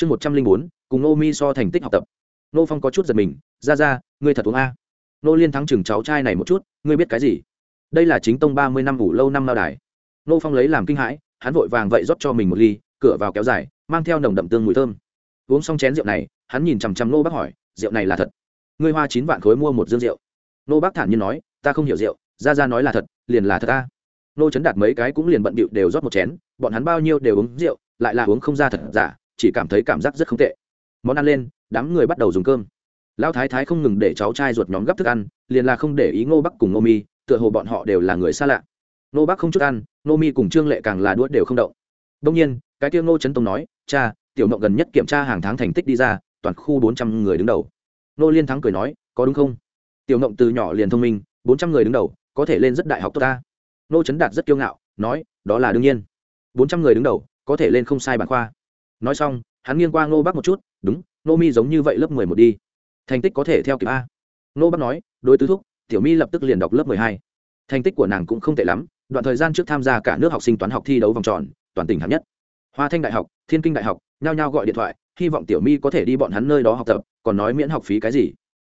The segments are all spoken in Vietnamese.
chương một trăm linh bốn, cùng nô mi so thành tích học tập. Nô phong có chút giật mình ra ra ngươi thật uống a. Nô liên thắng chừng cháu trai này một chút, ngươi biết cái gì? Đây là chính tông ba mươi năm ngủ lâu năm lao đài. Nô phong lấy làm kinh hãi, hắn vội vàng vậy rót cho mình một ly, cửa vào kéo dài, mang theo nồng đậm tương mùi thơm. Uống xong chén rượu này, hắn nhìn chằm chằm nô bác hỏi, rượu này là thật? Ngươi hoa chín vạn khối mua một dương rượu. Nô bác thản nhiên nói, ta không hiểu rượu ra ra nói là thật, liền là thật ta. Nô chấn đạt mấy cái cũng liền bận bịu đều rót một chén, bọn hắn bao nhiêu đều uống rượu, lại là uống không ra thật giả chỉ cảm thấy cảm giác rất không tệ. Món ăn lên, đám người bắt đầu dùng cơm. Lão thái thái không ngừng để cháu trai ruột nhóm gấp thức ăn, liền là không để ý ngô bắc cùng ngô mi, tựa hồ bọn họ đều là người xa lạ. Ngô bắc không chút ăn, ngô mi cùng trương lệ càng là đuốt đều không động. Đông nhiên, cái tiêu ngô trấn tông nói, cha, tiểu mộng gần nhất kiểm tra hàng tháng thành tích đi ra, toàn khu bốn trăm người đứng đầu. Ngô liên thắng cười nói, có đúng không? Tiểu mộng từ nhỏ liền thông minh, bốn trăm người đứng đầu, có thể lên rất đại học tốt ta. Ngô trấn đạt rất kiêu ngạo, nói, đó là đương nhiên. Bốn trăm người đứng đầu, có thể lên không sai bản khoa nói xong, hắn nghiêng qua ngô bắc một chút, đúng, ngô mi giống như vậy lớp mười một đi. Thành tích có thể theo kịp a. Ngô bắc nói, đối tứ thúc, tiểu mi lập tức liền đọc lớp mười hai. Thành tích của nàng cũng không tệ lắm, đoạn thời gian trước tham gia cả nước học sinh toán học thi đấu vòng tròn, toàn tỉnh hạng nhất. Hoa thanh đại học, thiên kinh đại học, nhao nhao gọi điện thoại, hy vọng tiểu mi có thể đi bọn hắn nơi đó học tập, còn nói miễn học phí cái gì.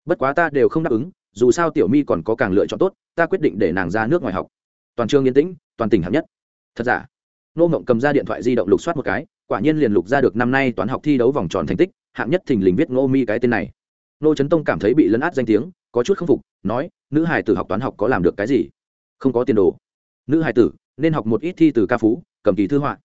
Bất quá ta đều không đáp ứng, dù sao tiểu mi còn có càng lựa chọn tốt, ta quyết định để nàng ra nước ngoài học. Toàn trường yên tĩnh, toàn tỉnh hạng nhất. Thật giả? Nô mộng cầm ra điện thoại di động lục soát một cái quả nhiên liền lục ra được năm nay toán học thi đấu vòng tròn thành tích, hạng nhất thình lình viết ngô mi cái tên này. Nô trấn tông cảm thấy bị lấn át danh tiếng, có chút k phục, nói, nữ hải tử học toán học có làm được cái gì? Không có tiền đồ. Nữ hải tử, nên học một ít thi từ ca phú, cầm kỳ thư họa.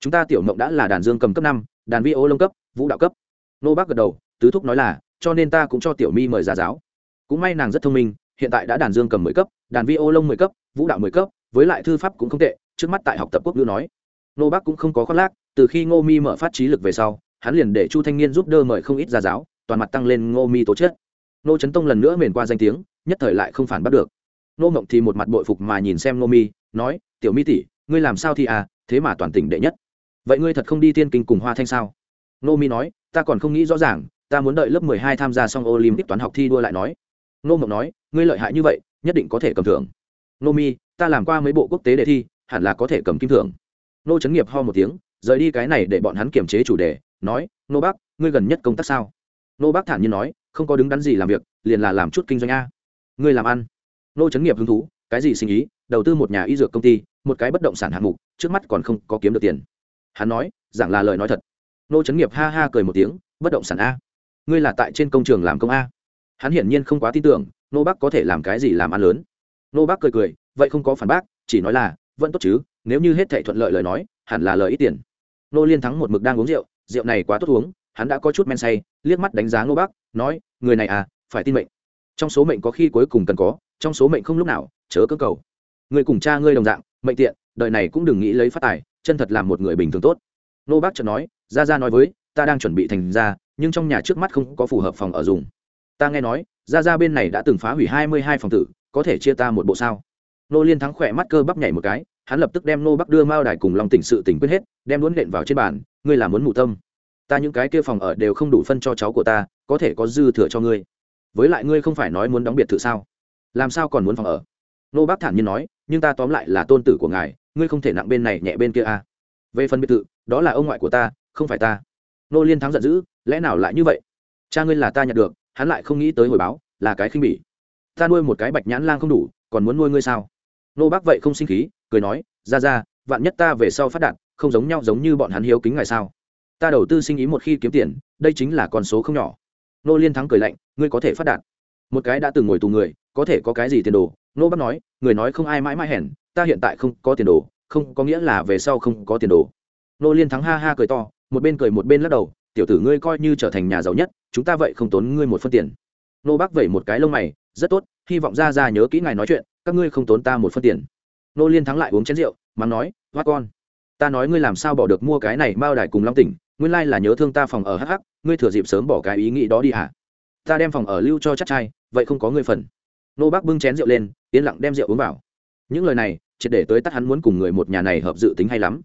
Chúng ta tiểu mộng đã là đàn dương cầm cấp năm, đàn vi ô lông cấp, vũ đạo cấp. Nô bác gật đầu, tứ thúc nói là, cho nên ta cũng cho tiểu mi mời giả giáo. Cũng may nàng rất thông minh, hiện tại đã đàn dương cầm mười cấp, đàn vi ô lông mười cấp, vũ đạo mười cấp, với lại thư pháp cũng không tệ, trước mắt tại học tập quốc ngữ nói. Nô bác cũng không có khoác lác từ khi ngô mi mở phát trí lực về sau, hắn liền để chu thanh niên giúp đỡ mời không ít gia giáo, toàn mặt tăng lên ngô mi tố chất. Nô trấn tông lần nữa mền qua danh tiếng, nhất thời lại không phản bắt được. Nô mộng thì một mặt bội phục mà nhìn xem ngô mi, nói, tiểu mi tỷ, ngươi làm sao thì à thế mà toàn tỉnh đệ nhất. Vậy ngươi thật không đi tiên kinh cùng hoa thanh sao? Nô mi nói, ta còn không nghĩ rõ ràng, ta muốn đợi lớp mười hai tham gia xong olympic toán học thi đua lại nói. Nô mộng nói, ngươi lợi hại như vậy, nhất định có thể cầm thưởng. Nô mi, ta làm qua mấy bộ quốc tế đề thi, hẳn là có thể cầm kim thưởng. Nô trấn nghiệp ho một tiếng rời đi cái này để bọn hắn kiềm chế chủ đề, nói, nô bác, ngươi gần nhất công tác sao? Nô bác thản nhiên nói, không có đứng đắn gì làm việc, liền là làm chút kinh doanh a. Ngươi làm ăn? Nô chấn nghiệp hứng thú, cái gì sinh ý? Đầu tư một nhà y dược công ty, một cái bất động sản hạng mục, trước mắt còn không có kiếm được tiền. Hắn nói, giảng là lời nói thật. Nô chấn nghiệp ha ha cười một tiếng, bất động sản a? Ngươi là tại trên công trường làm công a? Hắn hiển nhiên không quá tin tưởng, nô bác có thể làm cái gì làm ăn lớn? Nô bác cười cười, vậy không có phản bác, chỉ nói là, vẫn tốt chứ, nếu như hết thệ thuận lợi lời nói, hẳn là lời ít tiền nô liên thắng một mực đang uống rượu rượu này quá tốt uống, hắn đã có chút men say, liếc mắt đánh giá ngô bác nói, người này à phải tin mệnh. Trong số mệnh có khi cuối cùng cần có, trong số mệnh không lúc nào, chớ cơ cầu. Người cùng cha ngươi đồng dạng, mệnh tiện, đời này cũng đừng nghĩ lấy phát tài, chân thật làm một người bình thường tốt. Nô bác chợt nói, ra ra nói với, ta đang chuẩn bị thành ra, nhưng trong nhà trước mắt không có phù hợp phòng ở dùng. Ta nghe nói, ra ra bên này đã từng phá hủy hai mươi hai phòng tử, có thể chia ta một bộ sao? Nô liên thắng khỏe mắt cơ bắp nhảy một cái hắn lập tức đem nô bắc đưa mao đài cùng lòng tỉnh sự tỉnh quyết hết, đem luấn nện vào trên bàn, ngươi là muốn mụ tâm. Ta những cái kia phòng ở đều không đủ phân cho cháu của ta, có thể có dư thừa cho ngươi. Với lại ngươi không phải nói muốn đóng biệt thự sao? Làm sao còn muốn phòng ở? Nô bắc thản nhiên nói, nhưng ta tóm lại là tôn tử của ngài, ngươi không thể nặng bên này nhẹ bên kia à. về phần biệt thự, đó là ông ngoại của ta, không phải ta. Nô liên thắng giận dữ, lẽ nào lại như vậy? Cha ngươi là ta nhận được, hắn lại không nghĩ tới hồi báo, là cái khinh bỉ. Ta nuôi một cái bạch nhãn lang không đủ, còn muốn nuôi ngươi sao? Nô bác vậy không sinh khí cười nói, ra ra, vạn nhất ta về sau phát đạt, không giống nhau giống như bọn hắn hiếu kính ngài sao? Ta đầu tư sinh ý một khi kiếm tiền, đây chính là con số không nhỏ. Nô liên thắng cười lạnh, ngươi có thể phát đạt. Một cái đã từng ngồi tù người, có thể có cái gì tiền đồ? Nô bác nói, người nói không ai mãi mãi hèn, ta hiện tại không có tiền đồ, không có nghĩa là về sau không có tiền đồ. Nô liên thắng ha ha cười to, một bên cười một bên lắc đầu, tiểu tử ngươi coi như trở thành nhà giàu nhất, chúng ta vậy không tốn ngươi một phân tiền. Nô bác vẩy một cái lông mày, rất tốt, hy vọng ra ra nhớ kỹ ngài nói chuyện, các ngươi không tốn ta một phân tiền nô liên thắng lại uống chén rượu, mắng nói hoa con, ta nói ngươi làm sao bỏ được mua cái này mao đài cùng long tỉnh, nguyên lai là nhớ thương ta phòng ở hh ngươi thừa dịp sớm bỏ cái ý nghĩ đó đi hả? Ta đem phòng ở lưu cho chắc trai, vậy không có ngươi phần. Nô bác bưng chén rượu lên, yên lặng đem rượu uống vào. Những lời này, triệt để tới tắt hắn muốn cùng người một nhà này hợp dự tính hay lắm.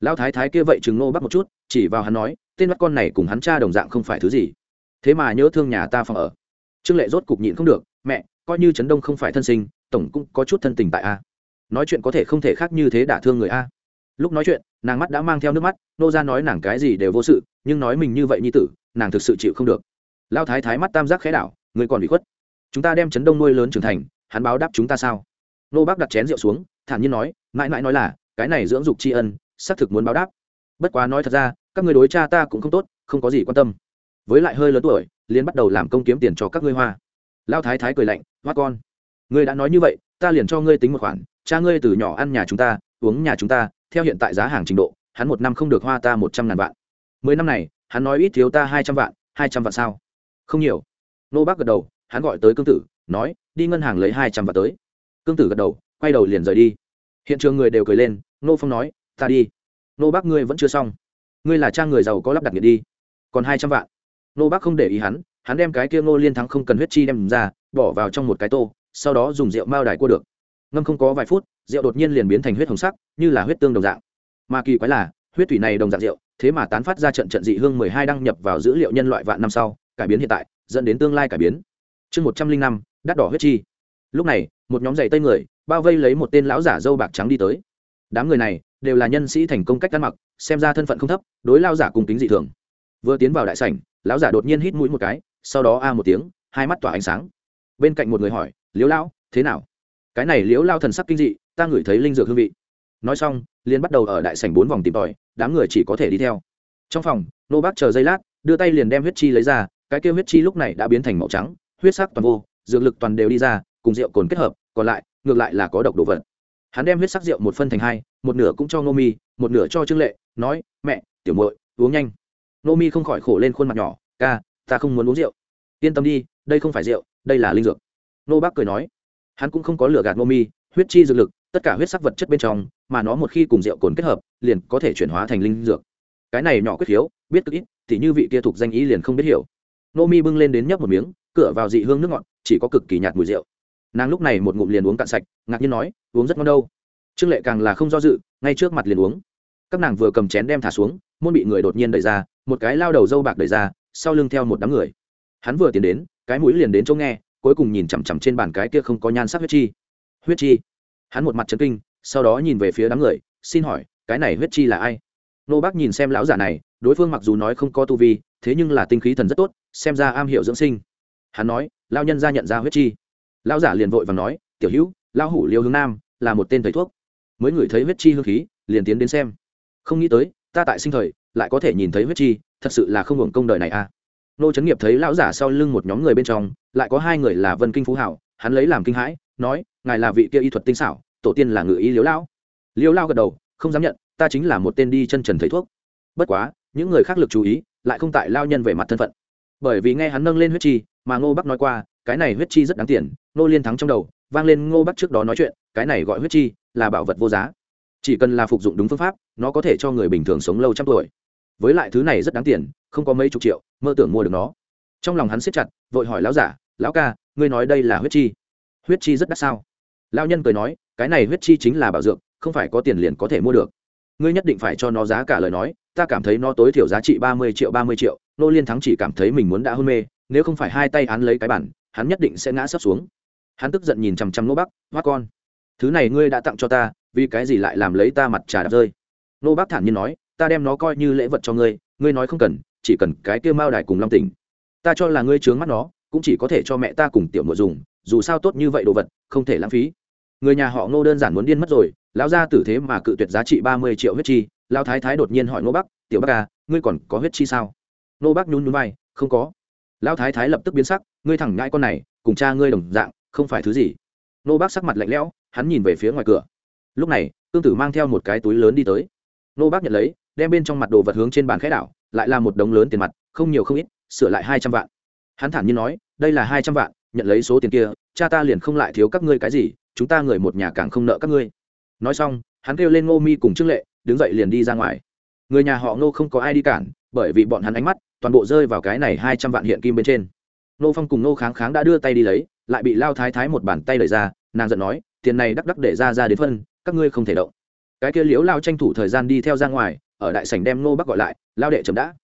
Lão thái thái kia vậy chừng nô bác một chút, chỉ vào hắn nói, tên mắt con này cùng hắn cha đồng dạng không phải thứ gì. Thế mà nhớ thương nhà ta phòng ở. Trương lệ rốt cục nhịn không được, mẹ, coi như trấn đông không phải thân sinh, tổng cũng có chút thân tình tại a nói chuyện có thể không thể khác như thế đả thương người a. Lúc nói chuyện, nàng mắt đã mang theo nước mắt, nô ra nói nàng cái gì đều vô sự, nhưng nói mình như vậy như tử, nàng thực sự chịu không được. Lao thái thái mắt tam giác khẽ đảo, người còn bị khuất. Chúng ta đem chấn đông nuôi lớn trưởng thành, hắn báo đáp chúng ta sao? Nô bác đặt chén rượu xuống, thản nhiên nói, mãi mãi nói là, cái này dưỡng dục tri ân, xác thực muốn báo đáp. Bất quá nói thật ra, các người đối cha ta cũng không tốt, không có gì quan tâm. Với lại hơi lớn tuổi liên bắt đầu làm công kiếm tiền cho các ngươi hoa. Lao thái thái cười lạnh, hoa con. Ngươi đã nói như vậy, ta liền cho ngươi tính một khoản cha ngươi từ nhỏ ăn nhà chúng ta, uống nhà chúng ta, theo hiện tại giá hàng trình độ, hắn một năm không được hoa ta một trăm ngàn vạn. Mười năm này, hắn nói ít thiếu ta hai trăm vạn, hai trăm vạn sao? Không nhiều. Nô bác gật đầu, hắn gọi tới cương tử, nói, đi ngân hàng lấy hai trăm vạn tới. Cương tử gật đầu, quay đầu liền rời đi. Hiện trường người đều cười lên, nô phong nói, ta đi. Nô bác ngươi vẫn chưa xong. Ngươi là cha người giàu có lắp đặt nghiện đi. Còn hai trăm vạn. Nô bác không để ý hắn hắn đem cái kia ngô liên thắng không cần huyết chi đem ra, bỏ vào trong một cái tô, sau đó dùng rượu mao đài cua được ngâm không có vài phút, rượu đột nhiên liền biến thành huyết hồng sắc, như là huyết tương đồng dạng. Mà kỳ quái là, huyết thủy này đồng dạng rượu, thế mà tán phát ra trận trận dị hương mười hai đăng nhập vào dữ liệu nhân loại vạn năm sau, cải biến hiện tại, dẫn đến tương lai cải biến. Chương một trăm linh năm, đắt đỏ huyết chi. Lúc này, một nhóm giày tây người, bao vây lấy một tên lão giả dâu bạc trắng đi tới. Đám người này, đều là nhân sĩ thành công cách ăn mặc, xem ra thân phận không thấp, đối lao giả cùng tính dị thường. Vừa tiến vào đại sảnh, lão giả đột nhiên hít mũi một cái, sau đó a một tiếng, hai mắt tỏa ánh sáng. Bên cạnh một người hỏi liếu lão, thế nào? Cái này liễu lao thần sắc kinh dị, ta ngửi thấy linh dược hương vị. Nói xong liên bắt đầu ở đại sảnh bốn vòng tìm tòi, đám người chỉ có thể đi theo. Trong phòng, nô bác chờ giây lát, đưa tay liền đem huyết chi lấy ra, cái kêu huyết chi lúc này đã biến thành màu trắng, huyết sắc toàn vô, dược lực toàn đều đi ra, cùng rượu cồn kết hợp, còn lại, ngược lại là có độc đồ vật. Hắn đem huyết sắc rượu một phân thành hai, một nửa cũng cho nô mi, một nửa cho trương lệ, nói, mẹ, tiểu muội, uống nhanh. Nô mi không khỏi khổ lên khuôn mặt nhỏ, ca, ta không muốn uống rượu. Yên tâm đi, đây không phải rượu, đây là linh dược. Nô bác cười nói hắn cũng không có lửa gạt ngô mi, huyết chi dược lực, tất cả huyết sắc vật chất bên trong, mà nó một khi cùng rượu cồn kết hợp, liền có thể chuyển hóa thành linh dược. Cái này nhỏ quyết khiếu biết cực ít thì như vị kia thuộc danh ý liền không biết hiểu. Nô mi bưng lên đến nhấp một miếng, cửa vào dị hương nước ngọt, chỉ có cực kỳ nhạt mùi rượu. Nàng lúc này một ngụm liền uống cạn sạch, ngạc nhiên nói, uống rất ngon đâu. Trương lệ càng là không do dự, ngay trước mặt liền uống. Các nàng vừa cầm chén đem thả xuống, môn bị người đột nhiên đẩy ra, một cái lao đầu dâu bạc đẩy ra, sau lưng theo một đám người. Hắn vừa tiến đến, cái mũi liền đến chỗ nghe cuối cùng nhìn chằm chằm trên bàn cái kia không có nhan sắc huyết chi. Huyết chi? Hắn một mặt chấn kinh, sau đó nhìn về phía đám người, xin hỏi, cái này huyết chi là ai? Nô bác nhìn xem lão giả này, đối phương mặc dù nói không có tu vi, thế nhưng là tinh khí thần rất tốt, xem ra am hiểu dưỡng sinh. Hắn nói lao nhân ra nhận ra huyết chi. Lão giả liền vội và nói, tiểu hữu lao hủ liêu hướng nam, là một tên thầy thuốc. Mới ngửi thấy huyết chi hương khí, liền tiến đến xem. Không nghĩ tới, ta tại sinh thời, lại có thể nhìn thấy huyết chi, thật sự là không hưởng công đời này à nô trấn nghiệp thấy lão giả sau lưng một nhóm người bên trong, lại có hai người là vân kinh phú hảo, hắn lấy làm kinh hãi, nói, ngài là vị kia y thuật tinh xảo, tổ tiên là ngự y liếu lão. liếu lao gật đầu, không dám nhận, ta chính là một tên đi chân trần thầy thuốc. Bất quá, những người khác lực chú ý, lại không tại lao nhân về mặt thân phận. Bởi vì nghe hắn nâng lên huyết chi, mà ngô bắc nói qua, cái này huyết chi rất đáng tiền nô liên thắng trong đầu, vang lên ngô bắc trước đó nói chuyện, cái này gọi huyết chi, là bảo vật vô giá. Chỉ cần là phục dụng đúng phương pháp, nó có thể cho người bình thường sống lâu trăm tuổi. Với lại thứ này rất đáng tiền, không có mấy chục triệu mơ tưởng mua được nó. Trong lòng hắn siết chặt, vội hỏi lão giả, lão ca, ngươi nói đây là huyết chi? Huyết chi rất đắt sao? Lão nhân cười nói, cái này huyết chi chính là bảo dược, không phải có tiền liền có thể mua được. Ngươi nhất định phải cho nó giá cả lời nói, ta cảm thấy nó tối thiểu giá trị ba mươi triệu, ba mươi triệu, nô liên thắng chỉ cảm thấy mình muốn đã hôn mê, nếu không phải hai tay hắn lấy cái bản, hắn nhất định sẽ ngã sấp xuống. Hắn tức giận nhìn chằm chằm nô bắc, hoa con, thứ này ngươi đã tặng cho ta, vì cái gì lại làm lấy ta mặt trà đạp rơi? Nô bắc thản nhiên nói, ta đem nó coi như lễ vật cho ngươi ngươi nói không cần chỉ cần cái kia mao đài cùng long tỉnh. Ta cho là ngươi trướng mắt nó, cũng chỉ có thể cho mẹ ta cùng tiểu mộ dùng, dù sao tốt như vậy đồ vật, không thể lãng phí. Người nhà họ ngô đơn giản muốn điên mất rồi, lão gia tử thế mà cự tuyệt giá trị ba mươi triệu huyết chi. Lao thái thái đột nhiên hỏi ngô bắc, tiểu bắc à ngươi còn có huyết chi sao? Ngô bắc nhún nhún vai, không có. Lão thái thái lập tức biến sắc, ngươi thẳng ngãi con này, cùng cha ngươi đồng dạng, không phải thứ gì. Ngô bắc sắc mặt lạnh lẽo, hắn nhìn về phía ngoài cửa. Lúc này, tương tử mang theo một cái túi lớn đi tới. Ngô bắc nhận lấy, đem bên trong mặt đồ vật hướng trên bàn khẽ đảo lại là một đống lớn tiền mặt, không nhiều không ít, sửa lại hai trăm vạn. Hắn thản nhiên nói, đây là hai trăm vạn, nhận lấy số tiền kia, cha ta liền không lại thiếu các ngươi cái gì, chúng ta người một nhà càng không nợ các ngươi. Nói xong, hắn kêu lên ngô mi cùng trương lệ, đứng dậy liền đi ra ngoài. Người nhà họ ngô không có ai đi cản, bởi vì bọn hắn ánh mắt toàn bộ rơi vào cái này hai trăm vạn hiện kim bên trên. Ngô phong cùng Ngô kháng kháng đã đưa tay đi lấy, lại bị lao thái thái một bàn tay lời ra, nàng giận nói, tiền này đắc đắc để ra ra đến phân, các ngươi không thể động cái kia liễu lao tranh thủ thời gian đi theo ra ngoài, ở đại sảnh đem nô bác gọi lại, lao đệ chấm đã.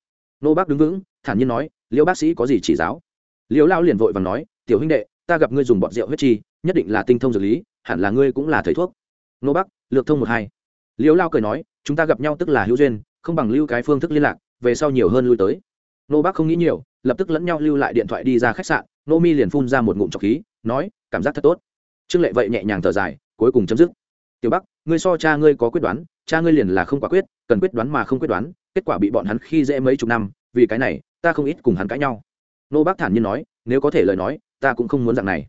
Nô bác đứng vững, thản nhiên nói, liễu bác sĩ có gì chỉ giáo? Liễu lao liền vội và nói, tiểu huynh đệ, ta gặp ngươi dùng bọn rượu huyết chi, nhất định là tinh thông dược lý, hẳn là ngươi cũng là thầy thuốc. Nô bác, lược thông một hai. Liễu lao cười nói, chúng ta gặp nhau tức là hữu duyên, không bằng lưu cái phương thức liên lạc, về sau nhiều hơn lui tới. Nô bác không nghĩ nhiều, lập tức lẫn nhau lưu lại điện thoại đi ra khách sạn nô mi liền phun ra một ngụm trọc khí, nói, cảm giác thật tốt. Trương lệ vậy nhẹ nhàng thở dài, cuối cùng chấm dứt. Tiểu bắc ngươi so cha ngươi có quyết đoán cha ngươi liền là không quả quyết cần quyết đoán mà không quyết đoán kết quả bị bọn hắn khi dễ mấy chục năm vì cái này ta không ít cùng hắn cãi nhau. Nô bác thản nhiên nói nếu có thể lời nói ta cũng không muốn dạng này.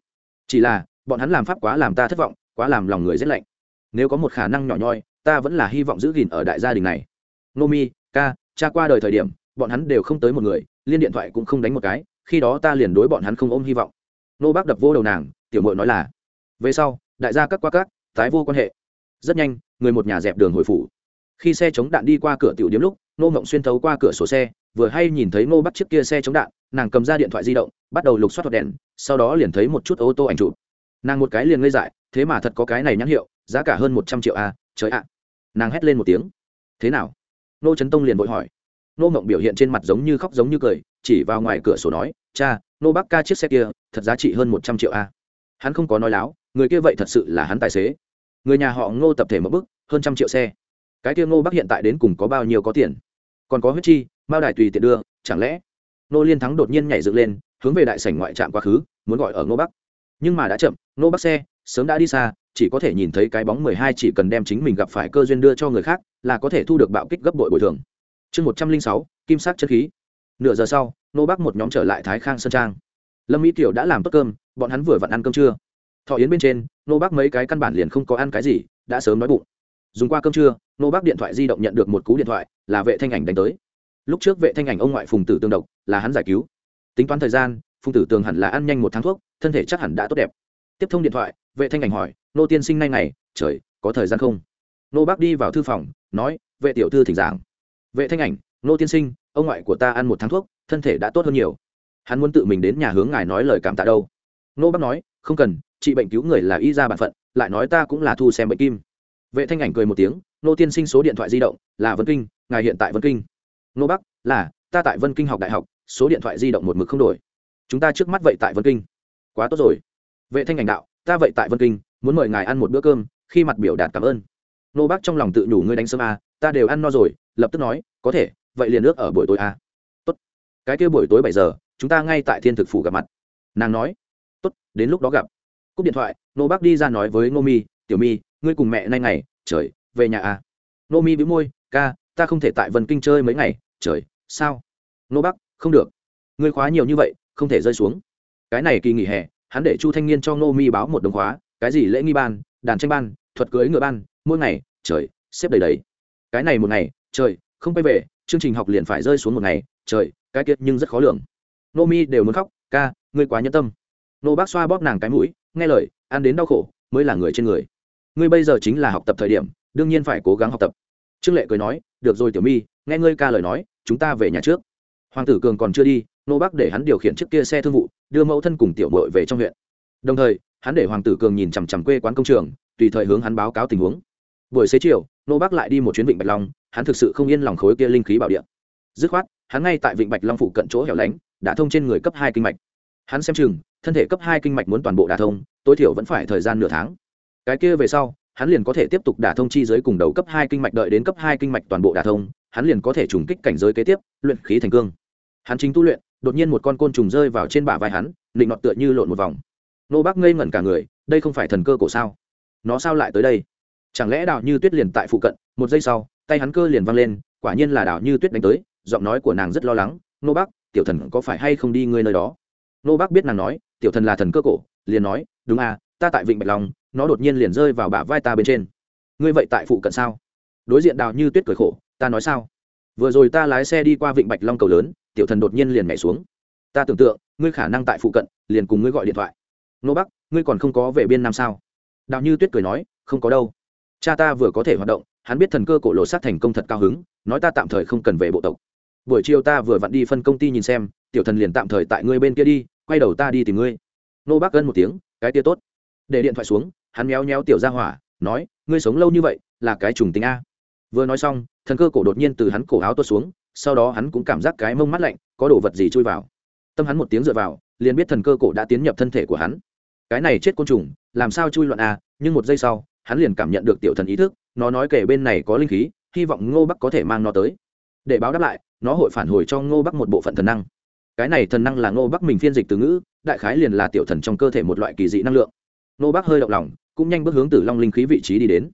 Chỉ là bọn hắn làm pháp quá làm ta thất vọng quá làm lòng người rét lạnh. Nếu có một khả năng nhỏ nhoi ta vẫn là hy vọng giữ gìn ở đại gia đình này. Nô mi ca cha qua đời thời điểm bọn hắn đều không tới một người liên điện thoại cũng không đánh một cái khi đó ta liền đối bọn hắn không ôm hy vọng. Nô bác đập vô đầu nàng tiểu mội nói là về sau đại gia cắt qua các, tái vô quan hệ rất nhanh, người một nhà dẹp đường hồi phủ. Khi xe chống đạn đi qua cửa tiểu điếm lúc nô ngộng xuyên thấu qua cửa sổ xe, vừa hay nhìn thấy nô bắt chiếc kia xe chống đạn, nàng cầm ra điện thoại di động, bắt đầu lục soát đèn, sau đó liền thấy một chút ô tô ảnh chụp. Nàng một cái liền ngây dại, thế mà thật có cái này nhãn hiệu, giá cả hơn một trăm triệu a, trời ạ. Nàng hét lên một tiếng. Thế nào? Nô trấn tông liền vội hỏi. Nô ngộng biểu hiện trên mặt giống như khóc giống như cười, chỉ vào ngoài cửa sổ nói, cha nô bắc ca chiếc xe kia, thật giá trị hơn một trăm triệu a. Hắn không có nói láo, người kia vậy thật sự là hắn tài xế người nhà họ ngô tập thể một bức, hơn trăm triệu xe. Cái kia ngô Bắc hiện tại đến cùng có bao nhiêu có tiền? Còn có huyết chi, mao đài tùy tiện đưa, chẳng lẽ? Nô liên thắng đột nhiên nhảy dựng lên, hướng về đại sảnh ngoại trạm quá khứ, muốn gọi ở ngô bắc. Nhưng mà đã chậm, ngô bắc xe, sớm đã đi xa, chỉ có thể nhìn thấy cái bóng mười hai chỉ cần đem chính mình gặp phải cơ duyên đưa cho người khác, là có thể thu được bạo kích gấp bội bồi thường. Chương một trăm linh sáu, kim sắc chất khí. Nửa giờ sau nô bắc một nhóm trở lại thái khang sơn trang. Lâm mỹ tiểu đã làm tốt cơm, bọn hắn vừa vặn ăn cơm trưa thọ yến bên trên, nô bác mấy cái căn bản liền không có ăn cái gì, đã sớm nói bụng. Dùng qua cơm trưa, nô bác điện thoại di động nhận được một cú điện thoại, là vệ thanh ảnh đánh tới. Lúc trước vệ thanh ảnh ông ngoại phùng tử tương độc, là hắn giải cứu. Tính toán thời gian, phùng tử tường hẳn là ăn nhanh một tháng thuốc, thân thể chắc hẳn đã tốt đẹp. Tiếp thông điện thoại, vệ thanh ảnh hỏi, nô tiên sinh nay ngày, trời, có thời gian không? Nô bác đi vào thư phòng, nói, vệ tiểu thư thỉnh giảng. Vệ thanh ảnh, nô tiên sinh, ông ngoại của ta ăn một tháng thuốc, thân thể đã tốt hơn nhiều. Hắn muốn tự mình đến nhà hướng ngài nói lời cảm tạ đâu. Nô bác nói, không cần trị bệnh cứu người là y ra bản phận lại nói ta cũng là thu xem bệnh kim. Vệ thanh ảnh cười một tiếng nô tiên sinh số điện thoại di động là vân kinh ngài hiện tại vân kinh. Nô bắc là ta tại vân kinh học đại học số điện thoại di động một mực không đổi. Chúng ta trước mắt vậy tại vân kinh. Quá tốt rồi. Vệ thanh ảnh đạo ta vậy tại vân kinh muốn mời ngài ăn một bữa cơm khi mặt biểu đạt cảm ơn. Nô bác trong lòng tự nhủ ngươi đánh sớm à, ta đều ăn no rồi. Lập tức nói có thể vậy liền nước ở buổi tối à. tốt. Cái kia buổi tối bảy giờ chúng ta ngay tại thiên thực phủ gặp mặt. Nàng nói tốt đến lúc đó gặp cúp điện thoại nô bác đi ra nói với ngô mi tiểu mi ngươi cùng mẹ nay ngày trời về nhà à. nô mi bĩu môi ca ta không thể tại vân kinh chơi mấy ngày trời sao? Nô bác, không được. Ngươi khóa nhiều như vậy không thể rơi xuống. Cái này kỳ nghỉ hè hắn để chu thanh niên cho nô mi báo một đồng khóa cái gì lễ nghi ban đàn tranh ban thuật cưới ngựa ban mỗi ngày trời xếp đầy đấy cái này một ngày trời không quay về chương trình học liền phải rơi xuống một ngày trời cái kiệt nhưng rất khó lường. Nô mi đều muốn khóc ca ngươi quá nhẫn tâm nô bác xoa bóp nàng cái mũi, nghe lời, ăn đến đau khổ, mới là người trên người. Ngươi bây giờ chính là học tập thời điểm, đương nhiên phải cố gắng học tập. Trương lệ cười nói, được rồi, tiểu mi, nghe ngươi ca lời nói, chúng ta về nhà trước. Hoàng tử cường còn chưa đi, nô bác để hắn điều khiển chiếc kia xe thương vụ, đưa mẫu thân cùng tiểu mội về trong huyện. Đồng thời, hắn để hoàng tử cường nhìn chằm chằm quê quán công trường, tùy thời hướng hắn báo cáo tình huống. Buổi xế chiều, nô bác lại đi một chuyến vịnh bạch long, hắn thực sự không yên lòng khối kia linh khí bảo điện dứt khoát, hắn ngay tại vịnh bạch long phụ cận chỗ hẻo lánh, đã thông trên người cấp hai kinh mạch hắn xem chừng, thân thể cấp hai kinh mạch muốn toàn bộ đả thông, tối thiểu vẫn phải thời gian nửa tháng. Cái kia về sau, hắn liền có thể tiếp tục đả thông chi giới cùng đầu cấp hai kinh mạch đợi đến cấp hai kinh mạch toàn bộ đả thông, hắn liền có thể trùng kích cảnh giới kế tiếp, luyện khí thành cương. Hắn chính tu luyện, đột nhiên một con côn trùng rơi vào trên bả vai hắn định nọt tựa như lộn một vòng. Nô bác ngây ngẩn cả người, đây không phải thần cơ cổ sao? Nó sao lại tới đây? Chẳng lẽ đào như tuyết liền tại phụ cận, một giây sau, tay hắn cơ liền văng lên, quả nhiên là đào như tuyết đánh tới, giọng nói của nàng rất lo lắng. Nô bác, tiểu thần có phải hay không đi ngươi nơi đó? Nô bác biết nàng nói, tiểu thần là thần cơ cổ. Liền nói, đúng à ta tại vịnh bạch long, nó đột nhiên liền rơi vào bả vai ta bên trên. Ngươi vậy tại phụ cận sao? Đối diện đào như tuyết cười khổ, ta nói sao? Vừa rồi ta lái xe đi qua vịnh bạch long cầu lớn, tiểu thần đột nhiên liền nhảy xuống. Ta tưởng tượng, ngươi khả năng tại phụ cận, liền cùng ngươi gọi điện thoại. Nô bắc ngươi còn không có về biên nam sao? Đào như tuyết cười nói, không có đâu. Cha ta vừa có thể hoạt động, hắn biết thần cơ cổ lộ sát thành công thật cao hứng, nói ta tạm thời không cần về bộ tộc. Buổi chiều ta vừa vặn đi phân công ty nhìn xem, tiểu thần liền tạm thời tại ngươi bên kia đi quay đầu ta đi tìm ngươi. Nô bác gân một tiếng, cái tia tốt. Để điện thoại xuống, hắn méo méo tiểu ra hỏa, nói, ngươi sống lâu như vậy, là cái trùng tính a. Vừa nói xong, thần cơ cổ đột nhiên từ hắn cổ áo tuột xuống, sau đó hắn cũng cảm giác cái mông mắt lạnh, có đồ vật gì chui vào. Tâm hắn một tiếng dựa vào, liền biết thần cơ cổ đã tiến nhập thân thể của hắn. Cái này chết côn trùng, làm sao chui loạn a, nhưng một giây sau, hắn liền cảm nhận được tiểu thần ý thức, nó nói kể bên này có linh khí, hy vọng ngô bắc có thể mang nó tới. Để báo đáp lại, nó hội phản hồi cho ngô bắc một bộ phận thần năng cái này thần năng là ngô bắc mình phiên dịch từ ngữ, đại khái liền là tiểu thần trong cơ thể một loại kỳ dị năng lượng. Ngô bắc hơi động lòng, cũng nhanh bước hướng từ long linh khí vị trí đi đến.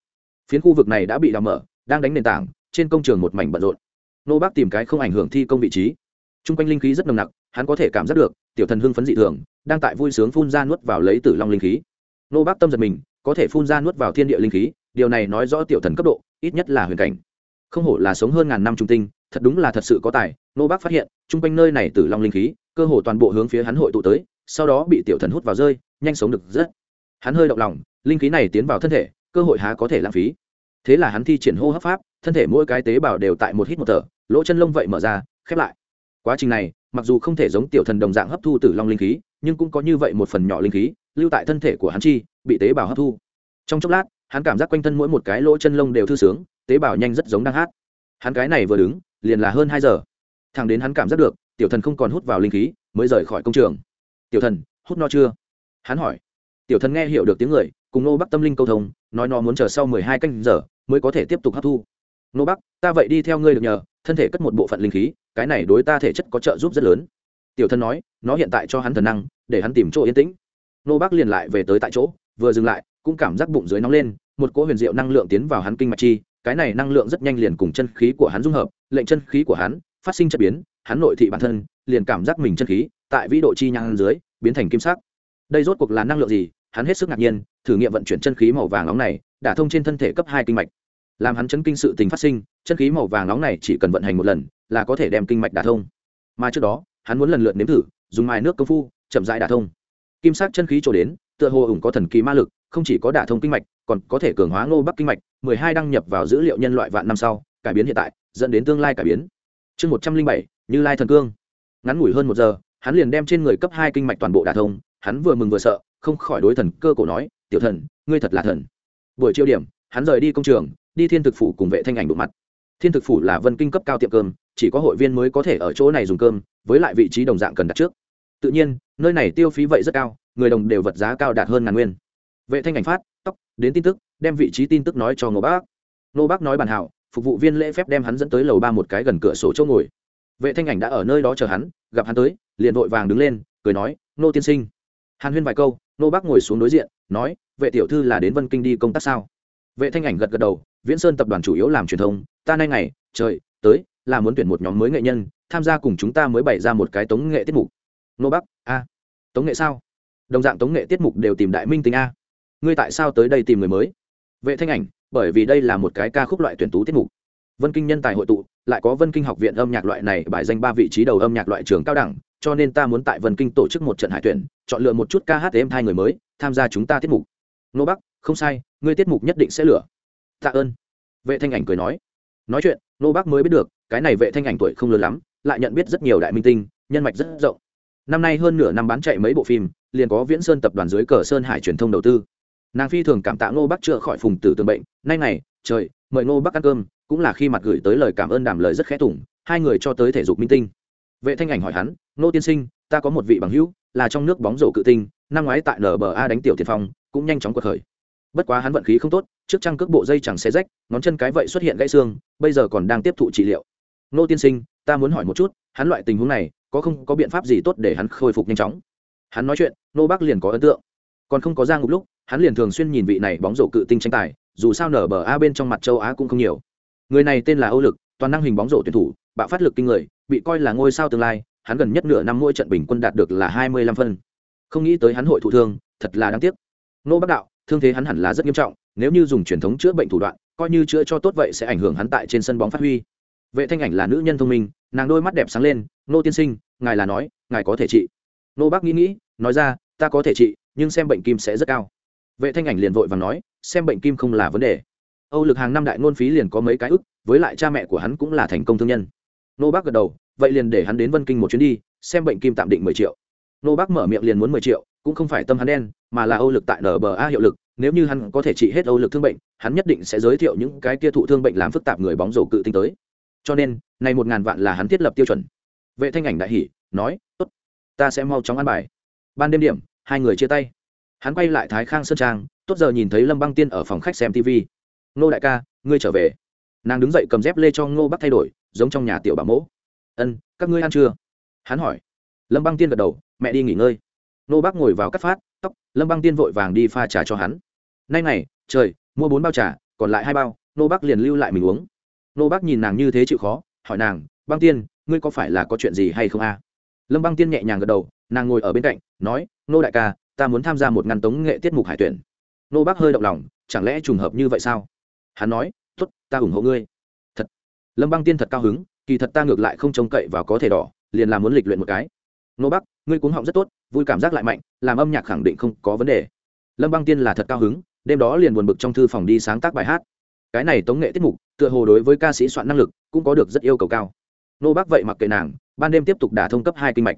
Phiến khu vực này đã bị đào mở, đang đánh nền tảng, trên công trường một mảnh bận rộn. Ngô bắc tìm cái không ảnh hưởng thi công vị trí. T r u n g quanh linh khí rất nồng nặc, hắn có thể cảm giác được, tiểu thần hưng phấn dị thường, đang tại vui sướng phun ra nuốt vào lấy tử long linh khí. Ngô bắc tâm giật mình, có thể phun ra nuốt vào thiên địa linh khí, điều này nói rõ tiểu thần cấp độ, ít nhất là huyền cảnh. Không hổ là sống hơn ngàn năm trung tinh thật đúng là thật sự có tài nô bác phát hiện, chung quanh nơi này tử long linh khí, cơ hồ toàn bộ hướng phía hắn hội tụ tới, sau đó bị tiểu thần hút vào rơi, nhanh sống được rất. Hắn hơi động lòng, linh khí này tiến vào thân thể, cơ hội há có thể lãng phí. Thế là hắn thi triển hô hấp pháp, thân thể mỗi cái tế bào đều tại một hít một thở, lỗ chân lông vậy mở ra, khép lại. Quá trình này, mặc dù không thể giống tiểu thần đồng dạng hấp thu tử long linh khí, nhưng cũng có như vậy một phần nhỏ linh khí, lưu tại thân thể của hắn chi, bị tế bào hấp thu. Trong chốc lát, hắn cảm giác quanh thân mỗi một cái lỗ chân lông đều thư sướng, tế bào nhanh rất giống đang hát hắn cái này vừa đứng, liền là hơn hai giờ. Thằng đến hắn cảm giác được, tiểu thần không còn hút vào linh khí, mới rời khỏi công trường. Tiểu thần, hút no chưa? Hắn hỏi. Tiểu thần nghe hiểu được tiếng người, cùng nô bắc tâm linh câu thông, nói nó muốn chờ sau mười hai canh giờ, mới có thể tiếp tục hấp thu. Nô bắc, ta vậy đi theo ngươi được nhờ, thân thể cất một bộ phận linh khí, cái này đối ta thể chất có trợ giúp rất lớn. Tiểu thần nói, nó hiện tại cho hắn thần năng, để hắn tìm chỗ yên tĩnh. Nô bắc liền lại về tới tại chỗ, vừa dừng lại, cũng cảm giác bụng dưới nóng lên, một cỗ huyền diệu năng lượng tiến vào hắn kinh mạch chi cái này năng lượng rất nhanh liền cùng chân khí của hắn dung hợp, lệnh chân khí của hắn phát sinh chất biến, hắn nội thị bản thân liền cảm giác mình chân khí tại vĩ độ chi nhang dưới biến thành kim sắc. Đây rốt cuộc là năng lượng gì? Hắn hết sức ngạc nhiên, thử nghiệm vận chuyển chân khí màu vàng nóng này đả thông trên thân thể cấp hai kinh mạch. Làm hắn chấn kinh sự tình phát sinh, chân khí màu vàng nóng này chỉ cần vận hành một lần là có thể đem kinh mạch đả thông. Mà trước đó, hắn muốn lần lượt nếm thử, dùng mài nước công phu chậm rãi đả thông. Kim sắc chân khí trổ đến, tựa hồ ủng có thần kỳ ma lực không chỉ có đả thông kinh mạch, còn có thể cường hóa ngô bắc kinh mạch, mười hai đăng nhập vào dữ liệu nhân loại vạn năm sau, cải biến hiện tại, dẫn đến tương lai cải biến. Chương một trăm linh bảy, như lai thần cương. Ngắn ngủi hơn một giờ, hắn liền đem trên người cấp hai kinh mạch toàn bộ đả thông, hắn vừa mừng vừa sợ, không khỏi đối thần cơ cổ nói, tiểu thần, ngươi thật là thần. Buổi chiều điểm, hắn rời đi công trường, đi thiên thực phủ cùng vệ thanh ảnh đụng mặt. Thiên thực phủ là vân kinh cấp cao tiệm cơm, chỉ có hội viên mới có thể ở chỗ này dùng cơm, với lại vị trí đồng dạng cần đặt trước. Tự nhiên, nơi này tiêu phí vậy rất cao, người đồng đều vật giá cao đạt hơn ngàn nguyên vệ thanh ảnh phát, tóc, đến tin tức, đem vị trí tin tức nói cho ngô bác. Ngô bác nói bàn hảo, phục vụ viên lễ phép đem hắn dẫn tới lầu ba một cái gần cửa sổ chỗ ngồi. Vệ thanh ảnh đã ở nơi đó chờ hắn, gặp hắn tới, liền vội vàng đứng lên, cười nói nô tiên sinh. Hàn huyên vài câu nô bác ngồi xuống đối diện, nói, vệ tiểu thư là đến vân kinh đi công tác sao? Vệ thanh ảnh gật gật đầu, viễn sơn tập đoàn chủ yếu làm truyền thông, ta nay ngày, trời, tới, là muốn tuyển một nhóm mới nghệ nhân, tham gia cùng chúng ta mới bày ra một cái tống nghệ tiết mục. Nô bắc a, tống nghệ sao? Đồng dạng tống nghệ tiết mục đều tìm đại minh tính a ngươi tại sao tới đây tìm người mới? Vệ thanh ảnh, bởi vì đây là một cái ca khúc loại tuyển tú tiết mục. Vân kinh nhân tài hội tụ, lại có vân kinh học viện âm nhạc loại này bài danh ba vị trí đầu âm nhạc loại trường cao đẳng, cho nên ta muốn tại vân kinh tổ chức một trận hải tuyển, chọn lựa một chút ca hát em hai người mới, tham gia chúng ta tiết mục. Nô bắc, không sai, ngươi tiết mục nhất định sẽ lửa tạ ơn. Vệ thanh ảnh cười nói. Nói chuyện, nô bắc mới biết được, cái này vệ thanh ảnh tuổi không lớn lắm, lại nhận biết rất nhiều đại minh tinh, nhân mạch rất rộng. Năm nay hơn nửa năm bán chạy mấy bộ phim, liền có viễn sơn tập đoàn dưới cờ sơn hải truyền thông đầu tư nàng phi thường cảm tạ ngô bắc chữa khỏi phùng tử tường bệnh. Nay này trời, mời ngô bắc ăn cơm, cũng là khi mặt gửi tới lời cảm ơn đàm lời rất khẽ tủng hai người cho tới thể dục minh tinh. Vệ thanh ảnh hỏi hắn, Ngô tiên sinh, ta có một vị bằng hữu, là trong nước bóng rổ cự tinh, năm ngoái tại nba đánh tiểu tiền phong, cũng nhanh chóng cuộc khởi. Bất quá hắn vận khí không tốt, trước trăng cước bộ dây chẳng xé rách, ngón chân cái vậy xuất hiện gãy xương, bây giờ còn đang tiếp thụ trị liệu. Ngô tiên sinh, ta muốn hỏi một chút, hắn loại tình huống này, có không có biện pháp gì tốt để hắn khôi phục nhanh chóng? Hắn nói chuyện nô bác liền có ấn tượng còn không có ra ngục lúc, hắn liền thường xuyên nhìn vị này bóng rổ cự tinh tranh tài, dù sao nở bờ a bên trong mặt châu á cũng không nhiều. Người này tên là âu lực, toàn năng hình bóng rổ tuyển thủ, bạo phát lực kinh người, bị coi là ngôi sao tương lai, hắn gần nhất nửa năm mỗi trận bình quân đạt được là hai mươi lăm phân. Không nghĩ tới hắn hội thụ thương, thật là đáng tiếc. Nô bắc đạo, thương thế hắn hẳn là rất nghiêm trọng, nếu như dùng truyền thống chữa bệnh thủ đoạn, coi như chữa cho tốt vậy sẽ ảnh hưởng hắn tại trên sân bóng phát huy. Vệ thanh ảnh là nữ nhân thông minh, nàng đôi mắt đẹp sáng lên, nô tiên sinh, ngài là nói, ngài có thể trị. Nô bác nghĩ nghĩ, nói ra, ta có thể trị nhưng xem bệnh kim sẽ rất cao. Vệ thanh ảnh liền vội và nói, xem bệnh kim không là vấn đề. Âu lực hàng năm đại ngôn phí liền có mấy cái ức, với lại cha mẹ của hắn cũng là thành công thương nhân. Nô bác gật đầu, vậy liền để hắn đến vân kinh một chuyến đi, xem bệnh kim tạm định mười triệu. Nô bác mở miệng liền muốn mười triệu, cũng không phải tâm hắn đen, mà là âu lực tại nba hiệu lực, nếu như hắn có thể trị hết âu lực thương bệnh, hắn nhất định sẽ giới thiệu những cái kia thụ thương bệnh làm phức tạp người bóng rổ cự tinh tới. Cho nên, này một ngàn vạn là hắn thiết lập tiêu chuẩn. Vệ thanh ảnh đại hỉ, nói, tốt, ta sẽ mau chóng ăn bài. Ban đêm điểm hai người chia tay. Hắn quay lại thái khang sơn trang, tốt giờ nhìn thấy lâm băng tiên ở phòng khách xem tv Ngô đại ca, ngươi trở về. Nàng đứng dậy cầm dép lê cho ngô bắc thay đổi, giống trong nhà tiểu bà mẫu. Ân, các ngươi ăn chưa? Hắn hỏi. Lâm băng tiên gật đầu, mẹ đi nghỉ ngơi. Ngô bắc ngồi vào cắt phát, tóc, lâm băng tiên vội vàng đi pha trà cho hắn. Nay này, trời, mua bốn bao trà, còn lại hai bao, ngô bắc liền lưu lại mình uống. Ngô bắc nhìn nàng như thế chịu khó, hỏi nàng, băng tiên, ngươi có phải là có chuyện gì hay không a? Lâm băng tiên nhẹ nhàng gật đầu, nàng ngồi ở bên cạnh, nói nô đại ca, ta muốn tham gia một ngăn tống nghệ tiết mục hải tuyển. Nô bác hơi động lòng, chẳng lẽ trùng hợp như vậy sao? Hắn nói t ố t ta ủng hộ ngươi. Thật. Lâm băng tiên thật cao hứng, kỳ thật ta ngược lại không trông cậy và có thể đỏ, liền làm muốn lịch luyện một cái. Nô bác, ngươi cuống họng rất tốt, vui cảm giác lại mạnh, làm âm nhạc khẳng định không có vấn đề. Lâm băng tiên là thật cao hứng, đêm đó liền buồn bực trong thư phòng đi sáng tác bài hát. Cái này tống nghệ tiết mục, tựa hồ đối với ca sĩ soạn năng lực cũng có được rất yêu cầu cao. Nô bác vậy mặc kệ nàng, ban đêm tiếp tục đả thông cấp hai kinh mạch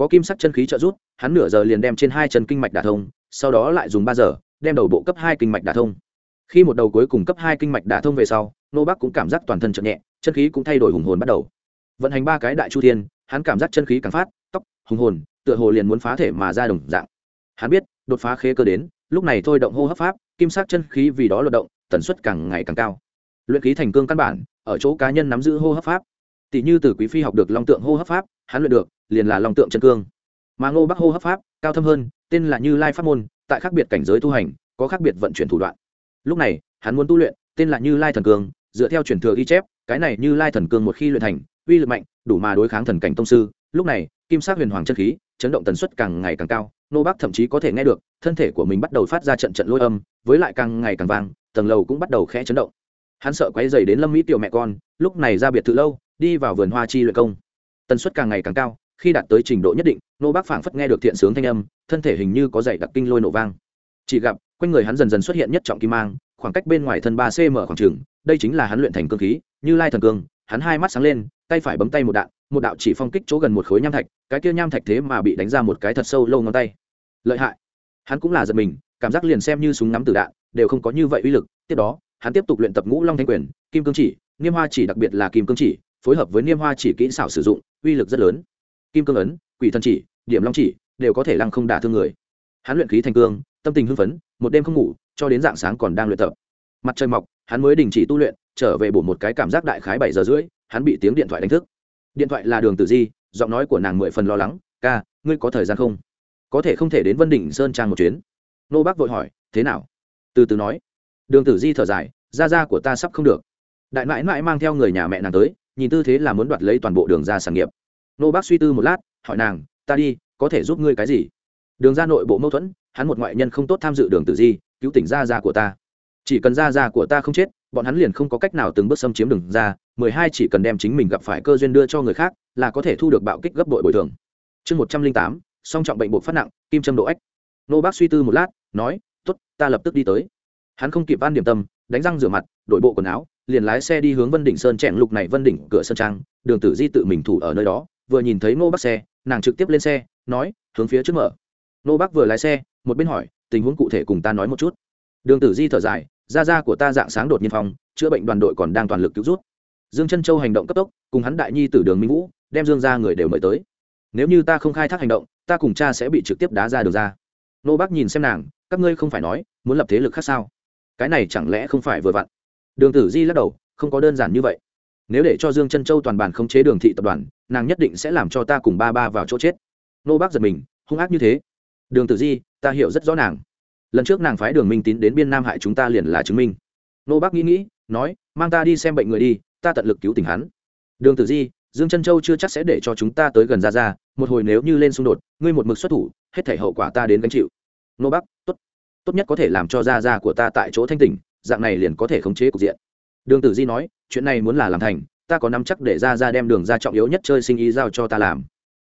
có kim sắc chân khí trợ rút hắn nửa giờ liền đem trên hai chân kinh mạch đả thông, sau đó lại dùng ba giờ, đem đầu bộ cấp hai kinh mạch đả thông. Khi một đầu cuối cùng cấp hai kinh mạch đả thông về sau, nô bắc cũng cảm giác toàn thân chậm nhẹ, chân khí cũng thay đổi hùng hồn bắt đầu. Vận hành ba cái đại chu thiên, hắn cảm giác chân khí càng phát, tóc, hùng hồn, tựa hồ liền muốn phá thể mà ra đồng dạng. Hắn biết, đột phá khế cơ đến, lúc này thôi động hô hấp pháp, kim sắc chân khí vì đó luận động, tần suất càng ngày càng cao. Luyện khí thành cương căn bản, ở chỗ cá nhân nắm giữ hô hấp pháp. Tỷ như từ quý phi học được long tượng hô hấp pháp, hắn luyện được liền là long tượng chân cương. Mà ngô bắc hô hấp pháp, cao thâm hơn, tên là như lai pháp môn, tại khác biệt cảnh giới tu hành, có khác biệt vận chuyển thủ đoạn. Lúc này, hắn muốn tu luyện, tên là như lai thần cương, dựa theo truyền thừa ghi chép, cái này như lai thần cương một khi luyện thành, uy lực mạnh, đủ mà đối kháng thần cảnh tông sư. Lúc này, kim sắc huyền hoàng chân khí, chấn động tần suất càng ngày càng cao nô bắc thậm chí có thể nghe được, thân thể của mình bắt đầu phát ra trận trận lôi âm, với lại càng ngày càng vang, tầng lầu cũng bắt đầu khẽ chấn động. Hắn sợ quấy dày đến lâm mỹ tiểu mẹ con, lúc này ra biệt thự lâu, đi vào vườn hoa chi luyện công. Tần suất càng ngày càng cao khi đạt tới trình độ nhất định, nô bác phảng phất nghe được thiện sướng thanh âm, thân thể hình như có dày đặc kinh lôi nổ vang. Chỉ gặp, quanh người hắn dần dần xuất hiện nhất trọng kim mang, khoảng cách bên ngoài thân ba cm khoảng trường, đây chính là hắn luyện thành cương khí, như lai thần cương, hắn hai mắt sáng lên, tay phải bấm tay một đạn, một đạo chỉ phong kích chỗ gần một khối nham thạch, cái kia nham thạch thế mà bị đánh ra một cái thật sâu lâu ngón tay. Lợi hại. Hắn cũng là giật mình, cảm giác liền xem như súng nắm từ đạn, đều không có như vậy uy lực, tiếp đó, hắn tiếp tục luyện tập ngũ long thanh quyền, kim cương chỉ, niêm hoa chỉ đặc biệt là kim cương chỉ, phối hợp với niêm hoa chỉ kỹ xảo sử dụng, uy lực rất lớn kim cương ấn, quỷ thần chỉ, điểm long chỉ, đều có thể lăng không đả thương người. Hắn luyện khí thành cương, tâm tình hưng phấn, một đêm không ngủ, cho đến dạng sáng còn đang luyện tập. Mặt trời mọc, hắn mới đình chỉ tu luyện, trở về bổ một cái cảm giác đại khái bảy giờ rưỡi, hắn bị tiếng điện thoại đánh thức. Điện thoại là đường tử di, giọng nói của nàng mười phần lo lắng, ca, ngươi có thời gian không? Có thể không thể đến vân đỉnh sơn trang một chuyến. Nô bác vội hỏi, thế nào? Từ từ nói. Đường tử di thở dài, da da của ta sắp không được. Đại mãi mãi mang theo người nhà mẹ nàng tới, nhìn tư thế là muốn đoạt lấy toàn bộ đường ra sản nghiệp nô bác suy tư một lát, hỏi nàng, ta đi, có thể giúp ngươi cái gì? Đường ra nội bộ mâu thuẫn, hắn một ngoại nhân không tốt tham dự đường tử di, cứu tỉnh gia gia của ta. Chỉ cần gia gia của ta không chết, bọn hắn liền không có cách nào từng bước xâm chiếm đường ra, mười hai chỉ cần đem chính mình gặp phải cơ duyên đưa cho người khác, là có thể thu được bạo kích gấp đội bồi thường. Chương một trăm linh tám, song trọng bệnh bộ phát nặng, kim châm độ ếch nô bác suy tư một lát, nói t ố t ta lập tức đi tới. Hắn không kịp ăn điểm tâm, đánh răng rửa mặt, đổi bộ quần áo, liền lái xe đi hướng vân đỉnh sơn chẹn lục này vân đỉnh cửa sơn trang, đường tử di tự mình thủ ở nơi đó vừa nhìn thấy nô bác xe, nàng trực tiếp lên xe, nói, hướng phía trước mở. Nô bác vừa lái xe, một bên hỏi, tình huống cụ thể cùng ta nói một chút. Đường tử di thở dài, da da của ta dạng sáng đột nhiên phòng chữa bệnh đoàn đội còn đang toàn lực cứu rút dương chân châu hành động cấp tốc, cùng hắn đại nhi tử đường minh vũ, đem dương ra người đều mời tới. Nếu như ta không khai thác hành động, ta cùng cha sẽ bị trực tiếp đá ra đường ra. Nô bác nhìn xem nàng, các ngươi không phải nói, muốn lập thế lực khác sao? Cái này chẳng lẽ không phải vừa vặn? Đường tử di lắc đầu, không có đơn giản như vậy nếu để cho dương chân châu toàn bản khống chế đường thị tập đoàn, nàng nhất định sẽ làm cho ta cùng ba ba vào chỗ chết. Nô bác giật mình, hung ác như thế. Đường tử di, ta hiểu rất rõ nàng. Lần trước nàng phái đường minh tín đến biên nam hại chúng ta liền là chứng minh. Nô bác nghĩ nghĩ, nói, mang ta đi xem bệnh người đi, ta tận lực cứu tình hắn. Đường tử di, dương chân châu chưa chắc sẽ để cho chúng ta tới gần ra ra một hồi nếu như lên xung đột, ngươi một mực xuất thủ, hết thể hậu quả ta đến gánh chịu. Nô bác, tốt. Tốt nhất có thể làm cho ra ra của ta tại chỗ thanh tỉnh, dạng này liền có thể khống chế cục diện đường tử di nói, chuyện này muốn là làm thành, ta có nắm chắc để ra ra đem đường ra trọng yếu nhất chơi sinh ý giao cho ta làm.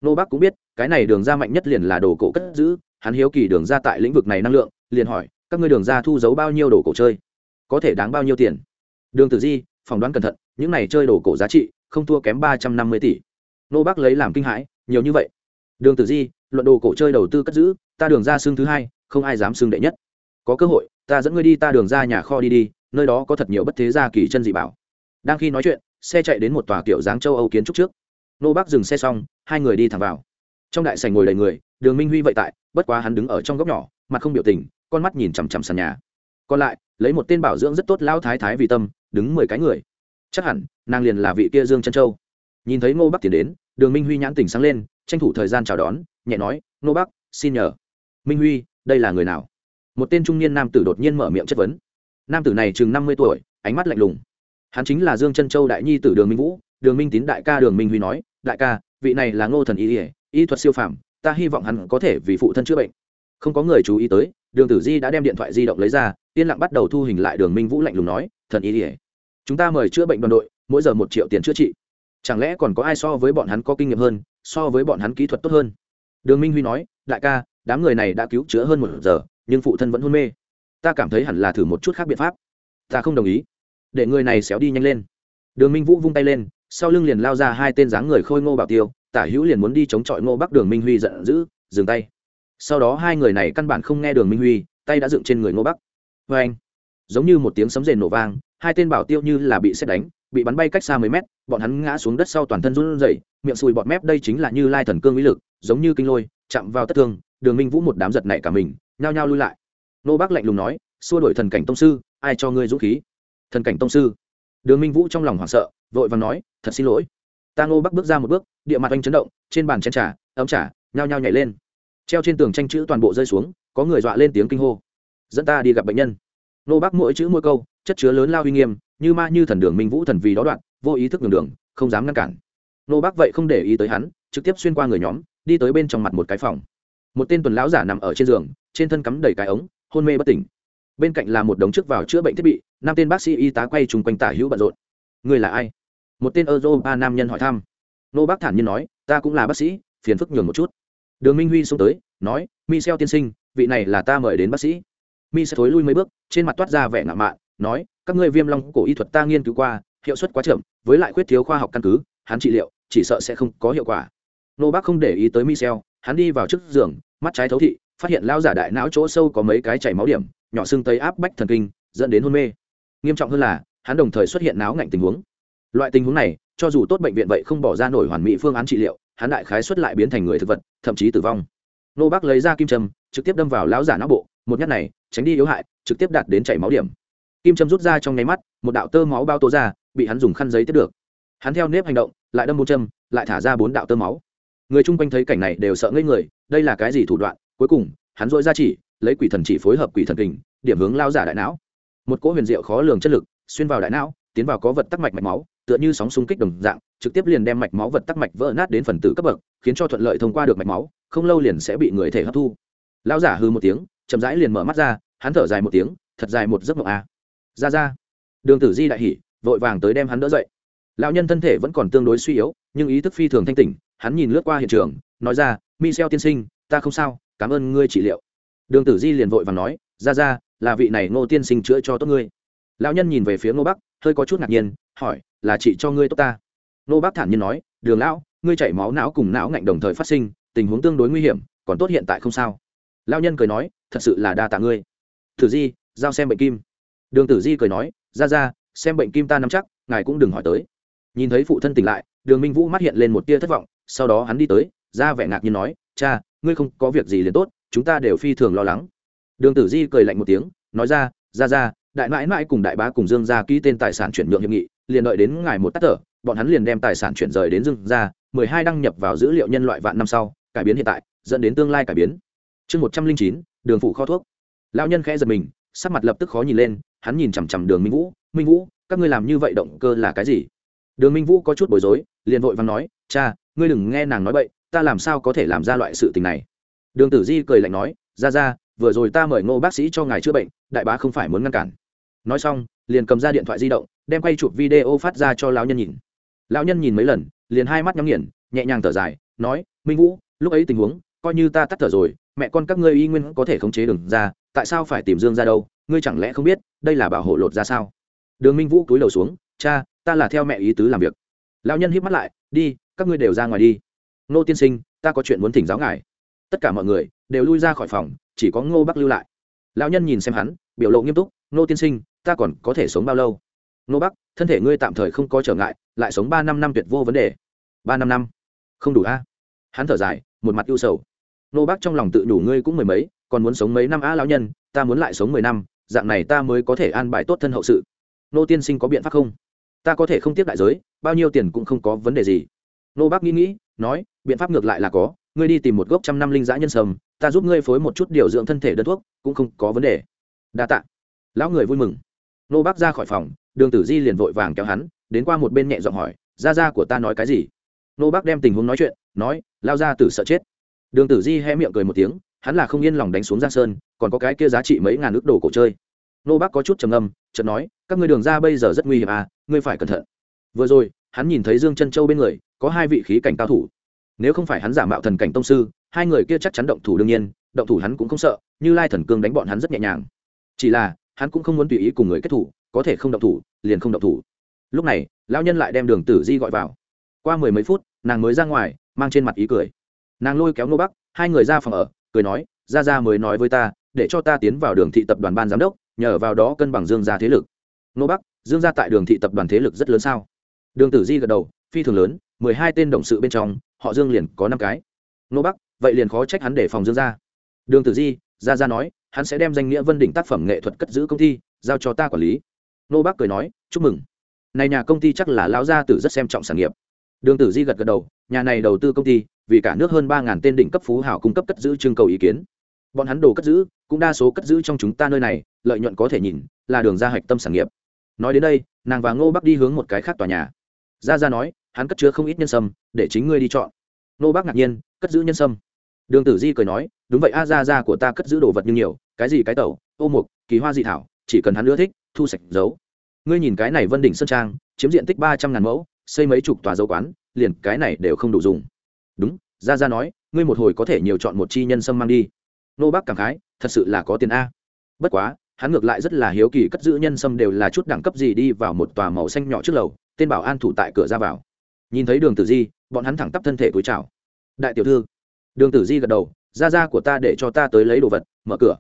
Nô bác cũng biết, cái này đường ra mạnh nhất liền là đồ cổ cất giữ, hắn hiếu kỳ đường ra tại lĩnh vực này năng lượng, liền hỏi, các ngươi đường ra thu giấu bao nhiêu đồ cổ chơi? Có thể đáng bao nhiêu tiền? Đường tử di, phỏng đoán cẩn thận, những này chơi đồ cổ giá trị, không thua kém ba trăm năm mươi tỷ. Nô bác lấy làm kinh hãi, nhiều như vậy? Đường tử di, luận đồ cổ chơi đầu tư cất giữ, ta đường ra xương thứ hai, không ai dám xương đệ nhất. Có cơ hội, ta dẫn ngươi đi ta đường ra nhà kho đi đi nơi đó có thật nhiều bất thế gia kỳ chân dị bảo. Đang khi nói chuyện, xe chạy đến một tòa kiểu dáng châu âu kiến trúc trước. Nô bác dừng xe xong, hai người đi thẳng vào. Trong đại sảnh ngồi đầy người, đường minh huy vậy tại, bất quá hắn đứng ở trong góc nhỏ, mặt không biểu tình, con mắt nhìn chằm chằm sàn nhà. Còn lại, lấy một tên bảo dưỡng rất tốt lao thái thái vì tâm, đứng mười cái người. Chắc hẳn, nàng liền là vị kia dương chân châu. Nhìn thấy ngô bắc tiến đến, đường minh huy nhãn tỉnh sáng lên, tranh thủ thời gian chào đón, nhẹ nói, ngô bắc, xin nhờ. Minh huy, đây là người nào? Một tên trung niên nam tử đột nhiên mở miệng chất vấn nam tử này chừng năm mươi tuổi, ánh mắt lạnh lùng. Hắn chính là dương chân châu đại nhi tử đường minh vũ, đường minh tín đại ca đường minh huy nói, đại ca, vị này là ngô thần y ỉa y thuật siêu phàm, ta hy vọng hắn có thể vì phụ thân chữa bệnh. Không có người chú ý tới, đường tử di đã đem điện thoại di động lấy ra, yên lặng bắt đầu thu hình lại đường minh vũ lạnh lùng nói, thần y ỉa chúng ta mời chữa bệnh đoàn đội, mỗi giờ một triệu tiền chữa trị. Chẳng lẽ còn có ai so với bọn hắn có kinh nghiệm hơn, so với bọn hắn kỹ thuật tốt hơn? Đường minh huy nói, đại ca, đám người này đã cứu chữa hơn một giờ, nhưng phụ thân vẫn hôn mê ta cảm thấy hẳn là thử một chút khác biện pháp. Ta không đồng ý. Để người này xéo đi nhanh lên. Đường minh vũ vung tay lên, sau lưng liền lao ra hai tên dáng người khôi ngô bảo tiêu, tả hữu liền muốn đi chống chọi ngô bắc đường minh huy giận dữ, dừng tay. Sau đó hai người này căn bản không nghe đường minh huy, tay đã dựng trên người ngô bắc. Vê anh, giống như một tiếng sấm rền nổ vang, hai tên bảo tiêu như là bị xét đánh, bị bắn bay cách xa mấy mét, bọn hắn ngã xuống đất sau toàn thân run rẩy, miệng sùi bọt mép đây chính là như lai thần cương uy lực, giống như kinh lôi, chạm vào tất thương, đường minh vũ một đám giật nảy cả mình, nhao nhao lui lại nô bác lạnh lùng nói, xua đổi thần cảnh tông sư, ai cho ngươi dũng khí? Thần cảnh tông sư? Đường minh vũ trong lòng hoảng sợ, vội vàng nói, thật xin lỗi. Ta Nô bác bước ra một bước, địa mặt anh chấn động, trên bàn chén trà, ấm trà, nhao nhao nhảy lên. Treo trên tường tranh chữ toàn bộ rơi xuống, có người dọa lên tiếng kinh hô. Dẫn ta đi gặp bệnh nhân. Nô bác mỗi chữ mỗi câu, chất chứa lớn lao uy nghiêm, như ma như thần đường minh vũ thần vì đó đoạn, vô ý thức đường đường, không dám ngăn cản. Nô bác vậy không để ý tới hắn, trực tiếp xuyên qua người nhóm, đi tới bên trong mặt một cái phòng. Một tên tuần lão giả nằm ở trên giường, trên thân cắm đầy cái ống hôn mê bất tỉnh. Bên cạnh là một đống trước vào chữa bệnh thiết bị, năm tên bác sĩ y tá quay chung quanh tả hữu bận rộn. Người là ai? Một tên euro ba nam nhân hỏi thăm. Nô bác thản nhiên nói, ta cũng là bác sĩ, phiền phức nhường một chút. Đường minh huy xuống tới, nói, michel tiên sinh, vị này là ta mời đến bác sĩ. Mi sẽ thối lui mấy bước, trên mặt toát ra vẻ ngạo mạn, nói, các ngươi viêm long cổ y thuật ta nghiên cứu qua, hiệu suất quá chậm, với lại khuyết thiếu khoa học căn cứ, hắn trị liệu, chỉ sợ sẽ không có hiệu quả. Nô bác không để ý tới michel, hắn đi vào trước giường, mắt trái thấu thị phát hiện lao giả đại não chỗ sâu có mấy cái chảy máu điểm, nhỏ xương tấy áp bách thần kinh, dẫn đến hôn mê. Nghiêm trọng hơn là, hắn đồng thời xuất hiện náo ngạnh tình huống. Loại tình huống này, cho dù tốt bệnh viện vậy không bỏ ra nổi hoàn mỹ phương án trị liệu, hắn đại khái xuất lại biến thành người thực vật, thậm chí tử vong. Nô bác lấy ra kim châm, trực tiếp đâm vào lão giả não bộ, một nhát này, tránh đi yếu hại, trực tiếp đạt đến chảy máu điểm. Kim châm rút ra trong nháy mắt, một đạo tơ máu bao tố ra, bị hắn dùng khăn giấy tiếp được. Hắn theo nếp hành động, lại đâm bốn châm, lại thả ra bốn đạo tơ máu. Người chung quanh thấy cảnh này đều sợ ngây người, đây là cái gì thủ đoạn? Cuối cùng, hắn dội ra chỉ, lấy quỷ thần chỉ phối hợp quỷ thần kình, điểm hướng lao giả đại não. Một cỗ huyền diệu khó lường chất lực xuyên vào đại não, tiến vào có vật tắc mạch mạch máu, tựa như sóng xung kích đồng dạng, trực tiếp liền đem mạch máu vật tắc mạch vỡ nát đến phần tử cấp bậc, khiến cho thuận lợi thông qua được mạch máu, không lâu liền sẽ bị người thể hấp thu. Lao giả hư một tiếng, chậm rãi liền mở mắt ra, hắn thở dài một tiếng, thật dài một giấc mộng a. À. ra ra. Đường tử di đại hỉ, vội vàng tới đem hắn đỡ dậy. Lão nhân thân thể vẫn còn tương đối suy yếu, nhưng ý thức phi thường thanh tỉnh, hắn nhìn lướt qua hiện trường, nói ra michel tiên sinh, ta không sao cảm ơn ngươi trị liệu. Đường tử di liền vội và nói, ra ra, là vị này ngô tiên sinh chữa cho tốt ngươi. Lão nhân nhìn về phía ngô bắc, hơi có chút ngạc nhiên, hỏi, là chị cho ngươi tốt ta? Ngô bắc thản nhiên nói, đường lão, ngươi chảy máu não cùng não ngạnh đồng thời phát sinh, tình huống tương đối nguy hiểm, còn tốt hiện tại không sao. Lão nhân cười nói, thật sự là đa tạ ngươi. Tử di, giao xem bệnh kim. Đường tử di cười nói, ra ra, xem bệnh kim ta nắm chắc, ngài cũng đừng hỏi tới. Nhìn thấy phụ thân tỉnh lại, đường minh vũ mắt hiện lên một tia thất vọng, sau đó hắn đi tới, ra vẻ ngạc nhiên nói, cha ngươi không có việc gì liền tốt, chúng ta đều phi thường lo lắng. Đường tử di cười lạnh một tiếng, nói ra ra ra, đại mãi mãi cùng đại bá cùng dương gia ký tên tài sản chuyển nhượng hiệp nghị, liền đợi đến ngày một tắt thở, bọn hắn liền đem tài sản chuyển rời đến dương gia, mười hai đăng nhập vào dữ liệu nhân loại vạn năm sau, cải biến hiện tại, dẫn đến tương lai cải biến. Chương một trăm linh chín, đường phụ kho thuốc. Lão nhân khẽ giật mình, sắc mặt lập tức khó nhìn lên, hắn nhìn chằm chằm đường minh vũ minh vũ, các ngươi làm như vậy động cơ là cái gì? Đường minh vũ có chút bối rối, liền vội văn nói, cha, ngươi đừng nghe nàng nói bậy ta làm sao có thể làm ra loại sự tình này? Đường tử di cười lạnh nói, ra ra, vừa rồi ta mời ngô bác sĩ cho ngài chữa bệnh, đại bá không phải muốn ngăn cản. Nói xong, liền cầm ra điện thoại di động, đem quay chụp video phát ra cho lão nhân nhìn. Lão nhân nhìn mấy lần, liền hai mắt nhắm nghiền, nhẹ nhàng thở dài, nói, minh vũ, lúc ấy tình huống, coi như ta tắt thở rồi, mẹ con các ngươi y nguyên có thể khống chế đường ra, tại sao phải tìm dương ra đâu? Ngươi chẳng lẽ không biết, đây là bảo hộ lột ra sao? Đường minh vũ cúi đầu xuống, cha, ta là theo mẹ ý tứ làm việc. Lão nhân hít mắt lại, đi, các ngươi đều ra ngoài đi nô tiên sinh, ta có chuyện muốn thỉnh giáo ngài. Tất cả mọi người đều lui ra khỏi phòng, chỉ có ngô bắc lưu lại. Lão nhân nhìn xem hắn, biểu lộ nghiêm túc ngô tiên sinh, ta còn có thể sống bao lâu? Ngô bắc, thân thể ngươi tạm thời không có trở ngại, lại sống ba năm năm tuyệt vô vấn đề. Ba năm năm? Không đủ a? Hắn thở dài, một mặt ưu sầu. Ngô bắc trong lòng tự đủ ngươi cũng mười mấy, còn muốn sống mấy năm a lão nhân, ta muốn lại sống mười năm, dạng này ta mới có thể an bài tốt thân hậu sự. Nô tiên sinh có biện pháp không? Ta có thể không tiếp đại giới, bao nhiêu tiền cũng không có vấn đề gì nô bác nghĩ nghĩ, nói, biện pháp ngược lại là có, ngươi đi tìm một gốc trăm năm linh giã nhân sâm, ta giúp ngươi phối một chút điều dưỡng thân thể đơn thuốc, cũng không có vấn đề. Đa tạ. Lão người vui mừng. Nô bác ra khỏi phòng, đường tử di liền vội vàng kéo hắn, đến qua một bên nhẹ giọng hỏi ra ra của ta nói cái gì? Nô bác đem tình huống nói chuyện, nói lao ra tử sợ chết. Đường tử di hé miệng cười một tiếng, hắn là không yên lòng đánh xuống giang sơn, còn có cái kia giá trị mấy ngàn nước đồ cổ chơi. Nô bác có chút trầm âm chợt nói, các ngươi đường ra bây giờ rất nguy hiểm à ngươi phải cẩn thận. Vừa rồi, hắn nhìn thấy dương chân châu bên người có hai vị khí cảnh cao thủ. Nếu không phải hắn giả mạo thần cảnh tông sư, hai người kia chắc chắn động thủ đương nhiên, động thủ hắn cũng không sợ, như lai thần cương đánh bọn hắn rất nhẹ nhàng. Chỉ là, hắn cũng không muốn tùy ý cùng người kết thủ, có thể không động thủ, liền không động thủ. Lúc này, lão nhân lại đem đường tử di gọi vào. Qua mười mấy phút, nàng mới ra ngoài, mang trên mặt ý cười. Nàng lôi kéo nô bắc, hai người ra phòng ở, cười nói ra ra mới nói với ta, để cho ta tiến vào đường thị tập đoàn ban giám đốc, nhờ vào đó cân bằng dương gia thế lực. Nô bắc, dương gia tại đường thị tập đoàn thế lực rất lớn sao? Đường tử di gật đầu, phi thường lớn mười hai tên đồng sự bên trong, họ dương liền có năm cái. Nô bắc, vậy liền khó trách hắn để phòng dương gia. Đường tử di, gia gia nói, hắn sẽ đem danh nghĩa vân đỉnh tác phẩm nghệ thuật cất giữ công ty, giao cho ta quản lý. Nô bắc cười nói, chúc mừng. Này nhà công ty chắc là lão gia tử rất xem trọng sản nghiệp. Đường tử di gật gật đầu, nhà này đầu tư công ty, vì cả nước hơn ba ngàn tên đỉnh cấp phú hảo cung cấp cất giữ trưng cầu ý kiến. Bọn hắn đồ cất giữ, cũng đa số cất giữ trong chúng ta nơi này, lợi nhuận có thể nhìn, là đường ra hạch tâm sản nghiệp. Nói đến đây, nàng và ngô bắc đi hướng một cái khác tòa nhà. Gia gia nói hắn cất chứa không ít nhân sâm, để chính ngươi đi chọn. Nô bác ngạc nhiên, cất giữ nhân sâm. Đường tử di cười nói, đúng vậy a, gia gia của ta cất giữ đồ vật như nhiều, cái gì cái tẩu, ô mục, kỳ hoa dị thảo, chỉ cần hắn ưa thích, thu sạch giấu ngươi nhìn cái này vân đỉnh sơn trang, chiếm diện tích ba trăm ngàn mẫu, xây mấy chục tòa dấu quán, liền cái này đều không đủ dùng. Đúng, gia gia nói, ngươi một hồi có thể nhiều chọn một chi nhân sâm mang đi. Nô bác cảm khái, thật sự là có tiền a. Bất quá, hắn ngược lại rất là hiếu kỳ cất giữ nhân sâm đều là chút đẳng cấp gì đi vào một tòa màu xanh nhỏ trước lầu, tên bảo an thủ tại cửa ra vào nhìn thấy đường tử di, bọn hắn thẳng tắp thân thể túi chào. Đại tiểu thư. Đường tử di gật đầu ra ra của ta để cho ta tới lấy đồ vật, mở cửa.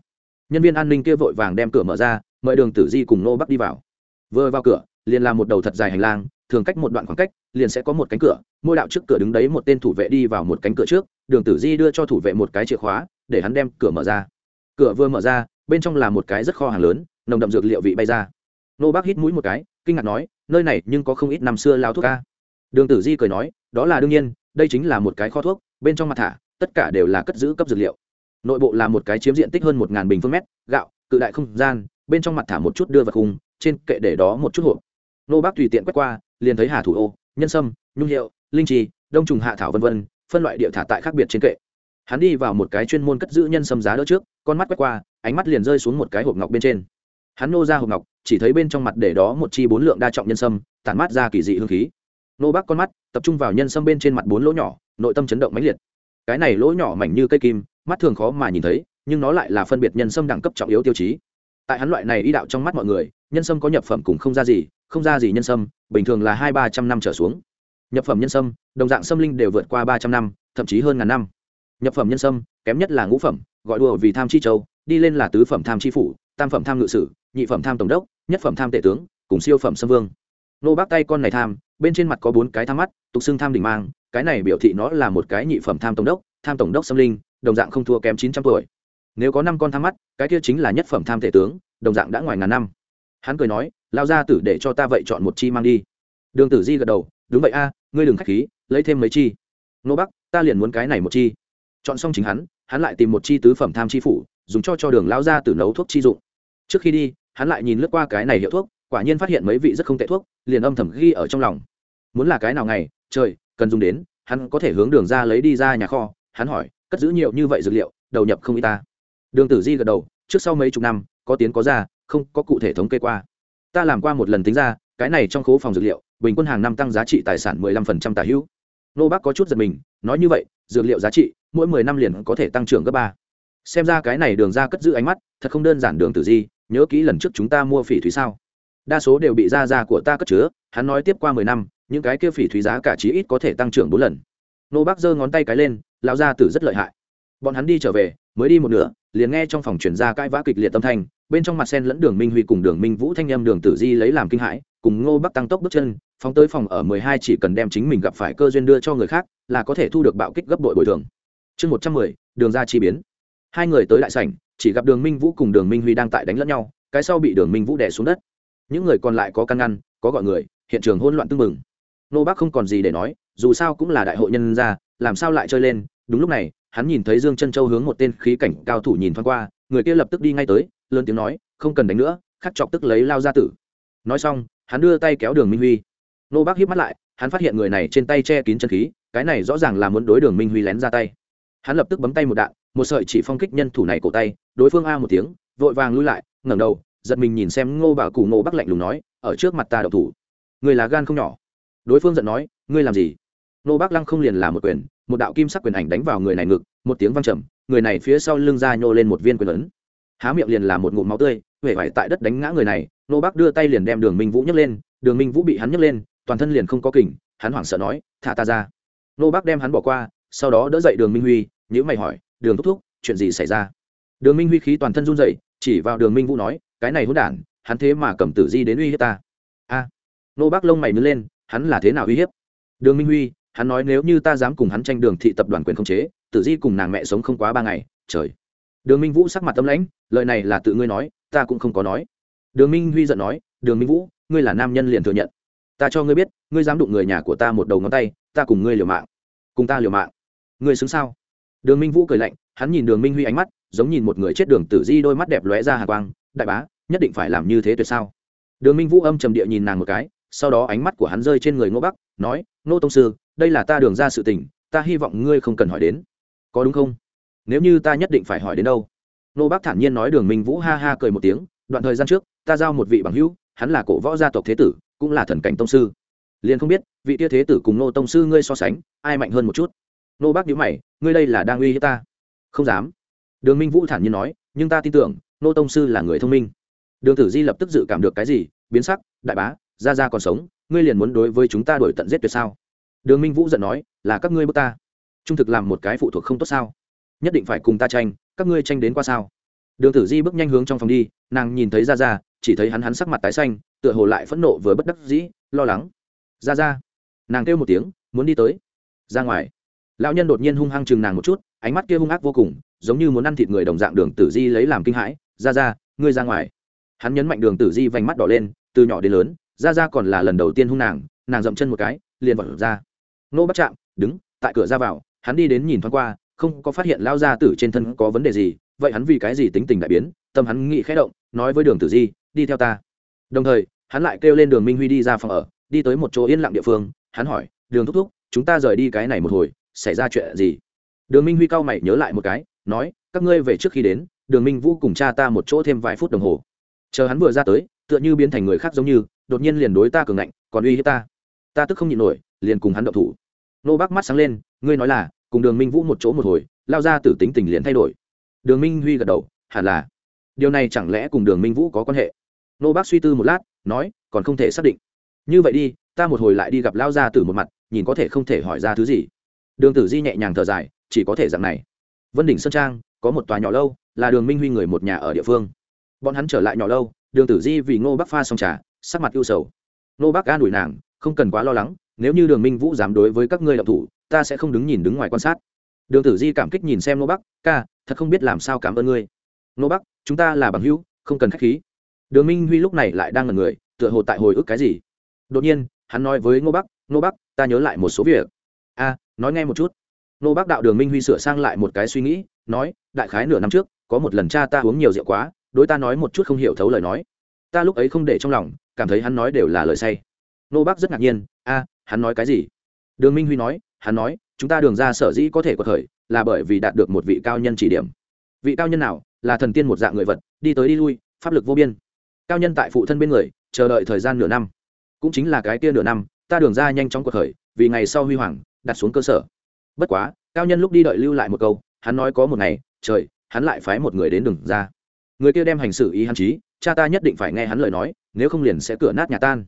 Nhân viên an ninh kia vội vàng đem cửa mở ra, mời đường tử di cùng nô bắc đi vào. Vừa vào cửa, liền làm một đầu thật dài hành lang, thường cách một đoạn khoảng cách, liền sẽ có một cánh cửa, mỗi đạo trước cửa đứng đấy một tên thủ vệ đi vào một cánh cửa trước, đường tử di đưa cho thủ vệ một cái chìa khóa, để hắn đem cửa mở ra. Cửa vừa mở ra, bên trong là một cái rất kho hàng lớn, nồng đậm dược liệu vị bay ra. Nô bác hít mũi một cái, kinh ngạc nói, nơi này nhưng có không ít năm xưa lao thuốc ca đường tử di cười nói, đó là đương nhiên, đây chính là một cái kho thuốc, bên trong mặt thả, tất cả đều là cất giữ cấp dược liệu. Nội bộ là một cái chiếm diện tích hơn một bình phương mét, gạo, cự đại không gian, bên trong mặt thả một chút đưa vào khung, trên kệ để đó một chút hộp. Nô bác tùy tiện quét qua, liền thấy hà thủ ô, nhân sâm, nhung hiệu, linh trì, đông trùng hạ thảo v v phân loại địa thả tại khác biệt trên kệ. Hắn đi vào một cái chuyên môn cất giữ nhân sâm giá đỡ trước, con mắt quét qua, ánh mắt liền rơi xuống một cái hộp ngọc bên trên. Hắn nô ra hộp ngọc, chỉ thấy bên trong mặt để đó một chi bốn lượng đa trọng nhân sâm, tản mát ra kỳ dị hương khí nô bác con mắt tập trung vào nhân sâm bên trên mặt bốn lỗ nhỏ, nội tâm chấn động mãnh liệt. Cái này lỗ nhỏ mảnh như cây kim, mắt thường khó mà nhìn thấy, nhưng nó lại là phân biệt nhân sâm đẳng cấp trọng yếu tiêu chí. Tại hắn loại này y đạo trong mắt mọi người, nhân sâm có nhập phẩm cùng không ra gì, không ra gì nhân sâm, bình thường là hai ba trăm năm trở xuống. Nhập phẩm nhân sâm, đồng dạng sâm linh đều vượt qua ba trăm năm, thậm chí hơn ngàn năm. Nhập phẩm nhân sâm, kém nhất là ngũ phẩm, gọi đùa vì tham chi châu, đi lên là tứ phẩm tham chi phủ, tam phẩm tham ngự sử, nhị phẩm tham tổng đốc, nhất phẩm tham tể tướng, cùng siêu phẩm sâm vương nô bác tay con này tham, bên trên mặt có bốn cái tham mắt, tục xưng tham đỉnh mang, cái này biểu thị nó là một cái nhị phẩm tham tổng đốc, tham tổng đốc sâm linh, đồng dạng không thua kém chín trăm tuổi. Nếu có năm con tham mắt, cái kia chính là nhất phẩm tham thể tướng, đồng dạng đã ngoài ngàn năm. Hắn cười nói lao ra tử để cho ta vậy chọn một chi mang đi. Đường tử di gật đầu, đúng vậy a, ngươi đừng k h á c h khí, lấy thêm mấy chi. Nô bắc ta liền muốn cái này một chi. Chọn xong chính hắn hắn lại tìm một chi tứ phẩm tham chi phủ, dùng cho cho đường lao ra tử nấu thuốc chi dụng. Trước khi đi, hắn lại nhìn lướt qua cái này hiệu thuốc quả nhiên phát hiện mấy vị rất không tệ thuốc, liền âm thầm ghi ở trong lòng. Muốn là cái nào ngày, trời, cần dùng đến, hắn có thể hướng đường ra lấy đi ra nhà kho. Hắn hỏi, cất giữ nhiều như vậy dược liệu, đầu nhập không y ta. Đường tử di gật đầu, trước sau mấy chục năm, có tiến có ra, không có cụ thể thống kê qua. Ta làm qua một lần tính ra, cái này trong khố phòng dược liệu, bình quân hàng năm tăng giá trị tài sản 15% tả hữu. Nô bác có chút giật mình, nói như vậy, dược liệu giá trị, mỗi 10 năm liền có thể tăng trưởng gấp ba. Xem ra cái này đường ra cất giữ ánh mắt, thật không đơn giản đường tử di, nhớ kỹ lần trước chúng ta mua phỉ thúy sao đa số đều bị ra ra của ta cất chứa, hắn nói tiếp qua mười năm, những cái kia phỉ thúy giá cả chí ít có thể tăng trưởng bốn lần. Nô bác giơ ngón tay cái lên, lão gia tử rất lợi hại. Bọn hắn đi trở về, mới đi một nửa, liền nghe trong phòng chuyển ra cãi vã kịch liệt tâm thanh, bên trong mặt sen lẫn đường minh huy cùng đường minh vũ thanh em đường tử di lấy làm kinh hãi, cùng ngô bắc tăng tốc bước chân, phóng tới phòng ở mười hai chỉ cần đem chính mình gặp phải cơ duyên đưa cho người khác, là có thể thu được bạo kích gấp đội bồi thường. Chương một trăm mười, đường ra chi biến. Hai người tới đại sảnh, chỉ gặp đường minh vũ cùng đường minh huy đang tại đánh lẫn nhau, cái sau bị đường minh vũ đè xuống đất những người còn lại có căn ngăn, có gọi người, hiện trường hỗn loạn tưng mừng nô bác không còn gì để nói, dù sao cũng là đại hội nhân gia, làm sao lại chơi lên? Đúng lúc này, hắn nhìn thấy dương chân châu hướng một tên khí cảnh cao thủ nhìn thoáng qua, người kia lập tức đi ngay tới, lớn tiếng nói, không cần đánh nữa, khắc chọc tức lấy lao ra tử. Nói xong, hắn đưa tay kéo đường minh huy. Nô bác hiếp mắt lại, hắn phát hiện người này trên tay che kín chân khí, cái này rõ ràng là muốn đối đường minh huy lén ra tay. Hắn lập tức bấm tay một đạn, một sợi chỉ phong kích nhân thủ này cổ tay, đối phương a một tiếng, vội vàng lui lại, ngẩng đầu giật mình nhìn xem ngô bà cụ ngô bắc lạnh lùng nói, ở trước mặt ta đậu thủ. Người là gan không nhỏ. Đối phương giận nói, ngươi làm gì? Ngô bắc lăng không liền là một quyền, một đạo kim sắc quyền ảnh đánh vào người này ngực, một tiếng văng trầm, người này phía sau lưng ra nhô lên một viên quyền ấn. Há miệng liền là một ngụm máu tươi huệ vải tại đất đánh ngã người này, ngô bắc đưa tay liền đem đường minh vũ nhấc lên, đường minh vũ bị hắn nhấc lên, toàn thân liền không có kình, hắn hoảng sợ nói, thả ta ra. Ngô bắc đem hắn bỏ qua, sau đó đỡ dậy đường minh huy nhữ mày hỏi, đường thúc thúc, chuyện gì xảy ra? Đường minh huy khí toàn thân run dậy chỉ vào đường minh vũ nói cái này hỗn đản, hắn thế mà cầm tử di đến uy hiếp ta. A, nô bác lông mày nứt lên, hắn là thế nào uy hiếp? Đường minh huy, hắn nói nếu như ta dám cùng hắn tranh đường thị tập đoàn quyền khống chế, tử di cùng nàng mẹ sống không quá ba ngày, trời. Đường minh vũ sắc mặt tâm lãnh, lời này là tự ngươi nói, ta cũng không có nói. Đường minh huy giận nói, đường minh vũ, ngươi là nam nhân liền thừa nhận. Ta cho ngươi biết, ngươi dám đụng người nhà của ta một đầu ngón tay, ta cùng ngươi liều mạng. Cùng ta liều mạng. Ngươi xứng sao? Đường minh vũ cười lạnh, hắn nhìn đường minh huy ánh mắt, giống nhìn một người chết đường tử di đôi mắt đẹp lóe ra hà quang đại bá, nhất định phải làm như thế tuyệt sao? Đường minh vũ âm trầm địa nhìn nàng một cái, sau đó ánh mắt của hắn rơi trên người ngô bắc, nói, ngô tông sư, đây là ta đường ra sự tình, ta hy vọng ngươi không cần hỏi đến. Có đúng không? Nếu như ta nhất định phải hỏi đến đâu? Ngô bắc thản nhiên nói đường minh vũ ha ha cười một tiếng, đoạn thời gian trước, ta giao một vị bằng hữu, hắn là cổ võ gia tộc thế tử, cũng là thần cảnh tông sư. Liền không biết, vị tia thế tử cùng nô tông sư ngươi so sánh, ai mạnh hơn một chút? Nô bác nhíu mày, ngươi đây là đang uy hiếp ta? Không dám. Đường minh vũ thản nhiên nói, nhưng ta tin tưởng nô tông sư là người thông minh. Đường tử di lập tức dự cảm được cái gì, biến sắc, đại bá ra ra còn sống, ngươi liền muốn đối với chúng ta đổi tận giết tuyệt sao? Đường minh vũ giận nói, là các ngươi bước ta. Trung thực làm một cái phụ thuộc không tốt sao? Nhất định phải cùng ta tranh, các ngươi tranh đến qua sao? Đường tử di bước nhanh hướng trong phòng đi, nàng nhìn thấy ra ra chỉ thấy hắn hắn sắc mặt tái xanh, tựa hồ lại phẫn nộ với bất đắc dĩ, lo lắng. Ra ra nàng kêu một tiếng, muốn đi tới. Ra ngoài. Lão nhân đột nhiên hung hăng chừng nàng một chút, ánh mắt kia hung ác vô cùng, giống như muốn ăn thịt người đồng dạng đường tử di lấy làm kinh hãi ra ra, ngươi ra ngoài. Hắn nhấn mạnh đường tử di vành mắt đỏ lên, từ nhỏ đến lớn, ra ra còn là lần đầu tiên hung nàng nàng dậm chân một cái, liền vật ra. Nô bắt chạm đứng, tại cửa ra vào, hắn đi đến nhìn thoáng qua, không có phát hiện lao ra tử trên thân có vấn đề gì, vậy hắn vì cái gì tính tình đại biến, tâm hắn nghĩ khẽ động, nói với đường tử di, đi theo ta. Đồng thời, hắn lại kêu lên đường minh huy đi ra phòng ở, đi tới một chỗ yên lặng địa phương, hắn hỏi, đường thúc thúc, chúng ta rời đi cái này một hồi, xảy ra chuyện gì? Đường minh huy cao mày nhớ lại một cái, nói, các ngươi về trước khi đến đường minh vũ cùng cha ta một chỗ thêm vài phút đồng hồ. Chờ hắn vừa ra tới, tựa như biến thành người khác giống như, đột nhiên liền đối ta cường ngạnh, còn uy hiếp ta. Ta tức không nhịn nổi, liền cùng hắn động thủ. Nô bác mắt sáng lên, ngươi nói là, cùng đường minh vũ một chỗ một hồi, lao ra từ tính tình liền thay đổi. Đường minh huy gật đầu, hẳn là. Điều này chẳng lẽ cùng đường minh vũ có quan hệ? Nô bác suy tư một lát, nói, còn không thể xác định. Như vậy đi, ta một hồi lại đi gặp lao gia tử một mặt, nhìn có thể không thể hỏi ra thứ gì. Đường tử di nhẹ nhàng thở dài, chỉ có thể dạng này. Vân đỉnh sơn trang có một tòa nhỏ lâu, là đường minh huy người một nhà ở địa phương. Bọn hắn trở lại nhỏ lâu, đường tử di vì ngô bắc pha xong trà, sắc mặt ưu sầu. Ngô bắc an ủi nàng, không cần quá lo lắng, nếu như đường minh vũ dám đối với các ngươi đọc thủ, ta sẽ không đứng nhìn đứng ngoài quan sát. Đường tử di cảm kích nhìn xem ngô bắc, ca, thật không biết làm sao cảm ơn ngươi. Ngô bắc, chúng ta là bằng hữu, không cần k h á c h khí. Đường minh huy lúc này lại đang là người, tựa hồ tại hồi ức cái gì. Đột nhiên, hắn nói với ngô bắc ngô bắc, ta nhớ lại một số việc. A, nói nghe một chút. Nô bác đạo đường minh huy sửa sang lại một cái suy nghĩ, nói, đại khái nửa năm trước, có một lần cha ta uống nhiều rượu quá, đối ta nói một chút không hiểu thấu lời nói. Ta lúc ấy không để trong lòng, cảm thấy hắn nói đều là lời say. Nô bác rất ngạc nhiên, a, hắn nói cái gì? Đường minh huy nói, hắn nói, chúng ta đường ra sở dĩ có thể có thời là bởi vì đạt được một vị cao nhân chỉ điểm. Vị cao nhân nào, là thần tiên một dạng người vật, đi tới đi lui, pháp lực vô biên. Cao nhân tại phụ thân bên người, chờ đợi thời gian nửa năm. Cũng chính là cái kia nửa năm, ta đường ra nhanh chóng cuộc khởi, vì ngày sau huy hoàng, đặt xuống cơ sở bất quá cao nhân lúc đi đợi lưu lại một câu hắn nói có một ngày trời hắn lại phái một người đến đường ra. Người kia đem hành xử ý hắn chí, cha ta nhất định phải nghe hắn lời nói nếu không liền sẽ cửa nát nhà tan.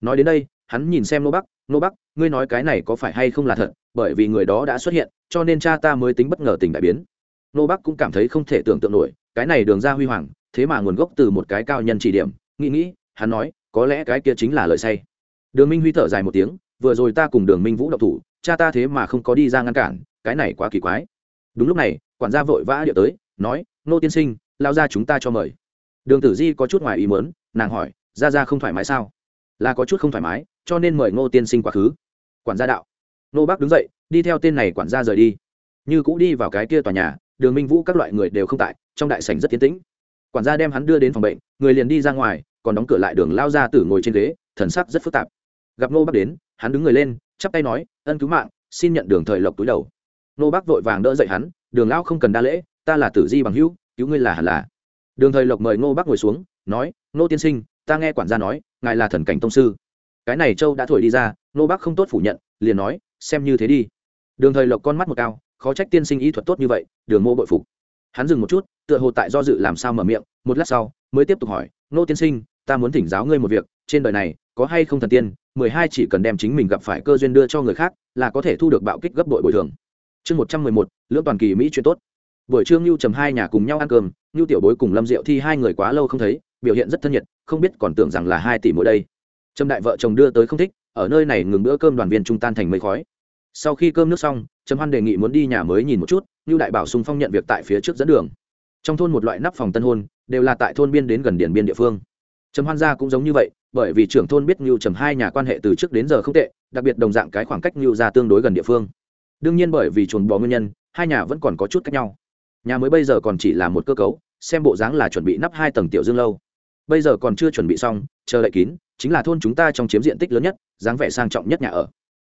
Nói đến đây hắn nhìn xem nô bắc nô bắc ngươi nói cái này có phải hay không là thật? Bởi vì người đó đã xuất hiện cho nên cha ta mới tính bất ngờ tình đại biến. Nô bắc cũng cảm thấy không thể tưởng tượng nổi cái này đường ra huy hoàng thế mà nguồn gốc từ một cái cao nhân chỉ điểm nghĩ nghĩ hắn nói có lẽ cái kia chính là lời say. Đường minh huy thở dài một tiếng vừa rồi ta cùng đường minh vũ độc thủ cha ta thế mà không có đi ra ngăn cản, cái này quá kỳ quái. Đúng lúc này, quản gia vội vã điệu tới, nói, nô tiên sinh, lao ra chúng ta cho mời. Đường tử di có chút ngoài ý mớn nàng hỏi, ra ra không thoải mái sao? Là có chút không thoải mái, cho nên mời ngô tiên sinh quá khứ. Quản gia đạo, nô bác đứng dậy, đi theo tên này quản gia rời đi. Như cũ đi vào cái kia tòa nhà, đường minh vũ các loại người đều không tại, trong đại sảnh rất tiến tĩnh. Quản gia đem hắn đưa đến phòng bệnh, người liền đi ra ngoài, còn đóng cửa lại đường lao ra tử ngồi trên ghế, thần sắc rất phức tạp. Gặp nô bác đến, hắn đứng người lên, chắp tay nói ân cứu mạng, xin nhận đường thời lộc túi đầu. Nô bác vội vàng đỡ dậy hắn, đường lão không cần đa lễ, ta là tử di bằng hữu, cứu ngươi là hẳn là. Đường thời lộc mời ngô bác ngồi xuống, nói, nô tiên sinh, ta nghe quản gia nói, ngài là thần cảnh tông sư. Cái này châu đã thổi đi ra, nô bác không tốt phủ nhận, liền nói, xem như thế đi. Đường thời lộc con mắt một cao, khó trách tiên sinh ý thuật tốt như vậy, đường mô bội phục. Hắn dừng một chút, tựa hồ tại do dự làm sao mở miệng, một lát sau, mới tiếp tục hỏi, nô tiên sinh, ta muốn thỉnh giáo ngươi một việc, trên đời này có hay không thần tiên mười hai chỉ cần đem chính mình gặp phải cơ duyên đưa cho người khác, là có thể thu được bạo kích gấp đội bồi thường. Chương một trăm mười một, lưỡng toàn kỳ mỹ chuyện tốt. Buổi trưa ngưu trầm hai nhà cùng nhau ăn cơm, ngưu tiểu bối cùng lâm diệu thi hai người quá lâu không thấy, biểu hiện rất thân nhiệt, không biết còn tưởng rằng là hai tỷ mỗi đây. Trâm đại vợ chồng đưa tới không thích, ở nơi này ngừng bữa cơm đoàn viên trung tan thành mây khói. Sau khi cơm nước xong, trầm hoan đề nghị muốn đi nhà mới nhìn một chút, ngưu đại bảo sung phong nhận việc tại phía trước dẫn đường. Trong thôn một loại nắp phòng tân hôn, đều là tại thôn biên đến gần điển biên địa phương trầm hoan gia cũng giống như vậy, bởi vì trưởng thôn biết ngưu trầm hai nhà quan hệ từ trước đến giờ không tệ, đặc biệt đồng dạng cái khoảng cách ngưu ra tương đối gần địa phương. Đương nhiên bởi vì chuồn bò nguyên nhân, hai nhà vẫn còn có chút cách nhau. Nhà mới bây giờ còn chỉ là một cơ cấu, xem bộ dáng là chuẩn bị nắp hai tầng tiểu dương lâu. Bây giờ còn chưa chuẩn bị xong, chờ đợi kín, chính là thôn chúng ta trong chiếm diện tích lớn nhất, dáng vẻ sang trọng nhất nhà ở.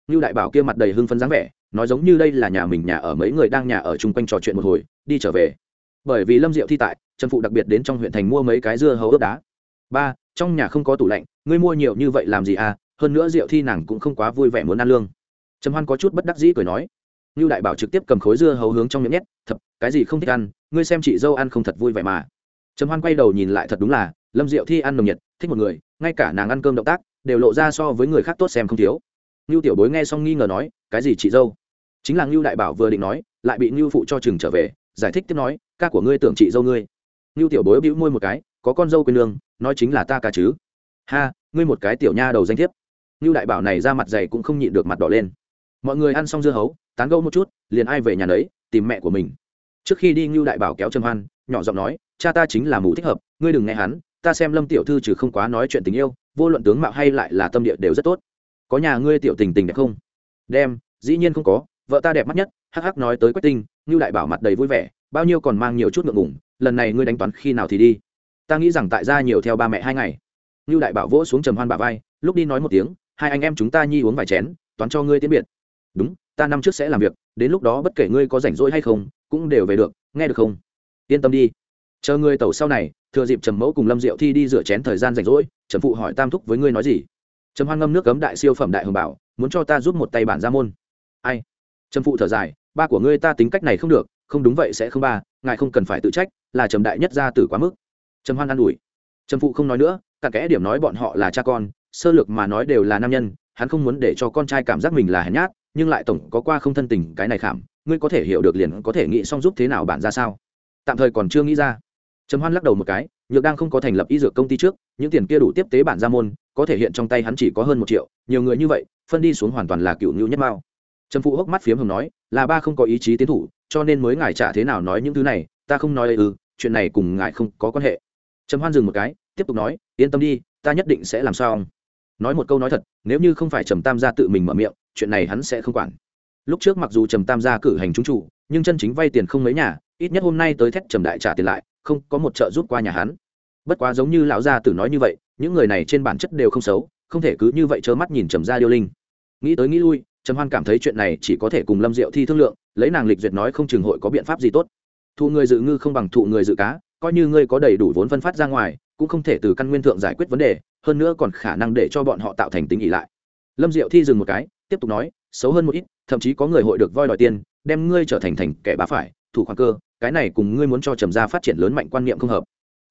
Như đại bảo kia mặt đầy hưng phấn dáng vẻ, nói giống như đây là nhà mình nhà ở mấy người đang nhà ở chung quanh trò chuyện một hồi, đi trở về. Bởi vì lâm diệu thi tại, trần phụ đặc biệt đến trong huyện thành mua mấy cái dưa hấu ướp đá ba, trong nhà không có tủ lạnh, ngươi mua nhiều như vậy làm gì à? Hơn nữa rượu thi nàng cũng không quá vui vẻ muốn ăn lương. Trầm hoan có chút bất đắc dĩ cười nói. Như đại bảo trực tiếp cầm khối dưa hấu hướng trong miệng nhét thật cái gì không thích ăn, ngươi xem chị dâu ăn không thật vui vẻ mà. Trầm hoan quay đầu nhìn lại thật đúng là, lâm diệu thi ăn nồng nhiệt, thích một người, ngay cả nàng ăn cơm động tác, đều lộ ra so với người khác tốt xem không thiếu. Ngưu tiểu bối nghe xong nghi ngờ nói, cái gì chị dâu? Chính là ngưu đại bảo vừa định nói, lại bị ngưu phụ cho chừng trở về, giải thích tiếp nói, ca của ngươi tưởng chị dâu ngươi. Ngưu tiểu bối bĩu môi một cái, có con dâu quên lương nói chính là ta cả chứ. Ha, ngươi một cái tiểu nha đầu danh thiếp. Như đại bảo này ra mặt dày cũng không nhịn được mặt đỏ lên. Mọi người ăn xong dưa hấu, tán gẫu một chút, liền ai về nhà đấy tìm mẹ của mình. Trước khi đi, ngưu đại bảo kéo trầm hoan, nhỏ giọng nói, cha ta chính là mù thích hợp, ngươi đừng nghe hắn, ta xem lâm tiểu thư trừ không quá nói chuyện tình yêu, vô luận tướng mạo hay lại là tâm địa đều rất tốt. Có nhà ngươi tiểu tình tình đẹp không? Đem, dĩ nhiên không có, vợ ta đẹp mắt nhất. Hắc hắc nói tới quách tinh như đại bảo mặt đầy vui vẻ, bao nhiêu còn mang nhiều chút ngượng ngủng lần này ngươi đánh toán khi nào thì đi? Ta nghĩ rằng tại gia nhiều theo ba mẹ hai ngày. Như đại bảo vỗ xuống trầm hoan bà vai, lúc đi nói một tiếng, hai anh em chúng ta nhi uống vài chén, toán cho ngươi tiến biệt. Đúng, ta năm trước sẽ làm việc, đến lúc đó bất kể ngươi có rảnh rỗi hay không, cũng đều về được, nghe được không? Yên tâm đi. Chờ ngươi tẩu sau này, thừa dịp trầm mẫu cùng lâm diệu thi đi rửa chén thời gian rảnh rỗi, trầm phụ hỏi tam thúc với ngươi nói gì? Trầm hoan ngâm nước cấm đại siêu phẩm đại hồng bảo, muốn cho ta giúp một tay bản ra môn. Ai? Trầm phụ thở dài, ba của ngươi ta tính cách này không được, không đúng vậy sẽ không ba, ngài không cần phải tự trách, là trầm đại nhất ra từ quá mức trầm hoan an ủi. Trầm phụ không nói nữa, cả kẽ điểm nói bọn họ là cha con, sơ lược mà nói đều là nam nhân, hắn không muốn để cho con trai cảm giác mình là hèn nhát, nhưng lại tổng có qua không thân tình, cái này khảm, ngươi có thể hiểu được liền có thể nghĩ xong giúp thế nào bạn ra sao. Tạm thời còn chưa nghĩ ra. Trầm hoan lắc đầu một cái, nhược đang không có thành lập y dược công ty trước, những tiền kia đủ tiếp tế bản ra môn, có thể hiện trong tay hắn chỉ có hơn một triệu, nhiều người như vậy, phân đi xuống hoàn toàn là cựu ngưu nhất mao. Trầm phụ hốc mắt phiếm hồng nói, là ba không có ý chí tiến thủ, cho nên mới ngài trả thế nào nói những thứ này, ta không nói ư, chuyện này cùng ngài không có quan hệ trầm hoan dừng một cái, tiếp tục nói, yên tâm đi, ta nhất định sẽ làm sao nói một câu nói thật, nếu như không phải trầm tam gia tự mình mở miệng, chuyện này hắn sẽ không quản. Lúc trước mặc dù trầm tam gia cử hành chúng chủ, nhưng chân chính vay tiền không mấy nhà, ít nhất hôm nay tới thét trầm đại trả tiền lại, không có một trợ giúp qua nhà hắn. Bất quá giống như lão gia tử nói như vậy, những người này trên bản chất đều không xấu, không thể cứ như vậy trơ mắt nhìn trầm gia điêu linh. Nghĩ tới nghĩ lui, trầm hoan cảm thấy chuyện này chỉ có thể cùng lâm diệu thi thương lượng, lấy nàng lịch duyệt nói không chừng hội có biện pháp gì tốt. Thụ người dự ngư không bằng thụ người dự cá coi như ngươi có đầy đủ vốn phân phát ra ngoài, cũng không thể từ căn nguyên thượng giải quyết vấn đề, hơn nữa còn khả năng để cho bọn họ tạo thành tính ỉ lại. Lâm diệu thi dừng một cái, tiếp tục nói, xấu hơn một ít, thậm chí có người hội được voi đòi tiền, đem ngươi trở thành thành kẻ bá phải, thủ khoản cơ, cái này cùng ngươi muốn cho trầm gia phát triển lớn mạnh quan niệm không hợp.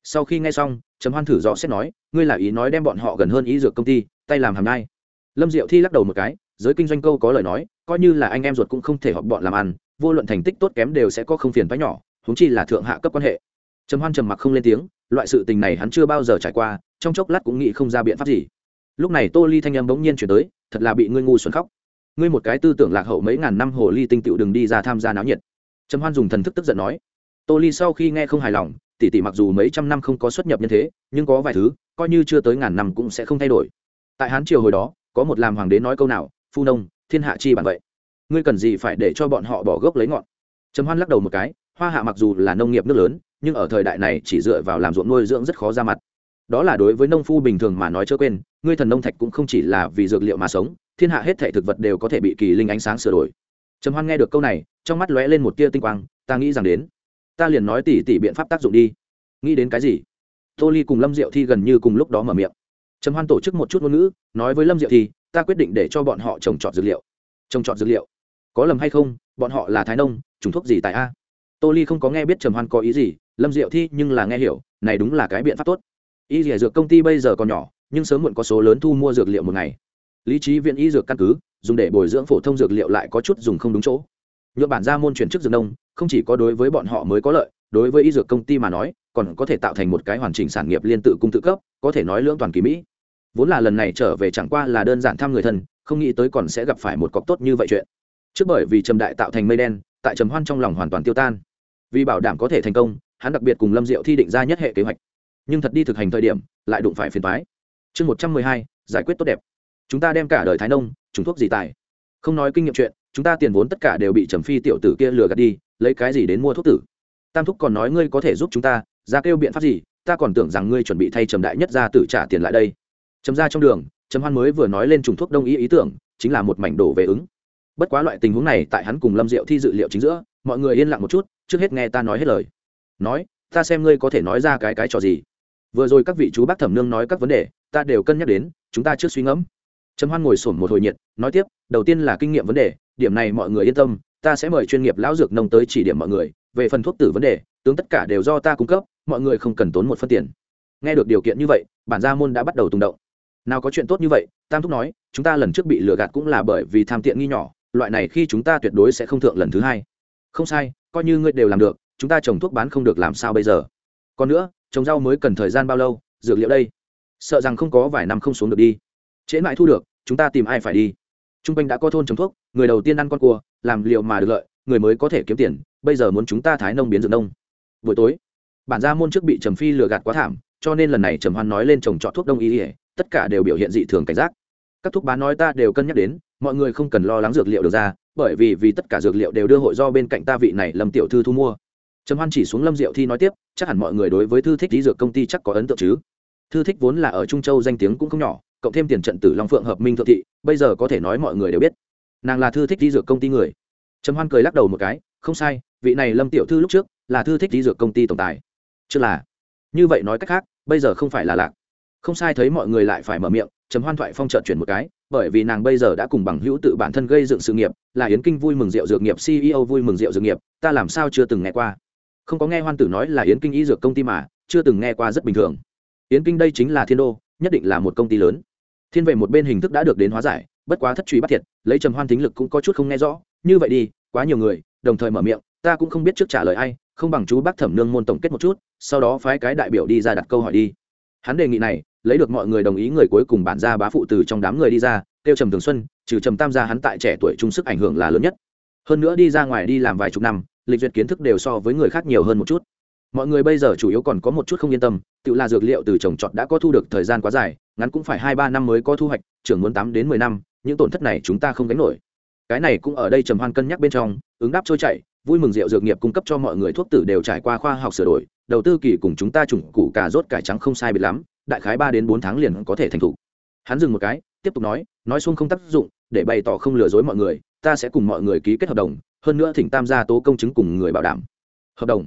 Sau khi nghe xong, trầm hoan thử rõ xét nói, ngươi là ý nói đem bọn họ gần hơn ý dược công ty, tay làm hàm nai lâm diệu thi lắc đầu một cái, giới kinh doanh câu có lời nói, coi như là anh em ruột cũng không thể họp bọn làm ăn, vô luận thành tích tốt kém đều sẽ có không phiền phái nhỏ húng chi là thượng hạ cấp quan hệ trầm hoan trầm mặc không lên tiếng, loại sự tình này hắn chưa bao giờ trải qua, trong chốc lát cũng nghĩ không ra biện pháp gì. Lúc này tô ly thanh âm bỗng nhiên chuyển tới, thật là bị ngươi ngu xuẩn khóc. Ngươi một cái tư tưởng lạc hậu mấy ngàn năm hồ ly tinh tựu đừng đi ra tham gia náo nhiệt. Trầm hoan dùng thần thức tức giận nói. Tô ly sau khi nghe không hài lòng tỷ tỷ mặc dù mấy trăm năm không có xuất nhập nhân thế, nhưng có vài thứ, coi như chưa tới ngàn năm cũng sẽ không thay đổi. Tại hán triều hồi đó, có một làm hoàng đế nói câu nào, phu nông, thiên hạ chi bản vậy. Ngươi cần gì phải để cho bọn họ bỏ gốc lấy ngọn? Trầm hoan lắc đầu một cái, hoa hạ mặc dù là nông nghiệp nước lớn nhưng ở thời đại này chỉ dựa vào làm ruộng nuôi dưỡng rất khó ra mặt. Đó là đối với nông phu bình thường mà nói chớ quên, ngươi thần nông thạch cũng không chỉ là vì dược liệu mà sống, thiên hạ hết thể thực vật đều có thể bị kỳ linh ánh sáng sửa đổi. Trầm hoan nghe được câu này, trong mắt lóe lên một tia tinh quang, ta nghĩ rằng đến, ta liền nói tỉ tỉ biện pháp tác dụng đi. Nghĩ đến cái gì? Tô ly cùng lâm diệu thi gần như cùng lúc đó mở miệng. Trầm hoan tổ chức một chút ngôn ngữ, nói với lâm diệu thi, ta quyết định để cho bọn họ trồng trọt dược liệu. Trồng trọt dược liệu? Có lầm hay không? Bọn họ là thái nông trùng thuốc gì tại a? Tô ly không có nghe biết trầm hoan có ý gì lâm diệu thi nhưng là nghe hiểu, này đúng là cái biện pháp tốt. Y dỉa dược công ty bây giờ còn nhỏ, nhưng sớm muộn có số lớn thu mua dược liệu một ngày. Lý trí viện y dược căn cứ, dùng để bồi dưỡng phổ thông dược liệu lại có chút dùng không đúng chỗ. Nhựa bản ra môn chuyển chức dược nông, không chỉ có đối với bọn họ mới có lợi, đối với y dược công ty mà nói, còn có thể tạo thành một cái hoàn chỉnh sản nghiệp liên tự cung tự cấp, có thể nói lưỡng toàn kỳ mỹ. Vốn là lần này trở về chẳng qua là đơn giản thăm người thân, không nghĩ tới còn sẽ gặp phải một cọc tốt như vậy chuyện. Trước bởi vì trầm đại tạo thành mây đen, tại trầm hoan trong lòng hoàn toàn tiêu tan. Vì bảo đảm có thể thành công hắn đặc biệt cùng lâm diệu thi định ra nhất hệ kế hoạch. Nhưng thật đi thực hành thời điểm, lại đụng phải phiền toái. Chương một trăm mười hai, giải quyết tốt đẹp. Chúng ta đem cả đời thái nông, trùng thuốc gì tài. Không nói kinh nghiệm chuyện, chúng ta tiền vốn tất cả đều bị trầm phi tiểu tử kia lừa gạt đi, lấy cái gì đến mua thuốc tử? Tam thúc còn nói ngươi có thể giúp chúng ta, ra kêu biện pháp gì, ta còn tưởng rằng ngươi chuẩn bị thay trầm đại nhất ra tử trả tiền lại đây. Trầm ra trong đường, trầm hoan mới vừa nói lên trùng thuốc đông y ý tưởng, chính là một mảnh đổ về ứng. Bất quá loại tình huống này tại hắn cùng lâm diệu thi dự liệu chính giữa, mọi người yên lặng một chút, trước hết nghe ta nói hết lời nói, ta xem ngươi có thể nói ra cái cái trò gì. Vừa rồi các vị chú bác thẩm nương nói các vấn đề, ta đều cân nhắc đến, chúng ta trước suy ngẫm. Trầm hoan ngồi sổm một hồi nhiệt, nói tiếp, đầu tiên là kinh nghiệm vấn đề, điểm này mọi người yên tâm, ta sẽ mời chuyên nghiệp lão dược nông tới chỉ điểm mọi người, về phần thuốc tử vấn đề, tướng tất cả đều do ta cung cấp, mọi người không cần tốn một phân tiền. Nghe được điều kiện như vậy, bản gia môn đã bắt đầu tung động. Nào có chuyện tốt như vậy, tam thúc nói, chúng ta lần trước bị lừa gạt cũng là bởi vì tham tiện nghi nhỏ, loại này khi chúng ta tuyệt đối sẽ không thượng lần thứ hai. Không sai, coi như ngươi đều làm được chúng ta trồng thuốc bán không được làm sao bây giờ? Còn nữa, trồng rau mới cần thời gian bao lâu? Dược liệu đây? Sợ rằng không có vài năm không xuống được đi. Trễ mãi thu được, chúng ta tìm ai phải đi? T r u n g quanh đã có thôn trồng thuốc, người đầu tiên ăn con cua, làm liệu mà được lợi, người mới có thể kiếm tiền, bây giờ muốn chúng ta thái nông biến dược nông. Buổi tối, bản gia môn trước bị trầm phi lừa gạt quá thảm, cho nên lần này trầm hoan nói lên trồng trọt thuốc đông y ỉa tất cả đều biểu hiện dị thường cảnh giác. Các thuốc bán nói ta đều cân nhắc đến, mọi người không cần lo lắng dược liệu được ra, bởi vì vì tất cả dược liệu đều đưa hội do bên cạnh ta vị này lâm tiểu thư thu mua trầm hoan chỉ xuống lâm diệu thi nói tiếp, chắc hẳn mọi người đối với thư thích lý dược công ty chắc có ấn tượng chứ? Thư thích vốn là ở trung châu danh tiếng cũng không nhỏ, cộng thêm tiền trận tử long phượng hợp minh thượng thị, bây giờ có thể nói mọi người đều biết. Nàng là thư thích lý dược công ty người. Trầm hoan cười lắc đầu một cái, không sai, vị này lâm tiểu thư lúc trước là thư thích lý dược công ty tổng tài. Chưa là? Như vậy nói cách khác, bây giờ không phải là lạc. Không sai thấy mọi người lại phải mở miệng, trầm hoan thoại phong trợn chuyển một cái, bởi vì nàng bây giờ đã cùng bằng hữu tự bản thân gây dựng sự nghiệp, là yến kinh vui mừng rượu dược nghiệp ceo vui mừng rượu dược nghiệp, ta làm sao chưa từng nghe qua không có nghe hoan tử nói là yến kinh y dược công ty mà, chưa từng nghe qua rất bình thường. Yến kinh đây chính là thiên đô, nhất định là một công ty lớn. Thiên về một bên hình thức đã được đến hóa giải, bất quá thất truy bắt thiệt, lấy trầm hoan tính lực cũng có chút không nghe rõ. Như vậy đi, quá nhiều người, đồng thời mở miệng, ta cũng không biết trước trả lời ai, không bằng chú bác thẩm nương môn tổng kết một chút, sau đó phái cái đại biểu đi ra đặt câu hỏi đi. Hắn đề nghị này, lấy được mọi người đồng ý người cuối cùng bản ra bá phụ từ trong đám người đi ra, kêu trầm thường xuân, trừ trầm tam gia hắn tại trẻ tuổi trung sức ảnh hưởng là lớn nhất. Hơn nữa đi ra ngoài đi làm vài chục năm lịch duyệt kiến thức đều so với người khác nhiều hơn một chút. Mọi người bây giờ chủ yếu còn có một chút không yên tâm, tự là dược liệu từ trồng trọt đã có thu được thời gian quá dài, ngắn cũng phải hai ba năm mới có thu hoạch, trưởng muốn tám đến mười năm, những tổn thất này chúng ta không gánh nổi. Cái này cũng ở đây trầm hoan cân nhắc bên trong, ứng đáp trôi chảy, vui mừng rượu dược nghiệp cung cấp cho mọi người thuốc tử đều trải qua khoa học sửa đổi, đầu tư kỳ cùng chúng ta trùng củ cà rốt cải trắng không sai biệt lắm, đại khái ba đến bốn tháng liền có thể thành thủ hắn dừng một cái, tiếp tục nói nói xuông không tác dụng, để bày tỏ không lừa dối mọi người, ta sẽ cùng mọi người ký kết hợp đồng hơn nữa thỉnh tam gia tố công chứng cùng người bảo đảm. Hợp đồng.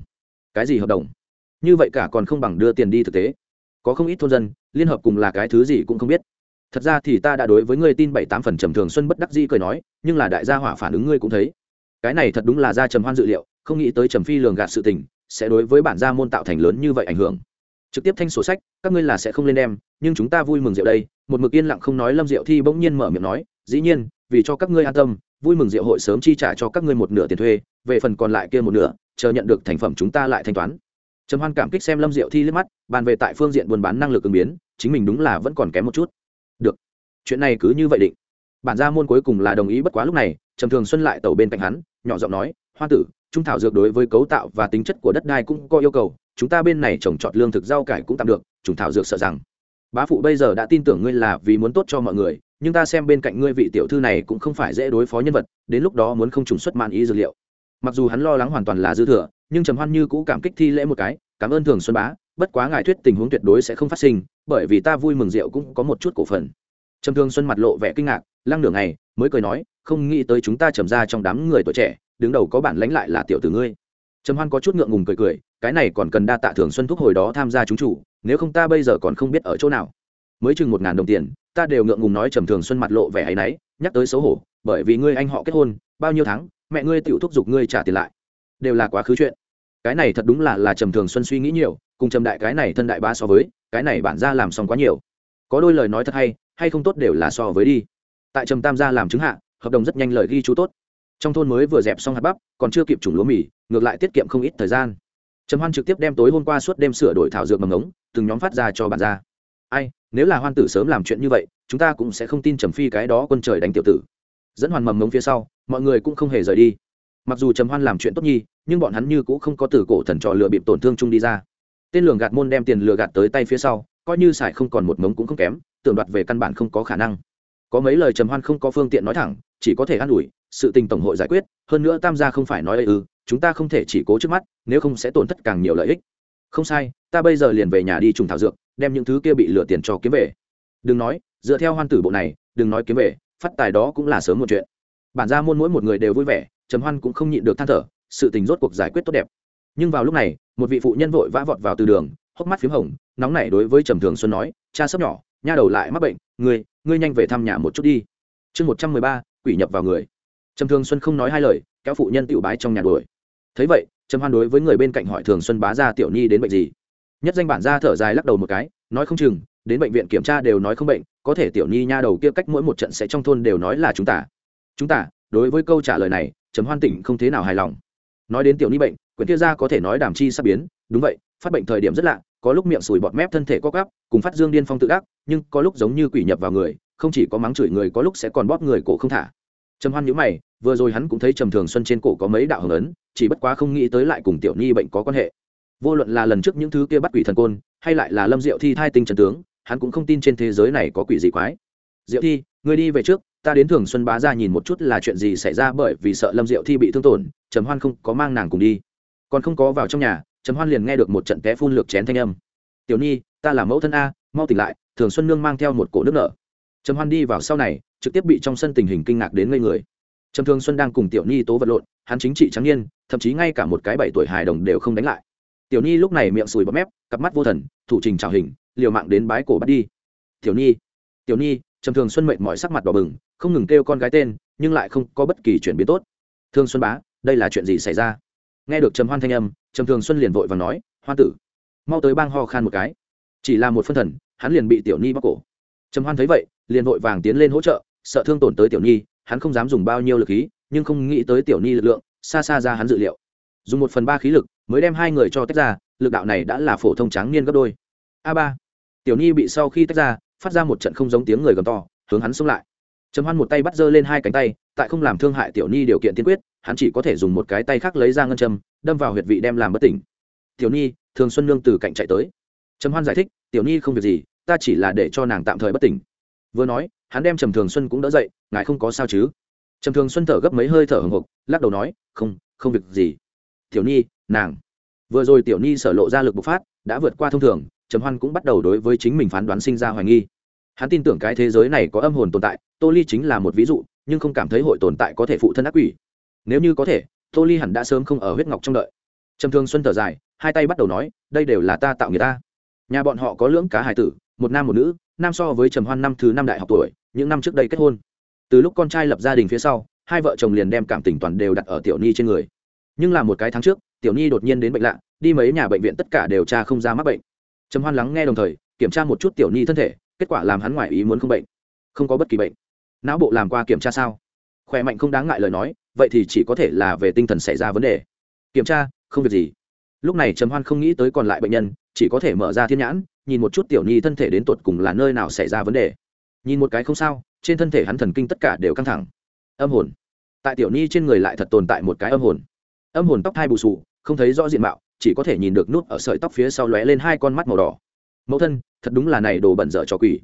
Cái gì hợp đồng? Như vậy cả còn không bằng đưa tiền đi thực tế. Có không ít thôn dân, liên hợp cùng là cái thứ gì cũng không biết. Thật ra thì ta đã đối với ngươi tin bảy tám phần trầm thường xuân bất đắc dĩ cười nói, nhưng là đại gia hỏa phản ứng ngươi cũng thấy. Cái này thật đúng là ra trầm hoan dự liệu, không nghĩ tới trầm phi lường gạt sự tình, sẽ đối với bản gia môn tạo thành lớn như vậy ảnh hưởng. Trực tiếp thanh sổ sách, các ngươi là sẽ không lên đem, nhưng chúng ta vui mừng rượu đây. Một mực yên lặng không nói lâm rượu thi bỗng nhiên mở miệng nói, dĩ nhiên, vì cho các ngươi an tâm vui mừng rượu hội sớm chi trả cho các ngươi một nửa tiền thuê, về phần còn lại kia một nửa, chờ nhận được thành phẩm chúng ta lại thanh toán. Trầm hoan cảm kích xem lâm diệu thi liếc mắt, bàn về tại phương diện buôn bán năng lực ứng biến, chính mình đúng là vẫn còn kém một chút. Được, chuyện này cứ như vậy định. Bản gia môn cuối cùng là đồng ý bất quá lúc này, trầm thường xuân lại tẩu bên cạnh hắn, nhỏ giọng nói, hoa tử, trung thảo dược đối với cấu tạo và tính chất của đất đai cũng có yêu cầu, chúng ta bên này trồng trọt lương thực rau cải cũng tạm được trùng thảo dược sợ rằng bá phụ bây giờ đã tin tưởng ngươi là vì muốn tốt cho mọi người, nhưng ta xem bên cạnh ngươi vị tiểu thư này cũng không phải dễ đối phó nhân vật, đến lúc đó muốn không trùng xuất mạn ý dược liệu. Mặc dù hắn lo lắng hoàn toàn là dư thừa, nhưng trầm hoan như cũ cảm kích thi lễ một cái, cảm ơn thường xuân bá, bất quá ngài thuyết tình huống tuyệt đối sẽ không phát sinh, bởi vì ta vui mừng rượu cũng có một chút cổ phần. Trầm thương xuân mặt lộ vẻ kinh ngạc, lăng nửa ngày, mới cười nói, không nghĩ tới chúng ta trầm ra trong đám người tuổi trẻ, đứng đầu có bản lãnh lại là tiểu tử ngươi trầm hoan có chút ngượng ngùng cười cười, cái này còn cần đa tạ thường xuân thúc hồi đó tham gia chúng chủ, nếu không ta bây giờ còn không biết ở chỗ nào. Mới chừng một ngàn đồng tiền, ta đều ngượng ngùng nói trầm thường xuân mặt lộ vẻ áy náy, nhắc tới xấu hổ, bởi vì ngươi anh họ kết hôn, bao nhiêu tháng, mẹ ngươi tự thúc giục ngươi trả tiền lại. Đều là quá khứ chuyện. Cái này thật đúng là là trầm thường xuân suy nghĩ nhiều, cùng trầm đại cái này thân đại ba so với, cái này bản ra làm xong quá nhiều. Có đôi lời nói thật hay hay không tốt đều là so với đi. Tại trầm tam gia làm chứng hạ, hợp đồng rất nhanh lời ghi chú tốt trong thôn mới vừa dẹp xong hạt bắp, còn chưa kịp trùng lúa mì, ngược lại tiết kiệm không ít thời gian. Trầm hoan trực tiếp đem tối hôm qua suốt đêm sửa đổi thảo dược mầm ống từng nhóm phát ra cho bản ra. Ai, nếu là hoan tử sớm làm chuyện như vậy, chúng ta cũng sẽ không tin trầm phi cái đó quân trời đánh tiểu tử. Dẫn hoàn mầm ngống phía sau, mọi người cũng không hề rời đi. Mặc dù trầm hoan làm chuyện tốt nhi, nhưng bọn hắn như cũng không có từ cổ thần trò lừa bịp tổn thương chung đi ra. Tên lường gạt môn đem tiền lừa gạt tới tay phía sau, coi như xài không còn một mống cũng không kém, tưởng đoạt về căn bản không có khả năng. Có mấy lời trầm hoan không có phương tiện nói thẳng chỉ có thể an ủi, sự tình tổng hội giải quyết, hơn nữa tam gia không phải nói ư, chúng ta không thể chỉ cố trước mắt, nếu không sẽ tổn thất càng nhiều lợi ích. Không sai, ta bây giờ liền về nhà đi trùng thảo dược, đem những thứ kia bị lừa tiền cho kiếm về. Đừng nói, dựa theo hoan tử bộ này, đừng nói kiếm về, phát tài đó cũng là sớm một chuyện. Bản ra môn mỗi một người đều vui vẻ, trầm hoan cũng không nhịn được than thở, sự tình rốt cuộc giải quyết tốt đẹp. Nhưng vào lúc này, một vị phụ nhân vội vã vọt vào từ đường, hốc mắt p h í m hồng, nóng nảy đối với trầm thường xuân nói, cha sắp nhỏ, nha đầu lại mắc bệnh, ngươi ngươi nhanh về thăm nhà một chút đi. Chương một trăm mười ba quỷ nhập vào người. Trầm thường xuân không nói hai lời, kéo phụ nhân tiểu bái trong nhà đuổi. Thấy vậy, trầm hoan đối với người bên cạnh hỏi thường xuân bá ra tiểu nhi đến bệnh gì? Nhất danh bản gia thở dài lắc đầu một cái, nói không chừng, đến bệnh viện kiểm tra đều nói không bệnh, có thể tiểu nhi nha đầu kia cách mỗi một trận sẽ trong thôn đều nói là chúng ta. Chúng ta, đối với câu trả lời này, trầm hoan tỉnh không thế nào hài lòng. Nói đến tiểu ni bệnh, quyển kia ra có thể nói đàm chi sắp biến, đúng vậy, phát bệnh thời điểm rất lạ, có lúc miệng sùi bọt mép thân thể co cắp cùng phát dương điên phong tự ác, nhưng có lúc giống như quỷ nhập vào người không chỉ có mắng chửi người có lúc sẽ còn bóp người cổ không thả. Trầm hoan nhữ mày, vừa rồi hắn cũng thấy trầm thường xuân trên cổ có mấy đạo hồng ấn, chỉ bất quá không nghĩ tới lại cùng tiểu nhi bệnh có quan hệ. Vô luận là lần trước những thứ kia bắt quỷ thần côn, hay lại là lâm diệu thi thai tinh trần tướng, hắn cũng không tin trên thế giới này có quỷ gì quái. Diệu thi người đi về trước, ta đến thường xuân bá ra nhìn một chút là chuyện gì xảy ra bởi vì sợ lâm diệu thi bị thương tổn, trầm hoan không có mang nàng cùng đi. Còn không có vào trong nhà, trầm hoan liền nghe được một trận té phun lược chén thanh âm. Tiểu nhi, ta là mẫu thân a, mau tỉnh lại, thường xuân nương mang theo một cổ nước nở trầm hoan đi vào sau này, trực tiếp bị trong sân tình hình kinh ngạc đến ngây người. Trầm Thương xuân đang cùng tiểu nhi tố vật lộn, hắn chính trị trắng niên, thậm chí ngay cả một cái bảy tuổi hài đồng đều không đánh lại. Tiểu nhi lúc này miệng sùi bọt mép, cặp mắt vô thần, thủ trình trào hình, liều mạng đến bái cổ bắt đi. Tiểu nhi tiểu nhi, trầm thường xuân mệnh mọi sắc mặt đỏ bừng, không ngừng kêu con gái tên, nhưng lại không có bất kỳ chuyển biến tốt. Thương xuân bá, đây là chuyện gì xảy ra? Nghe được trầm hoan thanh âm, trầm thường xuân liền vội và nói, hoan tử, mau tới bang ho khan một cái. Chỉ là một phân thần, hắn liền bị tiểu nhi bóc cổ trầm hoan thấy vậy, liền vội vàng tiến lên hỗ trợ, sợ thương tổn tới tiểu nhi, hắn không dám dùng bao nhiêu lực khí, nhưng không nghĩ tới tiểu nhi lực lượng, xa xa ra hắn dự liệu. Dùng một phần ba khí lực mới đem hai người cho tách ra, lực đạo này đã là phổ thông tráng niên gấp đôi. A ba. Tiểu nhi bị sau khi tách ra, phát ra một trận không giống tiếng người gầm to, hướng hắn xông lại. Trầm hoan một tay bắt giơ lên hai cánh tay, tại không làm thương hại tiểu nhi điều kiện tiên quyết, hắn chỉ có thể dùng một cái tay khác lấy ra ngân châm, đâm vào huyệt vị đem làm bất tỉnh. Tiểu nhi, thường xuân nương từ cạnh chạy tới. Trầm hoan giải thích, tiểu nhi không việc gì ta chỉ là để cho nàng tạm thời bất tỉnh. Vừa nói, hắn đem trầm thường xuân cũng đỡ dậy, ngài không có sao chứ? Trầm thường xuân thở gấp mấy hơi thở hồng hộc lắc đầu nói, không không việc gì. Tiểu nhi nàng. Vừa rồi tiểu nhi sở lộ ra lực bộc phát, đã vượt qua thông thường, trầm hoan cũng bắt đầu đối với chính mình phán đoán sinh ra hoài nghi. Hắn tin tưởng cái thế giới này có âm hồn tồn tại, tô ly chính là một ví dụ, nhưng không cảm thấy hội tồn tại có thể phụ thân ác quỷ. Nếu như có thể, tô ly hẳn đã sớm không ở huyết ngọc trong đợi. Trầm thường xuân thở dài, hai tay bắt đầu nói, đây đều là ta tạo người ta. Nhà bọn họ có lưỡng cá hải tử một nam một nữ, nam so với trầm hoan năm thứ năm đại học tuổi, những năm trước đây kết hôn. Từ lúc con trai lập gia đình phía sau, hai vợ chồng liền đem cảm tình toàn đều đặt ở tiểu ni trên người. Nhưng là một cái tháng trước, tiểu ni đột nhiên đến bệnh lạ, đi mấy nhà bệnh viện tất cả đều tra không ra mắc bệnh. Trầm hoan lắng nghe đồng thời, kiểm tra một chút tiểu ni thân thể, kết quả làm hắn ngoài ý muốn không bệnh. Không có bất kỳ bệnh. Não bộ làm qua kiểm tra sao? Khỏe mạnh không đáng ngại lời nói, vậy thì chỉ có thể là về tinh thần xảy ra vấn đề. Kiểm tra, không việc gì. Lúc này trầm hoan không nghĩ tới còn lại bệnh nhân, chỉ có thể mở ra thiên nhãn nhìn một chút tiểu nhi thân thể đến tột cùng là nơi nào xảy ra vấn đề. Nhìn một cái không sao, trên thân thể hắn thần kinh tất cả đều căng thẳng. Âm hồn. Tại tiểu nhi trên người lại thật tồn tại một cái âm hồn. Âm hồn tóc hai bù sù, không thấy rõ diện mạo, chỉ có thể nhìn được nút ở sợi tóc phía sau lóe lên hai con mắt màu đỏ. Mẫu thân, thật đúng là này đồ bẩn dở cho quỷ.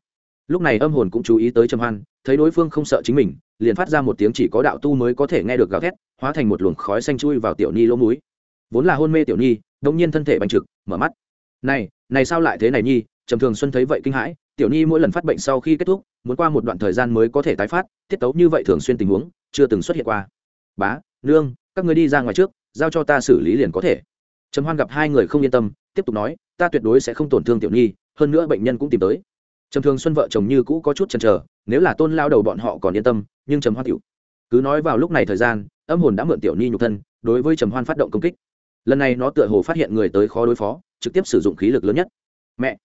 Lúc này âm hồn cũng chú ý tới trầm hoan, thấy đối phương không sợ chính mình, liền phát ra một tiếng chỉ có đạo tu mới có thể nghe được gào thét, hóa thành một luồng khói xanh chui vào tiểu ni lỗ múi vốn là hôn mê tiểu ni đông nhiên thân thể bành trực, mở mắt. Này này sao lại thế này nhi, trầm thường xuân thấy vậy kinh hãi, tiểu Nhi mỗi lần phát bệnh sau khi kết thúc, muốn qua một đoạn thời gian mới có thể tái phát, tiết tấu như vậy thường xuyên tình huống, chưa từng xuất hiện qua. Bá, nương, các người đi ra ngoài trước, giao cho ta xử lý liền có thể. Trầm hoan gặp hai người không yên tâm, tiếp tục nói, ta tuyệt đối sẽ không tổn thương tiểu nhi, hơn nữa bệnh nhân cũng tìm tới. Trầm thường xuân vợ chồng như cũ có chút chần chờ, nếu là tôn lao đầu bọn họ còn yên tâm, nhưng trầm hoan tiểu, cứ nói vào lúc này thời gian, âm hồn đã mượn tiểu nhi nhục thân, đối với trầm hoan phát động công kích. Lần này nó tựa hồ phát hiện người tới khó đối phó trực tiếp sử dụng khí lực lớn nhất. Mẹ!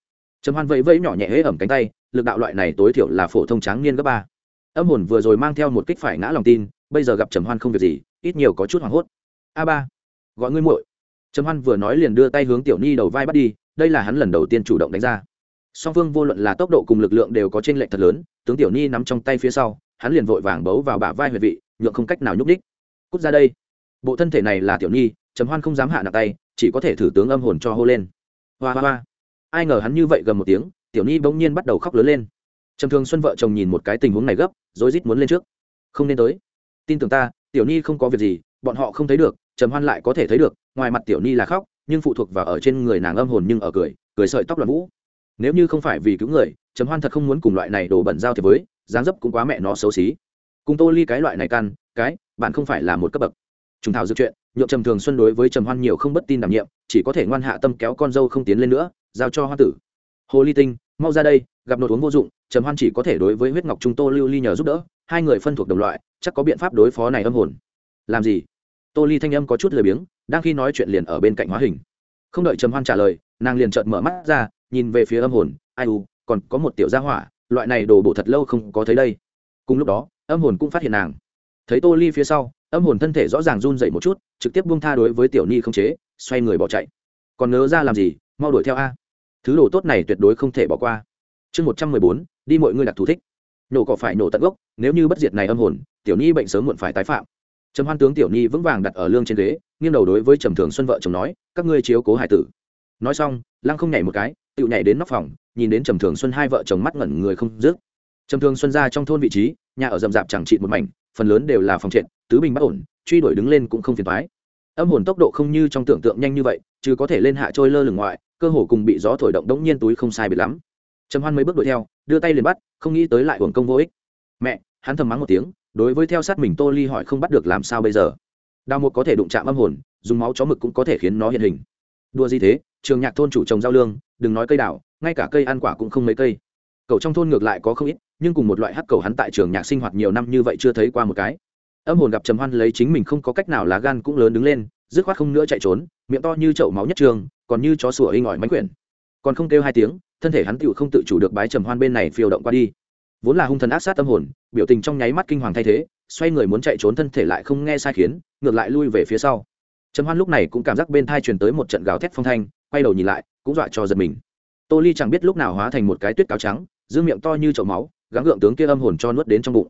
Trầm hoan vẫy vẫy nhỏ nhẹ hễ ẩm cánh tay, lực đạo loại này tối thiểu là phổ thông tráng niên cấp ba. Âm hồn vừa rồi mang theo một kích phải ngã lòng tin, bây giờ gặp trầm hoan không việc gì, ít nhiều có chút hoảng hốt. A ba! Gọi ngươi muội. Trầm hoan vừa nói liền đưa tay hướng tiểu ni đầu vai bắt đi, đây là hắn lần đầu tiên chủ động đánh ra. Song phương vô luận là tốc độ cùng lực lượng đều có trên lệch thật lớn, tướng tiểu ni nắm trong tay phía sau, hắn liền vội vàng bấu vào bả vai huyệt vị, nhượng không cách nào nhúc nhích. Cút ra đây. Bộ thân thể này là tiểu ni, trầm hoan không dám hạ nặng tay chỉ có thể thử tướng âm hồn cho hô lên. Hoa hoa hoa. Ai ngờ hắn như vậy gần một tiếng, tiểu ni bỗng nhiên bắt đầu khóc lớn lên. Trầm thường xuân vợ chồng nhìn một cái tình huống này gấp, rối rít muốn lên trước. Không nên tới. Tin tưởng ta, tiểu ni không có việc gì, bọn họ không thấy được, trầm hoan lại có thể thấy được, ngoài mặt tiểu ni là khóc, nhưng phụ thuộc vào ở trên người nàng âm hồn nhưng ở cười cười sợi tóc loạn vũ. Nếu như không phải vì cứu người, trầm hoan thật không muốn cùng loại này đổ bẩn giao thì với, dáng dấp cũng quá mẹ nó xấu xí. Cùng tô ly cái loại này căn cái, bạn không phải là một cấp bậc trùng thảo dược chuyện, nhượng trầm thường xuân đối với trầm hoan nhiều không bất tin đảm nhiệm, chỉ có thể ngoan hạ tâm kéo con dâu không tiến lên nữa, giao cho hoa tử. Hồ ly tinh, mau ra đây, gặp nội uống vô dụng, trầm hoan chỉ có thể đối với huyết ngọc trung tô lưu ly nhờ giúp đỡ, hai người phân thuộc đồng loại, chắc có biện pháp đối phó này âm hồn. Làm gì? Tô ly thanh âm có chút lười biếng, đang khi nói chuyện liền ở bên cạnh hóa hình. Không đợi trầm hoan trả lời, nàng liền trợn mở mắt ra, nhìn về phía âm hồn, ai u, còn có một tiểu gia hỏa, loại này đồ bổ thật lâu không có thấy đây. Cùng lúc đó, âm hồn cũng phát hiện nàng. Thấy tô ly phía sau âm hồn thân thể rõ ràng run dậy một chút, trực tiếp buông tha đối với tiểu ni không chế, xoay người bỏ chạy. Còn nớ ra làm gì, mau đuổi theo a. Thứ đồ tốt này tuyệt đối không thể bỏ qua. Chương một trăm mười bốn, đi mọi người đặc thù thích. Nổ cỏ phải nổ tận gốc, nếu như bất diệt này âm hồn, tiểu ni bệnh sớm muộn phải tái phạm. Trầm hoan tướng tiểu ni vững vàng đặt ở lương trên ghế, nghiêng đầu đối với trầm thường xuân vợ chồng nói, các ngươi chiếu cố hải tử. Nói xong, lăng không nhảy một cái tự nhảy đến nóc phòng, nhìn đến trầm thường xuân hai vợ chồng mắt ngẩn người không dứt. Trầm thường xuân ra trong thôn vị trí, nhà ở rậm rạp chẳng trị một mảnh phần lớn đều là phòng trệt, tứ bình bất ổn, truy đuổi đứng lên cũng không phiền thoái âm hồn tốc độ không như trong tưởng tượng nhanh như vậy, chứ có thể lên hạ trôi lơ lửng ngoại, cơ hồ cùng bị gió thổi động đống nhiên túi không sai biệt lắm. Trầm hoan mấy bước đuổi theo, đưa tay liền bắt, không nghĩ tới lại hưởng công vô ích. Mẹ! Hắn thầm mắng một tiếng, đối với theo sát mình tô ly hỏi không bắt được làm sao bây giờ. Đào một có thể đụng chạm âm hồn, dùng máu chó mực cũng có thể khiến nó hiện hình. Đua gì thế? Trường nhạc thôn chủ trồng rau lương, đừng nói cây đào, ngay cả cây ăn quả cũng không mấy cây. Cậu trong thôn ngược lại có không ít nhưng cùng một loại hắc cầu hắn tại trường nhạc sinh hoạt nhiều năm như vậy chưa thấy qua một cái. Âm hồn gặp trầm hoan lấy chính mình không có cách nào lá gan cũng lớn đứng lên, dứt khoát không nữa chạy trốn, miệng to như chậu máu nhất trường, còn như chó sủa inh ỏi mánh quyển. Còn không kêu hai tiếng, thân thể hắn tựu không tự chủ được bái trầm hoan bên này phiêu động qua đi. Vốn là hung thần ác sát tâm hồn, biểu tình trong nháy mắt kinh hoàng thay thế, xoay người muốn chạy trốn thân thể lại không nghe sai khiến, ngược lại lui về phía sau. Trầm hoan lúc này cũng cảm giác bên thai truyền tới một trận gào thét phong thanh, quay đầu nhìn lại, cũng dọa cho giật mình. Tô ly chẳng biết lúc nào hóa thành một cái tuyết cáo trắng, giữ miệng to như chậu máu gắng gượng tướng kia âm hồn cho nuốt đến trong bụng.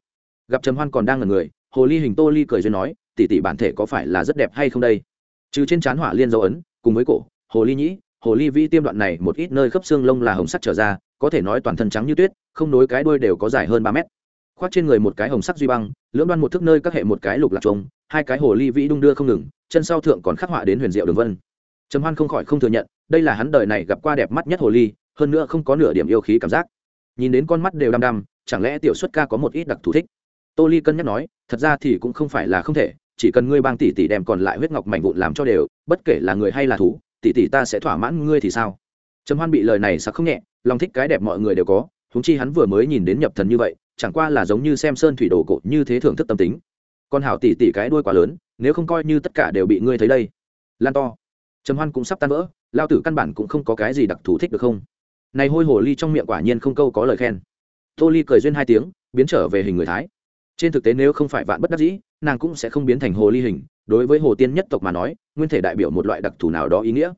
Gặp trầm hoan còn đang ngẩn người, hồ ly hình tô ly cười duyên nói, tỷ tỷ bản thể có phải là rất đẹp hay không đây? Trừ trên trán hỏa liên dấu ấn, cùng với cổ, hồ ly nhĩ, hồ ly vi tiêm đoạn này một ít nơi khớp xương lông là hồng sắc trở ra, có thể nói toàn thân trắng như tuyết, không nối cái đuôi đều có dài hơn ba mét. Khoác trên người một cái hồng sắc duy băng, lưỡng đoan một thước nơi các hệ một cái lục lạc trống hai cái hồ ly vĩ đung đưa không ngừng, chân sau thượng còn khắc họa đến huyền diệu đường vân. Trầm hoan không khỏi không thừa nhận, đây là hắn đời này gặp qua đẹp mắt nhất hồ ly, hơn nữa không có nửa điểm yêu khí cảm giác. Nhìn đến con mắt đều đăm đăm chẳng lẽ tiểu xuất ca có một ít đặc thù thích? Tô ly cân nhắc nói, thật ra thì cũng không phải là không thể, chỉ cần ngươi bang tỷ tỷ đem còn lại huyết ngọc mảnh vụn làm cho đều, bất kể là người hay là thú, tỷ tỷ ta sẽ thỏa mãn ngươi thì sao? Trầm hoan bị lời này sặc không nhẹ, lòng thích cái đẹp mọi người đều có húng chi hắn vừa mới nhìn đến nhập thần như vậy, chẳng qua là giống như xem sơn thủy đồ cổ như thế thưởng thức tâm tính. Con hảo tỷ tỷ cái đuôi quá lớn, nếu không coi như tất cả đều bị ngươi thấy đây. Lan to. Trầm hoan cũng sắp tan vỡ, lao tử căn bản cũng không có cái gì đặc thù thích được không? Này hôi hồ ly trong miệng quả nhiên không câu có lời khen tô ly cười duyên hai tiếng, biến trở về hình người thái. Trên thực tế nếu không phải vạn bất đắc dĩ, nàng cũng sẽ không biến thành hồ ly hình. Đối với hồ tiên nhất tộc mà nói, nguyên thể đại biểu một loại đặc thù nào đó ý nghĩa.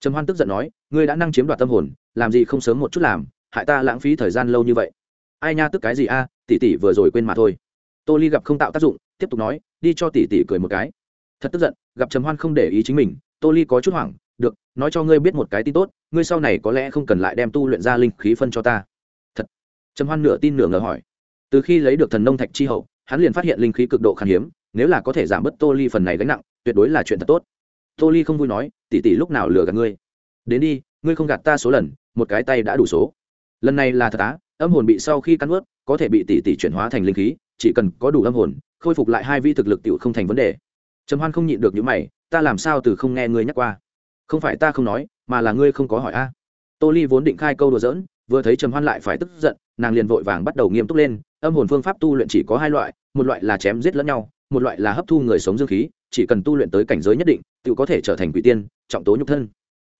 Trầm hoan tức giận nói, ngươi đã năng chiếm đoạt tâm hồn, làm gì không sớm một chút làm, hại ta lãng phí thời gian lâu như vậy. Ai nha, tức cái gì a à, tỷ tỷ vừa rồi quên mà thôi. Tô ly gặp không tạo tác dụng, tiếp tục nói, đi cho tỷ tỷ cười một cái. Thật tức giận, gặp trầm hoan không để ý chính mình, tô ly có chút hoảng, được, nói cho ngươi biết một cái tin tốt, ngươi sau này có lẽ không cần lại đem tu luyện ra linh khí phân cho ta trầm hoan nửa tin nửa ngờ hỏi. Từ khi lấy được thần nông thạch chi hậu, hắn liền phát hiện linh khí cực độ khan hiếm, nếu là có thể giảm bớt tô ly phần này gánh nặng, tuyệt đối là chuyện thật tốt. Tô ly không vui nói, tỷ tỷ lúc nào lừa gạt ngươi? Đến đi, ngươi không gạt ta số lần, một cái tay đã đủ số. Lần này là thật á, âm hồn bị sau khi cắn ướt có thể bị tỷ tỷ chuyển hóa thành linh khí, chỉ cần có đủ âm hồn, khôi phục lại hai vi thực lực tiểu không thành vấn đề. Trầm hoan không nhịn được những mày, ta làm sao từ không nghe ngươi nhắc qua? Không phải ta không nói, mà là ngươi không có hỏi a. Tô ly vốn định khai câu đùa giỡn vừa thấy trầm hoan lại phải tức giận, nàng liền vội vàng bắt đầu nghiêm túc lên, âm hồn phương pháp tu luyện chỉ có hai loại, một loại là chém giết lẫn nhau, một loại là hấp thu người sống dương khí, chỉ cần tu luyện tới cảnh giới nhất định, tự có thể trở thành quỷ tiên, trọng tố nhục thân.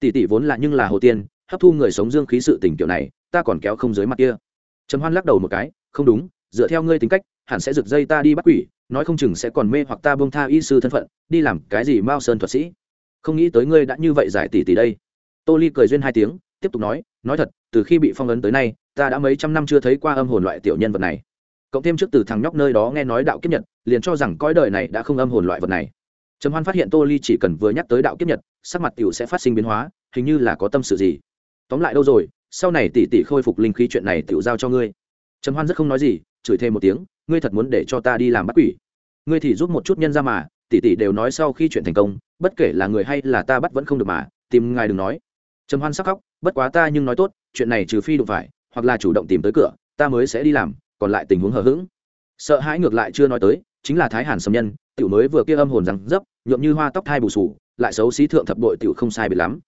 Tỷ tỷ vốn là nhưng là hồ tiên, hấp thu người sống dương khí sự tình kiểu này, ta còn kéo không dưới mặt kia. Trầm hoan lắc đầu một cái, không đúng, dựa theo ngươi tính cách, hẳn sẽ rực dây ta đi bắt quỷ, nói không chừng sẽ còn mê hoặc ta bông tha y sư thân phận, đi làm cái gì mao sơn thuật sĩ. Không nghĩ tới ngươi đã như vậy giải tỷ tỷ đây. Tô ly cười duyên hai tiếng tiếp tục nói nói thật, từ khi bị phong ấn tới nay, ta đã mấy trăm năm chưa thấy qua âm hồn loại tiểu nhân vật này. Cộng thêm trước từ thằng nhóc nơi đó nghe nói đạo kiếp nhật, liền cho rằng cõi đời này đã không âm hồn loại vật này. Trầm hoan phát hiện tô ly chỉ cần vừa nhắc tới đạo kiếp nhật, sắc mặt tiểu sẽ phát sinh biến hóa, hình như là có tâm sự gì. Tóm lại đâu rồi, sau này tỷ tỷ khôi phục linh khí chuyện này tiểu giao cho ngươi. Trầm hoan rất không nói gì, chửi thêm một tiếng, ngươi thật muốn để cho ta đi làm bắt quỷ. Ngươi thì giúp một chút nhân ra mà, tỷ tỷ đều nói sau khi chuyện thành công, bất kể là người hay là ta bắt vẫn không được mà, tìm ngài đừng nói trầm hoan sắc khóc, bất quá ta nhưng nói tốt, chuyện này trừ phi đụng phải, hoặc là chủ động tìm tới cửa, ta mới sẽ đi làm, còn lại tình huống hờ hững. Sợ hãi ngược lại chưa nói tới, chính là thái hàn sầm nhân, tiểu mới vừa kia âm hồn rằng dấp, nhuộm như hoa tóc thai bù sù, lại xấu xí thượng thập đội tiểu không sai biệt lắm.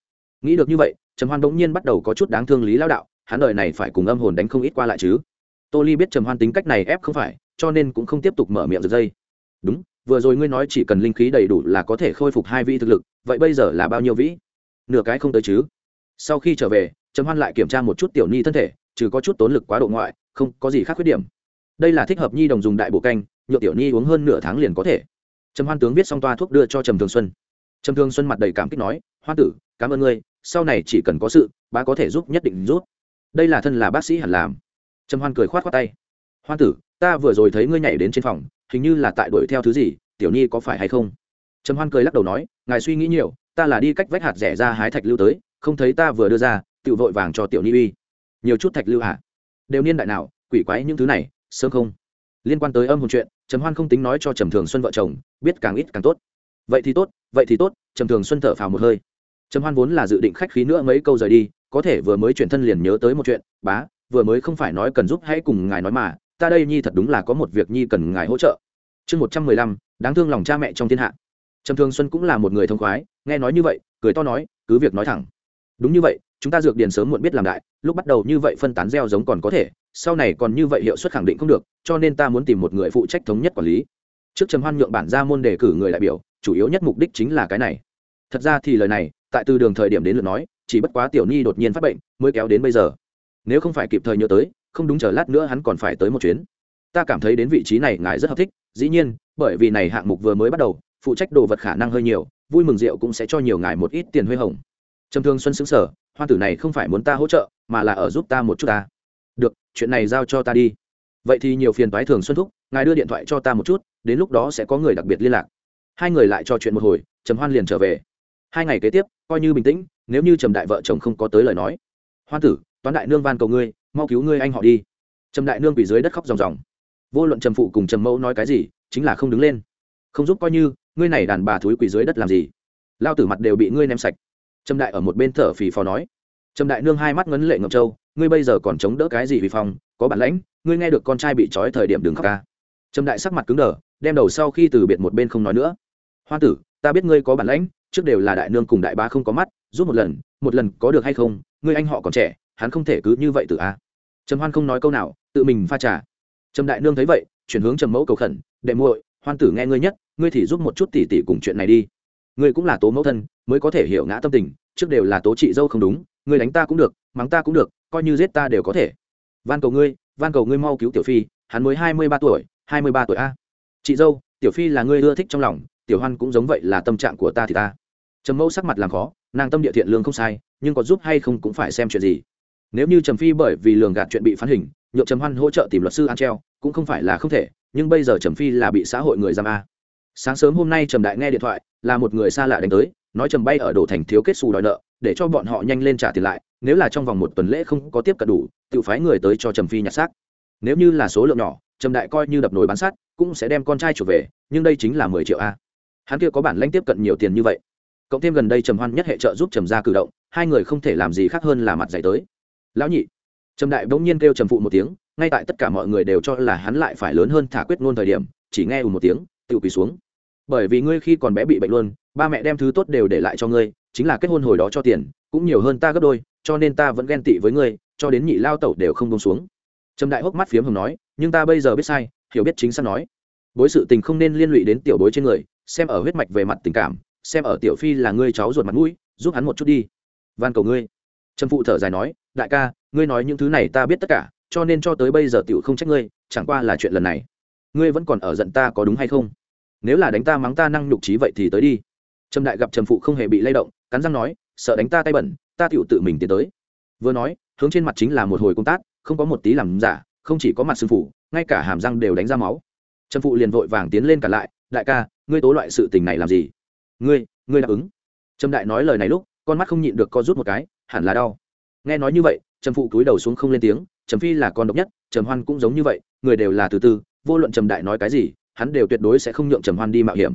Nghĩ được như vậy, trầm hoan bỗng nhiên bắt đầu có chút đáng thương lý lao đạo, hắn đời này phải cùng âm hồn đánh không ít qua lại chứ? Tô ly biết trầm hoan tính cách này ép không phải, cho nên cũng không tiếp tục mở miệng giật dây. Đúng, vừa rồi ngươi nói chỉ cần linh khí đầy đủ là có thể khôi phục hai vị thực lực, vậy bây giờ là bao nhiêu vĩ? Nửa cái không tới chứ sau khi trở về, trầm hoan lại kiểm tra một chút tiểu ni thân thể, trừ có chút tốn lực quá độ ngoại, không có gì khác khuyết điểm. Đây là thích hợp nhi đồng dùng đại bổ canh, nhựa tiểu ni uống hơn nửa tháng liền có thể. Trầm hoan tướng viết xong toa thuốc đưa cho trầm thường xuân. Trầm thường xuân mặt đầy cảm kích nói hoa tử, cảm ơn ngươi, sau này chỉ cần có sự, bá có thể giúp nhất định giúp. Đây là thân là bác sĩ hẳn làm. Trầm hoan cười khoát khoát tay. Hoa tử, ta vừa rồi thấy ngươi nhảy đến trên phòng, hình như là tại đuổi theo thứ gì, tiểu nhi có phải hay không? Trầm hoan cười lắc đầu nói, ngài suy nghĩ nhiều, ta là đi cách vách hạt rẻ ra hái thạch lưu tới không thấy ta vừa đưa ra tự vội vàng cho tiểu nhi uy. Nhiều chút thạch lưu hạ đều niên đại nào, quỷ quái những thứ này, sớm không? Liên quan tới âm hồn chuyện, trầm hoan không tính nói cho trầm thường xuân vợ chồng, biết càng ít càng tốt. Vậy thì tốt, vậy thì tốt, trầm thường xuân thở phào một hơi. Trầm hoan vốn là dự định khách khí nữa mấy câu rời đi, có thể vừa mới chuyển thân liền nhớ tới một chuyện, bá, vừa mới không phải nói cần giúp hãy cùng ngài nói mà, ta đây nhi thật đúng là có một việc nhi cần ngài hỗ trợ. Chương một trăm mười lăm, đáng thương lòng cha mẹ trong thiên hạ. Trầm thường xuân cũng là một người thông khoái, nghe nói như vậy, cười to nói, cứ việc nói thẳng đúng như vậy, chúng ta dược điền sớm muộn biết làm đại, lúc bắt đầu như vậy phân tán gieo giống còn có thể, sau này còn như vậy hiệu suất khẳng định không được, cho nên ta muốn tìm một người phụ trách thống nhất quản lý. Trước trầm hoan nhượng bản ra môn đề cử người đại biểu, chủ yếu nhất mục đích chính là cái này. Thật ra thì lời này, tại từ đường thời điểm đến lượt nói, chỉ bất quá tiểu nhi đột nhiên phát bệnh, mới kéo đến bây giờ. Nếu không phải kịp thời nhớ tới, không đúng chờ lát nữa hắn còn phải tới một chuyến. Ta cảm thấy đến vị trí này ngài rất hợp thích, dĩ nhiên, bởi vì này hạng mục vừa mới bắt đầu, phụ trách đồ vật khả năng hơi nhiều, vui mừng rượu cũng sẽ cho nhiều ngài một ít tiền huê hồng trầm thương xuân xứng sở hoa tử này không phải muốn ta hỗ trợ, mà là ở giúp ta một chút ta. Được, chuyện này giao cho ta đi. Vậy thì nhiều phiền toái thường xuân thúc, ngài đưa điện thoại cho ta một chút, đến lúc đó sẽ có người đặc biệt liên lạc. Hai người lại trò chuyện một hồi, trầm hoan liền trở về. Hai ngày kế tiếp, coi như bình tĩnh, nếu như trầm đại vợ chồng không có tới lời nói. Hoan tử, toán đại nương van cầu ngươi, mau cứu ngươi anh họ đi. Trầm đại nương bị dưới đất khóc ròng ròng. Vô luận trầm phụ cùng trầm mẫu nói cái gì, chính là không đứng lên. Không giúp coi như, ngươi này đàn bà thúi quỳ dưới đất làm gì? Lao tử mặt đều bị ngươi ném sạch. Trâm đại ở một bên thở phì phò nói. Trâm đại nương hai mắt ngấn lệ ngậm châu ngươi bây giờ còn chống đỡ cái gì vì phòng? Có bản lãnh, ngươi nghe được con trai bị trói thời điểm đừng khóc ca. Trâm đại sắc mặt cứng đờ, đem đầu sau khi từ biệt một bên không nói nữa. Hoa tử, ta biết ngươi có bản lãnh, trước đều là đại nương cùng đại bá không có mắt, giúp một lần một lần có được hay không? Ngươi anh họ còn trẻ, hắn không thể cứ như vậy từ a. Trầm hoan không nói câu nào, tự mình pha trà. Trầm đại nương thấy vậy, chuyển hướng trầm mẫu cầu khẩn, đệ muội, hoan tử nghe ngươi nhất, ngươi thì giúp một chút tỉ tỉ cùng chuyện này đi ngươi cũng là tố mẫu thân, mới có thể hiểu ngã tâm tình, trước đều là tố chị dâu không đúng, ngươi đánh ta cũng được, mắng ta cũng được, coi như giết ta đều có thể. Van cầu ngươi, van cầu ngươi mau cứu tiểu phi, hắn mới hai mươi ba tuổi, hai mươi ba tuổi a. Chị dâu, tiểu phi là ngươi ưa thích trong lòng, tiểu hoan cũng giống vậy là tâm trạng của ta thì ta. Trầm mẫu sắc mặt làm khó, nàng tâm địa thiện lương không sai, nhưng có giúp hay không cũng phải xem chuyện gì. Nếu như trầm phi bởi vì lường gạt chuyện bị phán hình, nhượng trầm hoan hỗ trợ tìm luật sư an treo, cũng không phải là không thể, nhưng bây giờ trầm phi là bị xã hội người giam a sáng sớm hôm nay trầm đại nghe điện thoại, là một người xa lạ đánh tới, nói trầm bay ở đổ thành thiếu kết xù đòi nợ, để cho bọn họ nhanh lên trả tiền lại, nếu là trong vòng một tuần lễ không có tiếp cận đủ, tự phái người tới cho trầm phi nhặt xác. Nếu như là số lượng nhỏ, trầm đại coi như đập nồi bán sắt, cũng sẽ đem con trai trở về, nhưng đây chính là mười triệu a. Hắn kia có bản lãnh tiếp cận nhiều tiền như vậy. Cộng thêm gần đây trầm hoan nhất hệ trợ giúp trầm ra cử động, hai người không thể làm gì khác hơn là mặt dạy tới. Lão nhị. Trầm đại bỗng nhiên kêu trầm phụ một tiếng, ngay tại tất cả mọi người đều cho là hắn lại phải lớn hơn thả quyết luôn thời điểm, chỉ nghe ù một tiếng tự quỳ xuống bởi vì ngươi khi còn bé bị bệnh luôn, ba mẹ đem thứ tốt đều để lại cho ngươi, chính là kết hôn hồi đó cho tiền, cũng nhiều hơn ta gấp đôi, cho nên ta vẫn ghen tị với ngươi, cho đến nhị lao tẩu đều không bông xuống. Trầm đại hốc mắt phiếm hồng nói, nhưng ta bây giờ biết sai, hiểu biết chính xác nói. Bối sự tình không nên liên lụy đến tiểu bối trên người, xem ở huyết mạch về mặt tình cảm, xem ở tiểu phi là ngươi cháu ruột mặt mũi, giúp hắn một chút đi. Van cầu ngươi. Trầm phụ thở dài nói, đại ca, ngươi nói những thứ này ta biết tất cả, cho nên cho tới bây giờ tiểu không trách ngươi, chẳng qua là chuyện lần này. Ngươi vẫn còn ở giận ta có đúng hay không? Nếu là đánh ta mắng ta năng nhục trí vậy thì tới đi. Trầm đại gặp trầm phụ không hề bị lay động, cắn răng nói, sợ đánh ta tay bẩn, ta tựu tự mình tiến tới. Vừa nói, hướng trên mặt chính là một hồi công tác, không có một tí làm giả, không chỉ có mặt sư phụ, ngay cả hàm răng đều đánh ra máu. Trầm phụ liền vội vàng tiến lên cả lại, đại ca, ngươi tố loại sự tình này làm gì? Ngươi ngươi đáp ứng. Trầm đại nói lời này lúc, con mắt không nhịn được co rút một cái, hẳn là đau. Nghe nói như vậy, trầm phụ cúi đầu xuống không lên tiếng, trầm phi là con độc nhất, trầm hoan cũng giống như vậy, người đều là từ từ, vô luận trầm đại nói cái gì hắn đều tuyệt đối sẽ không nhượng trầm hoan đi mạo hiểm.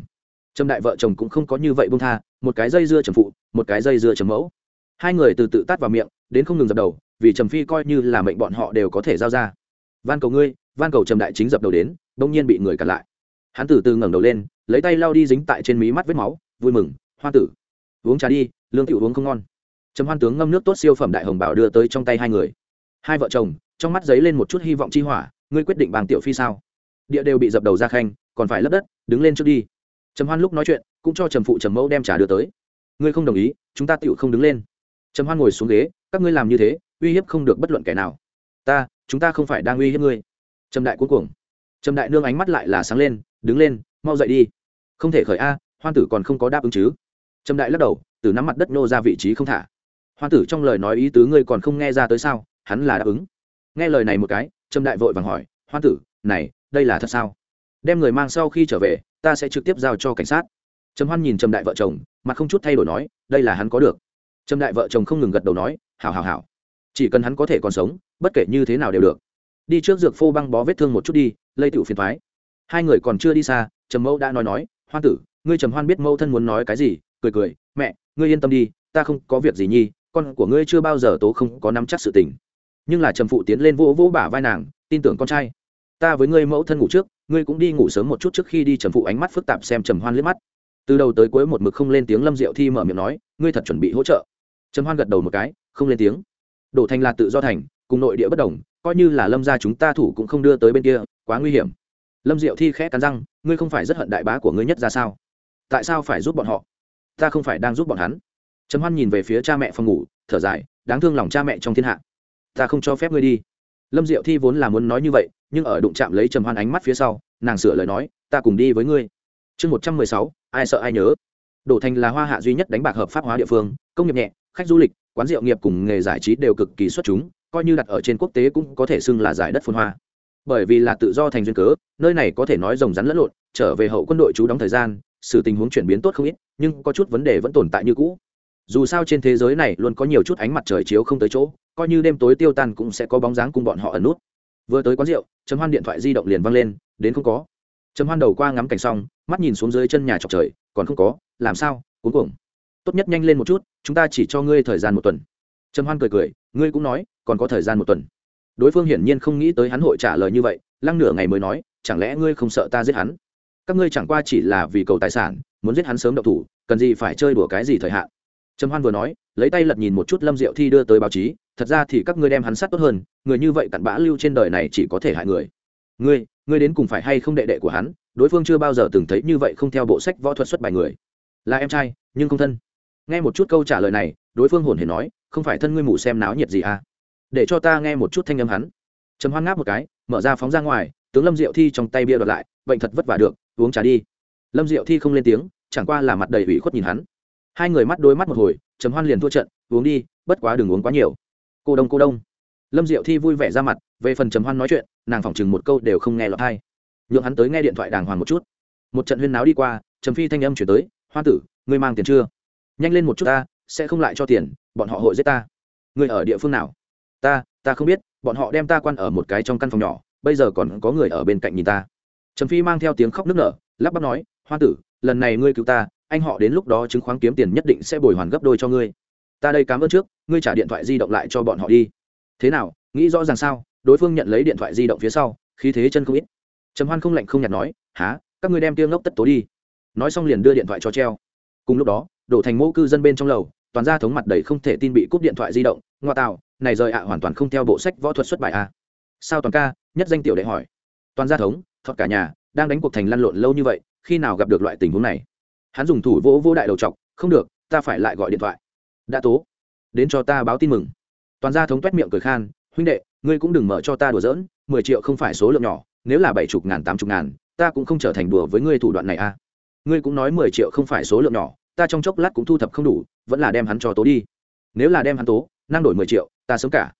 Trầm đại vợ chồng cũng không có như vậy bông tha, một cái dây dưa trầm phụ, một cái dây dưa trầm mẫu. Hai người từ tự tắt vào miệng, đến không ngừng dập đầu, vì trầm phi coi như là mệnh bọn họ đều có thể giao ra. Van cầu ngươi, van cầu trầm đại chính dập đầu đến, bỗng nhiên bị người cản lại. Hắn từ từ ngẩng đầu lên, lấy tay lau đi dính tại trên mí mắt vết máu, vui mừng hoa tử, uống trà đi, lương tiểu uống không ngon. Trầm hoan tướng ngâm nước tốt siêu phẩm đại hồng bảo đưa tới trong tay hai người. Hai vợ chồng, trong mắt giấy lên một chút hy vọng chi hỏa, ngươi quyết định bằng tiểu phi sao? Địa đều bị dập đầu ra khanh, còn phải lấp đất, đứng lên trước đi. Trầm hoan lúc nói chuyện, cũng cho trầm phụ trầm mẫu đem trà đưa tới. Ngươi không đồng ý, chúng ta tựu không đứng lên. Trầm hoan ngồi xuống ghế, các ngươi làm như thế, uy hiếp không được bất luận kẻ nào. Ta, chúng ta không phải đang uy hiếp ngươi. Trầm đại cuối cùng trầm đại nương ánh mắt lại là sáng lên, đứng lên, mau dậy đi. Không thể khởi a, hoan tử còn không có đáp ứng chứ. Trầm đại lắc đầu, từ nắm mặt đất nô ra vị trí không thả. Hoan tử trong lời nói ý tứ ngươi còn không nghe ra tới sao, hắn là đáp ứng. Nghe lời này một cái, trầm đại vội vàng hỏi, hoan tử, này đây là thật sao? Đem người mang sau khi trở về, ta sẽ trực tiếp giao cho cảnh sát. Trầm hoan nhìn trầm đại vợ chồng mà không chút thay đổi nói, đây là hắn có được. Trầm đại vợ chồng không ngừng gật đầu nói, hảo hảo hảo. Chỉ cần hắn có thể còn sống, bất kể như thế nào đều được. Đi trước dược phô băng bó vết thương một chút đi, lây tiểu phiền thoái hai người còn chưa đi xa, trầm mẫu đã nói nói, hoan tử, ngươi trầm hoan biết mẫu thân muốn nói cái gì? Cười cười, mẹ, ngươi yên tâm đi, ta không có việc gì nhi, con của ngươi chưa bao giờ tố không có nắm chắc sự tình. Nhưng là trầm phụ tiến lên vỗ vỗ bả vai nàng, tin tưởng con trai ta với ngươi mẫu thân ngủ trước, ngươi cũng đi ngủ sớm một chút trước khi đi, trầm phụ ánh mắt phức tạp xem trầm hoan liếc mắt. Từ đầu tới cuối một mực không lên tiếng lâm diệu thi mở miệng nói, ngươi thật chuẩn bị hỗ trợ. Trầm hoan gật đầu một cái, không lên tiếng. Đổ thành là tự do thành, cùng nội địa bất đồng, coi như là lâm gia chúng ta thủ cũng không đưa tới bên kia, quá nguy hiểm. Lâm diệu thi khẽ cắn răng, ngươi không phải rất hận đại bá của ngươi nhất ra sao? Tại sao phải giúp bọn họ? Ta không phải đang giúp bọn hắn. Trầm hoan nhìn về phía cha mẹ phòng ngủ, thở dài, đáng thương lòng cha mẹ trong thiên hạ. Ta không cho phép ngươi đi lâm diệu thi vốn là muốn nói như vậy, nhưng ở đụng chạm lấy trầm hoan ánh mắt phía sau, nàng sửa lời nói, ta cùng đi với ngươi. Chương một trăm mười sáu, ai sợ ai nhớ? Đổ thành là hoa hạ duy nhất đánh bạc hợp pháp hóa địa phương, công nghiệp nhẹ, khách du lịch, quán rượu nghiệp cùng nghề giải trí đều cực kỳ xuất chúng, coi như đặt ở trên quốc tế cũng có thể xưng là giải đất phun hoa. Bởi vì là tự do thành duyên cớ, nơi này có thể nói rồng rắn lẫn lộn, trở về hậu quân đội trú đóng thời gian sự tình huống chuyển biến tốt không ít, nhưng có chút vấn đề vẫn tồn tại như cũ. Dù sao trên thế giới này luôn có nhiều chút ánh mặt trời chiếu không tới chỗ coi như đêm tối tiêu tan cũng sẽ có bóng dáng cùng bọn họ ẩn nút. Vừa tới quán rượu chấm hoan điện thoại di động liền văng lên, đến không có. Chấm hoan đầu qua ngắm cảnh xong, mắt nhìn xuống dưới chân nhà chọc trời, còn không có, làm sao cuối cuồng. Tốt nhất nhanh lên một chút, chúng ta chỉ cho ngươi thời gian một tuần. Trầm hoan cười cười, ngươi cũng nói, còn có thời gian một tuần. Đối phương hiển nhiên không nghĩ tới hắn hội trả lời như vậy, lăng nửa ngày mới nói, chẳng lẽ ngươi không sợ ta giết hắn? Các ngươi chẳng qua chỉ là vì cầu tài sản, muốn giết hắn sớm đậu thủ, cần gì phải chơi đùa cái gì thời hạn? Trầm hoan vừa nói, lấy tay lật nhìn một chút lâm diệu thi đưa tới báo chí, thật ra thì các ngươi đem hắn sát tốt hơn, người như vậy cặn bã lưu trên đời này chỉ có thể hại người. Ngươi ngươi đến cùng phải hay không đệ đệ của hắn, đối phương chưa bao giờ từng thấy như vậy không theo bộ sách võ thuật xuất bài người. Là em trai, nhưng không thân. Nghe một chút câu trả lời này, đối phương hồn hề nói, không phải thân ngươi mù xem náo nhiệt gì à? Để cho ta nghe một chút thanh âm hắn. Trầm hoan ngáp một cái, mở ra phóng ra ngoài, tướng lâm diệu thi trong tay bia đoạt lại, bệnh thật vất vả được, uống trà đi. Lâm diệu thi không lên tiếng, chẳng qua là mặt đầy ủy khuất nhìn hắn hai người mắt đôi mắt một hồi, trầm hoan liền thua trận, uống đi, bất quá đừng uống quá nhiều. Cô đông cô đông. Lâm diệu thi vui vẻ ra mặt, về phần trầm hoan nói chuyện, nàng phỏng chừng một câu đều không nghe lọt hay nhượng hắn tới nghe điện thoại đàng hoàng một chút. Một trận huyên náo đi qua, trầm phi thanh âm chuyển tới hoa tử, ngươi mang tiền chưa? Nhanh lên một chút ta, sẽ không lại cho tiền, bọn họ hội giết ta. Ngươi ở địa phương nào? Ta ta không biết, bọn họ đem ta quan ở một cái trong căn phòng nhỏ, bây giờ còn có người ở bên cạnh nhìn ta. Trầm phi mang theo tiếng khóc nức nở, lắp bắp nói hoa tử, lần này ngươi cứu ta anh họ đến lúc đó chứng khoán kiếm tiền nhất định sẽ bồi hoàn gấp đôi cho ngươi. Ta đây cảm ơn trước, ngươi trả điện thoại di động lại cho bọn họ đi. Thế nào, nghĩ rõ ràng sao? Đối phương nhận lấy điện thoại di động phía sau, khí thế chân không ít. Trầm hoan không lạnh không nhạt nói há các ngươi đem tiêu ngốc tất tố đi. Nói xong liền đưa điện thoại cho treo. Cùng lúc đó, đổ thành mẫu cư dân bên trong lầu, toàn gia thống mặt đầy không thể tin bị cúp điện thoại di động. Ngoa tạo, này rời ạ hoàn toàn không theo bộ sách võ thuật xuất bài a. Sao toàn ca, nhất danh tiểu đệ hỏi. Toàn gia thống thật cả nhà, đang đánh cuộc thành lăn lộn lâu như vậy, khi nào gặp được loại tình huống này? Hắn dùng thủ vỗ vô đại đầu chọc, không được, ta phải lại gọi điện thoại. Đã tố, đến cho ta báo tin mừng. Toàn gia thống t miệng cười khan, huynh đệ, ngươi cũng đừng mở cho ta đùa giỡn, mười triệu không phải số lượng nhỏ, nếu là bảy chục ngàn, tám chục ngàn, ta cũng không trở thành đùa với ngươi thủ đoạn này a ngươi cũng nói mười triệu không phải số lượng nhỏ, ta trong chốc lát cũng thu thập không đủ, vẫn là đem hắn cho tố đi. Nếu là đem hắn tố, năng đổi mười triệu, ta sống cả.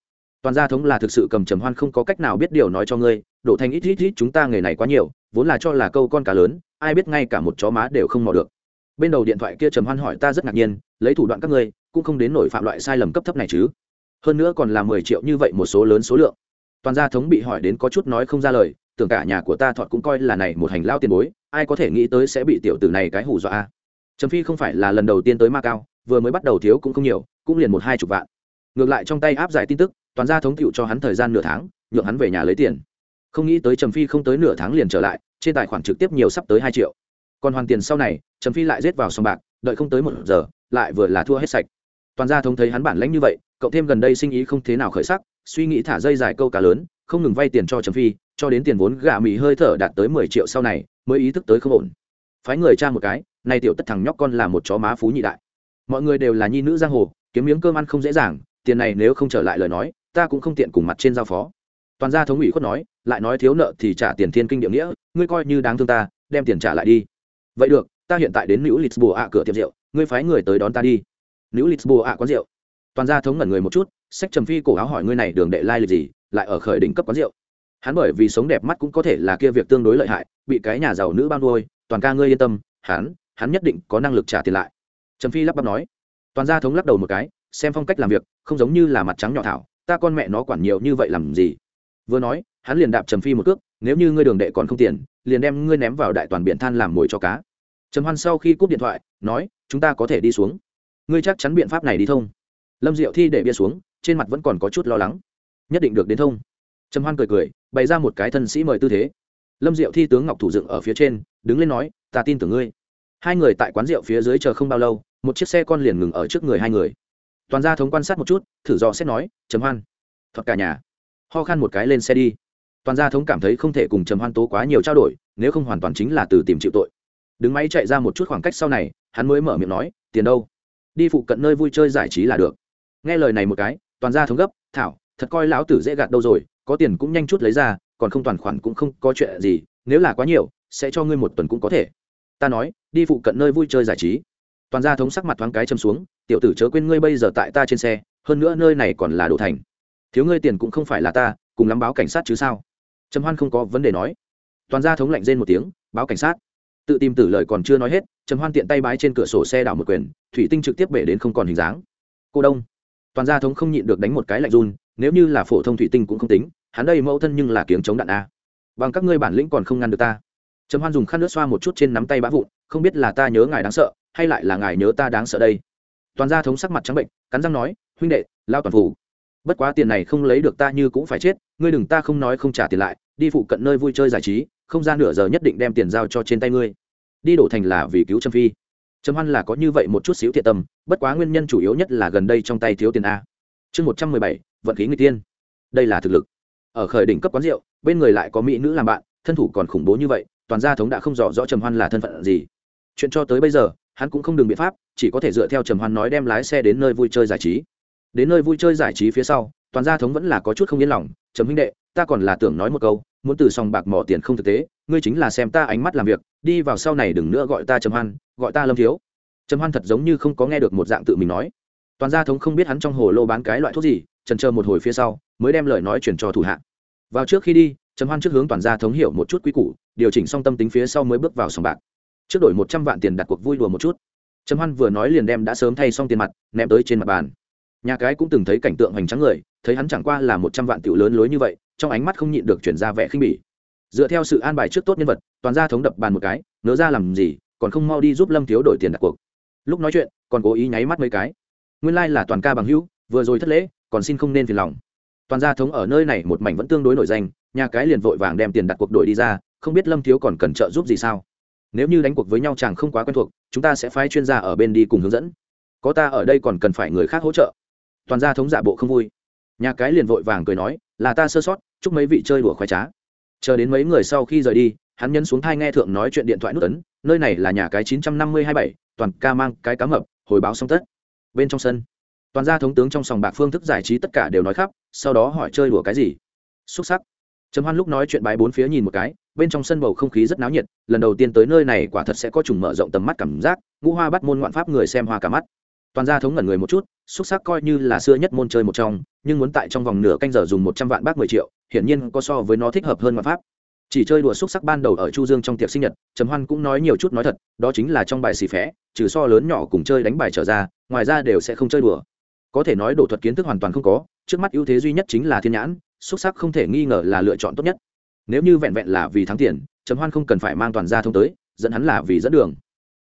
Toàn gia thống là thực sự cầm trầm hoan không có cách nào biết điều nói cho ngươi, đổ thành ít ít ít chúng ta nghề này quá nhiều, vốn là cho là câu con cá lớn, ai biết ngay cả một chó má đều không mò được bên đầu điện thoại kia trầm hoan hỏi ta rất ngạc nhiên, lấy thủ đoạn các ngươi, cũng không đến nổi phạm loại sai lầm cấp thấp này chứ. Hơn nữa còn là mười triệu như vậy một số lớn số lượng. Toàn gia thống bị hỏi đến có chút nói không ra lời, tưởng cả nhà của ta thọt cũng coi là này một hành lao tiền bối, ai có thể nghĩ tới sẽ bị tiểu tử này cái hù dọa trầm phi không phải là lần đầu tiên tới ma cao, vừa mới bắt đầu thiếu cũng không nhiều, cũng liền một hai chục vạn. Ngược lại trong tay áp giải tin tức, toàn gia thống cựu cho hắn thời gian nửa tháng, nhượng hắn về nhà lấy tiền. Không nghĩ tới trầm phi không tới nửa tháng liền trở lại, trên tài khoản trực tiếp nhiều sắp tới hai triệu còn hoàn tiền sau này, trầm phi lại rết vào sòng bạc, đợi không tới một giờ, lại vừa là thua hết sạch. Toàn gia thống thấy hắn bản lãnh như vậy cậu thêm gần đây sinh ý không thế nào khởi sắc, suy nghĩ thả dây dài câu cá lớn, không ngừng vay tiền cho trầm phi, cho đến tiền vốn gạ mì hơi thở đạt tới mười triệu sau này, mới ý thức tới không ổn. Phái người cha một cái nay tiểu tất thằng nhóc con là một chó má phú nhị đại. Mọi người đều là nhi nữ giang hồ, kiếm miếng cơm ăn không dễ dàng, tiền này nếu không trở lại lời nói, ta cũng không tiện cùng mặt trên giao phó. Toàn gia thống ủy khuất nói, lại nói thiếu nợ thì trả tiền thiên kinh địa nghĩa, ngươi coi như đáng thương ta, đem tiền trả lại đi vậy được, ta hiện tại đến nữ lisboa ạ, cửa tiệm rượu. Ngươi phái người tới đón ta đi. Nữ lisboa ạ, quán rượu. Toàn gia thống ngẩn người một chút sách trầm phi cổ áo hỏi ngươi này đường đệ lai lịch gì, lại ở khởi đỉnh cấp quán rượu. Hắn bởi vì sống đẹp mắt cũng có thể là kia việc tương đối lợi hại, bị cái nhà giàu nữ ban nuôi, toàn ca ngươi yên tâm, hắn hắn nhất định có năng lực trả tiền lại. Trầm phi lắp bắp nói. Toàn gia thống lắc đầu một cái, xem phong cách làm việc, không giống như là mặt trắng nhỏ thảo, ta con mẹ nó quản nhiều như vậy làm gì? Vừa nói, hắn liền đạp trầm phi một cước nếu như ngươi đường đệ còn không tiền, liền đem ngươi ném vào đại toàn biển than làm mồi cho cá. Trầm hoan sau khi cúp điện thoại, nói, chúng ta có thể đi xuống. Ngươi chắc chắn biện pháp này đi thông. Lâm diệu thi để bia xuống, trên mặt vẫn còn có chút lo lắng. Nhất định được đến thông. Trầm hoan cười cười, bày ra một cái thân sĩ mời tư thế. Lâm diệu thi tướng ngọc thủ dựng ở phía trên, đứng lên nói, ta tin tưởng ngươi. Hai người tại quán rượu phía dưới chờ không bao lâu, một chiếc xe con liền ngừng ở trước người hai người. Toàn gia thống quan sát một chút, thử dò xét nói, trầm hoan thuật cả nhà. Ho khan một cái lên xe đi toàn gia thống cảm thấy không thể cùng trầm hoan tố quá nhiều trao đổi, nếu không hoàn toàn chính là từ tìm chịu tội. Đứng máy chạy ra một chút khoảng cách sau này, hắn mới mở miệng nói, tiền đâu? Đi phụ cận nơi vui chơi giải trí là được. Nghe lời này một cái, toàn gia thống gấp, thảo, thật coi lão tử dễ gạt đâu rồi, có tiền cũng nhanh chút lấy ra, còn không toàn khoản cũng không có chuyện gì, nếu là quá nhiều, sẽ cho ngươi một tuần cũng có thể. Ta nói, đi phụ cận nơi vui chơi giải trí. Toàn gia thống sắc mặt thoáng cái châm xuống, tiểu tử chớ quên ngươi bây giờ tại ta trên xe, hơn nữa nơi này còn là đồ thành. Thiếu ngươi tiền cũng không phải là ta, cùng lắm báo cảnh sát chứ sao? Trầm hoan không có vấn đề nói. Toàn gia thống lạnh rên một tiếng, báo cảnh sát. Tự tìm tử lời còn chưa nói hết, trầm hoan tiện tay bái trên cửa sổ xe đảo một quyền, thủy tinh trực tiếp bể đến không còn hình dáng. Cô đông. Toàn gia thống không nhịn được đánh một cái lạnh run, nếu như là phổ thông thủy tinh cũng không tính, hắn đây mẫu thân nhưng là kiếng chống đạn a. Bằng các ngươi bản lĩnh còn không ngăn được ta. Trầm hoan dùng khăn nước xoa một chút trên nắm tay bã vụn, không biết là ta nhớ ngài đáng sợ, hay lại là ngài nhớ ta đáng sợ đây. Toàn gia thống sắc mặt trắng bệnh, cắn răng nói, huynh đệ, lao toàn phủ. Bất quá tiền này không lấy được ta như cũng phải chết, ngươi đừng ta không nói không trả tiền lại đi phụ cận nơi vui chơi giải trí, không gian nửa giờ nhất định đem tiền giao cho trên tay ngươi. Đi đổ thành là vì cứu trâm phi. Trâm hoan là có như vậy một chút xíu thiệt tâm, bất quá nguyên nhân chủ yếu nhất là gần đây trong tay thiếu tiền a. Chương một trăm mười bảy, vận khí người tiên. Đây là thực lực. Ở khởi đỉnh cấp quán rượu, bên người lại có mỹ nữ làm bạn, thân thủ còn khủng bố như vậy, toàn gia thống đã không rõ rõ trầm hoan là thân phận gì. Chuyện cho tới bây giờ, hắn cũng không đường biện pháp, chỉ có thể dựa theo trầm hoan nói đem lái xe đến nơi vui chơi giải trí. Đến nơi vui chơi giải trí phía sau, toàn gia thống vẫn là có chút không yên lòng, trầm huynh đệ ta còn là tưởng nói một câu, muốn từ sòng bạc mỏ tiền không thực tế, ngươi chính là xem ta ánh mắt làm việc, đi vào sau này đừng nữa gọi ta trầm hoan, gọi ta lâm thiếu. Trầm hoan thật giống như không có nghe được một dạng tự mình nói. Toàn gia thống không biết hắn trong hồ lô bán cái loại thuốc gì trần chờ một hồi phía sau, mới đem lời nói chuyển cho thủ hạ. Vào trước khi đi, trầm hoan trước hướng toàn gia thống hiểu một chút quý củ, điều chỉnh xong tâm tính phía sau mới bước vào sòng bạc. Trước đổi một trăm vạn tiền đặt cuộc vui đùa một chút. Trầm hoan vừa nói liền đem đã sớm thay xong tiền mặt, ném tới trên mặt bàn nhà cái cũng từng thấy cảnh tượng hoành tráng người, thấy hắn chẳng qua là một trăm vạn tiểu lớn lối như vậy, trong ánh mắt không nhịn được chuyển ra vẻ khinh bỉ. Dựa theo sự an bài trước tốt nhân vật, toàn gia thống đập bàn một cái nỡ ra làm gì, còn không mau đi giúp lâm thiếu đổi tiền đặt cuộc. Lúc nói chuyện, còn cố ý nháy mắt mấy cái. Nguyên lai、like、là toàn ca bằng hữu, vừa rồi thất lễ, còn xin không nên phiền lòng. Toàn gia thống ở nơi này một mảnh vẫn tương đối nổi danh, nhà cái liền vội vàng đem tiền đặt cuộc đổi đi ra, không biết lâm thiếu còn cần trợ giúp gì sao. Nếu như đánh cuộc với nhau chàng không quá quen thuộc, chúng ta sẽ phái chuyên gia ở bên đi cùng hướng dẫn. Có ta ở đây còn cần phải người khác hỗ trợ toàn gia thống giả bộ không vui. Nhà cái liền vội vàng cười nói, là ta sơ sót, chúc mấy vị chơi đùa khoái trá. Chờ đến mấy người sau khi rời đi, hắn nhấn xuống thai nghe thượng nói chuyện điện thoại nút ấn, nơi này là nhà cái chín trăm năm mươi hai bảy, toàn ca mang cái cá mập, hồi báo xong tất. Bên trong sân, toàn gia thống tướng trong sòng bạc phương thức giải trí tất cả đều nói khắp, sau đó hỏi chơi đùa cái gì. Xúc sắc. Trầm hoan lúc nói chuyện bái bốn phía nhìn một cái, bên trong sân bầu không khí rất náo nhiệt, lần đầu tiên tới nơi này quả thật sẽ có trùng mở rộng tầm mắt cảm giác, ngũ hoa bắt môn ngoạn pháp người xem hoa cả mắt toàn gia thống ngẩn người một chút, xúc sắc coi như là xưa nhất môn chơi một trong, nhưng muốn tại trong vòng nửa canh giờ dùng một trăm vạn bác mười triệu, hiển nhiên có so với nó thích hợp hơn mặt pháp. Chỉ chơi đùa xúc sắc ban đầu ở chu dương trong tiệc sinh nhật, trầm hoan cũng nói nhiều chút nói thật, đó chính là trong bài xì phé, trừ so lớn nhỏ cùng chơi đánh bài trở ra, ngoài ra đều sẽ không chơi đùa. Có thể nói đổ thuật kiến thức hoàn toàn không có, trước mắt ưu thế duy nhất chính là thiên nhãn, xúc sắc không thể nghi ngờ là lựa chọn tốt nhất. Nếu như vẹn vẹn là vì thắng tiền, trầm hoan không cần phải mang toàn gia thông tới, dẫn hắn là vì dẫn đường.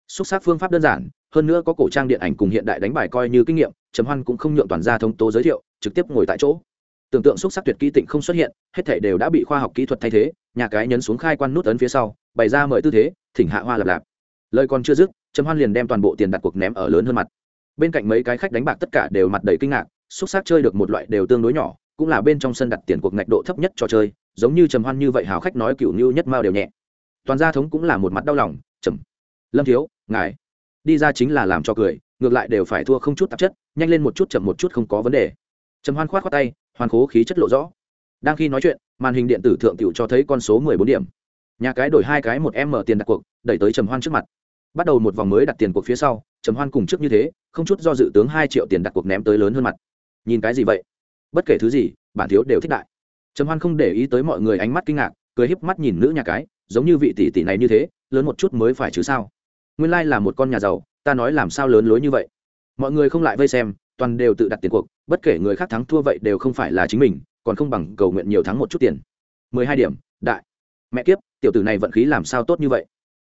Xúc sắc phương pháp đơn giản hơn nữa có cổ trang điện ảnh cùng hiện đại đánh bài coi như kinh nghiệm, trầm hoan cũng không nhượng toàn gia thông tố giới thiệu, trực tiếp ngồi tại chỗ. Tưởng tượng xúc sắc tuyệt kỹ tịnh không xuất hiện, hết thể đều đã bị khoa học kỹ thuật thay thế, nhà cái nhấn xuống khai quan nút ấn phía sau, bày ra mời tư thế, thỉnh hạ hoa lạp lạp. Lời còn chưa dứt, trầm hoan liền đem toàn bộ tiền đặt cuộc ném ở lớn hơn mặt. Bên cạnh mấy cái khách đánh bạc tất cả đều mặt đầy kinh ngạc, xúc sắc chơi được một loại đều tương đối nhỏ, cũng là bên trong sân đặt tiền cuộc ngạch độ thấp nhất trò chơi, giống như trầm hoan như vậy hào khách nói cựu như nhất mao đều nhẹ. Toàn gia thống cũng là một mặt đau lòng, trầm, lâm thiếu, ngài đi ra chính là làm cho cười, ngược lại đều phải thua không chút tạp chất, nhanh lên một chút chậm một chút không có vấn đề. Trầm hoan khoát khoát tay, hoàn khố khí chất lộ rõ. Đang khi nói chuyện, màn hình điện tử thượng tiểu cho thấy con số mười bốn điểm. Nhà cái đổi hai cái một em mở tiền đặt cuộc, đẩy tới trầm hoan trước mặt. Bắt đầu một vòng mới đặt tiền cuộc phía sau, trầm hoan cùng trước như thế, không chút do dự tướng hai triệu tiền đặt cuộc ném tới lớn hơn mặt. Nhìn cái gì vậy? Bất kể thứ gì, bản thiếu đều thích đại. Trầm hoan không để ý tới mọi người ánh mắt kinh ngạc, cười híp mắt nhìn nữ nhà cái, giống như vị tỷ tỷ này như thế, lớn một chút mới phải chứ sao? Nguyên lai là một con nhà giàu, ta nói làm sao lớn lối như vậy? Mọi người không lại vây xem, toàn đều tự đặt tiền cuộc, bất kể người khác thắng thua vậy đều không phải là chính mình, còn không bằng cầu nguyện nhiều thắng một chút tiền. Mười hai điểm, đại. Mẹ kiếp, tiểu tử này vận khí làm sao tốt như vậy?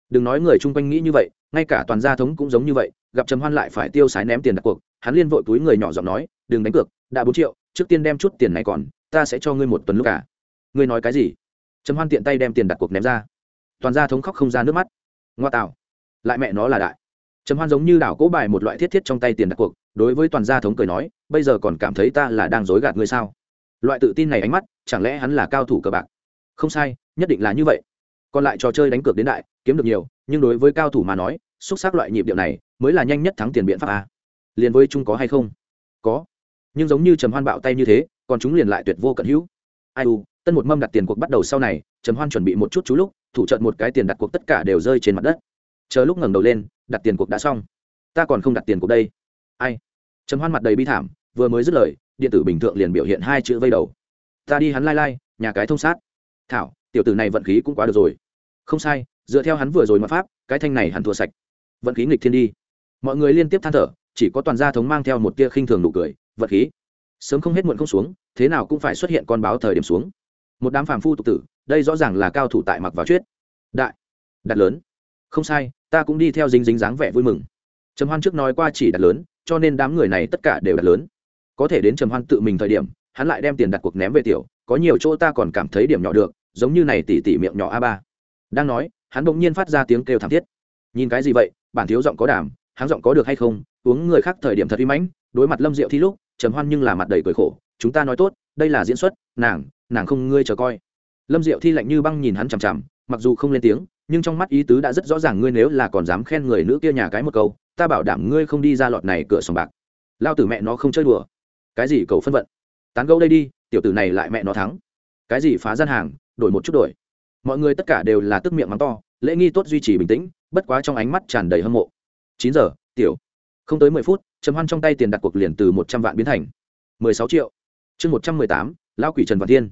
Đừng nói người chung quanh nghĩ như vậy, ngay cả toàn gia thống cũng giống như vậy, gặp trầm hoan lại phải tiêu sái ném tiền đặt cuộc, hắn liên vội túi người nhỏ giọng nói, đừng đánh cược, đã bốn triệu, trước tiên đem chút tiền này còn, ta sẽ cho ngươi một tuần lúc cả. Ngươi nói cái gì? Trầm hoan tiện tay đem tiền đặt cuộc ném ra. Toàn gia thống khóc không ra nước mắt. Ngoa tạo lại mẹ nó là đại. Trầm hoan giống như đảo cỗ bài một loại thiết thiết trong tay tiền đặt cuộc, đối với toàn gia thống cười nói, bây giờ còn cảm thấy ta là đang dối gạt ngươi sao? Loại tự tin này ánh mắt, chẳng lẽ hắn là cao thủ cờ bạc? Không sai, nhất định là như vậy. Còn lại trò chơi đánh cược đến đại, kiếm được nhiều, nhưng đối với cao thủ mà nói, xúc xác loại nhịp điệu này mới là nhanh nhất thắng tiền biện pháp a. Liền với chung có hay không? Có. Nhưng giống như trầm hoan bạo tay như thế, còn chúng liền lại tuyệt vô cận hữu. Ai u, tân một mâm đặt tiền cuộc bắt đầu sau này, trầm hoan chuẩn bị một chút chú lúc, thủ trận một cái tiền đặt cuộc tất cả đều rơi trên mặt đất chờ lúc ngẩng đầu lên, đặt tiền cuộc đã xong. Ta còn không đặt tiền cuộc đây. Ai? Trầm hoan mặt đầy bi thảm, vừa mới dứt lời, điện tử bình thường liền biểu hiện hai chữ vây đầu. Ta đi hắn lai lai, nhà cái thông sát. Thảo, tiểu tử này vận khí cũng quá được rồi. Không sai, dựa theo hắn vừa rồi mà pháp, cái thanh này hẳn thua sạch. Vận khí nghịch thiên đi. Mọi người liên tiếp than thở, chỉ có toàn gia thống mang theo một tia khinh thường nụ cười, vận khí. Sớm không hết muộn không xuống, thế nào cũng phải xuất hiện con báo thời điểm xuống. Một đám phàm phu tục tử, đây rõ ràng là cao thủ tại mặc vào chuyết. Đại, đặt lớn không sai, ta cũng đi theo dính dính dáng vẻ vui mừng. Trầm hoan trước nói qua chỉ đặt lớn, cho nên đám người này tất cả đều đặt lớn. Có thể đến trầm hoan tự mình thời điểm, hắn lại đem tiền đặt cuộc ném về tiểu, có nhiều chỗ ta còn cảm thấy điểm nhỏ được, giống như này tỉ tỉ miệng nhỏ a ba. Đang nói, hắn bỗng nhiên phát ra tiếng kêu thảm thiết. Nhìn cái gì vậy, bản thiếu giọng có đảm, hắn giọng có được hay không, uống người khác thời điểm thật uy mãnh, đối mặt lâm diệu thi lúc, trầm hoan nhưng là mặt đầy cười khổ, chúng ta nói tốt, đây là diễn xuất, nàng nàng không ngươi chờ coi. Lâm diệu thi lạnh như băng nhìn hắn chằm chằm, mặc dù không lên tiếng nhưng trong mắt ý tứ đã rất rõ ràng ngươi nếu là còn dám khen người nữ kia nhà cái một câu, ta bảo đảm ngươi không đi ra lọt này cửa sòng bạc. Lao tử mẹ nó không chơi đùa. Cái gì cầu phân vận? Tán gẫu đây đi, tiểu tử này lại mẹ nó thắng. Cái gì phá gian hàng, đổi một chút đổi. Mọi người tất cả đều là tức miệng mắng to, lễ nghi tốt duy trì bình tĩnh, bất quá trong ánh mắt tràn đầy hâm mộ. Chín giờ, tiểu. Không tới mười phút, trầm hoan trong tay tiền đặt cuộc liền từ một trăm vạn biến thành mười sáu triệu. Chương một trăm mười tám lao quỷ trần văn thiên.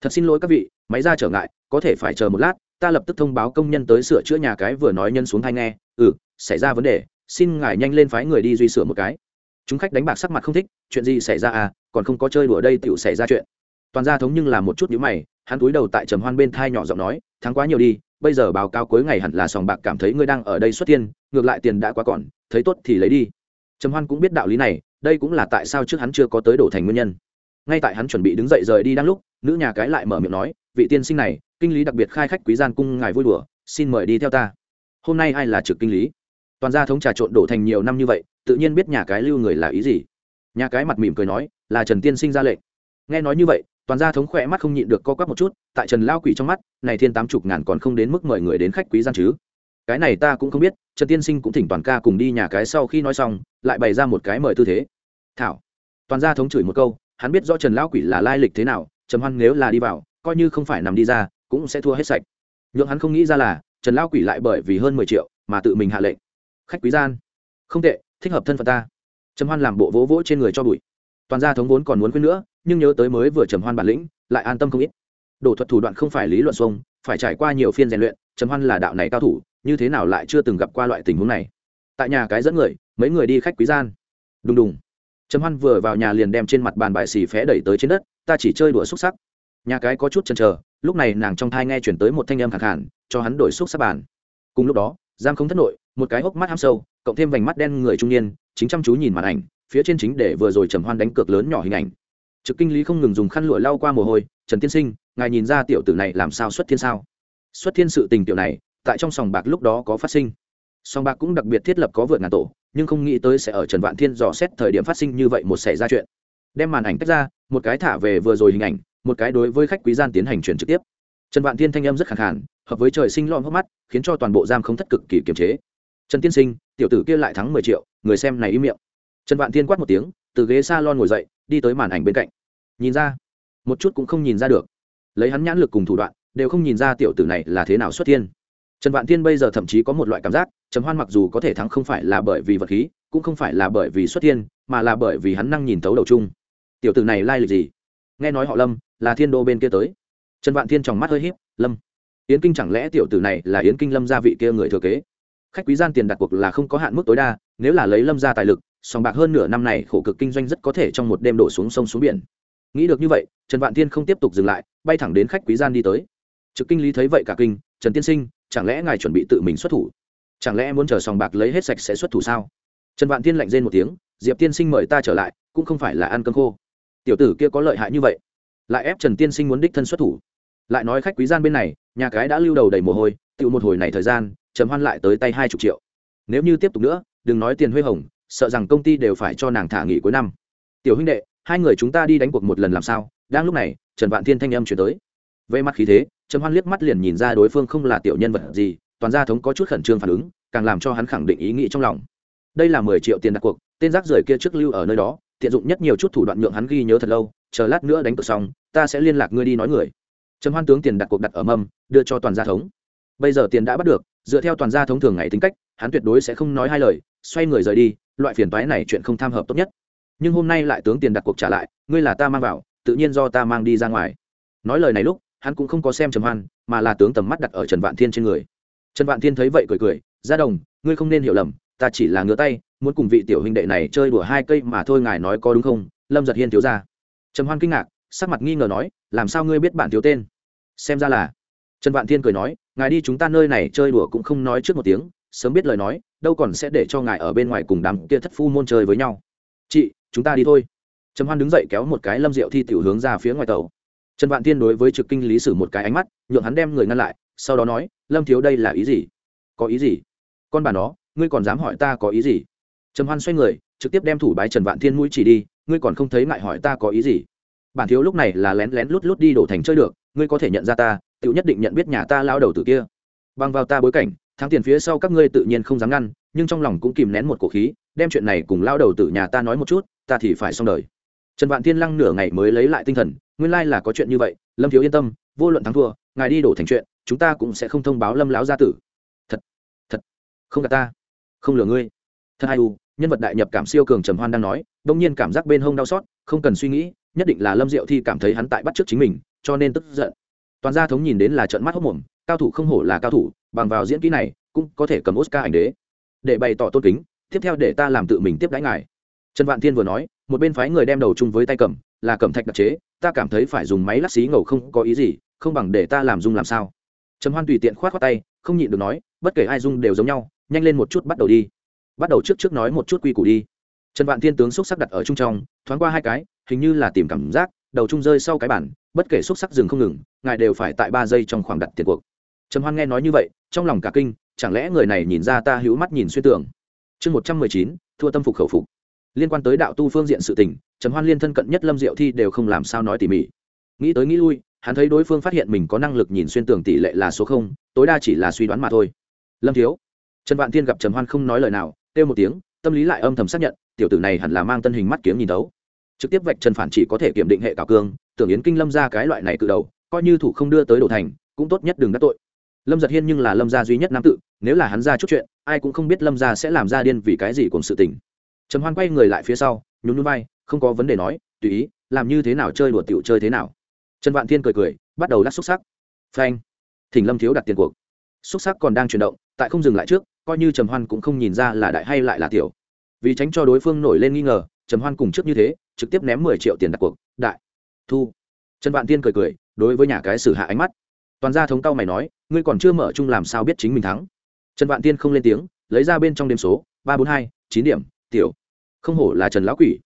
Thật xin lỗi các vị, máy ra trở ngại, có thể phải chờ một lát ta lập tức thông báo công nhân tới sửa chữa nhà cái vừa nói nhân xuống thay nghe. Ừ xảy ra vấn đề, xin ngài nhanh lên phái người đi duy sửa một cái. Chúng khách đánh bạc sắc mặt không thích, chuyện gì xảy ra à còn không có chơi đùa đây tựu xảy ra chuyện. Toàn gia thống nhưng là một chút nhữ mày, hắn túi đầu tại trầm hoan bên thai nhỏ giọng nói, thắng quá nhiều đi, bây giờ báo cáo cuối ngày hẳn là sòng bạc cảm thấy ngươi đang ở đây xuất tiên ngược lại tiền đã quá còn, thấy tốt thì lấy đi. Trầm hoan cũng biết đạo lý này, đây cũng là tại sao trước hắn chưa có tới đổ thành nguyên nhân. Ngay tại hắn chuẩn bị đứng dậy rời đi đang lúc, nữ nhà cái lại mở miệng nói, vị tiên sinh này kinh lý đặc biệt khai khách quý gian cung ngài vui đùa, xin mời đi theo ta. Hôm nay ai là trực kinh lý? Toàn gia thống trà trộn đổ thành nhiều năm như vậy, tự nhiên biết nhà cái lưu người là ý gì. Nhà cái mặt mỉm cười nói, là trần tiên sinh ra lệnh. Nghe nói như vậy, toàn gia thống khỏe mắt không nhịn được co quắp một chút, tại trần lao quỷ trong mắt, này thiên tám chục ngàn còn không đến mức mời người đến khách quý gian chứ. Cái này ta cũng không biết, trần tiên sinh cũng thỉnh toàn ca cùng đi nhà cái sau khi nói xong, lại bày ra một cái mời tư thế. Thảo. Toàn gia thống chửi một câu, hắn biết rõ trần lao quỷ là lai lịch thế nào, trầm hoan nếu là đi vào, coi như không phải nằm đi ra cũng sẽ thua hết sạch. Nhưng hắn không nghĩ ra là, trần lao quỷ lại bởi vì hơn mười triệu mà tự mình hạ lệnh. Khách quý gian. Không tệ, thích hợp thân phận ta. Trầm hoan làm bộ vỗ vỗ trên người cho bụi. Toàn gia thống vốn còn muốn quên nữa, nhưng nhớ tới mới vừa trầm hoan bản lĩnh, lại an tâm không ít. Đổ thuật thủ đoạn không phải lý luận xuông phải trải qua nhiều phiên rèn luyện, trầm hoan là đạo này cao thủ, như thế nào lại chưa từng gặp qua loại tình huống này? Tại nhà cái dẫn người, mấy người đi khách quý gian. Đùng đùng. Trầm hoan vừa vào nhà liền đem trên mặt bàn bài xì phé đẩy tới trên đất, ta chỉ chơi đùa xúc sắc nhà cái có chút chần chờ lúc này nàng trong thai nghe chuyển tới một thanh âm khẳng hẳn, cho hắn đổi xúc sắp bàn. Cùng lúc đó giam không thất nội một cái hốc mắt ham sâu cộng thêm vành mắt đen người trung niên chính chăm chú nhìn màn ảnh phía trên chính để vừa rồi trầm hoan đánh cược lớn nhỏ hình ảnh. Trực kinh lý không ngừng dùng khăn lụa lau qua mồ hôi trần tiên sinh ngài nhìn ra tiểu tử này làm sao xuất thiên sao? Xuất thiên sự tình tiểu này tại trong sòng bạc lúc đó có phát sinh. Sòng bạc cũng đặc biệt thiết lập có vượt ngàn tổ nhưng không nghĩ tới sẽ ở trần vạn thiên dò xét thời điểm phát sinh như vậy một xảy ra chuyện. Đem màn ảnh tách ra một cái thả về vừa rồi hình ảnh một cái đối với khách quý gian tiến hành chuyển trực tiếp. Trần vạn thiên thanh âm rất khẳng khản hợp với trời sinh lom hốc mắt, khiến cho toàn bộ giam không thất cực kỳ kiềm chế. Trần tiên sinh, tiểu tử kia lại thắng mười triệu, người xem này im miệng. Trần vạn thiên quát một tiếng, từ ghế s a lon ngồi dậy, đi tới màn ảnh bên cạnh. Nhìn ra, một chút cũng không nhìn ra được. Lấy hắn nhãn lực cùng thủ đoạn, đều không nhìn ra tiểu tử này là thế nào xuất thiên. Trần vạn thiên bây giờ thậm chí có một loại cảm giác, trầm hoan mặc dù có thể thắng không phải là bởi vì vật khí, cũng không phải là bởi vì xuất thiên, mà là bởi vì hắn năng nhìn thấu đầu chung. Tiểu tử này lai lịch gì? Nghe nói họ lâm là thiên đô bên kia tới trần vạn thiên tròng mắt hơi h í p lâm yến kinh chẳng lẽ tiểu tử này là yến kinh lâm gia vị kia người thừa kế khách quý gian tiền đặt cuộc là không có hạn mức tối đa nếu là lấy lâm gia tài lực sòng bạc hơn nửa năm này khổ cực kinh doanh rất có thể trong một đêm đổ xuống sông xuống biển nghĩ được như vậy trần vạn thiên không tiếp tục dừng lại bay thẳng đến khách quý gian đi tới trực kinh lý thấy vậy cả kinh trần tiên sinh chẳng lẽ ngài chuẩn bị tự mình xuất thủ chẳng lẽ muốn chờ sòng bạc lấy hết sạch sẽ xuất thủ sao trần vạn thiên lạnh rên một tiếng diệp tiên sinh mời ta trở lại cũng không phải là ăn cơm khô tiểu tử kia có lợi hại như vậy. Lại ép trần tiên sinh muốn đích thân xuất thủ. Lại nói khách quý gian bên này, nhà cái đã lưu đầu đầy mồ hôi tự một hồi này thời gian chấm hoan lại tới tay hai chục triệu. Nếu như tiếp tục nữa, đừng nói tiền huê hồng, sợ rằng công ty đều phải cho nàng thả nghỉ cuối năm. Tiểu huynh đệ, hai người chúng ta đi đánh cuộc một lần làm sao? Đang lúc này, trần vạn thiên thanh âm chuyển tới. Về mặt khí thế, trầm hoan liếc mắt liền nhìn ra đối phương không là tiểu nhân vật gì, toàn gia thống có chút khẩn trương phản ứng, càng làm cho hắn khẳng định ý nghĩ trong lòng. Đây là mười triệu tiền đặt cuộc, tên rác rưởi kia trước lưu ở nơi đó tiện dụng nhất nhiều chút thủ đoạn nhượng hắn ghi nhớ thật lâu, chờ lát nữa đánh cược xong, ta sẽ liên lạc ngươi đi nói người. Trầm hoan tướng tiền đặt cuộc đặt ở mâm, đưa cho toàn gia thống. Bây giờ tiền đã bắt được, dựa theo toàn gia thống thường ngày tính cách, hắn tuyệt đối sẽ không nói hai lời, xoay người rời đi, loại phiền toái này chuyện không tham hợp tốt nhất. Nhưng hôm nay lại tướng tiền đặt cuộc trả lại, ngươi là ta mang vào, tự nhiên do ta mang đi ra ngoài. Nói lời này lúc, hắn cũng không có xem trầm hoan, mà là tướng tầm mắt đặt ở trần vạn thiên trên người. Trần vạn thiên thấy vậy cười cười ra đồng, ngươi không nên hiểu lầm ta chỉ là ngửa tay, muốn cùng vị tiểu huynh đệ này chơi đùa hai cây mà thôi, ngài nói có đúng không? Lâm giật hiên thiếu ra trầm hoan kinh ngạc, sắc mặt nghi ngờ nói, làm sao ngươi biết bạn thiếu tên? Xem ra là. Trần vạn thiên cười nói, ngài đi chúng ta nơi này chơi đùa cũng không nói trước một tiếng, sớm biết lời nói, đâu còn sẽ để cho ngài ở bên ngoài cùng đám kia thất phu môn chơi với nhau. Chị, chúng ta đi thôi. Trầm hoan đứng dậy kéo một cái lâm rượu thi tiểu hướng ra phía ngoài tàu. Trần vạn thiên đối với trực kinh lý sử một cái ánh mắt, nhượng hắn đem người ngăn lại, sau đó nói, lâm thiếu đây là ý gì? Có ý gì? Con bà nó ngươi còn dám hỏi ta có ý gì? Trầm hoan xoay người, trực tiếp đem thủ bái trần vạn thiên mũi chỉ đi, ngươi còn không thấy ngại hỏi ta có ý gì? Bản thiếu lúc này là lén lén lút lút đi đổ thành chơi được, ngươi có thể nhận ra ta tự nhất định nhận biết nhà ta lao đầu từ kia. Bằng vào ta bối cảnh, thắng tiền phía sau các ngươi tự nhiên không dám ngăn, nhưng trong lòng cũng kìm nén một cổ khí, đem chuyện này cùng lao đầu từ nhà ta nói một chút, ta thì phải xong đời. Trần vạn thiên lăng nửa ngày mới lấy lại tinh thần, nguyên lai là có chuyện như vậy, lâm thiếu yên tâm, vô luận thắng thua, ngài đi đổ thành chuyện, chúng ta cũng sẽ không thông báo lâm lão gia tử. Thật thật, không cả ta không lừa ngươi. Thật hay u, nhân vật đại nhập cảm siêu cường trầm hoan đang nói đông nhiên cảm giác bên hông đau xót, không cần suy nghĩ, nhất định là lâm diệu thi cảm thấy hắn tại bắt trước chính mình, cho nên tức giận. Toàn gia thống nhìn đến là trận mắt hốc mồm, cao thủ không hổ là cao thủ, bằng vào diễn kỹ này, cũng có thể cầm oscar ảnh đế. Để bày tỏ tôn kính, tiếp theo để ta làm tự mình tiếp đãi ngài. Trần vạn thiên vừa nói, một bên phái người đem đầu chung với tay cầm, là cầm thạch đặc chế, ta cảm thấy phải dùng máy lắc xí ngầu không có ý gì, không bằng để ta làm dung làm sao. Trầm hoan tùy tiện khoát khoát tay, không nhịn được nói, bất kể ai dung đều giống nhau nhanh lên một chút bắt đầu đi. Bắt đầu trước trước nói một chút quy củ đi. Trần vạn thiên tướng xúc sắc đặt ở trung trong, thoáng qua hai cái, hình như là tìm cảm giác, đầu trung rơi sau cái bản, bất kể xúc sắc dừng không ngừng, ngài đều phải tại ba giây trong khoảng đặt tiền cuộc. Trầm hoan nghe nói như vậy, trong lòng cả kinh, chẳng lẽ người này nhìn ra ta hữu mắt nhìn xuyên tưởng? Chương một trăm mười chín, thua tâm phục khẩu phục. Liên quan tới đạo tu phương diện sự tình trầm hoan liên thân cận nhất lâm diệu thi đều không làm sao nói tỉ mỉ. Nghĩ tới nghĩ lui, hắn thấy đối phương phát hiện mình có năng lực nhìn xuyên tưởng tỷ lệ là số không, tối đa chỉ là suy đoán mà thôi. Lâm thiếu trần vạn thiên gặp trầm hoan không nói lời nào, kêu một tiếng, tâm lý lại âm thầm xác nhận, tiểu tử này hẳn là mang tân hình mắt kiếm nhìn tấu trực tiếp vạch trần phản chỉ có thể kiểm định hệ cảo cương, tưởng yến kinh lâm ra cái loại này cự đầu, coi như thủ không đưa tới đồ thành, cũng tốt nhất đừng đắc tội. Lâm giật hiên nhưng là lâm gia duy nhất nam tự, nếu là hắn ra chút chuyện, ai cũng không biết lâm gia sẽ làm ra điên vì cái gì cùng sự tình. Trầm hoan quay người lại phía sau, nhún núi bay không có vấn đề nói, tùy ý, làm như thế nào chơi đùa tiểu chơi thế nào. Trần vạn thiên cười cười, bắt đầu lắc xúc sắc. Phanh. Thỉnh lâm thiếu đặt tiền cuộc. Xúc sắc còn đang chuyển động, tại không dừng lại trước coi như trầm hoan cũng không nhìn ra là đại hay lại là tiểu. Vì tránh cho đối phương nổi lên nghi ngờ, trầm hoan cùng trước như thế, trực tiếp ném mười triệu tiền đặt cuộc. Đại, thu. Trần vạn tiên cười cười, đối với nhà cái xử hạ ánh mắt. Toàn gia thống cao mày nói, ngươi còn chưa mở chung làm sao biết chính mình thắng. Trần vạn tiên không lên tiếng, lấy ra bên trong đêm số, ba bốn hai, chín điểm, tiểu. Không hổ là trần lão quỷ.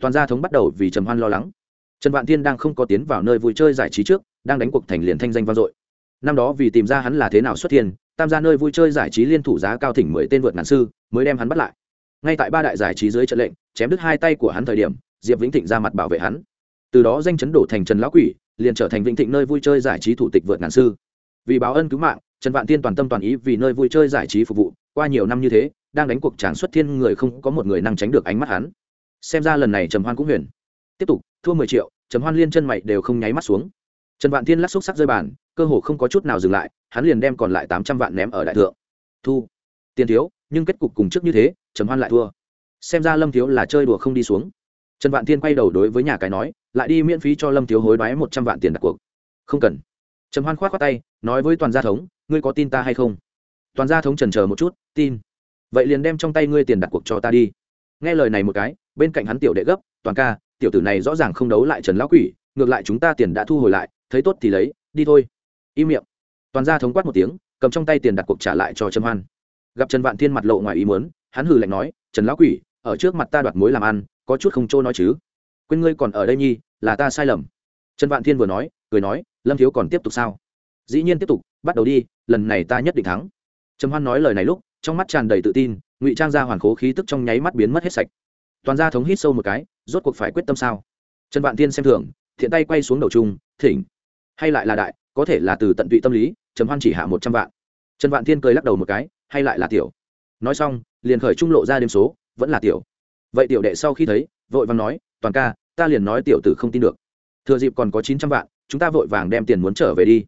Toàn gia thống bắt đầu vì trầm hoan lo lắng. Trần vạn tiên đang không có tiến vào nơi vui chơi giải trí trước, đang đánh cuộc thành liền thanh danh vang dội. Năm đó vì tìm ra hắn là thế nào xuất hiện tam gia nơi vui chơi giải trí liên thủ giá cao thỉnh mười tên vượt ngàn sư, mới đem hắn bắt lại. Ngay tại ba đại giải trí dưới trận lệnh, chém đứt hai tay của hắn thời điểm, diệp vĩnh thịnh ra mặt bảo vệ hắn. Từ đó danh chấn đổ thành trần lão quỷ, liền trở thành vĩnh thịnh nơi vui chơi giải trí thủ tịch vượt ngàn sư. Vì báo ân cứu mạng, trần vạn tiên toàn tâm toàn ý vì nơi vui chơi giải trí phục vụ, qua nhiều năm như thế, đang đánh cuộc tràn xuất thiên người không có một người năng tránh được ánh mắt hắn. Xem ra lần này trầm hoan cũng huyền. Tiếp tục, thua mười triệu, trầm hoan liên chân mày đều không nháy mắt xuống. Trần vạn thiên lắc xúc sắc rơi bàn cơ hồ không có chút nào dừng lại, hắn liền đem còn lại tám trăm vạn ném ở đại thượng. Thu. Tiền thiếu, nhưng kết cục cùng trước như thế, trầm hoan lại thua. Xem ra lâm thiếu là chơi đùa không đi xuống. Trần vạn thiên quay đầu đối với nhà cái nói, lại đi miễn phí cho lâm thiếu hối đoái một trăm vạn tiền đặt cuộc không cần. Trầm hoan k h o á t tay, nói với toàn gia thống, ngươi có tin ta hay không? Toàn gia thống trần c một chút, tin. Vậy liền đem trong tay ngươi tiền đặt cuộc cho ta đi. Nghe lời này một cái, bên cạnh hắn tiểu đệ gấp, toàn ca, tiểu tử này rõ ràng không đấu lại trần lão quỷ, ngược lại chúng ta tiền đã thu hồi lại, thấy tốt thì lấy, đi thôi im miệng. Toàn gia thống quát một tiếng, cầm trong tay tiền đặt cuộc trả lại cho trầm hoan. Gặp trần vạn thiên mặt lộ ngoài ý muốn, hắn hừ lạnh nói, trần lão quỷ, ở trước mặt ta đoạt mối làm ăn, có chút không trôi nói chứ. Quên ngươi còn ở đây nhi, là ta sai lầm. Trần vạn thiên vừa nói, cười nói, lâm thiếu còn tiếp tục sao? Dĩ nhiên tiếp tục, bắt đầu đi, lần này ta nhất định thắng. Trầm hoan nói lời này lúc, trong mắt tràn đầy tự tin, ngụy trang ra hoàn khố khí tức trong nháy mắt biến mất hết sạch. Toàn gia thống hít sâu một cái, rốt cuộc phải quyết tâm sao? Trần vạn thiên xem thường, thiện tay quay xuống đầu trung thỉnh. Hay lại là đại có thể là từ tận tụy tâm lý, trầm hoan chỉ hạ một trăm vạn. Trần vạn thiên cười lắc đầu một cái, hay lại là tiểu. Nói xong, liền khởi trung lộ ra đêm số, vẫn là tiểu. Vậy tiểu đệ sau khi thấy, vội vàng nói, toàn ca, ta liền nói tiểu tử không tin được. Thừa dịp còn có chín trăm vạn, chúng ta vội vàng đem tiền muốn trở về đi.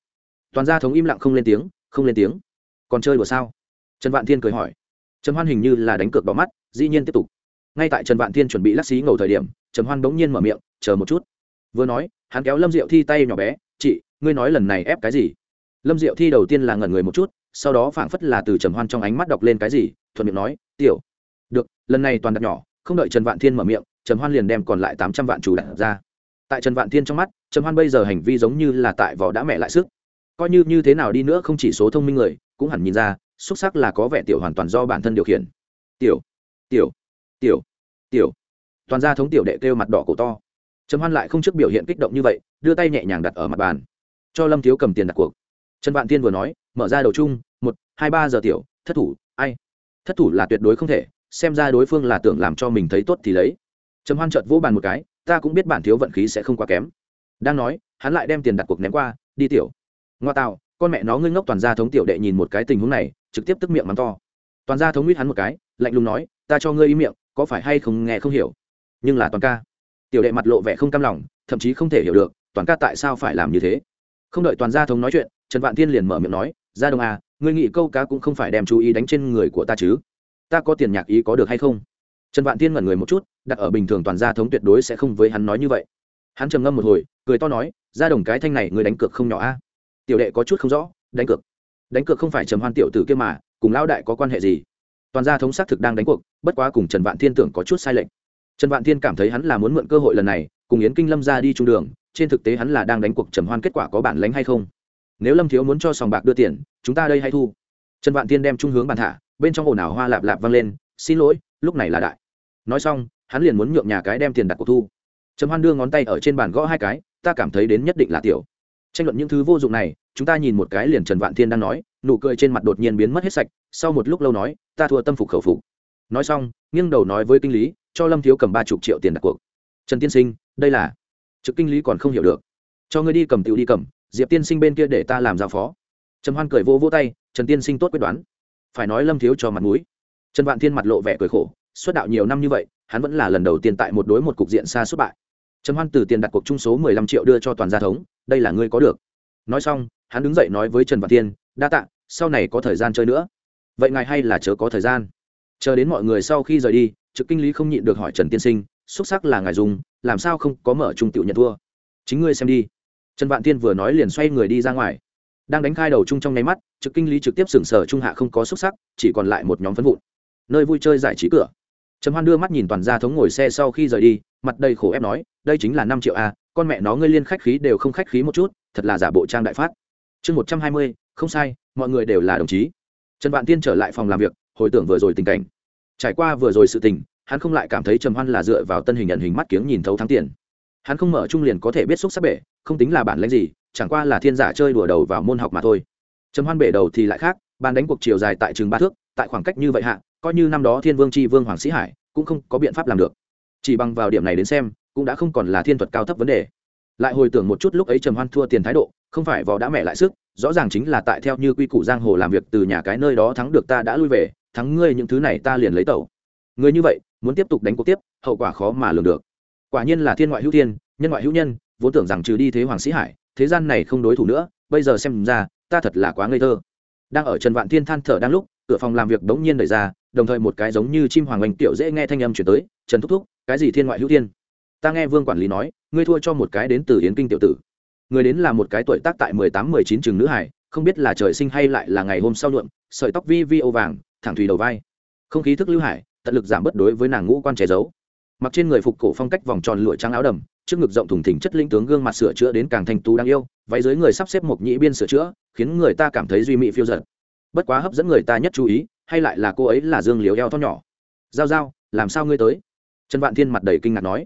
Toàn gia thống im lặng không lên tiếng, không lên tiếng. Còn chơi đùa sao? Trần vạn thiên cười hỏi. Trần hoan hình như là đánh cược bỏ mắt, dĩ nhiên tiếp tục. Ngay tại trần vạn thiên chuẩn bị lắc xí ngầu thời điểm Trần hoan bỗng nhiên mở miệng, chờ một chút. Vừa nói, hắn kéo lâm diệu thi tay nhỏ bé, chị ngươi nói lần này ép cái gì? Lâm diệu thi đầu tiên là ngẩn người một chút, sau đó phảng phất là từ trầm hoan trong ánh mắt đọc lên cái gì, thuận miệng nói, tiểu, được, lần này toàn đặt nhỏ, không đợi trần vạn thiên mở miệng, trầm hoan liền đem còn lại tám trăm vạn chủ đặt ra. Tại trần vạn thiên trong mắt, trầm hoan bây giờ hành vi giống như là tại vỏ đã mẹ lại sức. Coi như như thế nào đi nữa không chỉ số thông minh người, cũng hẳn nhìn ra xuất sắc là có vẻ tiểu hoàn toàn do bản thân điều khiển. Tiểu tiểu tiểu tiểu. Toàn gia thống tiểu đệ kêu mặt đỏ cổ to. Trầm hoan lại không trước biểu hiện kích động như vậy, đưa tay nhẹ nhàng đặt ở mặt bàn cho lâm thiếu cầm tiền đặt cuộc. Trần vạn thiên vừa nói, mở ra đầu chung, một, hai, ba giờ tiểu, thất thủ, ai? Thất thủ là tuyệt đối không thể, xem ra đối phương là tưởng làm cho mình thấy tốt thì lấy. Trầm hoan chợt vỗ bàn một cái, ta cũng biết bản thiếu vận khí sẽ không quá kém. Đang nói, hắn lại đem tiền đặt cuộc ném qua, đi tiểu. Ngoa tạo con mẹ nó ngưng ngốc toàn gia thống tiểu đệ nhìn một cái tình huống này, trực tiếp tức miệng mắng to. Toàn gia thống mít hắn một cái, lạnh lùng nói, ta cho ngươi im miệng, có phải hay không nghe không hiểu? Nhưng là toàn ca. Tiểu đệ mặt lộ vẻ không cam lòng, thậm chí không thể hiểu được, toàn ca tại sao phải làm như thế? Không đợi toàn gia thống nói chuyện, trần vạn thiên liền mở miệng nói ra đồng à ngươi nghĩ câu cá cũng không phải đem chú ý đánh trên người của ta chứ? Ta có tiền nhạc ý có được hay không? Trần vạn thiên ngẩn người một chút, đặt ở bình thường toàn gia thống tuyệt đối sẽ không với hắn nói như vậy. Hắn trầm ngâm một hồi, cười to nói ra đồng cái thanh này người đánh cược không nhỏ a tiểu đệ có chút không rõ, đánh cược đánh cược không phải trầm hoan tiểu tử kia mà, cùng lão đại có quan hệ gì? Toàn gia thống xác thực đang đánh cuộc, bất quá cùng trần vạn thiên tưởng có chút sai lệch. Trần vạn thiên cảm thấy hắn là muốn mượn cơ hội lần này, cùng yến kinh lâm ra đi trung đường trên thực tế hắn là đang đánh cuộc trầm hoan kết quả có bản lánh hay không? Nếu lâm thiếu muốn cho sòng bạc đưa tiền, chúng ta đây hay thu. Trần vạn thiên đem trung hướng bàn thả, bên trong ồn ào hoa lạp lạp vang lên, xin lỗi, lúc này là đại. Nói xong, hắn liền muốn nhượng nhà cái đem tiền đặt cuộc thu. Trầm hoan đưa ngón tay ở trên bàn gõ hai cái, ta cảm thấy đến nhất định là tiểu. Tranh luận những thứ vô dụng này, chúng ta nhìn một cái liền trần vạn thiên đang nói, nụ cười trên mặt đột nhiên biến mất hết sạch, sau một lúc lâu nói, ta thua tâm phục khẩu phục. Nói xong, nghiêng đầu nói với kinh lý, cho lâm thiếu cầm ba chục triệu tiền đặt cuộc. Trần tiên sinh, đây là trực kinh lý còn không hiểu được. Cho ngươi đi cầm tiểu đi cầm, diệp tiên sinh bên kia để ta làm giao phó. Trầm hoan cười vô vô tay, trần tiên sinh tốt quyết đoán. Phải nói lâm thiếu cho mặt mũi. Trần vạn thiên mặt lộ vẻ cười khổ, xuất đạo nhiều năm như vậy, hắn vẫn là lần đầu tiên tại một đối một cục diện xa xuất bại. Trầm hoan từ tiền đặt cuộc trung số mười lăm triệu đưa cho toàn gia thống, đây là ngươi có được. Nói xong, hắn đứng dậy nói với trần vạn thiên, đa tạ, sau này có thời gian chơi nữa. Vậy ngài hay là chớ có thời gian. Chờ đến mọi người sau khi rời đi, trực kinh lý không nhịn được hỏi trần tiên sinh xúc sắc là ngài dùng, làm sao không có mở trung tiểu nhận thua? Chính ngươi xem đi. Trần vạn tiên vừa nói liền xoay người đi ra ngoài. Đang đánh khai đầu chung trong nháy mắt, trực kinh lý trực tiếp sừng sờ trung hạ không có xúc sắc, chỉ còn lại một nhóm phấn vụn. Nơi vui chơi giải trí cửa. Trầm hoan đưa mắt nhìn toàn gia thống ngồi xe sau khi rời đi, mặt đầy khổ ép nói, đây chính là năm triệu a, con mẹ nó ngươi liên khách khí đều không khách khí một chút, thật là giả bộ trang đại phát. Chương một trăm hai mươi, không sai, mọi người đều là đồng chí. Trần vạn tiên trở lại phòng làm việc, hồi tưởng vừa rồi tình cảnh. Trải qua vừa rồi sự tình hắn không lại cảm thấy trầm hoan là dựa vào tân hình nhận hình mắt kiếng nhìn thấu thắng tiền. Hắn không mở trung liền có thể biết xúc sắc bể, không tính là bản lãnh gì, chẳng qua là thiên giả chơi đùa đầu vào môn học mà thôi. Trầm hoan bể đầu thì lại khác bàn đánh cuộc chiều dài tại trường ba thước, tại khoảng cách như vậy hạ, coi như năm đó thiên vương tri vương hoàng sĩ hải, cũng không có biện pháp làm được. Chỉ bằng vào điểm này đến xem, cũng đã không còn là thiên thuật cao thấp vấn đề. Lại hồi tưởng một chút lúc ấy trầm hoan thua tiền thái độ, không phải vò đã mẹ lại sức, rõ ràng chính là tại theo như quy củ giang hồ làm việc từ nhà cái nơi đó thắng được ta đã lui về, thắng ngươi những thứ này ta liền lấy tẩu. Người như vậy muốn tiếp tục đánh cuộc tiếp, hậu quả khó mà lường được. Quả nhiên là thiên ngoại hữu thiên, nhân ngoại hữu nhân, vốn tưởng rằng trừ đi thế hoàng sĩ hải, thế gian này không đối thủ nữa, bây giờ xem ra, ta thật là quá ngây thơ. Đang ở trần vạn thiên than thở đang lúc, cửa phòng làm việc đống nhiên đẩy ra, đồng thời một cái giống như chim hoàng oanh tiểu dễ nghe thanh âm chuyển tới, trần thúc thúc, cái gì thiên ngoại hữu thiên? Ta nghe vương quản lý nói, ngươi thua cho một cái đến từ yến kinh tiểu tử. Người đến là một cái tuổi tác tại mười tám, mười chín chừng nữ hải, không biết là trời sinh hay lại là ngày hôm sau nhuộm, sợi tóc vi vi âu vàng, thẳng thùy đầu vai. Không khí thức lưu hải tận lực giảm bớt đối với nàng ngũ quan che giấu. Mặc trên người phục cổ phong cách vòng tròn lụa trắng áo đầm, trước ngực rộng thùng thỉnh chất linh tướng gương mặt sửa chữa đến càng thanh tú đáng yêu, váy dưới người sắp xếp một nhĩ biên sửa chữa, khiến người ta cảm thấy duy mỹ phiêu giật bất quá hấp dẫn người ta nhất chú ý, hay lại là cô ấy là dương liếu eo to nhỏ. Giao giao, làm sao ngươi tới? Trần vạn thiên mặt đầy kinh ngạc nói.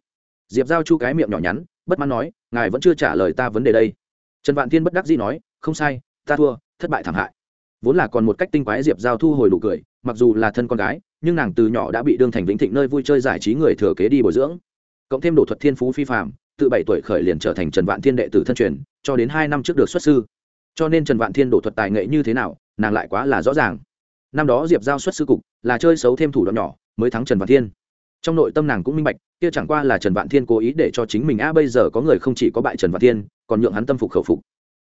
Diệp giao chu cái miệng nhỏ nhắn, bất mãn nói, ngài vẫn chưa trả lời ta vấn đề đây. Trần vạn thiên bất đắc dĩ nói, không sai, ta thua, thất bại thảm hại vốn là còn một cách tinh quái diệp giao thu hồi đủ cười, mặc dù là thân con gái, nhưng nàng từ nhỏ đã bị đương thành vĩnh thịnh nơi vui chơi giải trí người thừa kế đi bồi dưỡng. Cộng thêm đổ thuật thiên phú phi phạm từ bảy tuổi khởi liền trở thành trần vạn thiên đệ tử thân truyền, cho đến hai năm trước được xuất sư. Cho nên trần vạn thiên đổ thuật tài nghệ như thế nào, nàng lại quá là rõ ràng. Năm đó diệp giao xuất sư cục, là chơi xấu thêm thủ đoạn nhỏ, mới thắng trần vạn thiên. Trong nội tâm nàng cũng minh bạch, kia chẳng qua là trần vạn thiên cố ý để cho chính mình, a, bây giờ có người không chỉ có bại trần vạn thiên, còn nhượng hắn tâm phục khẩu phục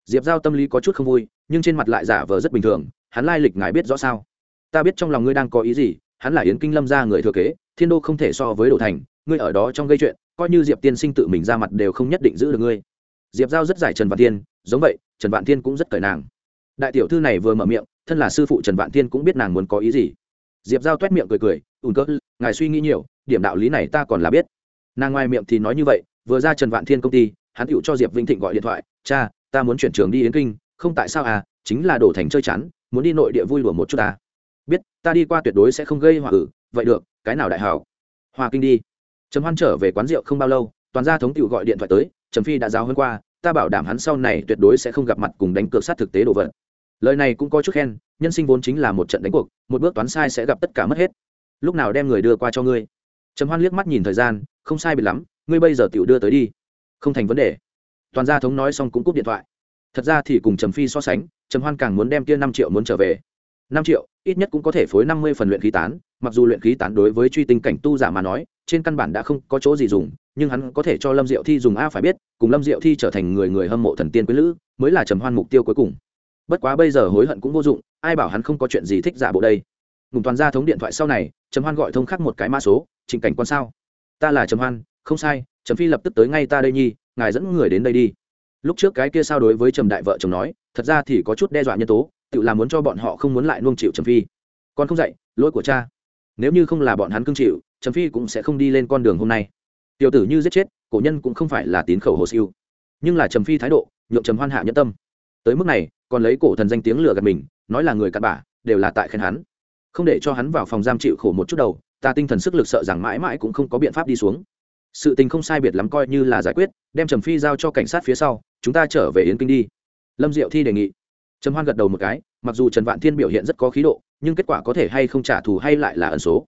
diệp giao tâm lý có chút không vui, nhưng trên mặt lại giả vờ rất bình thường, hắn lai lịch ngài biết rõ sao? Ta biết trong lòng ngươi đang có ý gì, hắn là yến kinh lâm gia người thừa kế, thiên đô không thể so với đồ thành, ngươi ở đó trong gây chuyện, coi như diệp tiên sinh tự mình ra mặt đều không nhất định giữ được ngươi. Diệp giao rất giải trần vạn thiên, giống vậy, trần vạn thiên cũng rất cởi nàng. Đại tiểu thư này vừa mở miệng, thân là sư phụ trần vạn thiên cũng biết nàng muốn có ý gì. Diệp giao t u é t miệng cười cười, ùn cỡ ngài suy nghĩ nhiều, điểm đạo lý này ta còn là biết. Nàng ngoài miệng thì nói như vậy, vừa ra trần vạn thiên công ty, hắn tựu cho diệp vĩnh thịnh gọi điện thoại, cha ta muốn chuyển trường đi yến kinh, không tại sao à chính là đổ thành chơi chắn muốn đi nội địa vui lùa một chút ta. Biết, ta đi qua tuyệt đối sẽ không gây hỏa ử vậy được, cái nào đại hảo? Hòa kinh đi. Trầm hoan trở về quán rượu không bao lâu, toàn gia thống tiểu gọi điện thoại tới, trầm phi đã giáo hơn qua, ta bảo đảm hắn sau này tuyệt đối sẽ không gặp mặt cùng đánh cược sát thực tế đồ vật. Lời này cũng có chút khen, nhân sinh vốn chính là một trận đánh cuộc, một bước toán sai sẽ gặp tất cả mất hết. Lúc nào đem người đưa qua cho ngươi? Trầm hoan liếc mắt nhìn thời gian, không sai biệt lắm, ngươi bây giờ tiểu đưa tới đi. Không thành vấn đề toàn gia thống nói xong cũng cúp điện thoại. Thật ra thì cùng trầm phi so sánh, trầm hoan càng muốn đem kia năm triệu muốn trở về. Năm triệu, ít nhất cũng có thể phối năm mươi phần luyện khí tán, mặc dù luyện khí tán đối với truy tinh cảnh tu giả mà nói, trên căn bản đã không có chỗ gì dùng, nhưng hắn có thể cho lâm diệu thi dùng a phải biết, cùng lâm diệu thi trở thành người người hâm mộ thần tiên quý lữ, mới là trầm hoan mục tiêu cuối cùng. Bất quá bây giờ hối hận cũng vô dụng, ai bảo hắn không có chuyện gì thích giả bộ đây. Ngùng toàn ra thống điện thoại sau này, trầm hoan gọi thông khắc một cái mã số Trình cảnh quan sao? Ta là trầm hoan, không sai, trầm phi lập tức tới ngay ta đây nhi ngài dẫn người đến đây đi. Lúc trước cái kia sao đối với trầm đại vợ chồng nói thật ra thì có chút đe dọa nhân tố tự làm muốn cho bọn họ không muốn lại nuông chịu trầm phi. Con không dạy lỗi của cha. Nếu như không là bọn hắn cưng chịu trầm phi cũng sẽ không đi lên con đường hôm nay. Tiểu tử như giết chết cổ nhân cũng không phải là tín khẩu hồ siêu. Nhưng là trầm phi thái độ nhượng trầm hoan hạ nhân tâm. Tới mức này còn lấy cổ thần danh tiếng lừa gạt mình nói là người cặn bả, đều là tại khen hắn. Không để cho hắn vào phòng giam chịu khổ một chút đầu ta tinh thần sức lực sợ rằng mãi mãi cũng không có biện pháp đi xuống sự tình không sai biệt lắm coi như là giải quyết, đem trầm phi giao cho cảnh sát phía sau, chúng ta trở về yến kinh đi. Lâm diệu thi đề nghị. Trầm hoan gật đầu một cái, mặc dù trần vạn thiên biểu hiện rất có khí độ, nhưng kết quả có thể hay không trả thù hay lại là ẩn số.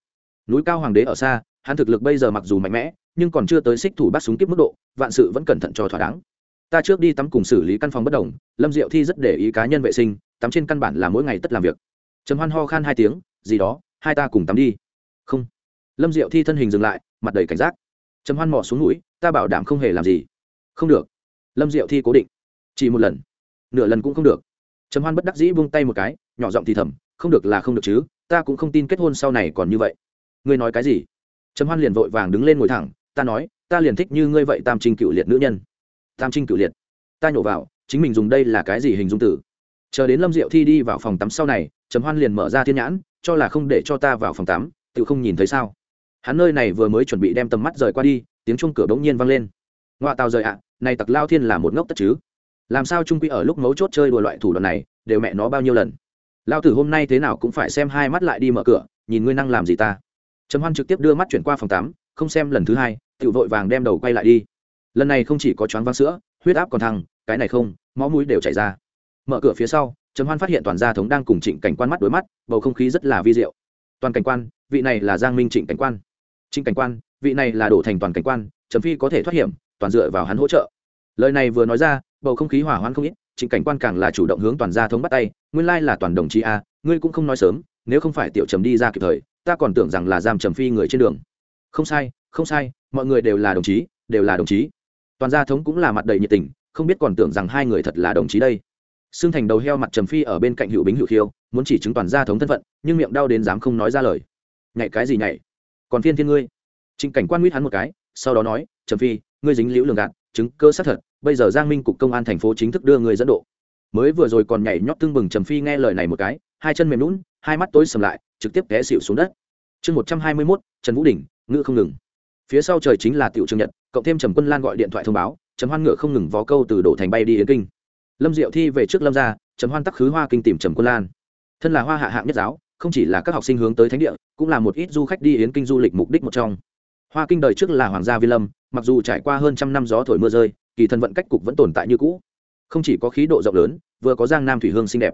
Núi cao hoàng đế ở xa, hắn thực lực bây giờ mặc dù mạnh mẽ, nhưng còn chưa tới xích thủ bắt súng kiếp mức độ, vạn sự vẫn cẩn thận cho thỏa đáng. Ta trước đi tắm cùng xử lý căn phòng bất đồng, lâm diệu thi rất để ý cá nhân vệ sinh, tắm trên căn bản là mỗi ngày tất làm việc. Trầm hoan ho khan hai tiếng, gì đó, hai ta cùng tắm đi. Không. Lâm diệu thi thân hình dừng lại, mặt đầy cảnh giác trầm hoan mò xuống mũi ta bảo đảm không hề làm gì. Không được. Lâm diệu thi cố định. Chỉ một lần. Nửa lần cũng không được. Trầm hoan bất đắc dĩ buông tay một cái, nhỏ giọng thì thầm, không được là không được chứ, ta cũng không tin kết hôn sau này còn như vậy. Ngươi nói cái gì? Trầm hoan liền vội vàng đứng lên ngồi thẳng, ta nói, ta liền thích như ngươi vậy tam trinh cựu liệt nữ nhân. Tam trinh cựu liệt? Ta nhổ vào, chính mình dùng đây là cái gì hình dung tử? Chờ đến lâm diệu thi đi vào phòng tắm sau này, trầm hoan liền mở ra thiên nhãn, cho là không để cho ta vào phòng tắm, tự không nhìn thấy sao? Hắn nơi này vừa mới chuẩn bị đem tầm mắt rời qua đi, tiếng chung cửa bỗng nhiên vang lên. Ngoại tàu rời ạ, này tặc lao thiên là một ngốc tất chứ. Làm sao trung quy ở lúc mấu chốt chơi đùa loại thủ đoạn này, đều mẹ nó bao nhiêu lần. Lao tử hôm nay thế nào cũng phải xem hai mắt lại đi mở cửa, nhìn ngươi năng làm gì ta. Trầm hoan trực tiếp đưa mắt chuyển qua phòng tắm, không xem lần thứ hai tự vội vàng đem đầu quay lại đi. Lần này không chỉ có choáng váng sữa, huyết áp còn thăng, cái này không, máu mũi đều chảy ra. Mở cửa phía sau, trầm hoan phát hiện toàn gia thống đang cùng trịnh cảnh quan mắt đối mắt, bầu không khí rất là vi diệu. Toàn cảnh quan, vị này là giang minh trịnh cảnh quan trịnh cảnh quan, vị này là đổ thành toàn cảnh quan, trầm phi có thể thoát hiểm, toàn dựa vào hắn hỗ trợ. Lời này vừa nói ra, bầu không khí hỏa hoạn không ít trịnh cảnh quan càng là chủ động hướng toàn gia thống bắt tay, nguyên lai là toàn đồng chí a, ngươi cũng không nói sớm, nếu không phải tiểu trầm đi ra kịp thời, ta còn tưởng rằng là giam trầm phi người trên đường. Không sai không sai, mọi người đều là đồng chí, đều là đồng chí. Toàn gia thống cũng là mặt đầy nhiệt tình, không biết còn tưởng rằng hai người thật là đồng chí đây. Xương thành đầu heo mặt trầm phi ở bên cạnh hữu bính hữu khiêu, muốn chỉ chứng toàn gia thống thân phận, nhưng miệng đau đến dám không nói ra lời. Nhảy cái gì nhảy? Còn phiên thiên ngươi. Trịnh cảnh quan nguyết hắn một cái, sau đó nói, trầm phi, ngươi dính liễu lường gạt, chứng cơ xác thật, bây giờ giang minh cục công an thành phố chính thức đưa người dẫn độ. Mới vừa rồi còn nhảy nhót tưng bừng trầm phi nghe lời này một cái, hai chân mềm lún hai mắt tối sầm lại, trực tiếp té xịu xuống đất. Chương một trăm hai mươi mốt, trần vũ đình, ngự không ngừng. Phía sau trời chính là tiểu trường nhật, cộng thêm trầm quân lan gọi điện thoại thông báo, trầm hoan ngựa không ngừng vó câu từ đổ thành bay đi yến kinh. Lâm diệu thi về trước lâm ra trầm hoan tắc khứ hoa kinh tìm trầm quân lan. Thân là hoa hạ hạng nhất giáo không chỉ là các học sinh hướng tới thánh địa, cũng là một ít du khách đi yến kinh du lịch mục đích một trong. Hoa kinh đời trước là hoàng gia vi lâm, mặc dù trải qua hơn trăm năm gió thổi mưa rơi, kỳ thần vận cách cục vẫn tồn tại như cũ. Không chỉ có khí độ rộng lớn, vừa có giang nam thủy hương xinh đẹp.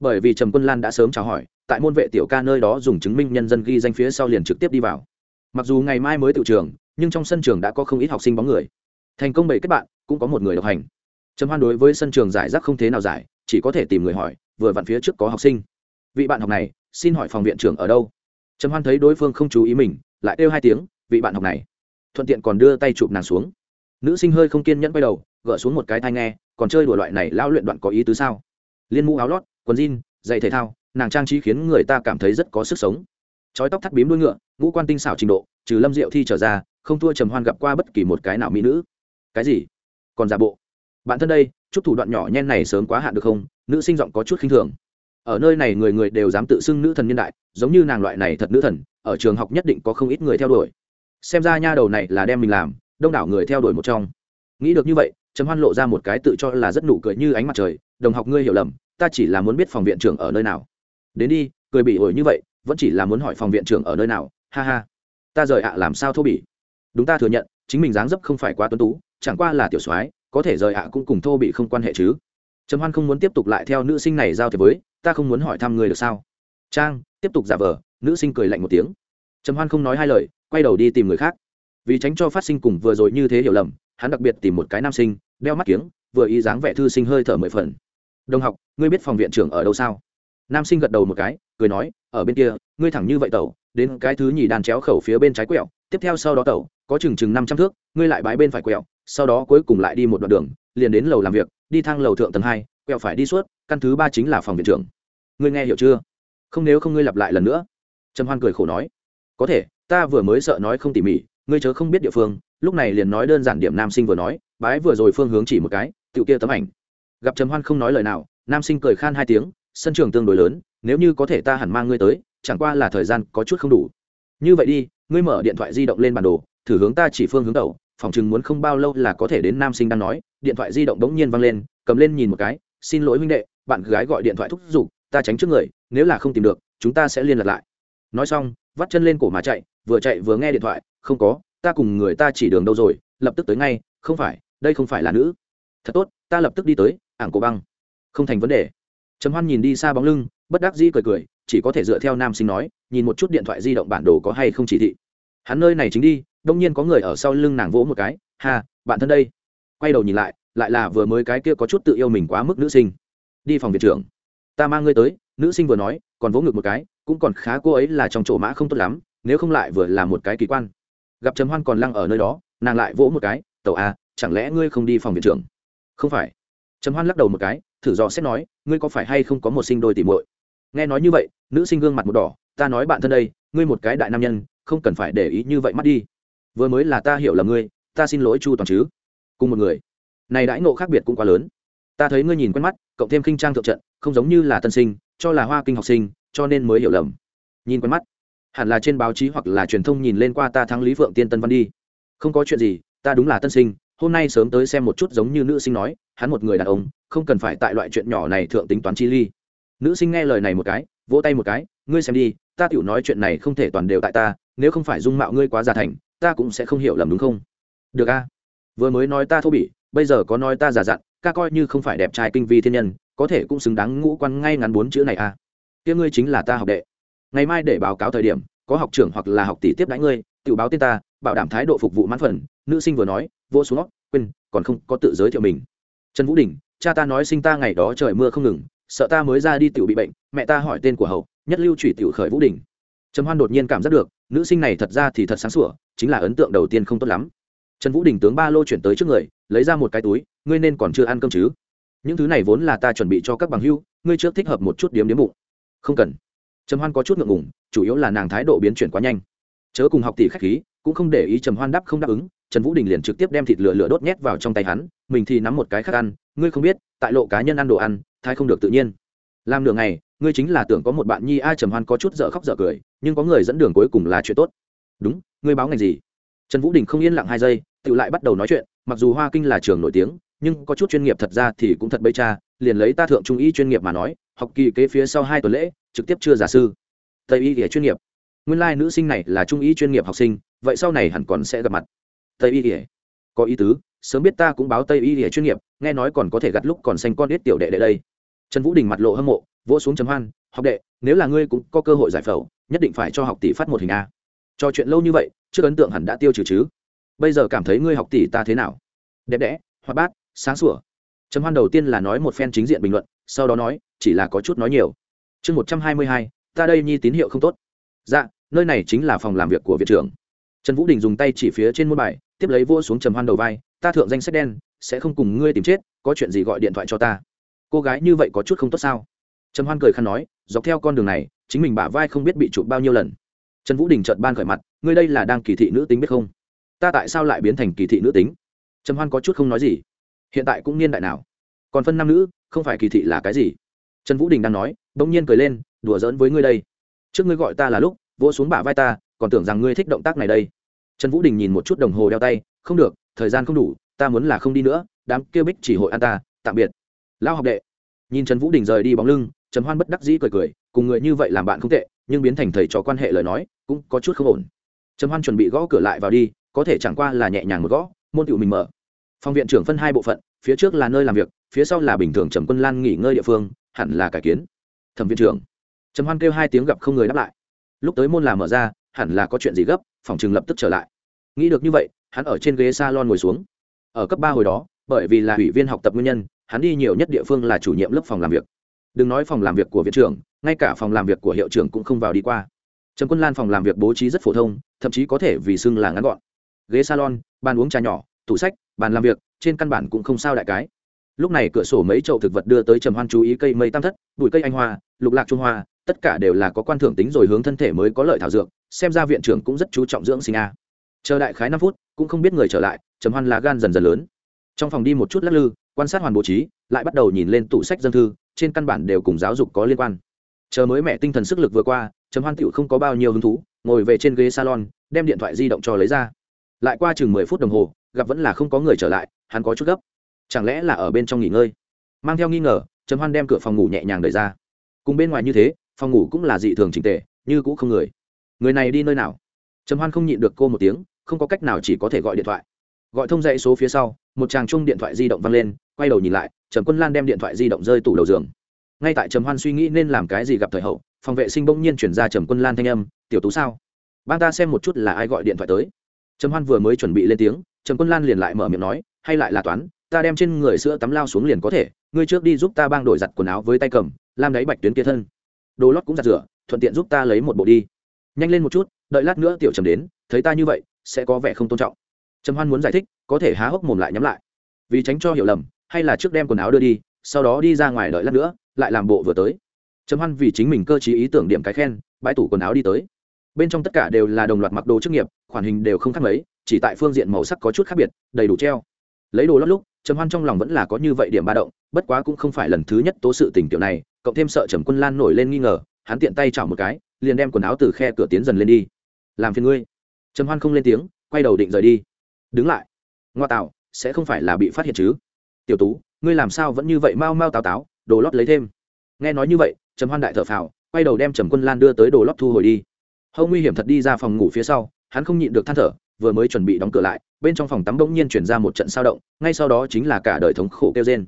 Bởi vì trầm quân lan đã sớm chào hỏi, tại môn vệ tiểu ca nơi đó dùng chứng minh nhân dân ghi danh phía sau liền trực tiếp đi vào. Mặc dù ngày mai mới tự trường, nhưng trong sân trường đã có không ít học sinh bóng người. Thành công bảy kết bạn, cũng có một người độc hành. Trầm hoan đối với sân trường giải rác không thế nào giải, chỉ có thể tìm người hỏi, vừa vặn phía trước có học sinh vị bạn học này, xin hỏi phòng viện trưởng ở đâu? Trầm hoan thấy đối phương không chú ý mình, lại kêu hai tiếng, vị bạn học này. Thuận tiện còn đưa tay chụp nàng xuống. Nữ sinh hơi không kiên nhẫn quay đầu, gỡ xuống một cái thai nghe, còn chơi đùa loại này lao luyện đoạn có ý tứ sao? Liên mũ áo lót, quần jean, giày thể thao, nàng trang trí khiến người ta cảm thấy rất có sức sống. Chói tóc thắt bím đuôi ngựa, ngũ quan tinh xảo trình độ, trừ lâm diệu thi trở ra, không thua trầm hoan gặp qua bất kỳ một cái nào mỹ nữ. Cái gì? Còn giả bộ? Bạn thân đây chút thủ đoạn nhỏ nhen này sớm quá hạn được không? Nữ sinh giọng có chút khinh thường ở nơi này người người đều dám tự xưng nữ thần nhân đại, giống như nàng loại này thật nữ thần, ở trường học nhất định có không ít người theo đuổi. Xem ra nha đầu này là đem mình làm, đông đảo người theo đuổi một trong. Nghĩ được như vậy, trầm hoan lộ ra một cái tự cho là rất nụ cười như ánh mặt trời, đồng học ngươi hiểu lầm, ta chỉ là muốn biết phòng viện trưởng ở nơi nào. Đến đi, cười bị ổi như vậy, vẫn chỉ là muốn hỏi phòng viện trưởng ở nơi nào, ha ha. Ta rời ạ à, làm sao thô bỉ? Đúng ta thừa nhận, chính mình dáng dấp không phải quá tuấn tú, chẳng qua là tiểu soái, có thể rời ạ cũng cùng thô bị không quan hệ chứ. Trầm hoan không muốn tiếp tục lại theo nữ sinh này giao thế với ta không muốn hỏi thăm người được sao? Trang, tiếp tục giả vờ, nữ sinh cười lạnh một tiếng. Trầm hoan không nói hai lời, quay đầu đi tìm người khác. Vì tránh cho phát sinh cùng vừa rồi như thế hiểu lầm, hắn đặc biệt tìm một cái nam sinh, đeo mắt kiếng, vừa ý dáng vẻ thư sinh hơi thở mười phần. Đồng học, ngươi biết phòng viện trưởng ở đâu sao? Nam sinh gật đầu một cái, cười nói, ở bên kia, ngươi thẳng như vậy tẩu, đến cái thứ nhì đàn chéo khẩu phía bên trái quẹo, tiếp theo sau đó tẩu, có chừng chừng năm trăm thước, ngươi lại bãi bên phải quẹo, sau đó cuối cùng lại đi một đoạn đường, liền đến lầu làm việc, đi thang lầu thượng tầng hai quẹo phải đi suốt, căn thứ ba chính là phòng viện trưởng. Ngươi nghe hiểu chưa? Không nếu không ngươi lặp lại lần nữa. Trầm hoan cười khổ nói. Có thể, ta vừa mới sợ nói không tỉ mỉ, ngươi chớ không biết địa phương. Lúc này liền nói đơn giản điểm nam sinh vừa nói, bái vừa rồi phương hướng chỉ một cái tựu kia tấm ảnh. Gặp trầm hoan không nói lời nào, nam sinh cười khan hai tiếng, sân trường tương đối lớn, nếu như có thể ta hẳn mang ngươi tới, chẳng qua là thời gian có chút không đủ. Như vậy đi, ngươi mở điện thoại di động lên bản đồ, thử hướng ta chỉ phương hướng tàu phòng chừng muốn không bao lâu là có thể đến nam sinh đang nói. Điện thoại di động đống nhiên văng lên, cầm lên nhìn một cái xin lỗi huynh đệ bạn gái gọi điện thoại thúc giục ta tránh trước người nếu là không tìm được chúng ta sẽ liên lạc lại. Nói xong vắt chân lên cổ mà chạy vừa chạy vừa nghe điện thoại không có ta cùng người ta chỉ đường đâu rồi lập tức tới ngay không phải đây không phải là nữ. Thật tốt ta lập tức đi tới ảng cổ băng. Không thành vấn đề. Trầm hoan nhìn đi xa bóng lưng bất đắc dĩ cười cười chỉ có thể dựa theo nam sinh nói nhìn một chút điện thoại di động bản đồ có hay không chỉ thị. Hắn nơi này chính đi đông nhiên có người ở sau lưng nàng vỗ một cái hà, bạn thân đây. Quay đầu nhìn lại lại là vừa mới cái kia có chút tự yêu mình quá mức nữ sinh. Đi phòng viện trưởng. Ta mang ngươi tới, nữ sinh vừa nói, còn vỗ ngực một cái, cũng còn khá cô ấy là trong chỗ mã không tốt lắm, nếu không lại vừa là một cái kỳ quan. Gặp trầm hoan còn lăng ở nơi đó, nàng lại vỗ một cái tàu a, chẳng lẽ ngươi không đi phòng viện trưởng? Không phải. Trầm hoan lắc đầu một cái, thử dò xét nói, ngươi có phải hay không có một sinh đôi tỉ muội? Nghe nói như vậy, nữ sinh gương mặt một đỏ, ta nói bạn thân đây, ngươi một cái đại nam nhân, không cần phải để ý như vậy mắt đi. Vừa mới là ta hiểu là ngươi, ta xin lỗi chu toàn chứ. Cùng một người này đãi ngộ khác biệt cũng quá lớn. Ta thấy ngươi nhìn quen mắt, cộng thêm khinh trang thượng trận, không giống như là tân sinh, cho là hoa kinh học sinh, cho nên mới hiểu lầm. Nhìn quen mắt. Hẳn là trên báo chí hoặc là truyền thông nhìn lên qua ta thắng lý phượng tiên tân văn đi. Không có chuyện gì, ta đúng là tân sinh, hôm nay sớm tới xem một chút giống như nữ sinh nói, hắn một người đàn ông, không cần phải tại loại chuyện nhỏ này thượng tính toán chi ly. Nữ sinh nghe lời này một cái, vỗ tay một cái, ngươi xem đi, ta tiểu nói chuyện này không thể toàn đều tại ta, nếu không phải dung mạo ngươi quá già thành, ta cũng sẽ không hiểu lầm đúng không? Được a. Vừa mới nói ta thô bỉ bây giờ có nói ta giả dặn, ca coi như không phải đẹp trai kinh vi thiên nhân, có thể cũng xứng đáng ngũ quan ngay ngắn bốn chữ này a kia ngươi chính là ta học đệ. Ngày mai để báo cáo thời điểm, có học trưởng hoặc là học tỷ tiếp đánh ngươi, tự báo tên ta, bảo đảm thái độ phục vụ mãn phần, nữ sinh vừa nói vô xuống quên, còn không có tự giới thiệu mình. Trần vũ đình, cha ta nói sinh ta ngày đó trời mưa không ngừng, sợ ta mới ra đi tiểu bị bệnh, mẹ ta hỏi tên của hậu, nhất lưu trụy tiểu khởi vũ đình. Trầm hoan đột nhiên cảm giác được, nữ sinh này thật ra thì thật sáng sủa, chính là ấn tượng đầu tiên không tốt lắm. Trần vũ đình tướng ba lô chuyển tới trước người lấy ra một cái túi, ngươi nên còn chưa ăn cơm chứ? Những thứ này vốn là ta chuẩn bị cho các bằng hưu, ngươi trước thích hợp một chút điếm điếm bụng. Không cần. Trầm hoan có chút ngượng ngùng, chủ yếu là nàng thái độ biến chuyển quá nhanh. Chớ cùng học tỷ khách khí, cũng không để ý trầm hoan đáp không đáp ứng, trần vũ đình liền trực tiếp đem thịt lửa lửa đốt nhét vào trong tay hắn, mình thì nắm một cái khác ăn, ngươi không biết, tại lộ cá nhân ăn đồ ăn, thái không được tự nhiên. Làm đường này ngươi chính là tưởng có một bạn nhi ai trầm hoan có chút dở khóc dở cười, nhưng có người dẫn đường cuối cùng là chuyện tốt. Đúng, ngươi báo ngành gì? Trần vũ đình không yên lặng hai giây, tự lại bắt đầu nói chuyện mặc dù hoa kinh là trường nổi tiếng nhưng có chút chuyên nghiệp thật ra thì cũng thật bây cha liền lấy ta thượng trung y chuyên nghiệp mà nói học kỳ kế phía sau hai tuần lễ trực tiếp chưa giả sư. Tây y thì chuyên nghiệp. Nguyên lai、like, nữ sinh này là trung y chuyên nghiệp học sinh vậy sau này hẳn còn sẽ gặp mặt. Tây y thì có ý tứ sớm biết ta cũng báo tây y thì chuyên nghiệp nghe nói còn có thể gặt lúc còn xanh con ít tiểu đệ đệ đây. Trần vũ đình mặt lộ hâm mộ vỗ xuống chấm hoan học đệ nếu là ngươi cũng có cơ hội giải phẫu nhất định phải cho học tỷ phát một hình a. Trò chuyện lâu như vậy trước ấn tượng hẳn đã tiêu trừ chứ bây giờ cảm thấy ngươi học tỷ ta thế nào? Đẹp đẽ, hoạt bát, sáng sủa. Trầm hoan đầu tiên là nói một phen chính diện bình luận, sau đó nói, chỉ là có chút nói nhiều. Chương một trăm hai mươi hai, ta đây nhi tín hiệu không tốt. Dạ nơi này chính là phòng làm việc của viện trưởng. Trần vũ đình dùng tay chỉ phía trên môn bài, tiếp lấy vua xuống trầm hoan đầu vai, ta thượng danh sách đen, sẽ không cùng ngươi tìm chết, có chuyện gì gọi điện thoại cho ta. Cô gái như vậy có chút không tốt sao? Trầm hoan cười khăn nói, dọc theo con đường này, chính mình bả vai không biết bị chụp bao nhiêu lần. Trần vũ đình chợt ban khởi mặt, ngươi đây là đang kỳ thị nữ tính biết không? Ta tại sao lại biến thành kỳ thị nữ tính? Trầm hoan có chút không nói gì. Hiện tại cũng niên đại nào? Còn phân nam nữ, không phải kỳ thị là cái gì? Trần vũ đình đang nói đ ỗ n g nhiên cười lên, đùa giỡn với ngươi đây. Trước ngươi gọi ta là lúc, vỗ xuống bả vai ta, còn tưởng rằng ngươi thích động tác này đây. Trần vũ đình nhìn một chút đồng hồ đeo tay, không được, thời gian không đủ, ta muốn là không đi nữa, đám kêu bích chỉ hội an ta, tạm biệt. Lao học đệ. Nhìn trần vũ đình rời đi bóng lưng trần hoan bất đắc dĩ cười cười, cùng người như vậy làm bạn không tệ, nhưng biến thành thầy trò quan hệ lời nói, cũng có chút không ổn. Trần hoan chuẩn bị gõ cửa lại vào đi có thể chẳng qua là nhẹ nhàng một gõ, môn tựu mình mở. Phòng viện trưởng phân hai bộ phận, phía trước là nơi làm việc, phía sau là bình thường trầm quân lan nghỉ ngơi địa phương, hẳn là cải kiến. Thẩm viện trưởng. Trầm hoan kêu hai tiếng gặp không người đáp lại. Lúc tới môn là mở ra, hẳn là có chuyện gì gấp, phòng trường lập tức trở lại. Nghĩ được như vậy, hắn ở trên ghế salon ngồi xuống. Ở cấp ba hồi đó, bởi vì là ủy viên học tập nguyên nhân, hắn đi nhiều nhất địa phương là chủ nhiệm lớp phòng làm việc. Đừng nói phòng làm việc của viện trưởng, ngay cả phòng làm việc của hiệu trưởng cũng không vào đi qua. Trầm quân lan phòng làm việc bố trí rất phổ thông, thậm chí có thể vì xưng là ngắn gọn ghế salon, bàn uống trà nhỏ, tủ sách, bàn làm việc, trên căn bản cũng không sao đại cái. Lúc này cửa sổ mấy chậu thực vật đưa tới trầm hoan chú ý cây mây tam thất, bụi cây anh hoa, lục lạc trung hoa, tất cả đều là có quan thưởng tính rồi hướng thân thể mới có lợi thảo dược, xem ra viện trưởng cũng rất chú trọng dưỡng sinh a. Chờ đại khái năm phút, cũng không biết người trở lại, trầm hoan lá gan dần dần lớn. Trong phòng đi một chút lắc lư, quan sát hoàn bố trí, lại bắt đầu nhìn lên tủ sách dân thư, trên căn bản đều cùng giáo dục có liên quan. Chờ mới mẹ tinh thần sức lực vừa qua, trầm hoan tựu không có bao nhiêu hứng thú, ngồi về trên ghế salon, đem điện thoại di động cho lấy ra lại qua chừng mười phút đồng hồ, gặp vẫn là không có người trở lại, hắn có chút gấp. Chẳng lẽ là ở bên trong nghỉ ngơi? Mang theo nghi ngờ, trầm hoan đem cửa phòng ngủ nhẹ nhàng đẩy ra. Cùng bên ngoài như thế, phòng ngủ cũng là dị thường trình tệ như cũng không người. Người này đi nơi nào? Trầm hoan không nhịn được cô một tiếng, không có cách nào chỉ có thể gọi điện thoại. Gọi thông dậy số phía sau, một chàng chung điện thoại di động văng lên, quay đầu nhìn lại, trầm quân lan đem điện thoại di động rơi tủ đầu giường. Ngay tại trầm hoan suy nghĩ nên làm cái gì gặp thời hậu, phòng vệ sinh bỗng nhiên chuyển ra trầm quân lan thanh âm, tiểu tú sao? Ban ta xem một chút là ai gọi điện thoại tới trầm hoan vừa mới chuẩn bị lên tiếng, trầm quân lan liền lại mở miệng nói, hay lại là toán, ta đem trên người sữa tắm lao xuống liền có thể, ngươi trước đi giúp ta bang đổi giặt quần áo với tay cầm, làm đáy bạch tuyến kia thân. Đồ lót cũng giặt rửa, thuận tiện giúp ta lấy một bộ đi. Nhanh lên một chút, đợi lát nữa tiểu trầm đến, thấy ta như vậy, sẽ có vẻ không tôn trọng. Trầm hoan muốn giải thích, có thể há hốc mồm lại nhắm lại. Vì tránh cho hiểu lầm, hay là trước đem quần áo đưa đi, sau đó đi ra ngoài đợi lát nữa, lại làm bộ vừa tới. Trầm hoan vì chính mình cơ trí ý tưởng điểm cái khen, bãi tủ quần áo đi tới bên trong tất cả đều là đồng loạt mặc đồ chức nghiệp, khoản hình đều không khác mấy, chỉ tại phương diện màu sắc có chút khác biệt, đầy đủ treo. Lấy đồ lót lúc, trầm hoan trong lòng vẫn là có như vậy điểm ba động, bất quá cũng không phải lần thứ nhất tố sự tình tiểu này, cộng thêm sợ trầm quân lan nổi lên nghi ngờ, hắn tiện tay chảo một cái, liền đem quần áo từ khe cửa tiến dần lên đi. Làm phiền ngươi. Trầm hoan không lên tiếng, quay đầu định rời đi. Đứng lại. Ngoa tạo, sẽ không phải là bị phát hiện chứ? Tiểu tú, ngươi làm sao vẫn như vậy mau mau tào táo, đồ lót lấy thêm. Nghe nói như vậy, trầm hoan đại thở phào, quay đầu đem trầm quân lan đưa tới đồ lót thu hồi đi hâu nguy hiểm thật đi ra phòng ngủ phía sau, hắn không nhịn được than thở, vừa mới chuẩn bị đóng cửa lại, bên trong phòng tắm bỗng nhiên chuyển ra một trận sao động, ngay sau đó chính là cả đời thống khổ kêu trên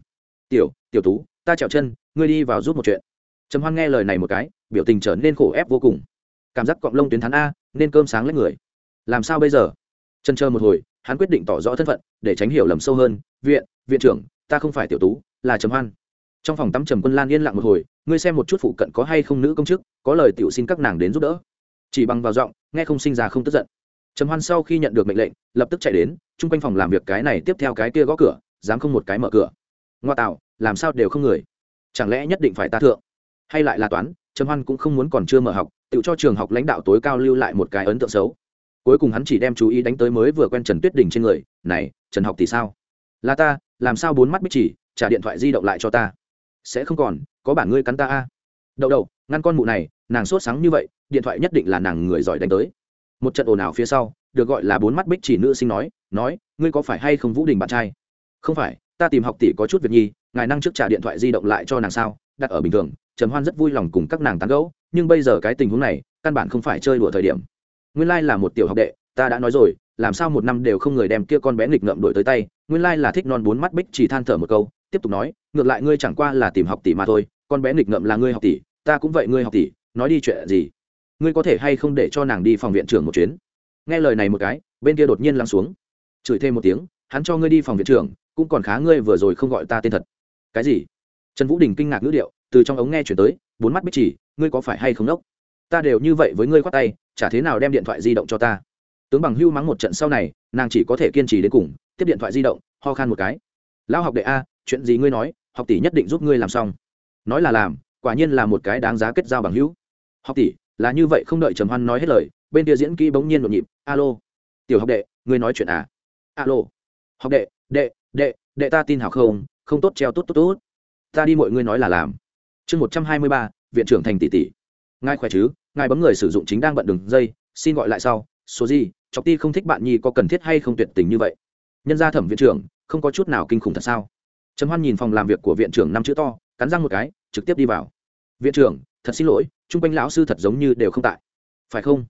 tiểu tiểu tú, ta trèo chân, ngươi đi vào giúp một chuyện. Trầm hoan nghe lời này một cái, biểu tình trở nên khổ ép vô cùng. Cảm giác cọng lông tuyến thắn a, nên cơm sáng lấy người. Làm sao bây giờ? Chân chờ một hồi, hắn quyết định tỏ rõ thân phận, để tránh hiểu lầm sâu hơn. Viện viện trưởng, ta không phải tiểu tú, là trầm hoan. Trong phòng tắm trầm quân lan yên lặng một hồi, ngươi xem một chút phụ cận có hay không nữ công chức, có lời tiểu xin các nàng đến giúp đỡ chỉ bằng vào giọng, nghe không sinh ra không tức giận. Trầm hoan sau khi nhận được mệnh lệnh, lập tức chạy đến, chung quanh phòng làm việc cái này tiếp theo cái kia gõ cửa, dám không một cái mở cửa. Ngoa tạo, làm sao đều không người. Chẳng lẽ nhất định phải ta thượng? Hay lại là toán, trầm hoan cũng không muốn còn chưa mở học, tự cho trường học lãnh đạo tối cao lưu lại một cái ấn tượng xấu. Cuối cùng hắn chỉ đem chú ý đánh tới mới vừa quen trần tuyết đình trên người, này, trần học thì sao? Là ta, làm sao bốn mắt bích chỉ, trả điện thoại di động lại cho ta. Sẽ không còn, có bản ngươi cắn ta a. Đậu đậu, ngăn con mụ này, nàng sốt sáng như vậy điện thoại nhất định là nàng người giỏi đánh tới. Một trận ồn ào phía sau, được gọi là bốn mắt bích chỉ nữ sinh nói nói, ngươi có phải hay không vũ đình bạn trai? Không phải, ta tìm học tỷ có chút việc nhi, ngài năng trước trả điện thoại di động lại cho nàng sao, đặt ở bình thường. Trầm hoan rất vui lòng cùng các nàng tán gẫu, nhưng bây giờ cái tình huống này, căn bản không phải chơi đùa thời điểm. Nguyên lai là một tiểu học đệ, ta đã nói rồi, làm sao một năm đều không người đem kia con bé nghịch ngợm đổi tới tay, nguyên lai là thích non bốn mắt bích chỉ than thở một câu, tiếp tục nói, ngược lại ngươi chẳng qua là tìm học tỷ mà thôi, con bé nghịch ngợm là ngươi học tỷ, ta cũng vậy ngươi học tỷ, nói đi chuyện gì? Ngươi có thể hay không để cho nàng đi phòng viện trưởng một chuyến? Nghe lời này một cái, bên kia đột nhiên lắng xuống. Chửi thêm một tiếng, hắn cho ngươi đi phòng viện trưởng, cũng còn khá ngươi vừa rồi không gọi ta tên thật. Cái gì? Trần vũ đình kinh ngạc ngữ điệu, từ trong ống nghe chuyển tới, bốn mắt bích chỉ, ngươi có phải hay không đốc? Ta đều như vậy với ngươi khoát tay, chả thế nào đem điện thoại di động cho ta? Tướng bằng hưu mắng một trận sau này, nàng chỉ có thể kiên trì đến cùng, tiếp điện thoại di động, ho khan một cái. Lão học đệ a, chuyện gì ngươi nói, học tỷ nhất định giúp ngươi làm xong. Nói là làm, quả nhiên là một cái đáng giá kết giao bằng hữu. Học tỷ là như vậy không đợi trầm hoan nói hết lời, bên kia diễn kỹ bỗng nhiên nhộn nhịp, alo, tiểu học đệ ngươi nói chuyện à? Alo, học đệ đệ đệ đệ ta tin hảo không? Không tốt treo tốt tốt tốt. Ta đi mọi ngươi nói là làm. Chương một trăm hai mươi ba, viện trưởng thành tỷ tỷ. Ngài khỏe chứ? Ngài bấm người sử dụng chính đang bận đường dây, xin gọi lại sau. Số gì? Chọc ti không thích bạn nhi có cần thiết hay không tuyệt tình như vậy? Nhân gia thẩm viện trưởng, không có chút nào kinh khủng thật sao? Trầm hoan nhìn phòng làm việc của viện trưởng năm chữ to, cắn răng một cái, trực tiếp đi vào. Viện trưởng thật xin lỗi trung quanh lão sư thật giống như đều không tại. Phải không?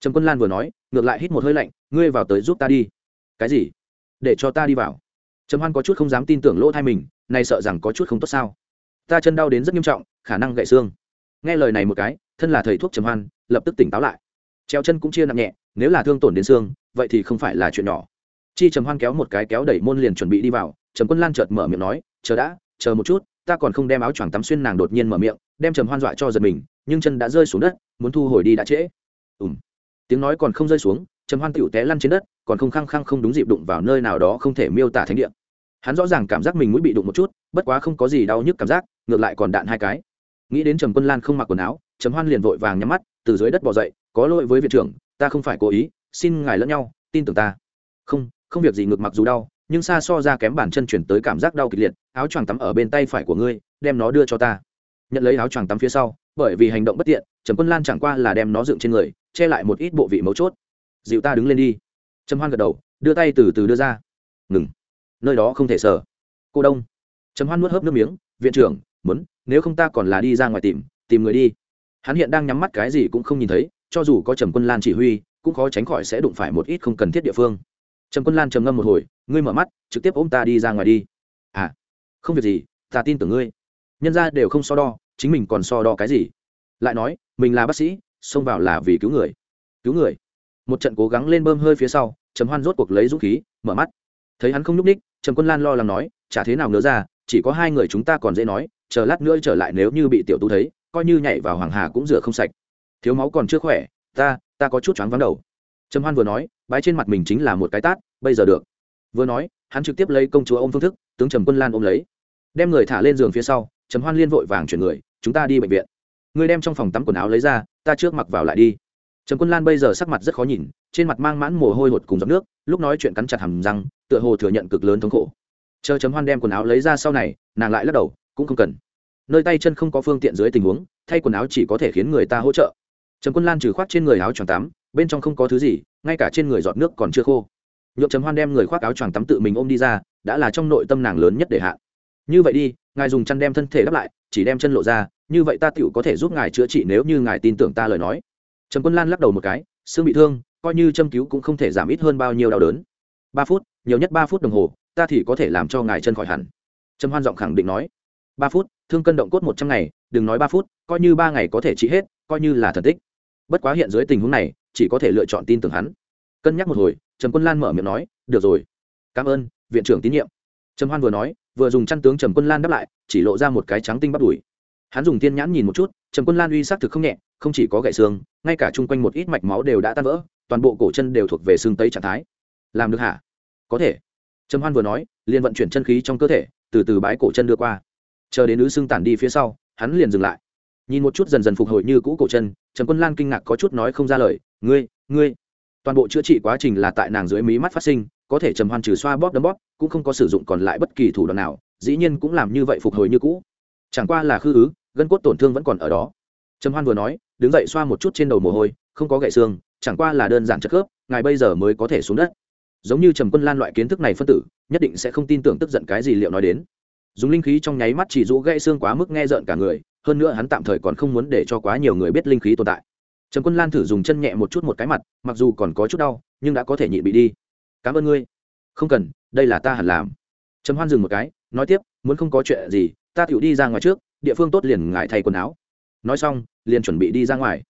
Trầm quân lan vừa nói, ngược lại hít một hơi lạnh, ngươi vào tới giúp ta đi. Cái gì? Để cho ta đi vào. Trầm hoan có chút không dám tin tưởng lỗ thai mình nay sợ rằng có chút không tốt sao. Ta chân đau đến rất nghiêm trọng, khả năng gãy xương. Nghe lời này một cái, thân là thầy thuốc trầm hoan, lập tức tỉnh táo lại. Treo chân cũng chia nặng nhẹ, nếu là thương tổn đến xương, vậy thì không phải là chuyện nhỏ. Chi trầm hoan kéo một cái kéo đẩy môn liền chuẩn bị đi vào, trầm quân lan chợt mở miệng nói, chờ đã, chờ một chút, ta còn không đem áo choàng tắm xuyên nàng đột nhiên mở miệng đem trầm hoan dọa cho giật mình, nhưng chân đã rơi xuống đất, muốn thu hồi đi đã trễ. Ùm. Tiếng nói còn không rơi xuống, trầm hoan tựu té lăn trên đất, còn không khăng khăng không đúng dịp đụng vào nơi nào đó không thể miêu tả thánh địa. Hắn rõ ràng cảm giác mình mũi bị đụng một chút, bất quá không có gì đau nhức cảm giác, ngược lại còn đạn hai cái. Nghĩ đến trầm quân lan không mặc quần áo, trầm hoan liền vội vàng nhắm mắt, từ dưới đất bỏ dậy, có lỗi với viện trưởng, ta không phải cố ý, xin ngài lẫn nhau, tin tưởng ta. Không không việc gì ngược mặc dù đau, nhưng xa so ra kém bản chân chuyển tới cảm giác đau kịch liệt, áo choàng tắm ở bên tay phải của ngươi, đem nó đưa cho ta nhận lấy áo choàng tắm phía sau, bởi vì hành động bất tiện, trầm quân lan chẳng qua là đem nó dựng trên người, che lại một ít bộ vị mấu chốt. Dịu ta đứng lên đi. Trầm hoan gật đầu, đưa tay từ từ đưa ra. Ngừng. Nơi đó không thể sờ. Cô đông. Trầm hoan nuốt hớp nước miếng, viện trưởng, muốn, nếu không ta còn là đi ra ngoài tìm tìm người đi. Hắn hiện đang nhắm mắt cái gì cũng không nhìn thấy, cho dù có trầm quân lan chỉ huy, cũng khó tránh khỏi sẽ đụng phải một ít không cần thiết địa phương. Trầm quân lan trầm ngâm một hồi, ngươi mở mắt, trực tiếp ôm ta đi ra ngoài đi. À không việc gì, ta tin tưởng ngươi nhân ra đều không so đo, chính mình còn so đo cái gì? Lại nói, mình là bác sĩ, xông vào là vì cứu người. Cứu người. Một trận cố gắng lên bơm hơi phía sau, trầm hoan rốt cuộc lấy dũng khí, mở mắt. Thấy hắn không nhúc ních trầm quân lan lo lắng nói, chả thế nào nữa ra, chỉ có hai người chúng ta còn dễ nói, chờ lát nữa trở lại nếu như bị tiểu tu thấy, coi như nhảy vào hoàng hà cũng rửa không sạch. Thiếu máu còn chưa khỏe, ta ta có chút choáng vắng đầu. Trầm hoan vừa nói, bái trên mặt mình chính là một cái tát, bây giờ được. Vừa nói, hắn trực tiếp lấy công chúa ôm phương thức, tướng trầm quân lan ôm lấy. Đem người thả lên giường phía sau trầm hoan liên vội vàng chuyển người, chúng ta đi bệnh viện. Người đem trong phòng tắm quần áo lấy ra, ta trước mặc vào lại đi. Trầm quân lan bây giờ sắc mặt rất khó nhìn, trên mặt mang mãn mồ hôi hột cùng giọt nước, lúc nói chuyện cắn chặt hầm răng, tựa hồ thừa nhận cực lớn thống khổ. Chờ trầm hoan đem quần áo lấy ra sau này, nàng lại lắc đầu, cũng không cần. Nơi tay chân không có phương tiện dưới tình huống, thay quần áo chỉ có thể khiến người ta hỗ trợ. Trầm quân lan trừ khoác trên người áo choàng tắm, bên trong không có thứ gì, ngay cả trên người giọt nước còn chưa khô. Nhộn trầm hoan đem người khoác áo choàng tắm tự mình ôm đi ra, đã là trong nội tâm nàng lớn nhất để hạ như vậy đi, ngài dùng chăn đem thân thể đắp lại, chỉ đem chân lộ ra, như vậy ta tựu có thể giúp ngài chữa trị nếu như ngài tin tưởng ta lời nói. Trầm quân lan lắc đầu một cái, xương bị thương, coi như châm cứu cũng không thể giảm ít hơn bao nhiêu đau đớn. Ba phút, nhiều nhất ba phút đồng hồ, ta thì có thể làm cho ngài chân khỏi hẳn. Trầm hoan giọng khẳng định nói. Ba phút, thương cân động cốt một trăm ngày, đừng nói ba phút, coi như ba ngày có thể trị hết, coi như là thần tích. Bất quá hiện dưới tình huống này, chỉ có thể lựa chọn tin tưởng hắn. Cân nhắc một hồi, trầm quân lan mở miệng nói, được rồi. Cảm ơn, viện trưởng tín nhiệm. Trầm hoan vừa nói vừa dùng chăn tướng trầm quân lan đáp lại, chỉ lộ ra một cái trắng tinh bắt đùi. Hắn dùng tiên nhãn nhìn một chút, trầm quân lan uy s ắ c thực không nhẹ, không chỉ có gậy xương, ngay cả chung quanh một ít mạch máu đều đã tan vỡ, toàn bộ cổ chân đều thuộc về xương tấy trạng thái. Làm được hả? Có thể. Trầm hoan vừa nói, liền vận chuyển chân khí trong cơ thể, từ từ bái cổ chân đưa qua. Chờ đến nữ xương tản đi phía sau, hắn liền dừng lại. Nhìn một chút dần dần phục hồi như cũ cổ chân, trầm quân lan kinh ngạc có chút nói không ra lời, ngươi ngươi. Toàn bộ chữa trị quá trình là tại nàng dưới mí mắt phát sinh có thể trầm hoan trừ xoa bóp đấm bóp, cũng không có sử dụng còn lại bất kỳ thủ đoạn nào, dĩ nhiên cũng làm như vậy phục hồi như cũ. Chẳng qua là khư ứ, gân cốt tổn thương vẫn còn ở đó. Trầm hoan vừa nói, đứng dậy xoa một chút trên đầu mồ hôi, không có gậy xương, chẳng qua là đơn giản chất khớp, ngài bây giờ mới có thể xuống đất. Giống như trầm quân lan loại kiến thức này phân tử, nhất định sẽ không tin tưởng tức giận cái gì liệu nói đến. Dùng linh khí trong nháy mắt chỉ rũ gãy xương quá mức nghe rợn cả người, hơn nữa hắn tạm thời còn không muốn để cho quá nhiều người biết linh khí tồn tại. Trầm quân lan thử dùng chân nhẹ một chút một cái mặt, mặc dù còn có chút đau, nhưng đã có thể nhịn bị đi cảm ơn ngươi. Không cần, đây là ta hẳn làm. Trầm hoan dừng một cái, nói tiếp, muốn không có chuyện gì, ta tựu đi ra ngoài trước, địa phương tốt liền ngại thay quần áo. Nói xong, liền chuẩn bị đi ra ngoài.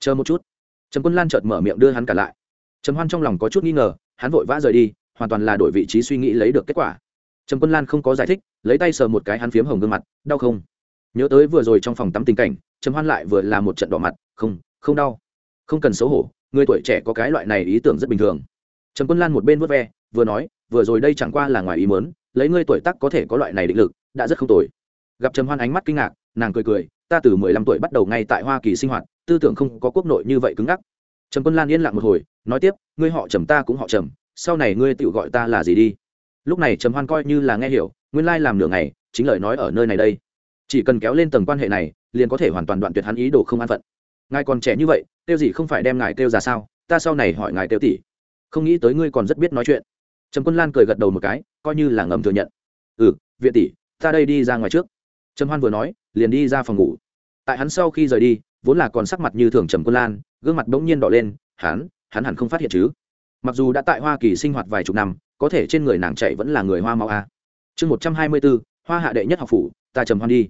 Chờ một chút. Trầm quân lan chợt mở miệng đưa hắn cả lại. Trầm hoan trong lòng có chút nghi ngờ, hắn vội vã rời đi, hoàn toàn là đổi vị trí suy nghĩ lấy được kết quả. Trầm quân lan không có giải thích, lấy tay sờ một cái hắn phiếm hồng gương mặt, đau không? Nhớ tới vừa rồi trong phòng tắm tình cảnh, trầm hoan lại vừa là một trận đỏ mặt, không không đau. Không cần xấu hổ, người tuổi trẻ có cái loại này ý tưởng rất bình thường trầm quân lan một bên vớt ve, vừa nói, vừa rồi đây chẳng qua là ngoài ý mớn lấy ngươi tuổi tác có thể có loại này định lực, đã rất không tồi. Gặp trầm hoan ánh mắt kinh ngạc, nàng cười cười, ta từ mười lăm tuổi bắt đầu ngay tại hoa kỳ sinh hoạt, tư tưởng không có quốc nội như vậy cứng ngắc. Trầm quân lan yên lặng một hồi, nói tiếp, ngươi họ trầm ta cũng họ trầm, sau này ngươi tự gọi ta là gì đi? Lúc này trầm hoan coi như là nghe hiểu, nguyên lai làm nửa ngày, chính lời nói ở nơi này đây. Chỉ cần kéo lên tầng quan hệ này, liền có thể hoàn toàn đoạn tuyệt hắn ý đồ không an phận. Ngài còn trẻ như vậy, tiêu gì không phải đem ngài tiêu ra sao? Ta sau này hỏi ngài tiêu tỷ không nghĩ tới ngươi còn rất biết nói chuyện. Trầm quân lan cười gật đầu một cái, coi như là ngầm thừa nhận. Ừ viện tỷ, ta đây đi ra ngoài trước. Trầm hoan vừa nói, liền đi ra phòng ngủ. Tại hắn sau khi rời đi, vốn là còn sắc mặt như thường trầm quân lan, gương mặt bỗng nhiên đỏ lên, hắn hắn hẳn không phát hiện chứ. Mặc dù đã tại hoa kỳ sinh hoạt vài chục năm, có thể trên người nàng chạy vẫn là người hoa máu a. Chương một trăm hai mươi bốn, hoa hạ đệ nhất học phủ, ta trầm hoan đi.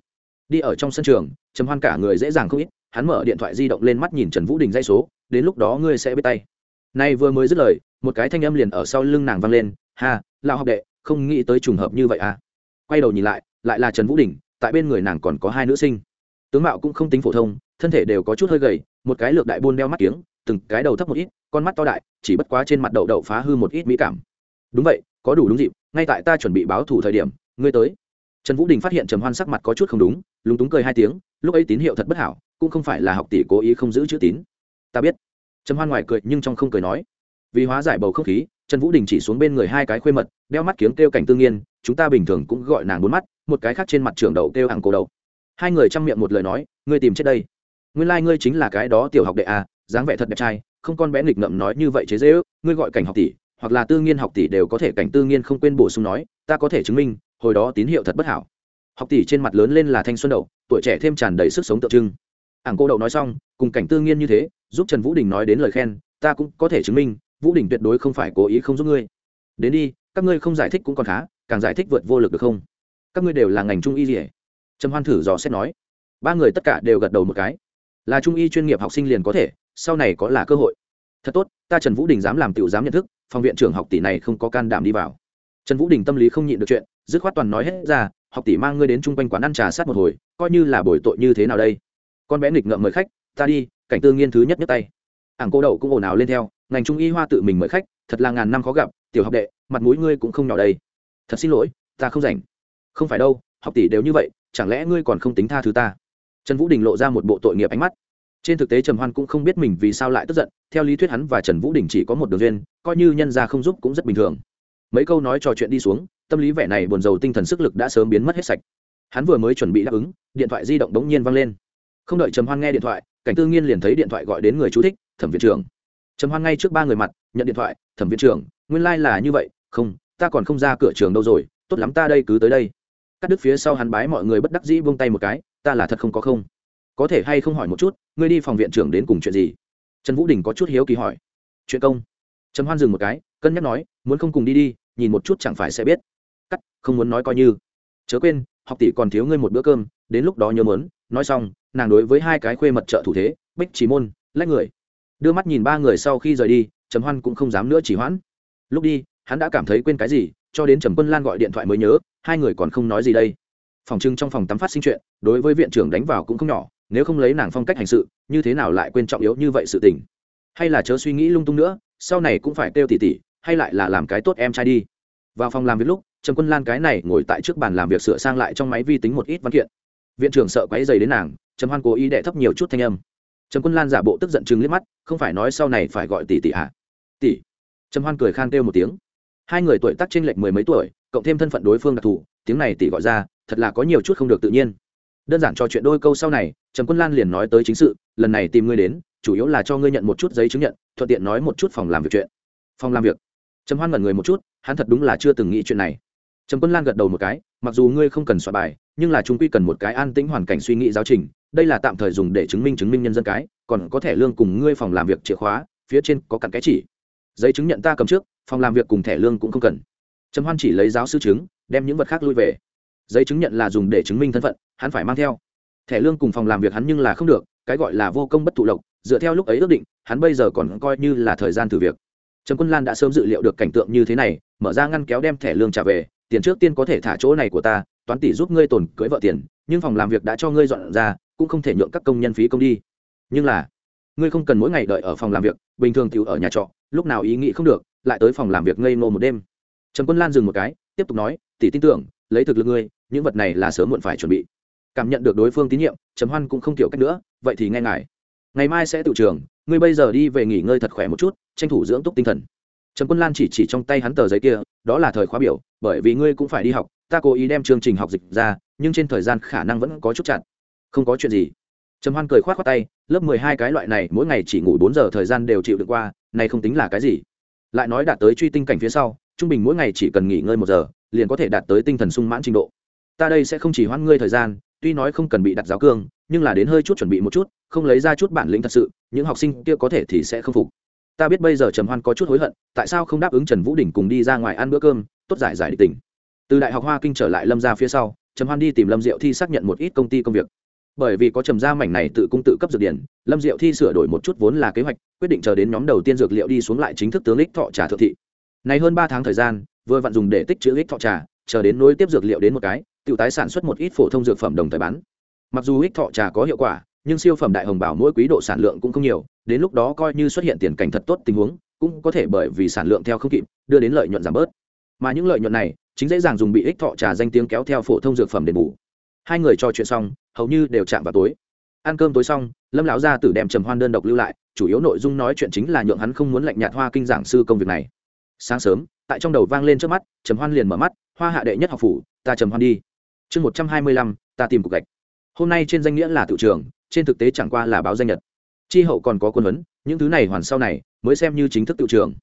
Đi ở trong sân trường, trầm hoan cả người dễ dàng không ít, hắn mở điện thoại di động lên mắt nhìn trần vũ đình dây số, đến lúc đó ngươi sẽ biết tay. Nay vừa mới dứt lời một cái thanh âm liền ở sau lưng nàng vang lên, ha, lão học đệ, không nghĩ tới trùng hợp như vậy à? Quay đầu nhìn lại lại là trần vũ đình, tại bên người nàng còn có hai nữ sinh. Tướng mạo cũng không tính phổ thông, thân thể đều có chút hơi gầy, một cái lược đại buôn đeo mắt kiếng, từng cái đầu thấp một ít, con mắt to đại, chỉ bất quá trên mặt đậu đậu phá hư một ít mỹ cảm. Đúng vậy, có đủ đúng dịp, ngay tại ta chuẩn bị báo thủ thời điểm, ngươi tới. Trần vũ đình phát hiện trầm hoan sắc mặt có chút không đúng, lúng túng cười hai tiếng, lúc ấy tín hiệu thật bất hảo, cũng không phải là học tỷ cố ý không giữ chữ tín. Ta biết. Trầm hoan ngoài cười nhưng trong không cười nói vì hóa giải bầu không khí, trần vũ đình chỉ xuống bên người hai cái khuê mật, đeo mắt kiếng kêu cảnh tương nhiên, chúng ta bình thường cũng gọi nàng bốn mắt, một cái khác trên mặt trường đầu kêu hàng cổ đầu. Hai người chăm miệng một lời nói, ngươi tìm chết đây. Nguyên lai、like、ngươi chính là cái đó tiểu học đệ a, dáng vẻ thật đẹp trai, không con bé nghịch ngậm nói như vậy chế dễ ước, ngươi gọi cảnh học tỷ, hoặc là tư nghiên học tỷ đều có thể cảnh tư nghiên không quên bổ sung nói, ta có thể chứng minh, hồi đó tín hiệu thật bất hảo. Học tỷ trên mặt lớn lên là thanh xuân đậu tuổi trẻ thêm tràn đầy sức sống tượng trưng. Ảng cô đậu nói xong, cùng cảnh tư nghiên như thế, giúp trần vũ đình nói đến lời khen, ta cũng có thể chứng minh vũ đình tuyệt đối không phải cố ý không giúp ngươi. Đến đi, các ngươi không giải thích cũng còn khá, càng giải thích vượt vô lực được không? Các ngươi đều là ngành trung y gì trầm hoan thử dò xét nói. Ba người tất cả đều gật đầu một cái. Là trung y chuyên nghiệp học sinh liền có thể, sau này có là cơ hội. Thật tốt, ta trần vũ đình dám làm tiểu dám nhận thức, phòng viện trưởng học tỷ này không có can đảm đi vào. Trần vũ đình tâm lý không nhịn được chuyện, dứt khoát toàn nói hết ra, học tỷ mang ngươi đến chung quanh quán ăn trà sát một hồi, coi như là bồi tội như thế nào đây? Con bé nghịch ngợm mời khách, ta đi, cảnh tư nghiên thứ nhất nhất tay. Ảng cô đậu cũng ồn ào lên theo ngành trung y hoa tự mình mời khách, thật là ngàn năm khó gặp, tiểu học đệ, mặt mũi ngươi cũng không nhỏ đây. Thật xin lỗi, ta không rảnh. Không phải đâu, học tỷ đều như vậy, chẳng lẽ ngươi còn không tính tha thứ ta? Trần vũ đình lộ ra một bộ tội nghiệp ánh mắt. Trên thực tế trầm hoan cũng không biết mình vì sao lại tức giận, theo lý thuyết hắn và trần vũ đình chỉ có một đường duyên, coi như nhân gia không giúp cũng rất bình thường. Mấy câu nói trò chuyện đi xuống, tâm lý vẻ này buồn rầu tinh thần sức lực đã sớm biến mất hết sạch. Hắn vừa mới chuẩn bị đáp ứng, điện thoại di động đống nhiên vang lên. Không đợi trầm hoan nghe điện thoại, cảnh tư nghiên liền thấy điện thoại gọi đến người chú thích, thẩm viện trưởng trầm hoan ngay trước ba người mặt, nhận điện thoại, thẩm viện trưởng, nguyên lai、like、là như vậy, không, ta còn không ra cửa trường đâu rồi, tốt lắm ta đây cứ tới đây. Cắt đứt phía sau hắn bái mọi người bất đắc dĩ buông tay một cái, ta là thật không có không. Có thể hay không hỏi một chút, ngươi đi phòng viện trưởng đến cùng chuyện gì? Trần vũ đình có chút hiếu kỳ hỏi. Chuyện công. Trầm hoan dừng một cái, cân nhắc nói, muốn không cùng đi đi, nhìn một chút chẳng phải sẽ biết. Cắt, không muốn nói coi như. Chớ quên, học tỷ còn thiếu ngươi một bữa cơm, đến lúc đó nhớ mớn. Nói xong, nàng đối với hai cái khuê mật trợ thủ thế, bích chỉ môn, lách người đưa mắt nhìn ba người sau khi rời đi, trầm hoan cũng không dám nữa chỉ hoãn. Lúc đi, hắn đã cảm thấy quên cái gì, cho đến trầm quân lan gọi điện thoại mới nhớ, hai người còn không nói gì đây. Phòng trưng trong phòng tắm phát sinh chuyện, đối với viện trưởng đánh vào cũng không nhỏ, nếu không lấy nàng phong cách hành sự, như thế nào lại quên trọng yếu như vậy sự tình? Hay là chớ suy nghĩ lung tung nữa, sau này cũng phải kêu tỉ tỉ, hay lại là làm cái tốt em trai đi. Vào phòng làm việc lúc, trầm quân lan cái này ngồi tại trước bàn làm việc sửa sang lại trong máy vi tính một ít văn kiện. Viện trưởng sợ quáy dày đến nàng, trầm hoan cố ý đệ thấp nhiều chút thanh âm trầm quân lan giả bộ tức giận chừng liếc mắt, không phải nói sau này phải gọi tỷ tỷ hả? Tỷ. Trầm hoan cười khan kêu một tiếng. Hai người tuổi tác trên lệch mười mấy tuổi, cộng thêm thân phận đối phương đặc thù, tiếng này tỷ gọi ra, thật là có nhiều chút không được tự nhiên. Đơn giản trò chuyện đôi câu sau này, trầm quân lan liền nói tới chính sự, lần này tìm ngươi đến, chủ yếu là cho ngươi nhận một chút giấy chứng nhận, thuận tiện nói một chút phòng làm việc chuyện. Phòng làm việc? Trầm hoan ngẩn người một chút, hắn thật đúng là chưa từng nghĩ chuyện này. Trầm quân lan gật đầu một cái, mặc dù ngươi không cần soạn bài nhưng là chúng quy cần một cái an tĩnh hoàn cảnh suy nghĩ giáo trình, đây là tạm thời dùng để chứng minh chứng minh nhân dân cái, còn có thẻ lương cùng ngươi phòng làm việc chìa khóa, phía trên có cặn cái chỉ. Giấy chứng nhận ta cầm trước, phòng làm việc cùng thẻ lương cũng không cần. Trầm hoan chỉ lấy giáo sư chứng, đem những vật khác lui về. Giấy chứng nhận là dùng để chứng minh thân phận, hắn phải mang theo. Thẻ lương cùng phòng làm việc hắn nhưng là không được, cái gọi là vô công bất thụ lộc, dựa theo lúc ấy ước định, hắn bây giờ còn coi như là thời gian thử việc. Trần quân lan đã sớm dự liệu được cảnh tượng như thế này, mở ra ngăn kéo đem thẻ lương trả về, tiền trước tiên có thể thả chỗ này của ta toán tỷ giúp ngươi tồn cưới vợ tiền, nhưng phòng làm việc đã cho ngươi dọn ra, cũng không thể nhượng các công nhân phí công đi. Nhưng là, ngươi không cần mỗi ngày đợi ở phòng làm việc, bình thường tiểu ở nhà trọ, lúc nào ý nghĩ không được, lại tới phòng làm việc ngây ngô một đêm. Trần quân lan dừng một cái, tiếp tục nói, tỷ tin tưởng, lấy thực lực ngươi, những vật này là sớm muộn phải chuẩn bị. Cảm nhận được đối phương tín nhiệm, trầm hoan cũng không kiểu cách nữa, vậy thì nghe ngài. Ngày mai sẽ tự trường ngươi bây giờ đi về nghỉ ngơi thật khỏe một chút, tranh thủ dưỡng túc tinh thần. Trần quân lan chỉ chỉ trong tay hắn tờ giấy kia, đó là thời khóa biểu, bởi vì ngươi cũng phải đi học ta cố ý đem chương trình học dịch ra, nhưng trên thời gian khả năng vẫn có chút chặn không có chuyện gì. Trầm hoan cười k h o á t khoác tay, lớp mười hai cái loại này mỗi ngày chỉ ngủ bốn giờ thời gian đều chịu được qua, này không tính là cái gì. Lại nói đạt tới truy tinh cảnh phía sau, trung bình mỗi ngày chỉ cần nghỉ ngơi một giờ, liền có thể đạt tới tinh thần sung mãn trình độ. Ta đây sẽ không chỉ hoãn ngươi thời gian, tuy nói không cần bị đặt giáo cương, nhưng là đến hơi chút chuẩn bị một chút, không lấy ra chút bản lĩnh thật sự, những học sinh kia có thể thì sẽ không phục. Ta biết bây giờ trầm hoan có chút hối hận, tại sao không đáp ứng trần vũ đình cùng đi ra ngoài ăn bữa cơm, tốt giải giải địch tình từ đại học hoa kinh trở lại lâm ra phía sau, trầm hoan đi tìm lâm diệu thi xác nhận một ít công ty công việc. Bởi vì có trầm gia mảnh này tự cung tự cấp dược điển, lâm diệu thi sửa đổi một chút vốn là kế hoạch, quyết định chờ đến nhóm đầu tiên dược liệu đi xuống lại chính thức tướng lích thọ trà thượng thị. Này hơn ba tháng thời gian, vừa vặn dùng để tích chữ ích thọ trà, chờ đến nối tiếp dược liệu đến một cái, tự tái sản xuất một ít phổ thông dược phẩm đồng thời bán. Mặc dù ích thọ trà có hiệu quả, nhưng siêu phẩm đại hồng bảo mỗi quý độ sản lượng cũng không nhiều, đến lúc đó coi như xuất hiện tiền cảnh thật tốt tình huống, cũng có thể bởi vì sản lượng theo không kịp, đưa đến lợi nhuận giảm bớt. Mà những lợi nhuận này chính dễ dàng dùng bị ích thọ trà danh tiếng kéo theo phổ thông dược phẩm đền bù. Hai người trò chuyện xong, hầu như đều chạm vào tối. Ăn cơm tối xong, lâm lão gia tử đem trầm hoan đơn độc lưu lại, chủ yếu nội dung nói chuyện chính là nhượng hắn không muốn lạnh nhạt hoa kinh giảng sư công việc này. Sáng sớm, tại trong đầu vang lên trước mắt, trầm hoan liền mở mắt, hoa hạ đệ nhất học phủ, ta trầm hoan đi. Chương một trăm hai mươi lăm, ta tìm cục gạch. Hôm nay trên danh nghĩa là tự trường, trên thực tế chẳng qua là báo danh nhật. Chi hậu còn có quân huấn, những thứ này hoàn sau này, mới xem như chính thức tự trường.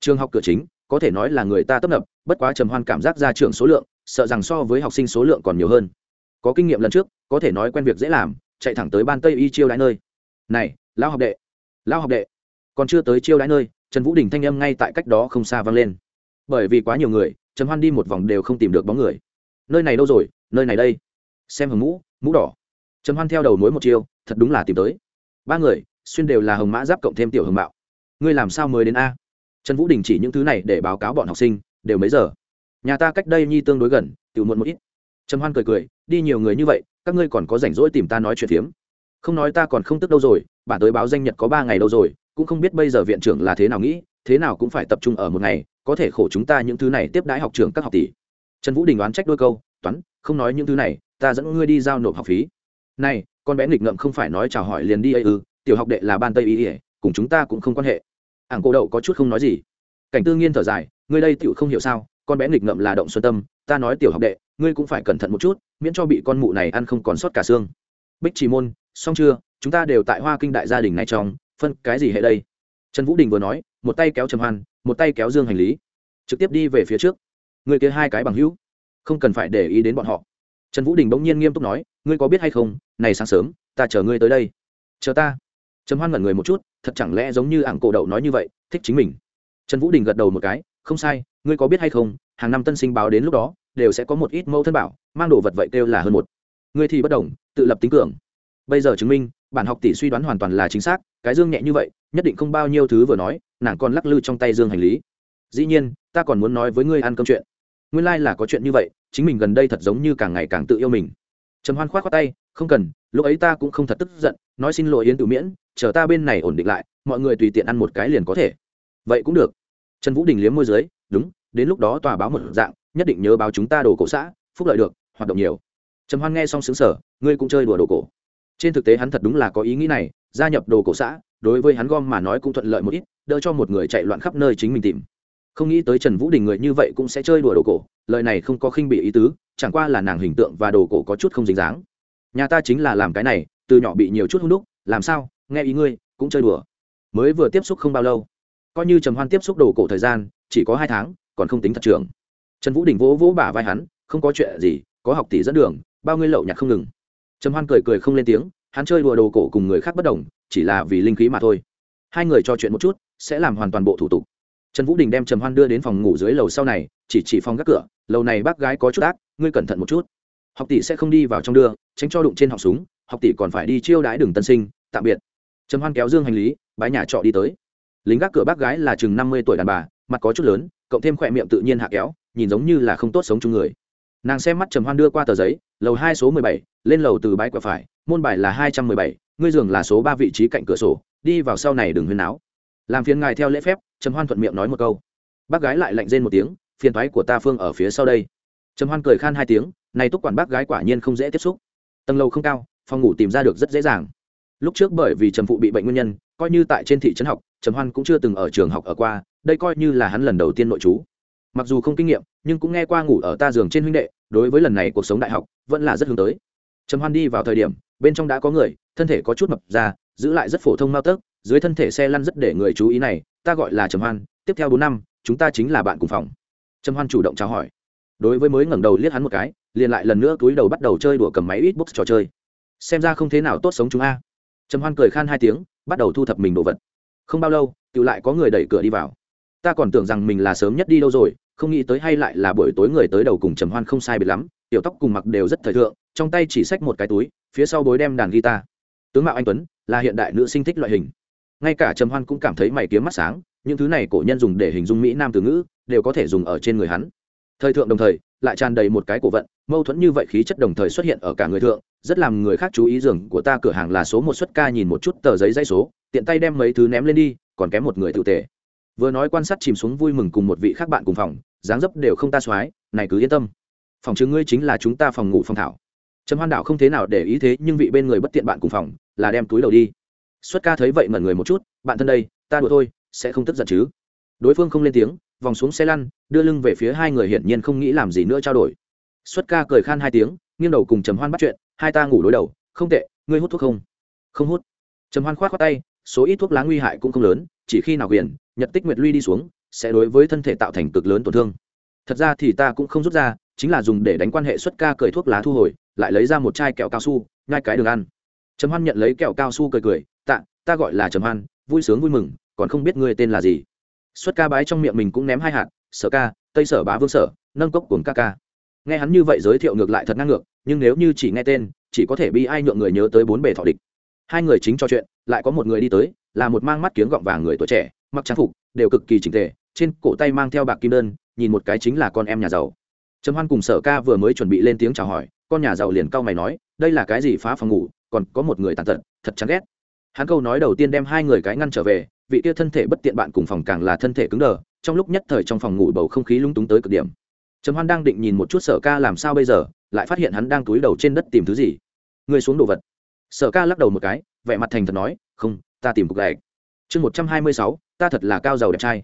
Trường học cửa chính có thể nói là người ta tấp nập, bất quá trầm hoan cảm giác ra trường số lượng, sợ rằng so với học sinh số lượng còn nhiều hơn. Có kinh nghiệm lần trước, có thể nói quen việc dễ làm, chạy thẳng tới ban tây y chiêu đãi nơi. Này, lão học đệ, lão học đệ. Còn chưa tới chiêu đãi nơi, trần vũ đình thanh âm ngay tại cách đó không xa vang lên. Bởi vì quá nhiều người, trầm hoan đi một vòng đều không tìm được bóng người. Nơi này đâu rồi, nơi này đây. Xem hồng mũ mũ đỏ. Trầm hoan theo đầu mối một chiêu, thật đúng là tìm tới. Ba người, xuyên đều là hồng mã giáp cộng thêm tiểu hồng mạo. Ngươi làm sao mới đến a? Trần vũ đình chỉ những thứ này để báo cáo bọn học sinh, đều mấy giờ? Nhà ta cách đây nhi tương đối gần tự muộn một ít. Trầm hoan cười cười, đi nhiều người như vậy, các ngươi còn có rảnh rỗi tìm ta nói chuyện phiếm. Không nói ta còn không tức đâu rồi bản tới báo danh nhật có ba ngày đâu rồi, cũng không biết bây giờ viện trưởng là thế nào nghĩ, thế nào cũng phải tập trung ở một ngày, có thể khổ chúng ta những thứ này tiếp đãi học trường các học tỷ. Trần vũ đình đoán trách đôi câu, toán, không nói những thứ này, ta dẫn ngươi đi giao nộp học phí. Này, con bé nghịch ngợm không phải nói chào hỏi liền đi ấy ư, tiểu học đệ là ban tây ý ỉa cùng chúng ta cũng không quan hệ ảng cô đậu có chút không nói gì. Cảnh tư nghiên thở dài, ngươi đây tựu không hiểu sao, con bé nghịch ngợm là động xuân tâm, ta nói tiểu học đệ, ngươi cũng phải cẩn thận một chút, miễn cho bị con mụ này ăn không còn sót cả xương. Bích trì môn, xong chưa, chúng ta đều tại hoa kinh đại gia đình này trong, phân cái gì hệ đây? Trần vũ đình vừa nói, một tay kéo trầm hoan, một tay kéo dương hành lý, trực tiếp đi về phía trước. Người kia hai cái bằng hữu, không cần phải để ý đến bọn họ. Trần vũ đình bỗng nhiên nghiêm túc nói, ngươi có biết hay không, này sáng sớm, ta chờ ngươi tới đây. Chờ ta trầm hoan ngẩn người một chút, thật chẳng lẽ giống như ảng cổ đậu nói như vậy, thích chính mình? Trần vũ đình gật đầu một cái, không sai, ngươi có biết hay không, hàng năm tân sinh báo đến lúc đó, đều sẽ có một ít mẫu thân bảo, mang đồ vật vậy kêu là hơn một. Ngươi thì bất đồng, tự lập tính cường. Bây giờ chứng minh, bản học tỷ suy đoán hoàn toàn là chính xác, cái dương nhẹ như vậy, nhất định không bao nhiêu thứ vừa nói, nàng còn lắc lư trong tay dương hành lý. Dĩ nhiên, ta còn muốn nói với ngươi ăn cơm chuyện. Nguyên lai、like、là có chuyện như vậy, chính mình gần đây thật giống như càng ngày càng tự yêu mình. Trầm hoan k h o á t khoác tay, không cần, lúc ấy ta cũng không thật tức giận, nói xin lỗi yến tự miễn chờ ta bên này ổn định lại, mọi người tùy tiện ăn một cái liền có thể. Vậy cũng được. Trần vũ đình liếm môi dưới, đúng, đến lúc đó tòa báo một dạng, nhất định nhớ báo chúng ta đồ cổ xã, phúc lợi được, hoạt động nhiều. Trầm hoan nghe xong xứng sở ngươi cũng chơi đùa đồ cổ. Trên thực tế hắn thật đúng là có ý nghĩ này, gia nhập đồ cổ xã, đối với hắn gom mà nói cũng thuận lợi một ít, đỡ cho một người chạy loạn khắp nơi chính mình tìm. Không nghĩ tới trần vũ đình người như vậy cũng sẽ chơi đùa đồ cổ, lời này không có khinh bị ý tứ, chẳng qua là nàng hình tượng và đồ cổ có chút không dính dáng. Nhà ta chính là làm cái này, từ nhỏ bị nhiều chút hung đúc, làm sao nghe ý ngươi, cũng chơi đùa. Mới vừa tiếp xúc không bao lâu, coi như trầm hoan tiếp xúc đồ cổ thời gian, chỉ có hai tháng, còn không tính thật trường. Trần vũ đình vỗ vỗ bả vai hắn, không có chuyện gì, có học tỷ dẫn đường, bao ngươi lậu nhặt không ngừng. Trầm hoan cười cười không lên tiếng, hắn chơi đùa đồ cổ cùng người khác bất đồng, chỉ là vì linh khí mà thôi. Hai người trò chuyện một chút, sẽ làm hoàn toàn bộ thủ tục. Trần vũ đình đem trầm hoan đưa đến phòng ngủ dưới lầu sau này, chỉ chỉ phòng gác cửa, lầu này bác gái có chút ác, ngươi cẩn thận một chút. Học tỷ sẽ không đi vào trong đưa, tránh cho đụng trên họng súng, học tỷ còn phải đi chiêu đãi đường tân sinh, tạm biệt trầm hoan kéo dương hành lý, bái nhà trọ đi tới. Lính gác cửa bác gái là chừng năm mươi tuổi đàn bà, mặt có chút lớn, cộng thêm khỏe miệng tự nhiên hạ kéo, nhìn giống như là không tốt sống chung người. Nàng xem mắt trầm hoan đưa qua tờ giấy, lầu hai số mười bảy, lên lầu từ bãi quả phải, môn bài là hai trăm mười bảy, ngươi giường là số ba vị trí cạnh cửa sổ, đi vào sau này đừng huyên náo. Làm phiền ngài theo lễ phép, trầm hoan thuận miệng nói một câu. Bác gái lại lạnh rên một tiếng, phiền thoái của ta phương ở phía sau đây. Trầm hoan cười khan hai tiếng, này túc quản bác gái quả nhiên không dễ tiếp xúc. Tầng lầu không cao, phòng ngủ tìm ra được rất dễ dàng lúc trước bởi vì trầm phụ bị bệnh nguyên nhân, coi như tại trên thị trấn học, trầm hoan cũng chưa từng ở trường học ở qua, đây coi như là hắn lần đầu tiên nội trú. Mặc dù không kinh nghiệm, nhưng cũng nghe qua ngủ ở ta giường trên huynh đệ, đối với lần này cuộc sống đại học, vẫn là rất hướng tới. Trầm hoan đi vào thời điểm, bên trong đã có người, thân thể có chút mập ra, giữ lại rất phổ thông mao tớc, dưới thân thể xe lăn rất để người chú ý này, ta gọi là trầm hoan, tiếp theo bốn năm, chúng ta chính là bạn cùng phòng. Trầm hoan chủ động chào hỏi. Đối với mới ngẩng đầu liếc hắn một cái, liền lại lần nữa túi đầu bắt đầu chơi đùa cầm máy ít bút trò chơi. Xem ra không thế nào tốt sống chúng a trầm hoan cười khan hai tiếng, bắt đầu thu thập mình đồ vật. Không bao lâu tự lại có người đẩy cửa đi vào. Ta còn tưởng rằng mình là sớm nhất đi đâu rồi, không nghĩ tới hay lại là buổi tối người tới đầu cùng trầm hoan không sai biệt lắm, tiểu tóc cùng mặc đều rất thời thượng, trong tay chỉ xách một cái túi, phía sau bối đem đàn guitar. Tướng mạo anh tuấn, là hiện đại nữ sinh thích loại hình. Ngay cả trầm hoan cũng cảm thấy mày kiếm mắt sáng, những thứ này cổ nhân dùng để hình dung mỹ nam từ ngữ, đều có thể dùng ở trên người hắn. Thời thượng đồng thời, lại tràn đầy một cái cổ vận, mâu thuẫn như vậy khí chất đồng thời xuất hiện ở cả người thượng rất làm người khác chú ý giường của ta, cửa hàng là số một suất ca nhìn một chút tờ giấy dây số, tiện tay đem mấy thứ ném lên đi, còn kém một người tự tề vừa nói quan sát chìm xuống vui mừng cùng một vị khác bạn cùng phòng, dáng dấp đều không ta soái, này cứ yên tâm. Phòng chứng ngươi chính là chúng ta phòng ngủ phòng thảo. Trầm hoan đạo không thế nào để ý thế, nhưng vị bên người bất tiện bạn cùng phòng, là đem túi đầu đi. Xuất ca thấy vậy ngẩn người một chút, bạn thân đây, ta đùa thôi, sẽ không tức giận chứ. Đối phương không lên tiếng, vòng xuống xe lăn, đưa lưng về phía hai người hiển nhiên không nghĩ làm gì nữa trao đổi. Xuất ca cười khan hai tiếng, nghiêng đầu cùng trầm hoan bắt chuyện hai ta ngủ đối đầu, không tệ, ngươi hút thuốc không? Không hút. Trầm hoan khoát khoát tay, số ít thuốc lá nguy hại cũng không lớn, chỉ khi nào quyền, nhật tích nguyệt luy đi xuống, sẽ đối với thân thể tạo thành cực lớn tổn thương. Thật ra thì ta cũng không rút ra, chính là dùng để đánh quan hệ xuất ca cởi thuốc lá thu hồi, lại lấy ra một chai kẹo cao su, nhai cái đường ăn. Trầm hoan nhận lấy kẹo cao su cười cười, tạ, ta gọi là trầm hoan, vui sướng vui mừng, còn không biết ngươi tên là gì. Xuất ca bái trong miệng mình cũng ném hai hạt, sở ca, tây sở bá vương sở, nâng cốc cuồng ca ca. Nghe hắn như vậy giới thiệu ngược lại thật ngang ngược nhưng nếu như chỉ nghe tên, chỉ có thể bi ai nhượng người nhớ tới bốn bề thọ địch. Hai người chính trò chuyện, lại có một người đi tới, là một mang mắt kiếng gọng vàng người tuổi trẻ, mặc trang phục, đều cực kỳ chỉnh tề, trên cổ tay mang theo bạc kim đơn, nhìn một cái chính là con em nhà giàu. Trầm hoan cùng sở ca vừa mới chuẩn bị lên tiếng chào hỏi, con nhà giàu liền cau mày nói, đây là cái gì phá phòng ngủ, còn có một người tàn tật, thật chán ghét. Hắn câu nói đầu tiên đem hai người cái ngăn trở về, vị kia thân thể bất tiện bạn cùng phòng càng là thân thể cứng đờ, trong lúc nhất thời trong phòng ngủ bầu không khí lung túng tới cực điểm trầm hoan đang định nhìn một chút sở ca làm sao bây giờ, lại phát hiện hắn đang túi đầu trên đất tìm thứ gì. Người xuống đồ vật. Sở ca lắc đầu một cái, vẻ mặt thành thật nói, không, ta tìm cục gạch. Chương một trăm hai mươi sáu, ta thật là cao giàu đẹp trai.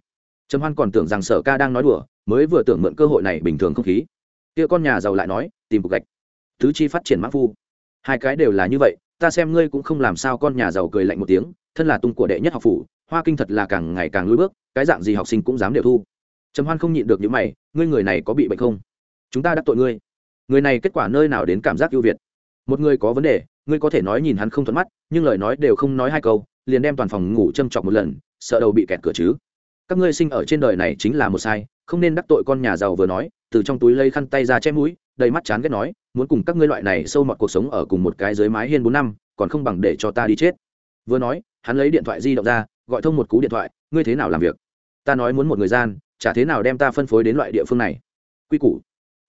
Trầm hoan còn tưởng rằng sở ca đang nói đùa, mới vừa tưởng mượn cơ hội này bình thường không khí. Kia con nhà giàu lại nói, tìm cục gạch. Tứ chi phát triển mã phu. Hai cái đều là như vậy, ta xem ngươi cũng không làm sao con nhà giàu cười lạnh một tiếng, thân là tung của đệ nhất học phủ, hoa kinh thật là càng ngày càng lùi bước, cái dạng gì học sinh cũng dám đều thu trầm hoan không nhịn được những mày, ngươi người này có bị bệnh không? Chúng ta đắc tội ngươi. Người này kết quả nơi nào đến cảm giác ưu việt? Một người có vấn đề, ngươi có thể nói nhìn hắn không thuận mắt, nhưng lời nói đều không nói hai câu, liền đem toàn phòng ngủ châm chọc một lần, sợ đầu bị kẹt cửa chứ. Các ngươi sinh ở trên đời này chính là một sai, không nên đắc tội con nhà giàu vừa nói, từ trong túi lấy khăn tay ra che mũi, đầy mắt chán ghét nói, muốn cùng các ngươi loại này sâu mọt cuộc sống ở cùng một cái dưới mái hiên bốn năm, còn không bằng để cho ta đi chết. Vừa nói, hắn lấy điện thoại di động ra, gọi thông một cú điện thoại, ngươi thế nào làm việc? Ta nói muốn một người gian chả thế nào đem ta phân phối đến loại địa phương này. Quy củ.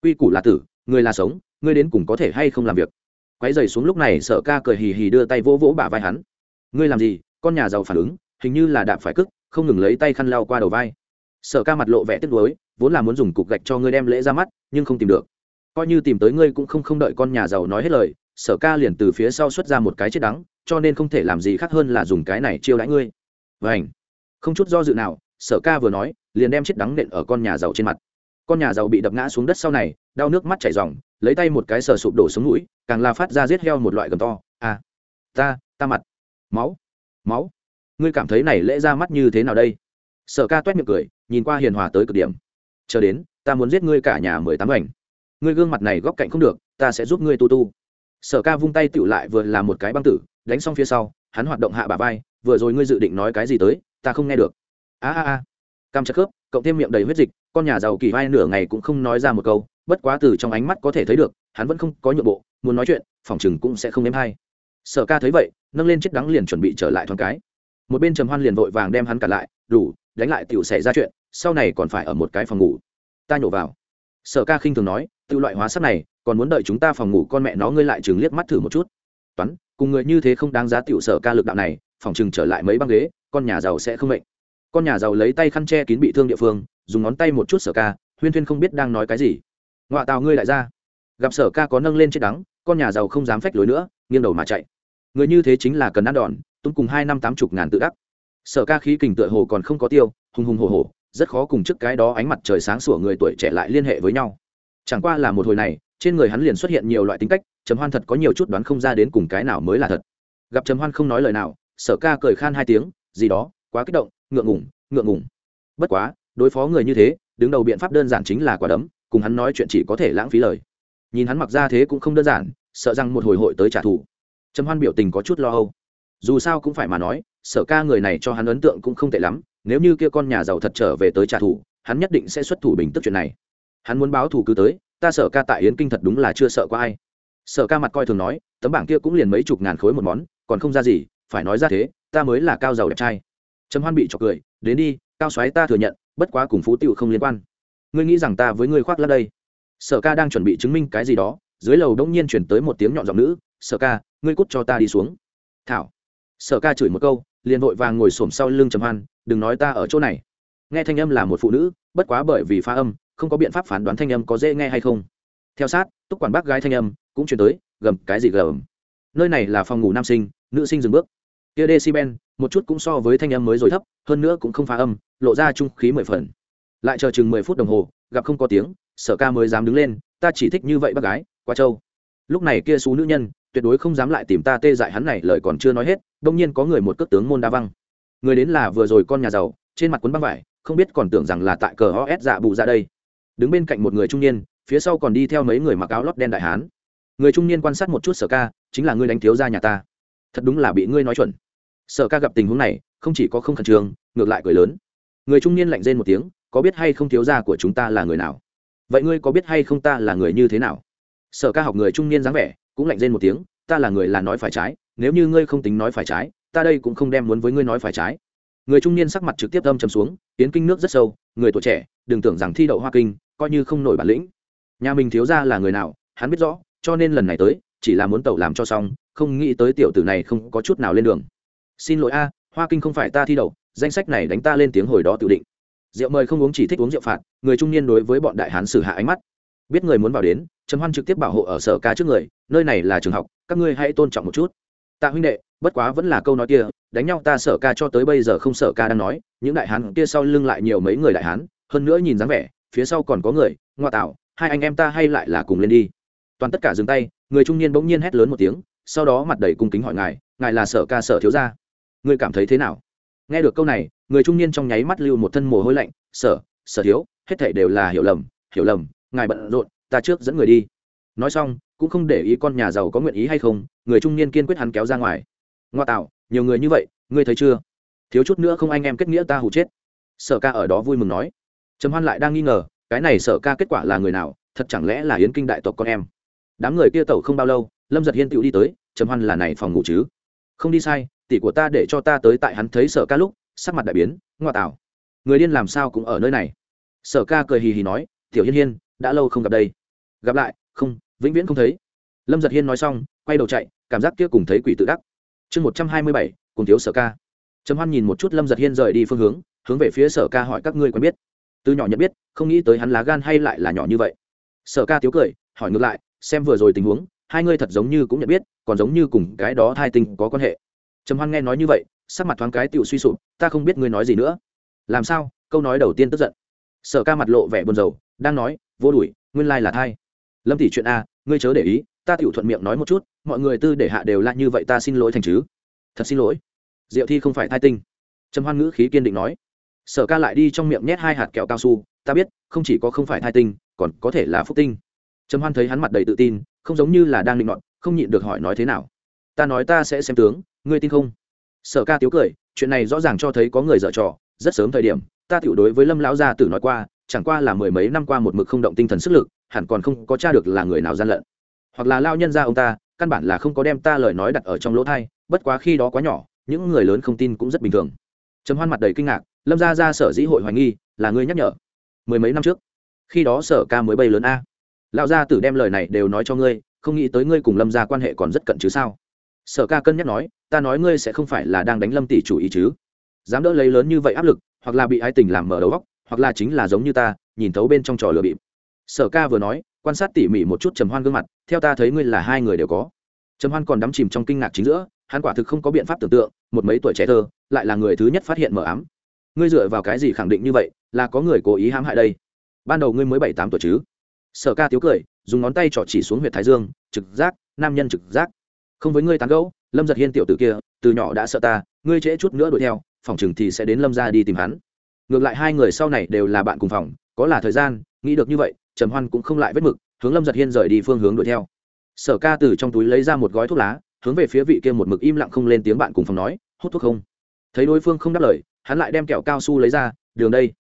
Quy củ là tử, người là sống ngươi đến cùng có thể hay không làm việc. Quái dày xuống lúc này sở ca cười hì hì đưa tay vỗ vỗ bả vai hắn. Ngươi làm gì? Con nhà giàu phản ứng, hình như là đạp phải cức không ngừng lấy tay khăn lau qua đầu vai. Sở ca mặt lộ vẻ tiếc nuối, vốn là muốn dùng cục gạch cho ngươi đem lễ ra mắt, nhưng không tìm được. Coi như tìm tới ngươi cũng không không đợi con nhà giàu nói hết lời, sở ca liền từ phía sau xuất ra một cái chết đắng, cho nên không thể làm gì khác hơn là dùng cái này chiêu đãi ngươi. Vảnh không chút do dự nào sở ca vừa nói, liền đem chiếc đắng nện ở con nhà giàu trên mặt. Con nhà giàu bị đập ngã xuống đất sau này, đau nước mắt chảy r lấy tay một cái sờ sụp đổ xuống mũi, càng la phát ra giết heo một loại gầm to. À ta ta mặt. Máu máu. Ngươi cảm thấy này lễ ra mắt như thế nào đây? Sở ca t u é t miệng cười, nhìn qua hiền hòa tới cực điểm. Chờ đến, ta muốn giết ngươi cả nhà mười tám ảnh ngươi gương mặt này góc cạnh không được, ta sẽ giúp ngươi tu tu. Sở ca vung tay tựu lại vừa là một cái băng tử, đánh xong phía sau, hắn hoạt động hạ bà vai, vừa rồi ngươi dự định nói cái gì tới, ta không nghe được a a a. Cam chất khớp, cộng thêm miệng đầy huyết dịch, con nhà giàu kỳ vai nửa ngày cũng không nói ra một câu, bất quá từ trong ánh mắt có thể thấy được, hắn vẫn không có nhượng bộ, muốn nói chuyện, phòng chừng cũng sẽ không nếm hay sở ca thấy vậy, nâng lên chiếc đắng liền chuẩn bị trở lại thoáng cái. Một bên trầm hoan liền vội vàng đem hắn cả lại, đủ, đánh lại tiểu xảy ra chuyện, sau này còn phải ở một cái phòng ngủ. Ta nhổ vào. Sở ca khinh thường nói tự loại hóa sắt này, còn muốn đợi chúng ta phòng ngủ con mẹ nó ngươi lại chừng liếc mắt thử một chút. Toán, cùng người như thế không đáng giá tiểu sở ca lực đạo này, phòng chừng trở lại mấy băng ghế, con nhà giàu sẽ không mệnh con nhà giàu lấy tay khăn che kín bị thương địa phương, dùng ngón tay một chút sở ca, huyên thuyên không biết đang nói cái gì. Ngoạ tào ngươi lại ra. Gặp sở ca có nâng lên chết đắng, con nhà giàu không dám phách lối nữa, nghiêng đầu mà chạy. Người như thế chính là cần ăn đòn tung cùng hai năm tám chục ngàn tự đắc. Sở ca khí kình tựa hồ còn không có tiêu, hùng hùng hồ hồ rất khó cùng trước cái đó ánh mặt trời sáng sủa người tuổi trẻ lại liên hệ với nhau. Chẳng qua là một hồi này, trên người hắn liền xuất hiện nhiều loại tính cách, trầm hoan thật có nhiều chút đoán không ra đến cùng cái nào mới là thật. Gặp trầm hoan không nói lời nào, sở ca cười khan hai tiếng, gì đó, quá kích động ngượng ngủng ngượng ngủng bất quá, đối phó người như thế, đứng đầu biện pháp đơn giản chính là quả đấm, cùng hắn nói chuyện chỉ có thể lãng phí lời. Nhìn hắn mặc ra thế cũng không đơn giản, sợ rằng một hồi hội tới trả thù. Trầm hoan biểu tình có chút lo âu. Dù sao cũng phải mà nói, sở ca người này cho hắn ấn tượng cũng không tệ lắm, nếu như kia con nhà giàu thật trở về tới trả thù, hắn nhất định sẽ xuất thủ bình tức chuyện này. Hắn muốn báo thù cứ tới, ta sở ca tại yến kinh thật đúng là chưa sợ có ai. Sở ca mặt coi thường nói, tấm bảng kia cũng liền mấy chục ngàn khối một món, còn không ra gì, phải nói ra thế, ta mới là cao giàu đẹp trai trầm hoan bị trọc cười, đến đi, cao xoáy ta thừa nhận, bất quá cùng phú tựu không liên quan. Ngươi nghĩ rằng ta với ngươi khoác lát đây? Sở ca đang chuẩn bị chứng minh cái gì đó, dưới lầu đông nhiên chuyển tới một tiếng nhọn giọng nữ, sở ca, ngươi cút cho ta đi xuống. Thảo. Sở ca chửi một câu, liền vội vàng ngồi xổm sau lưng trầm hoan, đừng nói ta ở chỗ này. Nghe thanh âm là một phụ nữ, bất quá bởi vì pha âm, không có biện pháp phán đoán thanh âm có dễ nghe hay không. Theo sát, túc quản bác gái thanh âm cũng chuyển tới, gầm, cái gì gầm? Nơi này là phòng ngủ nam sinh, nữ sinh dừng bước kia decibel, một chút cũng so với thanh âm mới rồi thấp, hơn nữa cũng không phá âm, lộ ra trung khí mười phần. Lại chờ chừng mười phút đồng hồ, gặp không có tiếng, sở ca mới dám đứng lên, ta chỉ thích như vậy bác gái qua châu lúc này kia xú nữ nhân, tuyệt đối không dám lại tìm ta tê dại hắn này, lời còn chưa nói hết đông nhiên có người một cước tướng môn đa văng. Người đến là vừa rồi con nhà giàu, trên mặt quấn băng vải, không biết còn tưởng rằng là tại cờ os dạ bù ra đây. Đứng bên cạnh một người trung niên, phía sau còn đi theo mấy người mặc áo lót đen đại hán. Người trung niên quan sát một chút sở ca, chính là ngươi đánh thiếu ra nhà ta thật đúng là bị ngươi nói chuẩn. Sở ca gặp tình huống này, không chỉ có không khẩn trương, ngược lại cười lớn. Người trung niên lạnh rên một tiếng, có biết hay không thiếu gia của chúng ta là người nào? Vậy ngươi có biết hay không ta là người như thế nào? Sở ca học người trung niên dáng vẻ, cũng lạnh rên một tiếng, ta là người là nói phải trái, nếu như ngươi không tính nói phải trái, ta đây cũng không đem muốn với ngươi nói phải trái. Người trung niên sắc mặt trực tiếp âm trầm xuống, tiến kinh nước rất sâu, người tuổi trẻ, đừng tưởng rằng thi đậu hoa kinh, coi như không nổi bản lĩnh. Nhà mình thiếu ra là người nào, hắn biết rõ, cho nên lần này tới chỉ là muốn tẩu làm cho xong, không nghĩ tới tiểu tử này không có chút nào lên đường. Xin lỗi a, hoa kinh không phải ta thi đậu, danh sách này đánh ta lên tiếng hồi đó tự định. Rượu mời không uống chỉ thích uống rượu phạt, người trung niên đối với bọn đại hán xử hạ ánh mắt. Biết người muốn vào đến trần hoan trực tiếp bảo hộ ở sở ca trước người, nơi này là trường học, các ngươi hãy tôn trọng một chút. Tạ huynh đệ, bất quá vẫn là câu nói kia, đánh nhau ta sở ca cho tới bây giờ không sở ca đang nói, những đại hán kia sau lưng lại nhiều mấy người đại hán, hơn nữa nhìn dáng vẻ, phía sau còn có người, ngoa tạo, hai anh em ta hay lại là cùng lên đi. Toàn tất cả dừng tay người trung niên bỗng nhiên hét lớn một tiếng, sau đó mặt đầy cung kính hỏi ngài ngài là sở ca sở thiếu gia. Ngươi cảm thấy thế nào? Nghe được câu này, người trung niên trong nháy mắt lưu một thân mồ hôi lạnh, sở sở thiếu, hết thảy đều là hiểu lầm hiểu lầm, ngài bận rộn, ta trước dẫn người đi. Nói xong, cũng không để ý con nhà giàu có nguyện ý hay không, người trung niên kiên quyết hắn kéo ra ngoài. Ngoa tạo, nhiều người như vậy, ngươi thấy chưa? Thiếu chút nữa không anh em kết nghĩa ta hù chết. Sở ca ở đó vui mừng nói. Trầm hoan lại đang nghi ngờ, cái này sở ca kết quả là người nào, thật chẳng lẽ là yến kinh đại tộc con em? Đám người kia tẩu không bao lâu, lâm giật hiên tựu đi tới, trầm hoan là này phòng ngủ chứ? Không đi sai, tỷ của ta để cho ta tới tại hắn thấy sở ca lúc, sắc mặt đại biến, ngoa tạo. Người điên làm sao cũng ở nơi này? Sở ca cười hì hì nói, tiểu hiên hiên, đã lâu không gặp đây. Gặp lại, không, vĩnh viễn không thấy. Lâm giật hiên nói xong, quay đầu chạy, cảm giác kia cùng thấy quỷ tự đắc. Chương một trăm hai mươi bảy, cùng thiếu sở ca. Trầm hoan nhìn một chút lâm giật hiên rời đi phương hướng hướng về phía sở ca hỏi các ngươi quen biết. Từ nhỏ nhận biết, không nghĩ tới hắn lá gan hay lại là nhỏ như vậy. Sở ca tiếu cười, hỏi ngược lại xem vừa rồi tình huống, hai ngươi thật giống như cũng nhận biết, còn giống như cùng cái đó thai tình có quan hệ. Trầm hoan nghe nói như vậy, sắc mặt thoáng cái tựu suy sụp, ta không biết ngươi nói gì nữa. Làm sao? Câu nói đầu tiên tức giận. Sở ca mặt lộ vẻ buồn rầu, đang nói, vô đuổi, nguyên lai là thai. Lâm tỷ chuyện a, ngươi chớ để ý, ta tựu thuận miệng nói một chút, mọi người tư để hạ đều là như vậy ta xin lỗi thành chứ. Thật xin lỗi. Diệu thi không phải thai tinh. Trầm hoan ngữ khí kiên định nói. Sở ca lại đi trong miệng nhét hai hạt kẹo cao su, ta biết, không chỉ có không phải thai tinh, còn có thể là phúc tinh trầm hoan thấy hắn mặt đầy tự tin, không giống như là đang định nọt không nhịn được hỏi nói thế nào. Ta nói ta sẽ xem tướng, ngươi tin không? Sở ca tiếu cười, chuyện này rõ ràng cho thấy có người dở trò, rất sớm thời điểm, ta tiểu đối với lâm lão gia tử nói qua, chẳng qua là mười mấy năm qua một mực không động tinh thần sức lực, hẳn còn không có cha được là người nào gian lận. Hoặc là lao nhân ra ông ta, căn bản là không có đem ta lời nói đặt ở trong lỗ thai, bất quá khi đó quá nhỏ, những người lớn không tin cũng rất bình thường. Trầm hoan mặt đầy kinh ngạc, lâm ra ra sở dĩ hội hoài nghi, là ngươi nhắc nhở. Mười mấy năm trước, khi đó sở ca mới bay lớn a lão gia tử đem lời này đều nói cho ngươi, không nghĩ tới ngươi cùng lâm gia quan hệ còn rất cận chứ sao? Sở ca cân nhắc nói, ta nói ngươi sẽ không phải là đang đánh lâm tỷ chủ ý chứ? Dám đỡ lấy lớn như vậy áp lực, hoặc là bị ái tình làm mở đầu góc hoặc là chính là giống như ta, nhìn thấu bên trong trò lừa bịp. Sở ca vừa nói, quan sát tỉ mỉ một chút trầm hoan gương mặt, theo ta thấy ngươi là hai người đều có. Trầm hoan còn đắm chìm trong kinh ngạc chính giữa, hắn quả thực không có biện pháp tưởng tượng, một mấy tuổi trẻ thơ, lại là người thứ nhất phát hiện mờ ám. Ngươi dựa vào cái gì khẳng định như vậy, là có người cố ý hãm hại đây? Ban đầu ngươi mới bảy tám tuổi chứ? Sở ca tiếu cười, dùng ngón tay trỏ chỉ xuống huyện thái dương, trực giác, nam nhân trực giác. Không với ngươi tán gẫu, lâm giật hiên tiểu tử kia, từ nhỏ đã sợ ta, ngươi trễ chút nữa đuổi theo, phòng chừng thì sẽ đến lâm ra đi tìm hắn. Ngược lại hai người sau này đều là bạn cùng phòng, có là thời gian, nghĩ được như vậy, trầm hoan cũng không lại vết mực, hướng lâm giật hiên rời đi phương hướng đuổi theo. Sở ca từ trong túi lấy ra một gói thuốc lá, hướng về phía vị kia một mực im lặng không lên tiếng bạn cùng phòng nói, hút thuốc không? Thấy đối phương không đáp lời, hắn lại đem kẹo cao su lấy ra, đường đây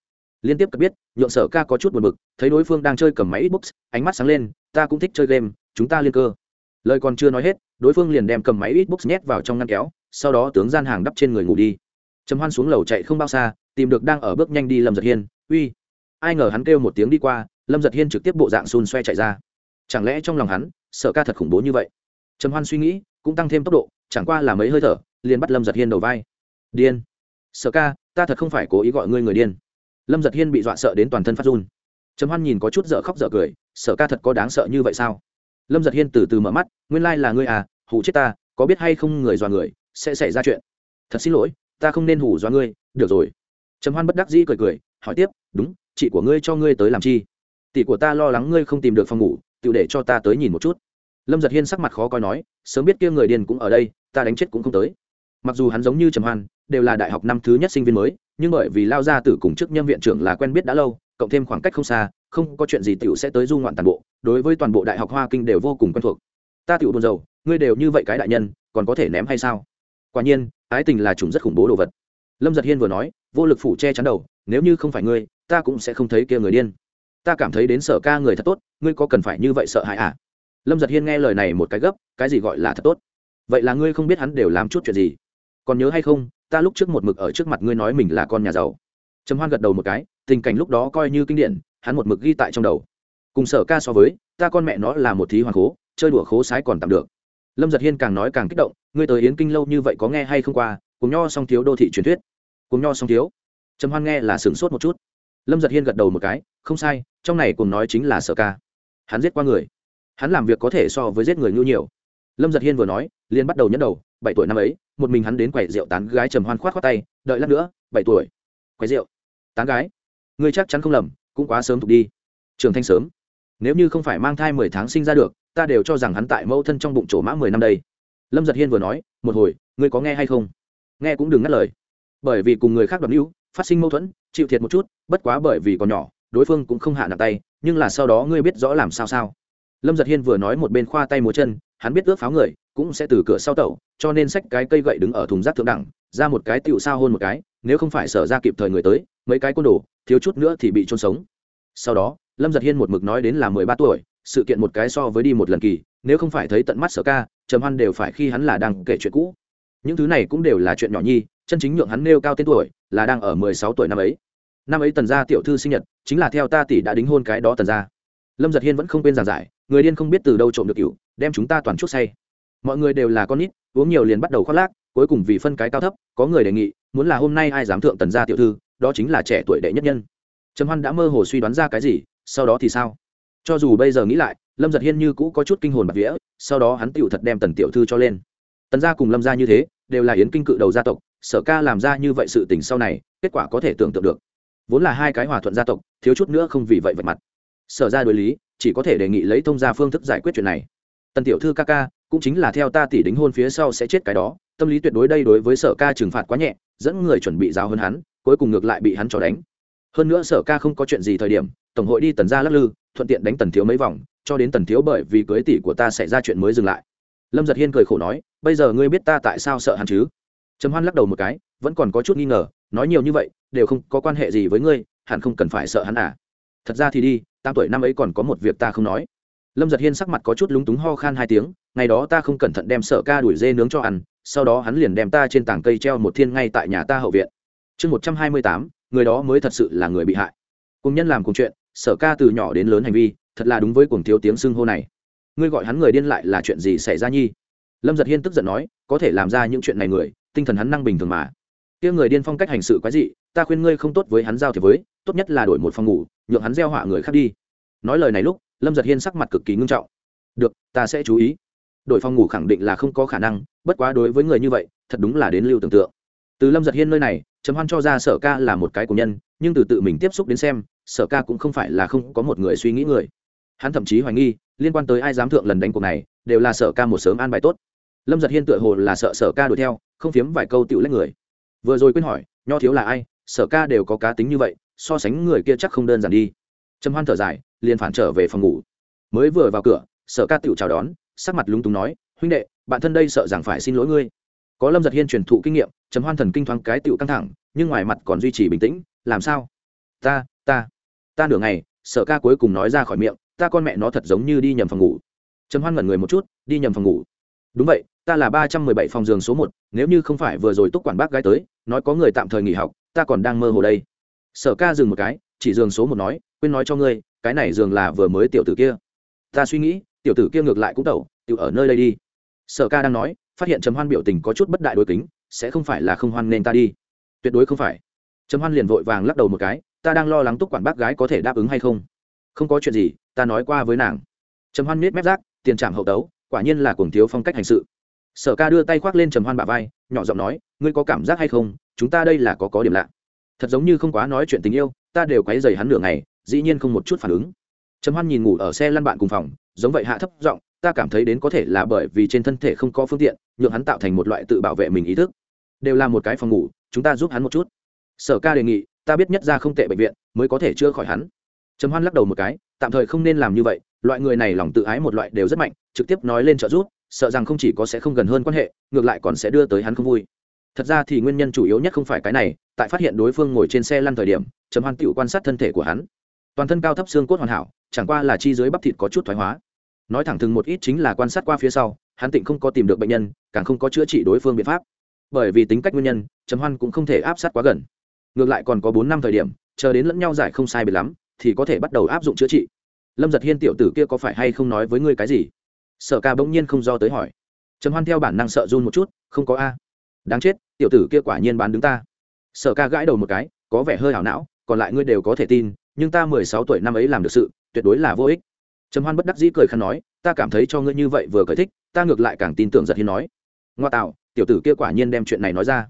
liên tiếp cập biết, nhượng sở ca có chút buồn bực, thấy đối phương đang chơi cầm máy xbox, ánh mắt sáng lên, ta cũng thích chơi game, chúng ta liên cơ. Lời còn chưa nói hết, đối phương liền đem cầm máy xbox nhét vào trong ngăn kéo, sau đó tướng gian hàng đắp trên người ngủ đi. Trầm hoan xuống lầu chạy không bao xa, tìm được đang ở bước nhanh đi lâm giật hiên, uy. Ai ngờ hắn kêu một tiếng đi qua, lâm giật hiên trực tiếp bộ dạng xun xoe chạy ra. Chẳng lẽ trong lòng hắn sợ ca thật khủng bố như vậy? Trầm hoan suy nghĩ, cũng tăng thêm tốc độ, chẳng qua là mấy hơi thở, liền bắt lâm giật hiên đầu vai. Điên. Sợ ca, ta thật không phải cố ý gọi ngươi người điên lâm giật hiên bị dọa sợ đến toàn thân phát run. Trầm hoan nhìn có chút dở khóc dở cười sợ ca thật có đáng sợ như vậy sao? Lâm giật hiên từ từ mở mắt, nguyên lai là ngươi à hủ chết ta, có biết hay không người dọa người, sẽ xảy ra chuyện. Thật xin lỗi, ta không nên hủ dọa ngươi, được rồi. Trầm hoan bất đắc dĩ cười cười, hỏi tiếp, đúng, chị của ngươi cho ngươi tới làm chi? Tỷ của ta lo lắng ngươi không tìm được phòng ngủ tự để cho ta tới nhìn một chút. Lâm giật hiên sắc mặt khó coi nói, sớm biết kia người điền cũng ở đây, ta đánh chết cũng không tới mặc dù hắn giống như trầm hoan, đều là đại học năm thứ nhất sinh viên mới, nhưng bởi vì lao ra từ cùng chức nhân viện trưởng là quen biết đã lâu, cộng thêm khoảng cách không xa, không có chuyện gì tiểu sẽ tới du ngoạn toàn bộ, đối với toàn bộ đại học hoa kinh đều vô cùng quen thuộc. Ta tiểu buồn rầu, ngươi đều như vậy cái đại nhân, còn có thể ném hay sao? Quả nhiên, ái tình là chủng rất khủng bố đồ vật. Lâm giật hiên vừa nói, vô lực phủ che chắn đầu, nếu như không phải ngươi, ta cũng sẽ không thấy kia người điên. Ta cảm thấy đến sở ca người thật tốt, ngươi có cần phải như vậy sợ hãi à? Lâm giật hiên nghe lời này một cái gấp, cái gì gọi là thật tốt? Vậy là ngươi không biết hắn đều làm chút chuyện gì còn nhớ hay không, ta lúc trước một mực ở trước mặt ngươi nói mình là con nhà giàu. Trầm hoan gật đầu một cái, tình cảnh lúc đó coi như kinh điển, hắn một mực ghi tại trong đầu. Cùng sở ca so với, ta con mẹ nó là một thí hoàng khố, chơi đùa khố sái còn tạm được. Lâm giật hiên càng nói càng kích động, ngươi tới yến kinh lâu như vậy có nghe hay không qua, cùng nho song thiếu đô thị truyền thuyết. Cùng nho song thiếu. Trầm hoan nghe là sửng sốt một chút. Lâm giật hiên gật đầu một cái, không sai, trong này cùng nói chính là sở ca. Hắn giết qua người. Hắn làm việc có thể so với giết người ngưu nhiều lâm giật hiên vừa nói liên bắt đầu nhấn đầu, bảy tuổi năm ấy, một mình hắn đến quầy rượu tán gái trầm hoan khoát khoát tay, đợi lát nữa, bảy tuổi. Quầy rượu, tán gái. Ngươi chắc chắn không lầm, cũng quá sớm thục đi. Trường thanh sớm. Nếu như không phải mang thai mười tháng sinh ra được, ta đều cho rằng hắn tại mẫu thân trong bụng chỗ mã mười năm đây. Lâm giật hiên vừa nói, một hồi, ngươi có nghe hay không? Nghe cũng đừng ngắt lời. Bởi vì cùng người khác đoạt mưu phát sinh mâu thuẫn, chịu thiệt một chút, bất quá bởi vì còn nhỏ, đối phương cũng không hạ nặng tay, nhưng là sau đó ngươi biết rõ làm sao sao. Lâm giật hiên vừa nói một bên khoa tay múa chân hắn biết ước pháo người cũng sẽ từ cửa sau tẩu cho nên xách cái cây gậy đứng ở thùng rác thượng đẳng, ra một cái tựu sao hôn một cái, nếu không phải sở ra kịp thời người tới, mấy cái côn đồ, thiếu chút nữa thì bị trôn sống. Sau đó, lâm giật hiên một mực nói đến là mười ba tuổi, sự kiện một cái so với đi một lần kỳ, nếu không phải thấy tận mắt sở ca, trầm hoan đều phải khi hắn là đang kể chuyện cũ. Những thứ này cũng đều là chuyện nhỏ nhi, chân chính nhượng hắn nêu cao tên tuổi, là đang ở mười sáu tuổi năm ấy. Năm ấy tần gia tiểu thư sinh nhật, chính là theo ta tỷ đã đính hôn cái đó tần gia. Lâm giật hiên vẫn không quên giảng giải người điên không biết từ đâu trộm được cựu đem chúng ta toàn chút say. Mọi người đều là con nít, uống nhiều liền bắt đầu khoác lác, cuối cùng vì phân cái cao thấp, có người đề nghị, muốn là hôm nay ai dám thượng tần gia tiểu thư, đó chính là trẻ tuổi đệ nhất nhân. Trầm hoan đã mơ hồ suy đoán ra cái gì, sau đó thì sao? Cho dù bây giờ nghĩ lại, lâm giật hiên như cũ có chút kinh hồn bạc vía, sau đó hắn tựu thật đem tần tiểu thư cho lên. Tần gia cùng lâm gia như thế, đều là yến kinh cự đầu gia tộc, sở ca làm ra như vậy sự tình sau này, kết quả có thể tưởng tượng được. Vốn là hai cái hòa thuận gia tộc, thiếu chút nữa không vì vậy vạch mặt. Sở ra đối lý chỉ có thể đề nghị lấy thông gia phương thức giải quyết chuyện này. Tần tiểu thư ca ca, cũng chính là theo ta tỷ đính hôn phía sau sẽ chết cái đó, tâm lý tuyệt đối đây đối với sở ca trừng phạt quá nhẹ, dẫn người chuẩn bị giáo hơn hắn, cuối cùng ngược lại bị hắn cho đánh. Hơn nữa sở ca không có chuyện gì thời điểm, tổng hội đi tần gia lắc lư, thuận tiện đánh tần thiếu mấy vòng, cho đến tần thiếu bởi vì cưới tỷ của ta xảy ra chuyện mới dừng lại. Lâm giật hiên cười khổ nói, bây giờ ngươi biết ta tại sao sợ hắn chứ? Trầm hoan lắc đầu một cái, vẫn còn có chút nghi ngờ, nói nhiều như vậy, đều không có quan hệ gì với ngươi, hẳn không cần phải sợ hắn à? Thật ra thì đi tam tuổi năm ấy còn có một việc ta không nói. Lâm giật hiên sắc mặt có chút lúng túng ho khan hai tiếng, ngày đó ta không cẩn thận đem sợ ca đuổi dê nướng cho ăn, sau đó hắn liền đem ta trên tảng cây treo một thiên ngay tại nhà ta hậu viện. Chương một trăm hai mươi tám, người đó mới thật sự là người bị hại. Cùng nhân làm cùng chuyện, sở ca từ nhỏ đến lớn hành vi, thật là đúng với cuồng thiếu tiếng xưng hô này. Ngươi gọi hắn người điên lại là chuyện gì xảy ra nhi? Lâm giật hiên tức giận nói, có thể làm ra những chuyện này người, tinh thần hắn năng bình thường mà. Kia người điên phong cách hành sự quái dị, ta khuyên ngươi không tốt với hắn giao thiệp với, tốt nhất là đổi một phòng ngủ nhượng hắn gieo họa người khác đi. Nói lời này lúc, lâm giật hiên sắc mặt cực kỳ ngưng trọng. Được, ta sẽ chú ý. Đội phòng ngủ khẳng định là không có khả năng, bất quá đối với người như vậy, thật đúng là đến lưu tưởng tượng. Từ lâm giật hiên nơi này chấm hoan cho ra sở ca là một cái của nhân, nhưng từ tự mình tiếp xúc đến xem, sở ca cũng không phải là không có một người suy nghĩ người. Hắn thậm chí hoài nghi, liên quan tới ai dám thượng lần đánh cuộc này, đều là sở ca một sớm an bài tốt. Lâm giật hiên tựa hồ là sợ sở ca đuổi theo, không phiếm vài câu tựu lấy người. Vừa rồi quên hỏi, nho thiếu là ai, sở ca đều có cá tính như vậy so sánh người kia chắc không đơn giản đi. Trầm hoan thở dài, liền phản trở về phòng ngủ. Mới vừa vào cửa, sở ca tựu chào đón, sắc mặt lúng túng nói, huynh đệ, bạn thân đây sợ rằng phải xin lỗi ngươi. Có lâm giật hiên truyền thụ kinh nghiệm, trầm hoan thần kinh thoáng cái tựu căng thẳng, nhưng ngoài mặt còn duy trì bình tĩnh, làm sao? Ta ta ta nửa ngày, sở ca cuối cùng nói ra khỏi miệng, ta con mẹ nó thật giống như đi nhầm phòng ngủ. Trầm hoan ngẩn người một chút, đi nhầm phòng ngủ. Đúng vậy, ta là ba trăm mười bảy phòng giường số một, nếu như không phải vừa rồi túc quản bác gái tới, nói có người tạm thời nghỉ học, ta còn đang mơ hồ đây sở ca dừng một cái, chỉ giường số một nói, quên nói cho ngươi, cái này giường là vừa mới tiểu tử kia. Ta suy nghĩ, tiểu tử kia ngược lại cũng tẩu tự ở nơi đây đi. Sở ca đang nói, phát hiện trầm hoan biểu tình có chút bất đại đối kính, sẽ không phải là không hoan nên ta đi. Tuyệt đối không phải. Trầm hoan liền vội vàng lắc đầu một cái, ta đang lo lắng túc quản bác gái có thể đáp ứng hay không. Không có chuyện gì, ta nói qua với nàng. Trầm hoan miết mép rác, tiền trảm hậu tấu, quả nhiên là cuồng thiếu phong cách hành sự. Sở ca đưa tay khoác lên trầm hoan bả vai, nhỏ giọng nói, ngươi có cảm giác hay không? Chúng ta đây là có có điểm lạ thật giống như không quá nói chuyện tình yêu, ta đều quấy dày hắn nửa ngày, dĩ nhiên không một chút phản ứng. Trầm hoan nhìn ngủ ở xe lăn bạn cùng phòng, giống vậy hạ thấp giọng, ta cảm thấy đến có thể là bởi vì trên thân thể không có phương tiện, nhượng hắn tạo thành một loại tự bảo vệ mình ý thức. Đều là một cái phòng ngủ, chúng ta giúp hắn một chút. Sở ca đề nghị, ta biết nhất ra không tệ bệnh viện, mới có thể chữa khỏi hắn. Trầm hoan lắc đầu một cái, tạm thời không nên làm như vậy, loại người này lòng tự ái một loại đều rất mạnh, trực tiếp nói lên trợ giúp, sợ rằng không chỉ có sẽ không gần hơn quan hệ, ngược lại còn sẽ đưa tới hắn không vui thật ra thì nguyên nhân chủ yếu nhất không phải cái này, tại phát hiện đối phương ngồi trên xe lăn thời điểm, trầm hoan tựu quan sát thân thể của hắn. Toàn thân cao thấp xương cốt hoàn hảo, chẳng qua là chi dưới bắp thịt có chút thoái hóa. Nói thẳng thừng một ít chính là quan sát qua phía sau, hắn tịnh không có tìm được bệnh nhân, càng không có chữa trị đối phương biện pháp. Bởi vì tính cách nguyên nhân, trầm hoan cũng không thể áp sát quá gần. Ngược lại còn có bốn năm thời điểm, chờ đến lẫn nhau giải không sai biệt lắm, thì có thể bắt đầu áp dụng chữa trị. Lâm giật hiên tiểu tử kia có phải hay không nói với ngươi cái gì? Sở ca bỗng nhiên không do tới hỏi. Trầm hoan theo bản năng sợ run một chút, không có a đáng chết, tiểu tử kia quả nhiên bán đứng ta. Sở ca gãi đầu một cái, có vẻ hơi hảo não, còn lại ngươi đều có thể tin, nhưng ta mười sáu tuổi năm ấy làm được sự, tuyệt đối là vô ích. Trầm hoan bất đắc dĩ cười khăn nói, ta cảm thấy cho ngươi như vậy vừa cởi thích, ta ngược lại càng tin tưởng giật hiên nói. Ngoa tạo, tiểu tử kia quả nhiên đem chuyện này nói ra.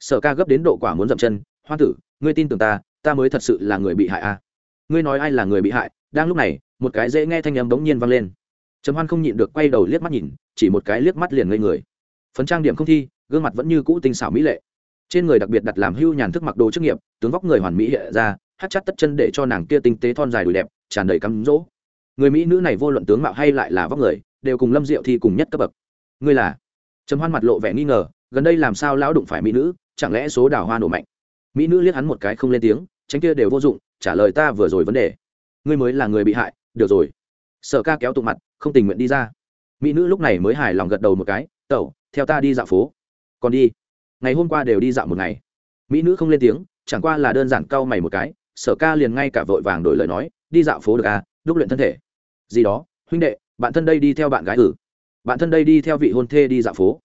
Sở ca gấp đến độ quả muốn dậm chân hoa tử, ngươi tin tưởng ta ta mới thật sự là người bị hại a ngươi nói ai là người bị hại? Đang lúc này, một cái dễ nghe thanh âm bỗng nhiên vang lên. Trầm hoan không nhịn được quay đầu liếc mắt nhìn, chỉ một cái liếc mắt liền ngây người. Phấn trang điểm không thi gương mặt vẫn như cũ tinh xảo mỹ lệ. Trên người đặc biệt đặt làm hưu nhàn thức mặc đồ chức nghiệp, tướng vóc người hoàn mỹ hiện ra, hát chắt tất chân để cho nàng kia tinh tế thon dài đùi đẹp, tràn đầy cắm rỗ người mỹ nữ này vô luận tướng mạo hay lại là vóc người, đều cùng lâm diệu thi cùng nhất cấp bậc. Ngươi là? Trầm hoan mặt lộ vẻ nghi ngờ, gần đây làm sao lão đụng phải mỹ nữ, chẳng lẽ số đào hoa nổ mạnh? Mỹ nữ liếc hắn một cái không lên tiếng, tránh kia đều vô dụng, trả lời ta vừa rồi vấn đề. Ngươi mới là người bị hại, được rồi. Sở ca kéo tụng mặt, không tình nguyện đi ra. Mỹ nữ lúc này mới hài lòng gật đầu một cái, tẩu, theo ta đi dạo phố còn đi. Ngày hôm qua đều đi dạo một ngày. Mỹ nữ không lên tiếng, chẳng qua là đơn giản cau mày một cái, sở ca liền ngay cả vội vàng đổi lời nói, đi dạo phố được à đúc luyện thân thể. Gì đó, huynh đệ, bạn thân đây đi theo bạn gái ử bạn thân đây đi theo vị hôn thê đi dạo phố.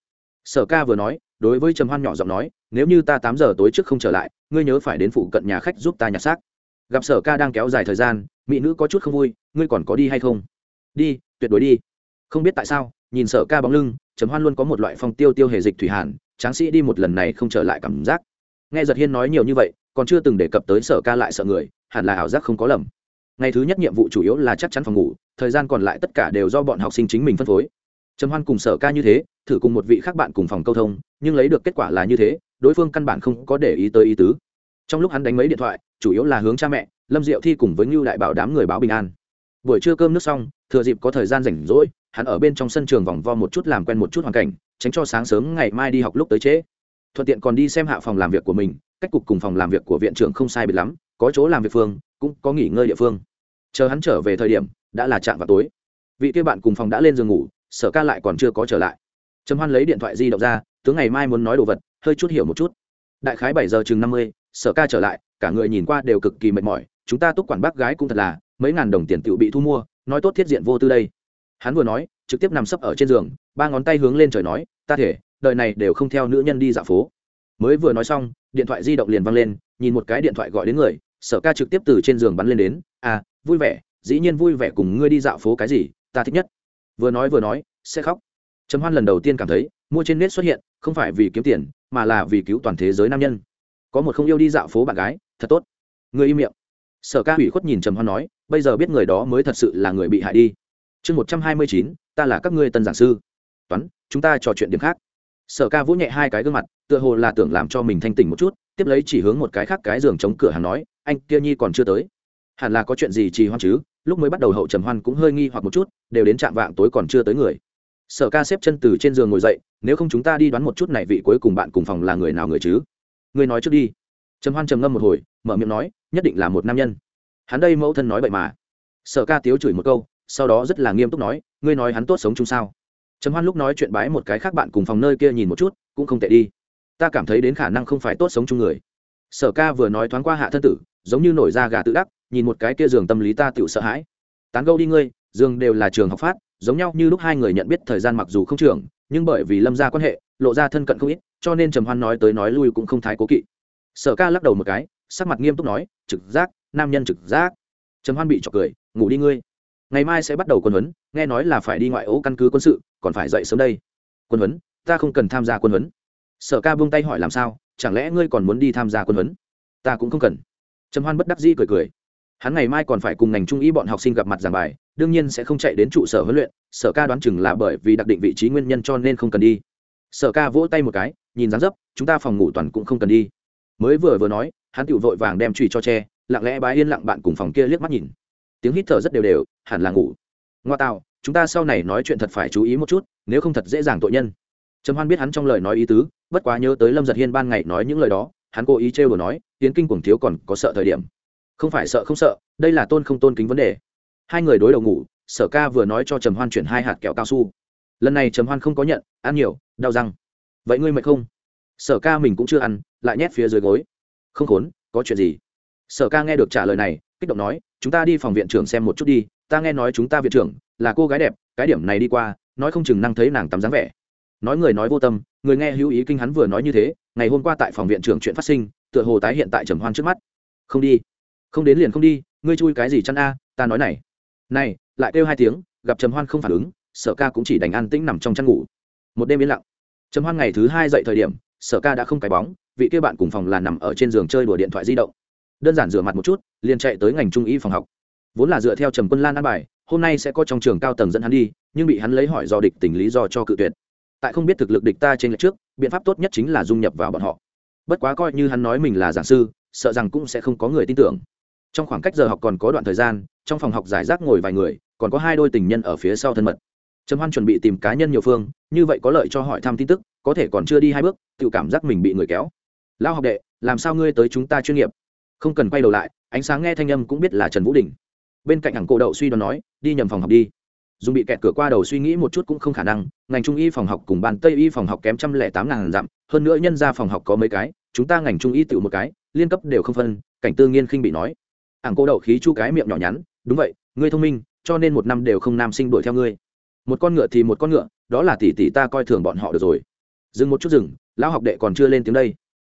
Sở ca vừa nói, đối với trầm hoan nhỏ giọng nói, nếu như ta tám giờ tối trước không trở lại, ngươi nhớ phải đến phụ cận nhà khách giúp ta nhặt xác. Gặp sở ca đang kéo dài thời gian, mỹ nữ có chút không vui, ngươi còn có đi hay không? Đi, tuyệt đối đi. Không biết tại sao, nhìn sở ca bóng lưng, trầm hoan luôn có một loại phong tiêu tiêu hề dịch thủy hàn tráng sĩ đi một lần này không trở lại cảm giác. Nghe giật hiên nói nhiều như vậy, còn chưa từng đề cập tới sở ca lại sợ người, hẳn là ảo giác không có lầm. Ngày thứ nhất nhiệm vụ chủ yếu là chắc chắn phòng ngủ, thời gian còn lại tất cả đều do bọn học sinh chính mình phân phối. Trầm hoan cùng sở ca như thế, thử cùng một vị khác bạn cùng phòng câu thông, nhưng lấy được kết quả là như thế, đối phương căn bản không có để ý tới ý tứ. Trong lúc hắn đánh mấy điện thoại, chủ yếu là hướng cha mẹ, lâm diệu thi cùng với ngưu đại bảo đám người báo bình an. Buổi trưa cơm nước xong, thừa dịp có thời gian rảnh rỗi, hắn ở bên trong sân trường vòng vo một chút làm quen một chút hoàn cảnh tránh cho sáng sớm ngày mai đi học lúc tới trễ. Thuận tiện còn đi xem hạ phòng làm việc của mình, cách cục cùng phòng làm việc của viện trưởng không sai biệt lắm, có chỗ làm việc phương, cũng có nghỉ ngơi địa phương. Chờ hắn trở về thời điểm, đã là chạm vào tối. Vị kia bạn cùng phòng đã lên giường ngủ, sở ca lại còn chưa có trở lại. Trầm hoan lấy điện thoại di động ra, tướng ngày mai muốn nói đồ vật, hơi chút hiểu một chút. Đại khái bảy giờ chừng năm mươi, sở ca trở lại, cả người nhìn qua đều cực kỳ mệt mỏi, chúng ta túc quản bác gái cũng thật là, mấy ngàn đồng tiền tự bị thu mua, nói tốt thiết diện vô tư đây. Hắn vừa nói, trực tiếp nằm sấp ở trên giường ba ngón tay hướng lên trời nói, ta thể, đời này đều không theo nữ nhân đi dạo phố. Mới vừa nói xong, điện thoại di động liền văng lên, nhìn một cái điện thoại gọi đến người, sở ca trực tiếp từ trên giường bắn lên đến à vui vẻ, dĩ nhiên vui vẻ cùng ngươi đi dạo phố cái gì, ta thích nhất. Vừa nói vừa nói, sẽ khóc. Trầm hoan lần đầu tiên cảm thấy, mua trên nét xuất hiện, không phải vì kiếm tiền, mà là vì cứu toàn thế giới nam nhân. Có một không yêu đi dạo phố bạn gái, thật tốt. Người im miệng. Sở ca hủy khuất nhìn trầm hoan nói, bây giờ biết người đó mới thật sự là người bị hại đi. Chương một trăm hai mươi chín, ta là các ngươi tân giảng sư toán, chúng ta trò chuyện điểm khác. Sở ca vỗ nhẹ hai cái gương mặt, tựa hồ là tưởng làm cho mình thanh tỉnh một chút, tiếp lấy chỉ hướng một cái khác cái giường chống cửa hàng nói, anh kia nhi còn chưa tới. Hẳn là có chuyện gì trì hoan chứ? Lúc mới bắt đầu hậu trầm hoan cũng hơi nghi hoặc một chút, đều đến trạm vạng tối còn chưa tới người. Sở ca xếp chân từ trên giường ngồi dậy, nếu không chúng ta đi đoán một chút này vị cuối cùng bạn cùng phòng là người nào người chứ? Người nói trước đi. Trầm hoan trầm ngâm một hồi, mở miệng nói, nhất định là một nam nhân. Hắn đây mẫu thân nói vậy mà. Sở ca tiếu chửi một câu, sau đó rất là nghiêm túc nói, ngươi nói hắn tốt sống chung sao? Trầm hoan lúc nói chuyện bái một cái khác bạn cùng phòng nơi kia nhìn một chút, cũng không tệ đi. Ta cảm thấy đến khả năng không phải tốt sống chung người. Sở ca vừa nói thoáng qua hạ thân tử, giống như nổi da gà tự đắc, nhìn một cái kia giường tâm lý ta tự sợ hãi. Tán gâu đi ngươi, giường đều là trường học phát, giống nhau như lúc hai người nhận biết thời gian mặc dù không trường, nhưng bởi vì lâm ra quan hệ, lộ ra thân cận không ít, cho nên trầm hoan nói tới nói lui cũng không thái cố kỵ. Sở ca lắc đầu một cái, sắc mặt nghiêm túc nói, trực giác, nam nhân trực giác. Trầm hoan bị trọc cười, ngủ đi ngươi ngày mai sẽ bắt đầu quân huấn, nghe nói là phải đi ngoại ố căn cứ quân sự, còn phải dậy sớm đây. Quân huấn, ta không cần tham gia quân huấn. Sở ca buông tay hỏi làm sao, chẳng lẽ ngươi còn muốn đi tham gia quân huấn? Ta cũng không cần. Trầm hoan bất đắc dĩ cười cười. Hắn ngày mai còn phải cùng ngành trung y bọn học sinh gặp mặt giảng bài, đương nhiên sẽ không chạy đến trụ sở huấn luyện, sở ca đoán chừng là bởi vì đặc định vị trí nguyên nhân cho nên không cần đi. Sở ca vỗ tay một cái, nhìn dán dấp, chúng ta phòng ngủ toàn cũng không cần đi. Mới vừa vừa nói, hắn tự vội vàng đem trùy cho tre lặng lẽ bái yên lặng bạn cùng phòng kia liếc mắt nhìn. Tiếng hít thở rất đều đều hẳn là ngủ. Ngoa tạo, chúng ta sau này nói chuyện thật phải chú ý một chút, nếu không thật dễ dàng tội nhân. Trầm hoan biết hắn trong lời nói ý tứ, bất quá nhớ tới lâm giật hiên ban ngày nói những lời đó, hắn cố ý trêu đồ nói, tiến kinh cuồng thiếu còn có sợ thời điểm. Không phải sợ không sợ, đây là tôn không tôn kính vấn đề. Hai người đối đầu ngủ, sở ca vừa nói cho trầm hoan chuyển hai hạt kẹo cao su. Lần này trầm hoan không có nhận, ăn nhiều, đau răng. Vậy ngươi mệt không? Sở ca mình cũng chưa ăn, lại nhét phía dưới gối. Không khốn, có chuyện gì? Sở ca nghe được trả lời này, kích động nói, chúng ta đi phòng viện trưởng xem một chút đi ta nghe nói chúng ta viện trưởng là cô gái đẹp, cái điểm này đi qua, nói không chừng năng thấy nàng tắm dáng vẻ. Nói người nói vô tâm, người nghe hữu ý kinh hắn vừa nói như thế, ngày hôm qua tại phòng viện trưởng chuyện phát sinh, tựa hồ tái hiện tại trầm hoan trước mắt. Không đi. Không đến liền không đi, ngươi chui cái gì chăn a, ta nói này. Này, lại kêu hai tiếng, gặp trầm hoan không phản ứng, sở ca cũng chỉ đành an tĩnh nằm trong chăn ngủ. Một đêm yên lặng. Trầm hoan ngày thứ hai dậy thời điểm, sở ca đã không cái bóng, vị kia bạn cùng phòng là nằm ở trên giường chơi đùa điện thoại di động. Đơn giản rửa mặt một chút, liền chạy tới ngành trung y phòng học vốn là dựa theo trầm quân lan an bài, hôm nay sẽ có trong trường cao tầng dẫn hắn đi, nhưng bị hắn lấy hỏi do địch tình lý do cho cự tuyệt. Tại không biết thực lực địch ta trên lệch trước, biện pháp tốt nhất chính là dung nhập vào bọn họ. Bất quá coi như hắn nói mình là giảng sư, sợ rằng cũng sẽ không có người tin tưởng. Trong khoảng cách giờ học còn có đoạn thời gian, trong phòng học giải rác ngồi vài người, còn có hai đôi tình nhân ở phía sau thân mật. Trầm hoan chuẩn bị tìm cá nhân nhiều phương, như vậy có lợi cho hỏi thăm tin tức, có thể còn chưa đi hai bước tự cảm giác mình bị người kéo. Lao học đệ, làm sao ngươi tới chúng ta chuyên nghiệp? Không cần quay đầu lại, ánh sáng nghe thanh âm cũng biết là trần vũ đình bên cạnh hàng cổ đậu suy đoán nói, đi nhầm phòng học đi. Dùng bị kẹt cửa qua đầu suy nghĩ một chút cũng không khả năng, ngành trung y phòng học cùng ban tây y phòng học kém trăm lẻ tám ngàn dặm, hơn nữa nhân ra phòng học có mấy cái, chúng ta ngành trung y tự một cái, liên cấp đều không phân, cảnh tư nghiên khinh bị nói. Ảng cô đậu khí chu cái miệng nhỏ nhắn, đúng vậy, ngươi thông minh, cho nên một năm đều không nam sinh đuổi theo ngươi. Một con ngựa thì một con ngựa, đó là tỷ tỷ ta coi thường bọn họ được rồi. Dừng một chút dừng, lão học đệ còn chưa lên tiếng đây.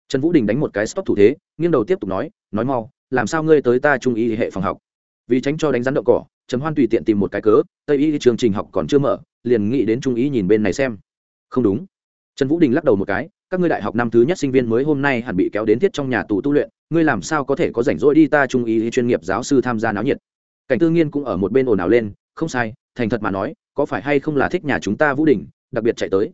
Trần vũ đình đánh một cái stop thủ thế, nghiêng đầu tiếp tục nói nói mau, làm sao ngươi tới ta trung y hệ phòng học? Vì tránh cho đánh rắn đậu cỏ, trầm hoan tùy tiện tìm một cái cớ, tây y chương trình học còn chưa mở, liền nghĩ đến trung ý nhìn bên này xem. Không đúng. Trần vũ đình lắc đầu một cái, các ngươi đại học năm thứ nhất sinh viên mới hôm nay hẳn bị kéo đến thiết trong nhà tù tu luyện, ngươi làm sao có thể có rảnh rỗi đi ta trung ý chuyên nghiệp giáo sư tham gia náo nhiệt? Cảnh tư nghiên cũng ở một bên ồn ào lên, không sai, thành thật mà nói, có phải hay không là thích nhà chúng ta vũ đình, đặc biệt chạy tới?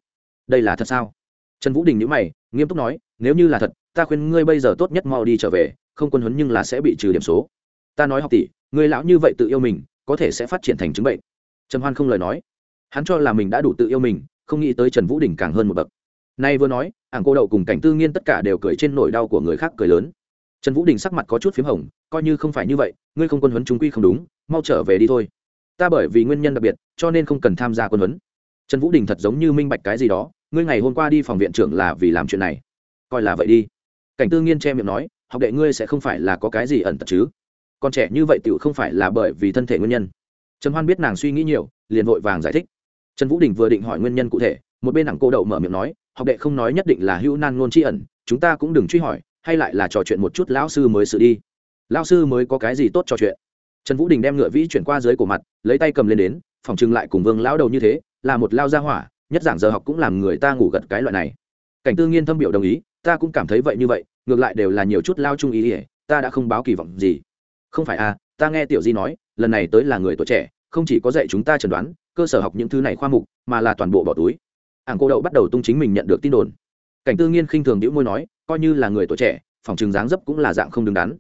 Đây là thật sao? Trần vũ đình nhữ mày, nghiêm túc nói, nếu như là thật, ta khuyên ngươi bây giờ tốt nhất mau đi trở về, không quân huấn nhưng là sẽ bị trừ điểm số. Ta nói học tỷ người lão như vậy tự yêu mình, có thể sẽ phát triển thành chứng bệnh. Trầm hoan không lời nói. Hắn cho là mình đã đủ tự yêu mình, không nghĩ tới trần vũ đình càng hơn một bậc. Nay vừa nói ảng cô đậu cùng cảnh tư nghiên tất cả đều cười trên nỗi đau của người khác cười lớn. Trần vũ đình sắc mặt có chút p h í m hồng, coi như không phải như vậy, ngươi không quân huấn chúng quy không đúng, mau trở về đi thôi. Ta bởi vì nguyên nhân đặc biệt, cho nên không cần tham gia quân huấn. Trần vũ đình thật giống như minh bạch cái gì đó, ngươi ngày hôm qua đi phòng viện trưởng là vì làm chuyện này. Coi là vậy đi. Cảnh tư nghiên che miệng nói, học đệ ngươi sẽ không phải là có cái gì ẩn tật chứ con trẻ như vậy tựu không phải là bởi vì thân thể nguyên nhân. Trần hoan biết nàng suy nghĩ nhiều, liền vội vàng giải thích. Trần vũ đình vừa định hỏi nguyên nhân cụ thể, một bên đẳng cô đậu mở miệng nói, học đệ không nói nhất định là hữu nan ngôn tri ẩn, chúng ta cũng đừng truy hỏi, hay lại là trò chuyện một chút lão sư mới xử đi. Lão sư mới có cái gì tốt trò chuyện? Trần vũ đình đem ngựa vĩ chuyển qua dưới cổ mặt, lấy tay cầm lên đến, phòng trưng lại cùng vương lão đầu như thế, là một lao gia hỏa, nhất giảng giờ học cũng làm người ta ngủ gật cái loại này. Cảnh tư nghiên thâm biểu đồng ý, ta cũng cảm thấy vậy như vậy, ngược lại đều là nhiều chút lao trung ý ỉa ta đã không báo kỳ vọng gì không phải à ta nghe tiểu di nói, lần này tới là người tuổi trẻ, không chỉ có dạy chúng ta chẩn đoán, cơ sở học những thứ này khoa mục, mà là toàn bộ bỏ túi. Ảng cô đậu bắt đầu tung chính mình nhận được tin đồn. Cảnh tư nghiên khinh thường đĩu môi nói, coi như là người tuổi trẻ, phòng trường dáng dấp cũng là dạng không đứng đắn.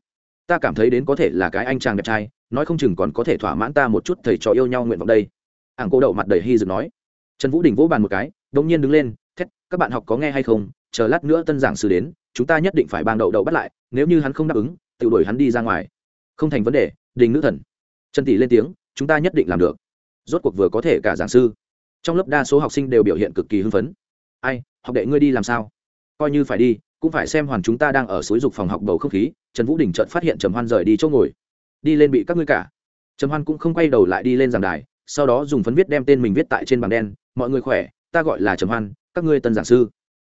Ta cảm thấy đến có thể là cái anh chàng đẹp trai, nói không chừng còn có thể thỏa mãn ta một chút thầy trò yêu nhau nguyện vọng đây. Ảng cô đậu mặt đầy hy dực nói. Trần vũ đình vỗ bàn một cái đông nhiên đứng lên, thét, các bạn học có nghe hay không? Chờ lát nữa tân giảng sư đến, chúng ta nhất định phải bang đậu đậu bắt lại, nếu như hắn không đáp ứng tự đuổi hắn đi ra ngoài không thành vấn đề, đình nữ thần. Trần tỷ lên tiếng, chúng ta nhất định làm được. Rốt cuộc vừa có thể cả giảng sư. Trong lớp đa số học sinh đều biểu hiện cực kỳ hưng phấn. Ai, học đệ ngươi đi làm sao? Coi như phải đi, cũng phải xem hoàn chúng ta đang ở suối dục phòng học bầu không khí. Trần vũ đình chợt phát hiện trầm hoan rời đi chỗ ngồi. Đi lên bị các ngươi cả. Trầm hoan cũng không quay đầu lại đi lên giảng đài, sau đó dùng phấn viết đem tên mình viết tại trên bảng đen, mọi người khỏe, ta gọi là trầm hoan, các ngươi tân giảng sư.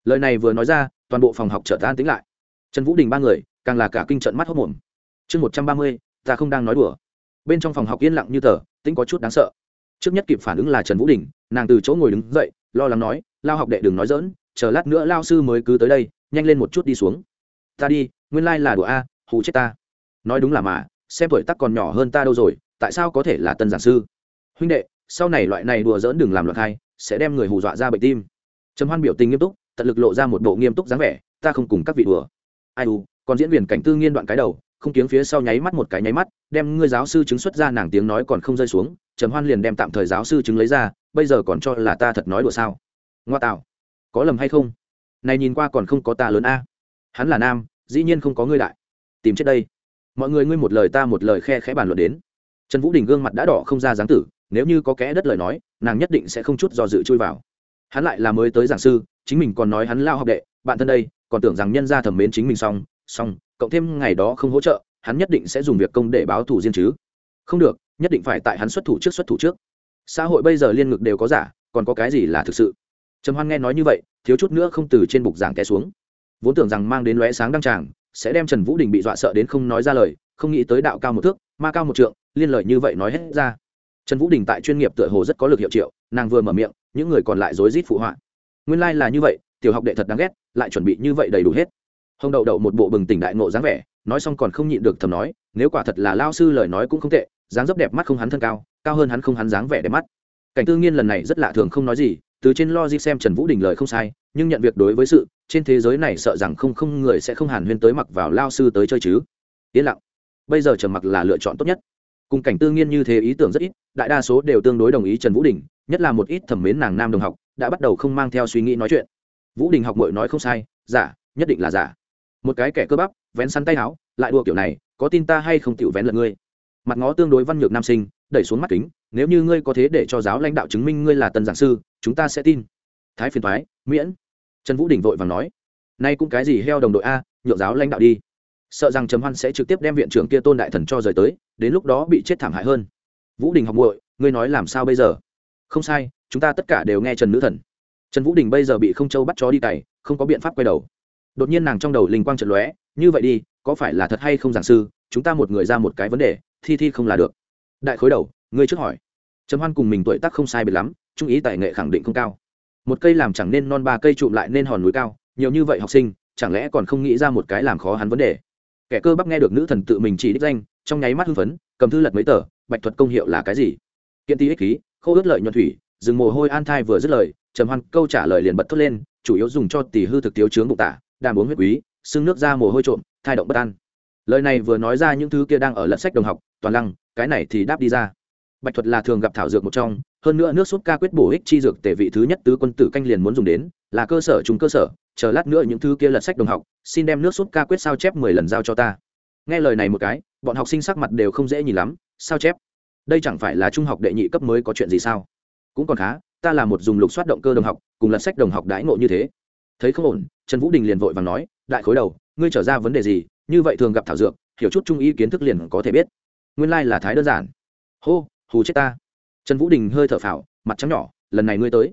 Lời này vừa nói ra, toàn bộ phòng học chợt an tính lại. Trần vũ đình ba người, càng là cả kinh trận mắt hốc mồm chương một trăm ba mươi, ta không đang nói đùa. Bên trong phòng học yên lặng như tờ, tính có chút đáng sợ. Trước nhất kịp phản ứng là trần vũ đình, nàng từ chỗ ngồi đứng dậy, lo lắng nói, lao học đệ đừng nói dỡn chờ lát nữa lao sư mới cứ tới đây, nhanh lên một chút đi xuống. Ta đi, nguyên lai、like、là đùa a, hù chết ta. Nói đúng là mà, xem tuổi tắc còn nhỏ hơn ta đâu rồi, tại sao có thể là tân giảng sư? Huynh đệ, sau này loại này đùa dỡn đừng làm loạn hai sẽ đem người hù dọa ra bệnh tim. Trầm hoan biểu tình nghiêm túc, tận lực lộ ra một bộ nghiêm túc dáng vẻ, ta không cùng các vị đùa. Ai u, còn diễn viên cảnh tư nghiên đoạn cái đầu không tiếng phía sau nháy mắt một cái nháy mắt, đem ngươi giáo sư chứng xuất ra, nàng tiếng nói còn không rơi xuống, trầm hoan liền đem tạm thời giáo sư chứng lấy ra, bây giờ còn cho là ta thật nói đùa sao? Ngoa tạo, có lầm hay không? Này nhìn qua còn không có ta lớn a. Hắn là nam, dĩ nhiên không có ngươi đại. Tìm chết đây. Mọi người ngươi một lời ta một lời khe khẽ bàn luận đến. Trần vũ đình gương mặt đã đỏ không ra dáng tử, nếu như có kẽ đất lời nói, nàng nhất định sẽ không chút do dự chui vào. Hắn lại là mới tới giảng sư, chính mình còn nói hắn lao học đệ, bạn thân đây, còn tưởng rằng nhân gia thẩm mến chính mình xong xong cộng thêm ngày đó không hỗ trợ, hắn nhất định sẽ dùng việc công để báo thù riêng chứ. Không được, nhất định phải tại hắn xuất thủ trước xuất thủ trước. Xã hội bây giờ liên ngực đều có giả, còn có cái gì là thực sự? Trầm hoan nghe nói như vậy, thiếu chút nữa không từ trên bục giảng té xuống. Vốn tưởng rằng mang đến lóe sáng đăng tràng, sẽ đem trần vũ đình bị dọa sợ đến không nói ra lời, không nghĩ tới đạo cao một thước, ma cao một trượng, liên lời như vậy nói hết ra. Trần vũ đình tại chuyên nghiệp tựa hồ rất có lực hiệu triệu, nàng vừa mở miệng, những người còn lại rối rít phụ họa. Nguyên lai、like、là như vậy, tiểu học đệ thật đáng ghét, lại chuẩn bị như vậy đầy đủ hết hồng đậu đậu một bộ bừng tỉnh đại ngộ dáng vẻ, nói xong còn không nhịn được thầm nói, nếu quả thật là lao sư lời nói cũng không tệ, dáng dấp đẹp mắt không hắn thân cao cao hơn hắn không hắn dáng vẻ đẹp mắt. Cảnh tư nghiên lần này rất lạ thường không nói gì, từ trên logic xem trần vũ đình lời không sai, nhưng nhận việc đối với sự, trên thế giới này sợ rằng không không người sẽ không hàn huyên tới mặc vào lao sư tới chơi chứ. Yên lặng. Bây giờ trần mặc là lựa chọn tốt nhất. Cùng cảnh tư nghiên như thế ý tưởng rất ít, đại đa số đều tương đối đồng ý trần vũ đình, nhất là một ít thẩm mến nàng nam đồng học, đã bắt đầu không mang theo suy nghĩ nói chuyện. Vũ đình học mội nói không sai, giả, nhất định là giả một cái kẻ cơ bắp, vén sắn tay áo, lại đua kiểu này, có tin ta hay không tiểu vén lật ngươi? Mặt ngó tương đối văn nhược nam sinh, đẩy xuống mắt kính, nếu như ngươi có thế để cho giáo lãnh đạo chứng minh ngươi là tân giảng sư, chúng ta sẽ tin. Thái phiền thoái, miễn. Trần vũ đình vội vàng nói, nay cũng cái gì heo đồng đội a, nhượng giáo lãnh đạo đi. Sợ rằng trầm hoan sẽ trực tiếp đem viện trưởng kia tôn đại thần cho rời tới, đến lúc đó bị chết thảm hại hơn. Vũ đình học muội, ngươi nói làm sao bây giờ? Không sai, chúng ta tất cả đều nghe trần nữ thần. Trần vũ đình bây giờ bị không châu bắt chó đi cày, không có biện pháp quay đầu đột nhiên nàng trong đầu linh quang trận lóe, như vậy đi, có phải là thật hay không giảng sư, chúng ta một người ra một cái vấn đề, thi thi không là được. Đại khối đầu, ngươi trước hỏi. Trầm hoan cùng mình tuổi tác không sai biệt lắm, trung ý tài nghệ khẳng định không cao. Một cây làm chẳng nên non, ba cây trụm lại nên hòn núi cao, nhiều như vậy học sinh, chẳng lẽ còn không nghĩ ra một cái làm khó hắn vấn đề? Kẻ cơ bắp nghe được nữ thần tự mình chỉ đích danh, trong nháy mắt hưng phấn, cầm thư lật mấy tờ, bạch thuật công hiệu là cái gì? Kiện ti ích khí, khô ướt lợi nhuận thủy, rừng mồ hôi an thai vừa dứt lời, trầm hoan câu trả lời liền bật thốt lên, chủ yếu dùng cho tỷ hư thực tiếu chướng bụng tả đàm uống huyết quý xương nước ra mồ hôi trộm, thai động bất an. Lời này vừa nói ra những thứ kia đang ở lật sách đồng học, toàn lăng, cái này thì đáp đi ra. Bạch thuật là thường gặp thảo dược một trong, hơn nữa nước sốt ca quyết bổ ích chi dược tể vị thứ nhất tứ quân tử canh liền muốn dùng đến, là cơ sở chúng cơ sở, chờ lát nữa những thứ kia lật sách đồng học, xin đem nước sốt ca quyết sao chép mười lần giao cho ta. Nghe lời này một cái, bọn học sinh sắc mặt đều không dễ nhìn lắm, sao chép? Đây chẳng phải là trung học đệ nhị cấp mới có chuyện gì sao? Cũng còn khá, ta là một dùng lục soát động cơ đồng học, cùng lật sách đồng học đãi ngộ như thế thấy không ổn, trần vũ đình liền vội và nói, đại khối đầu, ngươi trở ra vấn đề gì? Như vậy thường gặp thảo dược, hiểu chút trung y kiến thức liền có thể biết. Nguyên lai、like、là thái đơn giản. Hô, hù chết ta. Trần vũ đình hơi thở phào, mặt trắng nhỏ, lần này ngươi tới.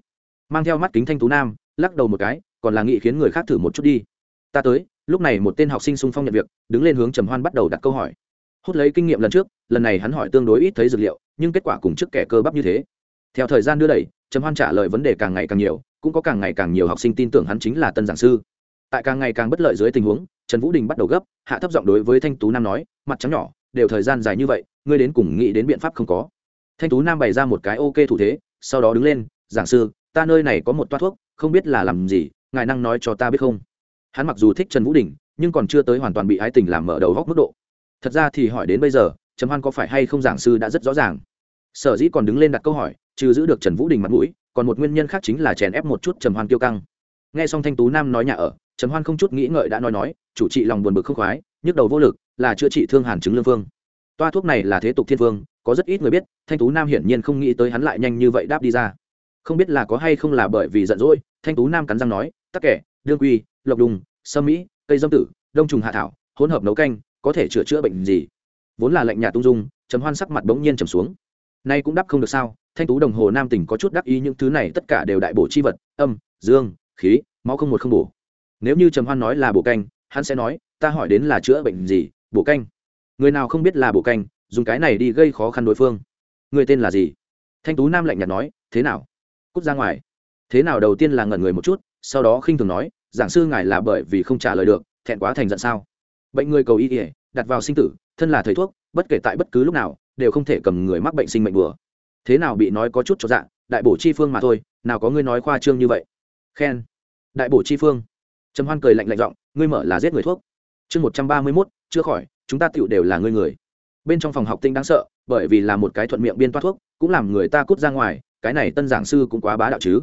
Mang theo mắt kính thanh tú nam, lắc đầu một cái, còn là nghị khiến người khác thử một chút đi. Ta tới. Lúc này một tên học sinh sung phong nhận việc, đứng lên hướng trầm hoan bắt đầu đặt câu hỏi. Hút lấy kinh nghiệm lần trước, lần này hắn hỏi tương đối ít thấy dược liệu, nhưng kết quả cùng trước kẻ cơ bắp như thế. Theo thời gian đưa đẩy, trầm hoan trả lời vấn đề càng ngày càng nhiều cũng có càng ngày càng nhiều học sinh tin tưởng hắn chính là tân giảng sư. Tại càng ngày càng bất lợi dưới tình huống, trần vũ đình bắt đầu gấp, hạ thấp giọng đối với thanh tú nam nói, mặt trắng nhỏ, đều thời gian dài như vậy, ngươi đến cùng nghĩ đến biện pháp không có. Thanh tú nam bày ra một cái ok thủ thế, sau đó đứng lên, giảng sư, ta nơi này có một toa thuốc, không biết là làm gì, ngài năng nói cho ta biết không? Hắn mặc dù thích trần vũ đình, nhưng còn chưa tới hoàn toàn bị ái tình làm mở đầu góc mức độ. Thật ra thì hỏi đến bây giờ, trầm hoan có phải hay không giảng sư đã rất rõ ràng. Sở dĩ còn đứng lên đặt câu hỏi, trừ giữ được trần vũ đình mặt mũi còn một nguyên nhân khác chính là chèn ép một chút trầm hoan tiêu căng. Nghe xong thanh tú nam nói nhà ở, trầm hoan không chút nghĩ ngợi đã nói nói, chủ trị lòng buồn bực không khoái, nhức đầu vô lực, là chữa trị thương hàn chứng lương phương toa thuốc này là thế tục thiên vương, có rất ít người biết, thanh tú nam hiển nhiên không nghĩ tới hắn lại nhanh như vậy đáp đi ra. Không biết là có hay không là bởi vì giận dỗi, thanh tú nam cắn răng nói, tắc kẻ, đương quy, lộc đùng, sâm mỹ, cây dâm tử, đông trùng hạ thảo, hỗn hợp nấu canh, có thể chữa chữa bệnh gì? Vốn là lệnh nhà tung dung, trầm hoan sắc mặt bỗng nhiên trầm xuống. Nay cũng đáp không được sao thanh tú đồng hồ nam tỉnh có chút đắc ý, những thứ này tất cả đều đại bổ chi vật, âm, dương, khí, máu không một không bổ. Nếu như trầm hoan nói là bổ canh, hắn sẽ nói, ta hỏi đến là chữa bệnh gì, bổ canh. Người nào không biết là bổ canh, dùng cái này đi gây khó khăn đối phương. Người tên là gì? Thanh tú nam lạnh nhạt nói, thế nào? Cút ra ngoài. Thế nào? Đầu tiên là ngẩn người một chút, sau đó khinh thường nói, giảng sư ngài là bởi vì không trả lời được, thẹn quá thành giận sao? Bệnh người cầu y ỉa đặt vào sinh tử, thân là thầy thuốc, bất kể tại bất cứ lúc nào, đều không thể cầm người mắc bệnh sinh mệnh bừa thế nào bị nói có chút cho dạng, đại bổ chi phương mà thôi, nào có ngươi nói khoa trương như vậy. Khen. Đại bổ chi phương. Trầm hoan cười lạnh lạnh giọng, ngươi mở là giết người thuốc. Chương một trăm ba mươi mốt, chưa khỏi, chúng ta tựu đều là ngươi người. Bên trong phòng học tinh đáng sợ, bởi vì là một cái thuận miệng biên toát thuốc, cũng làm người ta cút ra ngoài, cái này tân giảng sư cũng quá bá đạo chứ.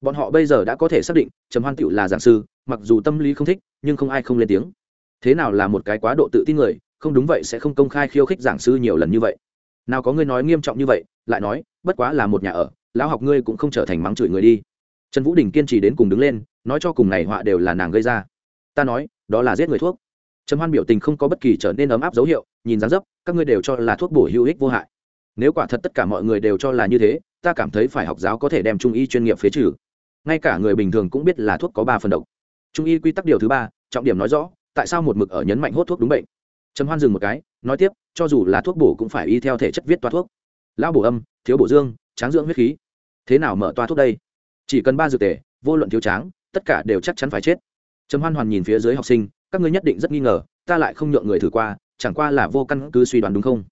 Bọn họ bây giờ đã có thể xác định, trầm hoan tựu là giảng sư, mặc dù tâm lý không thích, nhưng không ai không lên tiếng. Thế nào là một cái quá độ tự tin người, không đúng vậy sẽ không công khai khiêu khích giảng sư nhiều lần như vậy. Nào có ngươi nói nghiêm trọng như vậy lại nói, bất quá là một nhà ở, lão học ngươi cũng không trở thành mắng chửi người đi. Trần vũ đình kiên trì đến cùng đứng lên, nói cho cùng này họa đều là nàng gây ra. Ta nói, đó là giết người thuốc. Trầm hoan biểu tình không có bất kỳ trở nên ấm áp dấu hiệu, nhìn dáng dấp, các ngươi đều cho là thuốc bổ hữu ích vô hại. Nếu quả thật tất cả mọi người đều cho là như thế, ta cảm thấy phải học giáo có thể đem trung y chuyên nghiệp phế trừ. Ngay cả người bình thường cũng biết là thuốc có ba phần độc. Trung y quy tắc điều thứ ba, trọng điểm nói rõ, tại sao một mực ở nhấn mạnh hốt thuốc đúng bệnh. Trầm hoan dừng một cái, nói tiếp, cho dù là thuốc bổ cũng phải y theo thể chất viết toa thuốc lão bổ âm, thiếu bổ dương, tráng dưỡng huyết khí. Thế nào mở toa thuốc đây? Chỉ cần ba dược tề, vô luận thiếu tráng, tất cả đều chắc chắn phải chết. Trầm hoan hoàn nhìn phía dưới học sinh, các ngươi nhất định rất nghi ngờ, ta lại không nhượng người thử qua, chẳng qua là vô căn cứ suy đoán đúng không?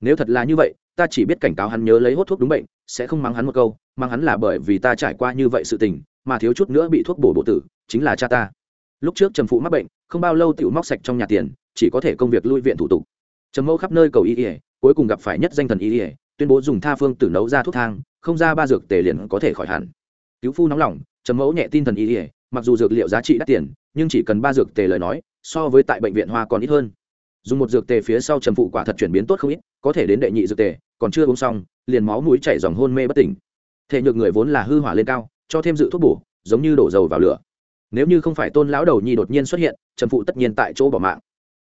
Nếu thật là như vậy, ta chỉ biết cảnh cáo hắn nhớ lấy hốt thuốc đúng bệnh, sẽ không mắng hắn một câu, mắng hắn là bởi vì ta trải qua như vậy sự tình, mà thiếu chút nữa bị thuốc bổ bộ tử, chính là cha ta. Lúc trước trầm phụ mắc bệnh, không bao lâu tiểu móc sạch trong nhà tiền, chỉ có thể công việc lui viện thủ tục. Trầm mẫu khắp nơi cầu y ỉa cuối cùng gặp phải nhất danh thần y ỉa tuyên bố dùng tha phương tử nấu ra thuốc thang, không ra ba dược tề liền có thể khỏi hẳn. Cứu phu nóng lòng, trầm mẫu nhẹ tin thần y ỉa mặc dù dược liệu giá trị đắt tiền, nhưng chỉ cần ba dược tề lời nói, so với tại bệnh viện hoa còn ít hơn. Dùng một dược tề phía sau trầm phụ quả thật chuyển biến tốt không ít, có thể đến đệ nhị dược tề, còn chưa uống xong, liền máu mũi chảy dòng hôn mê bất tỉnh. Thể nhược người vốn là hư hỏa lên cao, cho thêm dự thuốc bổ, giống như đổ dầu vào lửa. Nếu như không phải tôn lão đầu nhi đột nhiên xuất hiện, trầm phụ tất nhiên tại chỗ bỏ mạng.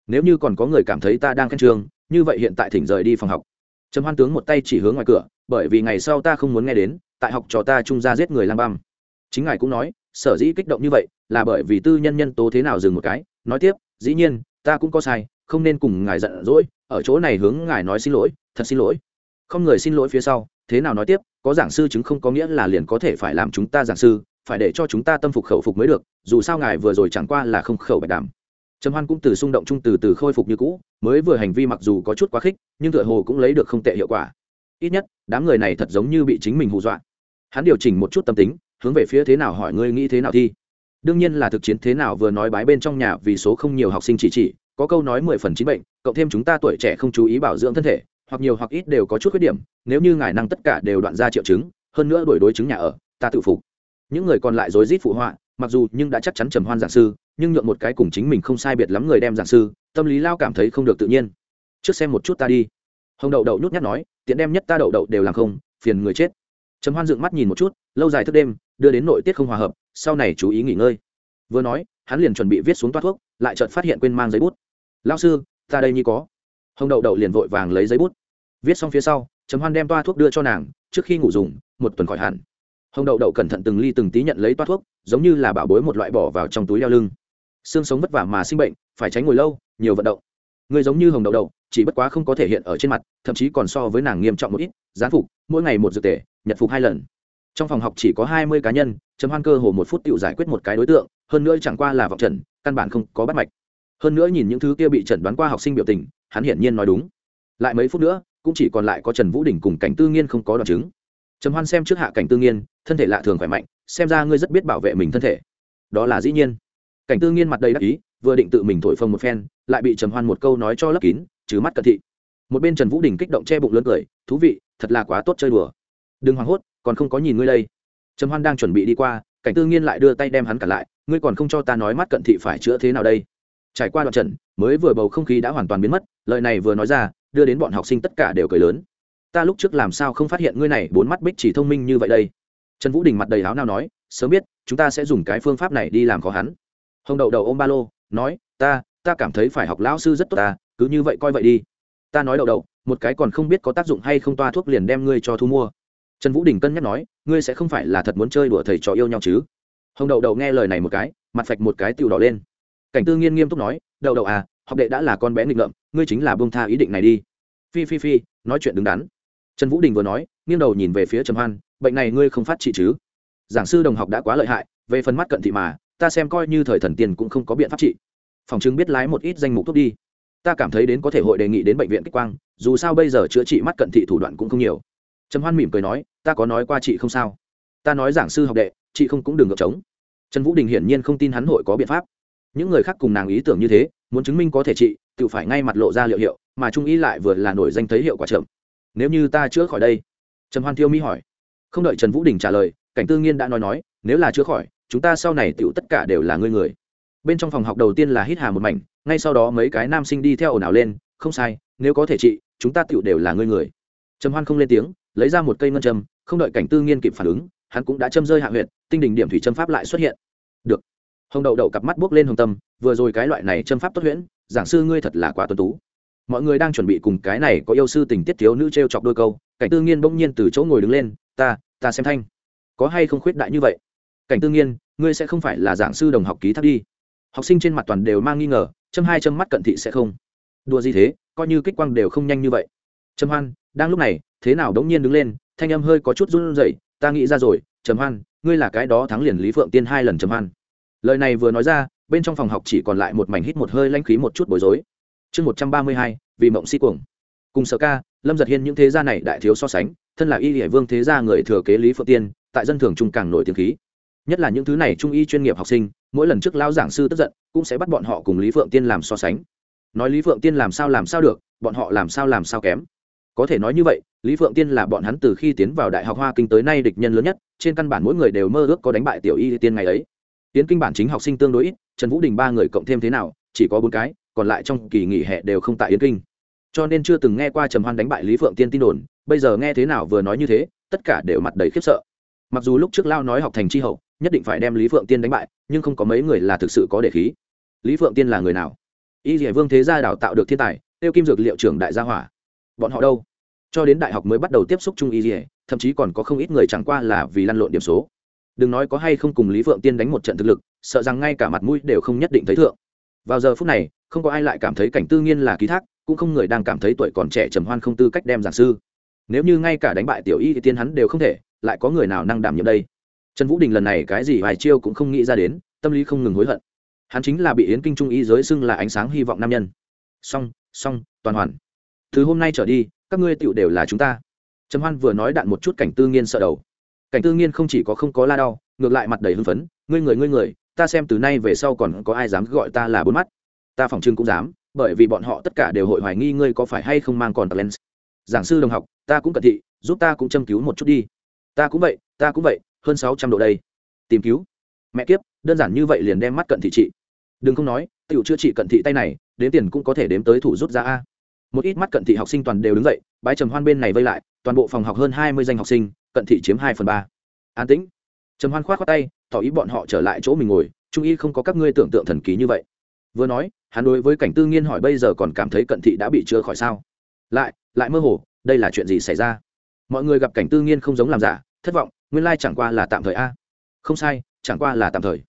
Nếu như còn có người cảm thấy ta đang khen trường, như vậy hiện tại thỉnh rời đi phòng học trầm hoan tướng một tay chỉ hướng ngoài cửa, bởi vì ngày sau ta không muốn nghe đến, tại học trò ta trung ra giết người lang băm. Chính ngài cũng nói, sở dĩ kích động như vậy, là bởi vì tư nhân nhân tố thế nào dừng một cái. Nói tiếp, dĩ nhiên, ta cũng có sai, không nên cùng ngài giận dỗi, ở chỗ này hướng ngài nói xin lỗi, thật xin lỗi. Không người xin lỗi phía sau, thế nào nói tiếp, có giảng sư chứng không có nghĩa là liền có thể phải làm chúng ta giảng sư, phải để cho chúng ta tâm phục khẩu phục mới được, dù sao ngài vừa rồi chẳng qua là không khẩu bạch đàm trầm hoan cũng từ xung động chung từ từ khôi phục như cũ, mới vừa hành vi mặc dù có chút quá khích, nhưng tựa hồ cũng lấy được không tệ hiệu quả. Ít nhất, đám người này thật giống như bị chính mình hù dọa. Hắn điều chỉnh một chút tâm tính, hướng về phía thế nào hỏi ngươi nghĩ thế nào thi. Đương nhiên là thực chiến thế nào vừa nói bái bên trong nhà vì số không nhiều học sinh chỉ chỉ, có câu nói mười phần chín bệnh, cộng thêm chúng ta tuổi trẻ không chú ý bảo dưỡng thân thể, hoặc nhiều hoặc ít đều có chút khuyết điểm, nếu như ngài năng tất cả đều đoạn ra triệu chứng, hơn nữa đổi đối chứng nhà ở, ta tự phục. Những người còn lại rối rít phụ họa mặc dù nhưng đã chắc chắn trầm hoan giảng sư, nhưng nhượng một cái cùng chính mình không sai biệt lắm người đem giảng sư, tâm lý lao cảm thấy không được tự nhiên. Trước xem một chút ta đi. Hồng đậu đậu nhút nhát nói, tiện đem nhất ta đậu đậu đều làm không, phiền người chết. Trầm hoan dựng mắt nhìn một chút, lâu dài thức đêm, đưa đến nội tiết không hòa hợp, sau này chú ý nghỉ ngơi. Vừa nói, hắn liền chuẩn bị viết xuống toát thuốc, lại chợt phát hiện quên mang giấy bút. Lao sư, ta đây như có. Hồng đậu đậu liền vội vàng lấy giấy bút. Viết xong phía sau, trầm hoan đem toa thuốc đưa cho nàng, trước khi ngủ dùng, một tuần khỏi hẳn hồng đậu đậu cẩn thận từng ly từng tí nhận lấy toa thuốc, giống như là bảo bối một loại bỏ vào trong túi đeo lưng. Xương sống vất vả mà sinh bệnh, phải tránh ngồi lâu, nhiều vận động. Người giống như hồng đậu đậu, chỉ bất quá không có thể hiện ở trên mặt, thậm chí còn so với nàng nghiêm trọng một ít, gián phục, mỗi ngày một dược tể nhật phục hai lần. Trong phòng học chỉ có hai mươi cá nhân chấm hoan cơ hồ một phút tự giải quyết một cái đối tượng, hơn nữa chẳng qua là vọng trần, căn bản không có bắt mạch. Hơn nữa nhìn những thứ kia bị chẩn đoán qua học sinh biểu tình, hắn hiển nhiên nói đúng. Lại mấy phút nữa, cũng chỉ còn lại có trần vũ đình cùng cảnh tư nghiên không có đoạn chứng trầm hoan xem trước hạ cảnh tư nghiên, thân thể lạ thường khỏe mạnh, xem ra ngươi rất biết bảo vệ mình thân thể. Đó là dĩ nhiên. Cảnh tư nghiên mặt đầy đắc ý, vừa định tự mình thổi phồng một phen, lại bị trầm hoan một câu nói cho lấp kín chứ mắt cận thị. Một bên trần vũ đình kích động che bụng lớn cười, thú vị, thật là quá tốt chơi đùa. Đừng hoảng hốt, còn không có nhìn ngươi đây. Trầm hoan đang chuẩn bị đi qua, cảnh tư nghiên lại đưa tay đem hắn cả lại, ngươi còn không cho ta nói mắt cận thị phải chữa thế nào đây? Trải qua đoạn trận, mới vừa bầu không khí đã hoàn toàn biến mất, lời này vừa nói ra, đưa đến bọn học sinh tất cả đều cười lớn ta lúc trước làm sao không phát hiện ngươi này bốn mắt bích chỉ thông minh như vậy đây? Trần vũ đình mặt đầy áo nào nói, sớm biết, chúng ta sẽ dùng cái phương pháp này đi làm khó hắn. Hồng đậu đầu ôm ba lô, nói, ta ta cảm thấy phải học lão sư rất tốt ta, cứ như vậy coi vậy đi. Ta nói đậu đậu, một cái còn không biết có tác dụng hay không toa thuốc liền đem ngươi cho thu mua. Trần vũ đình cân nhắc nói, ngươi sẽ không phải là thật muốn chơi đùa thầy trò yêu nhau chứ? Hồng đậu đậu nghe lời này một cái, mặt phạch một cái tiêu đỏ lên. Cảnh tư nghiên nghiêm túc nói, đậu đậu à học đệ đã là con bé nghịch ngợm, ngươi chính là bông tha ý định này đi. Phi phi phi, nói chuyện đứng đắn trần vũ đình vừa nói, nghiêng đầu nhìn về phía trầm hoan, bệnh này ngươi không phát trị chứ? Giảng sư đồng học đã quá lợi hại, về phần mắt cận thị mà, ta xem coi như thời thần tiền cũng không có biện pháp trị. Phòng chứng biết lái một ít danh mục thuốc đi. Ta cảm thấy đến có thể hội đề nghị đến bệnh viện kích quang, dù sao bây giờ chữa trị mắt cận thị thủ đoạn cũng không nhiều. Trầm hoan mỉm cười nói, ta có nói qua chị không sao. Ta nói giảng sư học đệ chị không cũng đừng ngược trống. Trần vũ đình hiển nhiên không tin hắn hội có biện pháp. Những người khác cùng nàng ý tưởng như thế, muốn chứng minh có thể trị, tự phải ngay mặt lộ ra liệu hiệu, mà trung ý lại vừa là nổi danh thấy hiệu quả chậm nếu như ta chữa khỏi đây? Trần hoan thiêu mỹ hỏi. Không đợi trần vũ đình trả lời, cảnh tư nghiên đã nói nói, nếu là chữa khỏi, chúng ta sau này tựu tất cả đều là ngươi người. Bên trong phòng học đầu tiên là hít hà một mảnh, ngay sau đó mấy cái nam sinh đi theo ồn ào lên, không sai, nếu có thể trị, chúng ta tựu đều là ngươi người. Trầm hoan không lên tiếng, lấy ra một cây ngân châm, không đợi cảnh tư nghiên kịp phản ứng, hắn cũng đã châm rơi hạ huyện tinh đỉnh điểm thủy châm pháp lại xuất hiện. Được. Hồng đậu đậu cặp mắt buốc lên hồng tâm, vừa rồi cái loại này châm pháp tốt huyễn, giảng sư ngươi thật là quá tuân tú mọi người đang chuẩn bị cùng cái này có yêu sư tình tiết thiếu nữ t r e o chọc đôi câu, cảnh tư nghiên bỗng nhiên từ chỗ ngồi đứng lên, ta ta xem thanh. Có hay không khuyết đại như vậy? Cảnh tư nghiên, ngươi sẽ không phải là giảng sư đồng học ký thác đi. Học sinh trên mặt toàn đều mang nghi ngờ, châm hai châm mắt cận thị sẽ không. Đùa gì thế? Coi như kích quang đều không nhanh như vậy. Trầm hoan, đang lúc này, thế nào đống nhiên đứng lên, thanh âm hơi có chút run rẩy, ta nghĩ ra rồi trầm hoan, ngươi là cái đó thắng liền lý phượng tiên hai lần trầm hoan. Lời này vừa nói ra, bên trong phòng học chỉ còn lại một mảnh hít một hơi lanh khí một chút bối rối chương một trăm ba mươi hai, vì mộng si cuồng. Cùng sở ca, lâm giật hiên những thế gia này đại thiếu so sánh, thân là y địa vương thế gia người thừa kế lý phượng tiên, tại dân thường trung càng nổi tiếng khí. Nhất là những thứ này trung y chuyên nghiệp học sinh, mỗi lần trước lao giảng sư tức giận, cũng sẽ bắt bọn họ cùng lý phượng tiên làm so sánh. Nói lý phượng tiên làm sao làm sao được, bọn họ làm sao làm sao kém. Có thể nói như vậy, lý phượng tiên là bọn hắn từ khi tiến vào đại học hoa kinh tới nay địch nhân lớn nhất, trên căn bản mỗi người đều mơ ước có đánh bại tiểu y tiên ngày ấy. Tiến kinh bản chính học sinh tương đối ít, trần vũ đình ba người cộng thêm thế nào, chỉ có bốn cái còn lại trong kỳ nghỉ hè đều không tại yến kinh. Cho nên chưa từng nghe qua trầm hoan đánh bại lý phượng tiên tin đồn, bây giờ nghe thế nào vừa nói như thế, tất cả đều mặt đầy khiếp sợ. Mặc dù lúc trước lao nói học thành tri hậu, nhất định phải đem lý phượng tiên đánh bại, nhưng không có mấy người là thực sự có để khí. Lý phượng tiên là người nào? Y dỉa vương thế gia đào tạo được thiên tài, tiêu kim dược liệu trưởng đại gia hỏa. Bọn họ đâu? Cho đến đại học mới bắt đầu tiếp xúc chung y dỉa thậm chí còn có không ít người chẳng qua là vì lăn lộn điểm số. Đừng nói có hay không cùng lý phượng tiên đánh một trận thực lực, sợ rằng ngay cả mặt mũi đều không nhất định thấy thượng. Vào giờ phút này không có ai lại cảm thấy cảnh tư nghiên là ký thác, cũng không người đang cảm thấy tuổi còn trẻ trầm hoan không tư cách đem giảng sư. Nếu như ngay cả đánh bại tiểu y thì tiên hắn đều không thể, lại có người nào năng đảm nhiệm đây? Trần vũ đình lần này cái gì vài chiêu cũng không nghĩ ra đến, tâm lý không ngừng hối hận. Hắn chính là bị yến kinh trung y giới xưng là ánh sáng hy vọng nam nhân. Song song toàn hoàn. Từ hôm nay trở đi, các ngươi tựu đều là chúng ta. Trầm hoan vừa nói đạn một chút cảnh tư nghiên sợ đầu. Cảnh tư nghiên không chỉ có không có la đau, ngược lại mặt đầy hưng phấn, ngươi người ngươi người, ta xem từ nay về sau còn có ai dám gọi ta là bốn mắt? Ta phòng trưng cũng dám, bởi vì bọn họ tất cả đều hội hoài nghi ngươi có phải hay không mang còn talent. giảng sư đồng học, ta cũng cận thị, giúp ta cũng châm cứu một chút đi. Ta cũng vậy, ta cũng vậy, hơn sáu trăm độ đây. Tìm cứu. Mẹ kiếp, đơn giản như vậy liền đem mắt cận thị trị đừng không nói tựu chữa trị cận thị tay này, đến tiền cũng có thể đếm tới thủ rút ra a. Một ít mắt cận thị học sinh toàn đều đứng dậy bãi trầm hoan bên này vây lại, toàn bộ phòng học hơn hai mươi danh học sinh, cận thị chiếm hai phần ba. An tĩnh. Trầm hoan k h o á t khoác tay, tỏ ý bọn họ trở lại chỗ mình ngồi, trung y không có các ngươi tưởng tượng thần ký như vậy vừa nói, hắn đối với cảnh tư nghiên hỏi bây giờ còn cảm thấy cận thị đã bị chữa khỏi sao? Lại lại mơ hồ, đây là chuyện gì xảy ra? Mọi người gặp cảnh tư nghiên không giống làm giả, thất vọng, nguyên lai chẳng qua là tạm thời a. Không sai, chẳng qua là tạm thời.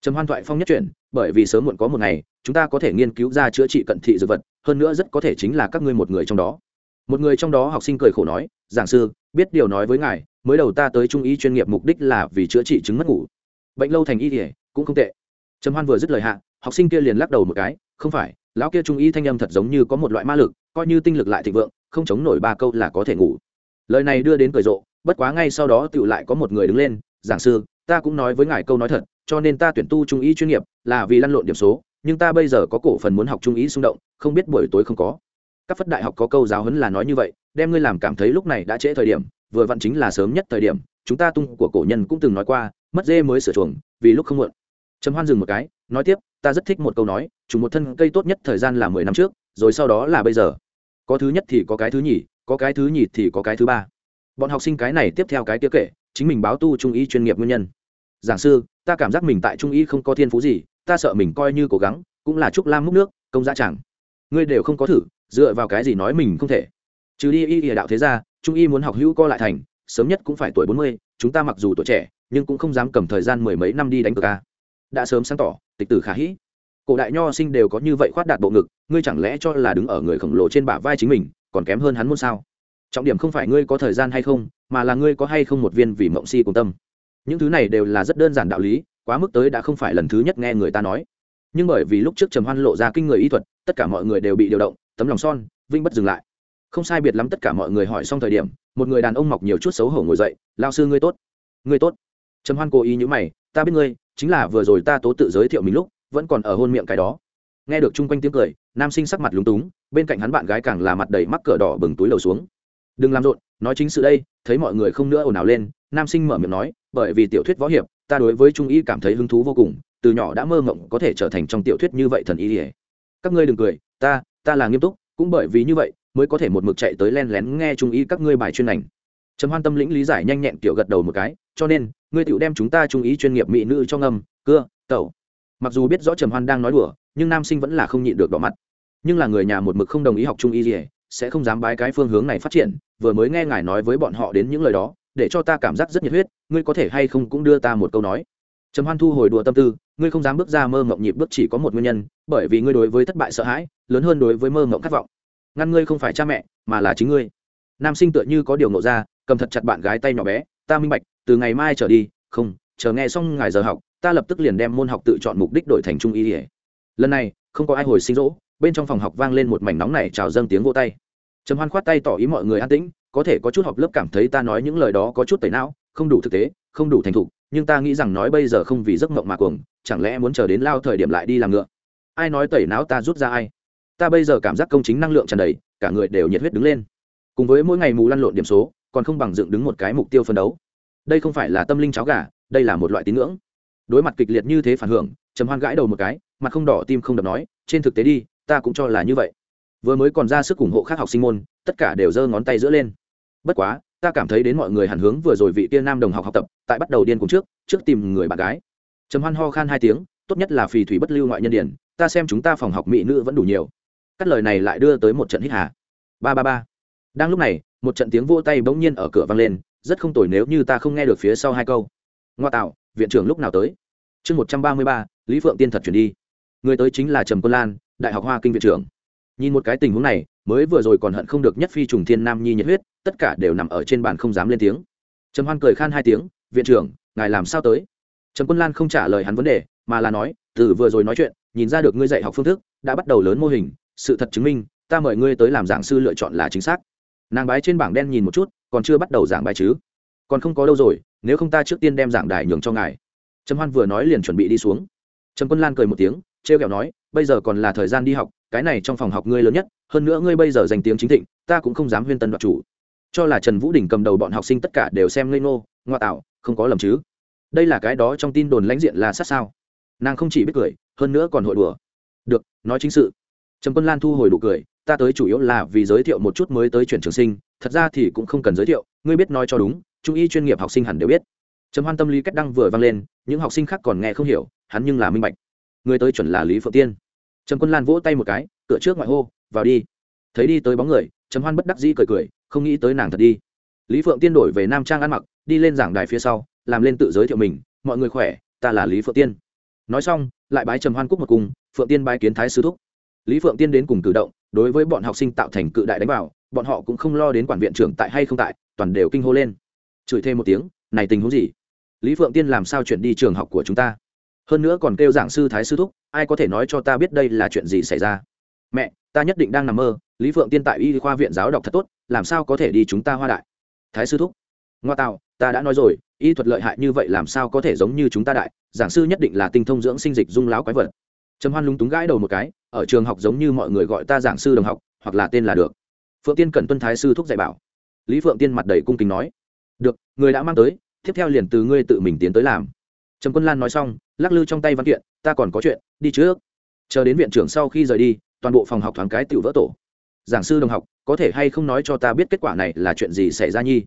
Trầm hoan thoại phong nhất chuyển, bởi vì sớm muộn có một ngày, chúng ta có thể nghiên cứu ra chữa trị cận thị dược vật, hơn nữa rất có thể chính là các ngươi một người trong đó. Một người trong đó học sinh cười khổ nói, giảng sư, biết điều nói với ngài, mới đầu ta tới trung y chuyên nghiệp mục đích là vì chữa trị chứng mất ngủ. Bệnh lâu thành y thể cũng không tệ. Trầm hoan vừa dứt lời hạ học sinh kia liền lắc đầu một cái, không phải, lão kia trung y thanh âm thật giống như có một loại ma lực, coi như tinh lực lại thịnh vượng, không chống nổi ba câu là có thể ngủ. Lời này đưa đến cười rộ, bất quá ngay sau đó tựu lại có một người đứng lên, giảng sư, ta cũng nói với ngài câu nói thật, cho nên ta tuyển tu trung y chuyên nghiệp, là vì lăn lộn điểm số, nhưng ta bây giờ có cổ phần muốn học trung y xung động, không biết buổi tối không có. Các phất đại học có câu giáo huấn là nói như vậy, đem ngươi làm cảm thấy lúc này đã trễ thời điểm, vừa vặn chính là sớm nhất thời điểm, chúng ta tung của cổ nhân cũng từng nói qua, mất dê mới sửa chuồng, vì lúc không muộn. Trầm hoan dừng một cái nói tiếp, ta rất thích một câu nói trùng một thân cây tốt nhất thời gian là mười năm trước, rồi sau đó là bây giờ. Có thứ nhất thì có cái thứ nhì, có cái thứ nhì thì có cái thứ ba. Bọn học sinh cái này tiếp theo cái kia kể, chính mình báo tu trung y chuyên nghiệp nguyên nhân. Giảng sư, ta cảm giác mình tại trung y không có thiên phú gì, ta sợ mình coi như cố gắng, cũng là chúc lam múc nước, công giá chẳng. Ngươi đều không có thử, dựa vào cái gì nói mình không thể? Trừ đi y ỉa đạo thế ra, trung y muốn học hữu co lại thành, sớm nhất cũng phải tuổi bốn mươi, chúng ta mặc dù tuổi trẻ, nhưng cũng không dám cầm thời gian mười mấy năm đi đánh cờ ca đã sớm sáng tỏ tịch tử khả hĩ. Cổ đại nho sinh đều có như vậy khoát đạt bộ ngực, ngươi chẳng lẽ cho là đứng ở người khổng lồ trên bả vai chính mình, còn kém hơn hắn môn sao? Trọng điểm không phải ngươi có thời gian hay không, mà là ngươi có hay không một viên vì mộng si cùng tâm. Những thứ này đều là rất đơn giản đạo lý, quá mức tới đã không phải lần thứ nhất nghe người ta nói. Nhưng bởi vì lúc trước trầm hoan lộ ra kinh người y thuật, tất cả mọi người đều bị điều động, tấm lòng son vinh bất dừng lại. Không sai biệt lắm tất cả mọi người hỏi xong thời điểm, một người đàn ông mọc nhiều chút xấu hổ ngồi dậy lao sư ngươi tốt ngươi tốt. Trầm hoan cố ý nhữ mày, ta biết ngươi chính là vừa rồi ta tố tự giới thiệu mình lúc, vẫn còn ở hôn miệng cái đó. Nghe được chung quanh tiếng cười, nam sinh sắc mặt lúng túng, bên cạnh hắn bạn gái càng là mặt đầy mắc cỡ đỏ bừng túi lầu xuống. Đừng làm rộn, nói chính sự đây, thấy mọi người không nữa ồn ào lên. Nam sinh mở miệng nói, bởi vì tiểu thuyết võ hiệp, ta đối với trung y cảm thấy hứng thú vô cùng, từ nhỏ đã mơ mộng có thể trở thành trong tiểu thuyết như vậy thần y ỉa các ngươi đừng cười, ta ta là nghiêm túc, cũng bởi vì như vậy, mới có thể một mực chạy tới len lén nghe trung y các ngươi bài chuyên ngành. Trầm hoan tâm lĩnh lý giải nhanh nhẹn kiểu gật đầu một cái cho nên, ngươi tựu đem chúng ta trung ý chuyên nghiệp mỹ nữ cho ngâm, cưa, tẩu. Mặc dù biết rõ trầm hoan đang nói đùa, nhưng nam sinh vẫn là không nhịn được đỏ mặt. Nhưng là người nhà một mực không đồng ý học trung y gì, sẽ không dám bái cái phương hướng này phát triển, vừa mới nghe ngài nói với bọn họ đến những lời đó, để cho ta cảm giác rất nhiệt huyết, ngươi có thể hay không cũng đưa ta một câu nói. Trầm hoan thu hồi đùa tâm tư, ngươi không dám bước ra mơ mộng nhịp bước chỉ có một nguyên nhân, bởi vì ngươi đối với thất bại sợ hãi, lớn hơn đối với mơ mộng khát vọng. Ngăn ngươi không phải cha mẹ, mà là chính ngươi. Nam sinh tựa như có điều ngộ ra, cầm thật chặt bạn gái tay nhỏ bé ta minh bạch, từ ngày mai trở đi, không, chờ nghe xong ngày giờ học, ta lập tức liền đem môn học tự chọn mục đích đổi thành trung y lần này, không có ai hồi sinh rỗ, bên trong phòng học vang lên một mảnh nóng này trào dâng tiếng vô tay. Trầm hoan khoát tay tỏ ý mọi người an tĩnh, có thể có chút học lớp cảm thấy ta nói những lời đó có chút tẩy não, không đủ thực tế, không đủ thành thục, nhưng ta nghĩ rằng nói bây giờ không vì giấc mộng mà cuồng, chẳng lẽ muốn chờ đến lao thời điểm lại đi làm ngựa? Ai nói tẩy não ta rút ra ai? Ta bây giờ cảm giác công chính năng lượng tràn đầy, cả người đều nhiệt huyết đứng lên. Cùng với mỗi ngày mù lăn lộn điểm số còn không bằng dựng đứng một cái mục tiêu phân đấu. Đây không phải là tâm linh cháo gà, đây là một loại tín ngưỡng. Đối mặt kịch liệt như thế phản hưởng, trầm hoan gãi đầu một cái, mặt không đỏ tim không đập nói, trên thực tế đi, ta cũng cho là như vậy. Vừa mới còn ra sức ủng hộ khác học sinh môn, tất cả đều giơ ngón tay giữa lên. Bất quá, ta cảm thấy đến mọi người hẳn hướng vừa rồi vị tiên nam đồng học học tập, tại bắt đầu điên cùng trước trước tìm người bạn gái. Trầm hoan ho khan hai tiếng, tốt nhất là phì thủy bất lưu ngoại nhân điển, ta xem chúng ta phòng học mỹ nữ vẫn đủ nhiều. Cắt lời này lại đưa tới một trận hít hà. Ba ba ba đang lúc này, một trận tiếng vỗ tay bỗng nhiên ở cửa vang lên, rất không tồi nếu như ta không nghe được phía sau hai câu. Ngoa tạo, viện trưởng lúc nào tới? Chương một trăm ba mươi ba, lý phượng tiên thật chuyển đi. Người tới chính là trầm quân lan, đại học hoa kinh viện trưởng. Nhìn một cái tình huống này, mới vừa rồi còn hận không được nhất phi trùng thiên nam nhi nhiệt huyết, tất cả đều nằm ở trên bàn không dám lên tiếng. Trầm hoan cười khan hai tiếng, viện trưởng, ngài làm sao tới? Trầm quân lan không trả lời hắn vấn đề, mà là nói, từ vừa rồi nói chuyện, nhìn ra được ngươi dạy học phương thức, đã bắt đầu lớn mô hình, sự thật chứng minh, ta mời ngươi tới làm giảng sư lựa chọn là chính xác nàng bái trên bảng đen nhìn một chút còn chưa bắt đầu giảng bài chứ còn không có đâu rồi nếu không ta trước tiên đem giảng đài nhường cho ngài trầm hoan vừa nói liền chuẩn bị đi xuống trầm quân lan cười một tiếng trêu ghẹo kẹo nói bây giờ còn là thời gian đi học cái này trong phòng học ngươi lớn nhất hơn nữa ngươi bây giờ danh tiếng chính thịnh ta cũng không dám huyên tân đoạt chủ cho là trần vũ đình cầm đầu bọn học sinh tất cả đều xem ngây ngô ngoa tạo không có lầm chứ đây là cái đó trong tin đồn lãnh diện là sát sao nàng không chỉ biết cười hơn nữa còn hội đùa được nói chính sự trầm quân lan thu hồi đủ cười ta tới chủ yếu là vì giới thiệu một chút mới tới chuyển trường sinh, thật ra thì cũng không cần giới thiệu, ngươi biết nói cho đúng, trung y chuyên nghiệp học sinh hẳn đều biết. Trầm hoan tâm lý cách đăng vừa vang lên, những học sinh khác còn nghe không hiểu, hắn nhưng là minh bạch. Người tới chuẩn là lý phượng tiên. Trầm quân lan vỗ tay một cái cửa trước ngoại hô, vào đi. Thấy đi tới bóng người, trầm hoan bất đắc dĩ cười cười, không nghĩ tới nàng thật đi. Lý phượng tiên đổi về nam trang ăn mặc, đi lên giảng đài phía sau, làm lên tự giới thiệu mình, mọi người khỏe, ta là lý phượng tiên. Nói xong, lại bái trầm hoan cúc một cùng, phượng tiên bái kiến thái sư thúc. Lý phượng tiên đến cùng cử động đối với bọn học sinh tạo thành cự đại đánh vào, bọn họ cũng không lo đến quản viện trưởng tại hay không tại, toàn đều kinh hô lên. Chửi thêm một tiếng, này tình huống gì? Lý phượng tiên làm sao chuyển đi trường học của chúng ta? Hơn nữa còn kêu giảng sư thái sư thúc, ai có thể nói cho ta biết đây là chuyện gì xảy ra? Mẹ, ta nhất định đang nằm mơ, lý phượng tiên tại y khoa viện giáo đọc thật tốt, làm sao có thể đi chúng ta hoa đại? Thái sư thúc. Ngoa tạo ta đã nói rồi, y thuật lợi hại như vậy làm sao có thể giống như chúng ta đại, giảng sư nhất định là tinh thông dưỡng sinh dịch dung láo quái vật trầm hoan lúng túng gãi đầu một cái, ở trường học giống như mọi người gọi ta giảng sư đồng học, hoặc là tên là được. Phượng tiên cần tuân thái sư thúc dạy bảo. Lý phượng tiên mặt đầy cung kính nói, được, người đã mang tới, tiếp theo liền từ ngươi tự mình tiến tới làm. Trầm quân lan nói xong, lắc lư trong tay văn kiện, ta còn có chuyện, đi trước. Chờ đến viện trưởng sau khi rời đi, toàn bộ phòng học thoáng cái tự vỡ tổ. Giảng sư đồng học, có thể hay không nói cho ta biết kết quả này là chuyện gì xảy ra nhi?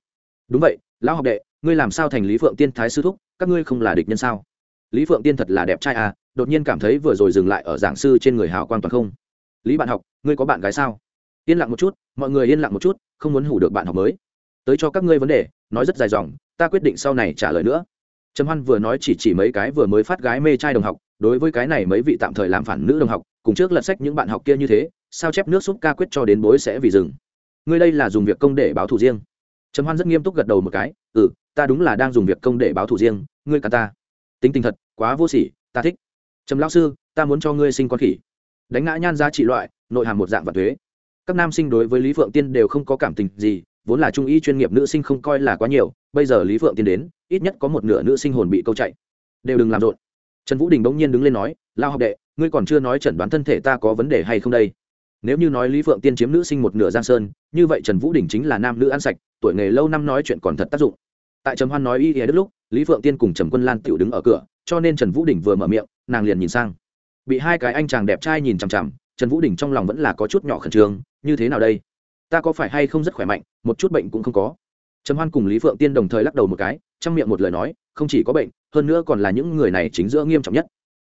Đúng vậy, lão học đệ, ngươi làm sao thành lý phượng tiên thái sư thúc, các ngươi không là địch nhân sao? Lý phượng tiên thật là đẹp trai à đột nhiên cảm thấy vừa rồi dừng lại ở giảng sư trên người hào quang toàn không. Lý bạn học, ngươi có bạn gái sao? Yên lặng một chút, mọi người yên lặng một chút, không muốn hủ được bạn học mới. Tới cho các ngươi vấn đề, nói rất dài dòng, ta quyết định sau này trả lời nữa. Trầm hoan vừa nói chỉ chỉ mấy cái vừa mới phát gái mê trai đồng học, đối với cái này mấy vị tạm thời làm phản nữ đồng học, cùng trước lật sách những bạn học kia như thế, sao chép nước xúc ca quyết cho đến bối sẽ vì dừng ngươi đây là dùng việc công để báo thù riêng. Trầm hoan rất nghiêm túc gật đầu một cái ừ ta đúng là đang dùng việc công để báo thù riêng, ngươi cả ta. Tính tình thật quá vô sỉ, ta thích. Trầm lão sư, ta muốn cho ngươi sinh con khỉ. Đánh ngã nhan giá trị loại, nội hàm một dạng và thuế. Các nam sinh đối với lý phượng tiên đều không có cảm tình gì, vốn là trung y chuyên nghiệp nữ sinh không coi là quá nhiều, bây giờ lý phượng tiên đến, ít nhất có một nửa nữ sinh hồn bị câu chạy. Đều đừng làm rộn. Trần vũ đình bỗng nhiên đứng lên nói lao học đệ, ngươi còn chưa nói chẩn đoán thân thể ta có vấn đề hay không đây? Nếu như nói lý phượng tiên chiếm nữ sinh một nửa giang sơn, như vậy trần vũ đình chính là nam nữ ăn sạch, tuổi nghề lâu năm nói chuyện còn thật tác dụng. Tại trầm hoan nói y ỉa đức lúc, lý phượng tiên cùng trầm quân lan tiểu đứng ở cửa cho nên trần vũ đình vừa mở miệng, nàng liền nhìn sang. Bị hai cái anh chàng đẹp trai nhìn chằm chằm, trần vũ đình trong lòng vẫn là có chút nhỏ khẩn trương, như thế nào đây? Ta có phải hay không rất khỏe mạnh, một chút bệnh cũng không có. Trầm hoan cùng lý phượng tiên đồng thời lắc đầu một cái, trong miệng một lời nói, không chỉ có bệnh, hơn nữa còn là những người này chính giữa nghiêm trọng nhất.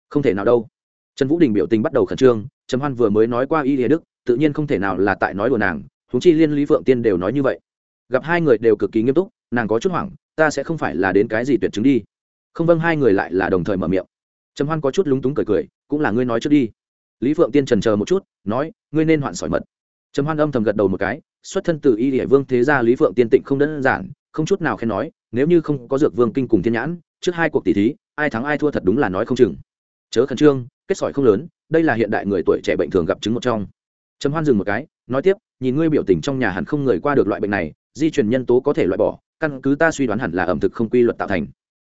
Không thể nào đâu. Trần vũ đình biểu tình bắt đầu khẩn trương, trầm hoan vừa mới nói qua y lìa đức, tự nhiên không thể nào là tại nói đùa nàng thúng chi liên lý phượng tiên đều nói như vậy. Gặp hai người đều cực kỳ nghiêm túc, nàng có chút hoảng, ta sẽ không phải là đến cái gì tuyệt chứng đi không vâng hai người lại là đồng thời mở miệng. Trầm hoan có chút lúng túng cười cười, cũng là ngươi nói trước đi. Lý phượng tiên trần chờ một chút, nói, ngươi nên hoạn sỏi mật. Trầm hoan âm thầm gật đầu một cái, xuất thân từ y địa vương thế gia lý phượng tiên tịnh không đơn giản, không chút nào khen nói, nếu như không có dược vương kinh cùng thiên nhãn, trước hai cuộc tỷ thí, ai thắng ai thua thật đúng là nói không chừng. Chớ khẩn trương, kết sỏi không lớn, đây là hiện đại người tuổi trẻ bệnh thường gặp chứng một trong. Trầm hoan dừng một cái, nói tiếp, nhìn ngươi biểu tình trong nhà hẳn không người qua được loại bệnh này, di truyền nhân tố có thể loại bỏ, căn cứ ta suy đoán hẳn là ẩm thực không quy luật tạo thành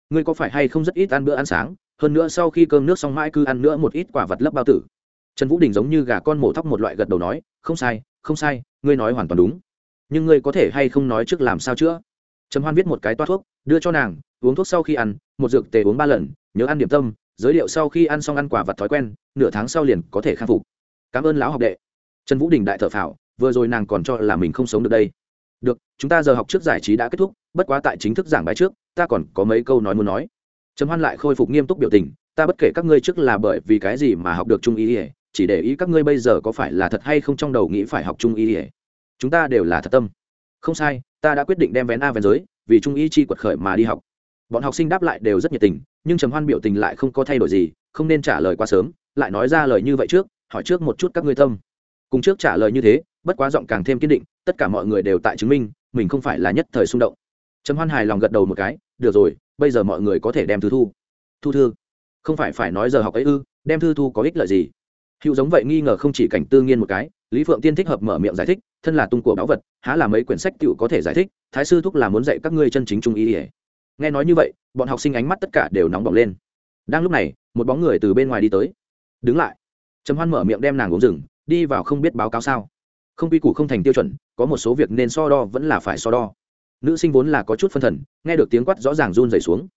ngươi có phải hay không rất ít ăn bữa ăn sáng, hơn nữa sau khi cơm nước xong mãi cứ ăn nữa một ít quả vật lấp bao tử. Trần vũ đình giống như gà con mổ thóc một loại gật đầu nói, không sai không sai, ngươi nói hoàn toàn đúng. Nhưng ngươi có thể hay không nói trước làm sao chữa? Trầm hoan viết một cái toa thuốc, đưa cho nàng, uống thuốc sau khi ăn, một dược tề uống ba lần, nhớ ăn điểm tâm, giới điệu sau khi ăn xong ăn quả vật thói quen, nửa tháng sau liền có thể khắc phục. Cảm ơn lão học đệ. Trần vũ đình đại thợ phào, vừa rồi nàng còn cho là mình không sống được đây được, chúng ta giờ học trước giải trí đã kết thúc, bất quá tại chính thức giảng bài trước, ta còn có mấy câu nói muốn nói. Trầm hoan lại khôi phục nghiêm túc biểu tình, ta bất kể các ngươi trước là bởi vì cái gì mà học được trung ý ỉa chỉ để ý các ngươi bây giờ có phải là thật hay không trong đầu nghĩ phải học trung ý ỉa chúng ta đều là thật tâm. Không sai, ta đã quyết định đem vén a vén giới, vì trung ý chi quật khởi mà đi học. Bọn học sinh đáp lại đều rất nhiệt tình, nhưng trầm hoan biểu tình lại không có thay đổi gì, không nên trả lời quá sớm, lại nói ra lời như vậy trước, hỏi trước một chút các ngươi tâm. Cùng trước trả lời như thế, bất quá giọng càng thêm kiên định tất cả mọi người đều tại chứng minh, mình không phải là nhất thời xung động. Trầm hoan hài lòng gật đầu một cái, được rồi, bây giờ mọi người có thể đem thư thu. Thu thư? Không phải phải nói giờ học ấy ư, đem thư thu có ích lợi gì? Hữu giống vậy nghi ngờ không chỉ cảnh tư nghiên một cái, lý phượng tiên thích hợp mở miệng giải thích, thân là tung của báu vật, há là mấy quyển sách cựu có thể giải thích, thái sư thúc là muốn dạy các ngươi chân chính trung ý ỉa nghe nói như vậy, bọn học sinh ánh mắt tất cả đều nóng bỏng lên. Đang lúc này, một bóng người từ bên ngoài đi tới. Đứng lại. Trầm hoan mở miệng đem nàng uống rừng, đi vào không biết báo cáo sao không quy củ không thành tiêu chuẩn, có một số việc nên so đo vẫn là phải so đo. Nữ sinh vốn là có chút phân thần, nghe được tiếng quát rõ ràng run dày xuống.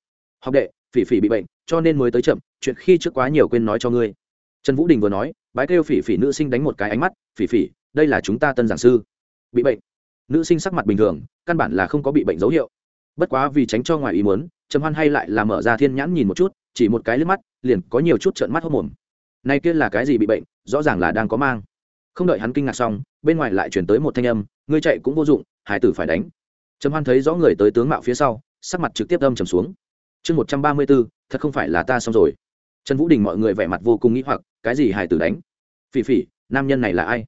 Học đệ, phỉ phỉ bị bệnh, cho nên mới tới chậm, chuyện khi trước quá nhiều quên nói cho ngươi. Trần vũ đình vừa nói, bái kêu phỉ phỉ nữ sinh đánh một cái ánh mắt, phỉ phỉ, đây là chúng ta tân giảng sư. Bị bệnh. Nữ sinh sắc mặt bình thường, căn bản là không có bị bệnh dấu hiệu. Bất quá vì tránh cho ngoài ý muốn, trầm hoan hay lại là mở ra thiên nhãn nhìn một chút, chỉ một cái lướt mắt, liền có nhiều chút trợn mắt hốc mồm. Nay kia là cái gì bị bệnh, rõ ràng là đang có mang không đợi hắn kinh ngạc xong, bên ngoài lại chuyển tới một thanh âm, ngươi chạy cũng vô dụng, hải tử phải đánh. Trầm hoan thấy rõ người tới tướng mạo phía sau, sắc mặt trực tiếp âm trầm xuống. Chương một trăm ba mươi b ố thật không phải là ta xong rồi. Trần vũ đình mọi người vẻ mặt vô cùng nghĩ hoặc, cái gì hải tử đánh? Phỉ phỉ, nam nhân này là ai?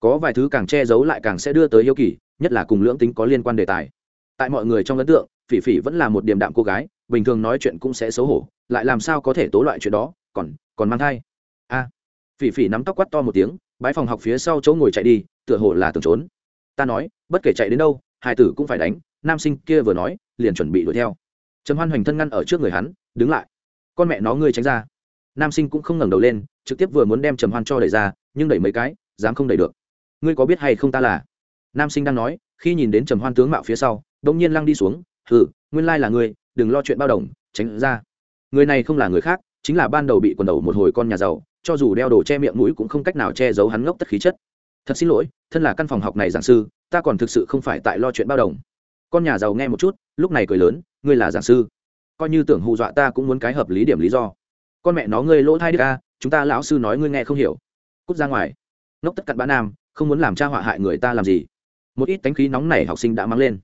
Có vài thứ càng che giấu lại càng sẽ đưa tới yêu kỳ, nhất là cùng lưỡng tính có liên quan đề tài. Tại mọi người trong ấn tượng, phỉ phỉ vẫn là một điểm đạm cô gái, bình thường nói chuyện cũng sẽ xấu hổ, lại làm sao có thể tố loại chuyện đó, còn còn mang thai. A, phỉ phỉ nắm tóc quắt to một tiếng bãi phòng học phía sau chỗ ngồi chạy đi, tựa hồ là tưởng trốn. Ta nói, bất kể chạy đến đâu, hai tử cũng phải đánh, nam sinh kia vừa nói, liền chuẩn bị đuổi theo. Trầm hoan hoành thân ngăn ở trước người hắn, đứng lại. Con mẹ nó ngươi tránh ra. Nam sinh cũng không ngẩng đầu lên, trực tiếp vừa muốn đem trầm hoan cho đẩy ra, nhưng đẩy mấy cái, dám không đẩy được. Ngươi có biết hay không ta là? Nam sinh đang nói, khi nhìn đến trầm hoan tướng mạo phía sau đông nhiên lăng đi xuống, hừ, nguyên lai là ngươi, đừng lo chuyện bao đồng, tránh ra. Người này không là người khác, chính là ban đầu bị quần đầu một hồi con nhà giàu cho dù đeo đồ che miệng mũi cũng không cách nào che giấu hắn ngốc tất khí chất. Thật xin lỗi, thân là căn phòng học này giảng sư, ta còn thực sự không phải tại lo chuyện bao đồng. Con nhà giàu nghe một chút, lúc này cười lớn, ngươi là giảng sư. Coi như tưởng hù dọa ta cũng muốn cái hợp lý điểm lý do. Con mẹ nó ngươi lỗ thai đi ca, chúng ta lão sư nói ngươi nghe không hiểu. Cút ra ngoài. Ngốc tất cặn bã nam, không muốn làm cha họa hại người ta làm gì. Một ít tánh khí nóng này học sinh đã mang lên.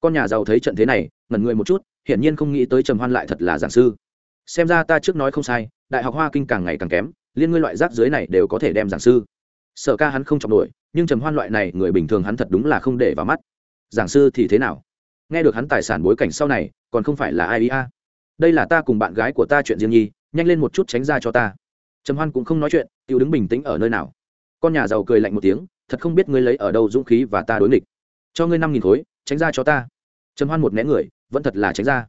Con nhà giàu thấy trận thế này, ngẩn người một chút, hiển nhiên không nghĩ tới trầm hoan lại thật là giảng sư. Xem ra ta trước nói không sai, đại học hoa kinh càng ngày càng kém liên ngươi loại rác dưới này đều có thể đem giảng sư. Sở ca hắn không chọc nổi, nhưng trầm hoan loại này người bình thường hắn thật đúng là không để vào mắt. Giảng sư thì thế nào? Nghe được hắn tài sản bối cảnh sau này, còn không phải là ai a? Đây là ta cùng bạn gái của ta chuyện riêng nhi, nhanh lên một chút tránh ra cho ta. Trầm hoan cũng không nói chuyện tự đứng bình tĩnh ở nơi nào. Con nhà giàu cười lạnh một tiếng, thật không biết ngươi lấy ở đâu dũng khí và ta đối nghịch. Cho ngươi năm nghìn khối, tránh ra cho ta. Trầm hoan một né người, vẫn thật là tránh ra.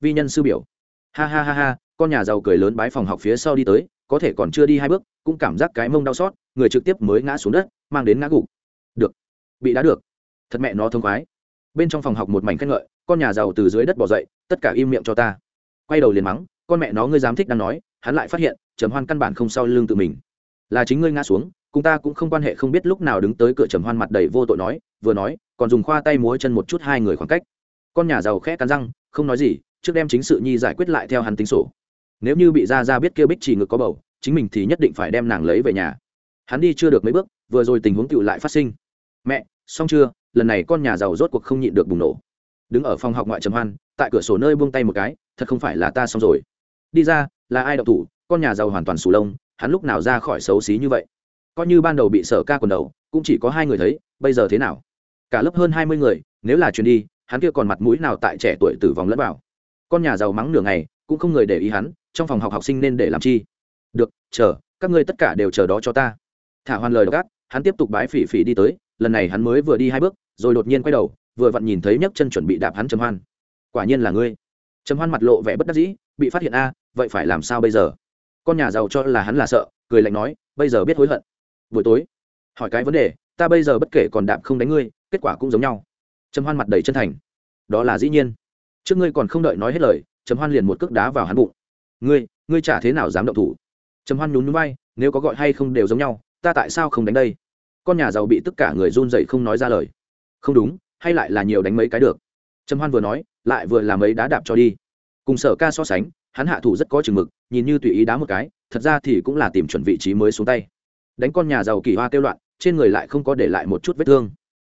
Vi nhân sư biểu. Ha ha ha ha, con nhà giàu cười lớn bái phòng học phía sau đi tới có thể còn chưa đi hai bước, cũng cảm giác cái mông đau xót, người trực tiếp mới ngã xuống đất, mang đến ngã gục. Được. Bị đá được. Thật mẹ nó thông khoái. Bên trong phòng học một mảnh khen ngợi, con nhà giàu từ dưới đất bỏ dậy, tất cả im miệng cho ta. Quay đầu liền mắng, con mẹ nó ngươi dám thích đang nói, hắn lại phát hiện, trầm hoan căn bản không sau lưng tự mình. Là chính ngươi ngã xuống, cùng ta cũng không quan hệ không biết lúc nào đứng tới cửa trầm hoan mặt đầy vô tội nói, vừa nói, còn dùng khoa tay múa chân một chút hai người khoảng cách. Con nhà giàu khẽ cắn răng, không nói gì, trước đem chính sự nhi giải quyết lại theo hắn tính sổ nếu như bị ra ra biết kia bích chỉ ngực có bầu, chính mình thì nhất định phải đem nàng lấy về nhà. Hắn đi chưa được mấy bước, vừa rồi tình huống tựu lại phát sinh. Mẹ, xong chưa? Lần này con nhà giàu rốt cuộc không nhịn được bùng nổ. Đứng ở phòng học ngoại trầm hoan, tại cửa sổ nơi buông tay một cái, thật không phải là ta xong rồi. Đi ra, là ai đậu thủ? Con nhà giàu hoàn toàn sù lông, hắn lúc nào ra khỏi xấu xí như vậy? Coi như ban đầu bị sở ca quần đầu, cũng chỉ có hai người thấy, bây giờ thế nào? Cả lớp hơn hai mươi người, nếu là chuyền đi, hắn kia còn mặt mũi nào tại trẻ tuổi tử vong lẫn vào? Con nhà giàu mắng nửa ngày cũng không người để ý hắn, trong phòng học học sinh nên để làm chi? Được, chờ, các ngươi tất cả đều chờ đó cho ta. Thả hoàn lời gác, hắn tiếp tục bái phỉ phỉ đi tới, lần này hắn mới vừa đi hai bước, rồi đột nhiên quay đầu, vừa vặn nhìn thấy nhấc chân chuẩn bị đạp hắn trầm hoan. Quả nhiên là ngươi. Trầm hoan mặt lộ vẻ bất đắc dĩ, bị phát hiện a, vậy phải làm sao bây giờ? Con nhà giàu cho là hắn là sợ, cười lạnh nói, bây giờ biết hối hận. Buổi tối, hỏi cái vấn đề, ta bây giờ bất kể còn đạp không đánh ngươi, kết quả cũng giống nhau. Trầm hoan mặt đầy chân thành. Đó là dĩ nhiên. Trước ngươi còn không đợi nói hết lời trầm hoan liền một cước đá vào hắn bụng. Ngươi ngươi chả thế nào dám động thủ? Trầm hoan nhún núi bay nếu có gọi hay không đều giống nhau, ta tại sao không đánh đây? Con nhà giàu bị tất cả người run dậy không nói ra lời. Không đúng, hay lại là nhiều đánh mấy cái được. Trầm hoan vừa nói, lại vừa làm ấy đá đạp cho đi. Cùng sở ca so sánh, hắn hạ thủ rất có chừng mực, nhìn như tùy ý đá một cái, thật ra thì cũng là tìm chuẩn vị trí mới xuống tay. Đánh con nhà giàu kỳ hoa kêu loạn, trên người lại không có để lại một chút vết thương.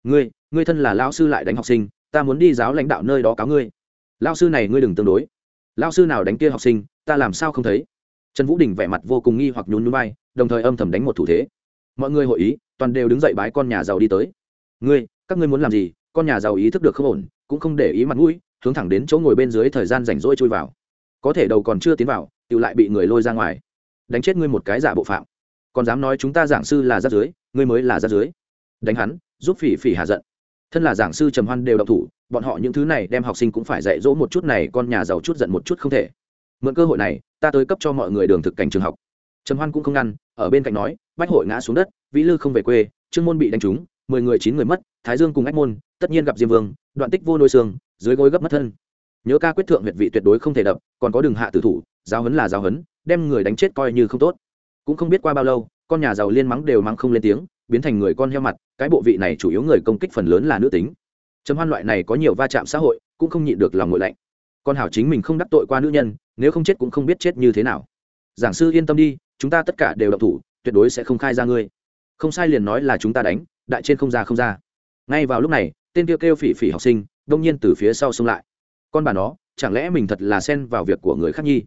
Ngươi ngươi thân là lao sư lại đánh học sinh, ta muốn đi giáo lãnh đạo nơi đó cáo ngươi. Lao sư này ngươi đừng tương đối lao sư nào đánh kia học sinh, ta làm sao không thấy? Trần vũ đình vẻ mặt vô cùng nghi hoặc nhún núi bay đồng thời âm thầm đánh một thủ thế. Mọi người hội ý, toàn đều đứng dậy bái con nhà giàu đi tới. Ngươi, các ngươi muốn làm gì? Con nhà giàu ý thức được không ổn, cũng không để ý mặt mũi, hướng thẳng đến chỗ ngồi bên dưới thời gian rảnh rỗi chui vào. Có thể đầu còn chưa tiến vào tự lại bị người lôi ra ngoài. Đánh chết ngươi một cái giả bộ phạm. Còn dám nói chúng ta giảng sư là ra dưới, ngươi mới là ra dưới. Đánh hắn, giúp phỉ phỉ hạ giận. Thân là giảng sư trầm hoan đều độc thủ bọn họ những thứ này đem học sinh cũng phải dạy dỗ một chút này, con nhà giàu chút giận một chút không thể. Mượn cơ hội này, ta tới cấp cho mọi người đường thực cảnh trường học. Trầm hoan cũng không ngăn, ở bên cạnh nói, bách hội ngã xuống đất, vĩ lư không về quê, trương môn bị đánh trúng, mười người chín người mất, thái dương cùng ách môn, tất nhiên gặp diêm vương, đoạn tích vô nôi xương, dưới gối gấp mất thân. Nhớ ca quyết thượng huyệt vị tuyệt đối không thể đập, còn có đường hạ tử thủ, giáo hấn là giáo hấn đem người đánh chết coi như không tốt. Cũng không biết qua bao lâu, con nhà giàu liên mắng đều mắng không lên tiếng, biến thành người con heo mặt, cái bộ vị này chủ yếu người công kích phần lớn là nữ tính chấm hoan loại này có nhiều va chạm xã hội cũng không nhịn được lòng ngội lạnh. Con hảo chính mình không đắc tội qua nữ nhân nếu không chết cũng không biết chết như thế nào. Giảng sư yên tâm đi chúng ta tất cả đều độc thủ tuyệt đối sẽ không khai ra ngươi. Không sai liền nói là chúng ta đánh đại trên không ra không ra. Ngay vào lúc này tên kia kêu, kêu phỉ phỉ học sinh đông nhiên từ phía sau xông lại. Con bà nó chẳng lẽ mình thật là xen vào việc của người khác nhi?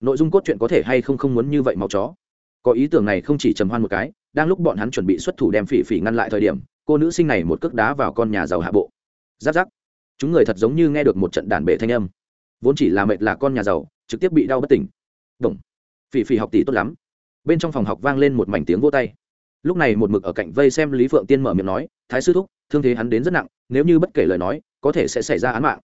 Nội dung cốt truyện có thể hay không không muốn như vậy máu chó? Có ý tưởng này không chỉ trầm hoan một cái đang lúc bọn hắn chuẩn bị xuất thủ đem phỉ phỉ ngăn lại thời điểm cô nữ sinh này một cước đá vào con nhà giàu hạ bộ giáp giáp. Chúng người thật giống như nghe được một trận đàn bể thanh âm. Vốn chỉ là mệt là con nhà giàu, trực tiếp bị đau bất tỉnh. Đồng phỉ phỉ học tỷ tốt lắm. Bên trong phòng học vang lên một mảnh tiếng vô tay. Lúc này một mực ở cạnh vây xem lý phượng tiên mở miệng nói, thái sư thúc, thương thế hắn đến rất nặng, nếu như bất kể lời nói, có thể sẽ xảy ra án mạng.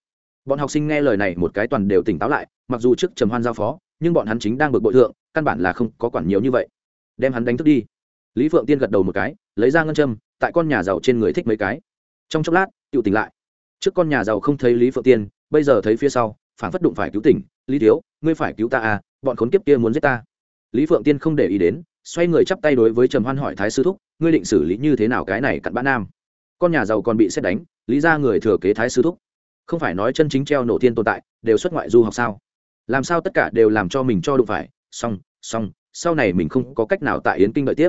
Bọn học sinh nghe lời này một cái toàn đều tỉnh táo lại, mặc dù trước trầm hoan giao phó, nhưng bọn hắn chính đang bực bội thượng, căn bản là không có quản nhiều như vậy. Đem hắn đánh thức đi. Lý phượng tiên gật đầu một cái, lấy ra ngân châm, tại con nhà giàu trên người thích mấy cái. Trong chốc lát tự tỉnh lại trước con nhà giàu không thấy lý phượng tiên, bây giờ thấy phía sau, phản phất đụng phải cứu tỉnh, lý thiếu, ngươi phải cứu ta à bọn khốn kiếp kia muốn giết ta. Lý phượng tiên không để ý đến, xoay người chắp tay đối với trầm hoan hỏi thái sư thúc, ngươi định xử lý như thế nào cái này cặn bã nam? Con nhà giàu còn bị xét đánh, lý ra người thừa kế thái sư thúc. Không phải nói chân chính treo nổ tiên tồn tại, đều xuất ngoại du học sao? Làm sao tất cả đều làm cho mình cho đụng phải? Xong xong, sau này mình không có cách nào tại yến kinh đợi tiếp.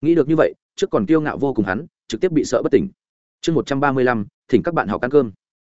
Nghĩ được như vậy, trước còn kiêu ngạo vô cùng hắn, trực tiếp bị sợ bất tỉnh. Chương một trăm ba mươi lăm thỉnh các bạn học ăn cơm.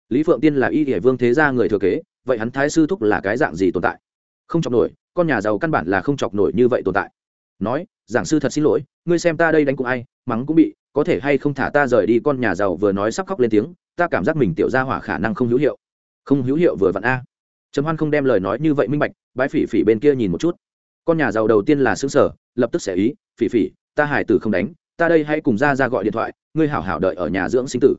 Lý phượng tiên là y hệ vương thế gia người thừa kế, vậy hắn thái sư thúc là cái dạng gì tồn tại? Không chọc nổi, con nhà giàu căn bản là không chọc nổi như vậy tồn tại. Nói, giảng sư thật xin lỗi, ngươi xem ta đây đánh cũng ai, mắng cũng bị, có thể hay không thả ta rời đi con nhà giàu vừa nói sắp khóc lên tiếng, ta cảm giác mình tiểu ra hỏa khả năng không hữu hiệu. Không hữu hiệu vừa vặn a. Trầm hoan không đem lời nói như vậy minh bạch, bái phỉ phỉ bên kia nhìn một chút. Con nhà giàu đầu tiên là xứng sở lập tức sẽ ý, phỉ phỉ, ta hải tử không đánh, ta đây hãy cùng ra ra gọi điện thoại, ngươi hảo hảo đợi ở nhà dưỡng sinh tử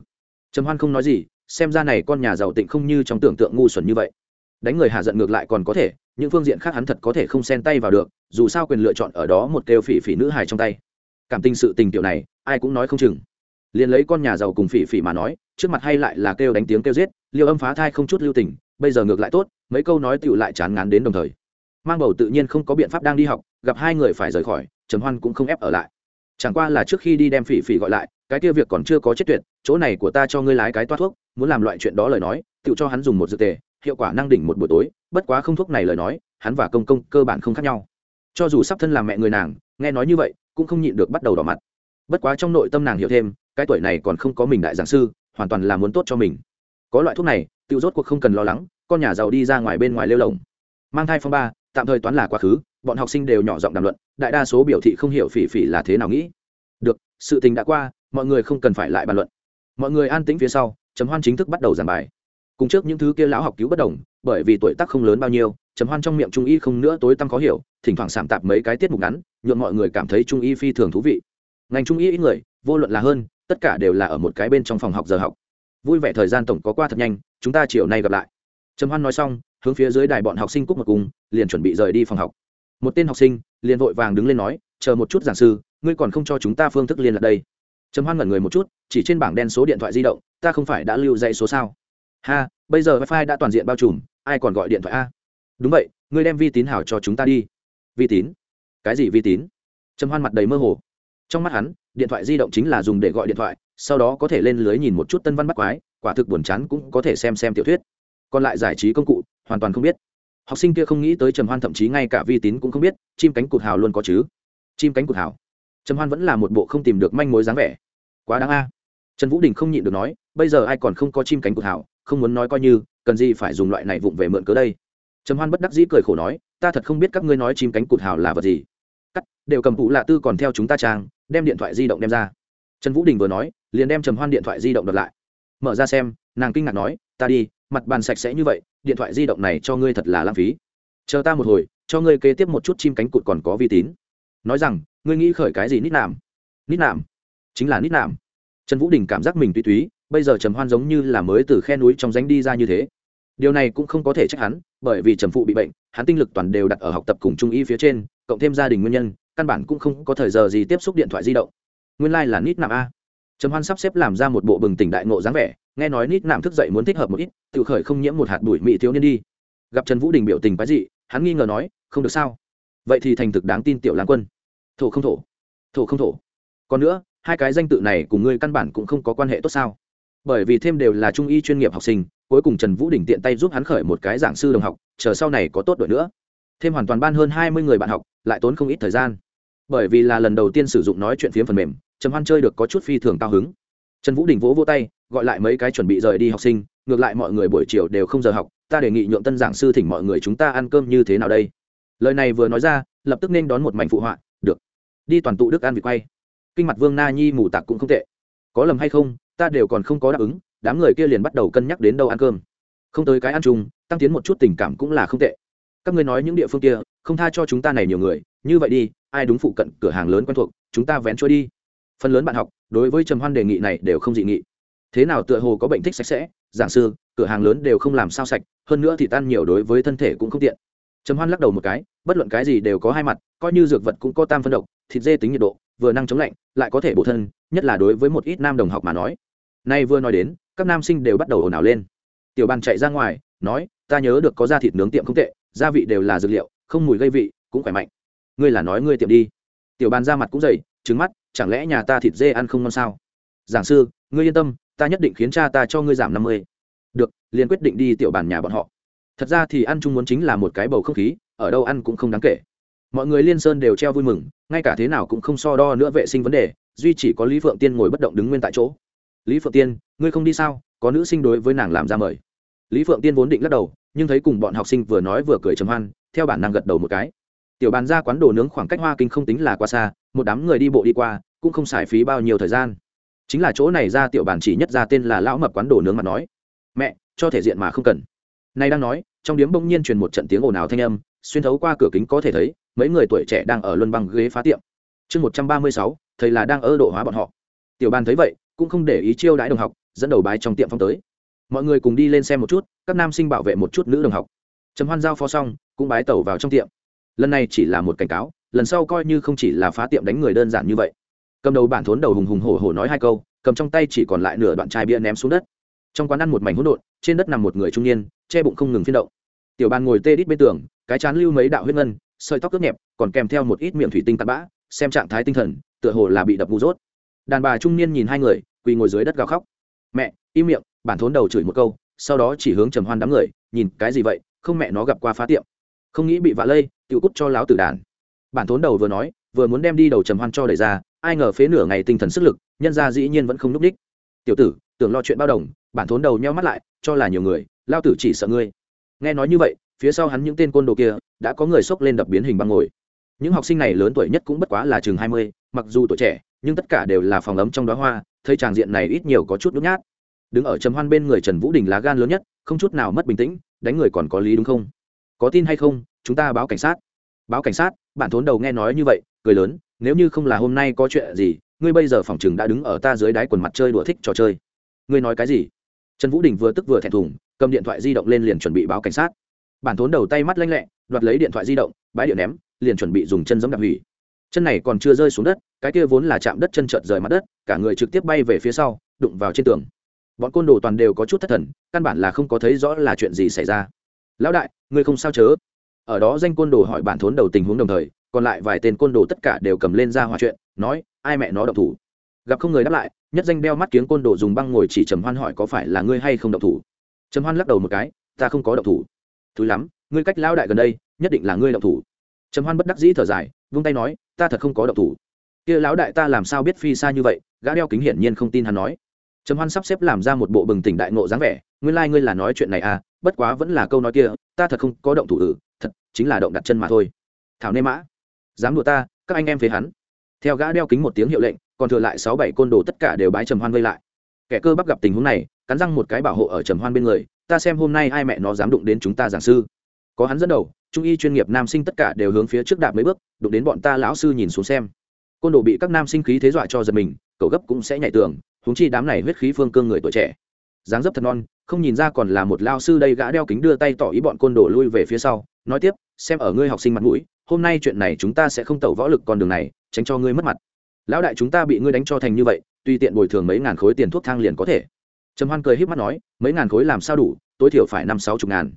trầm hoan không nói gì, xem ra này con nhà giàu tịnh không như trong tưởng tượng ngu xuẩn như vậy. Đánh người hạ giận ngược lại còn có thể, những phương diện khác hắn thật có thể không xen tay vào được, dù sao quyền lựa chọn ở đó một kêu phỉ phỉ nữ hài trong tay. Cảm tình sự tình tiểu này, ai cũng nói không chừng. Liền lấy con nhà giàu cùng phỉ phỉ mà nói, trước mặt hay lại là kêu đánh tiếng kêu giết, liêu âm phá thai không chút lưu tình, bây giờ ngược lại tốt, mấy câu nói tựu lại chán ngán đến đồng thời. Mang bầu tự nhiên không có biện pháp đang đi học, gặp hai người phải rời khỏi, trầm hoan cũng không ép ở lại. Chẳng qua là trước khi đi đem phỉ phỉ gọi lại cái kia việc còn chưa có chết tuyệt, chỗ này của ta cho ngươi lái cái toát thuốc, muốn làm loại chuyện đó lời nói, tự cho hắn dùng một dược tề, hiệu quả năng đỉnh một buổi tối, bất quá không thuốc này lời nói, hắn và công công cơ bản không khác nhau. Cho dù sắp thân làm mẹ người nàng, nghe nói như vậy, cũng không nhịn được bắt đầu đỏ mặt. Bất quá trong nội tâm nàng hiểu thêm, cái tuổi này còn không có mình đại giảng sư, hoàn toàn là muốn tốt cho mình. Có loại thuốc này, tự rốt cuộc không cần lo lắng, con nhà giàu đi ra ngoài bên ngoài lêu lồng. Mang thai phong ba, tạm thời toán là quá khứ, bọn học sinh đều nhỏ giọng đàm luận, đại đa số biểu thị không hiểu phỉ phỉ là thế nào nghĩ. Được, sự tình đã qua mọi người không cần phải lại bàn luận. Mọi người an tĩnh phía sau chấm hoan chính thức bắt đầu giảng bài. Cùng trước những thứ kia lão học cứu bất đồng, bởi vì tuổi tác không lớn bao nhiêu chấm hoan trong miệng trung y không nữa tối tăm khó hiểu, thỉnh thoảng sảm tạp mấy cái tiết mục ngắn, nhuộm mọi người cảm thấy trung y phi thường thú vị. Ngành trung y ít người, vô luận là hơn, tất cả đều là ở một cái bên trong phòng học giờ học. Vui vẻ thời gian tổng có qua thật nhanh, chúng ta chiều nay gặp lại. Trầm hoan nói xong, hướng phía dưới đài bọn học sinh cúc một cùng, liền chuẩn bị rời đi phòng học. Một tên học sinh liền vội vàng đứng lên nói, chờ một chút giảng sư, ngươi còn không cho chúng ta phương thức liên lạc đây trầm hoan ngẩn người một chút, chỉ trên bảng đen số điện thoại di động, ta không phải đã lưu dãy số sao? Ha, bây giờ wifi đã toàn diện bao trùm, ai còn gọi điện thoại a? Đúng vậy, ngươi đem vi tín hảo cho chúng ta đi. Vi tín? Cái gì vi tín? Trầm hoan mặt đầy mơ hồ. Trong mắt hắn, điện thoại di động chính là dùng để gọi điện thoại, sau đó có thể lên lưới nhìn một chút tân văn bắt quái, quả thực buồn chán cũng có thể xem xem tiểu thuyết. Còn lại giải trí công cụ, hoàn toàn không biết. Học sinh kia không nghĩ tới trầm hoan thậm chí ngay cả vi tín cũng không biết, chim cánh cụt hào luôn có chứ. Chim cánh cụt hào trầm hoan vẫn là một bộ không tìm được manh mối dáng vẻ. Quá đáng a. Trần vũ đình không nhịn được nói, bây giờ ai còn không có chim cánh cụt hào, không muốn nói coi như, cần gì phải dùng loại này vụng về mượn cớ đây. Trầm hoan bất đắc dĩ cười khổ nói, ta thật không biết các ngươi nói chim cánh cụt hào là vật gì. Cắt, đều cầm cụ lạ tư còn theo chúng ta trang, đem điện thoại di động đem ra. Trần vũ đình vừa nói, liền đem trầm hoan điện thoại di động đợt lại. Mở ra xem, nàng kinh ngạc nói, ta đi, mặt bàn sạch sẽ như vậy, điện thoại di động này cho ngươi thật là lãng phí. Chờ ta một hồi, cho ngươi kế tiếp một chút chim cánh cụt còn có vi tín. Nói rằng ngươi nghĩ khởi cái gì nít nạm? Nít nạm? Chính là nít nạm. Trần vũ đình cảm giác mình tuy túy, bây giờ trầm hoan giống như là mới từ khe núi trong ránh đi ra như thế. Điều này cũng không có thể trách hắn, bởi vì trầm phụ bị bệnh, hắn tinh lực toàn đều đặt ở học tập cùng trung y phía trên, cộng thêm gia đình nguyên nhân, căn bản cũng không có thời giờ gì tiếp xúc điện thoại di động. Nguyên lai、like、là nít nạm a. Trầm hoan sắp xếp làm ra một bộ bừng tỉnh đại ngộ dáng vẻ, nghe nói nít nạm thức dậy muốn thích hợp một ít, tự khởi không nhiễm một hạt bụi mị thiếu niên đi. Gặp trần vũ đình biểu tình quái dị, hắn nghi ngờ nói, không được sao? Vậy thì thành thực đáng tin tiểu lãng quân thổ không thổ thổ không thổ. Còn nữa, hai cái danh tự này cùng ngươi căn bản cũng không có quan hệ tốt sao? Bởi vì thêm đều là trung y chuyên nghiệp học sinh, cuối cùng trần vũ đình tiện tay giúp hắn khởi một cái giảng sư đồng học, chờ sau này có tốt đội nữa. Thêm hoàn toàn ban hơn hai mươi người bạn học, lại tốn không ít thời gian. Bởi vì là lần đầu tiên sử dụng nói chuyện phiếm phần mềm, trầm hoan chơi được có chút phi thường cao hứng. Trần vũ đình vỗ vỗ tay, gọi lại mấy cái chuẩn bị rời đi học sinh, ngược lại mọi người buổi chiều đều không giờ học, ta đề nghị nhượng tân giảng sư thỉnh mọi người chúng ta ăn cơm như thế nào đây? Lời này vừa nói ra, lập tức nên đón một mảnh phụ họa đi toàn tụ đức ăn vịt quay. Kinh mặt vương na nhi mù tạc cũng không tệ. Có lầm hay không, ta đều còn không có đáp ứng, đám người kia liền bắt đầu cân nhắc đến đâu ăn cơm. Không tới cái ăn chung, tăng tiến một chút tình cảm cũng là không tệ. Các ngươi nói những địa phương kia, không tha cho chúng ta này nhiều người, như vậy đi, ai đúng phụ cận cửa hàng lớn quen thuộc, chúng ta vén trôi đi. Phần lớn bạn học, đối với trầm hoan đề nghị này đều không dị nghị. Thế nào tựa hồ có bệnh thích sạch sẽ, giảng sư, cửa hàng lớn đều không làm sao sạch, hơn nữa thì tan nhiều đối với thân thể cũng không tiện. Trầm hoan lắc đầu một cái, bất luận cái gì đều có hai mặt, coi như dược vật cũng có tam phân độc thịt dê tính nhiệt độ, vừa năng chống lạnh, lại có thể bổ thân, nhất là đối với một ít nam đồng học mà nói. Nay vừa nói đến, các nam sinh đều bắt đầu ồn ào lên. Tiểu bàn chạy ra ngoài, nói, ta nhớ được có da thịt nướng tiệm không tệ, gia vị đều là dược liệu, không mùi gây vị, cũng khỏe mạnh. Ngươi là nói ngươi tiệm đi. Tiểu bàn ra mặt cũng dày trứng mắt, chẳng lẽ nhà ta thịt dê ăn không ngon sao? Giảng sư, ngươi yên tâm, ta nhất định khiến cha ta cho ngươi giảm năm mươi. Được, liền quyết định đi tiểu bàn nhà bọn họ. Thật ra thì ăn chung muốn chính là một cái bầu không khí, ở đâu ăn cũng không đáng kể mọi người liên sơn đều treo vui mừng, ngay cả thế nào cũng không so đo nữa vệ sinh vấn đề, duy chỉ có lý phượng tiên ngồi bất động đứng nguyên tại chỗ. Lý phượng tiên, ngươi không đi sao? Có nữ sinh đối với nàng làm ra mời. Lý phượng tiên vốn định lắc đầu, nhưng thấy cùng bọn học sinh vừa nói vừa cười trầm hoan, theo bản năng gật đầu một cái. Tiểu bàn ra quán đồ nướng khoảng cách hoa kinh không tính là quá xa, một đám người đi bộ đi qua, cũng không xài phí bao nhiêu thời gian. Chính là chỗ này ra tiểu bàn chỉ nhất ra tên là lão mập quán đồ nướng mà nói. Mẹ, cho thể diện mà không cần. Nay đang nói, trong điếm bỗng nhiên truyền một trận tiếng ồn ào thanh âm, xuyên thấu qua cửa kính có thể thấy mấy người tuổi trẻ đang ở luân băng ghế phá tiệm. Chương một trăm ba mươi sáu, thầy là đang ơ độ hóa bọn họ. Tiểu bàn thấy vậy, cũng không để ý chiêu đãi đồng học, dẫn đầu bái trong tiệm phong tới. Mọi người cùng đi lên xem một chút, các nam sinh bảo vệ một chút nữ đồng học. Trầm hoan giao phó xong, cũng bái tẩu vào trong tiệm. Lần này chỉ là một cảnh cáo, lần sau coi như không chỉ là phá tiệm đánh người đơn giản như vậy. Cầm đầu bản thốn đầu hùng hùng hổ hổ nói hai câu, cầm trong tay chỉ còn lại nửa đoạn chai bia ném xuống đất. Trong quán ăn một mảnh hỗn độn, trên đất nằm một người trung niên, che bụng không ngừng phiên động. Tiểu bàn ngồi tê đít bên tường, cái chán lưu mấy đạo huyết ngân sợi tóc cướp nhẹp, còn kèm theo một ít miệng thủy tinh tạt bã, xem trạng thái tinh thần, tựa hồ là bị đập ngu dốt. Đàn bà trung niên nhìn hai người, quỳ ngồi dưới đất gào khóc. Mẹ, im miệng, bản thốn đầu chửi một câu, sau đó chỉ hướng trầm hoan đám người, nhìn cái gì vậy? Không mẹ nó gặp qua phá tiệm. Không nghĩ bị vạ lây tự cút cho láo tử đàn. Bản thốn đầu vừa nói, vừa muốn đem đi đầu trầm hoan cho đẩy ra, ai ngờ phế nửa ngày tinh thần sức lực, nhân ra dĩ nhiên vẫn không núp đích. Tiểu tử, tưởng lo chuyện bao đồng, bản thốn đầu nheo mắt lại, cho là nhiều người lao tử chỉ sợ ngươi. Nghe nói như vậy phía sau hắn những tên côn đồ kia đã có người xốc lên đập biến hình băng ngồi. Những học sinh này lớn tuổi nhất cũng bất quá là chừng hai mươi, mặc dù tuổi trẻ, nhưng tất cả đều là phòng ấm trong đó hoa, thấy tràng diện này ít nhiều có chút nhút nhát. Đứng ở trầm hoan bên người trần vũ đình lá gan lớn nhất, không chút nào mất bình tĩnh, đánh người còn có lý đúng không? Có tin hay không? Chúng ta báo cảnh sát. Báo cảnh sát, bản thốn đầu nghe nói như vậy, cười lớn, nếu như không là hôm nay có chuyện gì, ngươi bây giờ phòng chừng đã đứng ở ta dưới đáy quần mặt chơi đùa thích trò chơi. Ngươi nói cái gì? Trần vũ đình vừa tức vừa thẹn thùng, cầm điện thoại di động lên liền chuẩn bị báo cảnh sát bản thốn đầu tay mắt lanh lẹ, đoạt lấy điện thoại di động bãi điện ném, liền chuẩn bị dùng chân giống đạp hủy. Chân này còn chưa rơi xuống đất, cái kia vốn là chạm đất chân trợt rời mặt đất, cả người trực tiếp bay về phía sau, đụng vào trên tường. Bọn côn đồ toàn đều có chút thất thần, căn bản là không có thấy rõ là chuyện gì xảy ra. Lão đại, ngươi không sao chớ? Ở đó danh côn đồ hỏi bản thốn đầu tình huống đồng thời, còn lại vài tên côn đồ tất cả đều cầm lên ra hòa chuyện, nói, ai mẹ nó động thủ? Gặp không người đáp lại, nhất danh đeo mắt kiếng côn đồ dùng băng ngồi chỉ trầm hoan hỏi có phải là ngươi hay không động thủ. Trầm hoan lắc đầu một cái, ta không có động thủ thứ lắm, ngươi cách lão đại gần đây, nhất định là ngươi động thủ. Trầm hoan bất đắc dĩ thở dài, vung tay nói, ta thật không có động thủ. Kia lão đại ta làm sao biết phi xa như vậy, gã đeo kính hiển nhiên không tin hắn nói. Trầm hoan sắp xếp làm ra một bộ bừng tỉnh đại ngộ dáng vẻ, nguyên lai、like、ngươi là nói chuyện này à bất quá vẫn là câu nói kia, ta thật không có động thủ ử thật, chính là động đặt chân mà thôi. Thảo nê mã, dám đùa ta, các anh em phế hắn. Theo gã đeo kính một tiếng hiệu lệnh, còn thừa lại sáu bảy côn đồ tất cả đều bái trầm hoan vây lại. Kẻ cơ bắp gặp tình huống này, cắn răng một cái bảo hộ ở trầm hoan bên người ta xem hôm nay ai mẹ nó dám đụng đến chúng ta giảng sư. Có hắn dẫn đầu, trung y chuyên nghiệp nam sinh tất cả đều hướng phía trước đạp mấy bước, đụng đến bọn ta lão sư nhìn xuống xem. Côn đồ bị các nam sinh khí thế dọa cho giật mình, cậu gấp cũng sẽ nhảy tường húng chi đám này huyết khí phương cương người tuổi trẻ. Dáng dấp thật non, không nhìn ra còn là một lao sư đây gã đeo kính đưa tay tỏ ý bọn côn đồ lui về phía sau, nói tiếp, xem ở ngươi học sinh mặt mũi, hôm nay chuyện này chúng ta sẽ không tẩu võ lực con đường này, tránh cho ngươi mất mặt. Lão đại chúng ta bị ngươi đánh cho thành như vậy tuy tiện bồi thường mấy ngàn khối tiền thuốc thang liền có thể trầm hoan cười h í p mắt nói, mấy ngàn khối làm sao đủ, tối thiểu phải năm sáu chục ngàn.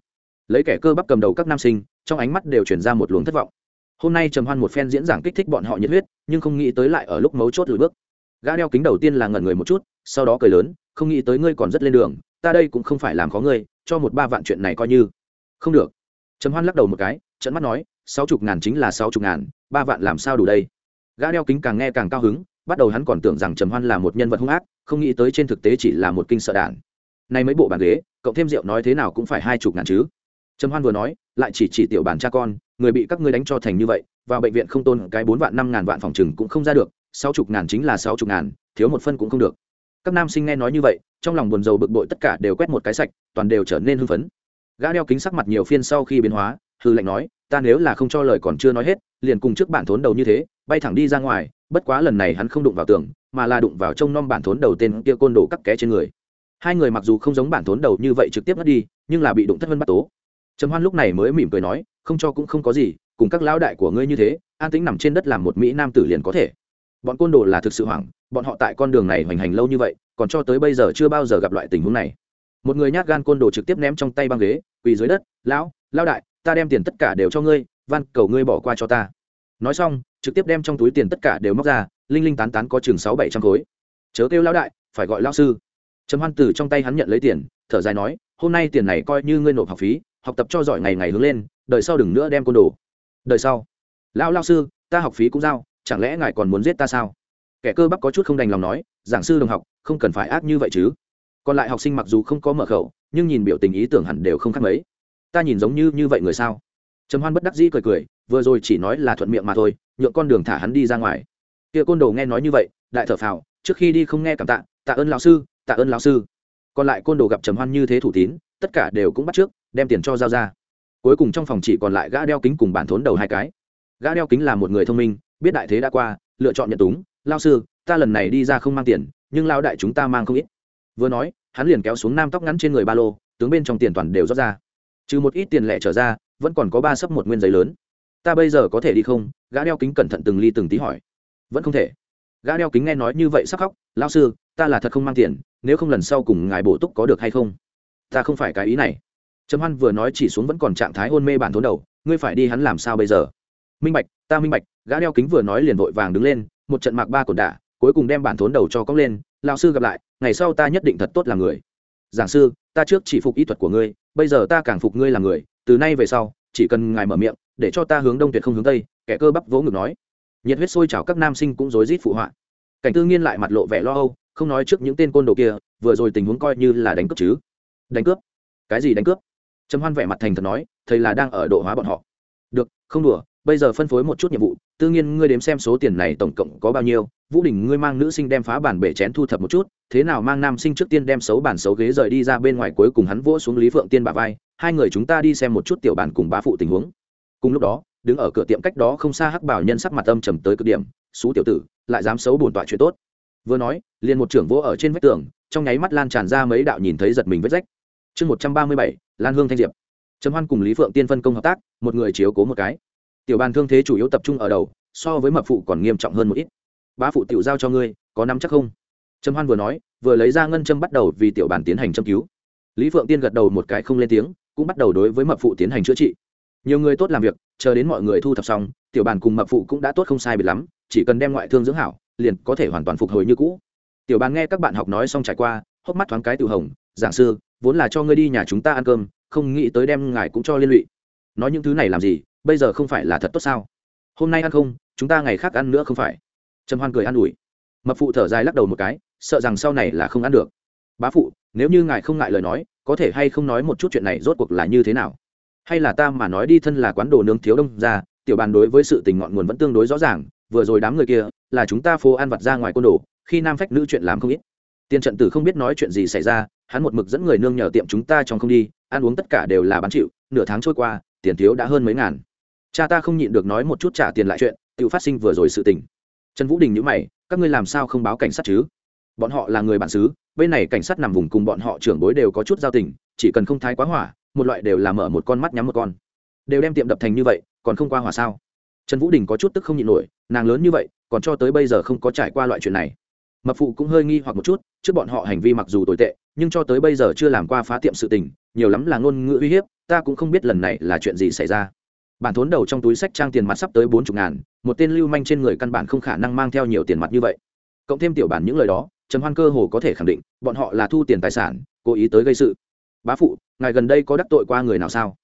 Lấy kẻ cơ bắp cầm đầu các nam sinh, trong ánh mắt đều chuyển ra một luồng thất vọng. Hôm nay trầm hoan một phen diễn giảng kích thích bọn họ nhiệt huyết, nhưng không nghĩ tới lại ở lúc mấu chốt lùi bước. Gã đeo kính đầu tiên là ngẩn người một chút, sau đó cười lớn, không nghĩ tới ngươi còn rất lên đường, ta đây cũng không phải làm khó ngươi, cho một ba vạn chuyện này coi như. Không được. Trầm hoan lắc đầu một cái trận mắt nói, sáu chục ngàn chính là sáu chục ngàn, ba vạn làm sao đủ đây? Gã đeo kính càng nghe càng cao hứng bắt đầu hắn còn tưởng rằng trầm hoan là một nhân vật hung ác, không nghĩ tới trên thực tế chỉ là một kinh sợ đản nay mấy bộ bàn ghế, cộng thêm rượu nói thế nào cũng phải hai chục ngàn chứ. Trầm hoan vừa nói, lại chỉ chỉ tiểu bản cha con, người bị các ngươi đánh cho thành như vậy, vào bệnh viện không tôn cái bốn vạn năm ngàn vạn phòng chừng cũng không ra được, sáu chục ngàn chính là sáu chục ngàn, thiếu một phân cũng không được. Các nam sinh nghe nói như vậy, trong lòng buồn rầu bực bội tất cả đều quét một cái sạch, toàn đều trở nên hưng phấn. Gã đeo kính sắc mặt nhiều phiên sau khi biến hóa, hư lệnh nói, ta nếu là không cho lời còn chưa nói hết, liền cùng trước bản thốn đầu như thế, bay thẳng đi ra ngoài bất quá lần này hắn không đụng vào tường, mà là đụng vào trông nom bản thốn đầu tên kia côn đồ cắt ké trên người. Hai người mặc dù không giống bản thốn đầu như vậy trực tiếp mất đi, nhưng là bị đụng thất vân bắt tố. Trầm hoan lúc này mới mỉm cười nói, không cho cũng không có gì, cùng các lão đại của ngươi như thế, an tĩnh nằm trên đất làm một mỹ nam tử liền có thể. Bọn côn đồ là thực sự hoảng, bọn họ tại con đường này hoành hành lâu như vậy, còn cho tới bây giờ chưa bao giờ gặp loại tình huống này. Một người nhát gan côn đồ trực tiếp ném trong tay băng ghế, quỳ dưới đất, lão lao đại, ta đem tiền tất cả đều cho ngươi, van cầu ngươi bỏ qua cho ta nói xong, trực tiếp đem trong túi tiền tất cả đều móc ra, linh linh tán tán có chừng sáu bảy trăm khối. Chớ kêu lão đại, phải gọi lão sư. Trầm hoan từ trong tay hắn nhận lấy tiền, thở dài nói, hôm nay tiền này coi như ngươi nộp học phí, học tập cho giỏi ngày ngày hướng lên, đời sau đừng nữa đem côn đồ. Đời sau? Lão lao sư, ta học phí cũng giao, chẳng lẽ ngài còn muốn giết ta sao? Kẻ cơ bắp có chút không đành lòng nói, giảng sư đồng học, không cần phải ác như vậy chứ. Còn lại học sinh mặc dù không có mở khẩu, nhưng nhìn biểu tình ý tưởng hẳn đều không khác mấy. Ta nhìn giống như như vậy người sao? Trầm hoan bất đắc dĩ cười cười vừa rồi chỉ nói là thuận miệng mà thôi, nhượng con đường thả hắn đi ra ngoài. Kia côn đồ nghe nói như vậy, đại thở phào, trước khi đi không nghe cảm tạ tạ ơn lão sư, tạ ơn lão sư. Còn lại côn đồ gặp trầm hoan như thế thủ tín, tất cả đều cũng bắt trước, đem tiền cho giao ra. Cuối cùng trong phòng chỉ còn lại gã đeo kính cùng bản thốn đầu hai cái. Gã đeo kính là một người thông minh, biết đại thế đã qua, lựa chọn nhận túng. Lao sư, ta lần này đi ra không mang tiền, nhưng lao đại chúng ta mang không ít. Vừa nói, hắn liền kéo xuống nam tóc ngắn trên người ba lô, tướng bên trong tiền toàn đều rót ra. Trừ một ít tiền lẻ trở ra, vẫn còn có ba sấp một nguyên giấy lớn ta bây giờ có thể đi không? Gã đeo kính cẩn thận từng ly từng tí hỏi. Vẫn không thể. Gã đeo kính nghe nói như vậy sắc khóc. Lao sư, ta là thật không mang tiền, nếu không lần sau cùng ngài bổ túc có được hay không? Ta không phải cái ý này. Trầm hoan vừa nói chỉ xuống vẫn còn trạng thái hôn mê bản thốn đầu. Ngươi phải đi hắn làm sao bây giờ? Minh bạch, ta minh bạch. Gã đeo kính vừa nói liền vội vàng đứng lên, một trận mạc ba cồn đả, cuối cùng đem bản thốn đầu cho cóc lên. Lao sư gặp lại, ngày sau ta nhất định thật tốt là người. Giảng sư, ta trước chỉ phục ý thuật của ngươi, bây giờ ta càng phục ngươi là người. Từ nay về sau, chỉ cần ngài mở miệng để cho ta hướng đông tuyệt không hướng tây, kẻ cơ bắp vỗ ngực nói. Nhiệt huyết sôi trào các nam sinh cũng rối rít phụ họa. Cảnh tư nghiên lại mặt lộ vẻ lo âu, không nói trước những tên côn đồ kia, vừa rồi tình huống coi như là đánh cướp chứ. Đánh cướp? Cái gì đánh cướp? Trầm hoan vẻ mặt thành thật nói, thầy là đang ở độ hóa bọn họ. Được, không đùa, bây giờ phân phối một chút nhiệm vụ, tư nhiên ngươi đếm xem số tiền này tổng cộng có bao nhiêu, vũ đình ngươi mang nữ sinh đem phá bản bể chén thu thập một chút, thế nào mang nam sinh trước tiên đem xấu bản xấu ghế rời đi ra bên ngoài cuối cùng hắn vỗ xuống lý phượng tiên bà vai, hai người chúng ta đi xem một chút tiểu bản cùng bá phụ tình huống cùng lúc đó, đứng ở cửa tiệm cách đó không xa hắc bảo nhân sắc mặt âm trầm tới cực điểm xú tiểu tử, lại dám xấu bổn tọa chuyện tốt. Vừa nói, liền một trưởng vỗ ở trên vách tường, trong nháy mắt lan tràn ra mấy đạo nhìn thấy giật mình vết rách. Chương một trăm ba mươi bảy, lan hương thanh diệp. Trầm hoan cùng lý phượng tiên phân công hợp tác, một người chiếu cố một cái. Tiểu bàn thương thế chủ yếu tập trung ở đầu, so với mập phụ còn nghiêm trọng hơn một ít. Bá phụ tiểu giao cho ngươi, có nắm chắc không? Trầm hoan vừa nói, vừa lấy ra ngân châm bắt đầu vì tiểu bàn tiến hành châm cứu. Lý phượng tiên gật đầu một cái không lên tiếng, cũng bắt đầu đối với mập phụ tiến hành chữa trị nhiều người tốt làm việc, chờ đến mọi người thu thập xong, tiểu bàn cùng mập phụ cũng đã tốt không sai biệt lắm, chỉ cần đem ngoại thương dưỡng hảo, liền có thể hoàn toàn phục hồi như cũ. Tiểu bàn nghe các bạn học nói xong trải qua, hốc mắt thoáng cái tự hồng, giảng sư, vốn là cho ngươi đi nhà chúng ta ăn cơm, không nghĩ tới đem ngài cũng cho liên lụy. Nói những thứ này làm gì, bây giờ không phải là thật tốt sao? Hôm nay ăn không, chúng ta ngày khác ăn nữa không phải? Trầm hoan cười an ủi. Mập phụ thở dài lắc đầu một cái, sợ rằng sau này là không ăn được. Bá phụ, nếu như ngài không ngại lời nói, có thể hay không nói một chút chuyện này rốt cuộc là như thế nào? Hay là ta mà nói đi thân là quán đồ nướng thiếu đông ra, tiểu bàn đối với sự tình ngọn nguồn vẫn tương đối rõ ràng, vừa rồi đám người kia, là chúng ta phố ăn vặt ra ngoài côn đồ, khi nam phách nữ chuyện làm không ít. Tiền trận tử không biết nói chuyện gì xảy ra, hắn một mực dẫn người nương nhờ tiệm chúng ta trong không đi, ăn uống tất cả đều là bán chịu, nửa tháng trôi qua, tiền thiếu đã hơn mấy ngàn. Cha ta không nhịn được nói một chút trả tiền lại chuyện, tự phát sinh vừa rồi sự tình. Trần vũ đình nhữ mày, các ngươi làm sao không báo cảnh sát chứ? Bọn họ là người bản xứ, bên này cảnh sát nằm vùng cùng bọn họ trưởng bối đều có chút giao tình, chỉ cần không thái quá hỏa một loại đều là mở một con mắt nhắm một con. Đều đem tiệm đập thành như vậy, còn không qua hỏa sao? Trần vũ đình có chút tức không nhịn nổi, nàng lớn như vậy, còn cho tới bây giờ không có trải qua loại chuyện này. Mập phụ cũng hơi nghi hoặc một chút, trước bọn họ hành vi mặc dù tồi tệ, nhưng cho tới bây giờ chưa làm qua phá tiệm sự tình, nhiều lắm là ngôn ngữ uy hiếp, ta cũng không biết lần này là chuyện gì xảy ra. Bản thốn đầu trong túi sách trang tiền mặt sắp tới bốn chục ngàn, một tên lưu manh trên người căn bản không khả năng mang theo nhiều tiền mặt như vậy. Cộng thêm tiểu bản những lời đó, trầm hoan cơ hồ có thể khẳng định, bọn họ là thu tiền tài sản, cố ý tới gây sự bá phụ, ngài gần đây có đắc tội qua người nào sao?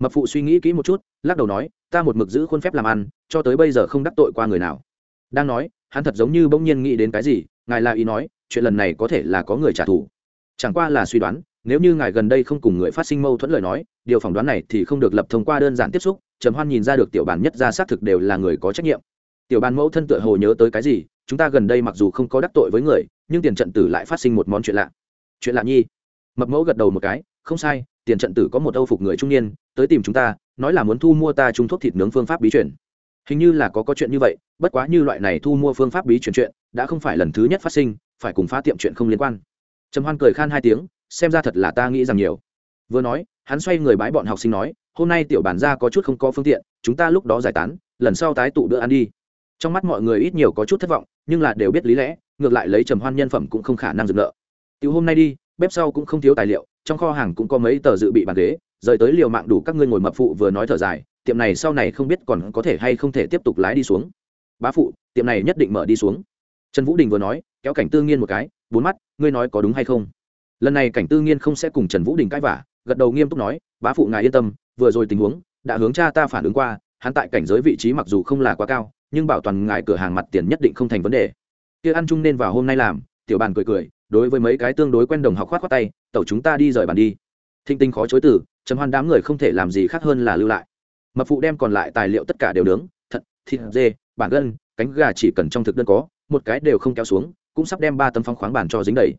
Mập phụ suy nghĩ kỹ một chút, lắc đầu nói, ta một mực giữ khuôn phép làm ăn, cho tới bây giờ không đắc tội qua người nào. Đang nói, hắn thật giống như bỗng nhiên nghĩ đến cái gì, ngài là ý nói, chuyện lần này có thể là có người trả thù. Chẳng qua là suy đoán, nếu như ngài gần đây không cùng người phát sinh mâu thuẫn lời nói, điều phỏng đoán này thì không được lập thông qua đơn giản tiếp xúc, trầm hoan nhìn ra được tiểu bàn nhất ra xác thực đều là người có trách nhiệm. Tiểu bàn mẫu thân tựa hồ nhớ tới cái gì, chúng ta gần đây mặc dù không có đắc tội với người, nhưng tiền trận tử lại phát sinh một món chuyện lạ. Chuyện lạ nhi mập mẫu gật đầu một cái, không sai, tiền trận tử có một âu phục người trung niên, tới tìm chúng ta, nói là muốn thu mua ta trung thuốc thịt nướng phương pháp bí chuyển hình như là có có chuyện như vậy, bất quá như loại này thu mua phương pháp bí chuyển chuyện, đã không phải lần thứ nhất phát sinh, phải cùng phá tiệm chuyện không liên quan. Trầm hoan cười khan hai tiếng, xem ra thật là ta nghĩ rằng nhiều. Vừa nói, hắn xoay người bái bọn học sinh nói, hôm nay tiểu bản ra có chút không có phương tiện, chúng ta lúc đó giải tán, lần sau tái tụ bữa ăn đi. Trong mắt mọi người ít nhiều có chút thất vọng, nhưng là đều biết lý lẽ, ngược lại lấy trầm hoan nhân phẩm cũng không khả năng dừng nợ. Tiểu hôm nay đi bếp sau cũng không thiếu tài liệu, trong kho hàng cũng có mấy tờ dự bị bàn ghế, rời tới liều mạng đủ các ngươi ngồi mập phụ vừa nói thở dài, tiệm này sau này không biết còn có thể hay không thể tiếp tục lái đi xuống. Bá phụ, tiệm này nhất định mở đi xuống. Trần vũ đình vừa nói, kéo cảnh tư nghiên một cái, bốn mắt, ngươi nói có đúng hay không? Lần này cảnh tư nghiên không sẽ cùng trần vũ đình cãi vả gật đầu nghiêm túc nói, bá phụ ngài yên tâm, vừa rồi tình huống, đã hướng cha ta phản ứng qua, hắn tại cảnh giới vị trí mặc dù không là quá cao, nhưng bảo toàn ngài cửa hàng mặt tiền nhất định không thành vấn đề. Kia ăn chung nên vào hôm nay làm tiểu bàn cười cười, đối với mấy cái tương đối quen đồng học khoát khoát tay, tẩu chúng ta đi rời bàn đi. Thinh tinh khó chối từ chấm hoan đám người không thể làm gì khác hơn là lưu lại. Mập phụ đem còn lại tài liệu tất cả đều nướng thật thịt, dê bản gân, cánh gà chỉ cần trong thực đơn có, một cái đều không kéo xuống, cũng sắp đem ba tấm phong khoáng bàn cho dính đầy.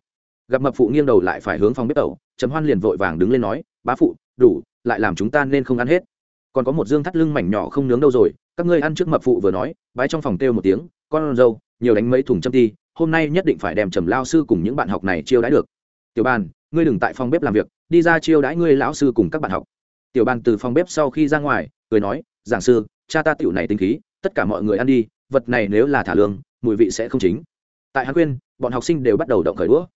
Gặp mập phụ nghiêng đầu lại phải hướng phòng bếp tẩu chấm hoan liền vội vàng đứng lên nói, bá phụ, đủ, lại làm chúng ta nên không ăn hết. Còn có một dương thắt lưng mảnh nhỏ không nướng đâu rồi, các ngươi ăn trước mập phụ vừa nói, bái trong phòng kêu một tiếng, con râu, nhiều đánh mấy thùng châm ti hôm nay nhất định phải đem trầm lao sư cùng những bạn học này chiêu đãi được. Tiểu bàn ngươi đừng tại phòng bếp làm việc, đi ra chiêu đãi ngươi lão sư cùng các bạn học. Tiểu bàn từ phòng bếp sau khi ra ngoài, cười nói, giảng sư, cha ta tiểu này tính khí, tất cả mọi người ăn đi, vật này nếu là thả lương, mùi vị sẽ không chính. Tại hắn khuyên bọn học sinh đều bắt đầu động khởi đũa.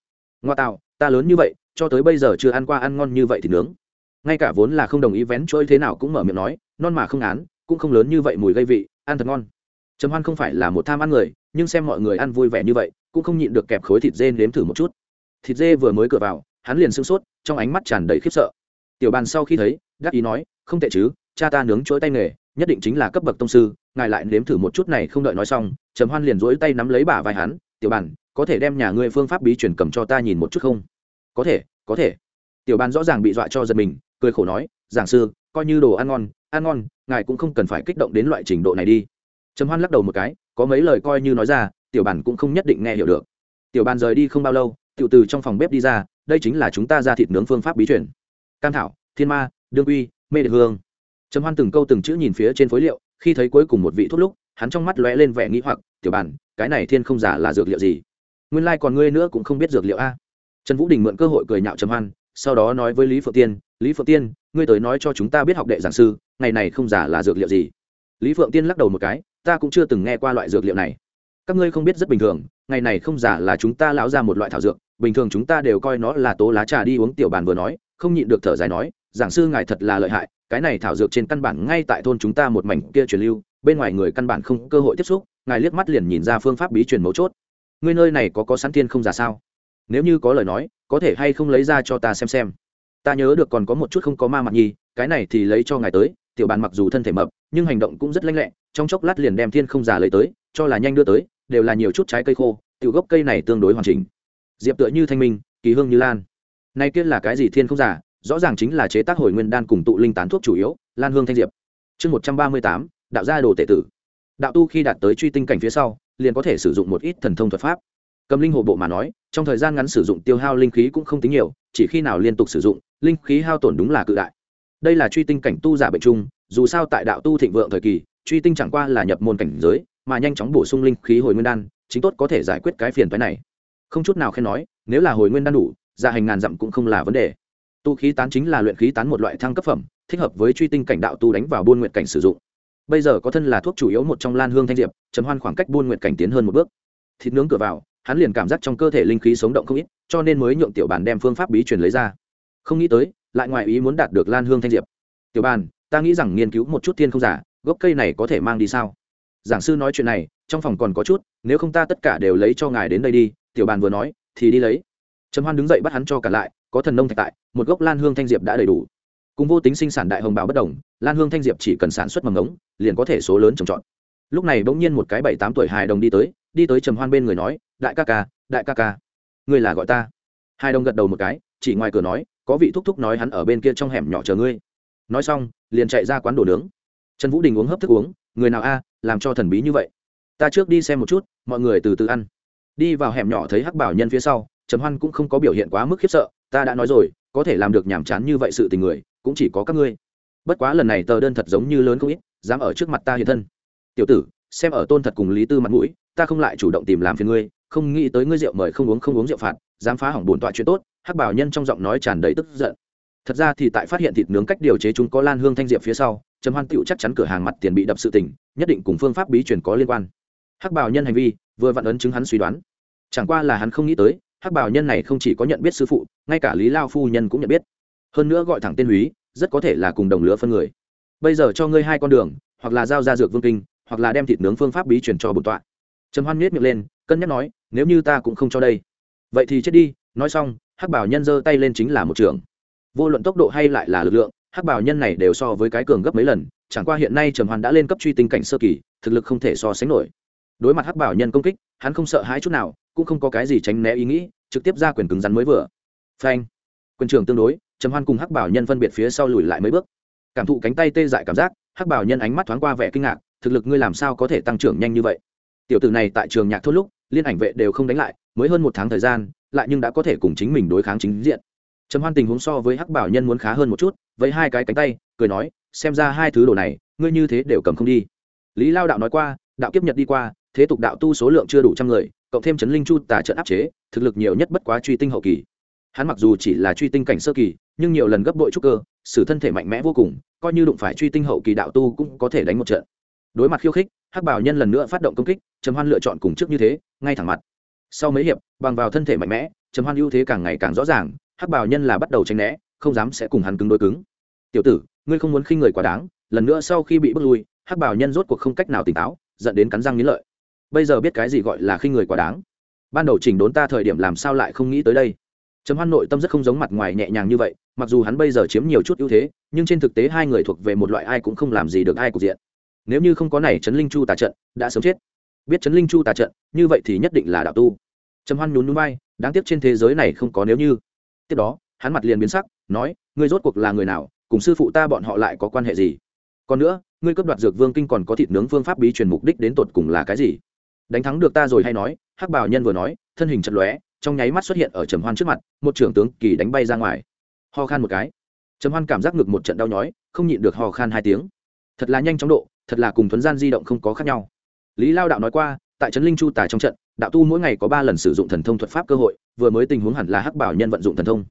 Ngoa tạo, ta lớn như vậy, cho tới bây giờ chưa ăn qua ăn ngon như vậy thì nướng. Ngay cả vốn là không đồng ý vén trôi thế nào cũng mở miệng nói, non mà không án cũng không lớn như vậy mùi gây vị, ăn thật ngon. Trầm hoan không phải là một tham ăn người nhưng xem mọi người ăn vui vẻ như vậy, cũng không nhịn được kẹp khối thịt dê nếm thử một chút. Thịt dê vừa mới cửa vào, hắn liền sưng sốt, trong ánh mắt tràn đầy khiếp sợ. Tiểu bàn sau khi thấy, đắc ý nói, không tệ chứ, cha ta nướng chuỗi tay nghề, nhất định chính là cấp bậc tông sư, ngài lại nếm thử một chút này không đợi nói xong, trầm hoan liền dỗi tay nắm lấy bả vai hắn, tiểu bàn, có thể đem nhà ngươi phương pháp bí truyền cầm cho ta nhìn một chút không? Có thể có thể. Tiểu bàn rõ ràng bị dọa cho giật mình, cười khổ nói, giảng sư, coi như đồ ăn ngon ăn ngon, ngài cũng không cần phải kích động đến loại trình độ này đi. Trầm hoan lắc đầu một cái có mấy lời coi như nói ra, tiểu bàn cũng không nhất định nghe hiểu được. Tiểu bàn rời đi không bao lâu, tiểu từ trong phòng bếp đi ra, đây chính là chúng ta ra thịt nướng phương pháp bí truyền. Cam thảo, thiên ma, đương uy mê đ hương. Trầm hoan từng câu từng chữ nhìn phía trên phối liệu, khi thấy cuối cùng một vị thuốc lúc, hắn trong mắt lóe lên vẻ nghĩ hoặc, tiểu bàn cái này thiên không giả là dược liệu gì? Nguyên lai、like、còn ngươi nữa cũng không biết dược liệu a. Trần vũ đình mượn cơ hội cười nhạo trầm hoan, sau đó nói với lý phượng tiên, lý phượng tiên, ngươi tới nói cho chúng ta biết học đệ giảng sư, ngày này không giả là dược liệu gì? Lý phượng tiên lắc đầu một cái ta cũng chưa từng nghe qua loại dược liệu này. Các ngươi không biết rất bình thường, ngày này không giả là chúng ta lão ra một loại thảo dược, bình thường chúng ta đều coi nó là tố lá trà đi uống, tiểu bàn vừa nói, không nhịn được thở dài nói, giảng sư ngài thật là lợi hại, cái này thảo dược trên căn bản ngay tại thôn chúng ta một mảnh kia truyền lưu, bên ngoài người căn bản không cơ hội tiếp xúc, ngài liếc mắt liền nhìn ra phương pháp bí truyền mấu chốt. Ngươi nơi này có có sẵn thiên không giả sao? Nếu như có lời nói, có thể hay không lấy ra cho ta xem xem. Ta nhớ được còn có một chút không có ma mặt nhi, cái này thì lấy cho ngài tới tiểu bàn mặc dù thân thể mập, nhưng hành động cũng rất lanh lẹ, trong chốc lát liền đem thiên không già lấy tới, cho là nhanh đưa tới, đều là nhiều chút trái cây khô, tiểu gốc cây này tương đối hoàn chỉnh. Diệp tựa như thanh minh, kỳ hương như lan. Nay kia là cái gì thiên không giả rõ ràng chính là chế tác hồi nguyên đan cùng tụ linh tán thuốc chủ yếu, lan hương thanh diệp. Chương một trăm ba mươi tám, đạo gia đồ tệ tử. Đạo tu khi đạt tới truy tinh cảnh phía sau, liền có thể sử dụng một ít thần thông thuật pháp. Cầm linh hồ bộ mà nói, trong thời gian ngắn sử dụng tiêu hao linh khí cũng không tính nhiều, chỉ khi nào liên tục sử dụng, linh khí hao tổn đúng là cự đại đây là truy tinh cảnh tu giả bệnh chung, dù sao tại đạo tu thịnh vượng thời kỳ, truy tinh chẳng qua là nhập môn cảnh giới, mà nhanh chóng bổ sung linh khí hồi nguyên đan, chính tốt có thể giải quyết cái phiền phái này. Không chút nào khen nói, nếu là hồi nguyên đan đủ dạ hành ngàn dặm cũng không là vấn đề. Tu khí tán chính là luyện khí tán một loại thăng cấp phẩm, thích hợp với truy tinh cảnh đạo tu đánh vào buôn nguyện cảnh sử dụng. Bây giờ có thân là thuốc chủ yếu một trong lan hương thanh diệp chấm hoan khoảng cách buôn nguyện cảnh tiến hơn một bước. Thịt nướng cửa vào, hắn liền cảm giác trong cơ thể linh khí sống động không ít, cho nên mới nhượng tiểu bản đem phương pháp bí truyền lấy ra. Không nghĩ tới lại ngoài ý muốn đạt được lan hương thanh diệp. Tiểu bàn ta nghĩ rằng nghiên cứu một chút thiên không giả, gốc cây này có thể mang đi sao? Giảng sư nói chuyện này, trong phòng còn có chút, nếu không ta tất cả đều lấy cho ngài đến đây đi. Tiểu bàn vừa nói, thì đi lấy. Trầm hoan đứng dậy bắt hắn cho cả lại, có thần nông thạch tại, một gốc lan hương thanh diệp đã đầy đủ. Cùng vô tính sinh sản đại hồng bào bất đồng, lan hương thanh diệp chỉ cần sản xuất mầm ống liền có thể số lớn trồng trọt. Lúc này bỗng nhiên một cái bảy tám tuổi hài đồng đi tới đi tới trầm hoan bên người nói, đại ca ca, đại ca ca, ngươi là gọi ta. Hai đồng gật đầu một cái, chỉ ngoài cửa nói có vị thúc thúc nói hắn ở bên kia trong hẻm nhỏ chờ ngươi. Nói xong, liền chạy ra quán đồ nướng. Trần vũ đình uống hấp thức uống, người nào a à, làm cho thần bí như vậy. Ta trước đi xem một chút, mọi người từ từ ăn. Đi vào hẻm nhỏ thấy hắc bảo nhân phía sau trầm hoan cũng không có biểu hiện quá mức khiếp sợ, ta đã nói rồi, có thể làm được nhàm chán như vậy sự tình người, cũng chỉ có các ngươi. Bất quá lần này tờ đơn thật giống như lớn không ít, dám ở trước mặt ta hiện thân. Tiểu tử, xem ở tôn thật cùng lý tư mặt mũi, ta không lại chủ động tìm làm phiền ngươi, không nghĩ tới ngươi rượu mời không uống không uống rượu phạt, dám phá hỏng bổn tọa chuyện tốt hắc bảo nhân trong giọng nói tràn đầy tức giận. Thật ra thì tại phát hiện thịt nướng cách điều chế chúng có lan hương thanh diệp phía sau, trầm hoan tựu chắc chắn cửa hàng mặt tiền bị đập sự tình, nhất định cùng phương pháp bí truyền có liên quan. Hắc bảo nhân hành vi, vừa vặn ấn chứng hắn suy đoán. Chẳng qua là hắn không nghĩ tới, hắc bảo nhân này không chỉ có nhận biết sư phụ, ngay cả lý lao phu nhân cũng nhận biết. Hơn nữa gọi thẳng tên húy, rất có thể là cùng đồng lứa phân người. Bây giờ cho ngươi hai con đường, hoặc là giao ra dược vương kinh, hoặc là đem thịt nướng phương pháp bí truyền cho bổn tọa. Trầm hoan miết miệng lên, cân nhắc nói, nếu như ta cũng không cho đây. Vậy thì chết đi, nói xong hắc bảo nhân giơ tay lên chính là một trường. Vô luận tốc độ hay lại là lực lượng, hắc bảo nhân này đều so với cái cường gấp mấy lần, chẳng qua hiện nay trầm hoàn đã lên cấp truy tinh cảnh sơ kỳ, thực lực không thể so sánh nổi. Đối mặt hắc bảo nhân công kích, hắn không sợ hãi chút nào, cũng không có cái gì tránh né ý nghĩ, trực tiếp ra quyền cứng rắn mới vừa. Phanh! Quyền trường tương đối, trầm hoan cùng hắc bảo nhân phân biệt phía sau lùi lại mấy bước. Cảm thụ cánh tay tê dại cảm giác, hắc bảo nhân ánh mắt thoáng qua vẻ kinh ngạc, thực lực ngươi làm sao có thể tăng trưởng nhanh như vậy? Tiểu tử này tại trường nhạc thốt lúc, liên ảnh vệ đều không đánh lại, mới hơn một tháng thời gian lại nhưng đã có thể cùng chính mình đối kháng chính diện. Trầm hoan tình huống so với hắc bảo nhân muốn khá hơn một chút với hai cái cánh tay, cười nói, xem ra hai thứ đồ này, ngươi như thế đều cầm không đi. Lý lao đạo nói qua, đạo kiếp nhật đi qua, thế tục đạo tu số lượng chưa đủ trăm người, cộng thêm chấn linh chu tà trận áp chế, thực lực nhiều nhất bất quá truy tinh hậu kỳ. Hắn mặc dù chỉ là truy tinh cảnh sơ kỳ, nhưng nhiều lần gấp bội trúc cơ, sử thân thể mạnh mẽ vô cùng, coi như đụng phải truy tinh hậu kỳ đạo tu cũng có thể đánh một trận. Đối mặt khiêu khích, hắc bảo nhân lần nữa phát động công kích, trầm hoan lựa chọn cùng trước như thế, ngay thẳng mặt sau mấy hiệp, bằng vào thân thể mạnh mẽ, trầm hoan ưu thế càng ngày càng rõ ràng, hắc bảo nhân là bắt đầu tranh né, không dám sẽ cùng hắn cứng đối cứng. Tiểu tử, ngươi không muốn khinh người quá đáng, lần nữa sau khi bị bước lui, hắc bảo nhân rốt cuộc không cách nào tỉnh táo dẫn đến cắn răng nghĩ lợi. Bây giờ biết cái gì gọi là khinh người quá đáng? Ban đầu chỉnh đốn ta thời điểm làm sao lại không nghĩ tới đây? Trầm hoan nội tâm rất không giống mặt ngoài nhẹ nhàng như vậy, mặc dù hắn bây giờ chiếm nhiều chút ưu thế, nhưng trên thực tế hai người thuộc về một loại ai cũng không làm gì được ai cục diện. Nếu như không có này trấn linh chu tà trận, đã sớm chết biết chấn linh chu tà trận, như vậy thì nhất định là đạo tu. Trầm hoan nhún núi bay đáng tiếc trên thế giới này không có nếu như. Tiếp đó, hắn mặt liền biến sắc, nói, ngươi rốt cuộc là người nào, cùng sư phụ ta bọn họ lại có quan hệ gì? Còn nữa, ngươi cấp đoạt dược vương kinh còn có thịt nướng phương pháp bí truyền mục đích đến tột cùng là cái gì? Đánh thắng được ta rồi hay nói, hắc bảo nhân vừa nói, thân hình chật lóe, trong nháy mắt xuất hiện ở trầm hoan trước mặt, một trưởng tướng kỳ đánh bay ra ngoài. Ho khan một cái. Trầm hoan cảm giác ngực một trận đau nhói, không nhịn được ho khan hai tiếng. Thật là nhanh chóng độ, thật là cùng thuấn gian di động không có khác nhau lý lao đạo nói qua, tại trấn linh chu tài trong trận, đạo tu mỗi ngày có ba lần sử dụng thần thông thuật pháp cơ hội, vừa mới tình huống hẳn là hắc bảo nhân vận dụng thần thông.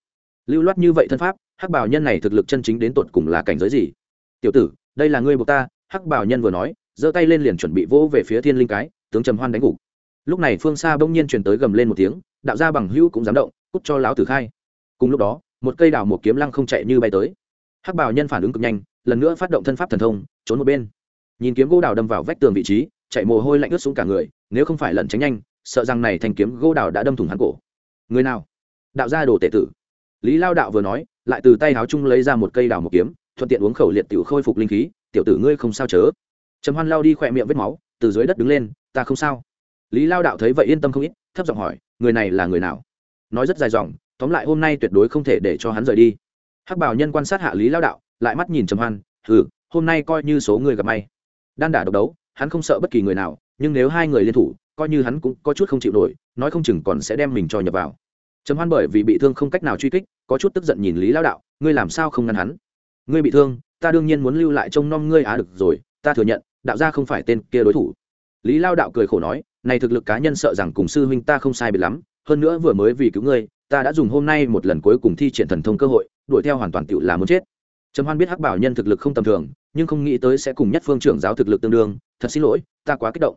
Lưu loát như vậy thân pháp, hắc bảo nhân này thực lực chân chính đến tột cùng là cảnh giới gì? Tiểu tử, đây là ngươi buộc ta, hắc bảo nhân vừa nói, giơ tay lên liền chuẩn bị vỗ về phía thiên linh cái, tướng trầm hoan đánh gục. Lúc này phương xa bỗng nhiên truyền tới gầm lên một tiếng, đạo gia bằng hữu cũng dám động, cút cho láo tử khai. Cùng lúc đó, một cây đào một kiếm lăng không chạy như bay tới. Hắc bảo nhân phản ứng cực nhanh, lần nữa phát động thân pháp thần thông, trốn một bên. Nhìn kiếm gỗ đào đâm vào vách tường vị trí chạy mồ hôi lạnh ướt xuống cả người, nếu không phải lẩn tránh nhanh, sợ rằng này thanh kiếm gỗ đào đã đâm thủng hắn cổ. Người nào? Đạo gia đồ tệ tử. Lý lao đạo vừa nói, lại từ tay háo chung lấy ra một cây đào một kiếm, thuận tiện uống khẩu liệt tiểu khôi phục linh khí, tiểu tử ngươi không sao chớ. Trầm hoan lao đi khỏe miệng vết máu, từ dưới đất đứng lên, ta không sao. Lý lao đạo thấy vậy yên tâm không ít, thấp giọng hỏi, người này là người nào? Nói rất dài dòng, tóm lại hôm nay tuyệt đối không thể để cho hắn rời đi. Hắc bảo nhân quan sát hạ lý lao đạo, lại mắt nhìn trầm hoan ừ hôm nay coi như số người gặp may. Đan đả độc đấu hắn không sợ bất kỳ người nào, nhưng nếu hai người liên thủ, coi như hắn cũng có chút không chịu nổi, nói không chừng còn sẽ đem mình cho nhập vào. Trầm hoan bởi vì bị thương không cách nào truy kích, có chút tức giận nhìn lý lao đạo, ngươi làm sao không ngăn hắn? Ngươi bị thương, ta đương nhiên muốn lưu lại trông nom ngươi á được rồi, ta thừa nhận, đạo gia không phải tên kia đối thủ. Lý lao đạo cười khổ nói, này thực lực cá nhân sợ rằng cùng sư huynh ta không sai biệt lắm, hơn nữa vừa mới vì cứu ngươi, ta đã dùng hôm nay một lần cuối cùng thi triển thần thông cơ hội, đuổi theo hoàn toàn tựu là muốn chết. Trầm hoan biết hắc bảo nhân thực lực không tầm thường nhưng không nghĩ tới sẽ cùng nhất phương trưởng giáo thực lực tương đương, thật xin lỗi, ta quá kích động.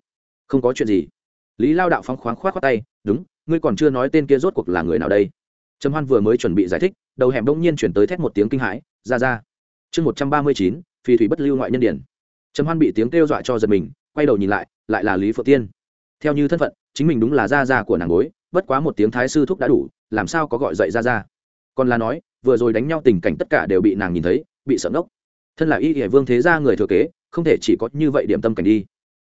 Không có chuyện gì. Lý lao đạo phóng khoáng khoát khoát tay, đúng, ngươi còn chưa nói tên kia rốt cuộc là người nào đây? Trầm hoan vừa mới chuẩn bị giải thích, đầu hẻm đông nhiên chuyển tới thét một tiếng kinh hãi, ra ra. Chương một trăm ba mươi chín phi thủy bất lưu ngoại nhân điển. Trầm hoan bị tiếng kêu dọa cho giật mình, quay đầu nhìn lại lại là lý phượng tiên. Theo như thân phận, chính mình đúng là gia gia của nàng bối, bất quá một tiếng thái sư thúc đã đủ, làm sao có gọi dậy gia gia còn là nói, vừa rồi đánh nhau tình cảnh tất cả đều bị nàng nhìn thấy, bị sợ ngốc thân là y hệ vương thế gia người thừa kế, không thể chỉ có như vậy điểm tâm cảnh đi.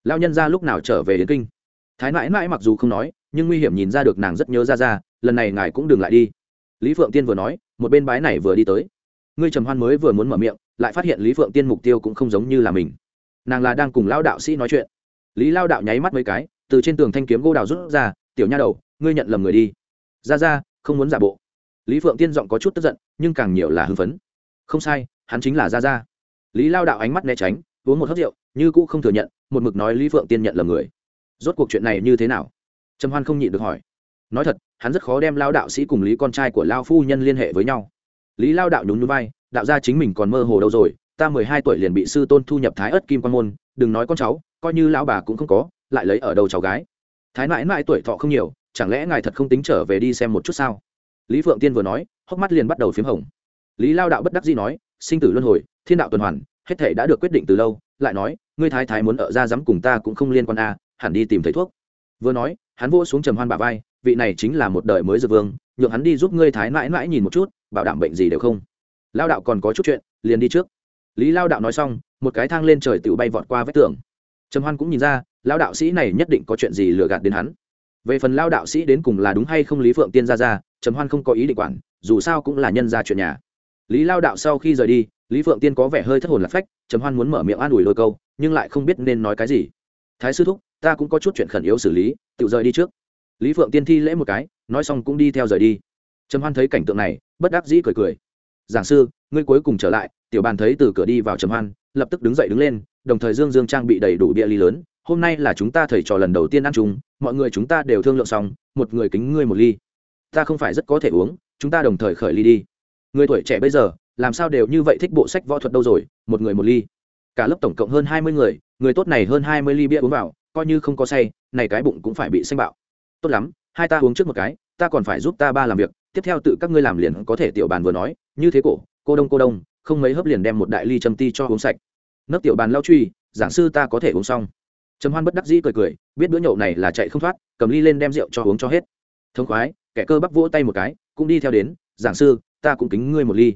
Lao nhân ra lúc nào trở về đến kinh? Thái mãi mãi mặc dù không nói, nhưng nguy hiểm nhìn ra được nàng rất nhớ ra ra, lần này ngài cũng đừng lại đi. Lý phượng tiên vừa nói, một bên bái này vừa đi tới. Ngươi trầm hoan mới vừa muốn mở miệng, lại phát hiện lý phượng tiên mục tiêu cũng không giống như là mình. Nàng là đang cùng lao đạo sĩ nói chuyện. Lý lao đạo nháy mắt mấy cái, từ trên tường thanh kiếm gỗ đào rút ra, tiểu nha đầu, ngươi nhận lầm người đi. Ra ra, không muốn giả bộ. Lý phượng tiên giọng có chút tức giận, nhưng càng nhiều là hưng phấn. Không sai, hắn chính là ra ra lý lao đạo ánh mắt né tránh, uống một hớt rượu, như cũ không thừa nhận, một mực nói lý phượng tiên nhận là người. Rốt cuộc chuyện này như thế nào? Trầm hoan không nhịn được hỏi. Nói thật, hắn rất khó đem lao đạo sĩ cùng lý con trai của lao phu nhân liên hệ với nhau. Lý lao đạo nhún núi vai, đạo ra chính mình còn mơ hồ đâu rồi, ta mười hai tuổi liền bị sư tôn thu nhập thái ớt kim quan môn, đừng nói con cháu, coi như lão bà cũng không có, lại lấy ở đầu cháu gái? Thái mãi mãi tuổi thọ không nhiều, chẳng lẽ ngài thật không tính trở về đi xem một chút sao? Lý phượng tiên vừa nói, hốc mắt liền bắt đầu p h í m hồng. Lý lao đạo bất đắc dĩ nói, sinh tử luân hồi thiên đạo tuần hoàn, hết thể đã được quyết định từ lâu, lại nói, ngươi thái thái muốn ở ra dám cùng ta cũng không liên quan a hẳn đi tìm thấy thuốc. Vừa nói, hắn vỗ xuống trầm hoan bà vai, vị này chính là một đời mới dược vương, nhượng hắn đi giúp ngươi thái mãi mãi nhìn một chút, bảo đảm bệnh gì đều không. Lao đạo còn có chút chuyện, liền đi trước. Lý lao đạo nói xong, một cái thang lên trời tự bay vọt qua vách tường. Trầm hoan cũng nhìn ra, lao đạo sĩ này nhất định có chuyện gì lừa gạt đến hắn. Về phần lao đạo sĩ đến cùng là đúng hay không lý phượng tiên ra ra, trầm hoan không có ý định quản, dù sao cũng là nhân ra chuyện nhà. Lý lao đạo sau khi rời đi lý phượng tiên có vẻ hơi thất hồn lạc phách, trầm hoan muốn mở miệng an ủi đôi câu, nhưng lại không biết nên nói cái gì. Thái sư thúc, ta cũng có chút chuyện khẩn yếu xử lý, tự rời đi trước. Lý phượng tiên thi lễ một cái, nói xong cũng đi theo rời đi. Trầm hoan thấy cảnh tượng này, bất đắc dĩ cười cười. Giảng sư, ngươi cuối cùng trở lại, tiểu bàn thấy từ cửa đi vào trầm hoan, lập tức đứng dậy đứng lên, đồng thời dương dương trang bị đầy đủ bia ly lớn, hôm nay là chúng ta thầy trò lần đầu tiên ăn chung, mọi người chúng ta đều thương lượng xong, một người kính ngươi một ly. Ta không phải rất có thể uống, chúng ta đồng thời khởi ly đi. Người tuổi trẻ bây giờ làm sao đều như vậy thích bộ sách võ thuật đâu rồi, một người một ly. Cả lớp tổng cộng hơn hai mươi người người tốt này hơn hai mươi ly bia uống vào, coi như không có say, này cái bụng cũng phải bị xanh bạo. Tốt lắm, hai ta uống trước một cái, ta còn phải giúp ta ba làm việc, tiếp theo tự các ngươi làm liền có thể tiểu bàn vừa nói, như thế cổ, cô đông cô đông, không mấy hớp liền đem một đại ly châm ti cho uống sạch. Nấc tiểu bàn lao truy, giảng sư ta có thể uống xong. Trầm hoan bất đắc dĩ cười cười, biết bữa nhậu này là chạy không thoát, cầm ly lên đem rượu cho uống cho hết. Thống khoái, kẻ cơ bắp vỗ tay một cái, cũng đi theo đến, giảng sư, ta cũng kính ngươi một ly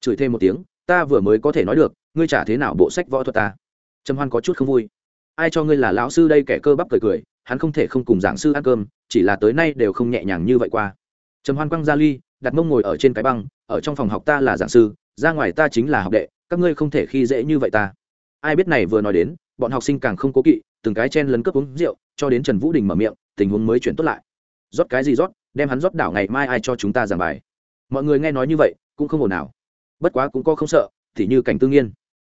chửi thêm một tiếng, ta vừa mới có thể nói được, ngươi trả thế nào bộ sách võ thuật ta. Trầm hoan có chút không vui. Ai cho ngươi là lão sư đây kẻ cơ bắp cười cười, hắn không thể không cùng giảng sư ăn cơm, chỉ là tới nay đều không nhẹ nhàng như vậy qua. Trầm hoan quăng ra ly, đặt mông ngồi ở trên cái băng, ở trong phòng học ta là giảng sư, ra ngoài ta chính là học đệ, các ngươi không thể khi dễ như vậy ta. Ai biết này vừa nói đến, bọn học sinh càng không cố kỵ, từng cái chen lấn cướp uống rượu, cho đến trần vũ đình mở miệng, tình huống mới chuyển tốt lại. Rót cái gì rót, đem hắn rót đảo ngày mai ai cho chúng ta giảng bài. Mọi người nghe nói như vậy, cũng không ồn nào bất quá cũng có không sợ, thì như cảnh tương nhiên.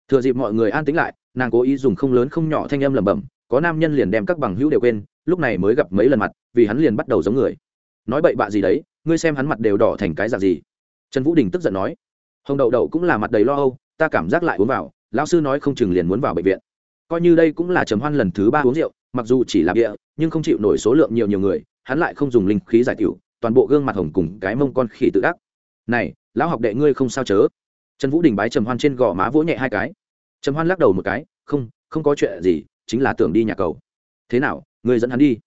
Thừa dịp mọi người an tĩnh lại, nàng cố ý dùng không lớn không nhỏ thanh âm lẩm bẩm, có nam nhân liền đem các bằng hữu đều quên, lúc này mới gặp mấy lần mặt, vì hắn liền bắt đầu giống người. Nói bậy bạ gì đấy, ngươi xem hắn mặt đều đỏ thành cái dạng gì. Trần vũ đình tức giận nói, hồng đậu đậu cũng là mặt đầy lo âu, ta cảm giác lại uống vào, lão sư nói không chừng liền muốn vào bệnh viện. Coi như đây cũng là trầm hoan lần thứ ba uống rượu, mặc dù chỉ là bịa nhưng không chịu nổi số lượng nhiều nhiều người, hắn lại không dùng linh khí giải tiểu, toàn bộ gương mặt hồng cùng cái mông con khỉ tự đắc. Này lão học đệ ngươi không sao chớ. Trần vũ đình bái trầm hoan trên gò má vỗ nhẹ hai cái. Trầm hoan lắc đầu một cái, không không có chuyện gì, chính là tưởng đi nhà cầu. Thế nào, ngươi dẫn hắn đi?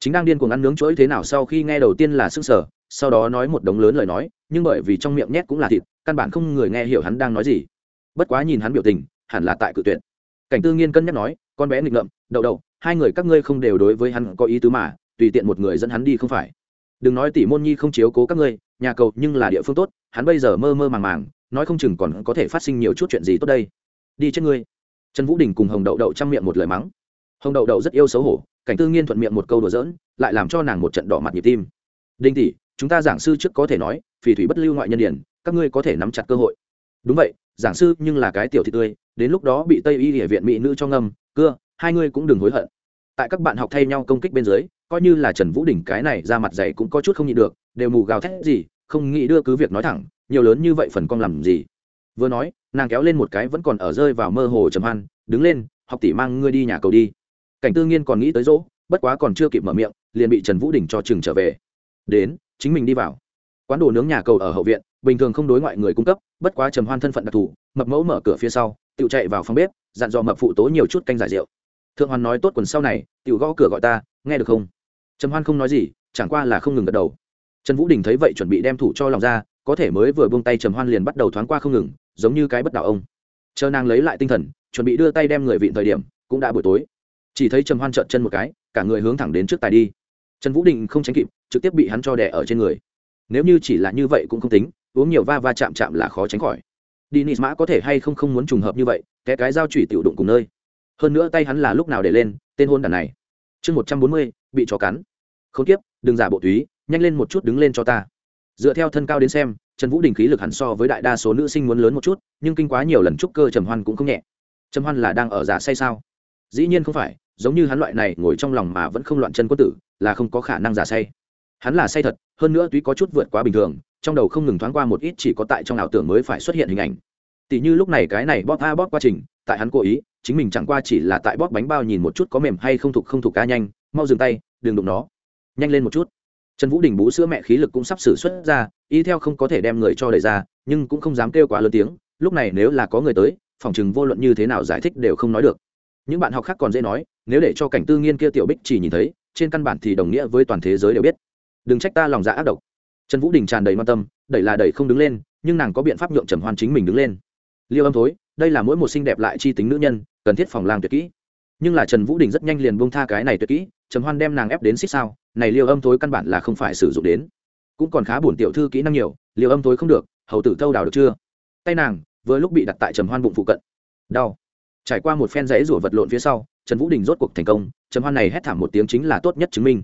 Chính đang điên cuồng ăn nướng chuỗi thế nào sau khi nghe đầu tiên là s ư n g sở sau đó nói một đống lớn lời nói, nhưng bởi vì trong miệng nhét cũng là thịt, căn bản không người nghe hiểu hắn đang nói gì. Bất quá nhìn hắn biểu tình, hẳn là tại cự tuyệt. Cảnh tư nghiên cân nhắc nói, con bé nghịch ngợm, đậu đậu, hai người các ngươi không đều đối với hắn có ý tứ mà, tùy tiện một người dẫn hắn đi không phải đừng nói tỷ môn nhi không chiếu cố các ngươi, nhà cầu nhưng là địa phương tốt, hắn bây giờ mơ mơ màng màng, nói không chừng còn có thể phát sinh nhiều chút chuyện gì tốt đây. Đi chết ngươi. Trần vũ đình cùng hồng đậu đậu chăm miệng một lời mắng. Hồng đậu đậu rất yêu xấu hổ, cảnh tư nghiên thuận miệng một câu đùa giỡn, lại làm cho nàng một trận đỏ mặt nhịp tim. Đinh tỷ, chúng ta giảng sư trước có thể nói phỉ thủy bất lưu ngoại nhân điển, các ngươi có thể nắm chặt cơ hội. Đúng vậy, giảng sư nhưng là cái tiểu thị tươi, đến lúc đó bị tây y địa viện mỹ nữ cho ngâm, cưa, hai ngươi cũng đừng hối hận tại các bạn học thay nhau công kích bên dưới, coi như là trần vũ đình cái này ra mặt dày cũng có chút không nhịn được, đều mù gào thét gì, không nghĩ đưa cứ việc nói thẳng, nhiều lớn như vậy phần con làm gì. Vừa nói, nàng kéo lên một cái vẫn còn ở rơi vào mơ hồ trầm hoan, đứng lên, học tỷ mang ngươi đi nhà cầu đi. Cảnh tư nghiên còn nghĩ tới dỗ, bất quá còn chưa kịp mở miệng, liền bị trần vũ đình cho chừng trở về. Đến, chính mình đi vào. Quán đồ nướng nhà cầu ở hậu viện, bình thường không đối ngoại người cung cấp, bất quá trầm hoan thân phận đặc thù, mập mẫu mở cửa phía sau, tự chạy vào phòng bếp, dặn dò mập phụ tố nhiều chút canh giải rượu thượng hoàn nói tốt quần sau này tự gõ cửa gọi ta, nghe được không? Trầm hoan không nói gì, chẳng qua là không ngừng gật đầu. Trần vũ đình thấy vậy chuẩn bị đem thủ cho lòng ra, có thể mới vừa buông tay trầm hoan liền bắt đầu thoáng qua không ngừng, giống như cái bất đạo ông. Chờ nàng lấy lại tinh thần, chuẩn bị đưa tay đem người vịn thời điểm, cũng đã buổi tối. Chỉ thấy trầm hoan trợn chân một cái, cả người hướng thẳng đến trước tài đi. Trần vũ đình không tránh kịp, trực tiếp bị hắn cho đẻ ở trên người. Nếu như chỉ là như vậy cũng không tính, uống nhiều va va chạm chạm là khó tránh khỏi. Đi nị mã có thể hay không không muốn trùng hợp như vậy cái cái dao chủy tiểu đụng cùng nơi hơn nữa tay hắn là lúc nào để lên, tên hôn đàn này. Chương một trăm bốn mươi, bị chó cắn. Không tiếp đừng giả bộ túy, nhanh lên một chút đứng lên cho ta. Dựa theo thân cao đến xem, trần vũ đình khí lực hẳn so với đại đa số nữ sinh muốn lớn một chút, nhưng kinh quá nhiều lần trúc cơ trầm hoan cũng không nhẹ. Trầm hoan là đang ở giả say sao? Dĩ nhiên không phải, giống như hắn loại này ngồi trong lòng mà vẫn không loạn chân quân tử, là không có khả năng giả say. Hắn là say thật, hơn nữa tuy có chút vượt quá bình thường, trong đầu không ngừng thoáng qua một ít chỉ có tại trong ảo tưởng mới phải xuất hiện hình ảnh. Tỷ như lúc này cái này bóp a bóp quá trình, tại hắn cố ý chính mình chẳng qua chỉ là tại bóp bánh bao nhìn một chút có mềm hay không thục không thục ca nhanh, mau dừng tay, đừng đụng nó. Nhanh lên một chút. Trần vũ đình bú sữa mẹ khí lực cũng sắp xử xuất ra, y theo không có thể đem người cho đẩy ra, nhưng cũng không dám kêu quá lớn tiếng, lúc này nếu là có người tới, phòng chừng vô luận như thế nào giải thích đều không nói được. Những bạn học khác còn dễ nói, nếu để cho cảnh tư nghiên kia tiểu bích chỉ nhìn thấy, trên căn bản thì đồng nghĩa với toàn thế giới đều biết. Đừng trách ta lòng dạ ác độc. Trần vũ đình tràn đầy quan tâm, đẩy là đẩy không đứng lên, nhưng nàng có biện pháp nhượng trầm hoan chính mình đứng lên. Liêu âm thối, đây là mỗi một xinh đẹp lại chi tính nữ nhân cần thiết phòng lang tuyệt kỹ. Nhưng là trần vũ đình rất nhanh liền buông tha cái này tuyệt kỹ, trầm hoan đem nàng ép đến xích sao, này liêu âm thối căn bản là không phải sử dụng đến. Cũng còn khá buồn tiểu thư kỹ năng nhiều, liều âm thối không được, hầu tử thâu đào được chưa? Tay nàng, vừa lúc bị đặt tại trầm hoan bụng phụ cận. Đau. Trải qua một phen rẫy rủa vật lộn phía sau, trần vũ đình rốt cuộc thành công, trầm hoan này hét thảm một tiếng chính là tốt nhất chứng minh.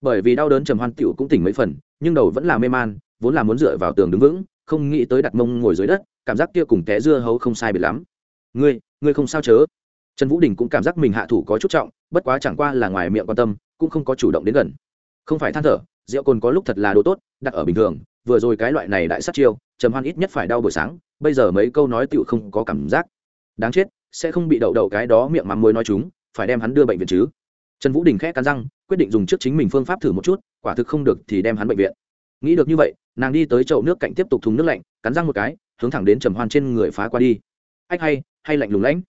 Bởi vì đau đớn trầm hoan tiểu cũng tỉnh mấy phần, nhưng đầu vẫn là mê man, vốn là muốn dựa vào tường đứng vững, không nghĩ tới đặt mông ngồi dưới đất, cảm giác kia cùng té dưa hấu không sai biệt lắm. Ngươi ngươi không sao chớ trần vũ đình cũng cảm giác mình hạ thủ có chút trọng, bất quá chẳng qua là ngoài miệng quan tâm, cũng không có chủ động đến gần. Không phải than thở, rượu cồn có lúc thật là đồ tốt, đặt ở bình thường, vừa rồi cái loại này đại sát chiêu, trầm hoan ít nhất phải đau buổi sáng, bây giờ mấy câu nói tựu không có cảm giác. Đáng chết, sẽ không bị đậu đậu cái đó miệng mắm môi nói chúng, phải đem hắn đưa bệnh viện chứ. Trần vũ đình khẽ cắn răng, quyết định dùng trước chính mình phương pháp thử một chút, quả thực không được thì đem hắn bệnh viện. Nghĩ được như vậy, nàng đi tới chậu nước cạnh tiếp tục thùng nước lạnh, cắn răng một cái, hướng thẳng đến trầm hoan trên người phá qua đi. Ách hay hay lạnh lùng lãnh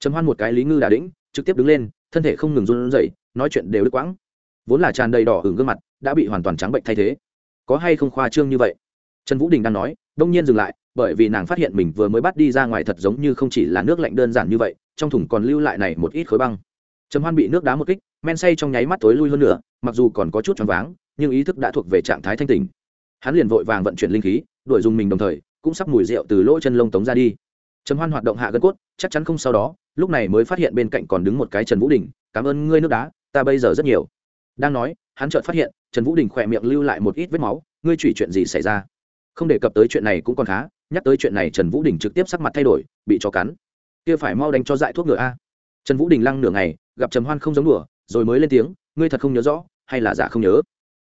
trầm hoan một cái lý ngư đà đĩnh, trực tiếp đứng lên, thân thể không ngừng run rẩy, nói chuyện đều đứt quãng. Vốn là tràn đầy đỏ hưởng gương mặt, đã bị hoàn toàn trắng bệnh thay thế. Có hay không khoa trương như vậy? Trần vũ đình đang nói, đông nhiên dừng lại, bởi vì nàng phát hiện mình vừa mới bắt đi ra ngoài thật giống như không chỉ là nước lạnh đơn giản như vậy, trong thùng còn lưu lại này một ít khối băng. Trầm hoan bị nước đá một kích, men say trong nháy mắt tối lui hơn nữa mặc dù còn có chút choáng váng, nhưng ý thức đã thuộc về trạng thái thanh tỉnh. Hắn liền vội vàng vận chuyển linh khí, đuổi dùng mình đồng thời, cũng sắp mùi rượu từ lỗ chân lông tống ra đi. Trầm hoan hoạt động hạ gân cốt, chắc chắn không sau đó lúc này mới phát hiện bên cạnh còn đứng một cái trần vũ đình, cảm ơn ngươi nước đá, ta bây giờ rất nhiều. Đang nói, hắn chợt phát hiện, trần vũ đình khỏe miệng lưu lại một ít vết máu, ngươi chủy chuyện gì xảy ra? Không đề cập tới chuyện này cũng còn khá, nhắc tới chuyện này trần vũ đình trực tiếp sắc mặt thay đổi, bị cho cắn. Kia phải mau đánh cho dại thuốc ngựa a. Trần vũ đình lăng nửa ngày, gặp trầm hoan không giống đùa, rồi mới lên tiếng, ngươi thật không nhớ rõ, hay là giả không nhớ?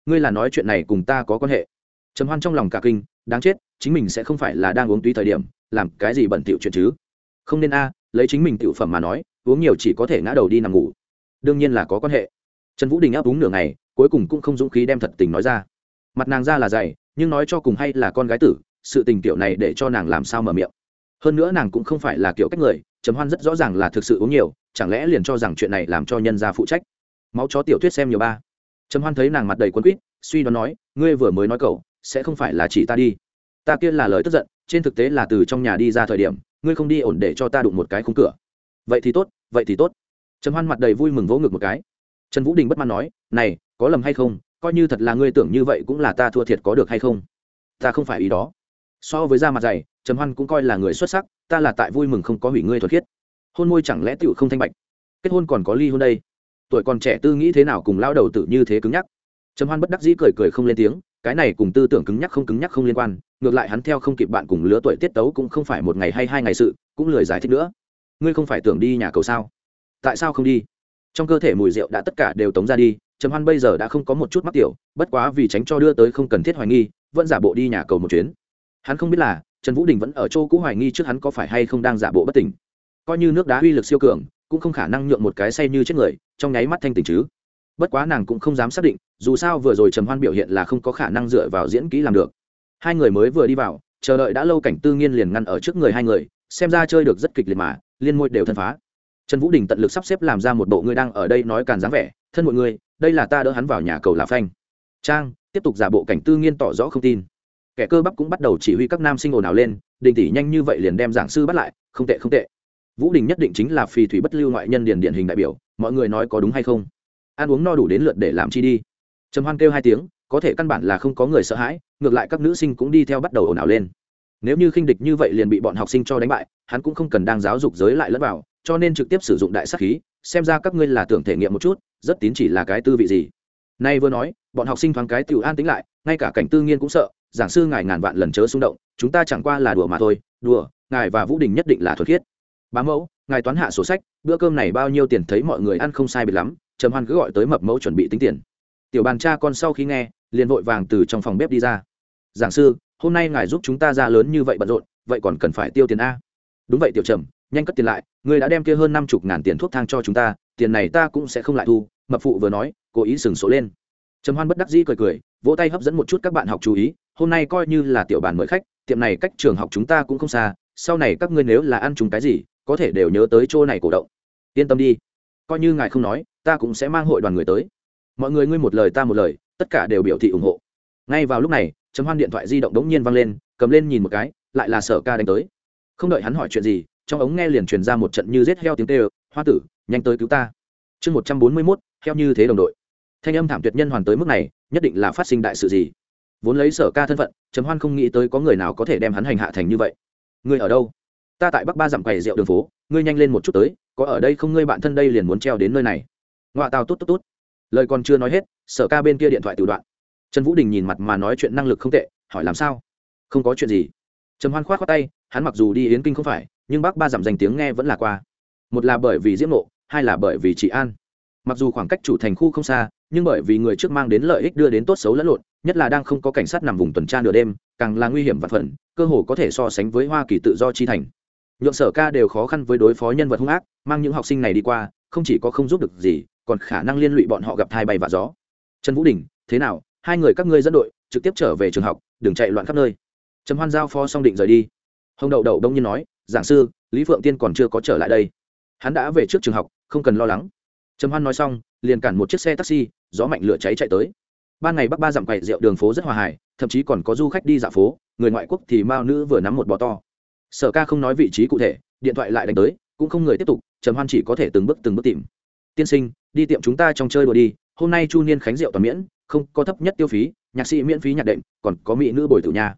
Ngươi là nói chuyện này cùng ta có quan hệ. Trầm hoan trong lòng cả kinh, đáng chết, chính mình sẽ không phải là đang uống túy thời điểm, làm cái gì bẩn thỉu chuyện chứ? Không nên a lấy chính mình tiểu phẩm mà nói, uống nhiều chỉ có thể ngã đầu đi nằm ngủ. Đương nhiên là có quan hệ. Trần vũ đình áp uống nửa ngày, cuối cùng cũng không dũng khí đem thật tình nói ra. Mặt nàng ra là dày, nhưng nói cho cùng hay là con gái tử, sự tình tiểu này để cho nàng làm sao mở miệng. Hơn nữa nàng cũng không phải là kiểu cách người chấm hoan rất rõ ràng là thực sự uống nhiều, chẳng lẽ liền cho rằng chuyện này làm cho nhân gia phụ trách? Máu chó tiểu thuyết xem nhiều ba. Trầm hoan thấy nàng mặt đầy quân quýt, suy đoán nói, ngươi vừa mới nói cậu, sẽ không phải là chỉ ta đi. Ta kia là lời tức giận, trên thực tế là từ trong nhà đi ra thời điểm ngươi không đi ổn để cho ta đụng một cái khung cửa. Vậy thì tốt, vậy thì tốt. Trầm hoan mặt đầy vui mừng vỗ ngực một cái. Trần vũ đình bất mãn nói, này, có lầm hay không? Coi như thật là ngươi tưởng như vậy cũng là ta thua thiệt có được hay không? Ta không phải ý đó. So với da mặt dày, trầm hoan cũng coi là người xuất sắc, ta là tại vui mừng không có hủy ngươi thuật khiết. Hôn môi chẳng lẽ tựu không thanh bạch? Kết hôn còn có ly hôn đây? Tuổi còn trẻ tư nghĩ thế nào cùng lao đầu tử như thế cứng nhắc? Trầm hoan bất đắc dĩ cười cười không lên tiếng, cái này cùng tư tưởng cứng nhắc không cứng nhắc không liên quan ngược lại hắn theo không kịp bạn cùng lứa tuổi tiết tấu cũng không phải một ngày hay hai ngày sự, cũng lười giải thích nữa. Ngươi không phải tưởng đi nhà cầu sao? Tại sao không đi? Trong cơ thể mùi rượu đã tất cả đều tống ra đi, trầm hoan bây giờ đã không có một chút mắc tiểu, bất quá vì tránh cho đưa tới không cần thiết hoài nghi, vẫn giả bộ đi nhà cầu một chuyến. Hắn không biết là, trần vũ đình vẫn ở chỗ cũ hoài nghi trước hắn có phải hay không đang giả bộ bất tỉnh. Coi như nước đá uy lực siêu cường, cũng không khả năng nhượng một cái say như chết người, trong nháy mắt thanh tỉnh chứ. Bất quá nàng cũng không dám xác định, dù sao vừa rồi trầm hoan biểu hiện là không có khả năng dựa vào diễn kỹ làm được hai người mới vừa đi vào, chờ đợi đã lâu cảnh tư nghiên liền ngăn ở trước người hai người, xem ra chơi được rất kịch liệt mà, liên môi đều thân phá. Trần vũ đình tận lực sắp xếp làm ra một bộ ngươi đang ở đây nói càn dáng vẻ, thân mọi người đây là ta đỡ hắn vào nhà cầu là phanh. Trang, tiếp tục giả bộ cảnh tư nghiên tỏ rõ không tin. Kẻ cơ bắp cũng bắt đầu chỉ huy các nam sinh ồn ào lên, đình tỷ nhanh như vậy liền đem giảng sư bắt lại, không tệ không tệ. Vũ đình nhất định chính là phì thủy bất lưu ngoại nhân điển điển hình đại biểu, mọi người nói có đúng hay không? Ăn uống no đủ đến lượt để làm chi đi. Trầm hoan kêu hai tiếng có thể căn bản là không có người sợ hãi, ngược lại các nữ sinh cũng đi theo bắt đầu ồn ào lên. Nếu như khinh địch như vậy liền bị bọn học sinh cho đánh bại, hắn cũng không cần đang giáo dục giới lại lẫn vào, cho nên trực tiếp sử dụng đại sắc khí, xem ra các ngươi là tưởng thể nghiệm một chút, rất tín chỉ là cái tư vị gì. Nay vừa nói, bọn học sinh thoáng cái tiểu an tính lại, ngay cả cảnh tư nghiên cũng sợ, giảng sư ngài ngàn vạn lần chớ xung động, chúng ta chẳng qua là đùa mà thôi, đùa, ngài và vũ đình nhất định là thuật khiết. Bá mẫu, ngài toán hạ sổ sách, bữa cơm này bao nhiêu tiền thấy mọi người ăn không sai biệt lắm, trầm hoan cứ gọi tới mập mẫu chuẩn bị tính tiền tiểu bàn cha con sau khi nghe, liền vội vàng từ trong phòng bếp đi ra. Giảng sư, hôm nay ngài giúp chúng ta ra lớn như vậy bận rộn, vậy còn cần phải tiêu tiền a. Đúng vậy, tiểu trầm, nhanh cất tiền lại người đã đem kia hơn năm chục ngàn tiền thuốc thang cho chúng ta, tiền này ta cũng sẽ không lại thu, mập phụ vừa nói, cố ý sừng số lên. Trầm hoan bất đắc dĩ cười cười, vỗ tay hấp dẫn một chút các bạn học chú ý, hôm nay coi như là tiểu bàn mời khách, tiệm này cách trường học chúng ta cũng không xa, sau này các ngươi nếu là ăn chúng cái gì, có thể đều nhớ tới chỗ này cổ động. Yên tâm đi, coi như ngài không nói, ta cũng sẽ mang hội đoàn người tới mọi người ngươi một lời ta một lời, tất cả đều biểu thị ủng hộ. Ngay vào lúc này, chấm hoan điện thoại di động đống nhiên văng lên, cầm lên nhìn một cái, lại là sở ca đánh tới. Không đợi hắn hỏi chuyện gì, trong ống nghe liền truyền ra một trận như rết heo tiếng tê hoa tử, nhanh tới cứu ta. Chương một trăm bốn mươi mốt, heo như thế đồng đội. Thanh âm thảm tuyệt nhân hoàn tới mức này, nhất định là phát sinh đại sự gì. Vốn lấy sở ca thân phận, chấm hoan không nghĩ tới có người nào có thể đem hắn hành hạ thành như vậy. Ngươi ở đâu? Ta tại bắc ba dặm quầy rượu đường phố, ngươi nhanh lên một chút tới, có ở đây không? Ngươi bạn thân đây liền muốn treo đến nơi này. Ngoại tàu tốt tốt tốt lời còn chưa nói hết, sở ca bên kia điện thoại tự đoạn. Trần vũ đình nhìn mặt mà nói chuyện năng lực không tệ, hỏi làm sao? Không có chuyện gì. Trầm hoan k h o á t khoác tay, hắn mặc dù đi yến kinh không phải, nhưng bác ba giảm danh tiếng nghe vẫn là qua. Một là bởi vì diễm nộ hai là bởi vì chị an. Mặc dù khoảng cách chủ thành khu không xa, nhưng bởi vì người trước mang đến lợi ích đưa đến tốt xấu lẫn lộn, nhất là đang không có cảnh sát nằm vùng tuần tra nửa đêm, càng là nguy hiểm và phần, cơ hồ có thể so sánh với hoa kỳ tự do chi thành. Nhuộm sở ca đều khó khăn với đối phó nhân vật hung ác, mang những học sinh này đi qua, không chỉ có không giúp được gì còn khả năng liên lụy bọn họ gặp thai bay và gió. Trần vũ đình, thế nào? Hai người các ngươi dẫn đội, trực tiếp trở về trường học, đừng chạy loạn khắp nơi. Trầm hoan giao phó xong định rời đi. Hồng đậu đậu đông nhiên nói, giảng sư, lý phượng tiên còn chưa có trở lại đây. Hắn đã về trước trường học, không cần lo lắng. Trầm hoan nói xong, liền cản một chiếc xe taxi, gió mạnh lửa cháy chạy tới. Ban ngày bắc ba dặm quậy rượu đường phố rất hòa hài, thậm chí còn có du khách đi dạo phố, người ngoại quốc thì mao nữ vừa nắm một bò to. Sở ca không nói vị trí cụ thể, điện thoại lại đánh tới, cũng không người tiếp tục, trầm hoan chỉ có thể từng bước từng bước tìm tiên sinh, đi tiệm chúng ta trong chơi đùa đi, hôm nay chu niên khánh rượu toàn miễn, không có thấp nhất tiêu phí, nhạc sĩ miễn phí nhạc đệm, còn có mỹ nữ bồi tử nhà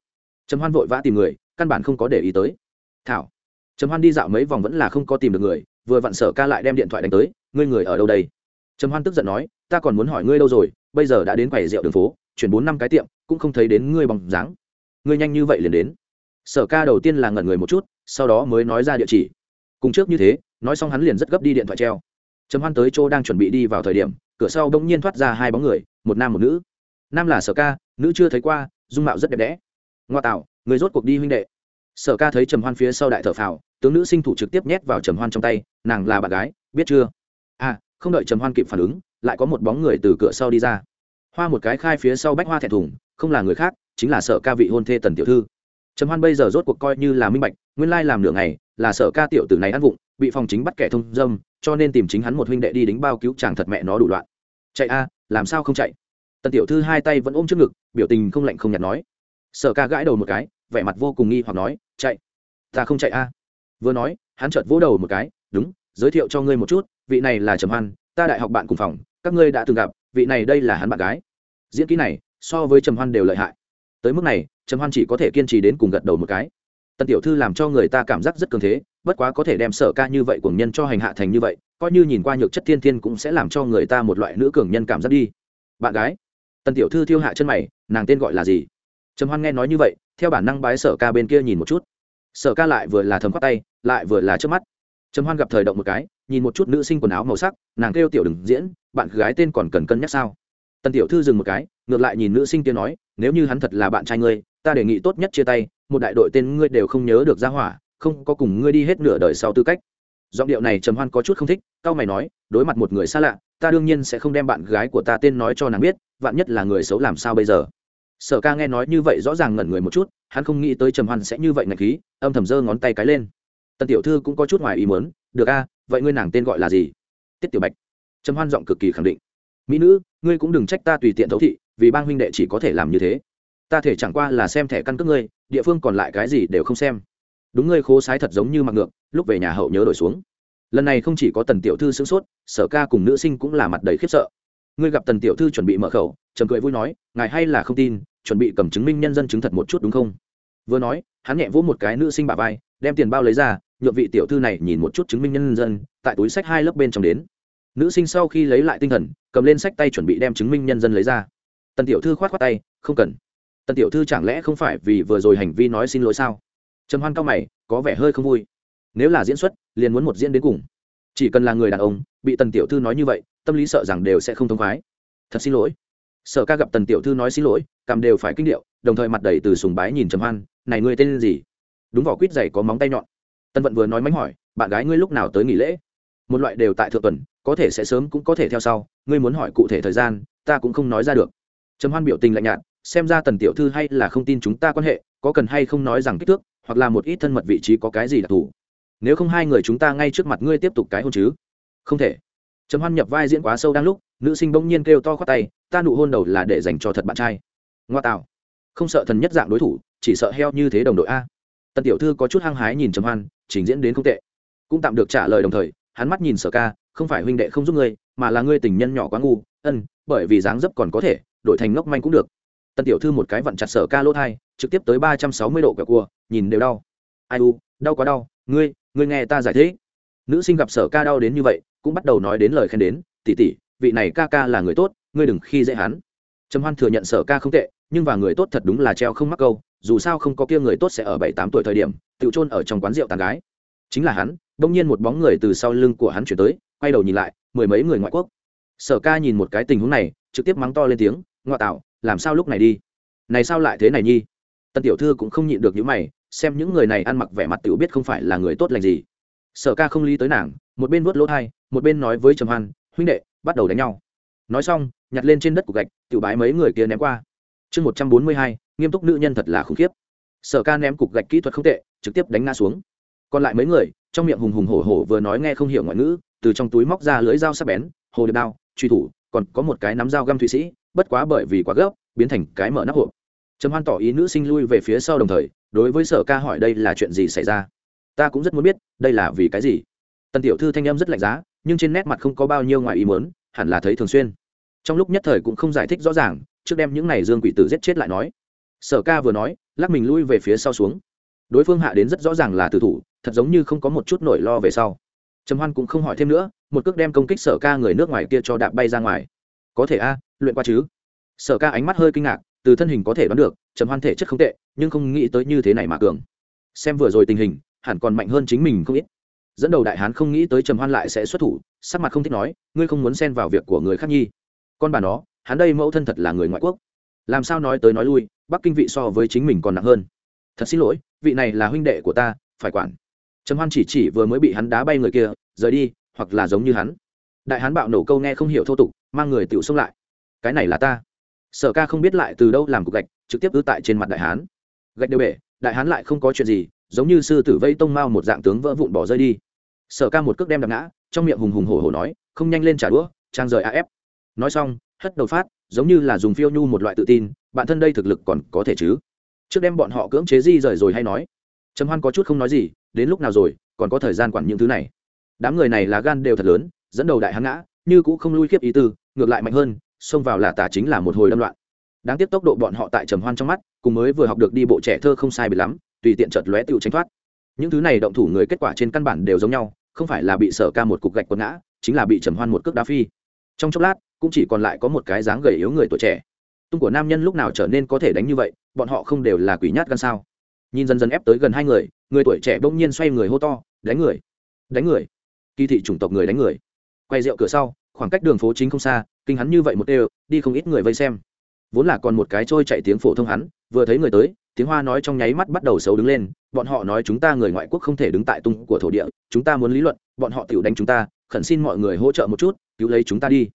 trầm hoan vội vã tìm người, căn bản không có để ý tới. Thảo, trầm hoan đi dạo mấy vòng vẫn là không có tìm được người, vừa vặn sở ca lại đem điện thoại đánh tới, ngươi người ở đâu đây? Trầm hoan tức giận nói, ta còn muốn hỏi ngươi đâu rồi, bây giờ đã đến quầy rượu đường phố, chuyển bốn năm cái tiệm, cũng không thấy đến ngươi bằng dáng. Ngươi nhanh như vậy liền đến. Sở ca đầu tiên là ngẩn người một chút, sau đó mới nói ra địa chỉ. Cùng trước như thế, nói xong hắn liền rất gấp đi điện thoại treo trầm hoan tới chỗ đang chuẩn bị đi vào thời điểm, cửa sau đông nhiên thoát ra hai bóng người, một nam một nữ. Nam là sở ca, nữ chưa thấy qua, dung mạo rất đẹp đẽ. Ngoa tạo, người rốt cuộc đi huynh đệ. Sở ca thấy trầm hoan phía sau đại thở phào, tướng nữ sinh thủ trực tiếp nhét vào trầm hoan trong tay, nàng là bạn gái, biết chưa? À không đợi trầm hoan kịp phản ứng, lại có một bóng người từ cửa sau đi ra. Hoa một cái khai phía sau bách hoa thẹn thùng, không là người khác, chính là sở ca vị hôn thê tần tiểu thư. Trầm hoan bây giờ rốt cuộc coi như là minh bạch, nguyên lai làm nửa ngày là sở ca tiểu tử này ăn vụng bị phòng chính bắt kẻ thông dâm, cho nên tìm chính hắn một huynh đệ đi đính bao cứu chàng thật mẹ nó đủ loạn. Chạy a, làm sao không chạy? Tần tiểu thư hai tay vẫn ôm trước ngực, biểu tình không lạnh không nhạt nói. Sở ca gãi đầu một cái, vẻ mặt vô cùng nghi hoặc nói, chạy, ta không chạy a. Vừa nói, hắn chợt vỗ đầu một cái, đúng, giới thiệu cho ngươi một chút, vị này là trầm hoan, ta đại học bạn cùng phòng, các ngươi đã từng gặp, vị này đây là hắn bạn gái. Diễn kỹ này, so với trầm hoan đều lợi hại. Tới mức này, trầm hoan chỉ có thể kiên trì đến cùng gật đầu một cái. Tần tiểu thư làm cho người ta cảm giác rất cường thế bất quá có thể đem sở ca như vậy của nhân cho hành hạ thành như vậy, coi như nhìn qua nhược chất thiên thiên cũng sẽ làm cho người ta một loại nữ cường nhân cảm giác đi. Bạn gái, tần tiểu thư thiêu hạ chân mày, nàng tên gọi là gì? Trầm hoan nghe nói như vậy, theo bản năng bái sở ca bên kia nhìn một chút. Sở ca lại vừa là thấm khoát tay, lại vừa là trước mắt. Trầm hoan gặp thời động một cái, nhìn một chút nữ sinh quần áo màu sắc, nàng kêu tiểu đừng diễn, bạn gái tên còn cần cân nhắc sao? Tần tiểu thư dừng một cái, ngược lại nhìn nữ sinh kia nói, nếu như hắn thật là bạn trai ngươi, ta đề nghị tốt nhất chia tay, một đại đội tên ngươi đều không nhớ được ra hỏa không có cùng ngươi đi hết nửa đời sau tư cách. Giọng điệu này trầm hoan có chút không thích cao mày nói, đối mặt một người xa lạ, ta đương nhiên sẽ không đem bạn gái của ta tên nói cho nàng biết, vạn nhất là người xấu làm sao bây giờ? Sở ca nghe nói như vậy rõ ràng ngẩn người một chút, hắn không nghĩ tới trầm hoan sẽ như vậy ngạch khí, âm thầm giơ ngón tay cái lên. Tần tiểu thư cũng có chút ngoài ý muốn, được a, vậy ngươi nàng tên gọi là gì? Tiết tiểu bạch. Trầm hoan giọng cực kỳ khẳng định. Mỹ nữ, ngươi cũng đừng trách ta tùy tiện thấu thị, vì bang huynh đệ chỉ có thể làm như thế. Ta thể chẳng qua là xem thẻ căn cước ngươi, địa phương còn lại cái gì đều không xem đúng ngươi khố sái thật giống như mặc ngược, lúc về nhà hậu nhớ đổi xuống. Lần này không chỉ có tần tiểu thư sửng sốt, sở ca cùng nữ sinh cũng là mặt đầy khiếp sợ. Ngươi gặp tần tiểu thư chuẩn bị mở khẩu, trầm cười vui nói, ngài hay là không tin, chuẩn bị cầm chứng minh nhân dân chứng thật một chút đúng không? Vừa nói, hắn nhẹ vỗ một cái nữ sinh bà vai, đem tiền bao lấy ra, nhượng vị tiểu thư này nhìn một chút chứng minh nhân dân, tại túi sách hai lớp bên trong đến. Nữ sinh sau khi lấy lại tinh thần, cầm lên sách tay chuẩn bị đem chứng minh nhân dân lấy ra. Tần tiểu thư khoát khoát tay, không cần. Tần tiểu thư chẳng lẽ không phải vì vừa rồi hành vi nói xin lỗi sao? Trầm hoan cao mày, có vẻ hơi không vui. Nếu là diễn xuất, liền muốn một diễn đến cùng. Chỉ cần là người đàn ông, bị tần tiểu thư nói như vậy, tâm lý sợ rằng đều sẽ không thông khoái. Thật xin lỗi. Sở ca gặp tần tiểu thư nói xin lỗi, cảm đều phải kinh điệu, đồng thời mặt đầy từ sùng bái nhìn trầm hoan, này ngươi tên gì? Đúng vỏ quýt dày có móng tay nhọn. Tân vận vừa nói mánh hỏi, bạn gái ngươi lúc nào tới nghỉ lễ? Một loại đều tại thượng tuần, có thể sẽ sớm cũng có thể theo sau, ngươi muốn hỏi cụ thể thời gian, ta cũng không nói ra được. Trầm hoan biểu tình lạnh nhạt, xem ra tần tiểu thư hay là không tin chúng ta quan hệ, có cần hay không nói rằng kích thước? Hoặc là một ít thân mật vị trí có cái gì đặc thù. Nếu không hai người chúng ta ngay trước mặt ngươi tiếp tục cái hôn chứ? Không thể. Trầm hoan nhập vai diễn quá sâu đang lúc, nữ sinh bỗng nhiên kêu to khoát tay, ta nụ hôn đầu là để dành cho thật bạn trai. Ngoa tạo. Không sợ thần nhất dạng đối thủ, chỉ sợ heo như thế đồng đội a. Tần tiểu thư có chút hăng hái nhìn trầm hoan, trình diễn đến không tệ. Cũng tạm được trả lời đồng thời, hắn mắt nhìn sở ca, không phải huynh đệ không giúp ngươi, mà là ngươi tình nhân nhỏ quá ngu, ân, bởi vì dáng dấp còn có thể, đổi thành ngốc manh cũng được. Tần tiểu thư một cái vặn chặt sở ca lỗ thai trực tiếp tới ba trăm sáu mươi độ quẹo cua, nhìn đều đau. Ai u, đau quá đau, ngươi ngươi nghe ta giải thích. Nữ sinh gặp sở ca đau đến như vậy, cũng bắt đầu nói đến lời khen đến tỉ tỉ vị này ca ca là người tốt, ngươi đừng khi dễ hắn. Trầm hoan thừa nhận sở ca không tệ, nhưng và người tốt thật đúng là treo không mắc câu, dù sao không có kia người tốt sẽ ở bảy tám tuổi thời điểm, tự trôn ở trong quán rượu tàn gái. Chính là hắn đông nhiên một bóng người từ sau lưng của hắn chuyển tới, quay đầu nhìn lại, mười mấy người ngoại quốc. Sở ca nhìn một cái tình huống này, trực tiếp mắng to lên tiếng ngoại tạo, làm sao lúc này đi? Này sao lại thế này nhi? Tần tiểu thư cũng không nhịn được những mày, xem những người này ăn mặc vẻ mặt tiểu biết không phải là người tốt lành gì. Sở ca không lý tới nàng, một bên vuốt lỗ thai, một bên nói với trầm hoan, huynh đệ, bắt đầu đánh nhau. Nói xong, nhặt lên trên đất cục gạch, tiểu bái mấy người kia ném qua. Chương một trăm bốn mươi hai, nghiêm túc nữ nhân thật là khủng khiếp. Sở ca ném cục gạch kỹ thuật không tệ, trực tiếp đánh ngã xuống. Còn lại mấy người, trong miệng hùng hùng hổ hổ vừa nói nghe không hiểu ngoại ngữ, từ trong túi móc ra lưỡi dao sắc bén, hồ điệp đao, truy thủ, còn có một cái nắm dao găm thụy sĩ, bất quá bởi vì quá gấp, biến thành cái mở nắp hộp trầm hoan tỏ ý nữ sinh lui về phía sau đồng thời, đối với sở ca hỏi đây là chuyện gì xảy ra? Ta cũng rất muốn biết, đây là vì cái gì? Tần tiểu thư thanh em rất lạnh giá, nhưng trên nét mặt không có bao nhiêu ngoài ý muốn, hẳn là thấy thường xuyên. Trong lúc nhất thời cũng không giải thích rõ ràng, trước đem những này dương quỷ tử giết chết lại nói. Sở ca vừa nói, lắc mình lui về phía sau xuống. Đối phương hạ đến rất rõ ràng là tử thủ, thật giống như không có một chút nỗi lo về sau. Trầm hoan cũng không hỏi thêm nữa, một cước đem công kích sở ca người nước ngoài kia cho đạp bay ra ngoài. Có thể a, luyện qua chứ? Sở ca ánh mắt hơi kinh ngạc từ thân hình có thể đoán được, trầm hoan thể chất không tệ, nhưng không nghĩ tới như thế này mà cường. Xem vừa rồi tình hình, hẳn còn mạnh hơn chính mình không ít. Dẫn đầu đại hán không nghĩ tới trầm hoan lại sẽ xuất thủ, sắc mặt không thích nói, ngươi không muốn xen vào việc của người khác nhi. Con bà nó, hắn đây mẫu thân thật là người ngoại quốc. Làm sao nói tới nói lui, bắc kinh vị so với chính mình còn nặng hơn. Thật xin lỗi, vị này là huynh đệ của ta, phải quản. Trầm hoan chỉ chỉ vừa mới bị hắn đá bay người kia, rời đi, hoặc là giống như hắn. Đại hán bạo nổ câu nghe không hiểu thô tục, mang người tiểu xông lại. Cái này là ta sở ca không biết lại từ đâu làm cục gạch, trực tiếp ư tại trên mặt đại hán. Gạch đều bể, đại hán lại không có chuyện gì, giống như sư tử vây tông mao một dạng tướng vỡ vụn bỏ rơi đi. Sở ca một cước đem đập ngã, trong miệng hùng hùng hổ hổ nói, không nhanh lên trả đũa, trang rời af nói xong, hất đầu phát, giống như là dùng phiêu nhu một loại tự tin bản thân đây thực lực còn có thể chứ? Trước đem bọn họ cưỡng chế di rời rồi hay nói? Trầm hoan có chút không nói gì, đến lúc nào rồi, còn có thời gian quản những thứ này. Đám người này là gan đều thật lớn, dẫn đầu đại hán ngã, như cũng không lui khiếp ý tư, ngược lại mạnh hơn xông vào là tả chính là một hồi đâm loạn. Đáng tiếc tốc độ bọn họ tại trầm hoan trong mắt, cùng mới vừa học được đi bộ trẻ thơ không sai bị lắm, tùy tiện chợt lóe tựu tránh thoát. Những thứ này động thủ người kết quả trên căn bản đều giống nhau, không phải là bị sở ca một cục gạch quật ngã, chính là bị trầm hoan một cước đá phi. Trong chốc lát, cũng chỉ còn lại có một cái dáng gầy yếu người tuổi trẻ. Tung của nam nhân lúc nào trở nên có thể đánh như vậy, bọn họ không đều là quỷ nhát gan sao? Nhìn dần dần ép tới gần hai người người tuổi trẻ bỗng nhiên xoay người hô to, đánh người! Đánh người! Kỳ thị chủng tộc người đánh người! Quay rượu cửa sau khoảng cách đường phố chính không xa, kinh hắn như vậy một đều, đi không ít người vây xem. Vốn là còn một cái trôi chạy tiếng phổ thông hắn, vừa thấy người tới, tiếng hoa nói trong nháy mắt bắt đầu xấu đứng lên, bọn họ nói chúng ta người ngoại quốc không thể đứng tại tung của thổ địa, chúng ta muốn lý luận, bọn họ tự đánh chúng ta, khẩn xin mọi người hỗ trợ một chút, cứu lấy chúng ta đi.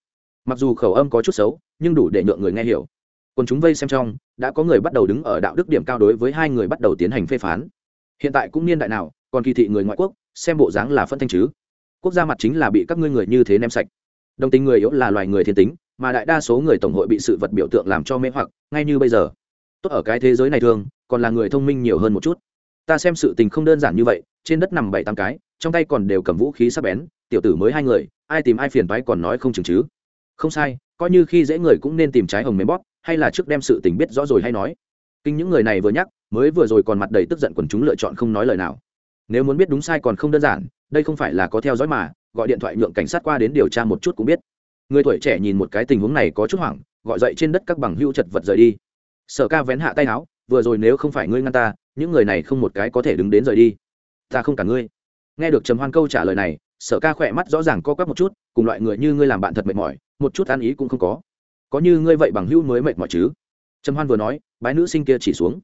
Mặc dù khẩu âm có chút xấu, nhưng đủ để nhượng người nghe hiểu. Còn chúng vây xem trong, đã có người bắt đầu đứng ở đạo đức điểm cao đối với hai người bắt đầu tiến hành phê phán. Hiện tại cũng niên đại nào, còn kỳ thị người ngoại quốc, xem bộ dáng là phân thanh chứ. Quốc gia mặt chính là bị các ngươi người như thế ném sạch đồng tình người yếu là loài người thiên tính, mà đại đa số người tổng hội bị sự vật biểu tượng làm cho mê hoặc, ngay như bây giờ. Tốt ở cái thế giới này thường, còn là người thông minh nhiều hơn một chút. Ta xem sự tình không đơn giản như vậy, trên đất nằm bảy tám cái, trong tay còn đều cầm vũ khí sắp bén, tiểu tử mới hai người, ai tìm ai phiền toái còn nói không chừng chứ. Không sai, coi như khi dễ người cũng nên tìm trái hồng mềm bóp, hay là trước đem sự tình biết rõ rồi hay nói. Kinh những người này vừa nhắc, mới vừa rồi còn mặt đầy tức giận quần chúng lựa chọn không nói lời nào. Nếu muốn biết đúng sai còn không đơn giản, đây không phải là có theo dõi mà gọi điện thoại nhượng cảnh sát qua đến điều tra một chút cũng biết. Người tuổi trẻ nhìn một cái tình huống này có chút hoảng, gọi dậy trên đất các bằng hữu chật vật rời đi. Sở ca vén hạ tay áo, vừa rồi nếu không phải ngươi ngăn ta, những người này không một cái có thể đứng đến rời đi. Ta không cả ngươi. Nghe được trầm hoan câu trả lời này, sở ca khỏe mắt rõ ràng co quắp một chút, cùng loại người như ngươi làm bạn thật mệt mỏi, một chút ăn ý cũng không có. Có như ngươi vậy bằng hữu mới mệt mỏi chứ? Trầm hoan vừa nói, bái nữ sinh kia chỉ xuống.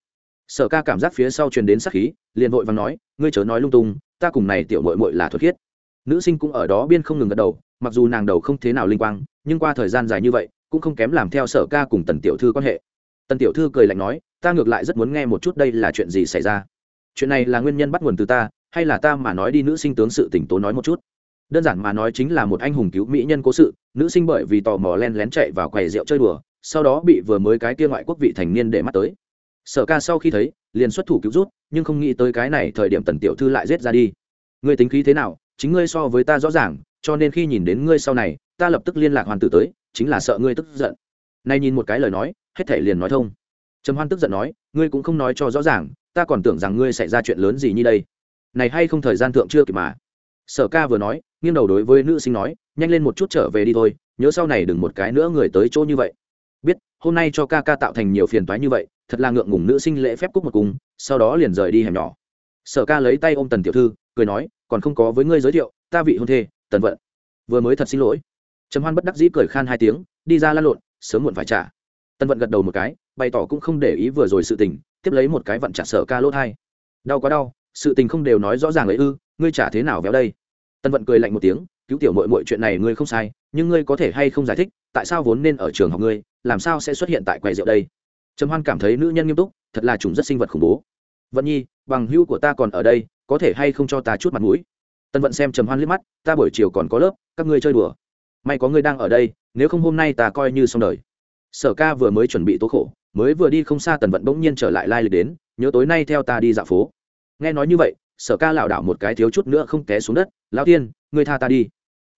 Sở ca cảm giác phía sau truyền đến sắc khí, liền vội và nói, ngươi chớ nói lung tung, ta cùng này tiểu mội mội là thuật khiết nữ sinh cũng ở đó biên không ngừng gật đầu, mặc dù nàng đầu không thế nào linh quang, nhưng qua thời gian dài như vậy, cũng không kém làm theo sở ca cùng tần tiểu thư quan hệ. Tần tiểu thư cười lạnh nói, ta ngược lại rất muốn nghe một chút đây là chuyện gì xảy ra. Chuyện này là nguyên nhân bắt nguồn từ ta, hay là ta mà nói đi nữ sinh tướng sự tỉnh tố nói một chút? Đơn giản mà nói chính là một anh hùng cứu mỹ nhân cố sự, nữ sinh bởi vì tò mò len lén chạy vào quầy rượu chơi đùa, sau đó bị vừa mới cái kia ngoại quốc vị thành niên để mắt tới. Sở ca sau khi thấy, liền xuất thủ cứu rút, nhưng không nghĩ tới cái này thời điểm tần tiểu thư lại rết ra đi. Ngươi tính khí thế nào? Chính ngươi so với ta rõ ràng, cho nên khi nhìn đến ngươi sau này, ta lập tức liên lạc hoàn tử tới, chính là sợ ngươi tức giận. Nay nhìn một cái lời nói, hết thể liền nói thông. Trầm hoan tức giận nói, ngươi cũng không nói cho rõ ràng, ta còn tưởng rằng ngươi xảy ra chuyện lớn gì như đây. Này hay không thời gian thượng chưa kịp mà. Sở ca vừa nói, nghiêng đầu đối với nữ sinh nói, nhanh lên một chút trở về đi thôi, nhớ sau này đừng một cái nữa người tới chỗ như vậy. Biết, hôm nay cho ca ca tạo thành nhiều phiền toái như vậy, thật là ngượng ngùng nữ sinh lễ phép cúc một cùng, sau đó liền rời đi hẻm nhỏ. Sở ca lấy tay ôm tần tiểu thư, cười nói còn không có với ngươi giới thiệu, ta vị hôn thê, tần vận. Vừa mới thật xin lỗi. Trầm hoan bất đắc dĩ cười khan hai tiếng, đi ra lăn lộn, sớm muộn phải trả. Tân vận gật đầu một cái, bày tỏ cũng không để ý vừa rồi sự tình, tiếp lấy một cái vận chặt sở ca lỗ thai đau quá đau, sự tình không đều nói rõ ràng ấy ư, ngươi trả thế nào véo đây? Tân vận cười lạnh một tiếng, cứu tiểu mội mội chuyện này ngươi không sai, nhưng ngươi có thể hay không giải thích, tại sao vốn nên ở trường học ngươi, làm sao sẽ xuất hiện tại quầy rượu đây? Trầm hoan cảm thấy nữ nhân nghiêm túc, thật là chủng rất sinh vật khủng bố. Vận nhi, bằng hữu của ta còn ở đây có thể hay không cho ta chút mặt mũi? Tân vận xem trầm hoan liếc mắt, ta buổi chiều còn có lớp, các ngươi chơi đùa. May có ngươi đang ở đây, nếu không hôm nay ta coi như xong đời. Sở ca vừa mới chuẩn bị tố khổ, mới vừa đi không xa tần vận bỗng nhiên trở lại lai lịch đến, nhớ tối nay theo ta đi dạo phố. Nghe nói như vậy, sở ca lảo đảo một cái thiếu chút nữa không té xuống đất, lão tiên, ngươi tha ta đi.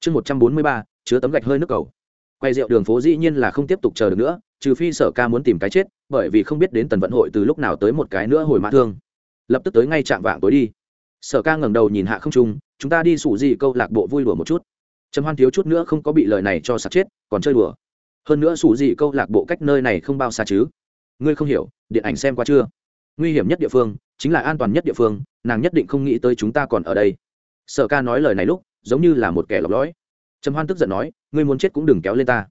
Chương một trăm bốn mươi ba, chứa tấm gạch hơi nước cầu. Quay rượu đường phố dĩ nhiên là không tiếp tục chờ được nữa, trừ phi sở ca muốn tìm cái chết, bởi vì không biết đến tần vận hội từ lúc nào tới một cái nữa hồi mã thương. Lập tức tới ngay chạm vạng tối đi sở ca ngẩng đầu nhìn hạ không trung, chúng ta đi sủ gì câu lạc bộ vui đùa một chút. Trầm hoan thiếu chút nữa không có bị lời này cho sạt chết, còn chơi đùa. Hơn nữa sủ gì câu lạc bộ cách nơi này không bao xa chứ? Ngươi không hiểu, điện ảnh xem qua chưa? Nguy hiểm nhất địa phương chính là an toàn nhất địa phương, nàng nhất định không nghĩ tới chúng ta còn ở đây. Sở ca nói lời này lúc, giống như là một kẻ lọc lõi. Trầm hoan tức giận nói, ngươi muốn chết cũng đừng kéo lên ta.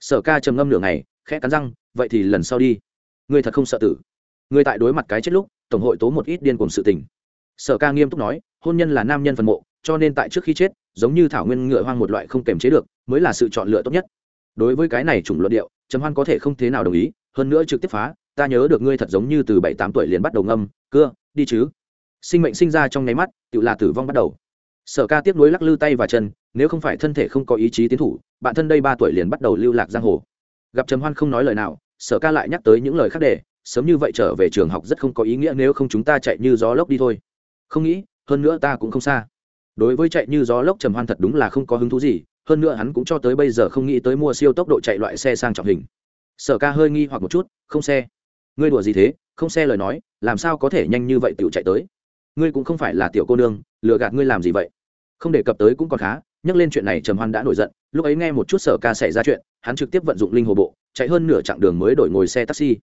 Sở ca trầm ngâm nửa ngày, khẽ cắn răng, vậy thì lần sau đi. Ngươi thật không sợ tử. Ngươi tại đối mặt cái chết lúc, tổng hội tố một ít điên cùng sự tình sở ca nghiêm túc nói, hôn nhân là nam nhân phần mộ, cho nên tại trước khi chết, giống như thảo nguyên ngựa hoang một loại không kềm chế được, mới là sự chọn lựa tốt nhất. Đối với cái này chủng luận điệu, trầm hoan có thể không thế nào đồng ý, hơn nữa trực tiếp phá, ta nhớ được ngươi thật giống như từ bảy tám tuổi liền bắt đầu ngâm, cưa, đi chứ. Sinh mệnh sinh ra trong nháy mắt, tự là tử vong bắt đầu. Sở ca tiếp nối lắc lư tay và chân, nếu không phải thân thể không có ý chí tiến thủ, bạn thân đây ba tuổi liền bắt đầu lưu lạc giang hồ. Gặp trầm hoan không nói lời nào, sở ca lại nhắc tới những lời khác để, sớm như vậy trở về trường học rất không có ý nghĩa nếu không chúng ta chạy như gió lốc đi thôi không nghĩ, hơn nữa ta cũng không xa. Đối với chạy như gió lốc trầm hoan thật đúng là không có hứng thú gì, hơn nữa hắn cũng cho tới bây giờ không nghĩ tới mua siêu tốc độ chạy loại xe sang trọng hình. Sở ca hơi nghi hoặc một chút, không xe. Ngươi đùa gì thế? Không xe lời nói, làm sao có thể nhanh như vậy tiểu chạy tới? Ngươi cũng không phải là tiểu cô nương, lừa gạt ngươi làm gì vậy? Không đề cập tới cũng còn khá, nhắc lên chuyện này trầm hoan đã nổi giận, lúc ấy nghe một chút sở ca xảy ra chuyện, hắn trực tiếp vận dụng linh hồ bộ, chạy hơn nửa chặng đường mới đổi ngồi xe taxi.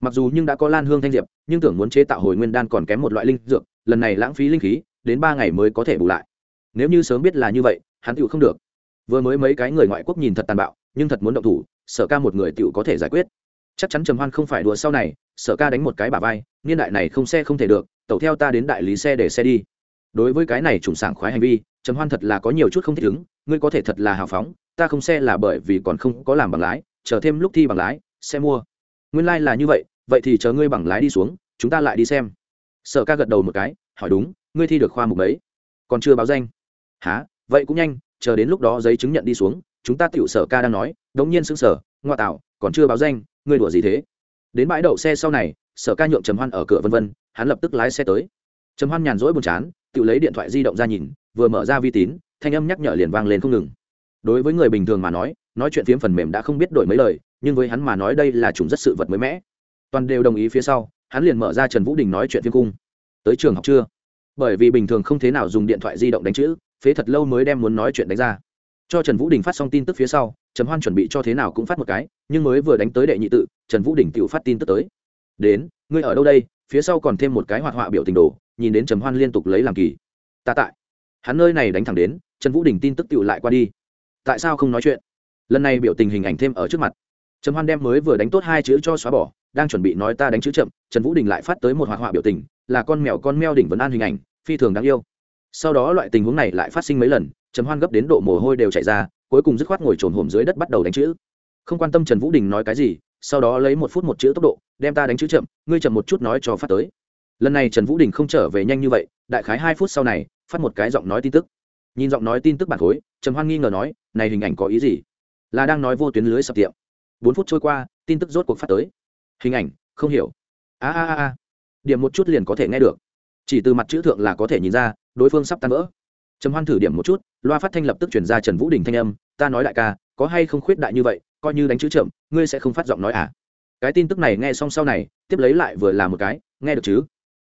Mặc dù nhưng đã có lan hương thanh diệp, nhưng tưởng muốn chế tạo hồi nguyên đan còn kém một loại linh dược lần này lãng phí linh khí, đến ba ngày mới có thể bù lại. Nếu như sớm biết là như vậy, hắn tựu không được. Vừa mới mấy cái người ngoại quốc nhìn thật tàn bạo, nhưng thật muốn động thủ, sở ca một người tựu có thể giải quyết. Chắc chắn trầm hoan không phải đùa sau này, sở ca đánh một cái bà vai, niên đại này không xe không thể được, tẩu theo ta đến đại lý xe để xe đi. Đối với cái này trùng sảng khoái hành vi, trầm hoan thật là có nhiều chút không thích ứng, ngươi có thể thật là hào phóng, ta không xe là bởi vì còn không có làm bằng lái, chờ thêm lúc thi bằng lái, xe mua. Nguyên lai、like、là như vậy vậy thì chờ ngươi bằng lái đi xuống, chúng ta lại đi xem sở ca gật đầu một cái, hỏi đúng, ngươi thi được khoa mục ấy còn chưa báo danh. Há vậy cũng nhanh, chờ đến lúc đó giấy chứng nhận đi xuống, chúng ta tựu sở ca đang nói, đống nhiên xứng sở ngoa tạo, còn chưa báo danh, ngươi đùa gì thế? Đến bãi đậu xe sau này, sở ca nhượng trầm hoan ở cửa vân vân, hắn lập tức lái xe tới. Trầm hoan nhàn rỗi buồn chán, tự lấy điện thoại di động ra nhìn, vừa mở ra vi tín, thanh âm nhắc nhở liền vang lên không ngừng. Đối với người bình thường mà nói nói chuyện phiếm phần mềm đã không biết đổi mấy lời, nhưng với hắn mà nói đây là chủng rất sự vật mới mẻ. Toàn đều đồng ý phía sau hắn liền mở ra trần vũ đình nói chuyện phiếm cung. Tới trường học chưa? Bởi vì bình thường không thế nào dùng điện thoại di động đánh chữ, phế thật lâu mới đem muốn nói chuyện đánh ra. Cho trần vũ đình phát xong tin tức phía sau, trầm hoan chuẩn bị cho thế nào cũng phát một cái, nhưng mới vừa đánh tới đệ nhị tự, trần vũ đình tự phát tin tức tới. Đến, ngươi ở đâu đây? Phía sau còn thêm một cái hoạt họa biểu tình đồ, nhìn đến trầm hoan liên tục lấy làm kỳ. Ta tại. Hắn nơi này đánh thẳng đến, trần vũ đình tin tức tự lại qua đi. Tại sao không nói chuyện? Lần này biểu tình hình ảnh thêm ở trước mặt trầm hoan đem mới vừa đánh tốt hai chữ cho xóa bỏ, đang chuẩn bị nói ta đánh chữ chậm, trần vũ đình lại phát tới một hoạt họa biểu tình, là con mèo con meo đỉnh vấn an hình ảnh, phi thường đáng yêu. Sau đó loại tình huống này lại phát sinh mấy lần, trầm hoan gấp đến độ mồ hôi đều chảy ra, cuối cùng dứt khoát ngồi trồn hổm dưới đất bắt đầu đánh chữ. Không quan tâm trần vũ đình nói cái gì, sau đó lấy một phút một chữ tốc độ, đem ta đánh chữ chậm, ngươi chậm một chút nói cho phát tới. Lần này trần vũ đình không trở về nhanh như vậy, đại khái hai phút sau này, phát một cái giọng nói tin tức. Nhìn giọng nói tin tức bản khối, trầm hoan nghi ngờ nói, này hình ảnh có ý gì? Là đang nói vô tuyến lưới sập tiệm bốn phút trôi qua, tin tức rốt cuộc phát tới. Hình ảnh, không hiểu. A a a điểm một chút liền có thể nghe được. Chỉ từ mặt chữ thượng là có thể nhìn ra, đối phương sắp tan vỡ. Trầm hoan thử điểm một chút, loa phát thanh lập tức chuyển ra trần vũ đình thanh âm, ta nói đại ca, có hay không khuyết đại như vậy, coi như đánh chữ chậm, ngươi sẽ không phát giọng nói à? Cái tin tức này nghe xong sau này, tiếp lấy lại vừa là một cái, nghe được chứ?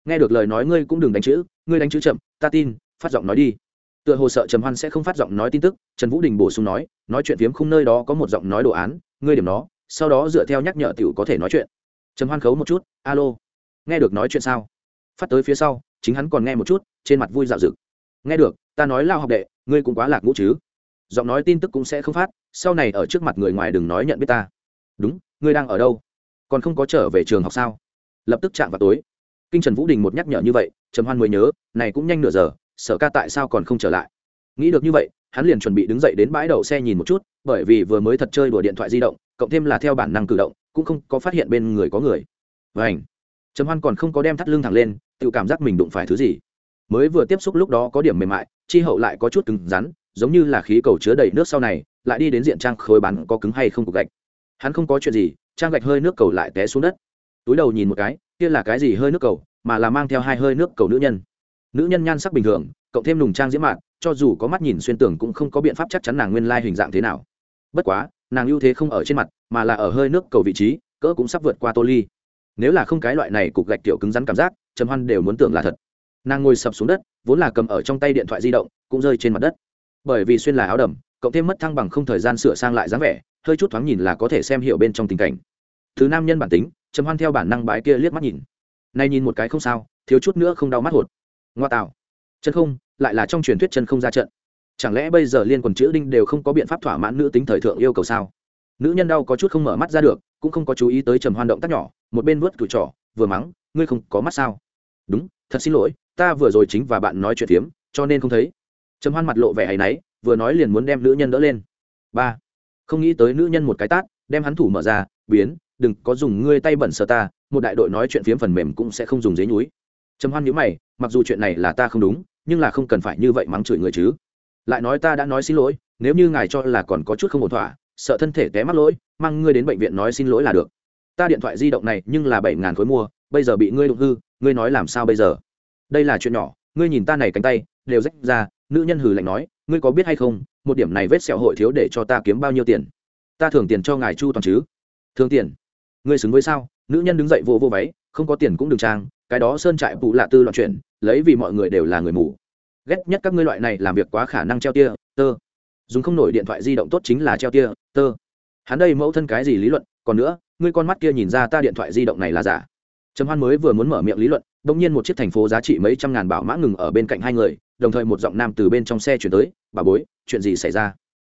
Nghe được lời nói ngươi cũng đừng đánh chữ, ngươi đánh chữ chậm, ta tin, phát giọng nói đi tựa hồ sợ trầm hoan sẽ không phát giọng nói tin tức, trần vũ đình bổ sung nói nói chuyện phiếm khung nơi đó có một giọng nói đồ án, ngươi điểm nó, sau đó dựa theo nhắc nhở t i ể u có thể nói chuyện. Trầm hoan khấu một chút, alo, nghe được nói chuyện sao? Phát tới phía sau, chính hắn còn nghe một chút, trên mặt vui dạo rực nghe được, ta nói lao học đệ, ngươi cũng quá lạc ngũ chứ. Giọng nói tin tức cũng sẽ không phát, sau này ở trước mặt người ngoài đừng nói nhận biết ta. Đúng, ngươi đang ở đâu? Còn không có trở về trường học sao? Lập tức chạm vào tối. Kinh trần vũ đình một nhắc nhở như vậy, trầm hoan mới nhớ, này cũng nhanh nửa giờ sở ca tại sao còn không trở lại? Nghĩ được như vậy, hắn liền chuẩn bị đứng dậy đến bãi đậu xe nhìn một chút, bởi vì vừa mới thật chơi đùa điện thoại di động, cộng thêm là theo bản năng cử động, cũng không có phát hiện bên người có người. Và ảnh trầm hoan còn không có đem thắt lưng thẳng lên, tự cảm giác mình đụng phải thứ gì. Mới vừa tiếp xúc lúc đó có điểm mềm mại, chi hậu lại có chút cứng rắn, giống như là khí cầu chứa đầy nước sau này, lại đi đến diện trang khối bán có cứng hay không cục gạch. Hắn không có chuyện gì, trang gạch hơi nước cầu lại té xuống đất. Túi đầu nhìn một cái, kia là cái gì hơi nước cầu, mà là mang theo hai hơi nước cầu nữ nhân nữ nhân nhan sắc bình thường, cộng thêm nùng trang diễm mạn, cho dù có mắt nhìn xuyên tưởng cũng không có biện pháp chắc chắn nàng nguyên lai hình dạng thế nào. Bất quá, nàng ưu thế không ở trên mặt, mà là ở hơi nước cầu vị trí, cỡ cũng sắp vượt qua tô ly. Nếu là không cái loại này cục gạch kiểu cứng rắn cảm giác, trầm hoan đều muốn tưởng là thật. Nàng ngồi sập xuống đất, vốn là cầm ở trong tay điện thoại di động, cũng rơi trên mặt đất. Bởi vì xuyên là áo đầm, cộng thêm mất thăng bằng không thời gian sửa sang lại dáng vẻ, hơi chút thoáng nhìn là có thể xem hiểu bên trong tình cảnh. Thứ nam nhân bản tính, trầm hoan theo bản năng bái kia liếc mắt nhìn. Nay nhìn một cái không sao, thiếu chút nữa không đau mắt hột ngoa tạo chân không, lại là trong truyền thuyết chân không ra trận. Chẳng lẽ bây giờ liên quần chữ đinh đều không có biện pháp thỏa mãn nữ tính thời thượng yêu cầu sao? Nữ nhân đau có chút không mở mắt ra được, cũng không có chú ý tới trầm hoan động tác nhỏ, một bên vớt cửi trỏ, vừa mắng, ngươi không có mắt sao? Đúng, thật xin lỗi, ta vừa rồi chính và bạn nói chuyện tiếm cho nên không thấy. Trầm hoan mặt lộ vẻ hay náy, vừa nói liền muốn đem nữ nhân đỡ lên. Ba, không nghĩ tới nữ nhân một cái tát, đem hắn thủ mở ra, biến, đừng có dùng ngươi tay bẩn sờ ta, một đại đội nói chuyện phiếm phần mềm cũng sẽ không dùng giấy núi trầm hoan nhíu mày, mặc dù chuyện này là ta không đúng, nhưng là không cần phải như vậy mắng chửi người chứ. Lại nói ta đã nói xin lỗi, nếu như ngài cho là còn có chút không ổn thỏa, sợ thân thể té mắc lỗi, mang ngươi đến bệnh viện nói xin lỗi là được. Ta điện thoại di động này nhưng là bảy ngàn khối mua, bây giờ bị ngươi đụng hư, ngươi nói làm sao bây giờ? Đây là chuyện nhỏ, ngươi nhìn ta này cánh tay, đều rách ra, nữ nhân hừ lạnh nói, ngươi có biết hay không, một điểm này vết sẹo hội thiếu để cho ta kiếm bao nhiêu tiền? Ta thưởng tiền cho ngài chu toàn chứ? Thường tiền? Ngươi xứng với sao? Nữ nhân đứng dậy vô vô váy, không có tiền cũng đừng trang cái đó sơn trại phụ lạ tư loạn chuyện lấy vì mọi người đều là người mù. Ghét nhất các ngươi loại này làm việc quá khả năng treo tia, tơ. Dùng không nổi điện thoại di động tốt chính là treo tia, tơ. Hắn đây mẫu thân cái gì lý luận, còn nữa, ngươi con mắt kia nhìn ra ta điện thoại di động này là giả. Trầm hoan mới vừa muốn mở miệng lý luận đ ỗ n g nhiên một chiếc thành phố giá trị mấy trăm ngàn bảo mã ngừng ở bên cạnh hai người, đồng thời một giọng nam từ bên trong xe chuyển tới, bà bối, chuyện gì xảy ra?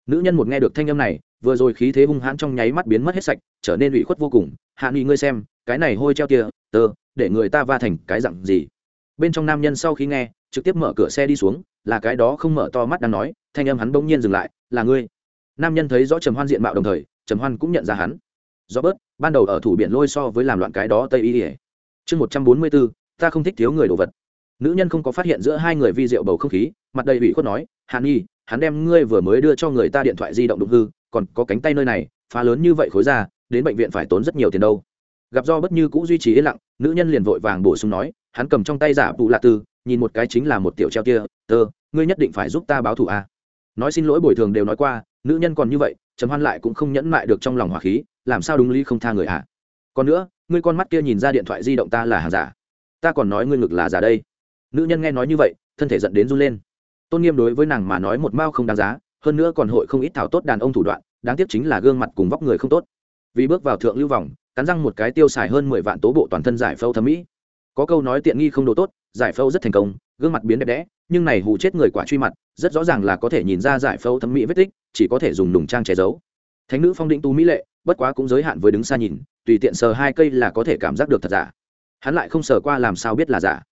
Nữ nhân một nghe được thanh âm này, vừa rồi khí thế hung hãn trong nháy mắt biến mất hết sạch, trở nên ủy khuất vô cùng, hạ nghị ngươi xem, cái này hôi treo tia, tơ để người ta va thành cái dặn gì. Bên trong nam nhân sau khi nghe, trực tiếp mở cửa xe đi xuống, là cái đó không mở to mắt đang nói, thanh âm hắn bỗng nhiên dừng lại, là ngươi. Nam nhân thấy rõ trầm hoan diện mạo đồng thời, trầm hoan cũng nhận ra hắn. Do bớt, ban đầu ở thủ biển lôi so với làm loạn cái đó tây y ỉa chương một trăm bốn mươi bốn, ta không thích thiếu người đồ vật. Nữ nhân không có phát hiện giữa hai người vi rượu bầu không khí, mặt đầy ủy khuất nói, hàn nhi, hắn đem ngươi vừa mới đưa cho người ta điện thoại di động đụng hư, còn có cánh tay nơi này, phá lớn như vậy khối ra, đến bệnh viện phải tốn rất nhiều tiền đâu. Gặp do bất như cũ duy trì yên lặng nữ nhân liền vội vàng bổ sung nói, hắn cầm trong tay giả bù lạ tư, nhìn một cái chính là một tiểu treo kia, tơ, ngươi nhất định phải giúp ta báo thù a. Nói xin lỗi bồi thường đều nói qua, nữ nhân còn như vậy, trầm hoan lại cũng không nhẫn mại được trong lòng hỏa khí, làm sao đúng lý không tha người ạ còn nữa, ngươi con mắt kia nhìn ra điện thoại di động ta là hàng giả. Ta còn nói ngươi ngực là giả đây. Nữ nhân nghe nói như vậy, thân thể giận đến run lên. Tôn nghiêm đối với nàng mà nói một mao không đáng giá, hơn nữa còn hội không ít thảo tốt đàn ông thủ đoạn, đáng tiếc chính là gương mặt cùng vóc người không tốt. Vì bước vào thượng lưu vòng cắn răng một cái tiêu xài hơn mười vạn tố bộ toàn thân giải phẫu thẩm mỹ. Có câu nói tiện nghi không đồ tốt, giải phẫu rất thành công, gương mặt biến đẹp đẽ, nhưng này hù chết người quả truy mặt, rất rõ ràng là có thể nhìn ra giải phẫu thẩm mỹ vết tích, chỉ có thể dùng nùng trang che giấu. Thánh nữ phong định tu mỹ lệ, bất quá cũng giới hạn với đứng xa nhìn, tùy tiện sờ hai cây là có thể cảm giác được thật giả. Hắn lại không sờ qua làm sao biết là giả.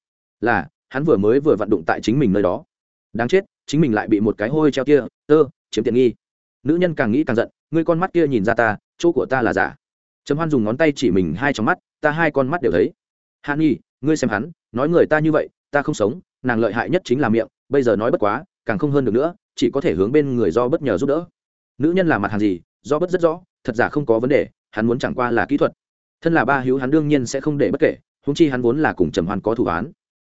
Là, hắn vừa mới vừa vận đụng tại chính mình nơi đó. Đáng chết, chính mình lại bị một cái hôi treo kia, tơ, chiếm tiện nghi. Nữ nhân càng nghĩ càng giận ngươi con mắt kia nhìn ra ta, chỗ của ta là giả trầm hoan dùng ngón tay chỉ mình hai trong mắt, ta hai con mắt đều thấy. Hạ nghi ngươi xem hắn, nói người ta như vậy, ta không sống, nàng lợi hại nhất chính là miệng, bây giờ nói bất quá, càng không hơn được nữa, chỉ có thể hướng bên người do bất nhờ giúp đỡ. Nữ nhân là mặt hàng gì, do bất rất rõ, thật giả không có vấn đề, hắn muốn chẳng qua là kỹ thuật. Thân là ba hữu hắn đương nhiên sẽ không để bất kể húng chi hắn vốn là cùng trầm hoan có thủ án.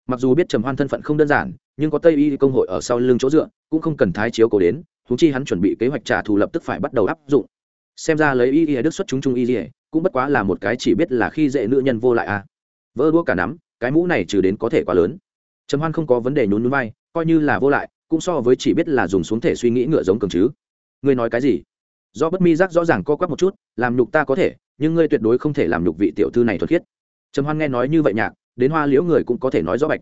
Mặc dù biết trầm hoan thân phận không đơn giản, nhưng có tây y công hội ở sau lưng chỗ dựa, cũng không cần thái chiếu cố đến húng chi hắn chuẩn bị kế hoạch trả thù lập tức phải bắt đầu áp dụng xem ra lấy y y đức xuất chúng trung y y, cũng bất quá là một cái chỉ biết là khi dễ nữ nhân vô lại à. Vỡ đũa cả nắm, cái mũ này trừ đến có thể quá lớn. Trầm hoan không có vấn đề nhún núi vai, coi như là vô lại, cũng so với chỉ biết là dùng xuống thể suy nghĩ ngựa giống cường chứ. Ngươi nói cái gì? Do bất mi giác rõ ràng co quắp một chút, làm nhục ta có thể, nhưng ngươi tuyệt đối không thể làm nhục vị tiểu thư này thuật khiết. Trầm hoan nghe nói như vậy nhạc, đến hoa liễu người cũng có thể nói rõ bạch.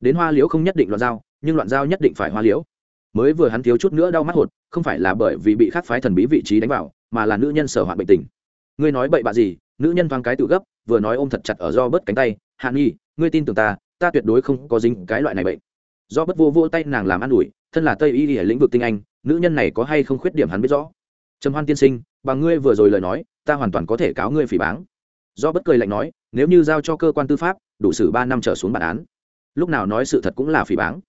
Đến hoa liễu không nhất định loạn giao, nhưng loạn giao nhất định phải hoa liễu mới vừa hắn thiếu chút nữa đau mắt hột, không phải là bởi vì bị khắc phái thần bí vị trí đánh vào, mà là nữ nhân sở hoạn bệnh tình. Ngươi nói bậy bạ gì? Nữ nhân thoáng cái tự gấp, vừa nói ôm thật chặt ở do bớt cánh tay, hạ nghi ngươi tin tưởng ta ta tuyệt đối không có dính cái loại này bệnh. Do bất vô vô tay nàng làm ăn ủi, thân là tây y ở lĩnh vực tinh anh, nữ nhân này có hay không khuyết điểm hắn biết rõ? Trầm hoan tiên sinh, bằng ngươi vừa rồi lời nói, ta hoàn toàn có thể cáo ngươi phỉ báng. Do bất cười lạnh nói, nếu như giao cho cơ quan tư pháp, đủ xử ba năm trở xuống bản án. Lúc nào nói sự thật cũng là phỉ báng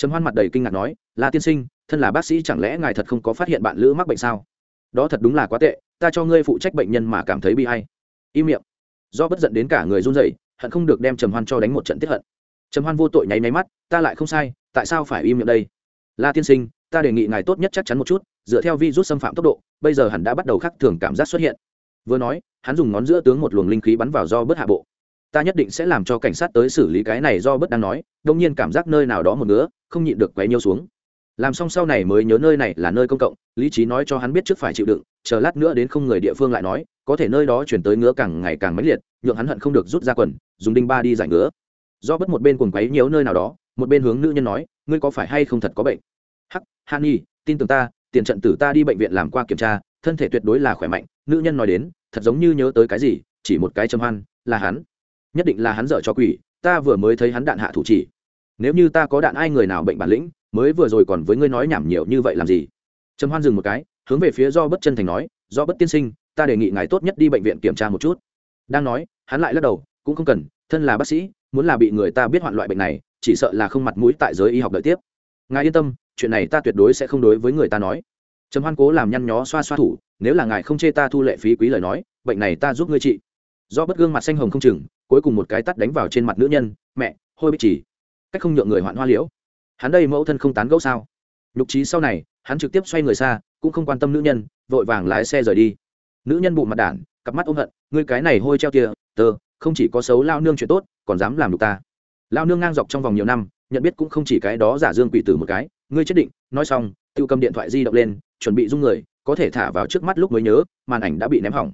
trầm hoan mặt đầy kinh ngạc nói, La tiên sinh, thân là bác sĩ chẳng lẽ ngài thật không có phát hiện bạn lữ mắc bệnh sao? Đó thật đúng là quá tệ, ta cho ngươi phụ trách bệnh nhân mà cảm thấy bị hay. Im miệng. Do bất giận đến cả người run rẩy, hận không được đem trầm hoan cho đánh một trận tiếp hận. Trầm hoan vô tội nháy máy mắt, ta lại không sai, tại sao phải im miệng đây? La tiên sinh, ta đề nghị ngài tốt nhất chắc chắn một chút, dựa theo vi rút xâm phạm tốc độ, bây giờ hắn đã bắt đầu khắc thường cảm giác xuất hiện. Vừa nói, hắn dùng ngón giữa tướng một luồng linh khí bắn vào do bớt hạ bộ ta nhất định sẽ làm cho cảnh sát tới xử lý cái này do Bất đang nói đông nhiên cảm giác nơi nào đó một nữa không nhịn được quấy nhiêu xuống. Làm xong sau này mới nhớ nơi này là nơi công cộng, lý trí nói cho hắn biết trước phải chịu đựng, chờ lát nữa đến không người địa phương lại nói, có thể nơi đó chuyển tới ngứa càng ngày càng mãnh liệt, nhượng hắn hận không được rút ra quần, dùng đinh ba đi giải ngứa. Do bất một bên cùng quấy nhiều nơi nào đó, một bên hướng nữ nhân nói, ngươi có phải hay không thật có bệnh? Hắc han tin tưởng ta, tiền trận tử ta đi bệnh viện làm qua kiểm tra, thân thể tuyệt đối là khỏe mạnh, nữ nhân nói đến, thật giống như nhớ tới cái gì, chỉ một cái châm hoan, là hắn nhất định là hắn dở cho quỷ, ta vừa mới thấy hắn đạn hạ thủ chỉ. Nếu như ta có đạn, ai người nào bệnh bản lĩnh, mới vừa rồi còn với ngươi nói nhảm nhiều như vậy làm gì? Trầm hoan dừng một cái, hướng về phía do bất chân thành nói, do bất tiên sinh, ta đề nghị ngài tốt nhất đi bệnh viện kiểm tra một chút. Đang nói, hắn lại lắc đầu, cũng không cần, thân là bác sĩ, muốn là bị người ta biết hoạn loại bệnh này, chỉ sợ là không mặt mũi tại giới y học đợi tiếp. Ngài yên tâm, chuyện này ta tuyệt đối sẽ không đối với người ta nói. Trầm hoan cố làm nhăn nhó xoa xoa thủ, nếu là ngài không chê ta thu lệ phí quý lời nói, bệnh này ta giúp ngươi trị. Do bất gương mặt xanh hồng không chừng cuối cùng một cái tắt đánh vào trên mặt nữ nhân, mẹ, hôi bích chỉ. Cách không nhượng người hoạn hoa liễu. Hắn đây mẫu thân không tán gẫu sao? Nhục trí sau này, hắn trực tiếp xoay người xa, cũng không quan tâm nữ nhân, vội vàng lái xe rời đi. Nữ nhân bụng mặt đản, cặp mắt ôm hận, ngươi cái này hôi treo kia, tơ, không chỉ có xấu lao nương chuyện tốt, còn dám làm được ta. Lao nương ngang dọc trong vòng nhiều năm, nhận biết cũng không chỉ cái đó giả dương quỷ tử một cái. Ngươi chết định. Nói xong tự cầm điện thoại di động lên, chuẩn bị dung người, có thể thả vào trước mắt lúc mới nhớ, màn ảnh đã bị ném hỏng.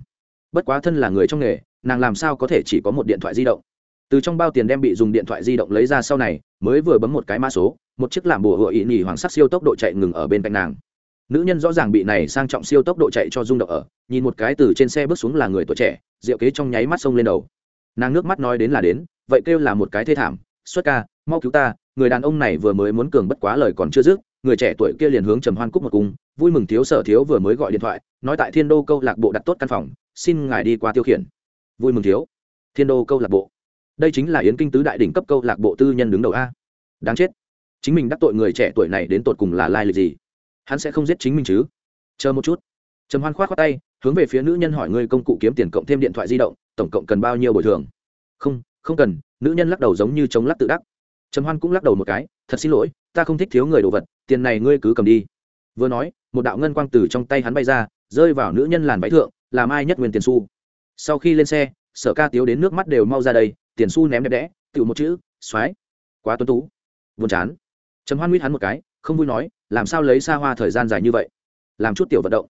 Bất quá thân là người trong nghề nàng làm sao có thể chỉ có một điện thoại di động? Từ trong bao tiền đem bị dùng điện thoại di động lấy ra sau này, mới vừa bấm một cái mã số, một chiếc làm bùa hựa ý nhì hoàng sắc siêu tốc độ chạy ngừng ở bên cạnh nàng. Nữ nhân rõ ràng bị này sang trọng siêu tốc độ chạy cho rung động ở, nhìn một cái từ trên xe bước xuống là người tuổi trẻ, rượu kế trong nháy mắt sông lên đầu. Nàng nước mắt nói đến là đến, vậy kêu là một cái thê thảm, xuất ca, mau cứu ta, người đàn ông này vừa mới muốn cường bất quá lời còn chưa dứt, người trẻ tuổi kia liền hướng trầm hoan cúc một cung, vui mừng thiếu sở thiếu vừa mới gọi điện thoại, nói tại thiên đô câu lạc bộ đặt tốt căn phòng, xin ngài đi qua tiêu khiển vui mừng thiếu. Thiên đô câu lạc bộ. Đây chính là yến kinh tứ đại đỉnh cấp câu lạc bộ tư nhân đứng đầu a. Đáng chết. Chính mình đắc tội người trẻ tuổi này đến tột cùng là lai lịch gì? Hắn sẽ không giết chính mình chứ? Chờ một chút. Trầm hoan khoát khoát tay, hướng về phía nữ nhân hỏi ngươi công cụ kiếm tiền cộng thêm điện thoại di động, tổng cộng cần bao nhiêu bồi thường? Không không cần, nữ nhân lắc đầu giống như chống lắc tự đắc. Trầm hoan cũng lắc đầu một cái, thật xin lỗi, ta không thích thiếu người đồ vật, tiền này ngươi cứ cầm đi. Vừa nói, một đạo ngân quang từ trong tay hắn bay ra, rơi vào nữ nhân làn váy thượng, làm ai nhất nguyên tiền xu sau khi lên xe, sở ca tiếu đến nước mắt đều mau ra đây, tiền xu ném đẹp đẽ tự một chữ, xoái. Quá tuấn tú. Buồn chán. Trầm hoan nguyết hắn một cái, không vui nói, làm sao lấy xa hoa thời gian dài như vậy? Làm chút tiểu vận động.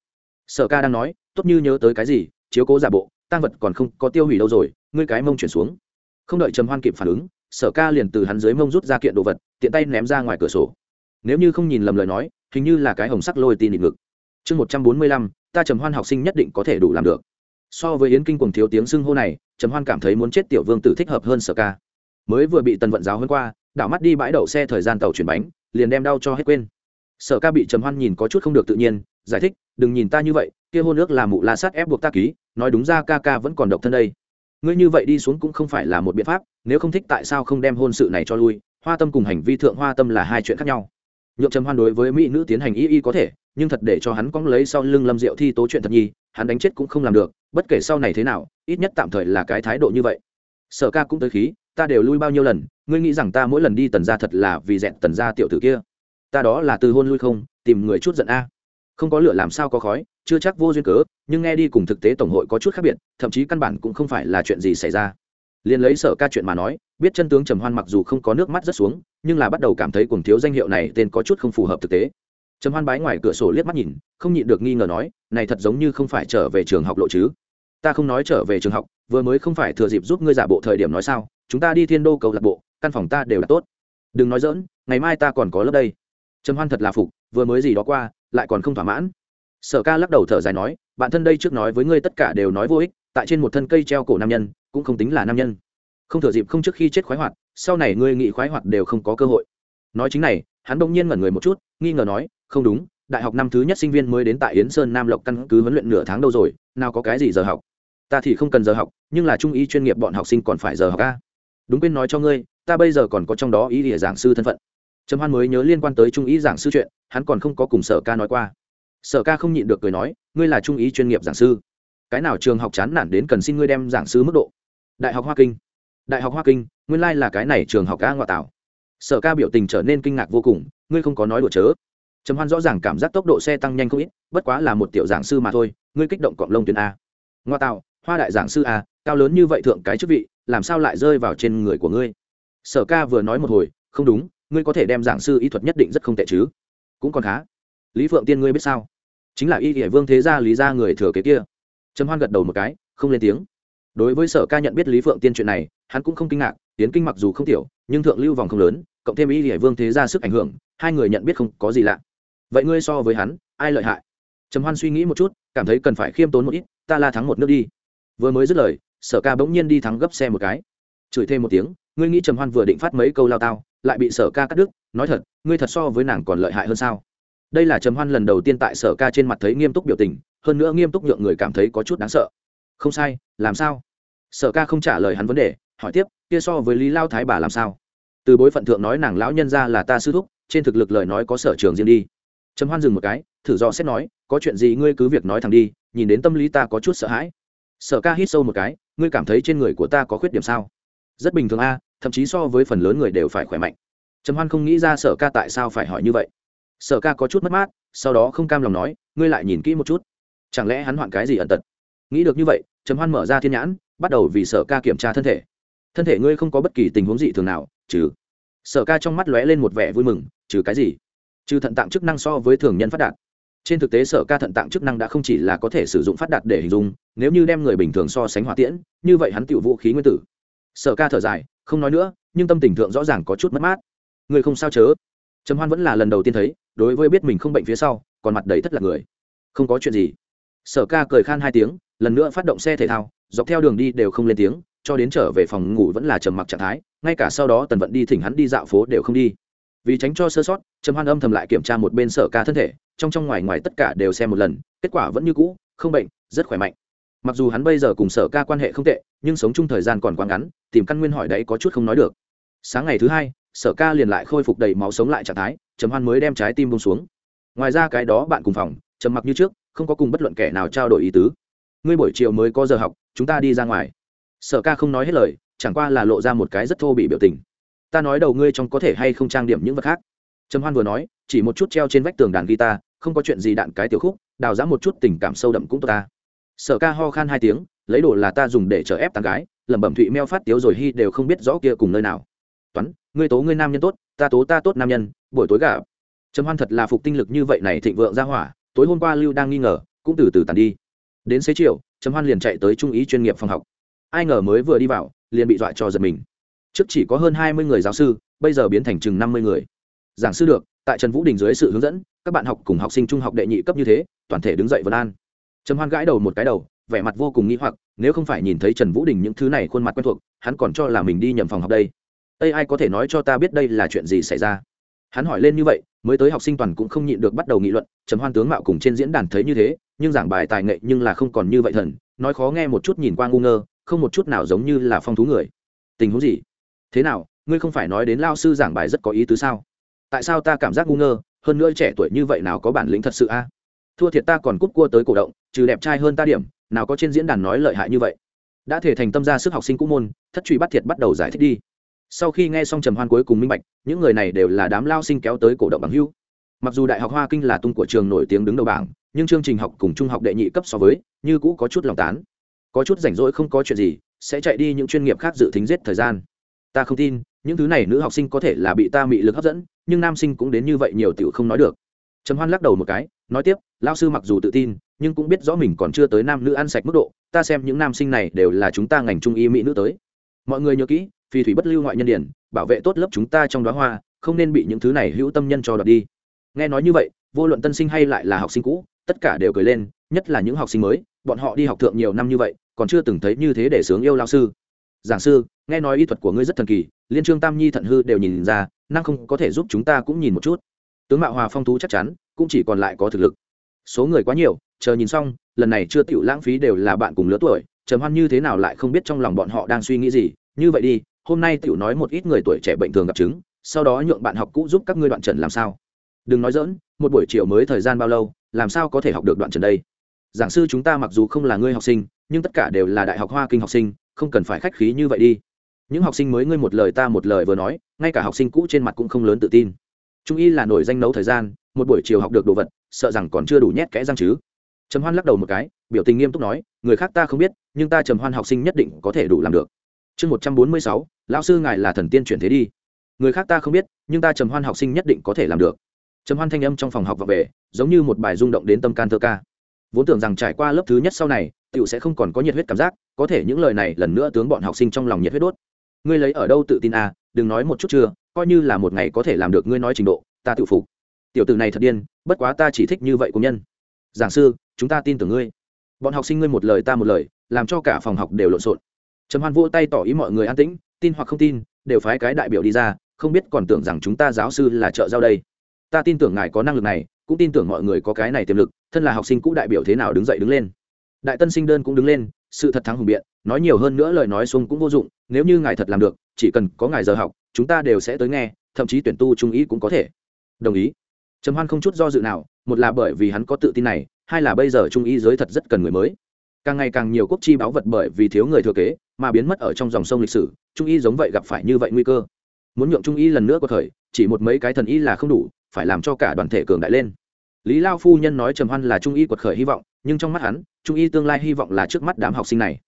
Sở ca đang nói, tốt như nhớ tới cái gì, chiếu cố giả bộ, tăng vật còn không có tiêu hủy đâu rồi, ngươi cái mông chuyển xuống. Không đợi trầm hoan kịp phản ứng, sở ca liền từ hắn dưới mông rút ra kiện đồ vật, tiện tay ném ra ngoài cửa sổ. Nếu như không nhìn lầm lời nói, hình như là cái hồng sắc lôi tin định ngực. Chương một trăm bốn mươi lăm, ta trầm hoan học sinh nhất định có thể đủ làm được so với yến kinh cùng thiếu tiếng xưng hô này, trầm hoan cảm thấy muốn chết tiểu vương tử thích hợp hơn sở ca. Mới vừa bị tần vận giáo hơn qua, đảo mắt đi bãi đậu xe thời gian tàu chuyển bánh, liền đem đau cho hết quên. Sở ca bị trầm hoan nhìn có chút không được tự nhiên, giải thích, đừng nhìn ta như vậy, kia hôn ước là mụ la sát ép buộc ta ký, nói đúng ra ca ca vẫn còn độc thân đây. Ngươi như vậy đi xuống cũng không phải là một biện pháp, nếu không thích tại sao không đem hôn sự này cho lui? Hoa tâm cùng hành vi thượng hoa tâm là hai chuyện khác nhau. Nhượng trầm hoan đối với mỹ nữ tiến hành y y có thể nhưng thật để cho hắn cóng lấy sau lưng lâm diệu thi tố chuyện thật nhi, hắn đánh chết cũng không làm được, bất kể sau này thế nào, ít nhất tạm thời là cái thái độ như vậy. Sở ca cũng tới khí, ta đều lui bao nhiêu lần, ngươi nghĩ rằng ta mỗi lần đi tần ra thật là vì dẹn tần ra tiểu tử kia? Ta đó là từ hôn lui không, tìm người chút giận a. Không có lửa làm sao có khói, chưa chắc vô duyên cớ, nhưng nghe đi cùng thực tế tổng hội có chút khác biệt, thậm chí căn bản cũng không phải là chuyện gì xảy ra. Liền lấy sở ca chuyện mà nói, biết chân tướng trầm hoan mặc dù không có nước mắt rất xuống, nhưng là bắt đầu cảm thấy cuồng thiếu danh hiệu này tên có chút không phù hợp thực tế trầm hoan bái ngoài cửa sổ liếc mắt nhìn, không nhịn được nghi ngờ nói, này thật giống như không phải trở về trường học lộ chứ? Ta không nói trở về trường học, vừa mới không phải thừa dịp giúp ngươi giả bộ thời điểm nói sao, chúng ta đi thiên đô cầu lạc bộ, căn phòng ta đều là tốt. Đừng nói dỡn ngày mai ta còn có lớp đây. Trầm hoan thật là phục, vừa mới gì đó qua, lại còn không thỏa mãn. Sở ca lắc đầu thở dài nói, bạn thân đây trước nói với ngươi tất cả đều nói vô ích, tại trên một thân cây treo cổ nam nhân, cũng không tính là nam nhân. Không thừa dịp không trước khi chết khoái hoạt, sau này ngươi nghị khoái hoạt đều không có cơ hội. Nói chính này, hắn bỗng nhiên ngẩn người một chút, nghi ngờ nói không đúng, đại học năm thứ nhất sinh viên mới đến tại yến sơn nam lộc căn cứ huấn luyện nửa tháng đâu rồi, nào có cái gì giờ học? Ta thì không cần giờ học, nhưng là trung y chuyên nghiệp bọn học sinh còn phải giờ học ca đúng quên nói cho ngươi, ta bây giờ còn có trong đó ý địa giảng sư thân phận. Trầm hoan mới nhớ liên quan tới trung ý giảng sư chuyện, hắn còn không có cùng sở ca nói qua. Sở ca không nhịn được cười nói, ngươi là trung ý chuyên nghiệp giảng sư. Cái nào trường học chán nản đến cần xin ngươi đem giảng sư mức độ? Đại học hoa kinh. Đại học hoa kinh, nguyên lai là cái này trường học ca ngoại tảo sở ca biểu tình trở nên kinh ngạc vô cùng, ngươi không có nói đùa chớ trầm hoan rõ ràng cảm giác tốc độ xe tăng nhanh không ít, bất quá là một tiểu giảng sư mà thôi, ngươi kích động cọng lông tuyến a. Ngoa tạo, hoa đại giảng sư a, cao lớn như vậy thượng cái chức vị, làm sao lại rơi vào trên người của ngươi? Sở ca vừa nói một hồi, không đúng, ngươi có thể đem giảng sư y thuật nhất định rất không tệ chứ? Cũng còn khá. Lý phượng tiên ngươi biết sao? Chính là y hệ vương thế gia lý gia người thừa kế kia. Trầm hoan gật đầu một cái, không lên tiếng. Đối với sở ca nhận biết lý phượng tiên chuyện này, hắn cũng không kinh ngạc, tiến kinh mặc dù không tiểu, nhưng thượng lưu vòng không lớn, cộng thêm y hệ vương thế gia sức ảnh hưởng, hai người nhận biết không có gì lạ vậy ngươi so với hắn, ai lợi hại? Trầm hoan suy nghĩ một chút, cảm thấy cần phải khiêm tốn một ít, ta la thắng một nước đi. Vừa mới dứt lời, sở ca bỗng nhiên đi thắng gấp xe một cái. Chửi thêm một tiếng, ngươi nghĩ trầm hoan vừa định phát mấy câu lao tao, lại bị sở ca cắt đứt, nói thật, ngươi thật so với nàng còn lợi hại hơn sao? Đây là trầm hoan lần đầu tiên tại sở ca trên mặt thấy nghiêm túc biểu tình, hơn nữa nghiêm túc nhượng người cảm thấy có chút đáng sợ. Không sai, làm sao? Sở ca không trả lời hắn vấn đề, hỏi tiếp, kia so với lý lao thái bà làm sao? Từ bối phận thượng nói nàng lão nhân ra là ta sư thúc, trên thực lực lời nói có sở trường riêng đi trầm hoan dừng một cái, thử do xét nói, có chuyện gì ngươi cứ việc nói thẳng đi, nhìn đến tâm lý ta có chút sợ hãi. Sở ca hít sâu một cái, ngươi cảm thấy trên người của ta có khuyết điểm sao? Rất bình thường a, thậm chí so với phần lớn người đều phải khỏe mạnh. Trầm hoan không nghĩ ra sở ca tại sao phải hỏi như vậy. Sở ca có chút mất mát, sau đó không cam lòng nói, ngươi lại nhìn kỹ một chút. Chẳng lẽ hắn hoạn cái gì ẩn tật? Nghĩ được như vậy, trầm hoan mở ra thiên nhãn, bắt đầu vì sở ca kiểm tra thân thể. Thân thể ngươi không có bất kỳ tình huống gì thường nào, trừ. Sở ca trong mắt lóe lên một vẻ vui mừng, trừ cái gì? Trừ thận tạng chức năng so với thường nhân phát đạt. Trên thực tế sở ca thận tạng chức năng đã không chỉ là có thể sử dụng phát đạt để hình dung, nếu như đem người bình thường so sánh hỏa tiễn, như vậy hắn tiểu vũ khí nguyên tử. Sở ca thở dài, không nói nữa, nhưng tâm tình thượng rõ ràng có chút mất mát. Người không sao chớ. Trầm hoan vẫn là lần đầu tiên thấy, đối với biết mình không bệnh phía sau, còn mặt đầy thất lạc người. Không có chuyện gì. Sở ca cười khan hai tiếng, lần nữa phát động xe thể thao, dọc theo đường đi đều không lên tiếng, cho đến trở về phòng ngủ vẫn là trầm mặc trạng thái, ngay cả sau đó tần vận đi thỉnh hắn đi dạo phố đều không đi vì tránh cho sơ sót, trầm hoan âm thầm lại kiểm tra một bên sở ca thân thể, trong trong ngoài ngoài tất cả đều xem một lần, kết quả vẫn như cũ, không bệnh, rất khỏe mạnh. Mặc dù hắn bây giờ cùng sở ca quan hệ không tệ, nhưng sống chung thời gian còn quá ngắn, tìm căn nguyên hỏi đấy có chút không nói được. Sáng ngày thứ hai, sở ca liền lại khôi phục đầy máu sống lại trạng thái, trầm hoan mới đem trái tim bông xuống. Ngoài ra cái đó bạn cùng phòng, trầm mặc như trước, không có cùng bất luận kẻ nào trao đổi ý tứ. Ngươi buổi chiều mới có giờ học, chúng ta đi ra ngoài. Sở ca không nói hết lời, chẳng qua là lộ ra một cái rất thô bị biểu tình ta nói đầu ngươi trong có thể hay không trang điểm những vật khác. Trầm hoan vừa nói, chỉ một chút treo trên vách tường đàn guitar, không có chuyện gì đạn cái tiểu khúc, đào ra một chút tình cảm sâu đậm cũng tốt ta. Sở ca ho khan hai tiếng, lấy đồ là ta dùng để chở ép tán gái, lẩm bẩm thụy meo phát tiếu rồi hy đều không biết rõ kia cùng nơi nào. Toán, ngươi tố ngươi nam nhân tốt, ta tố ta tốt nam nhân, buổi tối gà trầm hoan thật là phục tinh lực như vậy này thịnh vượng ra hỏa, tối hôm qua lưu đang nghi ngờ, cũng từ từ tàn đi. Đến xế chiều, trầm hoan liền chạy tới trung ý chuyên nghiệp phòng học. Ai ngờ mới vừa đi vào, liền bị dọa cho giật mình trước chỉ có hơn hai mươi người giáo sư, bây giờ biến thành chừng năm mươi người. Giảng sư được, tại trần vũ đình dưới sự hướng dẫn, các bạn học cùng học sinh trung học đệ nhị cấp như thế, toàn thể đứng dậy vân an. Trầm hoan gãi đầu một cái đầu, vẻ mặt vô cùng nghĩ hoặc, nếu không phải nhìn thấy trần vũ đình những thứ này khuôn mặt quen thuộc, hắn còn cho là mình đi nhầm phòng học đây. Ai ai có thể nói cho ta biết đây là chuyện gì xảy ra? Hắn hỏi lên như vậy, mới tới học sinh toàn cũng không nhịn được bắt đầu nghị luận, trầm hoan tướng mạo cùng trên diễn đàn thấy như thế, nhưng giảng bài tài nghệ nhưng là không còn như vậy thần, nói khó nghe một chút nhìn qua ngu ngơ, không một chút nào giống như là phong thú người. Tình huống gì? Thế nào, ngươi không phải nói đến lao sư giảng bài rất có ý tứ sao? Tại sao ta cảm giác ngu ngơ, hơn nữa trẻ tuổi như vậy nào có bản lĩnh thật sự a? Thua thiệt ta còn cúp cua tới cổ động, trừ đẹp trai hơn ta điểm, nào có trên diễn đàn nói lợi hại như vậy. Đã thể thành tâm ra sức học sinh cũ môn, thất truy bắt thiệt bắt đầu giải thích đi. Sau khi nghe xong trầm hoan cuối cùng minh bạch, những người này đều là đám lao sinh kéo tới cổ động bằng hưu mặc dù đại học hoa kinh là tung của trường nổi tiếng đứng đầu bảng, nhưng chương trình học cùng trung học đệ nhị cấp so với, như cũ có chút lòng tán. Có chút rảnh rỗi không có chuyện gì, sẽ chạy đi những chuyên nghiệp khác dự tính giết thời gian ta không tin, những thứ này nữ học sinh có thể là bị ta mị lực hấp dẫn, nhưng nam sinh cũng đến như vậy nhiều tiểu không nói được. Trầm hoan lắc đầu một cái, nói tiếp lao sư mặc dù tự tin, nhưng cũng biết rõ mình còn chưa tới nam nữ ăn sạch mức độ, ta xem những nam sinh này đều là chúng ta ngành trung y mỹ nữ tới. Mọi người nhớ kỹ phi thủy bất lưu ngoại nhân điển, bảo vệ tốt lớp chúng ta trong đó hoa, không nên bị những thứ này hữu tâm nhân cho đoạt đi. Nghe nói như vậy, vô luận tân sinh hay lại là học sinh cũ, tất cả đều cười lên, nhất là những học sinh mới, bọn họ đi học thượng nhiều năm như vậy, còn chưa từng thấy như thế để sướng yêu lao sư giảng sư, nghe nói y thuật của ngươi rất thần kỳ, liên trương tam nhi thận hư đều nhìn ra, năng không có thể giúp chúng ta cũng nhìn một chút. Tướng mạo hòa phong thú chắc chắn, cũng chỉ còn lại có thực lực. Số người quá nhiều, chờ nhìn xong, lần này chưa tiểu lãng phí đều là bạn cùng lứa tuổi, trầm hoan như thế nào lại không biết trong lòng bọn họ đang suy nghĩ gì. Như vậy đi, hôm nay tiểu nói một ít người tuổi trẻ bệnh thường gặp chứng, sau đó nhượng bạn học cũ giúp các ngươi đoạn trần làm sao. Đừng nói dỡn một buổi chiều mới thời gian bao lâu, làm sao có thể học được đoạn trần đây? Giảng sư chúng ta mặc dù không là ngươi học sinh nhưng tất cả đều là đại học hoa kinh học sinh, không cần phải khách khí như vậy đi. Những học sinh mới ngươi một lời ta một lời vừa nói, ngay cả học sinh cũ trên mặt cũng không lớn tự tin. Trung y là nổi danh nấu thời gian, một buổi chiều học được đồ vật, sợ rằng còn chưa đủ nhét kẽ răng chứ. Trầm hoan lắc đầu một cái, biểu tình nghiêm túc nói, người khác ta không biết, nhưng ta trầm hoan học sinh nhất định có thể đủ làm được. Chương một trăm bốn mươi sáu, lão sư ngài là thần tiên chuyển thế đi. Người khác ta không biết, nhưng ta trầm hoan học sinh nhất định có thể làm được. Trầm hoan thanh âm trong phòng học và về, giống như một bài rung động đến tâm can thơ ca. Vốn tưởng rằng trải qua lớp thứ nhất sau này tiểu sẽ không còn có nhiệt huyết cảm giác, có thể những lời này lần nữa tướng bọn học sinh trong lòng nhiệt huyết đốt. Ngươi lấy ở đâu tự tin à đừng nói một chút chưa, coi như là một ngày có thể làm được ngươi nói trình độ, ta tự phục. Tiểu tử này thật điên, bất quá ta chỉ thích như vậy công nhân. Giảng sư, chúng ta tin tưởng ngươi. Bọn học sinh ngươi một lời ta một lời, làm cho cả phòng học đều lộn xộn. Trầm hoan vỗ tay tỏ ý mọi người an tĩnh, tin hoặc không tin, đều phái cái đại biểu đi ra, không biết còn tưởng rằng chúng ta giáo sư là trợ giao đây. Ta tin tưởng ngài có năng lực này, cũng tin tưởng mọi người có cái này tiềm lực, thân là học sinh cũ đại biểu thế nào đứng dậy đứng lên đại tân sinh đơn cũng đứng lên, sự thật thắng hùng biện, nói nhiều hơn nữa lời nói xuống cũng vô dụng, nếu như ngài thật làm được, chỉ cần có ngài giờ học, chúng ta đều sẽ tới nghe, thậm chí tuyển tu trung ý cũng có thể. Đồng ý. Trầm hoan không chút do dự nào, một là bởi vì hắn có tự tin này, hai là bây giờ trung y giới thật rất cần người mới. Càng ngày càng nhiều quốc chi báo vật bởi vì thiếu người thừa kế, mà biến mất ở trong dòng sông lịch sử, trung y giống vậy gặp phải như vậy nguy cơ. Muốn nhượng trung y lần nữa có thời, chỉ một mấy cái thần y là không đủ, phải làm cho cả đoàn thể cường đại lên. Lý lao phu nhân nói trầm hoan là trung y quật khởi hy vọng nhưng trong mắt hắn, trung y tương lai hy vọng là trước mắt đám học sinh này.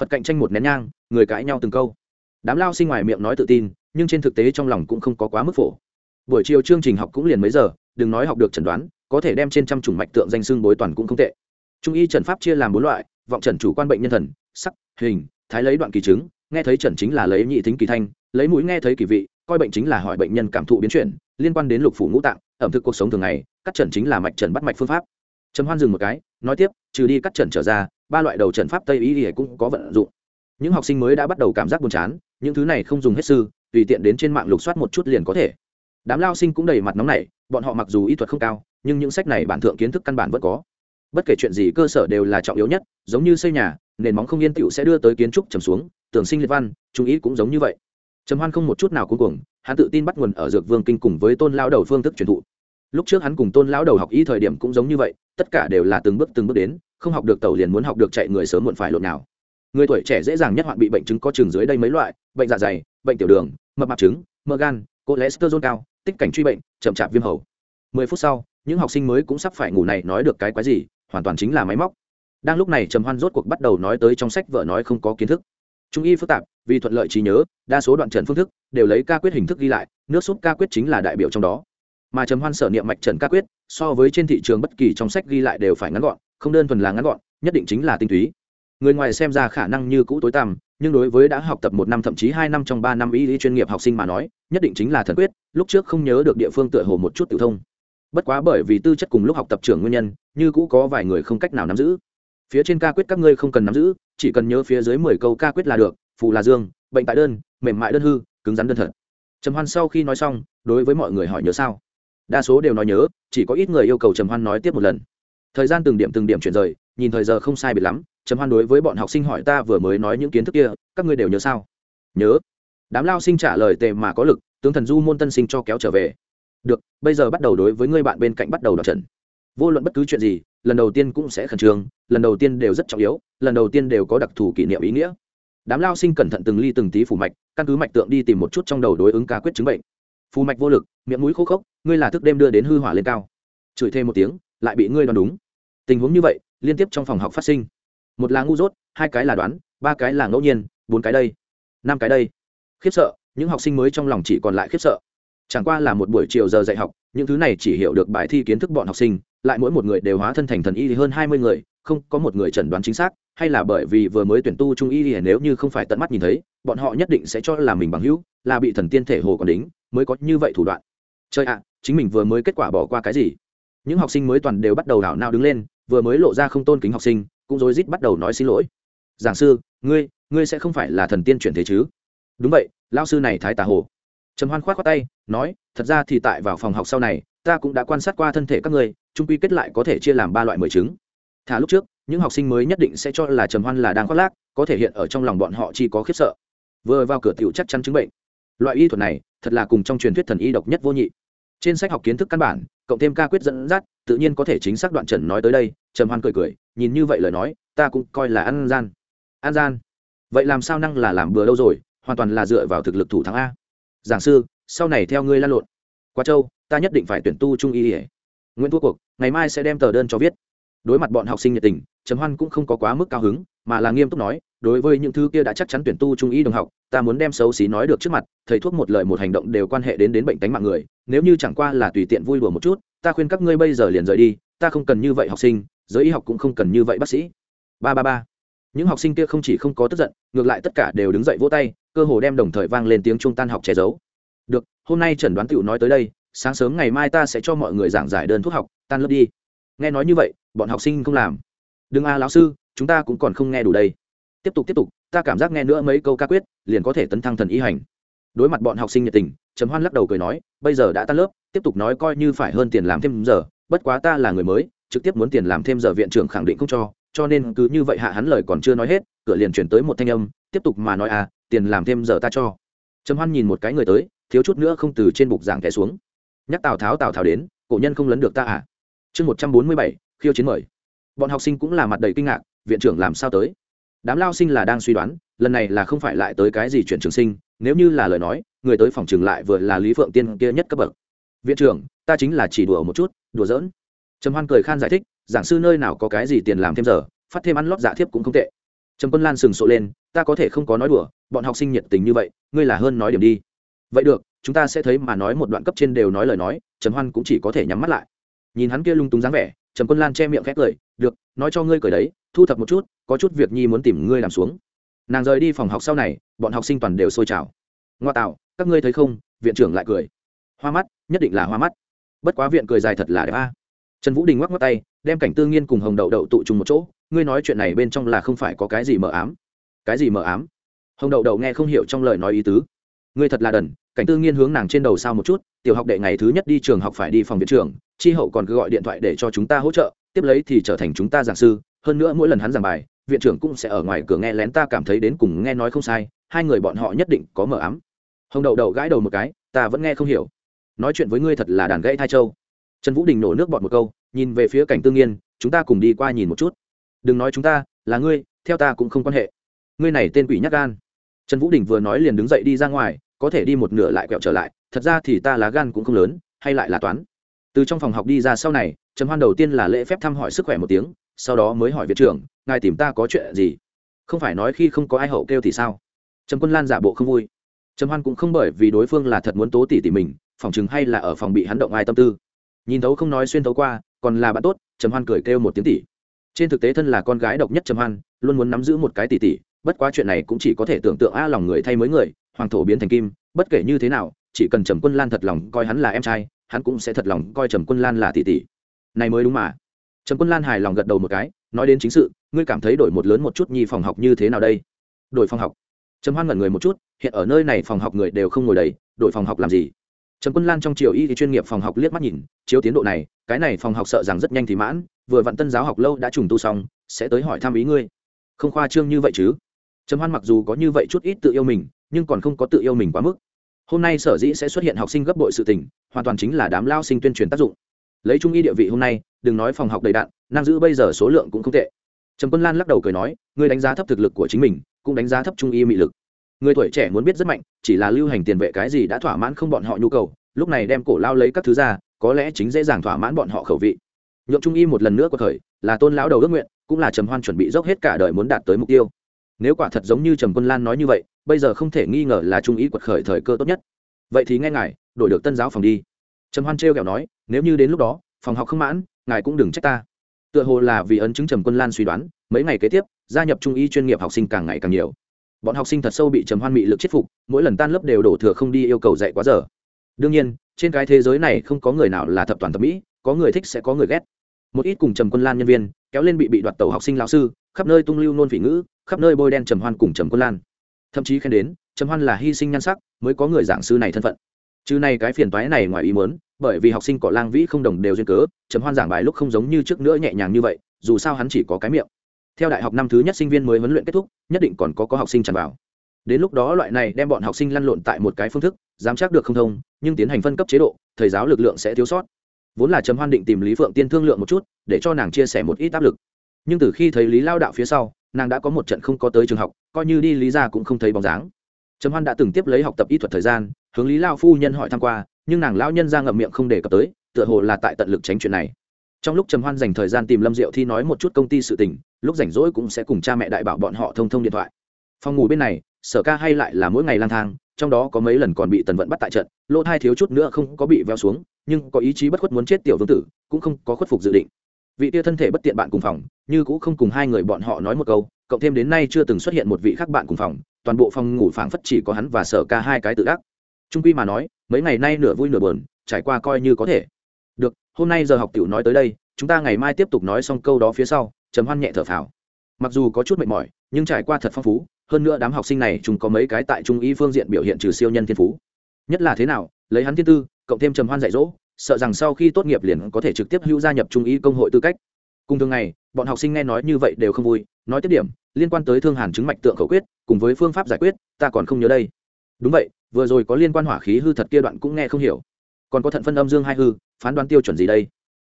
Phật cạnh tranh một nén nhang, người cãi nhau từng câu. Đám lao sinh ngoài miệng nói tự tin, nhưng trên thực tế trong lòng cũng không có quá mức phổ. Buổi chiều chương trình học cũng liền mấy giờ, đừng nói học được chẩn đoán, có thể đem trên trăm chủng mạch tượng danh xương bối toàn cũng không tệ. Trung y trần pháp chia làm bốn loại, vọng trần chủ quan bệnh nhân thần, sắc, hình, thái lấy đoạn kỳ chứng, nghe thấy trần chính là lấy nhị thính kỳ thanh, lấy mũi nghe thấy kỳ vị, coi bệnh chính là hỏi bệnh nhân cảm thụ biến chuyển, liên quan đến lục phủ ngũ tạng, ẩm thực cuộc sống thường ngày, cắt trần chính là mạch trần bắt mạch phương pháp. Trầm hoan dừng một cái nói tiếp, trừ đi cắt trần trở ra, ba loại đầu trần pháp tây y thì cũng có vận dụng. Những học sinh mới đã bắt đầu cảm giác buồn chán, những thứ này không dùng hết sư, tùy tiện đến trên mạng lục soát một chút liền có thể. Đám lao sinh cũng đầy mặt nóng này bọn họ mặc dù y thuật không cao, nhưng những sách này bản thượng kiến thức căn bản vẫn có. Bất kể chuyện gì cơ sở đều là trọng yếu nhất, giống như xây nhà, nền móng không yên tựu sẽ đưa tới kiến trúc trầm xuống, tường sinh liệt văn trung ý cũng giống như vậy. Trầm hoan không một chút nào cuối cùng hắn tự tin bắt nguồn ở dược vương kinh cùng với tôn lao đầu phương thức truyền thụ lúc trước hắn cùng tôn lão đầu học y thời điểm cũng giống như vậy, tất cả đều là từng bước từng bước đến, không học được tàu liền muốn học được chạy người sớm muộn phải lộn nào. Người tuổi trẻ dễ dàng nhất hoạn bị bệnh chứng có trường dưới đây mấy loại, bệnh dạ dày, bệnh tiểu đường, mập mạp trứng mơ gan, cholesterol cao, tích cảnh truy bệnh, chậm chạp viêm hầu. Mười phút sau, những học sinh mới cũng sắp phải ngủ này nói được cái quái gì, hoàn toàn chính là máy móc. Đang lúc này trầm hoan rốt cuộc bắt đầu nói tới trong sách vợ nói không có kiến thức. Trung y phức tạp, vì thuận lợi trí nhớ, đa số đoạn trần phương thức đều lấy ca quyết hình thức ghi lại, nước súp ca quyết chính là đại biểu trong đó mà trầm hoan sở niệm mạch trần ca quyết, so với trên thị trường bất kỳ trong sách ghi lại đều phải ngắn gọn, không đơn thuần là ngắn gọn, nhất định chính là tinh túy. Người ngoài xem ra khả năng như cũ tối tăm, nhưng đối với đã học tập một năm thậm chí hai năm trong ba năm y lý chuyên nghiệp học sinh mà nói, nhất định chính là thần quyết, lúc trước không nhớ được địa phương tựa hồ một chút tự thông. Bất quá bởi vì tư chất cùng lúc học tập trưởng nguyên nhân, như cũ có vài người không cách nào nắm giữ. Phía trên ca quyết các ngươi không cần nắm giữ, chỉ cần nhớ phía dưới mười câu ca quyết là được, phù là dương, bệnh tại đơn, mềm mại đơn hư, cứng rắn đơn thật. Trầm hoan sau khi nói xong, đối với mọi người hỏi nhớ sao? Đa số đều nói nhớ, chỉ có ít người yêu cầu trầm hoan nói tiếp một lần. Thời gian từng điểm từng điểm chuyển rời, nhìn thời giờ không sai biệt lắm, trầm hoan đối với bọn học sinh hỏi ta vừa mới nói những kiến thức kia, các ngươi đều nhớ sao? Nhớ. Đám lao sinh trả lời tề mà có lực, tướng thần du môn tân sinh cho kéo trở về. Được, bây giờ bắt đầu đối với ngươi bạn bên cạnh bắt đầu đọc trần. Vô luận bất cứ chuyện gì, lần đầu tiên cũng sẽ khẩn trương, lần đầu tiên đều rất trọng yếu, lần đầu tiên đều có đặc thù kỷ niệm ý nghĩa. Đám lao sinh cẩn thận từng ly từng tí phủ mạch, căn cứ mạch tượng đi tìm một chút trong đầu đối ứng ca quyết chứng bệnh phù mạch vô lực, miệng mũi khô khốc, ngươi là thức đêm đưa đến hư hỏa lên cao. Chửi thêm một tiếng, lại bị ngươi đoán đúng. Tình huống như vậy, liên tiếp trong phòng học phát sinh. Một là ngu dốt, hai cái là đoán, ba cái là ngẫu nhiên, bốn cái đây, năm cái đây. Khiếp sợ, những học sinh mới trong lòng chỉ còn lại khiếp sợ. Chẳng qua là một buổi chiều giờ dạy học, những thứ này chỉ hiểu được bài thi kiến thức bọn học sinh, lại mỗi một người đều hóa thân thành thần y hơn hai mươi người, không có một người chẩn đoán chính xác, hay là bởi vì vừa mới tuyển tu trung y thì nếu như không phải tận mắt nhìn thấy, bọn họ nhất định sẽ cho là mình bằng hữu, là bị thần tiên thể hồ còn đính mới có như vậy thủ đoạn. Chơi ạ, chính mình vừa mới kết quả bỏ qua cái gì? Những học sinh mới toàn đều bắt đầu đảo nào đứng lên, vừa mới lộ ra không tôn kính học sinh, cũng rối rít bắt đầu nói xin lỗi. Giảng sư, ngươi ngươi sẽ không phải là thần tiên chuyển thế chứ? Đúng vậy lao sư này thái tà hồ. Trầm hoan k h o tay, nói, thật ra thì tại vào phòng học sau này, ta cũng đã quan sát qua thân thể các ngươi trung quy kết lại có thể chia làm ba loại mười chứng. thả lúc trước, những học sinh mới nhất định sẽ cho là trầm hoan là đang khoác lác, có thể hiện ở trong lòng bọn họ chỉ có khiếp sợ. Vừa vào cửa t chắc chắn chứng bệnh loại y thuật này thật là cùng trong truyền thuyết thần y độc nhất vô nhị. Trên sách học kiến thức căn bản, cộng thêm ca quyết dẫn dắt, tự nhiên có thể chính xác đoạn trần nói tới đây, trầm hoan cười cười, nhìn như vậy lời nói, ta cũng coi là ăn gian. An gian? Vậy làm sao năng là làm bừa đâu rồi, hoàn toàn là dựa vào thực lực thủ thắng a. Giảng sư, sau này theo ngươi lan lộn. Qua châu, ta nhất định phải tuyển tu trung y ỉa nguyễn thua cuộc, ngày mai sẽ đem tờ đơn cho viết đối mặt bọn học sinh nhiệt tình, trầm hoan cũng không có quá mức cao hứng, mà là nghiêm túc nói, đối với những thứ kia đã chắc chắn tuyển tu trung y đồng học, ta muốn đem xấu xí nói được trước mặt, thầy thuốc một lời một hành động đều quan hệ đến đến bệnh tánh mạng người, nếu như chẳng qua là tùy tiện vui đùa một chút, ta khuyên các ngươi bây giờ liền rời đi, ta không cần như vậy học sinh, giới y học cũng không cần như vậy bác sĩ. Ba ba ba. Những học sinh kia không chỉ không có tức giận, ngược lại tất cả đều đứng dậy vỗ tay, cơ hồ đem đồng thời vang lên tiếng trung tan học che giấu. Được, hôm nay trần đoán tựu nói tới đây, sáng sớm ngày mai ta sẽ cho mọi người giảng giải đơn thuốc học, tan lớp đi. Nghe nói như vậy bọn học sinh không làm. Đừng a à, lão sư chúng ta cũng còn không nghe đủ đây. Tiếp tục tiếp tục ta cảm giác nghe nữa mấy câu ca quyết liền có thể tấn thăng thần y hành. Đối mặt bọn học sinh nhiệt tình trầm hoan lắc đầu cười nói bây giờ đã tan lớp tiếp tục nói coi như phải hơn tiền làm thêm giờ bất quá ta là người mới trực tiếp muốn tiền làm thêm giờ viện trưởng khẳng định không cho cho nên cứ như vậy hạ hắn lời còn chưa nói hết cửa liền chuyển tới một thanh âm tiếp tục mà nói à tiền làm thêm giờ ta cho. Trầm hoan nhìn một cái người tới thiếu chút nữa không từ trên bục giảng té xuống. Nhắc tào tháo tào tháo đến cổ nhân không lấn được ta à. Chương một trăm bốn mươi bảy khiêu chiến mời. Bọn học sinh cũng là mặt đầy kinh ngạc, viện trưởng làm sao tới? Đám lao sinh là đang suy đoán, lần này là không phải lại tới cái gì chuyển trường sinh, nếu như là lời nói, người tới phòng trường lại vừa là lý phượng tiên kia nhất cấp bậc. Viện trưởng, ta chính là chỉ đùa một chút, đùa giỡn. Trầm hoan cười khan giải thích, giảng sư nơi nào có cái gì tiền làm thêm giờ, phát thêm ăn lót dạ thiếp cũng không tệ. Trầm quân lan sừng sộ lên, ta có thể không có nói đùa, bọn học sinh nhiệt tình như vậy, ngươi là hơn nói điểm đi. Vậy được, chúng ta sẽ thấy mà nói một đoạn cấp trên đều nói lời nói, trầm hoan cũng chỉ có thể nhắm mắt lại. Nhìn hắn kia lung túng dáng vẻ trầm quân lan che miệng khét cười, được, nói cho ngươi cười đấy, thu thập một chút, có chút việc nhi muốn tìm ngươi làm xuống. Nàng rời đi phòng học sau này, bọn học sinh toàn đều sôi trào. Ngoa tạo, các ngươi thấy không? Viện trưởng lại cười. Hoa mắt, nhất định là hoa mắt. Bất quá viện cười dài thật là đẹp a. Trần vũ đình ngoắc ngoắc tay, đem cảnh Tương nghiên cùng hồng đậu đậu tụ trùng một chỗ, ngươi nói chuyện này bên trong là không phải có cái gì mờ ám. Cái gì mờ ám? Hồng đậu đậu nghe không hiểu trong lời nói ý tứ. Ngươi thật là đần. Cảnh Tương nghiên hướng nàng trên đầu sao một chút tiểu học đệ ngày thứ nhất đi trường học phải đi phòng viện trưởng, chi hậu còn cứ gọi điện thoại để cho chúng ta hỗ trợ, tiếp lấy thì trở thành chúng ta giảng sư. Hơn nữa mỗi lần hắn giảng bài, viện trưởng cũng sẽ ở ngoài cửa nghe lén ta cảm thấy đến cùng nghe nói không sai, hai người bọn họ nhất định có mờ ám. Hồng đậu đậu gãi đầu một cái, ta vẫn nghe không hiểu. Nói chuyện với ngươi thật là đàn gãy thai châu trần vũ đình nổ nước bọt một câu, nhìn về phía cảnh tương nhiên chúng ta cùng đi qua nhìn một chút. Đừng nói chúng ta, là ngươi, theo ta cũng không quan hệ. Ngươi này tên quỷ nhắc gan. Trần vũ đình vừa nói liền đứng dậy đi ra ngoài, có thể đi một nửa lại quẹo trở lại thật ra thì ta lá gan cũng không lớn, hay lại là toán. Từ trong phòng học đi ra sau này, trầm hoan đầu tiên là lễ phép thăm hỏi sức khỏe một tiếng, sau đó mới hỏi viện trưởng, ngài tìm ta có chuyện gì? Không phải nói khi không có ai hậu kêu thì sao? Trầm quân lan giả bộ không vui. Trầm hoan cũng không bởi vì đối phương là thật muốn tố tỉ tỉ mình, phòng chừng hay là ở phòng bị hắn động ai tâm tư. Nhìn thấu không nói xuyên thấu qua, còn là bạn tốt, trầm hoan cười kêu một tiếng tỷ trên thực tế thân là con gái độc nhất trầm hoan, luôn muốn nắm giữ một cái tỷ tỷ bất quá chuyện này cũng chỉ có thể tưởng tượng a lòng người thay mới người, hoàng thổ biến thành kim, bất kể như thế nào chỉ cần trầm quân lan thật lòng coi hắn là em trai, hắn cũng sẽ thật lòng coi trầm quân lan là tỷ tỷ. Này mới đúng mà. Trầm quân lan hài lòng gật đầu một cái, nói đến chính sự, ngươi cảm thấy đổi một lớn một chút nhi phòng học như thế nào đây? Đổi phòng học. Trầm hoan ngẩn người một chút, hiện ở nơi này phòng học người đều không ngồi đầy, đổi phòng học làm gì? Trầm quân lan trong triều y thì chuyên nghiệp phòng học liếc mắt nhìn, chiếu tiến độ này, cái này phòng học sợ rằng rất nhanh thì mãn, vừa vặn tân giáo học lâu đã trùng tu xong, sẽ tới hỏi thăm ý ngươi. Không khoa trương như vậy chứ? Trầm hoan mặc dù có như vậy chút ít tự yêu mình, nhưng còn không có tự yêu mình quá mức hôm nay sở dĩ sẽ xuất hiện học sinh gấp bội sự tình, hoàn toàn chính là đám lao sinh tuyên truyền tác dụng. Lấy trung y địa vị hôm nay, đừng nói phòng học đầy đạn, năng giữ bây giờ số lượng cũng không tệ. Trầm quân lan lắc đầu cười nói, ngươi đánh giá thấp thực lực của chính mình, cũng đánh giá thấp trung y mị lực. Người tuổi trẻ muốn biết rất mạnh, chỉ là lưu hành tiền vệ cái gì đã thỏa mãn không bọn họ nhu cầu, lúc này đem cổ lao lấy các thứ ra, có lẽ chính dễ dàng thỏa mãn bọn họ khẩu vị. Nhượng trung y một lần nữa có thời là tôn lão đầu ước nguyện, cũng là trầm hoan chuẩn bị dốc hết cả đời muốn đạt tới mục tiêu. Nếu quả thật giống như trầm quân lan nói như vậy bây giờ không thể nghi ngờ là trung y quật khởi thời cơ tốt nhất. Vậy thì nghe ngài, đổi được tân giáo phòng đi. Trầm hoan trêu kẹo nói, nếu như đến lúc đó, phòng học không mãn, ngài cũng đừng trách ta. Tựa hồ là vì ấn chứng trầm quân lan suy đoán, mấy ngày kế tiếp, gia nhập trung y chuyên nghiệp học sinh càng ngày càng nhiều. Bọn học sinh thật sâu bị trầm hoan mị lực chết phục, mỗi lần tan lớp đều đổ thừa không đi yêu cầu dạy quá giờ. Đương nhiên, trên cái thế giới này không có người nào là thập toàn thập mỹ, có người thích sẽ có người ghét. Một ít cùng trầm quân lan nhân viên, kéo lên bị bị đoạt tàu học sinh lao sư, khắp nơi tung lưu nôn vị ngữ, khắp nơi bôi đen trầm hoan cùng trầm quân lan thậm chí khen đến, trầm hoan là hy sinh nhan sắc, mới có người giảng sư này thân phận. Chứ này cái phiền toái này ngoài ý muốn, bởi vì học sinh cỏ lang vĩ không đồng đều duyên cớ, trầm hoan giảng bài lúc không giống như trước nữa nhẹ nhàng như vậy, dù sao hắn chỉ có cái miệng. Theo đại học năm thứ nhất sinh viên mới huấn luyện kết thúc, nhất định còn có có học sinh tràn vào. Đến lúc đó loại này đem bọn học sinh lăn lộn tại một cái phương thức, giám chắc được không thông, nhưng tiến hành phân cấp chế độ, thầy giáo lực lượng sẽ thiếu sót. Vốn là trầm hoan định tìm lý phượng tiên thương lượng một chút, để cho nàng chia sẻ một ít áp lực. Nhưng từ khi thấy lý lao đạo phía sau nàng đã có một trận không có tới trường học, coi như đi lý ra cũng không thấy bóng dáng. Trầm hoan đã từng tiếp lấy học tập y thuật thời gian, hướng lý lao phu nhân hỏi tham q u a nhưng nàng lao nhân ra ngậm miệng không đề cập tới, tựa hồ là tại tận lực tránh chuyện này. Trong lúc trầm hoan dành thời gian tìm lâm diệu thi nói một chút công ty sự tình, lúc rảnh rỗi cũng sẽ cùng cha mẹ đại bảo bọn họ thông thông điện thoại. Phòng ngủ bên này, sở ca hay lại là mỗi ngày lang thang, trong đó có mấy lần còn bị tần vận bắt tại trận, lỗ thai thiếu chút nữa không có bị veo xuống, nhưng có ý chí bất khuất muốn chết tiểu vương tử, cũng không có khuất phục dự định vị tia thân thể bất tiện bạn cùng phòng, như cũng không cùng hai người bọn họ nói một câu, cộng thêm đến nay chưa từng xuất hiện một vị khác bạn cùng phòng, toàn bộ phòng ngủ phảng phất chỉ có hắn và sở ca hai cái tự đắc. Trung quy mà nói, mấy ngày nay nửa vui nửa buồn, trải qua coi như có thể. Được, hôm nay giờ học tiểu nói tới đây, chúng ta ngày mai tiếp tục nói xong câu đó phía sau, chấm hoan nhẹ thở phào. Mặc dù có chút mệt mỏi, nhưng trải qua thật phong phú, hơn nữa đám học sinh này chúng có mấy cái tại trung y phương diện biểu hiện trừ siêu nhân thiên phú. Nhất là thế nào, lấy hắn thiên tư, cộng thêm trầm hoan dạy dỗ sợ rằng sau khi tốt nghiệp liền có thể trực tiếp hữu gia nhập trung y công hội tư cách. Cùng thường ngày, bọn học sinh nghe nói như vậy đều không vui, nói tiếp điểm, liên quan tới thương hàn chứng mạch tượng khẩu quyết, cùng với phương pháp giải quyết, ta còn không nhớ đây. Đúng vậy, vừa rồi có liên quan hỏa khí hư thật kia đoạn cũng nghe không hiểu. Còn có thận phân âm dương hai hư, phán đoán tiêu chuẩn gì đây?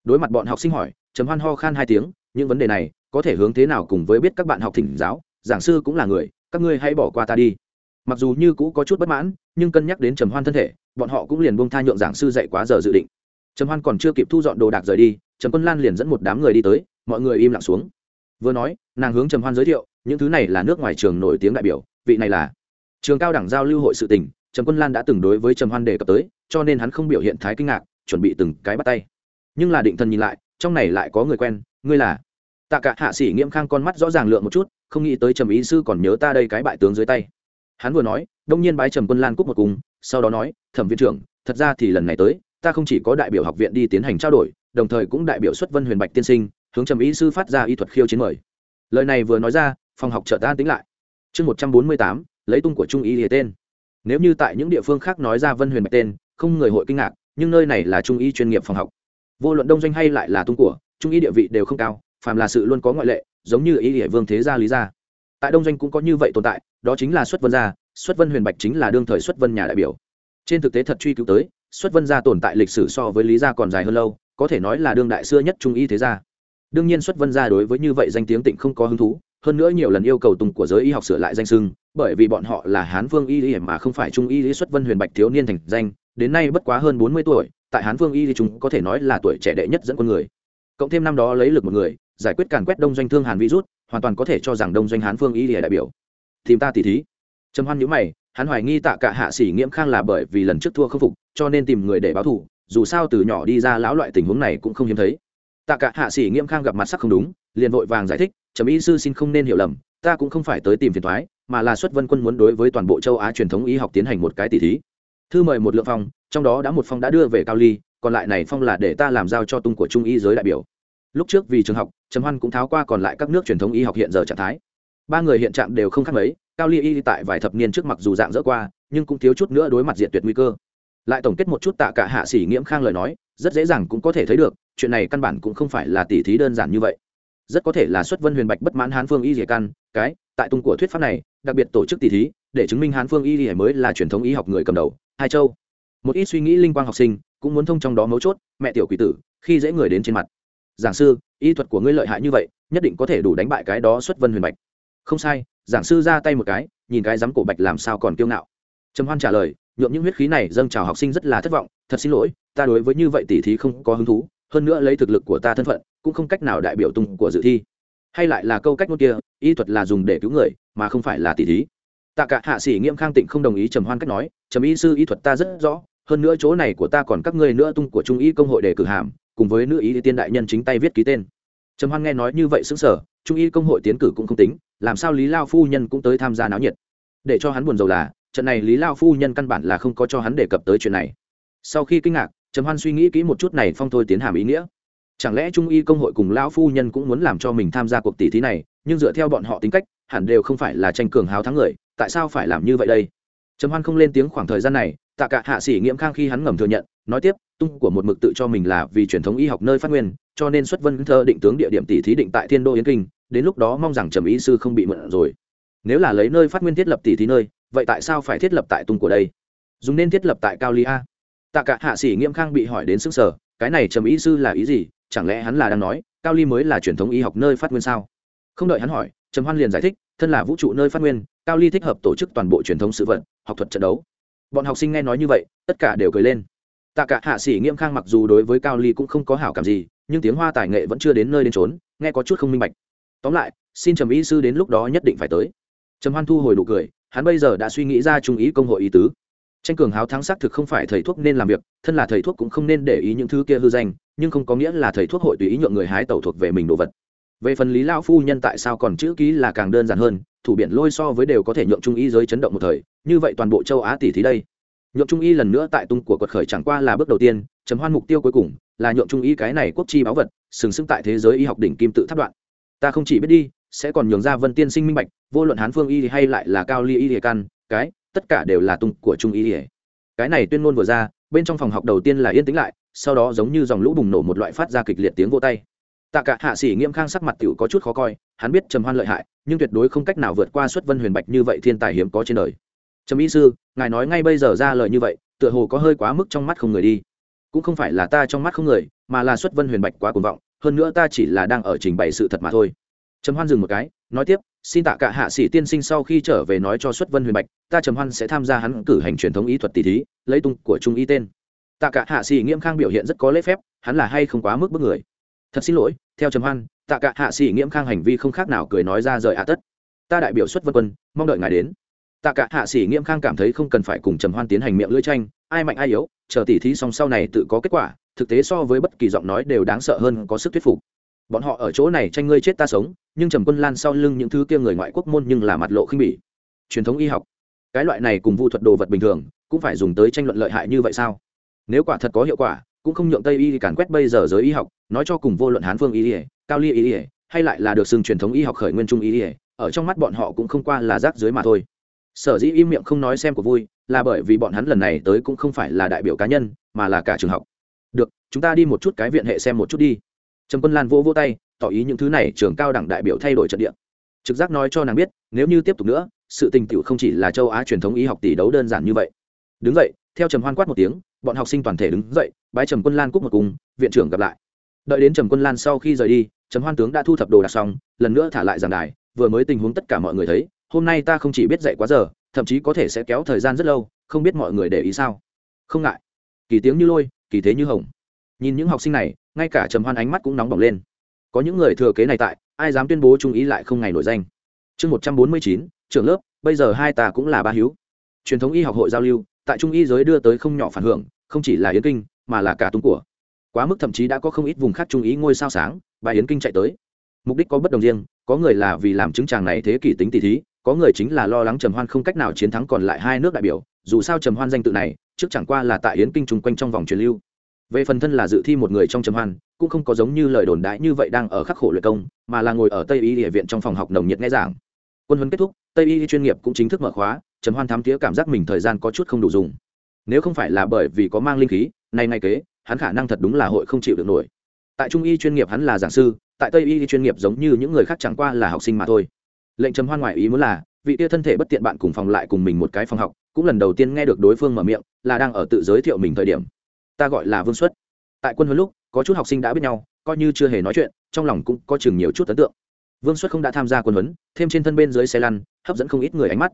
Đối mặt bọn học sinh hỏi chấm hoan ho khan hai tiếng, những vấn đề này, có thể hướng thế nào cùng với biết các bạn học thỉnh giáo, giảng sư cũng là người, các ngươi hãy bỏ qua ta đi. Mặc dù như cũ có chút bất mãn, nhưng cân nhắc đến trầm hoan thân thể, bọn họ cũng liền buông tha nhượng giảng sư dạy quá giờ dự định trầm hoan còn chưa kịp thu dọn đồ đạc rời đi, trầm quân lan liền dẫn một đám người đi tới, mọi người im lặng xuống. Vừa nói, nàng hướng trầm hoan giới thiệu, những thứ này là nước ngoài trường nổi tiếng đại biểu, vị này là trường cao đẳng giao lưu hội sự tỉnh trầm quân lan đã từng đối với trầm hoan đề cập tới, cho nên hắn không biểu hiện thái kinh ngạc, chuẩn bị từng cái bắt tay. Nhưng là định thần nhìn lại, trong này lại có người quen, ngươi là? Tạ cả hạ sĩ nghiêm khang con mắt rõ ràng lượng một chút, không nghĩ tới trầm ý sư còn nhớ ta đây cái bại tướng dưới tay. Hắn vừa nói, đông nhiên bái trầm quân lan cúc một cùng sau đó nói, thẩm viện trưởng, thật ra thì lần này tới ta không chỉ có đại biểu học viện đi tiến hành trao đổi, đồng thời cũng đại biểu xuất vân huyền bạch tiên sinh, hướng trầm ý sư phát ra y thuật khiêu chiến mời. Lời này vừa nói ra, phòng học trợ ta tính lại. Chương một trăm bốn mươi tám, lấy tung của trung y lìa tên. Nếu như tại những địa phương khác nói ra vân huyền bạch tên, không người hội kinh ngạc, nhưng nơi này là trung y chuyên nghiệp phòng học. Vô luận đông doanh hay lại là tung của, trung y địa vị đều không cao, phàm là sự luôn có ngoại lệ, giống như y địa vương thế gia lý gia. Tại đông doanh cũng có như vậy tồn tại, đó chính là xuất vân gia, xuất vân huyền bạch chính là đương thời xuất vân nhà đại biểu. Trên thực tế thật truy cứu tới xuất vân gia tồn tại lịch sử so với lý gia còn dài hơn lâu, có thể nói là đương đại xưa nhất trung y thế gia. Đương nhiên xuất vân gia đối với như vậy danh tiếng tịnh không có hứng thú, hơn nữa nhiều lần yêu cầu tùng của giới y học sửa lại danh sưng bởi vì bọn họ là hán vương y lý mà không phải trung y lý xuất vân huyền bạch thiếu niên thành danh, đến nay bất quá hơn bốn mươi tuổi, tại hán vương y thì chúng có thể nói là tuổi trẻ đệ nhất dẫn con người. Cộng thêm năm đó lấy lực một người, giải quyết càn quét đông doanh thương hàn virus hoàn toàn có thể cho rằng đông doanh hán Vương y lìa đại biểu. Tìm ta tỉ thí. Trầm hoan nhữ mày, hắn hoài nghi tạ cả hạ sĩ nghiễm khang là bởi vì lần trước thua không phục cho nên tìm người để báo thù, dù sao từ nhỏ đi ra lão loại tình huống này cũng không hiếm thấy. Tạ cả hạ sĩ nghiêm khang gặp mặt sắc không đúng, liền vội vàng giải thích, trầm y sư xin không nên hiểu lầm, ta cũng không phải tới tìm phiền thoái mà là xuất vân quân muốn đối với toàn bộ châu á truyền thống y học tiến hành một cái tỷ thí. Thư mời một lượng phong, trong đó đã một phong đã đưa về cao ly, còn lại này phong là để ta làm giao cho tung của trung y giới đại biểu. Lúc trước vì trường học, trầm hoan cũng tháo qua còn lại các nước truyền thống y học hiện giờ trạng thái. Ba người hiện trạng đều không khác mấy, cao ly y tại vài thập niên trước mặc dù dạng dỡ qua, nhưng cũng thiếu chút nữa đối mặt diện tuyệt nguy cơ lại tổng kết một chút tạ cả hạ sĩ nghiễm khang lời nói, rất dễ dàng cũng có thể thấy được, chuyện này căn bản cũng không phải là tỉ thí đơn giản như vậy. Rất có thể là xuất vân huyền bạch bất mãn hán phương y dìa căn, cái, tại tung của thuyết pháp này, đặc biệt tổ chức tỉ thí, để chứng minh hán phương y dìa mới là truyền thống y học người cầm đầu, hai châu. Một ít suy nghĩ linh quang học sinh, cũng muốn thông trong đó mấu chốt, mẹ tiểu quỷ tử, khi dễ người đến trên mặt. Giảng sư, y thuật của ngươi lợi hại như vậy, nhất định có thể đủ đánh bại cái đó xuất vân huyền bạch. Không sai, giảng sư ra tay một cái, nhìn cái dám cổ bạch làm sao còn kiêu ngạo. Trầm hoan trả lời nhượng những huyết khí này dâng chào học sinh rất là thất vọng, thật xin lỗi, ta đối với như vậy tỉ thí không có hứng thú, hơn nữa lấy thực lực của ta thân phận, cũng không cách nào đại biểu tung của dự thi. Hay lại là câu cách ngôn kia, y thuật là dùng để cứu người, mà không phải là tỉ thí. Tạ cả hạ sĩ nghiêm khang tịnh không đồng ý trầm hoan cách nói, trầm y sư y thuật ta rất rõ, hơn nữa chỗ này của ta còn các ngươi nữa tung của trung y công hội để cử hàm, cùng với nữ y tiên đại nhân chính tay viết ký tên. Trầm hoan nghe nói như vậy xứng sở trung y công hội tiến cử cũng không tính, làm sao lý lao phu nhân cũng tới tham gia náo nhiệt. Để cho hắn buồn rầu là trận này lý lao phu nhân căn bản là không có cho hắn đề cập tới chuyện này. Sau khi kinh ngạc, trầm hoan suy nghĩ kỹ một chút này phong thôi tiến hàm ý nghĩa. Chẳng lẽ trung y công hội cùng lão phu nhân cũng muốn làm cho mình tham gia cuộc tỷ thí này, nhưng dựa theo bọn họ tính cách, hẳn đều không phải là tranh cường háo thắng người, tại sao phải làm như vậy đây? Trầm hoan không lên tiếng khoảng thời gian này, tạ cả hạ sĩ nghiễm khang khi hắn ngầm thừa nhận, nói tiếp, tung của một mực tự cho mình là vì truyền thống y học nơi phát nguyên, cho nên xuất vân thơ định tướng địa điểm tỷ thí định tại thiên đô yến kinh, đến lúc đó mong rằng trầm y sư không bị mượn rồi. Nếu là lấy nơi phát nguyên thiết lập tỷ thí nơi vậy tại sao phải thiết lập tại tung của đây? Dùng nên thiết lập tại cao ly a. Tạ cả hạ sĩ nghiêm khang bị hỏi đến sức sở, cái này trầm y sư là ý gì? Chẳng lẽ hắn là đang nói, cao ly mới là truyền thống y học nơi phát nguyên sao? Không đợi hắn hỏi, trầm hoan liền giải thích, thân là vũ trụ nơi phát nguyên, cao ly thích hợp tổ chức toàn bộ truyền thống sự vận học thuật trận đấu. Bọn học sinh nghe nói như vậy, tất cả đều cười lên. Tạ cả hạ sĩ nghiêm khang mặc dù đối với cao ly cũng không có hảo cảm gì, nhưng tiếng hoa tài nghệ vẫn chưa đến nơi đến trốn nghe có chút không minh bạch. Tóm lại, xin trầm y sư đến lúc đó nhất định phải tới. Trầm hoan thu hồi đủ cười hắn bây giờ đã suy nghĩ ra trung ý công hội ý tứ. Tranh cường háo thắng xác thực không phải thầy thuốc nên làm việc, thân là thầy thuốc cũng không nên để ý những thứ kia hư danh, nhưng không có nghĩa là thầy thuốc hội tùy ý nhượng người hái tẩu thuộc về mình đồ vật. Về phần lý lao phu nhân tại sao còn chữ ký là càng đơn giản hơn, thủ biển lôi so với đều có thể nhượng trung y giới chấn động một thời, như vậy toàn bộ châu á tỷ thí đây. Nhượng trung y lần nữa tại tung của quật khởi chẳng qua là bước đầu tiên, chấm hoan mục tiêu cuối cùng, là nhượng trung y cái này quốc chi báu vật, sừng sững tại thế giới y học đỉnh kim tự tháp đoạn. Ta không chỉ biết đi, sẽ còn nhường ra vân tiên sinh minh bạch vô luận hán phương y hay lại là cao ly y địa căn, cái, tất cả đều là tung của trung y cái này tuyên ngôn vừa ra, bên trong phòng học đầu tiên là yên tĩnh lại, sau đó giống như dòng lũ bùng nổ một loại phát ra kịch liệt tiếng vô tay. Tạ cả hạ sĩ nghiêm khang sắc mặt tiểu có chút khó coi, hắn biết trầm hoan lợi hại, nhưng tuyệt đối không cách nào vượt qua xuất vân huyền bạch như vậy thiên tài hiếm có trên đời. Trầm y sư, ngài nói ngay bây giờ ra lời như vậy, tựa hồ có hơi quá mức trong mắt không người đi. Cũng không phải là ta trong mắt không người, mà là xuất vân huyền bạch quá cuồng vọng, hơn nữa ta chỉ là đang ở trình bày sự thật mà thôi. Trầm hoan dừng một cái nói tiếp, xin tạ cả hạ sĩ tiên sinh sau khi trở về nói cho xuất vân huyền bạch, ta trầm hoan sẽ tham gia hắn cử hành truyền thống y thuật tỷ thí, lấy tung của trung y tên. Tạ cả hạ sĩ nghiêm khang biểu hiện rất có lễ phép, hắn là hay không quá mức bức người. Thật xin lỗi, theo trầm hoan, tạ cả hạ sĩ nghiễm khang hành vi không khác nào cười nói ra rời hạ tất. Ta đại biểu xuất vân quân, mong đợi ngài đến. Tạ cả hạ sĩ nghiễm khang cảm thấy không cần phải cùng trầm hoan tiến hành miệng lưỡi tranh, ai mạnh ai yếu, chờ tỉ thí xong sau này tự có kết quả, thực tế so với bất kỳ giọng nói đều đáng sợ hơn có sức thuyết phục bọn họ ở chỗ này tranh ngươi chết ta sống, nhưng trầm quân lan sau lưng những thứ kia người ngoại quốc môn nhưng là mặt lộ khinh bỉ. Truyền thống y học. Cái loại này cùng vu thuật đồ vật bình thường, cũng phải dùng tới tranh luận lợi hại như vậy sao? Nếu quả thật có hiệu quả, cũng không nhượng tây y càn quét bây giờ giới y học, nói cho cùng vô luận hán phương y ỉa cao ly y ỉa hay lại là được xưng truyền thống y học khởi nguyên trung y ỉa ở trong mắt bọn họ cũng không qua là rác dưới mà thôi. Sở dĩ im miệng không nói xem của vui, là bởi vì bọn hắn lần này tới cũng không phải là đại biểu cá nhân, mà là cả trường học. Được, chúng ta đi một chút cái viện hệ xem một chút đi trầm quân lan vỗ vỗ tay tỏ ý những thứ này trường cao đẳng đại biểu thay đổi trận địa. Trực giác nói cho nàng biết nếu như tiếp tục nữa sự tình tiểu không chỉ là châu á truyền thống y học tỷ đấu đơn giản như vậy. Đứng dậy, theo trầm hoan quát một tiếng bọn học sinh toàn thể đứng dậy bái trầm quân lan cúc một cùng viện trưởng gặp lại. Đợi đến trầm quân lan sau khi rời đi trầm hoan tướng đã thu thập đồ đạc xong lần nữa thả lại giảng đài vừa mới tình huống tất cả mọi người thấy hôm nay ta không chỉ biết dạy quá giờ thậm chí có thể sẽ kéo thời gian rất lâu không biết mọi người để ý sao. Không ngại. Kỳ tiếng như lôi kỳ thế như hồng. Nhìn những học sinh này ngay cả trầm hoan ánh mắt cũng nóng bỏng lên. Có những người thừa kế này tại, ai dám tuyên bố trung ý lại không ngày nổi danh. Chương một trăm bốn mươi chín, trưởng lớp, bây giờ hai ta cũng là ba hiếu. Truyền thống y học hội giao lưu, tại trung y giới đưa tới không nhỏ phản hưởng, không chỉ là yến kinh, mà là cả tung của. Quá mức thậm chí đã có không ít vùng khác trung ý ngôi sao sáng, bà yến kinh chạy tới. Mục đích có bất đồng riêng, có người là vì làm chứng chàng này thế kỷ tính tỷ thí, có người chính là lo lắng trầm hoan không cách nào chiến thắng còn lại hai nước đại biểu, dù sao trầm hoan danh tự này, trước chẳng qua là tại yến kinh chung quanh trong vòng truyền lưu về phần thân là dự thi một người trong trầm hoan, cũng không có giống như lời đồn đại như vậy đang ở khắc khổ luyện công, mà là ngồi ở tây y địa viện trong phòng học nồng nhiệt nghe giảng. Quân huấn kết thúc, tây y chuyên nghiệp cũng chính thức mở khóa, trầm hoan thám tía cảm giác mình thời gian có chút không đủ dùng. Nếu không phải là bởi vì có mang linh khí, nay ngay kế, hắn khả năng thật đúng là hội không chịu được nổi. Tại trung y chuyên nghiệp hắn là giảng sư, tại tây y chuyên nghiệp giống như những người khác chẳng qua là học sinh mà thôi. Lệnh trầm hoan ngoại ý muốn là, vị tia thân thể bất tiện bạn cùng phòng lại cùng mình một cái phòng học, cũng lần đầu tiên nghe được đối phương mở miệng, là đang ở tự giới thiệu mình thời điểm ta gọi là vương xuất tại quân huấn lúc có chút học sinh đã biết nhau coi như chưa hề nói chuyện trong lòng cũng có chừng nhiều chút ấn tượng vương xuất không đã tham gia quân huấn thêm trên thân bên dưới xe lăn hấp dẫn không ít người ánh mắt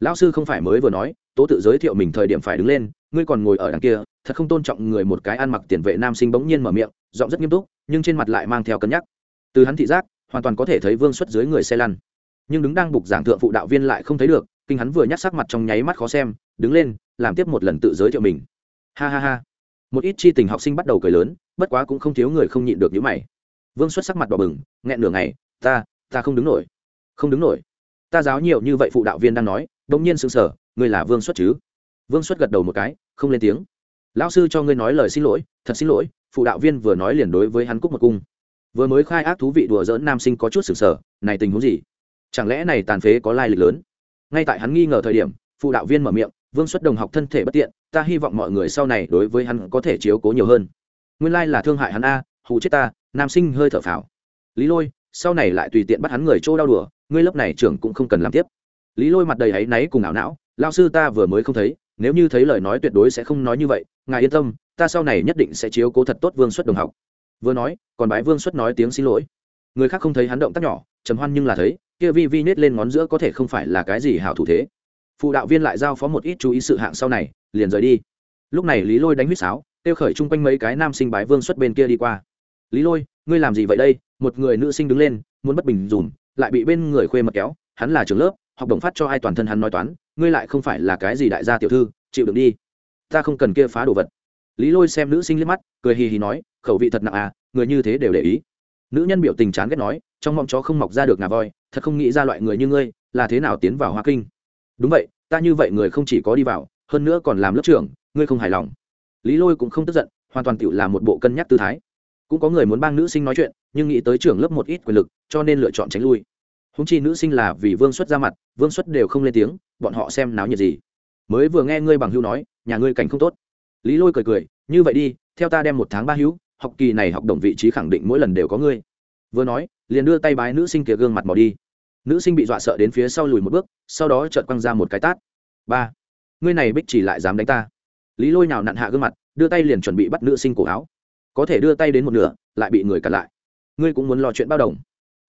lão sư không phải mới vừa nói tố tự giới thiệu mình thời điểm phải đứng lên ngươi còn ngồi ở đằng kia thật không tôn trọng người một cái ăn mặc tiền vệ nam sinh bỗng nhiên mở miệng giọng rất nghiêm túc nhưng trên mặt lại mang theo cân nhắc từ hắn thị giác hoàn toàn có thể thấy vương xuất dưới người xe lăn nhưng đứng đang bục giảng thượng phụ đạo viên lại không thấy được kinh hắn vừa nhắc sắc mặt trong nháy mắt khó xem đứng lên làm tiếp một lần tự giới thiệu mình ha ha ha một ít chi tình học sinh bắt đầu cười lớn, bất quá cũng không thiếu người không nhịn được những mày. Vương xuất sắc mặt đỏ bừng, nghẹn nửa ngày, ta ta không đứng nổi, không đứng nổi. Ta giáo nhiều như vậy phụ đạo viên đang nói đông nhiên sững sờ, ngươi là vương xuất chứ? Vương xuất gật đầu một cái, không lên tiếng. Lão sư cho ngươi nói lời xin lỗi, thật xin lỗi, phụ đạo viên vừa nói liền đối với hắn cúc một cung. Vừa mới khai ác thú vị đùa dỡn nam sinh có chút sừng sờ, này tình huống gì? Chẳng lẽ này tàn phế có lai lịch lớn? Ngay tại hắn nghi ngờ thời điểm, phụ đạo viên mở miệng vương xuất đồng học thân thể bất tiện, ta hy vọng mọi người sau này đối với hắn có thể chiếu cố nhiều hơn. Nguyên lai là thương hại hắn a, hù chết ta, nam sinh hơi thở phào. Lý lôi, sau này lại tùy tiện bắt hắn người chỗ đau đùa, ngươi lớp này trưởng cũng không cần làm tiếp. Lý lôi mặt đầy áy náy cùng ảo não, lao sư ta vừa mới không thấy, nếu như thấy lời nói tuyệt đối sẽ không nói như vậy, ngài yên tâm, ta sau này nhất định sẽ chiếu cố thật tốt vương xuất đồng học. Vừa nói, còn bái vương xuất nói tiếng xin lỗi. Người khác không thấy hắn động tác nhỏ, trầm hoan nhưng là thấy, kia vi vi nết lên ngón giữa có thể không phải là cái gì hảo thủ thế phụ đạo viên lại giao phó một ít chú ý sự hạng sau này, liền rời đi. Lúc này lý lôi đánh huýt sáo, kêu khởi chung quanh mấy cái nam sinh bái vương xuất bên kia đi qua. Lý lôi, ngươi làm gì vậy đây? Một người nữ sinh đứng lên, muốn bất bình dùm, lại bị bên người khuê mật kéo, hắn là trường lớp, học đồng phát cho ai toàn thân hắn nói toán, ngươi lại không phải là cái gì đại gia tiểu thư, chịu đựng đi. Ta không cần kia phá đồ vật. Lý lôi xem nữ sinh liếc mắt, cười hì hì nói, khẩu vị thật nặng à người như thế đều để ý. Nữ nhân biểu tình chán ghét nói, trong mong chó không mọc ra được ngà voi, thật không nghĩ ra loại người như ngươi, là thế nào tiến vào hoa kinh? Đúng vậy, ta như vậy người không chỉ có đi vào, hơn nữa còn làm lớp trưởng, ngươi không hài lòng. Lý lôi cũng không tức giận, hoàn toàn tự làm một bộ cân nhắc tư thái. Cũng có người muốn bang nữ sinh nói chuyện, nhưng nghĩ tới trưởng lớp một ít quyền lực, cho nên lựa chọn tránh lui. Húng chi nữ sinh là vì vương xuất ra mặt, vương xuất đều không lên tiếng, bọn họ xem náo nhiệt gì. Mới vừa nghe ngươi bằng hữu nói, nhà ngươi cảnh không tốt. Lý lôi cười cười, như vậy đi, theo ta đem một tháng ba hữu, học kỳ này học đồng vị trí khẳng định mỗi lần đều có ngươi. Vừa nói, liền đưa tay bái nữ sinh kia gương mặt mò đi nữ sinh bị dọa sợ đến phía sau lùi một bước, sau đó chợt quăng ra một cái tát. Ba, ngươi này bích chỉ lại dám đánh ta. Lý lôi nào nặn hạ gương mặt, đưa tay liền chuẩn bị bắt nữ sinh cổ áo. Có thể đưa tay đến một nửa, lại bị người cặn lại. Ngươi cũng muốn lo chuyện bao đồng.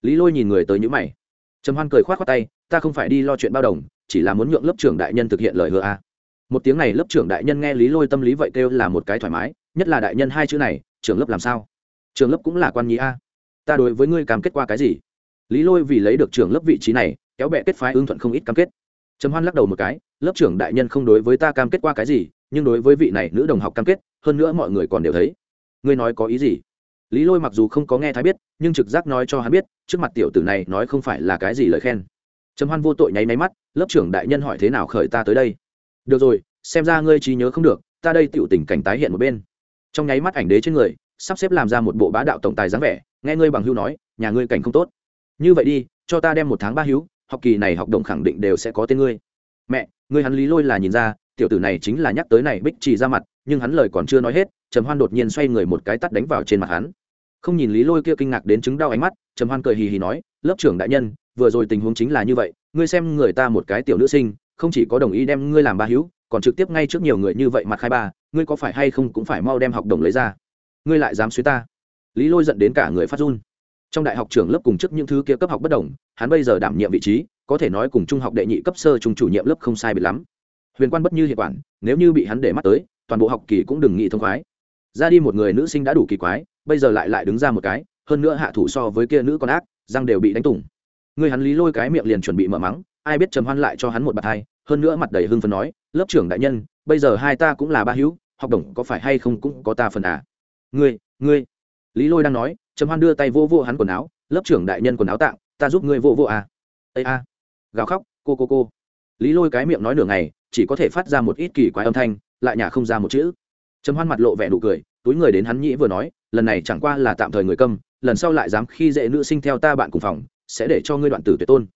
Lý lôi nhìn người tới nhữ mày. Trầm hoan cười k h o á t khoác tay, ta không phải đi lo chuyện bao đồng, chỉ là muốn nhượng lớp trưởng đại nhân thực hiện lời hứa a. Một tiếng này lớp trưởng đại nhân nghe lý lôi tâm lý vậy kêu là một cái thoải mái, nhất là đại nhân hai chữ này, trưởng lớp làm sao? Trường lớp cũng là quan nhí a. Ta đối với ngươi cam kết qua cái gì? Lý lôi vì lấy được trưởng lớp vị trí này, kéo bẹ kết phái ưng thuận không ít cam kết. Trầm hoan lắc đầu một cái, lớp trưởng đại nhân không đối với ta cam kết qua cái gì, nhưng đối với vị này nữ đồng học cam kết, hơn nữa mọi người còn đều thấy. Ngươi nói có ý gì? Lý lôi mặc dù không có nghe thái biết, nhưng trực giác nói cho hắn biết, trước mặt tiểu tử này nói không phải là cái gì lời khen. Trầm hoan vô tội nháy máy mắt, lớp trưởng đại nhân hỏi thế nào khởi ta tới đây? Được rồi, xem ra ngươi trí nhớ không được, ta đây tiểu tình cảnh tái hiện một bên. Trong nháy mắt ảnh đế trên người, sắp xếp làm ra một bộ bá đạo tổng tài dáng vẻ, nghe ngươi bằng hưu nói, nhà ngươi cảnh không tốt như vậy đi, cho ta đem một tháng ba hữu, học kỳ này học đồng khẳng định đều sẽ có tên ngươi. Mẹ, ngươi hắn lý lôi là nhìn ra, tiểu tử này chính là nhắc tới này bích chỉ ra mặt, nhưng hắn lời còn chưa nói hết, trầm hoan đột nhiên xoay người một cái tắt đánh vào trên mặt hắn. Không nhìn lý lôi kia kinh ngạc đến chứng đau ánh mắt, trầm hoan cười hì hì nói, lớp trưởng đại nhân, vừa rồi tình huống chính là như vậy, ngươi xem người ta một cái tiểu nữ sinh, không chỉ có đồng ý đem ngươi làm ba hữu, còn trực tiếp ngay trước nhiều người như vậy mặt khai ba, ngươi có phải hay không cũng phải mau đem học đồng lấy ra. Ngươi lại dám suy ta. Lý lôi giận đến cả người phát run trong đại học trường lớp cùng chức những thứ kia cấp học bất đồng, hắn bây giờ đảm nhiệm vị trí, có thể nói cùng trung học đệ nhị cấp sơ trung chủ nhiệm lớp không sai biệt lắm. Huyền quan bất như hiệp quản, nếu như bị hắn để mắt tới, toàn bộ học kỳ cũng đừng nghĩ thông khoái. Ra đi một người nữ sinh đã đủ kỳ quái, bây giờ lại lại đứng ra một cái, hơn nữa hạ thủ so với kia nữ con ác, răng đều bị đánh tủng. Người hắn lý lôi cái miệng liền chuẩn bị mở mắng, ai biết trầm hoan lại cho hắn một bạt thai hơn nữa mặt đầy hưng phấn nói, lớp trưởng đại nhân, bây giờ hai ta cũng là ba hữu, học đồng có phải hay không cũng có ta phần à? Ngươi ngươi, lý lôi đang nói trầm hoan đưa tay vô vô hắn quần áo, lớp trưởng đại nhân quần áo tạng ta giúp ngươi vô vô à. Ây a, gào khóc, cô cô cô. Lý lôi cái miệng nói nửa ngày, chỉ có thể phát ra một ít kỳ quái âm thanh, lại nhả không ra một chữ. Trầm hoan mặt lộ vẻ nụ cười, túi người đến hắn nhĩ vừa nói, lần này chẳng qua là tạm thời người câm, lần sau lại dám khi dễ nữ sinh theo ta bạn cùng phòng, sẽ để cho ngươi đoạn tử tuyệt tôn.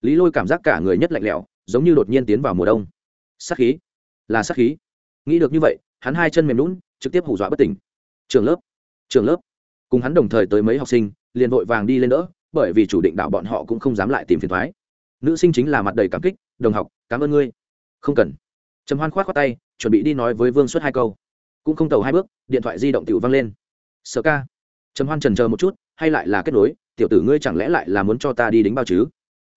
Lý lôi cảm giác cả người nhất lạnh lẽo, giống như đột nhiên tiến vào mùa đông. Sát khí, là sát khí. Nghĩ được như vậy, hắn hai chân mềm lún trực tiếp hù dọa bất tỉnh. Trường lớp trường lớp cùng hắn đồng thời tới mấy học sinh, liền vội vàng đi lên đỡ, bởi vì chủ định đạo bọn họ cũng không dám lại tìm phiền thoái. Nữ sinh chính là mặt đầy cảm kích, đồng học, cảm ơn ngươi. Không cần. Trầm hoan khoát khoát tay, chuẩn bị đi nói với vương suất hai câu. Cũng không tàu hai bước, điện thoại di động tiểu văng lên. Sợ ca. Trầm hoan trần chờ một chút, hay lại là kết nối, tiểu tử ngươi chẳng lẽ lại là muốn cho ta đi đính bao chứ?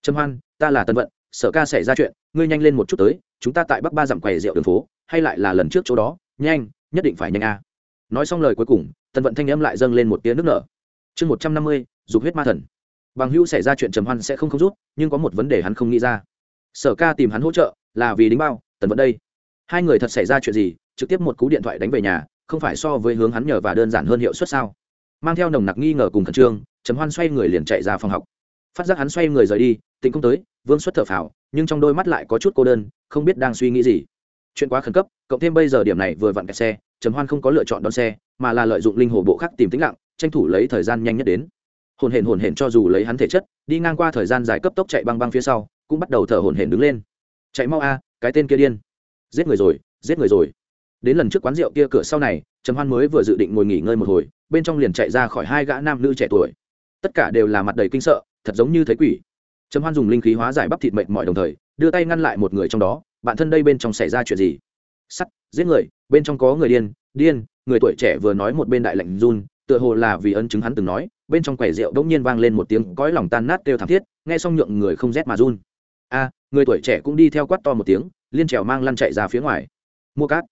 Trầm hoan, ta là tân vận sợ ca xảy ra chuyện, ngươi nhanh lên một chút tới, chúng ta tại bắc ba dặm quầy rượu đường phố, hay lại là lần trước chỗ đó, nhanh, nhất định phải nhanh a. Nói xong lời cuối cùng tần vận thanh âm lại dâng lên một tiếng nước nở. Chương một trăm năm mươi, dục huyết ma thần. Bằng hữu xảy ra chuyện trầm hoan sẽ không không rút, nhưng có một vấn đề hắn không nghĩ ra. Sở ca tìm hắn hỗ trợ, là vì đính bao, tần vận đây. Hai người thật xảy ra chuyện gì, trực tiếp một cú điện thoại đánh về nhà, không phải so với hướng hắn nhờ và đơn giản hơn hiệu suất sao? Mang theo nồng nặc nghi ngờ cùng khẩn trương, trầm hoan xoay người liền chạy ra phòng học. Phát giác hắn xoay người rời đi, tịnh không tới, vương xuất thở phào, nhưng trong đôi mắt lại có chút cô đơn, không biết đang suy nghĩ gì. Chuyện quá khẩn cấp, cộng thêm bây giờ điểm này vừa vặn kẹt xe, trầm hoan không có lựa chọn đón xe mà là lợi dụng linh hồ bộ khác tìm tĩnh lặng, tranh thủ lấy thời gian nhanh nhất đến. Hồn hển hồn hển cho dù lấy hắn thể chất, đi ngang qua thời gian dài cấp tốc chạy băng băng phía sau, cũng bắt đầu thở hồn hển đứng lên. Chạy mau a, cái tên kia điên. Giết người rồi, giết người rồi. Đến lần trước quán rượu kia cửa sau này, trầm hoan mới vừa dự định ngồi nghỉ ngơi một hồi, bên trong liền chạy ra khỏi hai gã nam nữ trẻ tuổi. Tất cả đều là mặt đầy kinh sợ, thật giống như thấy quỷ. Trầm hoan dùng linh khí hóa giải bắp thịt mệnh mọi đồng thời, đưa tay ngăn lại một người trong đó, bạn thân đây bên trong xảy ra chuyện gì? Sắt, giết người, bên trong có người điên điên người tuổi trẻ vừa nói một bên đại lạnh run, tựa hồ là vì ân chứng hắn từng nói, bên trong quầy rượu bỗng nhiên vang lên một tiếng cõi lòng tan nát kêu thảm thiết, nghe xong nhượng người không rét mà run. A, người tuổi trẻ cũng đi theo quát to một tiếng, liên trèo mang lăn chạy ra phía ngoài. Mua cát.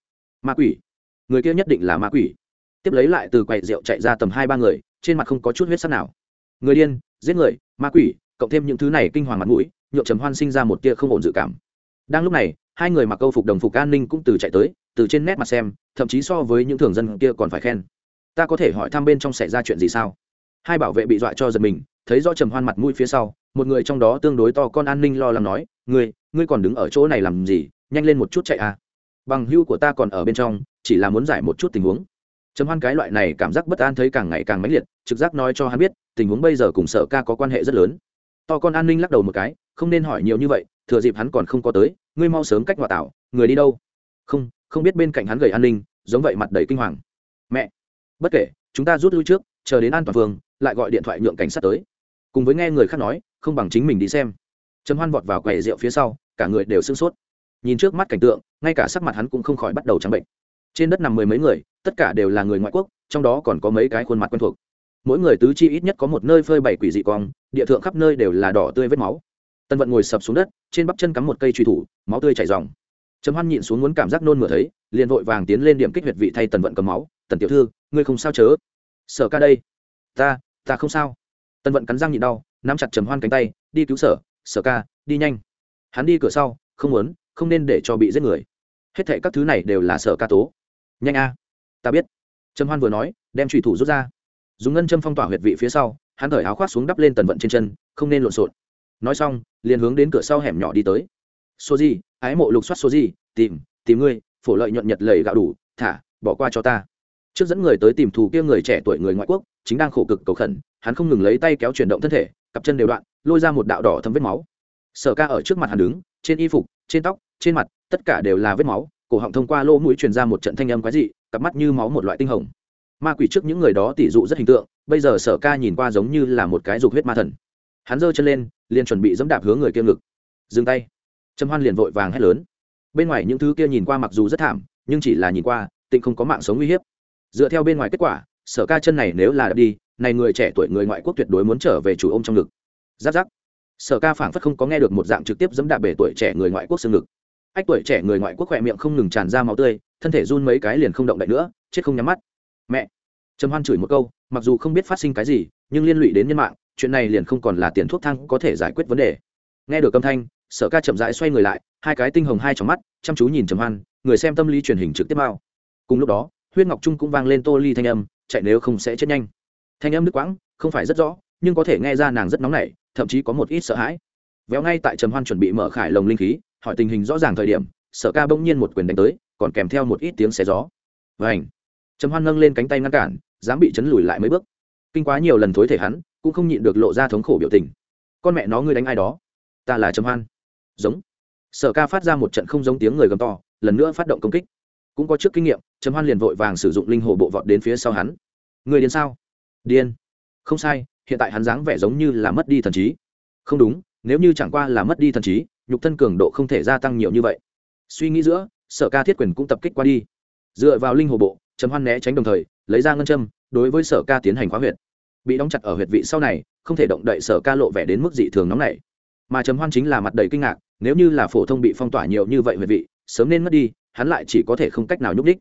Ma quỷ. Người kia nhất định là ma quỷ. Tiếp lấy lại từ quầy rượu chạy ra tầm hai ba người, trên mặt không có chút huyết sắc nào. Người điên, giết người, ma quỷ, cộng thêm những thứ này kinh hoàng mặt mũi nhộn trầm hoan sinh ra một tia không ổn dự cảm. Đang lúc này, hai người mặc câu phục đồng phục an ninh cũng từ chạy tới từ trên nét mặt xem, thậm chí so với những thường dân kia còn phải khen. Ta có thể hỏi thăm bên trong xảy ra chuyện gì sao? Hai bảo vệ bị dọa cho giật mình, thấy do trầm hoan mặt mũi phía sau, một người trong đó tương đối to con an ninh lo lắng nói, ngươi ngươi còn đứng ở chỗ này làm gì? Nhanh lên một chút chạy à. Bằng hưu của ta còn ở bên trong, chỉ là muốn giải một chút tình huống. Trầm hoan cái loại này cảm giác bất an thấy càng ngày càng mãnh liệt, trực giác nói cho hắn biết, tình huống bây giờ cùng sở ca có quan hệ rất lớn. To con an ninh lắc đầu một cái, không nên hỏi nhiều như vậy, thừa dịp hắn còn không có tới, ngươi mau sớm cách hòa tạo người đi đâu? Không không biết bên cạnh hắn gầy an ninh, giống vậy mặt đầy kinh hoàng. Mẹ, bất kể, chúng ta rút lui trước, chờ đến an toàn phường lại gọi điện thoại nhượng cảnh sát tới. Cùng với nghe người khác nói, không bằng chính mình đi xem. Trầm hoan vọt vào quầy rượu phía sau, cả người đều sưng sốt. Nhìn trước mắt cảnh tượng, ngay cả sắc mặt hắn cũng không khỏi bắt đầu trắng bệnh. Trên đất nằm mười mấy người, tất cả đều là người ngoại quốc, trong đó còn có mấy cái khuôn mặt quen thuộc. Mỗi người tứ chi ít nhất có một nơi phơi bảy quỷ dị cong địa thượng khắp nơi đều là đỏ tươi vết máu. Tân vận ngồi sập xuống đất, trên bắp chân cắm một cây truy thủ, máu tươi chảy dòng trầm hoan nhịn xuống muốn cảm giác nôn mửa thấy, liền vội vàng tiến lên điểm kích huyệt vị thay tần vận cầm máu, tần tiểu thư, ngươi không sao chớ? Sở ca đây. Ta ta không sao. Tần vận cắn răng nhịn đau, nắm chặt trầm hoan cánh tay, đi cứu sở sở ca, đi nhanh. Hắn đi cửa sau, không muốn, không nên để cho bị giết người. Hết thệ các thứ này đều là sở ca tố. Nhanh a, ta biết. Trầm hoan vừa nói, đem trùy thủ rút ra. Dùng ngân châm phong tỏa huyệt vị phía sau, hắn thở áo khoác xuống đắp lên tần vận trên chân, không nên lộn xộn. Nói xong, liền hướng đến cửa sau hẻm nhỏ đi tới. Số gì ái mộ lục soát số gì, tìm tìm ngươi, phổ lợi nhuận nhật lầy gạo đủ, thả, bỏ qua cho ta. Trước dẫn người tới tìm thù kia người trẻ tuổi người ngoại quốc, chính đang khổ cực cầu khẩn, hắn không ngừng lấy tay kéo chuyển động thân thể, cặp chân đều đoạn, lôi ra một đạo đỏ thấm vết máu. Sở ca ở trước mặt hắn đứng, trên y phục, trên tóc, trên mặt, tất cả đều là vết máu, cổ họng thông qua lỗ mũi truyền ra một trận thanh âm quái dị, cặp mắt như máu một loại tinh hồng. Ma quỷ trước những người đó tỷ dụ rất hình tượng, bây giờ sở ca nhìn qua giống như là một cái dục huyết ma thần. Hắn giơ chân lên, liền chuẩn bị dẫm đạp hướng người kia ngực. Dừng tay trầm hoan liền vội vàng hét lớn. Bên ngoài những thứ kia nhìn qua mặc dù rất thảm, nhưng chỉ là nhìn qua, tịnh không có mạng sống uy hiếp. Dựa theo bên ngoài kết quả, sở ca chân này nếu là đập đi, này người trẻ tuổi người ngoại quốc tuyệt đối muốn trở về chủ ôm trong ngực. Giáp giáp. Sở ca phảng phất không có nghe được một dạng trực tiếp dẫm đạp bể tuổi trẻ người ngoại quốc xương ngực. Ách tuổi trẻ người ngoại quốc khỏe miệng không ngừng tràn ra máu tươi, thân thể run mấy cái liền không động đậy nữa, chết không nhắm mắt. Mẹ. Trầm hoan chửi một câu, mặc dù không biết phát sinh cái gì, nhưng liên lụy đến nhân mạng, chuyện này liền không còn là tiền thuốc thang có thể giải quyết vấn đề. Nghe được âm thanh sở ca chậm rãi xoay người lại, hai cái tinh hồng hai trong mắt, chăm chú nhìn trầm hoan, người xem tâm lý truyền hình trực tiếp bao cùng lúc đó, huyết ngọc trung cũng vang lên tô ly thanh âm, chạy nếu không sẽ chết nhanh. Thanh âm đứt quãng, không phải rất rõ, nhưng có thể nghe ra nàng rất nóng nảy, thậm chí có một ít sợ hãi. Véo ngay tại trầm hoan chuẩn bị mở khải lồng linh khí, hỏi tình hình rõ ràng thời điểm, sở ca bỗng nhiên một quyền đánh tới, còn kèm theo một ít tiếng xé gió. Và ảnh trầm hoan nâng lên cánh tay ngăn cản, dám bị chấn lùi lại mấy bước. Kinh quá nhiều lần thối thể hắn, cũng không nhịn được lộ ra thống khổ biểu tình. Con mẹ nó, ngươi đánh ai đó? Ta là trầm hoan giống. Sở ca phát ra một trận không giống tiếng người gầm to, lần nữa phát động công kích. Cũng có trước kinh nghiệm, trầm hoan liền vội vàng sử dụng linh hồ bộ vọt đến phía sau hắn. Người điên sao? Điên. Không sai, hiện tại hắn dáng vẻ giống như là mất đi thần trí. Không đúng, nếu như chẳng qua là mất đi thần trí, nhục thân cường độ không thể gia tăng nhiều như vậy. Suy nghĩ giữa, sở ca thiết quyền cũng tập kích qua đi. Dựa vào linh hồ bộ, trầm hoan né tránh đồng thời, lấy ra ngân châm, đối với sở ca tiến hành khóa huyệt. Bị đóng chặt ở huyệt vị sau này, không thể động đậy sở ca lộ vẻ đến mức dị thường nóng này mà trầm hoan chính là mặt đầy kinh ngạc, nếu như là phổ thông bị phong tỏa nhiều như vậy huyệt vị, sớm nên mất đi, hắn lại chỉ có thể không cách nào nhúc đích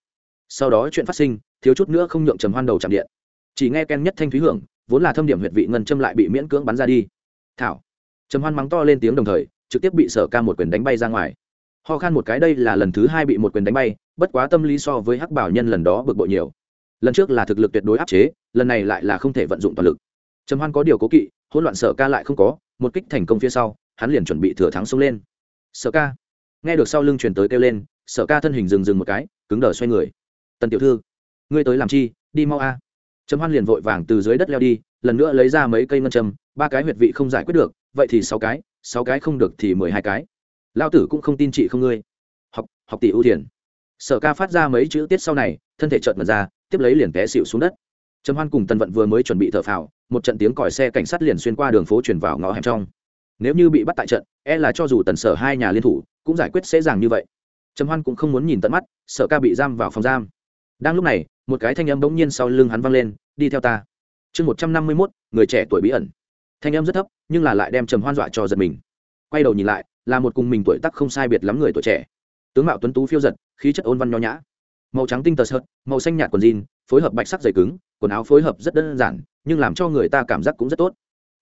sau đó chuyện phát sinh, thiếu chút nữa không nhượng trầm hoan đầu chạm điện. Chỉ nghe ken nhất thanh thúy hưởng, vốn là thâm điểm huyệt vị ngân châm lại bị miễn cưỡng bắn ra đi. Thảo. Trầm hoan mắng to lên tiếng đồng thời, trực tiếp bị sở ca một quyền đánh bay ra ngoài. Ho khan một cái đây là lần thứ hai bị một quyền đánh bay, bất quá tâm lý so với hắc bảo nhân lần đó bực bội nhiều. Lần trước là thực lực tuyệt đối áp chế, lần này lại là không thể vận dụng toàn lực. Trầm hoan có điều cố kỵ, hỗn loạn sở ca lại không có một kích thành công phía sau, hắn liền chuẩn bị thừa thắng xông lên. Sở ca. Nghe được sau lưng truyền tới kêu lên, sở ca thân hình dừng dừng một cái, cứng đờ xoay người. Tần tiểu thư, ngươi tới làm chi? Đi mau a. Trầm hoan liền vội vàng từ dưới đất leo đi, lần nữa lấy ra mấy cây ngân châm, ba cái huyệt vị không giải quyết được, vậy thì sáu cái sáu cái không được thì mười hai cái. Lao tử cũng không tin chị không ngươi. Học học tỷ ưu thiền. Sở ca phát ra mấy chữ tiết sau này, thân thể trợn mật ra, tiếp lấy liền té xịu xuống đất trầm hoan cùng tần vận vừa mới chuẩn bị thở phào, một trận tiếng còi xe cảnh sát liền xuyên qua đường phố chuyển vào ngõ hẻm trong. Nếu như bị bắt tại trận e là cho dù tần sở hai nhà liên thủ, cũng giải quyết dễ dàng như vậy. Trầm hoan cũng không muốn nhìn tận mắt, sở ca bị giam vào phòng giam. Đang lúc này, một cái thanh âm bỗng nhiên sau lưng hắn vang lên, đi theo ta. Chương một trăm năm mươi mốt, người trẻ tuổi bí ẩn. Thanh âm rất thấp, nhưng là lại đem trầm hoan dọa cho giật mình. Quay đầu nhìn lại, là một cùng mình tuổi tắc không sai biệt lắm người tuổi trẻ. Tướng mạo tuấn tú phiêu giật khí chất ôn văn nho nhã. Màu trắng tinh tờ sợt, màu xanh nhạt quần jean phối hợp bạch sắc dày cứng, quần áo phối hợp rất đơn giản, nhưng làm cho người ta cảm giác cũng rất tốt.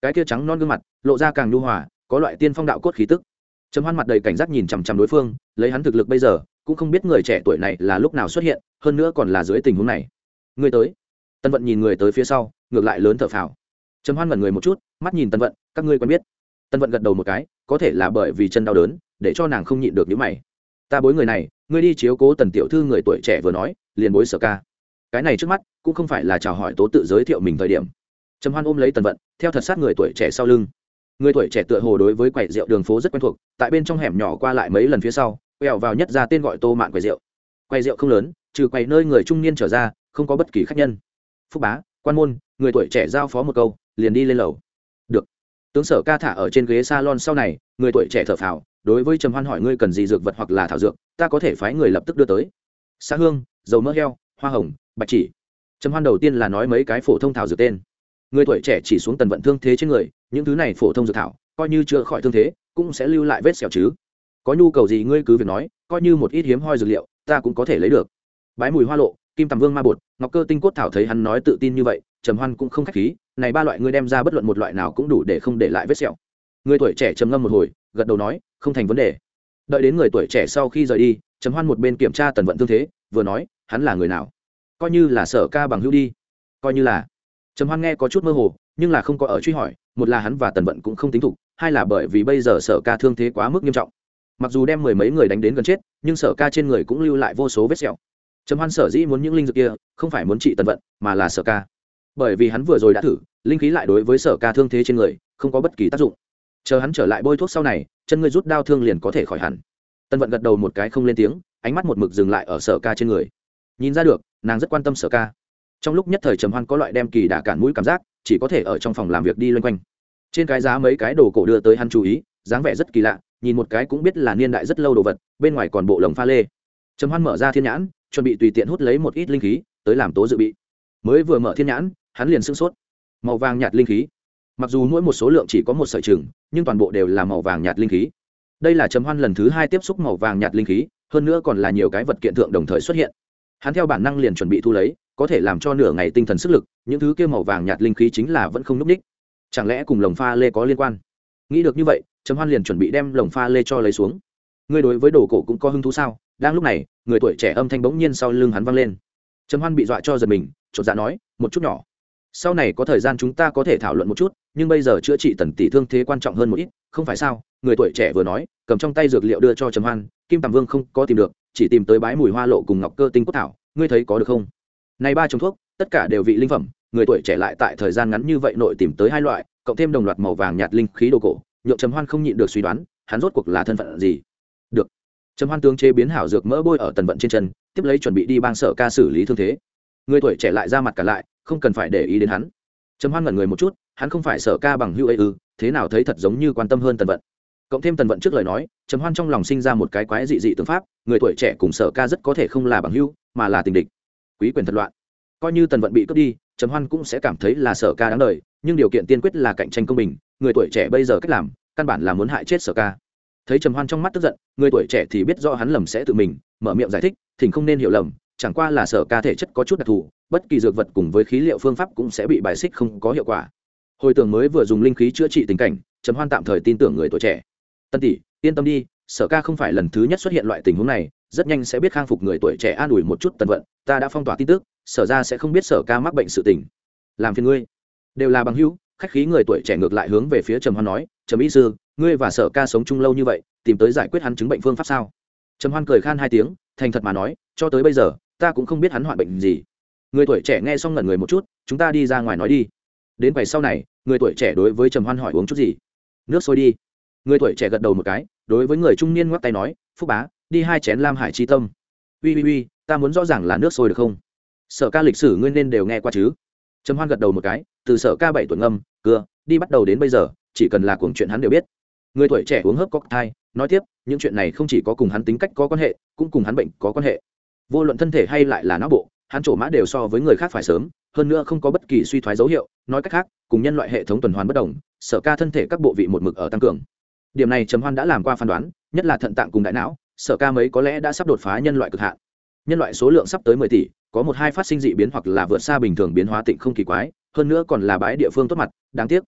Cái kia trắng non gương mặt, lộ ra càng nhu hòa, có loại tiên phong đạo cốt khí tức. Trầm hoan mặt đầy cảnh giác nhìn chằm chằm đối phương, lấy hắn thực lực bây giờ, cũng không biết người trẻ tuổi này là lúc nào xuất hiện, hơn nữa còn là dưới tình huống này. Người tới. Tân vận nhìn người tới phía sau, ngược lại lớn thở phào. Trầm hoan ngẩn người một chút, mắt nhìn tân vận, các ngươi quen biết. Tân vận gật đầu một cái, có thể là bởi vì chân đau đớn, để cho nàng không nhịn được những mày. Ta bối người này, ngươi đi chiếu cố tần tiểu thư người tuổi trẻ vừa nói, liền bối sở ca cái này trước mắt cũng không phải là chào hỏi tố tự giới thiệu mình thời điểm. Trầm hoan ôm lấy tần vận, theo thật sát người tuổi trẻ sau lưng. Người tuổi trẻ tựa hồ đối với quầy rượu đường phố rất quen thuộc, tại bên trong hẻm nhỏ qua lại mấy lần phía sau, quẹo vào nhất ra tên gọi tô mạn quầy rượu. Quầy rượu không lớn, trừ quầy nơi người trung niên trở ra, không có bất kỳ khách nhân. Phúc bá, quan môn, người tuổi trẻ giao phó một câu, liền đi lên lầu. Được. Tướng sở ca thả ở trên ghế salon sau này, người tuổi trẻ thở phào, đối với trầm hoan hỏi ngươi cần gì dược vật hoặc là thảo dược, ta có thể phái người lập tức đưa tới. Xã hương, dầu mỡ heo, hoa hồng bạch chỉ. Trầm hoan đầu tiên là nói mấy cái phổ thông thảo dược tên. Người tuổi trẻ chỉ xuống tần vận thương thế trên người, những thứ này phổ thông dược thảo, coi như chữa khỏi thương thế, cũng sẽ lưu lại vết sẹo chứ. Có nhu cầu gì ngươi cứ việc nói, coi như một ít hiếm hoi dược liệu, ta cũng có thể lấy được. Bái mùi hoa lộ, kim tầm vương ma bột, ngọc cơ tinh cốt thảo thấy hắn nói tự tin như vậy, trầm hoan cũng không khách khí, này ba loại ngươi đem ra bất luận một loại nào cũng đủ để không để lại vết sẹo. Người tuổi trẻ trầm ngâm một hồi, gật đầu nói, không thành vấn đề. Đợi đến người tuổi trẻ sau khi rời đi, trầm hoan một bên kiểm tra tần vận thương thế, vừa nói, hắn là người nào? Coi như là sở ca bằng hữu đi. Coi như là. Trầm hoan nghe có chút mơ hồ, nhưng là không có ở truy hỏi, một là hắn và tần vận cũng không tính thục, hai là bởi vì bây giờ sở ca thương thế quá mức nghiêm trọng. Mặc dù đem mười mấy người đánh đến gần chết, nhưng sở ca trên người cũng lưu lại vô số vết sẹo. Trầm hoan sở dĩ muốn những linh dược kia, không phải muốn trị tần vận, mà là sở ca. Bởi vì hắn vừa rồi đã thử, linh khí lại đối với sở ca thương thế trên người, không có bất kỳ tác dụng. Chờ hắn trở lại bôi thuốc sau này, chân ngươi rút đau thương liền có thể khỏi hẳn. Tân vận gật đầu một cái không lên tiếng, ánh mắt một mực dừng lại ở sở ca trên người. Nhìn ra được nàng rất quan tâm sở ca. Trong lúc nhất thời trầm hoan có loại đem kỳ đà cản mũi cảm giác, chỉ có thể ở trong phòng làm việc đi loanh quanh. Trên cái giá mấy cái đồ cổ đưa tới hắn chú ý, dáng vẻ rất kỳ lạ, nhìn một cái cũng biết là niên đại rất lâu đồ vật, bên ngoài còn bộ lồng pha lê. Trầm hoan mở ra thiên nhãn, chuẩn bị tùy tiện hút lấy một ít linh khí, tới làm tố dự bị. Mới vừa mở thiên nhãn, hắn liền sưng sốt. Màu vàng nhạt linh khí. Mặc dù mỗi một số lượng chỉ có một sợi chừng, nhưng toàn bộ đều là màu vàng nhạt linh khí. Đây là trầm hoan lần thứ hai tiếp xúc màu vàng nhạt linh khí, hơn nữa còn là nhiều cái vật kiện thượng đồng thời xuất hiện hắn theo bản năng liền chuẩn bị thu lấy, có thể làm cho nửa ngày tinh thần sức lực, những thứ kia màu vàng nhạt linh khí chính là vẫn không núp ních. Chẳng lẽ cùng lồng pha lê có liên quan? Nghĩ được như vậy, trầm hoan liền chuẩn bị đem lồng pha lê cho lấy xuống. Người đối với đồ cổ cũng có hứng thú sao? Đang lúc này, người tuổi trẻ âm thanh bỗng nhiên sau lưng hắn văng lên. Trầm hoan bị dọa cho giật mình, chột dạ nói, một chút nhỏ. Sau này có thời gian chúng ta có thể thảo luận một chút, nhưng bây giờ chữa trị tần tỷ thương thế quan trọng hơn một ít, không phải sao? Người tuổi trẻ vừa nói, cầm trong tay dược liệu đưa cho trầm hoan, kim tầm vương không có tìm được chỉ tìm tới bái mùi hoa lộ cùng ngọc cơ tinh cốt thảo, ngươi thấy có được không? Này ba trồng thuốc, tất cả đều vị linh phẩm, người tuổi trẻ lại tại thời gian ngắn như vậy nội tìm tới hai loại, cộng thêm đồng loạt màu vàng nhạt linh khí đồ cổ, nhượng trầm hoan không nhịn được suy đoán, hắn rốt cuộc là thân phận gì? Được. Trầm hoan tướng chế biến hảo dược mỡ bôi ở tần vận trên chân, tiếp lấy chuẩn bị đi bang sở ca xử lý thương thế. Người tuổi trẻ lại ra mặt cả lại, không cần phải để ý đến hắn. Trầm hoan ngẩn người một chút, hắn không phải sở ca bằng hưu ấy ư, thế nào thấy thật giống như quan tâm hơn tần vận cộng thêm tần vận trước lời nói, trầm hoan trong lòng sinh ra một cái quái dị dị tướng pháp, người tuổi trẻ cùng sở ca rất có thể không là bằng hưu mà là tình địch. Quý quyền thật loạn. Coi như tần vận bị cướp đi, trầm hoan cũng sẽ cảm thấy là sở ca đáng đời, nhưng điều kiện tiên quyết là cạnh tranh công bình, người tuổi trẻ bây giờ cách làm, căn bản là muốn hại chết sở ca. Thấy trầm hoan trong mắt tức giận, người tuổi trẻ thì biết do hắn lầm sẽ tự mình, mở miệng giải thích, thỉnh không nên hiểu lầm, chẳng qua là sở ca thể chất có chút đặc thù, bất kỳ dược vật cùng với khí liệu phương pháp cũng sẽ bị bài xích không có hiệu quả. Hồi tưởng mới vừa dùng linh khí chữa trị tình cảnh, trầm hoan tạm thời tin tưởng người tuổi trẻ tân tỷ, yên tâm đi, sở ca không phải lần thứ nhất xuất hiện loại tình huống này, rất nhanh sẽ biết khang phục người tuổi trẻ an ủi một chút tần vận, ta đã phong tỏa tin tức, sở ra sẽ không biết sở ca mắc bệnh sự tình. Làm phiền ngươi. Đều là bằng hữu, khách khí người tuổi trẻ ngược lại hướng về phía trầm hoan nói, trầm ý sư, ngươi và sở ca sống chung lâu như vậy, tìm tới giải quyết hắn chứng bệnh phương pháp sao? Trầm hoan cười khan hai tiếng, thành thật mà nói, cho tới bây giờ, ta cũng không biết hắn hoạn bệnh gì. Người tuổi trẻ nghe xong ngẩn người một chút, chúng ta đi ra ngoài nói đi. Đến quầy sau này, người tuổi trẻ đối với trầm hoan hỏi uống chút gì? Nước sôi đi người tuổi trẻ gật đầu một cái, đối với người trung niên ngoắc tay nói, phúc bá, đi hai chén lam hải chi tâm. Ui ui ui ta muốn rõ ràng là nước sôi được không? Sở ca lịch sử nguyên nên đều nghe qua chứ. Trầm hoan gật đầu một cái, từ sở ca bảy tuổi ngâm, cưa, đi bắt đầu đến bây giờ, chỉ cần là cuồng chuyện hắn đều biết. Người tuổi trẻ uống hớp cocktail nói tiếp, những chuyện này không chỉ có cùng hắn tính cách có quan hệ, cũng cùng hắn bệnh có quan hệ. Vô luận thân thể hay lại là não bộ, hắn trổ mã đều so với người khác phải sớm, hơn nữa không có bất kỳ suy thoái dấu hiệu. Nói cách khác, cùng nhân loại hệ thống tuần hoàn bất đồng, sở ca thân thể các bộ vị một mực ở tăng cường điểm này trầm hoan đã làm qua phán đoán, nhất là thận tạng cùng đại não, sở ca mấy có lẽ đã sắp đột phá nhân loại cực hạn. Nhân loại số lượng sắp tới mười tỷ, có một hai phát sinh dị biến hoặc là vượt xa bình thường biến hóa tịnh không kỳ quái, hơn nữa còn là bãi địa phương tốt mặt, đáng tiếc.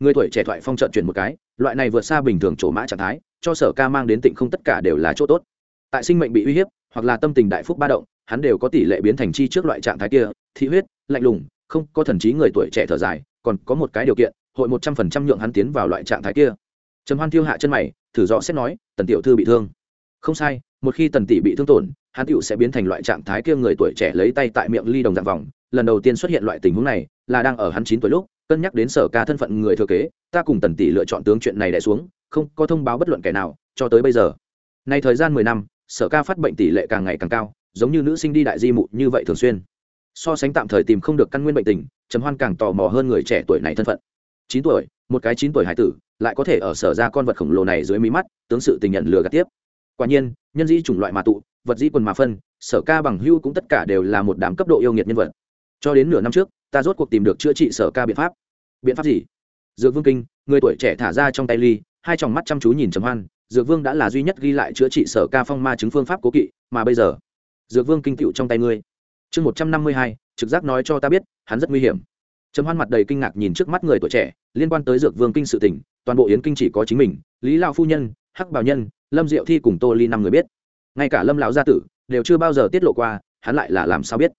Người tuổi trẻ thoại phong trận chuyển một cái, loại này vượt xa bình thường trổ mã trạng thái, cho sở ca mang đến tịnh không tất cả đều là chỗ tốt. Tại sinh mệnh bị uy hiếp, hoặc là tâm tình đại phúc ba động, hắn đều có tỷ lệ biến thành chi trước loại trạng thái kia, thị huyết, lạnh lùng, không có thần trí người tuổi trẻ thở dài, còn có một cái điều kiện, hội một trăm phần trăm nhượng hắn tiến vào loại trạng thái kia trầm hoan thiêu hạ chân mày, thử rõ xét nói, tần tiểu thư bị thương. Không sai, một khi tần tỷ bị thương tổn, hắn tựu sẽ biến thành loại trạng thái kia người tuổi trẻ lấy tay tại miệng ly đồng dạng vòng. Lần đầu tiên xuất hiện loại tình huống này, là đang ở hắn chín tuổi lúc, cân nhắc đến sở ca thân phận người thừa kế, ta cùng tần tỷ lựa chọn tướng chuyện này đẻ xuống, không có thông báo bất luận kẻ nào, cho tới bây giờ. Nay thời gian mười năm, sở ca phát bệnh tỷ lệ càng ngày càng cao, giống như nữ sinh đi đại di mụ như vậy thường xuyên. So sánh tạm thời tìm không được căn nguyên bệnh tình, trầm hoan càng tò mò hơn người trẻ tuổi này thân phận. Chín tuổi một cái chín tuổi hải tử, lại có thể ở sở ra con vật khổng lồ này dưới mí mắt, tướng sự tình nhận lừa gạt tiếp. Quả nhiên, nhân dĩ chủng loại mà tụ, vật dĩ quần mà phân, sở ca bằng hưu cũng tất cả đều là một đám cấp độ yêu nghiệt nhân vật. Cho đến nửa năm trước, ta rốt cuộc tìm được chữa trị sở ca biện pháp. Biện pháp gì? Dược vương kinh, người tuổi trẻ thả ra trong tay ly, hai tròng mắt chăm chú nhìn trầm hoan, dược vương đã là duy nhất ghi lại chữa trị sở ca phong ma chứng phương pháp cố kỵ, mà bây giờ, dược vương kinh cựu trong tay ngươi. Chương một trăm năm mươi hai, trực giác nói cho ta biết, hắn rất nguy hiểm trầm hoan mặt đầy kinh ngạc nhìn trước mắt người tuổi trẻ, liên quan tới dược vương kinh sự tỉnh toàn bộ yến kinh chỉ có chính mình, lý lao phu nhân, hắc bảo nhân, lâm diệu thi cùng tô ly năm người biết. Ngay cả lâm lão gia tử, đều chưa bao giờ tiết lộ qua, hắn lại là làm sao biết?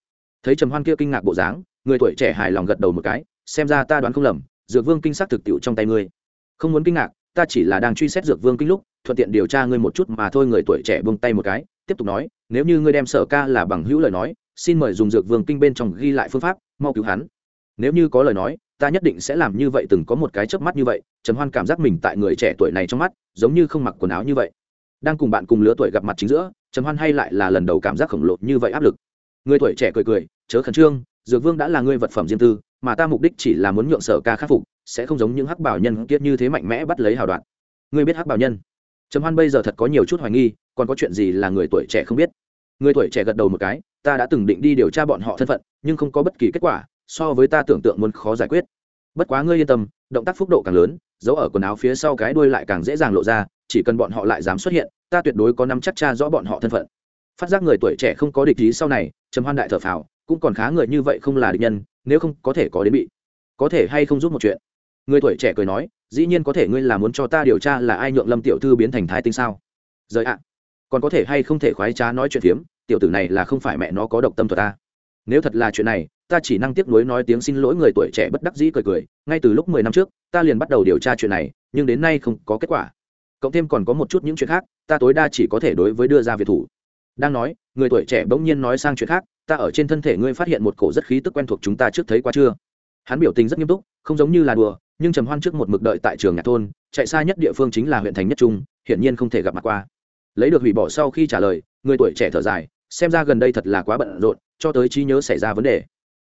Thấy trầm hoan kia kinh ngạc bộ dáng, người tuổi trẻ hài lòng gật đầu một cái, xem ra ta đoán không lầm, dược vương kinh xác thực tiệu trong tay ngươi. Không muốn kinh ngạc, ta chỉ là đang truy xét dược vương kinh lúc, thuận tiện điều tra ngươi một chút mà thôi, người tuổi trẻ buông tay một cái, tiếp tục nói, nếu như ngươi đem sở ca là bằng hữu lời nói, xin mời dùng dược vương kinh bên trong ghi lại phương pháp, mau cứu hắn nếu như có lời nói, ta nhất định sẽ làm như vậy từng có một cái chớp mắt như vậy trầm hoan cảm giác mình tại người trẻ tuổi này trong mắt, giống như không mặc quần áo như vậy. Đang cùng bạn cùng lứa tuổi gặp mặt chính giữa trầm hoan hay lại là lần đầu cảm giác khổng lồ như vậy áp lực. Người tuổi trẻ cười cười, chớ khẩn trương, dược vương đã là ngươi vật phẩm riêng tư, mà ta mục đích chỉ là muốn nhượng sở ca khắc phục, sẽ không giống những hắc bảo nhân kiết như thế mạnh mẽ bắt lấy hào đoạn. Ngươi biết hắc bảo nhân? Trầm hoan bây giờ thật có nhiều chút hoài nghi, còn có chuyện gì là người tuổi trẻ không biết? Người tuổi trẻ gật đầu một cái, ta đã từng định đi điều tra bọn họ thân phận, nhưng không có bất kỳ kết quả so với ta tưởng tượng muốn khó giải quyết. Bất quá ngươi yên tâm, động tác phúc độ càng lớn giấu ở quần áo phía sau cái đuôi lại càng dễ dàng lộ ra, chỉ cần bọn họ lại dám xuất hiện, ta tuyệt đối có năm chắc cha rõ bọn họ thân phận. Phát giác người tuổi trẻ không có địch ý sau này, trầm hoan đại thở phào, cũng còn khá người như vậy không là địch nhân, nếu không có thể có đến bị. Có thể hay không giúp một chuyện? Người tuổi trẻ cười nói, dĩ nhiên có thể ngươi là muốn cho ta điều tra là ai nhượng lâm tiểu thư biến thành thái tinh sao? Rời ạ. Còn có thể hay không thể khoái trá nói chuyện phiếm, tiểu tử này là không phải mẹ nó có độc tâm thuật ta. Nếu thật là chuyện này ta chỉ năng tiếp nối nói tiếng xin lỗi người tuổi trẻ bất đắc dĩ cười cười, ngay từ lúc mười năm trước, ta liền bắt đầu điều tra chuyện này, nhưng đến nay không có kết quả. Cộng thêm còn có một chút những chuyện khác, ta tối đa chỉ có thể đối với đưa ra việc thủ. Đang nói, người tuổi trẻ bỗng nhiên nói sang chuyện khác, ta ở trên thân thể ngươi phát hiện một cổ rất khí tức quen thuộc chúng ta trước thấy qua chưa? Hắn biểu tình rất nghiêm túc, không giống như là đùa, nhưng trầm hoan trước một mực đợi tại trường nhà thôn, chạy xa nhất địa phương chính là huyện thành nhất trung, hiển nhiên không thể gặp mặt qua. Lấy được hủy bỏ sau khi trả lời, người tuổi trẻ thở dài, xem ra gần đây thật là quá bận rộn, cho tới trí nhớ xảy ra vấn đề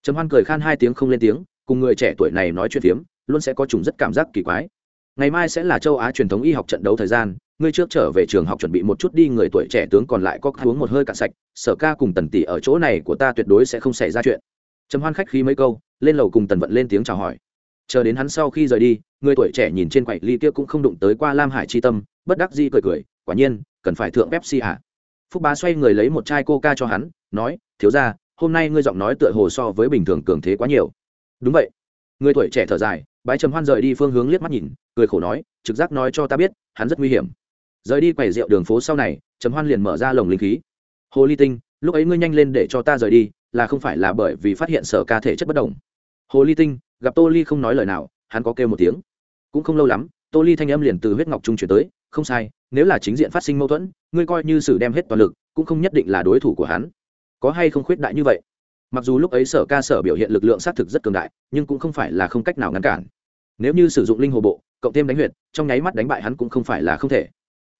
trầm hoan cười khan hai tiếng không lên tiếng, cùng người trẻ tuổi này nói chuyện phiếm, luôn sẽ có chủng rất cảm giác kỳ quái. Ngày mai sẽ là châu á truyền thống y học trận đấu thời gian, ngươi trước trở về trường học chuẩn bị một chút đi, người tuổi trẻ tướng còn lại có uống một hơi cạn sạch, sở ca cùng tần tỷ ở chỗ này của ta tuyệt đối sẽ không xảy ra chuyện. Trầm hoan khách khí mấy câu, lên lầu cùng tần vận lên tiếng chào hỏi. Chờ đến hắn sau khi rời đi, người tuổi trẻ nhìn trên quầy ly kia cũng không đụng tới qua lam hải chi tâm, bất đắc di cười cười, quả nhiên, cần phải thượng pepsi à. Phúc bá xoay người lấy một chai coca cho hắn, nói, thiếu ra hôm nay ngươi giọng nói tựa hồ so với bình thường cường thế quá nhiều. Đúng vậy. Người tuổi trẻ thở dài, bái trầm hoan rời đi phương hướng liếc mắt nhìn, cười khổ nói, trực giác nói cho ta biết, hắn rất nguy hiểm. Rời đi quầy rượu đường phố sau này, trầm hoan liền mở ra lồng linh khí. Hồ ly tinh, lúc ấy ngươi nhanh lên để cho ta rời đi, là không phải là bởi vì phát hiện sở ca thể chất bất đồng. Hồ ly tinh, gặp tô ly không nói lời nào, hắn có kêu một tiếng. Cũng không lâu lắm, tô ly thanh âm liền từ huyết ngọc trung chuyển tới, không sai, nếu là chính diện phát sinh mâu thuẫn, ngươi coi như sử đem hết toàn lực, cũng không nhất định là đối thủ của hắn có hay không khuyết đại như vậy? Mặc dù lúc ấy sở ca sở biểu hiện lực lượng xác thực rất cường đại, nhưng cũng không phải là không cách nào ngăn cản. Nếu như sử dụng linh hồ bộ, cộng thêm đánh huyệt, trong nháy mắt đánh bại hắn cũng không phải là không thể.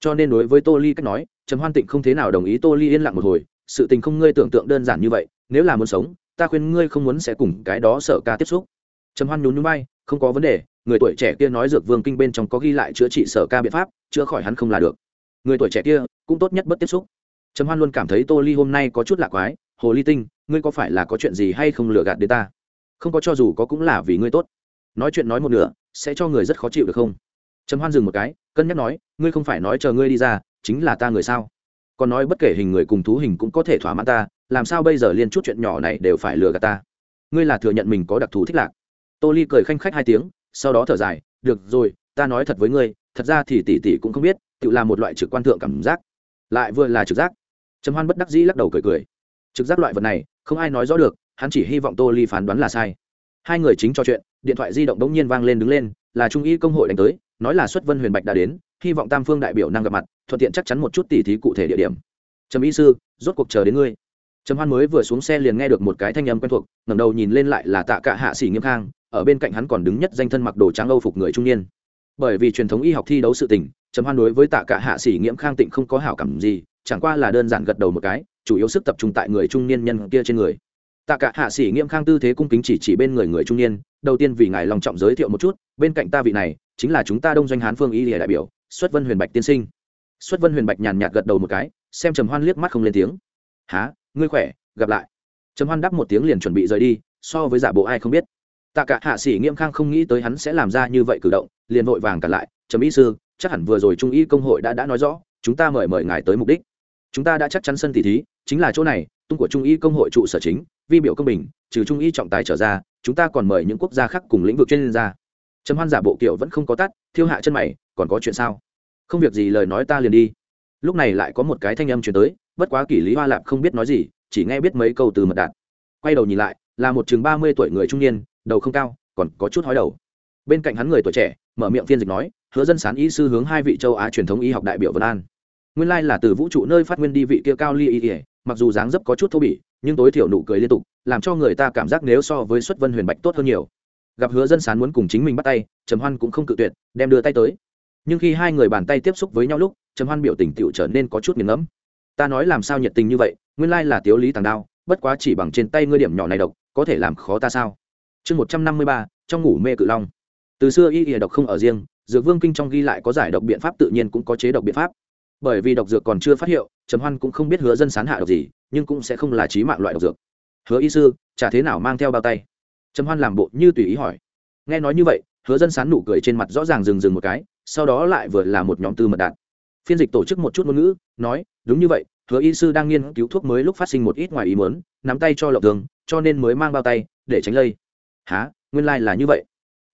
Cho nên đối với tô ly cách nói Trần hoan tịnh không thế nào đồng ý tô ly yên lặng một hồi, sự tình không ngươi tưởng tượng đơn giản như vậy, nếu là muốn sống, ta khuyên ngươi không muốn sẽ cùng cái đó sở ca tiếp xúc. Trần hoan nhún nhún bay không có vấn đề, người tuổi trẻ kia nói dược vương kinh bên trong có ghi lại chữa trị sở ca biện pháp, chữa khỏi hắn không là được. Người tuổi trẻ kia cũng tốt nhất bất tiếp xúc trầm hoan luôn cảm thấy tô ly hôm nay có chút lạ quái, hồ ly tinh, ngươi có phải là có chuyện gì hay không lừa gạt đến ta? Không có, cho dù có cũng là vì ngươi tốt. Nói chuyện nói một nửa, sẽ cho người rất khó chịu được không? Trầm hoan dừng một cái, cân nhắc nói, ngươi không phải nói chờ ngươi đi ra, chính là ta người sao? Còn nói bất kể hình người cùng thú hình cũng có thể thỏa mãn ta, làm sao bây giờ liên chút chuyện nhỏ này đều phải lừa gạt ta? Ngươi là thừa nhận mình có đặc thù thích lạc. Tô ly cười khanh khách hai tiếng, sau đó thở dài, được rồi, ta nói thật với ngươi, thật ra thì tỷ tỷ cũng không biết, tự là một loại trực quan thượng cảm giác, lại vừa là trực giác trầm hoan bất đắc dĩ lắc đầu cười cười. Trực giác loại vật này, không ai nói rõ được, hắn chỉ hy vọng tô ly phán đoán là sai. Hai người chính trò chuyện, điện thoại di động đống nhiên vang lên đứng lên, là trung y công hội đánh tới, nói là xuất vân huyền bạch đã đến, hy vọng tam phương đại biểu năng gặp mặt, thuận tiện chắc chắn một chút tỉ thí cụ thể địa điểm. Trầm y sư, rốt cuộc chờ đến ngươi. Trầm hoan mới vừa xuống xe liền nghe được một cái thanh âm quen thuộc, ngẩng đầu nhìn lên lại là tạ cả hạ sĩ nghiêm khang, ở bên cạnh hắn còn đứng nhất danh thân mặc đồ trắng âu phục người trung niên. Bởi vì truyền thống y học thi đấu sự tình, trầm hoan đối với tạ cả hạ sĩ nghiễm khang tịnh không có hảo cảm gì chẳng qua là đơn giản gật đầu một cái, chủ yếu sức tập trung tại người trung niên nhân kia trên người. Tạ cả hạ sĩ nghiêm khang tư thế cung kính chỉ chỉ bên người người trung niên, đầu tiên vì ngài lòng trọng giới thiệu một chút, bên cạnh ta vị này, chính là chúng ta đông doanh hán phương y lìa đại biểu, xuất vân huyền bạch tiên sinh. Xuất vân huyền bạch nhàn nhạt gật đầu một cái, xem trầm hoan liếc mắt không lên tiếng. Há ngươi khỏe? Gặp lại. Trầm hoan đáp một tiếng liền chuẩn bị rời đi, so với giả bộ ai không biết. Tạ cả hạ sĩ nghiêm khang không nghĩ tới hắn sẽ làm ra như vậy cử động, liền vội vàng cả lại, trầm y sư, chắc hẳn vừa rồi trung y công hội đã đã nói rõ, chúng ta mời mời ngài tới mục đích chúng ta đã chắc chắn sân tỷ thí, chính là chỗ này, tung của trung y công hội trụ sở chính, vi biểu công bình, trừ trung y trọng tài trở ra, chúng ta còn mời những quốc gia khác cùng lĩnh vực chuyên gia. Trầm hoan giả bộ kiểu vẫn không có tắt, thiêu hạ chân mày, còn có chuyện sao? Không việc gì lời nói ta liền đi. Lúc này lại có một cái thanh âm chuyển tới, bất quá kỷ lý hoa lạp không biết nói gì, chỉ nghe biết mấy câu từ mật đạt quay đầu nhìn lại, là một chừng ba mươi tuổi người trung niên, đầu không cao, còn có chút hói đầu. Bên cạnh hắn người tuổi trẻ, mở miệng phiên dịch nói, hứa dân sán y sư hướng hai vị châu á truyền thống y học đại biểu vân an nguyên lai là từ vũ trụ nơi phát nguyên đi vị kia cao ly y ỉa, mặc dù dáng dấp có chút thô bỉ, nhưng tối thiểu nụ cười liên tục, làm cho người ta cảm giác nếu so với xuất vân huyền bạch tốt hơn nhiều. Gặp hứa dân sán muốn cùng chính mình bắt tay, trầm hoan cũng không cự tuyệt, đem đưa tay tới. Nhưng khi hai người bàn tay tiếp xúc với nhau lúc, trầm hoan biểu tình tựu trở nên có chút nghiền ngẫm. Ta nói làm sao nhiệt tình như vậy, nguyên lai là tiếu lý tàng đao, bất quá chỉ bằng trên tay ngươi điểm nhỏ này độc, có thể làm khó ta sao? Chương một trăm năm mươi ba, trong ngủ mê cự long. Từ xưa y ỉa độc không ở riêng, dược vương kinh trong ghi lại có giải độc biện pháp tự nhiên cũng có chế độc biện pháp bởi vì độc dược còn chưa phát hiệu, trầm hoan cũng không biết hứa dân sán hạ độc gì, nhưng cũng sẽ không là trí mạng loại độc dược. Hứa y sư, chả thế nào mang theo bao tay? Trầm hoan làm bộ như tùy ý hỏi. Nghe nói như vậy, hứa dân sán nụ cười trên mặt rõ ràng dừng dừng một cái, sau đó lại vừa là một nhóm tư mật đạn. phiên dịch tổ chức một chút ngôn ngữ, nói, đúng như vậy, hứa y sư đang nghiên cứu thuốc mới lúc phát sinh một ít ngoài ý muốn, nắm tay cho lộng tường cho nên mới mang bao tay, để tránh lây. Há nguyên lai、like、là như vậy.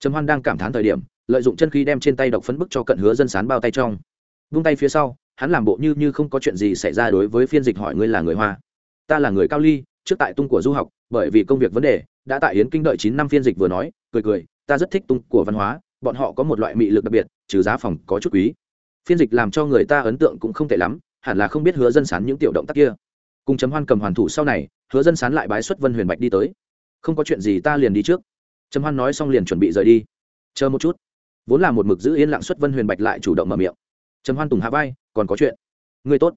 Trầm hoan đang cảm thán thời điểm, lợi dụng chân khí đem trên tay độc phấn bức cho cận hứa dân sán bao tay trong. Vung tay phía sau hắn làm bộ như như không có chuyện gì xảy ra đối với phiên dịch hỏi ngươi là người hoa. Ta là người cao ly, trước tại tung của du học, bởi vì công việc vấn đề, đã tại hiến kinh đợi chín năm phiên dịch vừa nói, cười cười, ta rất thích tung của văn hóa, bọn họ có một loại mị lực đặc biệt, trừ giá phòng có chút quý. Phiên dịch làm cho người ta ấn tượng cũng không tệ lắm, hẳn là không biết hứa dân sán những tiểu động tác kia. Cùng chấm hoan cầm hoàn thủ sau này, hứa dân sán lại bái xuất vân huyền bạch đi tới. Không có chuyện gì ta liền đi trước. Trầm hoan nói xong liền chuẩn bị rời đi. Chờ một chút. Vốn là một mực giữ yên lặng xuất vân huyền bạch lại chủ động mở miệng. Trầm hoan tùng hạ vai còn có chuyện. Người tốt.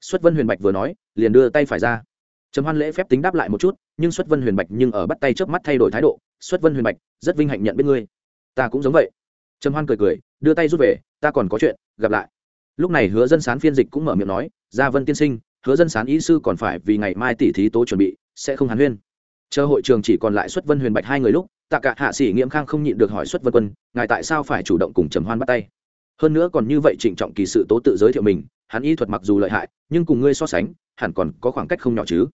Xuất vân huyền bạch vừa nói, liền đưa tay phải ra. Trầm hoan lễ phép tính đáp lại một chút, nhưng xuất vân huyền bạch nhưng ở bắt tay trước mắt thay đổi thái độ. Xuất vân huyền bạch, rất vinh hạnh nhận biết ngươi. Ta cũng giống vậy. Trầm hoan cười cười, đưa tay rút về, ta còn có chuyện, gặp lại. Lúc này hứa dân sán phiên dịch cũng mở miệng nói, gia vân tiên sinh, hứa dân sán ý sư còn phải vì ngày mai tỷ thí tố chuẩn bị, sẽ không hàn huyên. Chờ hội trường chỉ còn lại xuất vân huyền bạch hai người lúc, tạ cả hạ sĩ nghiễm khang không nhịn được hỏi xuất vân quân, ngài tại sao phải chủ động cùng trầm hoan bắt tay? Hơn nữa còn như vậy trịnh trọng kỳ sự tố tự giới thiệu mình, hắn y thuật mặc dù lợi hại, nhưng cùng ngươi so sánh, hẳn còn có khoảng cách không nhỏ chứ.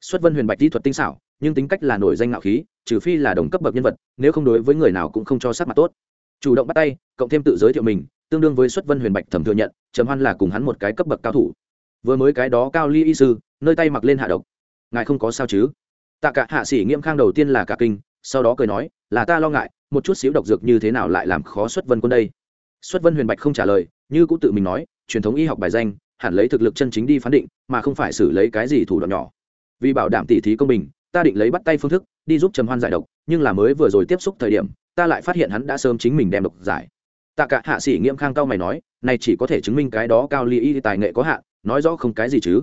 Xuất vân huyền bạch y thuật tinh xảo, nhưng tính cách là nổi danh ngạo khí, trừ phi là đồng cấp bậc nhân vật, nếu không đối với người nào cũng không cho sắc mặt tốt. Chủ động bắt tay, cộng thêm tự giới thiệu mình, tương đương với xuất vân huyền bạch thẩm thừa nhận, trầm hoan là cùng hắn một cái cấp bậc cao thủ. Vừa mới cái đó cao ly y sư, nơi tay mặc lên hạ độc. Ngài không có sao chứ? Tạ cả hạ sĩ nghiêm khang đầu tiên là cả kinh, sau đó cười nói, là ta lo ngại, một chút xíu độc dược như thế nào lại làm khó xuất vân quân đây? Xuất vân huyền bạch không trả lời, như cũng tự mình nói, truyền thống y học bài danh, hẳn lấy thực lực chân chính đi phán định, mà không phải xử lấy cái gì thủ đoạn nhỏ. Vì bảo đảm tỉ thí công bình, ta định lấy bắt tay phương thức, đi giúp trầm hoan giải độc, nhưng là mới vừa rồi tiếp xúc thời điểm, ta lại phát hiện hắn đã sớm chính mình đem độc giải. Tạ cả hạ sĩ nghiêm khang cao mày nói, này chỉ có thể chứng minh cái đó cao ly y tài nghệ có hạn, nói rõ không cái gì chứ.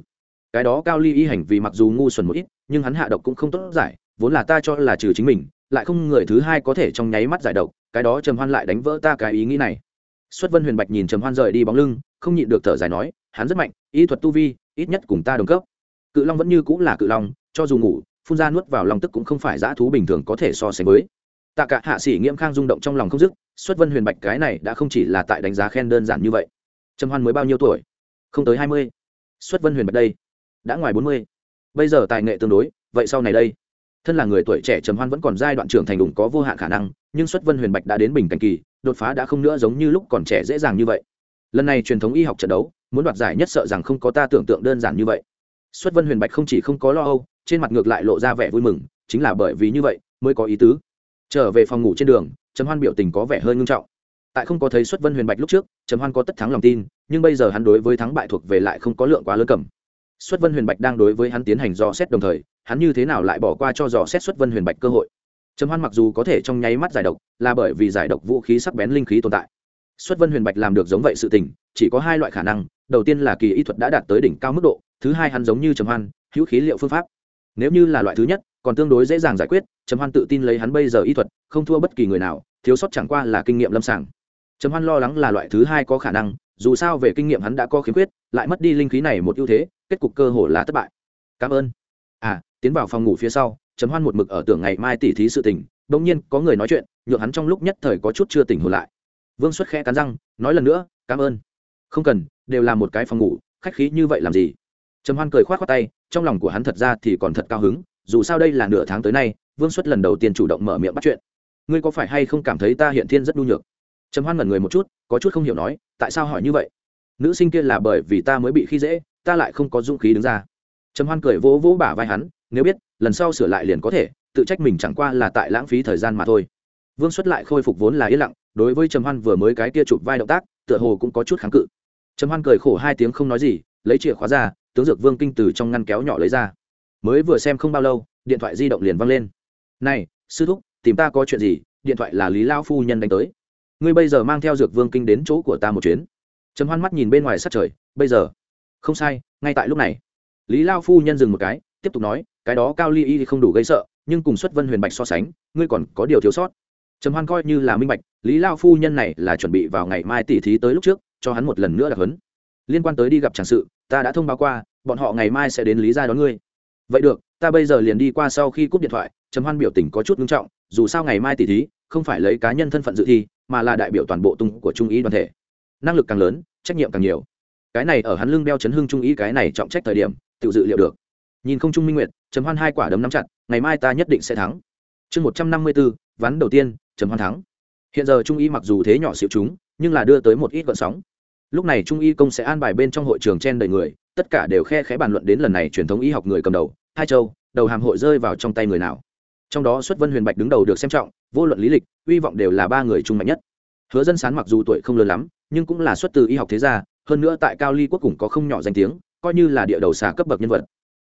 Cái đó cao ly y hành vì mặc dù ngu xuẩn một ít, nhưng hắn hạ độc cũng không tốt giải, vốn là ta cho là trừ chính mình, lại không người thứ hai có thể trong nháy mắt giải độc, cái đó trầm hoan lại đánh vỡ ta cái ý nghĩ này xuất vân huyền bạch nhìn trầm hoan rời đi bóng lưng, không nhịn được thở dài nói, hắn rất mạnh, y thuật tu vi, ít nhất cùng ta đồng cấp. Cự long vẫn như cũng là cự long, cho dù ngủ, phun ra nuốt vào lòng tức cũng không phải dã thú bình thường có thể so sánh với. Tạ cả hạ sĩ nghiễm khang rung động trong lòng không dứt, xuất vân huyền bạch cái này đã không chỉ là tại đánh giá khen đơn giản như vậy. Trầm hoan mới bao nhiêu tuổi? Không tới hai mươi. Xuất vân huyền bạch đây, đã ngoài bốn mươi. Bây giờ tài nghệ tương đối, vậy sau này đây thân là người tuổi trẻ trầm hoan vẫn còn giai đoạn trưởng thành đủng có vô hạn khả năng, nhưng xuất vân huyền bạch đã đến bình cảnh kỳ, đột phá đã không nữa giống như lúc còn trẻ dễ dàng như vậy. Lần này truyền thống y học trận đấu, muốn đoạt giải nhất sợ rằng không có ta tưởng tượng đơn giản như vậy. Xuất vân huyền bạch không chỉ không có lo âu, trên mặt ngược lại lộ ra vẻ vui mừng, chính là bởi vì như vậy mới có ý tứ. Trở về phòng ngủ trên đường, trầm hoan biểu tình có vẻ hơi ngưng trọng. Tại không có thấy xuất vân huyền bạch lúc trước, trầm hoan có tất thắng lòng tin, nhưng bây giờ hắn đối với thắng bại thuộc về lại không có lượng quá lớn cầm xuất vân huyền bạch đang đối với hắn tiến hành dò xét đồng thời, hắn như thế nào lại bỏ qua cho dò xét xuất vân huyền bạch cơ hội? Trầm hoan mặc dù có thể trong nháy mắt giải độc, là bởi vì giải độc vũ khí sắc bén linh khí tồn tại. Xuất vân huyền bạch làm được giống vậy sự tình, chỉ có hai loại khả năng, đầu tiên là kỳ y thuật đã đạt tới đỉnh cao mức độ, thứ hai hắn giống như trầm hoan, hữu khí liệu phương pháp. Nếu như là loại thứ nhất, còn tương đối dễ dàng giải quyết, trầm hoan tự tin lấy hắn bây giờ y thuật, không thua bất kỳ người nào, thiếu sót chẳng qua là kinh nghiệm lâm sàng. Trầm hoan lo lắng là loại thứ hai có khả năng dù sao về kinh nghiệm hắn đã có khiếm khuyết, lại mất đi linh khí này một ưu thế, kết cục cơ hồ là thất bại. Cảm ơn. À tiến vào phòng ngủ phía sau, trầm hoan một mực ở tưởng ngày mai tỉ thí sự tình bỗng nhiên có người nói chuyện, nhượng hắn trong lúc nhất thời có chút chưa tỉnh hồn lại. Vương xuất khẽ cắn răng, nói lần nữa, cảm ơn. Không cần, đều là một cái phòng ngủ, khách khí như vậy làm gì? Trầm hoan cười k h o á t khoác tay, trong lòng của hắn thật ra thì còn thật cao hứng, dù sao đây là nửa tháng tới nay, vương xuất lần đầu tiên chủ động mở miệng bắt chuyện. Ngươi có phải hay không cảm thấy ta hiện thiên rất nhu nhược? Trầm hoan ngẩn người một chút, có chút không hiểu nói tại sao hỏi như vậy? Nữ sinh kia là bởi vì ta mới bị khi dễ, ta lại không có dũng khí đứng ra. Trầm hoan cười vỗ vỗ bả vai hắn, nếu biết, lần sau sửa lại liền có thể, tự trách mình chẳng qua là tại lãng phí thời gian mà thôi. Vương xuất lại khôi phục vốn là yên lặng, đối với trầm hoan vừa mới cái kia chụp vai động tác, tựa hồ cũng có chút kháng cự. Trầm hoan cười khổ hai tiếng không nói gì, lấy chìa khóa ra, tướng dược vương kinh từ trong ngăn kéo nhỏ lấy ra. Mới vừa xem không bao lâu, điện thoại di động liền văng lên. Này, sư thúc, tìm ta có chuyện gì? Điện thoại là lý lao phu nhân đánh tới ngươi bây giờ mang theo dược vương kinh đến chỗ của ta một chuyến. Trầm hoan mắt nhìn bên ngoài sát trời, bây giờ? Không sai, ngay tại lúc này. Lý lao phu nhân dừng một cái, tiếp tục nói, cái đó cao ly y không đủ gây sợ, nhưng cùng xuất vân huyền bạch so sánh, ngươi còn có điều thiếu sót. Trầm hoan coi như là minh bạch, lý lao phu nhân này là chuẩn bị vào ngày mai tỉ thí tới lúc trước, cho hắn một lần nữa đặc hấn liên quan tới đi gặp tràng sự, ta đã thông báo qua, bọn họ ngày mai sẽ đến lý ra đón ngươi. Vậy được, ta bây giờ liền đi qua sau khi cúp điện thoại, trầm hoan biểu tình có chút nghiêm trọng, dù sao ngày mai tỉ thí không phải lấy cá nhân thân phận dự thi, mà là đại biểu toàn bộ tung của trung ý đoàn thể. Năng lực càng lớn, trách nhiệm càng nhiều. Cái này ở hắn lưng đeo chấn hưng trung ý cái này trọng trách thời điểm, tự dự liệu được. Nhìn không trung minh nguyệt chấm hoan hai quả đấm nắm chặt, ngày mai ta nhất định sẽ thắng. Chương một trăm năm mươi bốn ván đầu tiên chấm hoan thắng. Hiện giờ trung y mặc dù thế nhỏ xịu chúng, nhưng là đưa tới một ít gợn sóng. Lúc này trung y công sẽ an bài bên trong hội trường chen đầy người, tất cả đều khe khẽ bàn luận đến lần này truyền thống y học người cầm đầu, hai châu, đầu hàm hội rơi vào trong tay người nào trong đó xuất vân huyền bạch đứng đầu được xem trọng, vô luận lý lịch, uy vọng đều là ba người trung mạnh nhất. Hứa dân sán mặc dù tuổi không lớn lắm, nhưng cũng là xuất từ y học thế gia, hơn nữa tại cao ly quốc cũng có không nhỏ danh tiếng, coi như là địa đầu xà cấp bậc nhân vật.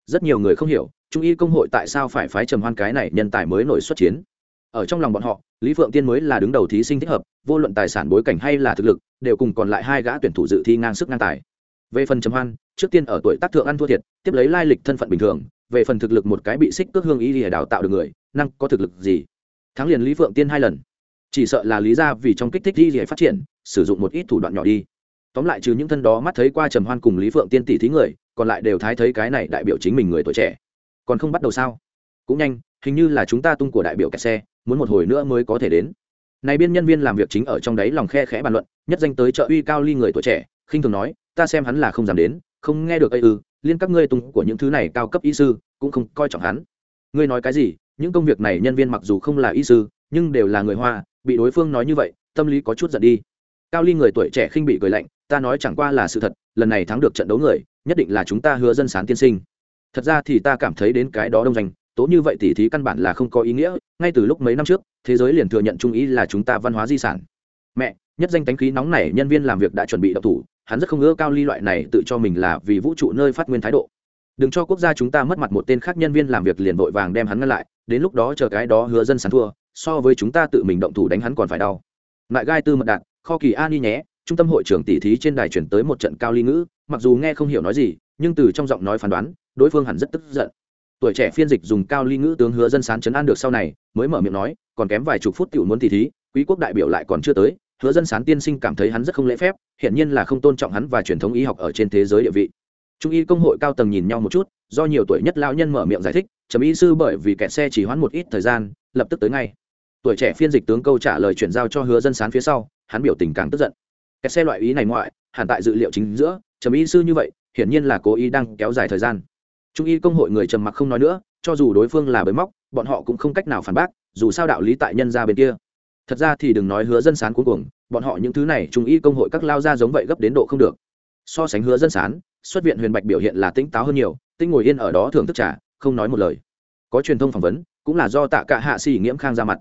Rất nhiều người không hiểu, trung y công hội tại sao phải phái trầm hoan cái này nhân tài mới nổi xuất chiến. Ở trong lòng bọn họ, lý phượng tiên mới là đứng đầu thí sinh thích hợp, vô luận tài sản bối cảnh hay là thực lực, đều cùng còn lại hai gã tuyển thủ dự thi ngang sức ngang tài. Về phần trầm hoan, trước tiên ở tuổi tác thượng ăn thua thiệt, tiếp lấy lai lịch thân phận bình thường, về phần thực lực một cái bị xích cước hương y lìa đào tạo được người năng có thực lực gì? Thắng liền lý phượng tiên hai lần. Chỉ sợ là lý ra vì trong kích thích đi để phát triển, sử dụng một ít thủ đoạn nhỏ đi. Tóm lại trừ những thân đó mắt thấy qua trầm hoan cùng lý phượng tiên tỷ thí người, còn lại đều thái thấy cái này đại biểu chính mình người tuổi trẻ. Còn không bắt đầu sao? Cũng nhanh, hình như là chúng ta tung của đại biểu kẹt xe, muốn một hồi nữa mới có thể đến. Này biên nhân viên làm việc chính ở trong đấy lòng khe khẽ bàn luận, nhất danh tới chợ uy cao ly người tuổi trẻ, khinh thường nói, ta xem hắn là không dám đến, không nghe được ây ư, liên các ngươi tung của những thứ này cao cấp y sư, cũng không coi trọng hắn. Ngươi nói cái gì? Những công việc này nhân viên mặc dù không là y sư, nhưng đều là người hoa, bị đối phương nói như vậy, tâm lý có chút giận đi. Cao ly người tuổi trẻ khinh bị cười lạnh, ta nói chẳng qua là sự thật, lần này thắng được trận đấu người, nhất định là chúng ta hứa dân sán tiên sinh. Thật ra thì ta cảm thấy đến cái đó đông danh tố như vậy tỉ thí căn bản là không có ý nghĩa, ngay từ lúc mấy năm trước, thế giới liền thừa nhận trung ý là chúng ta văn hóa di sản. Mẹ, nhất danh tánh khí nóng này nhân viên làm việc đã chuẩn bị đậu thủ, hắn rất không ngỡ cao ly loại này tự cho mình là vì vũ trụ nơi phát nguyên thái độ đừng cho quốc gia chúng ta mất mặt một tên khác nhân viên làm việc liền vội vàng đem hắn ngăn lại, đến lúc đó chờ cái đó hứa dân sán thua, so với chúng ta tự mình động thủ đánh hắn còn phải đau. Lại gai tư mật đạt kho kỳ an y nhé, trung tâm hội trưởng tỷ thí trên đài chuyển tới một trận cao ly ngữ, mặc dù nghe không hiểu nói gì, nhưng từ trong giọng nói phán đoán, đối phương hẳn rất tức giận. Tuổi trẻ phiên dịch dùng cao ly ngữ tướng hứa dân sán chấn an được sau này, mới mở miệng nói, còn kém vài chục phút tiểu muốn tỷ thí, quý quốc đại biểu lại còn chưa tới, hứa dân sán tiên sinh cảm thấy hắn rất không lễ phép hiện nhiên là không tôn trọng hắn và truyền thống y học ở trên thế giới địa vị trung y công hội cao tầng nhìn nhau một chút, do nhiều tuổi nhất lão nhân mở miệng giải thích chấm y sư bởi vì kẹt xe chỉ hoãn một ít thời gian, lập tức tới ngay. Tuổi trẻ phiên dịch tướng câu trả lời chuyển giao cho hứa dân sán phía sau, hắn biểu tình càng tức giận. Kẹt xe loại ý này ngoại, hẳn tại dự liệu chính giữa chấm y sư như vậy, hiển nhiên là cố ý đang kéo dài thời gian. Trung y công hội người trầm mặc không nói nữa, cho dù đối phương là bới móc, bọn họ cũng không cách nào phản bác, dù sao đạo lý tại nhân ra bên kia. Thật ra thì đừng nói hứa dân sán cuối cùng bọn họ những thứ này trung y công hội các lao ra giống vậy gấp đến độ không được so sánh hứa dân sán, xuất viện huyền bạch biểu hiện là tỉnh táo hơn nhiều, tinh ngồi yên ở đó thưởng thức trả không nói một lời. Có truyền thông phỏng vấn, cũng là do tạ cả hạ sĩ nghiễm khang ra mặt.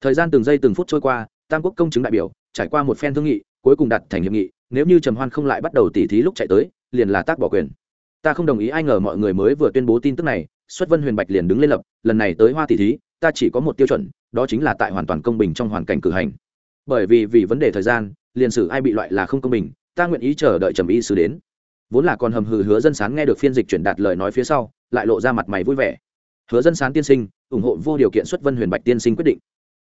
Thời gian từng giây từng phút trôi qua, tam quốc công chứng đại biểu, trải qua một phen thương nghị, cuối cùng đặt thành hiệp nghị, nếu như trầm hoan không lại bắt đầu tỉ thí lúc chạy tới, liền là tác bỏ quyền. Ta không đồng ý ai ngờ mọi người mới vừa tuyên bố tin tức này, xuất vân huyền bạch liền đứng lên lập, lần này tới hoa tỷ thí, ta chỉ có một tiêu chuẩn, đó chính là tại hoàn toàn công bình trong hoàn cảnh cử hành. Bởi vì vì vấn đề thời gian, liền sử ai bị loại là không công bình ta nguyện ý chờ đợi trầm y sư đến. Vốn là còn hầm hừ hứa dân sán nghe được phiên dịch truyền đạt lời nói phía sau, lại lộ ra mặt mày vui vẻ. Hứa dân sán tiên sinh, ủng hộ vô điều kiện xuất vân huyền bạch tiên sinh quyết định.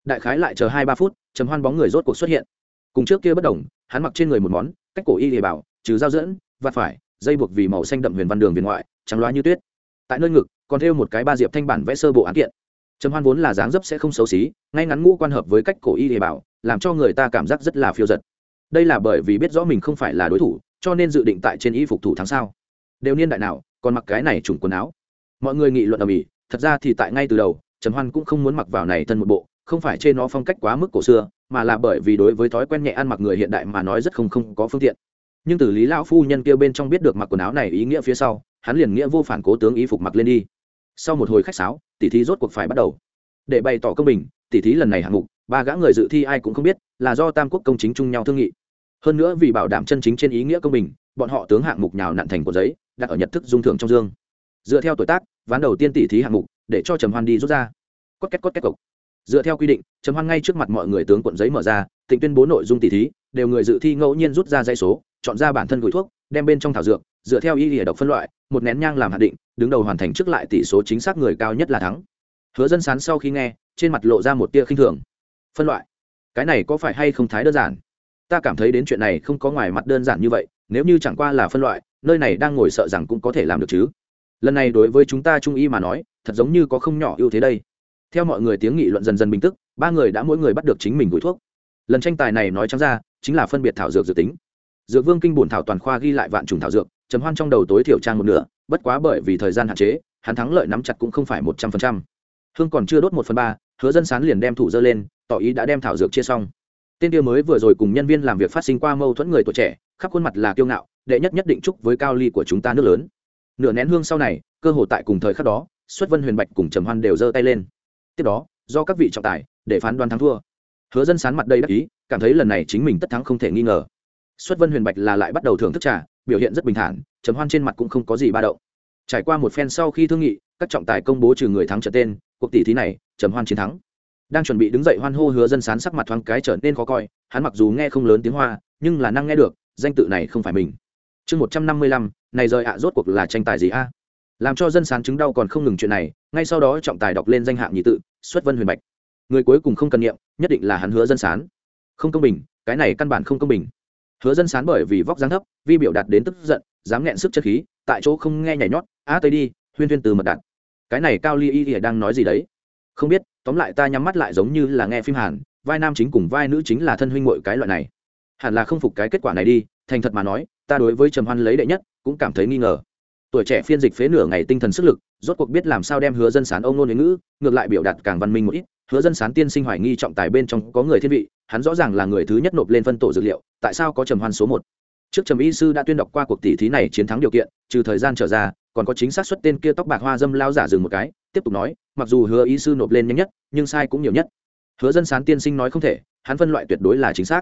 Đại khái lại chờ hai ba phút chấm hoan bóng người rốt cuộc xuất hiện. Cùng trước kia bất đồng, hắn mặc trên người một món, cách cổ y hề bảo, trừ dao dẫn, vạt phải, dây buộc vì màu xanh đậm huyền văn đường viền ngoại, trắng loá như tuyết. Tại nơi ngực, còn thêu một cái ba diệp thanh bản vẽ sơ bộ án kiện. Trầm hoan vốn là dáng dấp sẽ không xấu xí, ngay ngắn ngũ quan hợp với cách cổ y hề bảo, làm cho người ta cảm giác rất là phiêu giật đây là bởi vì biết rõ mình không phải là đối thủ, cho nên dự định tại trên y phục thủ tháng sau đều niên đại nào, còn mặc cái này trùng quần áo. Mọi người nghị luận ở mỹ thật ra thì tại ngay từ đầu, trần hoan cũng không muốn mặc vào này thân một bộ, không phải trên nó phong cách quá mức cổ xưa, mà là bởi vì đối với thói quen nhẹ ăn mặc người hiện đại mà nói rất không không có phương tiện. Nhưng từ lý lão phu nhân kia bên trong biết được mặc quần áo này ý nghĩa phía sau, hắn liền nghĩa vô phản cố tướng ý phục mặc lên đi. Sau một hồi khách sáo, tỉ thí rốt cuộc phải bắt đầu. Để bày tỏ công bình, tỉ thí lần này hạng mục, ba gã người dự thi ai cũng không biết, là do tam quốc công chính chung nhau thương nghị hơn nữa vì bảo đảm chân chính trên ý nghĩa công bình, bọn họ tướng hạng mục nhào nặn thành cuộn giấy, đặt ở nhật thức dung thưởng trong dương. Dựa theo tuổi tác, ván đầu tiên tỉ thí hạng mục, để cho trầm hoan đi rút ra. Cốt két cốt két cộc dựa theo quy định, trầm hoan ngay trước mặt mọi người tướng cuộn giấy mở ra tỉnh tuyên bố nội dung tỉ thí, đều người dự thi ngẫu nhiên rút ra dãy số, chọn ra bản thân gửi thuốc, đem bên trong thảo dược, dựa theo y lìa độc phân loại, một nén nhang làm hạt định, đứng đầu hoàn thành trước lại tỷ số chính xác người cao nhất là thắng. Hứa dân sán sau khi nghe, trên mặt lộ ra một tia khinh thường. Phân loại. Cái này có phải hay không thái đơn giản? Ta cảm thấy đến chuyện này không có ngoài mặt đơn giản như vậy, nếu như chẳng qua là phân loại, nơi này đang ngồi sợ rằng cũng có thể làm được chứ. Lần này đối với chúng ta trung y mà nói, thật giống như có không nhỏ ưu thế đây. Theo mọi người tiếng nghị luận dần dần bình tức, ba người đã mỗi người bắt được chính mình gửi thuốc. Lần tranh tài này nói trắng ra, chính là phân biệt thảo dược dự tính. Dược vương kinh bổn thảo toàn khoa ghi lại vạn trùng thảo dược, trầm hoan trong đầu tối thiểu trang một nửa, bất quá bởi vì thời gian hạn chế, hắn thắng lợi nắm chặt cũng không phải một trăm phần trăm. Hương còn chưa đốt một phần ba, hứa dân sán liền đem thủ dơ lên, tỏ ý đã đem thảo dược chia xong tên kia mới vừa rồi cùng nhân viên làm việc phát sinh qua mâu thuẫn người tuổi trẻ, khắp khuôn mặt là kiêu ngạo, đệ nhất nhất định chúc với cao ly của chúng ta nước lớn. Nửa nén hương sau này, cơ hội tại cùng thời khắc đó, xuất vân huyền bạch cùng trầm hoan đều giơ tay lên. Tiếp đó, do các vị trọng tài, để phán đoán thắng thua. Hứa dân sán mặt đây đắc ý, cảm thấy lần này chính mình tất thắng không thể nghi ngờ. Xuất vân huyền bạch là lại bắt đầu thưởng thức trà, biểu hiện rất bình thản, trầm hoan trên mặt cũng không có gì ba động. Trải qua một phen sau khi thương nghị, các trọng tài công bố trừ người thắng trở tên, cuộc tỷ thí này, trầm hoan chiến thắng đang chuẩn bị đứng dậy hoan hô hứa dân sán sắc mặt thoáng cái trở nên khó coi, hắn mặc dù nghe không lớn tiếng hoa, nhưng là năng nghe được, danh tự này không phải mình. Chương một trăm năm mươi lăm, này rời ạ à, rốt cuộc là tranh tài gì a? Làm cho dân sán chứng đau còn không ngừng chuyện này, ngay sau đó trọng tài đọc lên danh hạng nhị tự, xuất vân huyền bạch. Người cuối cùng không cần nghiệm nhất định là hắn hứa dân sán. Không công bình, cái này căn bản không công bình. Hứa dân sán bởi vì vóc dáng thấp, vi biểu đạt đến tức giận, dám nghẹn sức chất khí, tại chỗ không nghe nhảy nhót á tới đi, huyên huyên từ mật đạt. Cái này cao ly y ỉa đang nói gì đấy? Không biết tóm lại ta nhắm mắt lại giống như là nghe phim hàn, vai nam chính cùng vai nữ chính là thân huynh mội cái loại này. Hẳn là không phục cái kết quả này đi, thành thật mà nói, ta đối với trầm hoan lấy đệ nhất, cũng cảm thấy nghi ngờ. Tuổi trẻ phiên dịch phế nửa ngày tinh thần sức lực, rốt cuộc biết làm sao đem hứa dân sán ông nôn đến ngữ, ngược lại biểu đạt càng văn minh một ít. Hứa dân sán tiên sinh hoài nghi trọng tài bên trong có người thiên vị, hắn rõ ràng là người thứ nhất nộp lên phân tổ dược liệu, tại sao có trầm hoan số một? Trước trầm y sư đã tuyên đọc qua cuộc tỷ thí này chiến thắng điều kiện, trừ thời gian trở ra, còn có chính xác xuất tên kia tóc bạc hoa dâm lao giả dừng một cái tiếp tục nói, mặc dù hứa y sư nộp lên nhanh nhất, nhưng sai cũng nhiều nhất. Hứa dân sán tiên sinh nói không thể, hắn phân loại tuyệt đối là chính xác.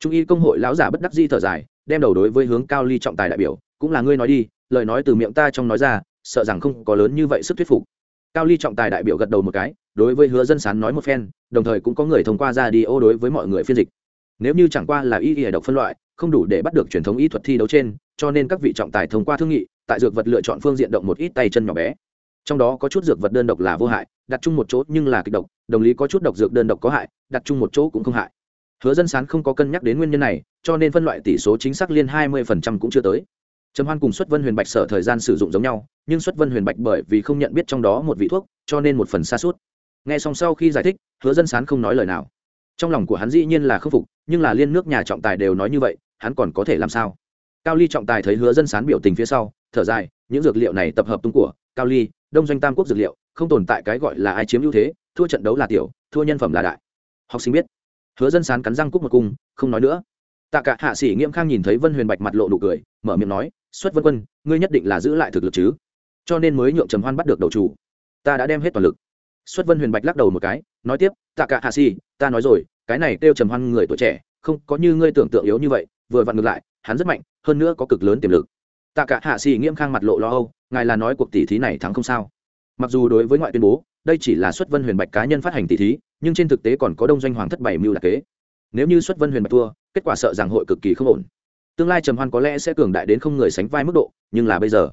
Trung y công hội lão giả bất đắc di thở dài, đem đầu đối với hướng cao ly trọng tài đại biểu, cũng là ngươi nói đi, lời nói từ miệng ta trong nói ra, sợ rằng không có lớn như vậy sức thuyết phục. Cao ly trọng tài đại biểu gật đầu một cái, đối với hứa dân sán nói một phen, đồng thời cũng có người thông qua ra đi ô đối với mọi người phiên dịch. Nếu như chẳng qua là y y độc phân loại, không đủ để bắt được truyền thống y thuật thi đấu trên, cho nên các vị trọng tài thông qua thương nghị, tại dược vật lựa chọn phương diện động một ít tay chân nhỏ bé trong đó có chút dược vật đơn độc là vô hại, đặt chung một chỗ nhưng là kịch độc, đồng lý có chút độc dược đơn độc có hại, đặt chung một chỗ cũng không hại. Hứa dân sán không có cân nhắc đến nguyên nhân này, cho nên phân loại tỷ số chính xác liên hai mươi cũng chưa tới. Trầm hoan cùng xuất vân huyền bạch sở thời gian sử dụng giống nhau, nhưng xuất vân huyền bạch bởi vì không nhận biết trong đó một vị thuốc, cho nên một phần xa suốt. Nghe xong sau khi giải thích, hứa dân sán không nói lời nào. Trong lòng của hắn dĩ nhiên là khâm phục, nhưng là liên nước nhà trọng tài đều nói như vậy, hắn còn có thể làm sao? Cao ly trọng tài thấy hứa dân sán biểu tình phía sau, thở dài, những dược liệu này tập hợp tung của cao ly, đông doanh tam quốc dược liệu, không tồn tại cái gọi là ai chiếm ưu thế, thua trận đấu là tiểu, thua nhân phẩm là đại. Học sinh biết. Hứa dân sán cắn răng cúc một cung, không nói nữa. Tạ cả hạ sĩ nghiêm khang nhìn thấy vân huyền bạch mặt lộ nụ cười, mở miệng nói, xuất vân quân, ngươi nhất định là giữ lại thực lực chứ? Cho nên mới nhượng trầm hoan bắt được đầu chủ. Ta đã đem hết toàn lực. Xuất vân huyền bạch lắc đầu một cái, nói tiếp, tạ cả hạ sĩ, ta nói rồi, cái này kêu trầm hoan người tuổi trẻ, không có như ngươi tưởng tượng yếu như vậy, vừa vặn ngược lại, hắn rất mạnh, hơn nữa có cực lớn tiềm lực tạ cả hạ xì nghiêm khang mặt lộ lo âu, ngài là nói cuộc tỷ thí này thắng không sao. Mặc dù đối với ngoại tuyên bố, đây chỉ là xuất vân huyền bạch cá nhân phát hành tỷ thí, nhưng trên thực tế còn có đông doanh hoàng thất bảy mưu đặc kế. Nếu như xuất vân huyền bạch thua, kết quả sợ rằng hội cực kỳ không ổn. Tương lai trầm hoan có lẽ sẽ cường đại đến không người sánh vai mức độ, nhưng là bây giờ.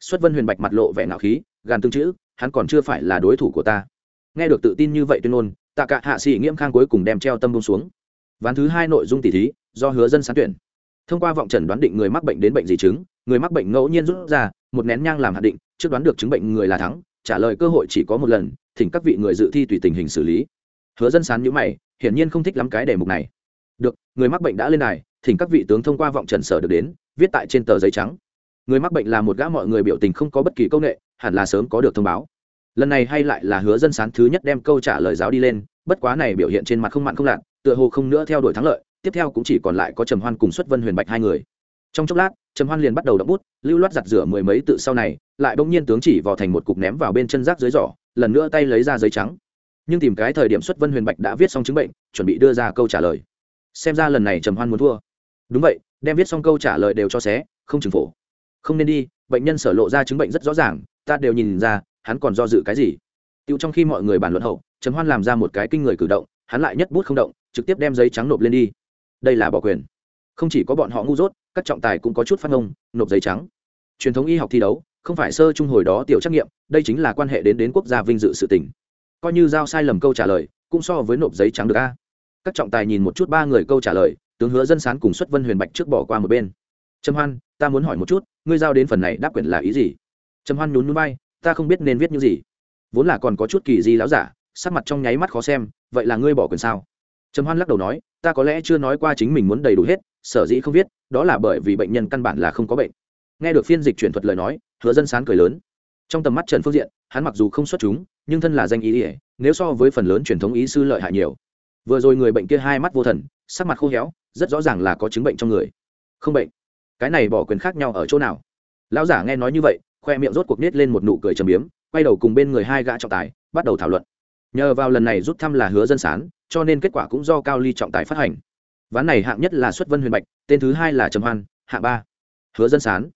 Xuất vân huyền bạch mặt lộ vẻ ngạo khí, gàn tương chữ, hắn còn chưa phải là đối thủ của ta. Nghe được tự tin như vậy tuyên ngôn, tạ cả hạ sĩ nghiễm khang cuối cùng đem treo tâm bông xuống. Ván thứ hai nội dung tỷ thí, do hứa dân sáng tuyển thông qua vọng trần đoán định người mắc bệnh đến bệnh gì chứng, người mắc bệnh ngẫu nhiên rút ra, một nén nhang làm hạn định, trước đoán được chứng bệnh người là thắng, trả lời cơ hội chỉ có một lần, thỉnh các vị người dự thi tùy tình hình xử lý. Hứa dân sán nhữ mày, hiển nhiên không thích lắm cái đề mục này. Được, người mắc bệnh đã lên đài, thỉnh các vị tướng thông qua vọng trần sở được đến, viết tại trên tờ giấy trắng. Người mắc bệnh là một gã mọi người biểu tình không có bất kỳ công nghệ hẳn là sớm có được thông báo. Lần này hay lại là hứa dân sán thứ nhất đem câu trả lời giáo đi lên, bất quá này biểu hiện trên mặt không mặn không lặn tựa hồ không nữa theo đuổi thắng lợi tiếp theo cũng chỉ còn lại có trầm hoan cùng xuất vân huyền bạch hai người. Trong chốc lát, trầm hoan liền bắt đầu đậm bút, lưu loát giặt rửa mười mấy tự sau này, lại bỗng nhiên tướng chỉ vào thành một cục ném vào bên chân rác dưới giỏ, lần nữa tay lấy ra giấy trắng. Nhưng tìm cái thời điểm xuất vân huyền bạch đã viết xong chứng bệnh, chuẩn bị đưa ra câu trả lời. Xem ra lần này trầm hoan muốn thua. Đúng vậy, đem viết xong câu trả lời đều cho xé, không chừng phổ. Không nên đi, bệnh nhân sở lộ ra chứng bệnh rất rõ ràng, ta đều nhìn ra, hắn còn do dự cái gì. Tựu trong khi mọi người bàn luận hậu, trầm hoan làm ra một cái kinh người cử động, hắn lại nhất bút không động, trực tiếp đem giấy trắng nộp lên đi đây là bỏ quyền. Không chỉ có bọn họ ngu dốt, các trọng tài cũng có chút phát ngông, nộp giấy trắng. Truyền thống y học thi đấu, không phải sơ trung hồi đó tiểu trắc nghiệm, đây chính là quan hệ đến đến quốc gia vinh dự sự tỉnh coi như giao sai lầm câu trả lời, cũng so với nộp giấy trắng được a. Các trọng tài nhìn một chút ba người câu trả lời, tướng hứa dân sán cùng xuất vân huyền bạch trước bỏ qua một bên. Trầm hoan, ta muốn hỏi một chút, ngươi giao đến phần này đáp quyền là ý gì? Trầm hoan nhún núi bay ta không biết nên viết như gì. Vốn là còn có chút kỳ di láo giả, sắc mặt trong nháy mắt khó xem, vậy là ngươi bỏ quyền sao? Trầm hoan lắc đầu nói, ta có lẽ chưa nói qua chính mình muốn đầy đủ hết, sở dĩ không viết, đó là bởi vì bệnh nhân căn bản là không có bệnh. Nghe được phiên dịch chuyển thuật lời nói, hứa dân sán cười lớn. Trong tầm mắt trần phương diện, hắn mặc dù không xuất chúng, nhưng thân là danh ý ỉa nếu so với phần lớn truyền thống ý sư lợi hại nhiều. Vừa rồi người bệnh kia hai mắt vô thần, sắc mặt khô héo, rất rõ ràng là có chứng bệnh trong người. Không bệnh? Cái này bỏ quyền khác nhau ở chỗ nào? Lão giả nghe nói như vậy, khoe miệng rốt cuộc nết lên một nụ cười trầm biếm, quay đầu cùng bên người hai gã trọng tài, bắt đầu thảo luận. Nhờ vào lần này rút thăm là hứa dân sán cho nên kết quả cũng do cao ly trọng tài phát hành. Ván này hạng nhất là xuất vân huyền bạch, tên thứ hai là trầm hoan, hạng ba, hứa dân sán.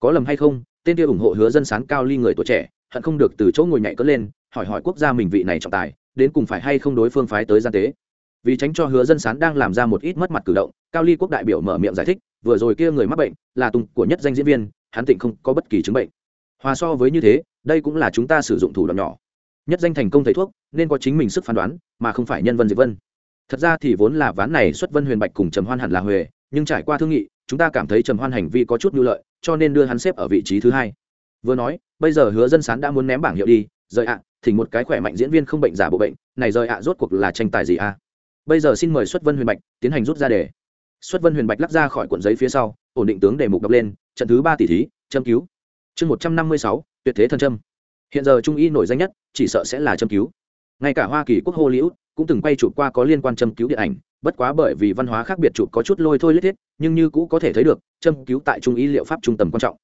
Có lầm hay không, tên kia ủng hộ hứa dân sán cao ly người tuổi trẻ, hận không được từ chỗ ngồi nhảy cất lên, hỏi hỏi quốc gia mình vị này trọng tài, đến cùng phải hay không đối phương phái tới gian tế. Vì tránh cho hứa dân sán đang làm ra một ít mất mặt cử động, cao ly quốc đại biểu mở miệng giải thích, vừa rồi kia người mắc bệnh, là tùng của nhất danh diễn viên, hắn tịnh không có bất kỳ chứng bệnh. Hòa so với như thế, đây cũng là chúng ta sử dụng thủ đoạn nhỏ nhất danh thành công thầy thuốc, nên có chính mình sức phán đoán, mà không phải nhân vân diệp vân. Thật ra thì vốn là ván này xuất vân huyền bạch cùng trầm hoan hẳn là huề nhưng trải qua thương nghị, chúng ta cảm thấy trầm hoan hành vi có chút nhu lợi, cho nên đưa hắn xếp ở vị trí thứ hai. Vừa nói, bây giờ hứa dân sán đã muốn ném bảng hiệu đi, rời ạ, thì một cái khỏe mạnh diễn viên không bệnh giả bộ bệnh, này rời ạ rốt cuộc là tranh tài gì a bây giờ xin mời xuất vân huyền bạch tiến hành rút ra đề. Xuất vân huyền bạch lắc ra khỏi cuộn giấy phía sau, ổn định tướng đề mục đọc lên, trận thứ ba tỷ thí, châm cứu. Chương một trăm năm mươi sáu, tuyệt thế thần châm hiện giờ trung y nổi danh nhất, chỉ sợ sẽ là châm cứu. Ngay cả hoa kỳ quốc hollywood cũng từng quay chụp qua có liên quan châm cứu điện ảnh, bất quá bởi vì văn hóa khác biệt chụp có chút lôi thôi lết thiết, nhưng như cũ có thể thấy được, châm cứu tại trung y liệu pháp trung tầm quan trọng.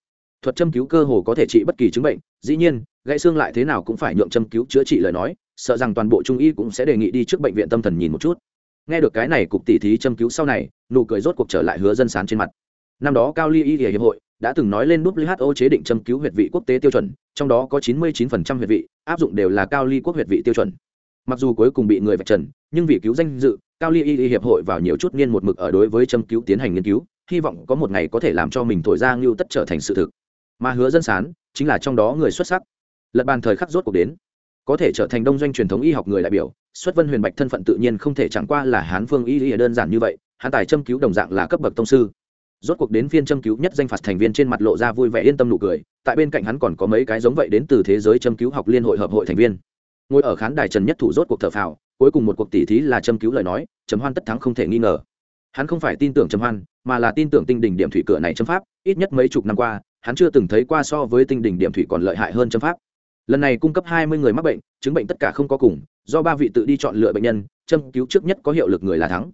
Thuật châm cứu cơ hồ có thể trị bất kỳ chứng bệnh, dĩ nhiên, gãy xương lại thế nào cũng phải nhượng châm cứu chữa trị lời nói, sợ rằng toàn bộ trung y cũng sẽ đề nghị đi trước bệnh viện tâm thần nhìn một chút. Nghe được cái này cục tỉ thí châm cứu sau này, nụ cười rốt cuộc trở lại hứa dân sán trên mặt. Năm đó cao ly y hiệp hội đã từng nói lên who chế định châm cứu huyệt vị quốc tế tiêu chuẩn, trong đó có 99% huyệt vị, áp dụng đều là cao ly quốc huyệt vị tiêu chuẩn. Mặc dù cuối cùng bị người vạch trần, nhưng vì cứu danh dự, cao ly y hiệp hội vào nhiều chút niên một mực ở đối với châm cứu tiến hành nghiên cứu, hy vọng có một ngày có thể làm cho mình thổi ra ngưu tất trở thành sự thực. Mà hứa dân sán chính là trong đó người xuất sắc. Lật bàn thời khắc rốt cuộc đến, có thể trở thành đông doanh truyền thống y học người đại biểu, xuất vân huyền bạch thân phận tự nhiên không thể chẳng qua là hán phương y y đơn giản như vậy, hán tài châm cứu đồng dạng là cấp bậc tông sư rốt cuộc đến phiên châm cứu nhất danh phạt thành viên trên mặt lộ ra vui vẻ yên tâm nụ cười, tại bên cạnh hắn còn có mấy cái giống vậy đến từ thế giới châm cứu học liên hội hợp hội thành viên. Ngồi ở khán đài trần nhất thủ rốt cuộc thở phào, cuối cùng một cuộc tỷ thí là châm cứu lời nói chấm hoan tất thắng không thể nghi ngờ. Hắn không phải tin tưởng chấm hoan, mà là tin tưởng tinh đỉnh điểm thủy cửa này châm pháp, ít nhất mấy chục năm qua, hắn chưa từng thấy qua so với tinh đỉnh điểm thủy còn lợi hại hơn châm pháp. Lần này cung cấp hai mươi người mắc bệnh, chứng bệnh tất cả không có cùng, do ba vị tự đi chọn lựa bệnh nhân, châm cứu trước nhất có hiệu lực người là thắng.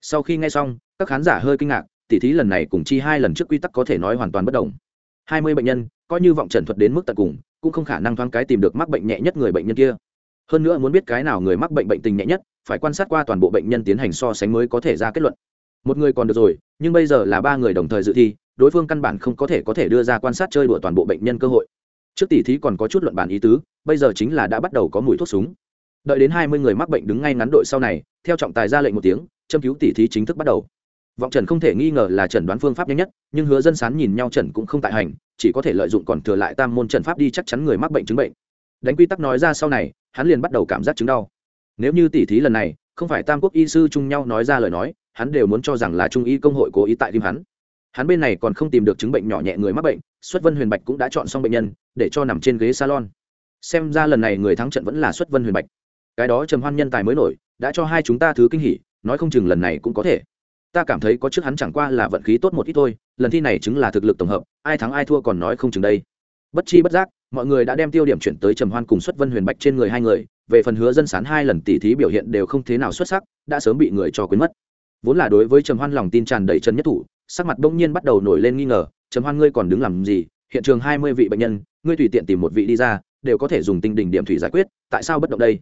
Sau khi nghe xong, các khán giả hơi kinh ngạc tỉ thí lần này cùng chi hai lần trước quy tắc có thể nói hoàn toàn bất đồng. Hai mươi bệnh nhân, coi như vọng trần thuật đến mức tận cùng, cũng không khả năng thoáng cái tìm được mắc bệnh nhẹ nhất người bệnh nhân kia. Hơn nữa muốn biết cái nào người mắc bệnh bệnh tình nhẹ nhất, phải quan sát qua toàn bộ bệnh nhân tiến hành so sánh mới có thể ra kết luận. Một người còn được rồi, nhưng bây giờ là ba người đồng thời dự thi, đối phương căn bản không có thể có thể đưa ra quan sát chơi đùa toàn bộ bệnh nhân cơ hội. Trước tỷ thí còn có chút luận bản ý tứ, bây giờ chính là đã bắt đầu có mùi thuốc súng. Đợi đến hai mươi người mắc bệnh đứng ngay ngắn đội sau này, theo trọng tài ra lệnh một tiếng, châm cứu tỷ thí chính thức bắt đầu vọng trần không thể nghi ngờ là trần đoán phương pháp nhanh nhất, nhưng hứa dân sán nhìn nhau trần cũng không tại hành, chỉ có thể lợi dụng còn thừa lại tam môn trần pháp đi chắc chắn người mắc bệnh chứng bệnh. Đánh quy tắc nói ra sau này, hắn liền bắt đầu cảm giác chứng đau. Nếu như tỉ thí lần này, không phải tam quốc y sư chung nhau nói ra lời nói, hắn đều muốn cho rằng là trung y công hội cố ý tại tim hắn. Hắn bên này còn không tìm được chứng bệnh nhỏ nhẹ người mắc bệnh, xuất vân huyền bạch cũng đã chọn xong bệnh nhân, để cho nằm trên ghế salon. Xem ra lần này người thắng trận vẫn là xuất vân huyền bạch. Cái đó trầm hoan nhân tài mới nổi, đã cho hai chúng ta thứ kinh hỉ, nói không chừng lần này cũng có thể ta cảm thấy có trước hắn chẳng qua là vận khí tốt một ít thôi, lần thi này chứng là thực lực tổng hợp, ai thắng ai thua còn nói không chừng đây. Bất chi bất giác, mọi người đã đem tiêu điểm chuyển tới trầm hoan cùng xuất vân huyền bạch trên người hai người, về phần hứa dân sán hai lần tỉ thí biểu hiện đều không thế nào xuất sắc, đã sớm bị người cho quên mất. Vốn là đối với trầm hoan lòng tin tràn đầy chân nhất thủ, sắc mặt bỗng nhiên bắt đầu nổi lên nghi ngờ, trầm hoan ngươi còn đứng làm gì? Hiện trường hai mươi vị bệnh nhân, ngươi tùy tiện tìm một vị đi ra, đều có thể dùng tinh đỉnh điểm thủy giải quyết, tại sao bất động đây?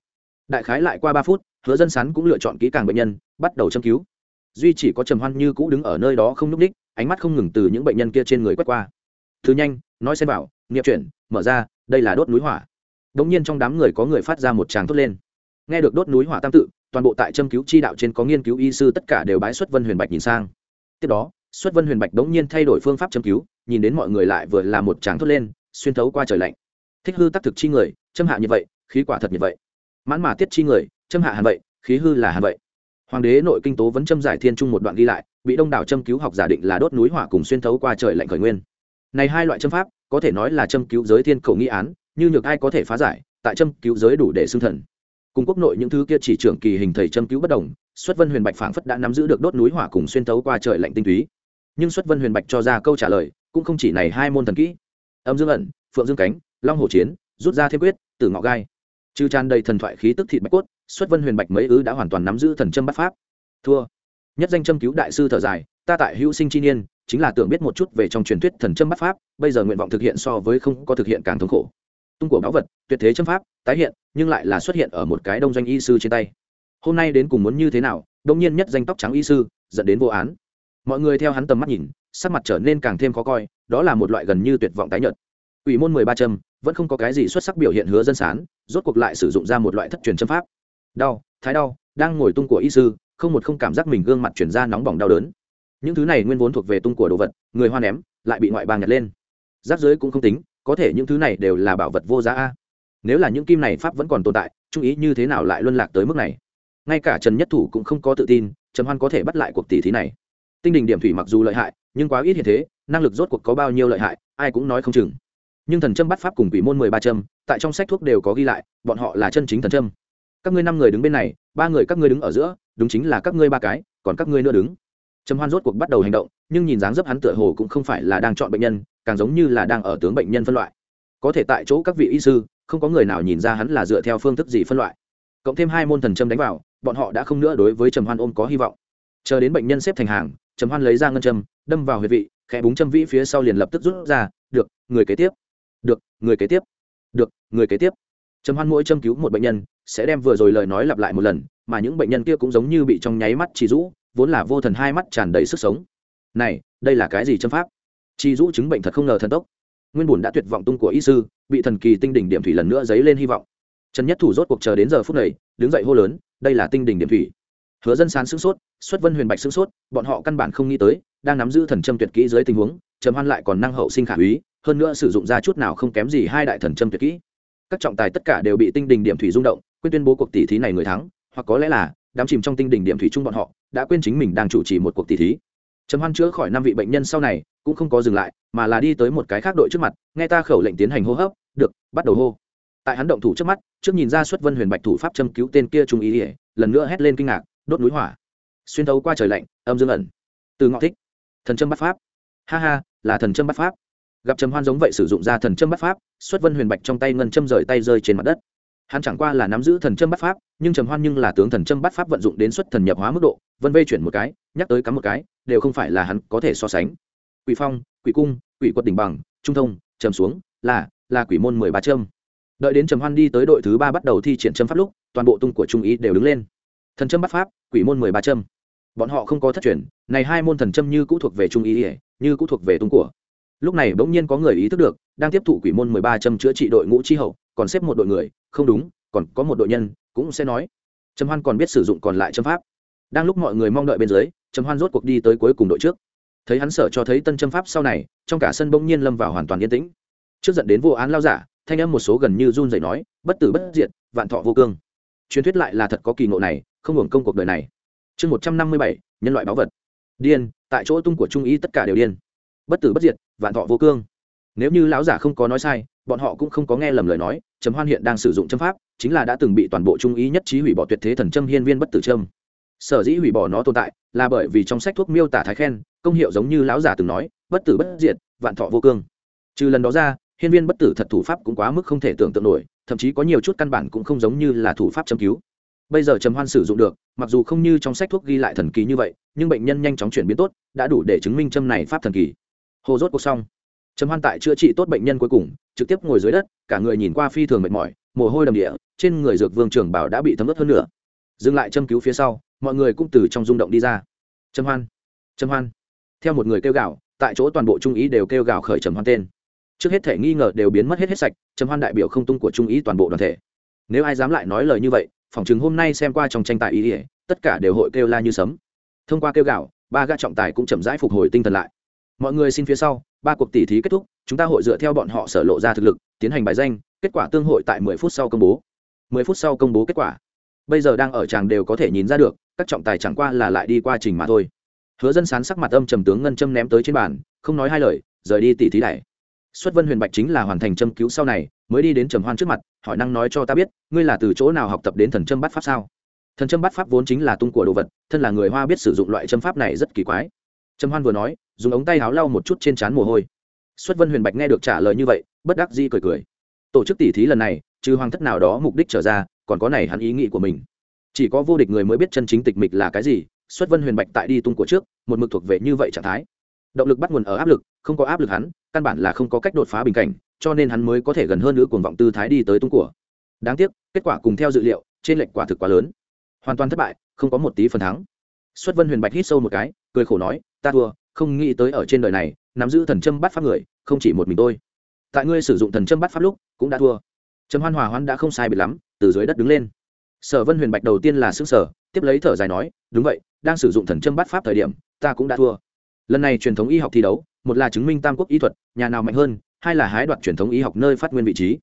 Đại khái lại qua ba phút, hứa dân sán cũng lựa chọn kỹ càng bệnh nhân, bắt đầu châm cứu duy chỉ có trầm hoan như cũ đứng ở nơi đó không nhúc ních ánh mắt không ngừng từ những bệnh nhân kia trên người quét qua. Thứ nhanh, nói xem bảo, nghiệp chuyển, mở ra, đây là đốt núi hỏa. Đống nhiên trong đám người có người phát ra một tràng thốt lên. Nghe được đốt núi hỏa tam tự, toàn bộ tại châm cứu chi đạo trên có nghiên cứu y sư tất cả đều bái xuất vân huyền bạch nhìn sang. Tiếp đó, xuất vân huyền bạch đống nhiên thay đổi phương pháp châm cứu, nhìn đến mọi người lại vừa là một tràng thốt lên, xuyên thấu qua trời lạnh. Thích hư tác thực chi người, châm hạ như vậy, khí quả thật như vậy. Mãn mà tiết chi người, châm hạ hàn vậy, khí hư là hàn vậy hoàng đế nội kinh tố vẫn châm giải thiên trung một đoạn ghi lại, bị đông đảo châm cứu học giả định là đốt núi hỏa cùng xuyên thấu qua trời lạnh khởi nguyên. Này hai loại châm pháp, có thể nói là châm cứu giới thiên cầu nghi án, như nhược ai có thể phá giải, tại châm cứu giới đủ để xưng thần. Cùng quốc nội những thứ kia chỉ trưởng kỳ hình thầy châm cứu bất đồng, xuất vân huyền bạch phảng phất đã nắm giữ được đốt núi hỏa cùng xuyên thấu qua trời lạnh tinh túy. Nhưng xuất vân huyền bạch cho ra câu trả lời, cũng không chỉ này hai môn thần kỹ. Âm dương ẩn, phượng dương cánh, long hổ chiến, rút ra thêm quyết, tử ngọ gai. Trừ tràn đầy thần thoại khí tức thịt bạch cốt xuất vân huyền bạch mấy ứ đã hoàn toàn nắm giữ thần châm bắt pháp. Thua. Nhất danh châm cứu đại sư thở dài, ta tại hữu sinh chi niên, chính là tưởng biết một chút về trong truyền thuyết thần châm bắt pháp, bây giờ nguyện vọng thực hiện so với không có thực hiện càng thống khổ. Tung của báu vật, tuyệt thế châm pháp, tái hiện, nhưng lại là xuất hiện ở một cái đông doanh y sư trên tay. Hôm nay đến cùng muốn như thế nào đông nhiên nhất danh tóc trắng y sư, dẫn đến vô án. Mọi người theo hắn tầm mắt nhìn, sắc mặt trở nên càng thêm khó coi, đó là một loại gần như tuyệt vọng tái nhợt. Ủy môn mười ba châm, vẫn không có cái gì xuất sắc biểu hiện hứa dân sán, rốt cuộc lại sử dụng ra một loại thất truyền châm pháp đau, thái đau, đang ngồi tung của y sư, không một không cảm giác mình gương mặt chuyển ra nóng bỏng đau đớn. Những thứ này nguyên vốn thuộc về tung của đồ vật, người hoa ném, lại bị ngoại bang nhặt lên. Giáp giới cũng không tính, có thể những thứ này đều là bảo vật vô giá a. Nếu là những kim này pháp vẫn còn tồn tại chú ý như thế nào lại luân lạc tới mức này? Ngay cả trần nhất thủ cũng không có tự tin trần hoan có thể bắt lại cuộc tỷ thí này. Tinh đình điểm thủy mặc dù lợi hại, nhưng quá ít hiện thế, năng lực rốt cuộc có bao nhiêu lợi hại, ai cũng nói không chừng. Nhưng thần châm bắt pháp cùng quỷ môn mười ba châm, tại trong sách thuốc đều có ghi lại, bọn họ là chân chính thần châm các ngươi năm người đứng bên này, ba người các ngươi đứng ở giữa, đúng chính là các ngươi ba cái, còn các ngươi nữa đứng. Trầm hoan rốt cuộc bắt đầu hành động, nhưng nhìn dáng dấp hắn tựa hồ cũng không phải là đang chọn bệnh nhân, càng giống như là đang ở tướng bệnh nhân phân loại. Có thể tại chỗ các vị y sư, không có người nào nhìn ra hắn là dựa theo phương thức gì phân loại. Cộng thêm hai môn thần châm đánh vào, bọn họ đã không nữa đối với trầm hoan ôm có hy vọng. Chờ đến bệnh nhân xếp thành hàng, trầm hoan lấy ra ngân châm, đâm vào huyệt vị, khẽ búng châm vĩ phía sau liền lập tức rút ra, được, người kế tiếp. Được, người kế tiếp. Được, người kế tiếp. Trầm hoan mỗi châm cứu một bệnh nhân sẽ đem vừa rồi lời nói lặp lại một lần, mà những bệnh nhân kia cũng giống như bị trong nháy mắt chỉ rũ, vốn là vô thần hai mắt tràn đầy sức sống. Này, đây là cái gì châm pháp? Chi dũ chứng bệnh thật không ngờ thần tốc. Nguyên bùn đã tuyệt vọng tung của y sư, bị thần kỳ tinh đỉnh điểm thủy lần nữa dấy lên hy vọng. Trần nhất thủ rốt cuộc chờ đến giờ phút này, đứng dậy hô lớn, đây là tinh đỉnh điểm thủy. Hứa dân sán sững sốt, xuất vân huyền bạch sững sốt, bọn họ căn bản không nghĩ tới, đang nắm giữ thần châm tuyệt kỹ dưới tình huống, trầm hoan lại còn năng hậu sinh khả úy, hơn nữa sử dụng ra chút nào không kém gì hai đại thần châm tuyệt kỹ. Các trọng tài tất cả đều bị tinh đỉnh điểm thủy rung động quên tuyên bố cuộc tỷ thí này người thắng, hoặc có lẽ là đám chìm trong tinh đỉnh điểm thủy chung bọn họ đã quên chính mình đang chủ trì một cuộc tỷ thí. Trầm hoan chữa khỏi năm vị bệnh nhân sau này, cũng không có dừng lại, mà là đi tới một cái khác đội trước mặt, nghe ta khẩu lệnh tiến hành hô hấp, được, bắt đầu hô. Tại hắn động thủ trước mắt, trước nhìn ra xuất vân huyền bạch thủ pháp châm cứu tên kia trung ý ỉa lần nữa hét lên kinh ngạc, đốt núi hỏa. Xuyên thấu qua trời lạnh, âm dương ẩn. Từ ngọ thích. Thần châm bắt pháp. Ha ha, là thần châm bắt pháp. Gặp trầm hoan giống vậy sử dụng ra thần châm bắt pháp, xuất vân huyền bạch trong tay ngân châm rời tay rơi trên mặt đất hắn chẳng qua là nắm giữ thần châm bắt pháp, nhưng trầm hoan nhưng là tướng thần châm bắt pháp vận dụng đến xuất thần nhập hóa mức độ, vân vây chuyển một cái, nhắc tới cắm một cái, đều không phải là hắn có thể so sánh. Quỷ phong, quỷ cung, quỷ quật đỉnh bằng, trung thông, trầm xuống, là là quỷ môn mười ba châm. Đợi đến trầm hoan đi tới đội thứ ba bắt đầu thi triển châm pháp lúc, toàn bộ tung của trung ý đều đứng lên. Thần châm bắt pháp, quỷ môn mười ba châm. Bọn họ không có thất truyền, này hai môn thần châm như cũ thuộc về trung ý ỉa như cũ thuộc về tung của. Lúc này bỗng nhiên có người ý thức được, đang tiếp thụ quỷ môn mười ba châm chữa trị đội ngũ chi hậu còn xếp một đội người, không đúng, còn có một đội nhân, cũng sẽ nói. Trầm hoan còn biết sử dụng còn lại châm pháp. Đang lúc mọi người mong đợi bên dưới, trầm hoan rốt cuộc đi tới cuối cùng đội trước. Thấy hắn sở cho thấy tân châm pháp sau này, trong cả sân bỗng nhiên lâm vào hoàn toàn yên tĩnh. Trước dẫn đến vô án lao giả, thanh âm một số gần như run rẩy nói, bất tử bất diệt, vạn thọ vô cương. Truyền thuyết lại là thật có kỳ ngộ này, không hưởng công cuộc đời này. Chương một trăm năm mươi bảy, nhân loại báu vật. Điên, tại chỗ tung của trung ý tất cả đều điên. Bất tử bất diệt, vạn thọ vô cương. Nếu như lão giả không có nói sai bọn họ cũng không có nghe lầm lời nói, trầm hoan hiện đang sử dụng châm pháp, chính là đã từng bị toàn bộ trung ý nhất trí hủy bỏ tuyệt thế thần châm hiên viên bất tử châm. Sở dĩ hủy bỏ nó tồn tại, là bởi vì trong sách thuốc miêu tả thái khen, công hiệu giống như lão giả từng nói, bất tử bất diệt, vạn thọ vô cương. Trừ lần đó ra, hiên viên bất tử thật thủ pháp cũng quá mức không thể tưởng tượng nổi, thậm chí có nhiều chút căn bản cũng không giống như là thủ pháp châm cứu. Bây giờ trầm hoan sử dụng được, mặc dù không như trong sách thuốc ghi lại thần kỳ như vậy, nhưng bệnh nhân nhanh chóng chuyển biến tốt, đã đủ để chứng minh châm này pháp thần kỳ. Hồ rốt cuộc xong trầm hoan tại chữa trị tốt bệnh nhân cuối cùng, trực tiếp ngồi dưới đất, cả người nhìn qua phi thường mệt mỏi, mồ hôi đầm địa, trên người dược vương trường bảo đã bị thấm ướt hơn nữa dừng lại châm cứu phía sau, mọi người cũng từ trong rung động đi ra. Trầm hoan trầm hoan. Theo một người kêu gào, tại chỗ toàn bộ trung ý đều kêu gào khởi trầm hoan tên. Trước hết thể nghi ngờ đều biến mất hết hết sạch, trầm hoan đại biểu không tung của trung ý toàn bộ đoàn thể. Nếu ai dám lại nói lời như vậy, phỏng chừng hôm nay xem qua trong tranh tài ý ỉa tất cả đều hội kêu la như sấm. Thông qua kêu gào, ba gã trọng tài cũng chậm rãi phục hồi tinh thần lại. Mọi người xin phía sau ba cuộc tỷ thí kết thúc, chúng ta hội dựa theo bọn họ sở lộ ra thực lực, tiến hành bài danh, kết quả tương hội tại mười phút sau công bố. mười phút sau công bố kết quả. Bây giờ đang ở tràng đều có thể nhìn ra được, các trọng tài chẳng qua là lại đi qua trình mà thôi. Hứa dân sán sắc mặt âm trầm tướng ngân châm ném tới trên bàn, không nói hai lời, rời đi tỷ thí đài. Xuất vân huyền bạch chính là hoàn thành châm cứu sau này, mới đi đến trầm hoan trước mặt, hỏi năng nói cho ta biết, ngươi là từ chỗ nào học tập đến thần châm bắt pháp sao? Thần châm bắt pháp vốn chính là tung của đồ vật, thân là người hoa biết sử dụng loại châm pháp này rất kỳ quái trầm hoan vừa nói, dùng ống tay áo lau một chút trên trán mồ hôi. Xuất vân huyền bạch nghe được trả lời như vậy, bất đắc di cười cười. Tổ chức tỉ thí lần này, trừ hoàng thất nào đó mục đích trở ra, còn có này hắn ý nghĩ của mình. Chỉ có vô địch người mới biết chân chính tịch mịch là cái gì, xuất vân huyền bạch tại đi tung của trước, một mực thuộc về như vậy trạng thái. Động lực bắt nguồn ở áp lực, không có áp lực hắn, căn bản là không có cách đột phá bình cảnh, cho nên hắn mới có thể gần hơn nữa cuồng vọng tư thái đi tới tung của. Đáng tiếc, kết quả cùng theo dự liệu, trên lệnh quả thực quá lớn. Hoàn toàn thất bại, không có một tí phần thắng. Xuất vân huyền bạch hít sâu một cái, cười khổ nói ta thua, không nghĩ tới ở trên đời này, nắm giữ thần châm bắt pháp người, không chỉ một mình tôi. Tại ngươi sử dụng thần châm bắt pháp lúc, cũng đã thua. Trầm hoan hòa hoan đã không sai biệt lắm, từ dưới đất đứng lên. Sở vân huyền bạch đầu tiên là xương sở tiếp lấy thở dài nói, đúng vậy, đang sử dụng thần châm bắt pháp thời điểm, ta cũng đã thua. Lần này truyền thống y học thi đấu, một là chứng minh tam quốc y thuật, nhà nào mạnh hơn, hai là hái đoạt truyền thống y học nơi phát nguyên vị trí.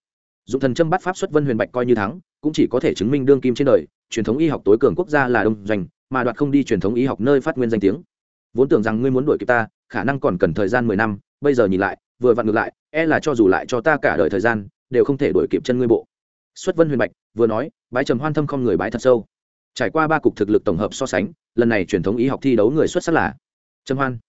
Dụng thần châm bắt pháp xuất vân huyền bạch coi như thắng, cũng chỉ có thể chứng minh đương kim trên đời, truyền thống y học tối cường quốc gia là đông doanh, mà đoạt không đi truyền thống y học nơi phát nguyên danh tiếng vốn tưởng rằng ngươi muốn đuổi kịp ta, khả năng còn cần thời gian mười năm, bây giờ nhìn lại, vừa vặn ngược lại e là cho dù lại cho ta cả đời thời gian, đều không thể đuổi kịp chân ngươi bộ. Xuất vân huyền bạch vừa nói, bái trầm hoan thâm không người bái thật sâu. Trải qua ba cục thực lực tổng hợp so sánh, lần này truyền thống y học thi đấu người xuất sắc là trầm hoan.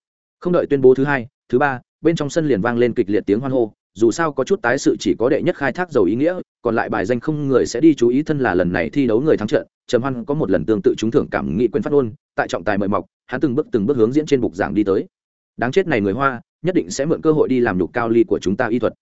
Không đợi tuyên bố thứ hai, thứ ba, bên trong sân liền vang lên kịch liệt tiếng hoan hô dù sao có chút tái sự chỉ có đệ nhất khai thác giàu ý nghĩa, còn lại bài danh không người sẽ đi chú ý thân là lần này thi đấu người thắng trận. Trầm hoan có một lần tương tự trúng thưởng cảm nghị quyền phát ngôn, tại trọng tài mời mọc, hắn từng bước từng bước hướng diễn trên bục giảng đi tới. Đáng chết này người hoa, nhất định sẽ mượn cơ hội đi làm nhục cao ly của chúng ta y thuật.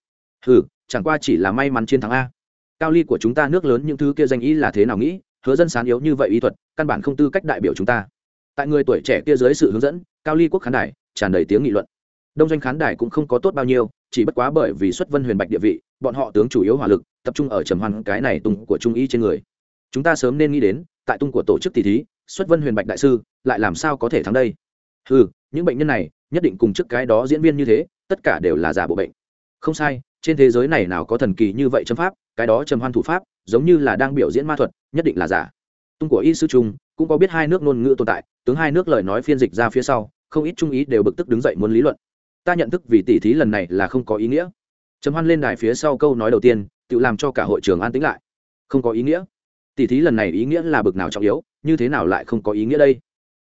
Hừ, chẳng qua chỉ là may mắn chiến thắng a. Cao ly của chúng ta nước lớn những thứ kia danh ý là thế nào nghĩ, hứa dân sán yếu như vậy y thuật, căn bản không tư cách đại biểu chúng ta. Tại người tuổi trẻ kia dưới sự hướng dẫn, cao ly quốc khán đài, tràn đầy tiếng nghị luận. Đông doanh khán đài cũng không có tốt bao nhiêu chỉ bất quá bởi vì xuất vân huyền bạch địa vị, bọn họ tướng chủ yếu hỏa lực, tập trung ở trầm hoan cái này tung của trung ý trên người. Chúng ta sớm nên nghĩ đến, tại tung của tổ chức tỷ thí, xuất vân huyền bạch đại sư lại làm sao có thể thắng đây? Ừ những bệnh nhân này, nhất định cùng trước cái đó diễn viên như thế, tất cả đều là giả bộ bệnh. Không sai, trên thế giới này nào có thần kỳ như vậy châm pháp, cái đó trầm hoan thủ pháp, giống như là đang biểu diễn ma thuật, nhất định là giả. Tung của y sư trung cũng có biết hai nước ngôn ngữ tồn tại, tướng hai nước lời nói phiên dịch ra phía sau, không ít trung ý đều bực tức đứng dậy muốn lý luận ta nhận thức vì tỷ thí lần này là không có ý nghĩa. Trầm hoan lên đài phía sau câu nói đầu tiên, tự làm cho cả hội trường an tĩnh lại. Không có ý nghĩa. Tỷ thí lần này ý nghĩa là bực nào trọng yếu, như thế nào lại không có ý nghĩa đây?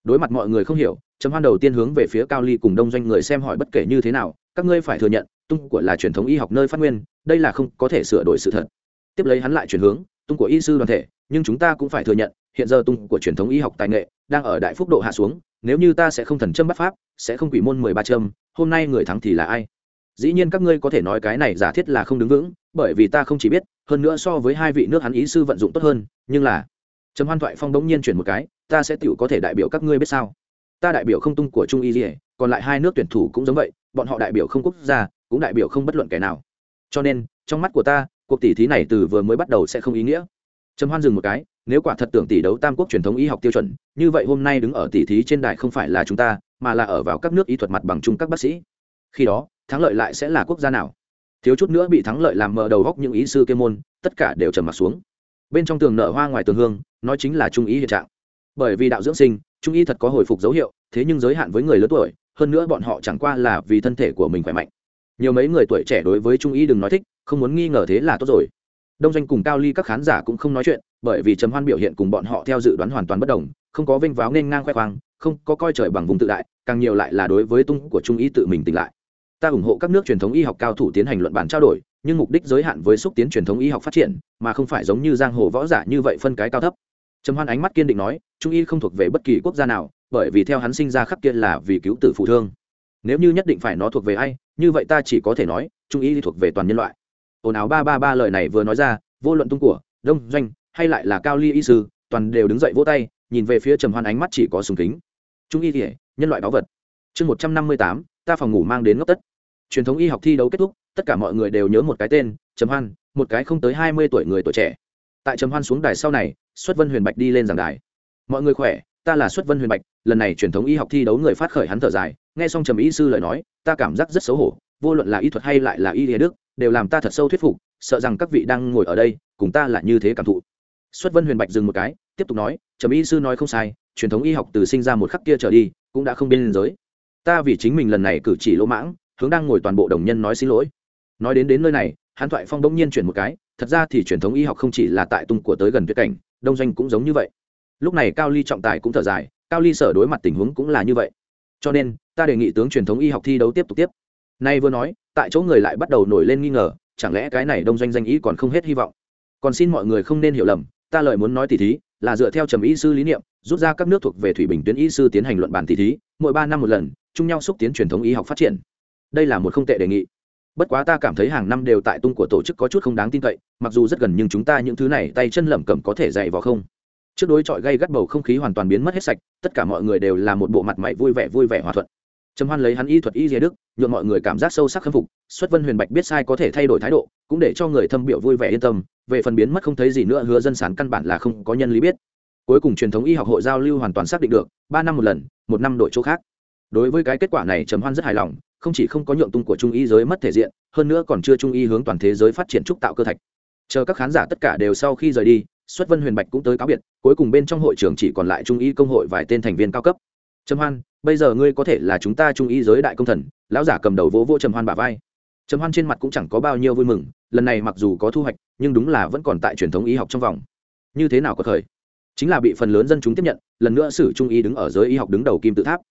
Đối mặt mọi người không hiểu, trầm hoan đầu tiên hướng về phía cao ly cùng đông doanh người xem hỏi bất kể như thế nào, các ngươi phải thừa nhận, tung của là truyền thống y học nơi phát nguyên, đây là không có thể sửa đổi sự thật. Tiếp lấy hắn lại chuyển hướng, tung của y sư đoàn thể, nhưng chúng ta cũng phải thừa nhận, hiện giờ tung của truyền thống y học tài nghệ đang ở đại phúc độ hạ xuống, nếu như ta sẽ không thần châm bắt pháp, sẽ không quỷ môn mười ba châm hôm nay người thắng thì là ai? Dĩ nhiên các ngươi có thể nói cái này giả thiết là không đứng vững, bởi vì ta không chỉ biết, hơn nữa so với hai vị nước hắn ý sư vận dụng tốt hơn, nhưng là, trầm hoan thoại phong đống nhiên chuyển một cái, ta sẽ tựu có thể đại biểu các ngươi biết sao? Ta đại biểu không tung của trung y dỉa còn lại hai nước tuyển thủ cũng giống vậy, bọn họ đại biểu không quốc gia, cũng đại biểu không bất luận kẻ nào. Cho nên, trong mắt của ta, cuộc tỷ thí này từ vừa mới bắt đầu sẽ không ý nghĩa. Trầm hoan dừng một cái nếu quả thật tưởng tỷ đấu tam quốc truyền thống y học tiêu chuẩn, như vậy hôm nay đứng ở tỷ thí trên đài không phải là chúng ta, mà là ở vào các nước y thuật mặt bằng chung các bác sĩ. Khi đó, thắng lợi lại sẽ là quốc gia nào? Thiếu chút nữa bị thắng lợi làm mờ đầu góc những ý sư kê môn, tất cả đều trầm mặt xuống. Bên trong tường nở hoa ngoài tường hương, nói chính là trung ý hiện trạng. Bởi vì đạo dưỡng sinh, trung y thật có hồi phục dấu hiệu, thế nhưng giới hạn với người lớn tuổi, hơn nữa bọn họ chẳng qua là vì thân thể của mình khỏe mạnh. Nhiều mấy người tuổi trẻ đối với trung y đừng nói thích, không muốn nghi ngờ thế là tốt rồi. Đông doanh cùng cao ly các khán giả cũng không nói chuyện bởi vì trầm hoan biểu hiện cùng bọn họ theo dự đoán hoàn toàn bất đồng, không có vênh váo nên ngang khoe khoang, không có coi trời bằng vùng tự đại, càng nhiều lại là đối với tung của trung y tự mình tỉnh lại. Ta ủng hộ các nước truyền thống y học cao thủ tiến hành luận bản trao đổi, nhưng mục đích giới hạn với xúc tiến truyền thống y học phát triển, mà không phải giống như giang hồ võ giả như vậy phân cái cao thấp. Trầm hoan ánh mắt kiên định nói, trung y không thuộc về bất kỳ quốc gia nào, bởi vì theo hắn sinh ra khắp kia là vì cứu tử phụ thương. Nếu như nhất định phải nó thuộc về ai, như vậy ta chỉ có thể nói, trung y thuộc về toàn nhân loại. Ồn ào ba ba ba lời này vừa nói ra, vô luận tung của, đông, doanh hay lại là cao ly y sư, toàn đều đứng dậy vỗ tay, nhìn về phía trầm hoan ánh mắt chỉ có sùng kính. Trung y thể nhân loại báu vật. Chương một trăm năm mươi tám, ta phòng ngủ mang đến ngốc tất. Truyền thống y học thi đấu kết thúc, tất cả mọi người đều nhớ một cái tên, trầm hoan, một cái không tới hai mươi tuổi người tuổi trẻ. Tại trầm hoan xuống đài sau này, xuất vân huyền bạch đi lên giảng đài. Mọi người khỏe, ta là xuất vân huyền bạch, lần này truyền thống y học thi đấu người phát khởi hắn thở dài, nghe xong trầm y sư lời nói, ta cảm giác rất xấu hổ, vô luận là y thuật hay lại là y lý đức, đều làm ta thật sâu thuyết phục, sợ rằng các vị đang ngồi ở đây, cùng ta là như thế cảm thụ xuất vân huyền bạch dừng một cái, tiếp tục nói, trầm y sư nói không sai, truyền thống y học từ sinh ra một khắc kia trở đi, cũng đã không biên giới. Ta vì chính mình lần này cử chỉ lỗ mãng, hướng đang ngồi toàn bộ đồng nhân nói xin lỗi. Nói đến đến nơi này hắn thoại phong đông nhiên chuyển một cái, thật ra thì truyền thống y học không chỉ là tại tung của tới gần tuyệt cảnh, đông doanh cũng giống như vậy. Lúc này cao ly trọng tài cũng thở dài, cao ly sở đối mặt tình huống cũng là như vậy. Cho nên, ta đề nghị tướng truyền thống y học thi đấu tiếp tục tiếp. Nay vừa nói, tại chỗ người lại bắt đầu nổi lên nghi ngờ, chẳng lẽ cái này đông doanh danh ý còn không hết hy vọng? Còn xin mọi người không nên hiểu lầm ta lời muốn nói tỉ thí là dựa theo trầm y sư lý niệm, rút ra các nước thuộc về thủy bình tuyến y sư tiến hành luận bản tỉ thí, mỗi ba năm một lần, chung nhau xúc tiến truyền thống y học phát triển. Đây là một không tệ đề nghị. Bất quá ta cảm thấy hàng năm đều tại tung của tổ chức có chút không đáng tin cậy, mặc dù rất gần nhưng chúng ta những thứ này tay chân lẩm cẩm có thể dạy vào không. Trước đối chọi gây gắt bầu không khí hoàn toàn biến mất hết sạch, tất cả mọi người đều là một bộ mặt mày vui vẻ vui vẻ hòa thuận trầm hoan lấy hắn y thuật y dìa đức nhuộm mọi người cảm giác sâu sắc khâm phục, xuất vân huyền bạch biết sai có thể thay đổi thái độ, cũng để cho người thâm biểu vui vẻ yên tâm, về phần biến mất không thấy gì nữa hứa dân sản căn bản là không có nhân lý biết. Cuối cùng truyền thống y học hội giao lưu hoàn toàn xác định được, ba năm một lần, một năm đổi chỗ khác. Đối với cái kết quả này trầm hoan rất hài lòng, không chỉ không có nhượng tung của trung y giới mất thể diện, hơn nữa còn chưa trung y hướng toàn thế giới phát triển trúc tạo cơ thạch. Chờ các khán giả tất cả đều sau khi rời đi, xuất vân huyền bạch cũng tới cáo biệt, cuối cùng bên trong hội trường chỉ còn lại trung y công hội vài tên thành viên cao cấp. Trầm hoan bây giờ ngươi có thể là chúng ta trung y giới đại công thần, lão giả cầm đầu vỗ vỗ trầm hoan bả vai. Trầm hoan trên mặt cũng chẳng có bao nhiêu vui mừng, lần này mặc dù có thu hoạch, nhưng đúng là vẫn còn tại truyền thống y học trong vòng. Như thế nào có thời? Chính là bị phần lớn dân chúng tiếp nhận, lần nữa sử trung y đứng ở giới y học đứng đầu kim tự tháp.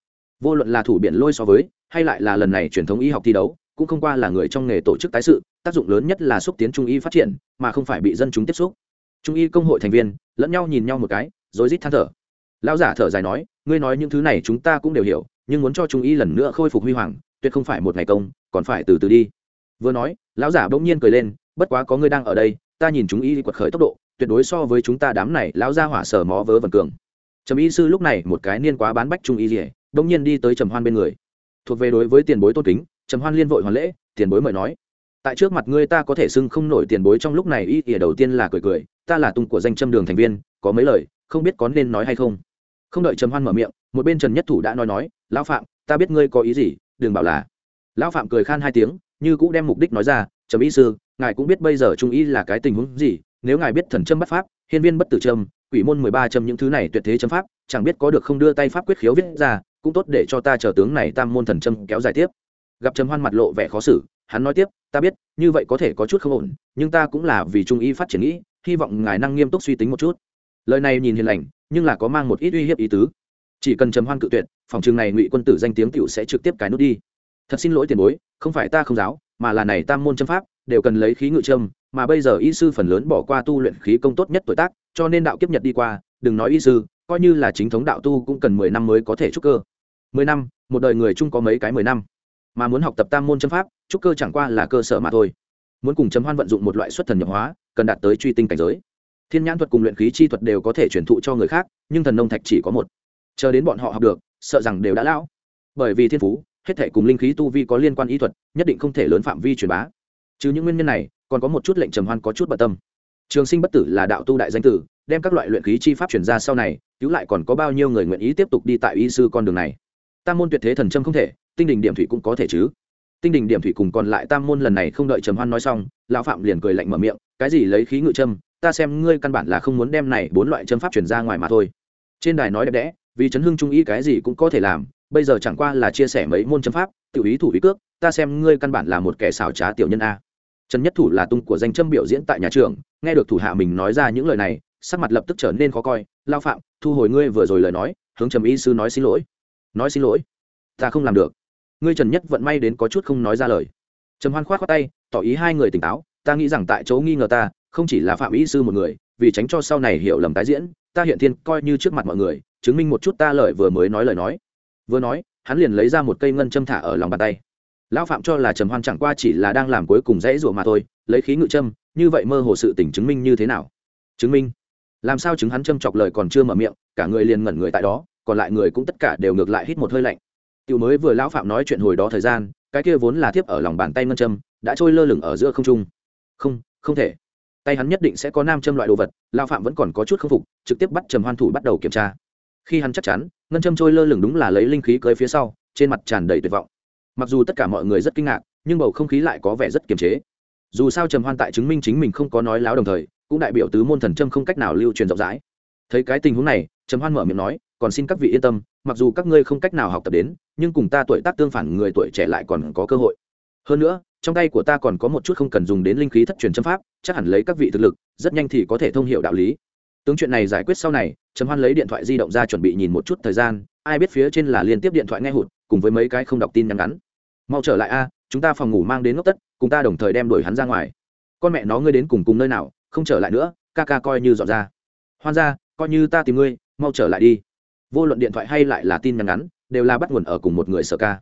Vô luận là thủ biện lôi so với, hay lại là lần này truyền thống y học thi đấu, cũng không qua là người trong nghề tổ chức tái sự, tác dụng lớn nhất là xúc tiến trung y phát triển, mà không phải bị dân chúng tiếp xúc. Trung y công hội thành viên, lẫn nhau nhìn nhau một cái, rồi rít than thở lão giả thở dài nói, ngươi nói những thứ này chúng ta cũng đều hiểu, nhưng muốn cho trung y lần nữa khôi phục huy hoàng, tuyệt không phải một ngày công, còn phải từ từ đi. Vừa nói, lão giả bỗng nhiên cười lên, bất quá có ngươi đang ở đây, ta nhìn chúng y quật khởi tốc độ, tuyệt đối so với chúng ta đám này lão gia hỏa sở mó vớ vẩn cường. Trầm y sư lúc này một cái niên quá bán bách trung y rỉa bỗng nhiên đi tới trầm hoan bên người. Thuộc về đối với tiền bối tôn kính, trầm hoan liên vội hoàn lễ, tiền bối mời nói. Tại trước mặt ngươi ta có thể xưng không nổi tiền bối trong lúc này Y ỉa đầu tiên là cười cười, ta là tung của danh châm đường thành viên, có mấy lời? Không biết có nên nói hay không. Không đợi trầm hoan mở miệng, một bên trần nhất thủ đã nói nói, lão phạm, ta biết ngươi có ý gì, đừng bảo là. Lão phạm cười khan hai tiếng, như cũng đem mục đích nói ra, trầm ý sư, ngài cũng biết bây giờ trung ý là cái tình huống gì, nếu ngài biết thần châm bắt pháp, hiên viên bất tử châm, quỷ môn mười ba châm những thứ này tuyệt thế châm pháp, chẳng biết có được không đưa tay pháp quyết khiếu viết ra, cũng tốt để cho ta chờ tướng này tam môn thần châm kéo dài tiếp. Gặp trầm hoan mặt lộ vẻ khó xử, hắn nói tiếp, ta biết, như vậy có thể có chút không ổn, nhưng ta cũng là vì trung y phát triển nghĩ, hy vọng ngài năng nghiêm túc suy tính một chút lời này nhìn hiền lành, nhưng là có mang một ít uy hiếp ý tứ. Chỉ cần trầm hoan cự tuyệt, phòng trường này ngụy quân tử danh tiếng cựu sẽ trực tiếp cái nút đi. Thật xin lỗi tiền bối, không phải ta không giáo, mà là này tam môn châm pháp, đều cần lấy khí ngự châm, mà bây giờ y sư phần lớn bỏ qua tu luyện khí công tốt nhất tuổi tác, cho nên đạo kiếp nhật đi qua, đừng nói y sư, coi như là chính thống đạo tu cũng cần mười năm mới có thể trúc cơ. Mười năm, một đời người chung có mấy cái mười năm? Mà muốn học tập tam môn châm pháp, trúc cơ chẳng qua là cơ sở mà thôi. Muốn cùng chấm hoan vận dụng một loại xuất thần nhập hóa, cần đạt tới truy tinh cảnh giới thiên nhãn thuật cùng luyện khí chi thuật đều có thể truyền thụ cho người khác, nhưng thần nông thạch chỉ có một. Chờ đến bọn họ học được, sợ rằng đều đã lão. Bởi vì thiên phú, hết thể cùng linh khí tu vi có liên quan ý thuật, nhất định không thể lớn phạm vi truyền bá. Chứ những nguyên nhân này, còn có một chút lệnh trầm hoan có chút bận tâm. Trường sinh bất tử là đạo tu đại danh tử, đem các loại luyện khí chi pháp chuyển ra sau này, cứu lại còn có bao nhiêu người nguyện ý tiếp tục đi tại y sư con đường này. Tam môn tuyệt thế thần trâm không thể, tinh đình điểm thủy cũng có thể chứ. Tinh đình điểm thủy cùng còn lại tam môn lần này không đợi trầm hoan nói xong, lão phạm liền cười lạnh mở miệng, cái gì lấy khí ngự trâm? Ta xem ngươi căn bản là không muốn đem này bốn loại châm pháp chuyển ra ngoài mà thôi. Trên đài nói đẹp đẽ, vì chấn hưng trung ý cái gì cũng có thể làm, bây giờ chẳng qua là chia sẻ mấy môn châm pháp, tự ý thủ ý cước, ta xem ngươi căn bản là một kẻ xảo trá tiểu nhân a. Trần nhất thủ là tung của danh châm biểu diễn tại nhà trường, nghe được thủ hạ mình nói ra những lời này, sắc mặt lập tức trở nên khó coi. Lao phạm, thu hồi ngươi vừa rồi lời nói, hướng trầm y sư nói xin lỗi. Nói xin lỗi? Ta không làm được. Ngươi trần nhất vận may đến có chút không nói ra lời. Trầm hoan khoát khoát tay, tỏ ý hai người tỉnh táo, ta nghĩ rằng tại chỗ nghi ngờ ta không chỉ là phạm ý sư một người, vì tránh cho sau này hiểu lầm tái diễn, ta hiện thiên coi như trước mặt mọi người, chứng minh một chút ta lời vừa mới nói lời nói. Vừa nói, hắn liền lấy ra một cây ngân châm thả ở lòng bàn tay. Lão phạm cho là trầm hoan chẳng qua chỉ là đang làm cuối cùng dãy rủa mà thôi, lấy khí ngự châm, như vậy mơ hồ sự tỉnh chứng minh như thế nào? Chứng minh? Làm sao chứng hắn châm chọc lời còn chưa mở miệng, cả người liền ngẩn người tại đó, còn lại người cũng tất cả đều ngược lại hít một hơi lạnh. Tiểu mới vừa lão phạm nói chuyện hồi đó thời gian, cái kia vốn là thiếp ở lòng bàn tay ngân châm, đã trôi lơ lửng ở giữa không trung. Không không thể tay hắn nhất định sẽ có nam châm loại đồ vật, lão phạm vẫn còn có chút k phục, trực tiếp bắt trầm hoan thủ bắt đầu kiểm tra. Khi hắn chắc chắn, ngân châm trôi lơ lửng đúng là lấy linh khí cưới phía sau, trên mặt tràn đầy tuyệt vọng. Mặc dù tất cả mọi người rất kinh ngạc, nhưng bầu không khí lại có vẻ rất kiềm chế. Dù sao trầm hoan tại chứng minh chính mình không có nói láo đồng thời, cũng đại biểu tứ môn thần châm không cách nào lưu truyền rộng rãi. Thấy cái tình huống này, trầm hoan mở miệng nói, còn xin các vị yên tâm, mặc dù các ngươi không cách nào học tập đến, nhưng cùng ta tuổi tác tương phản người tuổi trẻ lại còn có cơ hội. Hơn nữa, trong tay của ta còn có một chút không cần dùng đến linh khí thất truyền châm pháp chắc hẳn lấy các vị thực lực, rất nhanh thì có thể thông hiểu đạo lý. Tướng chuyện này giải quyết sau này, trầm hoan lấy điện thoại di động ra chuẩn bị nhìn một chút thời gian, ai biết phía trên là liên tiếp điện thoại nghe hụt, cùng với mấy cái không đọc tin nhắn ngắn. Mau trở lại a, chúng ta phòng ngủ mang đến ngốc tất, cùng ta đồng thời đem đuổi hắn ra ngoài. Con mẹ nó ngươi đến cùng cùng nơi nào, không trở lại nữa, ca ca coi như dọn ra. Hoan ra coi như ta tìm ngươi, mau trở lại đi. Vô luận điện thoại hay lại là tin nhắn ngắn, đều là bắt nguồn ở cùng một người sở ca.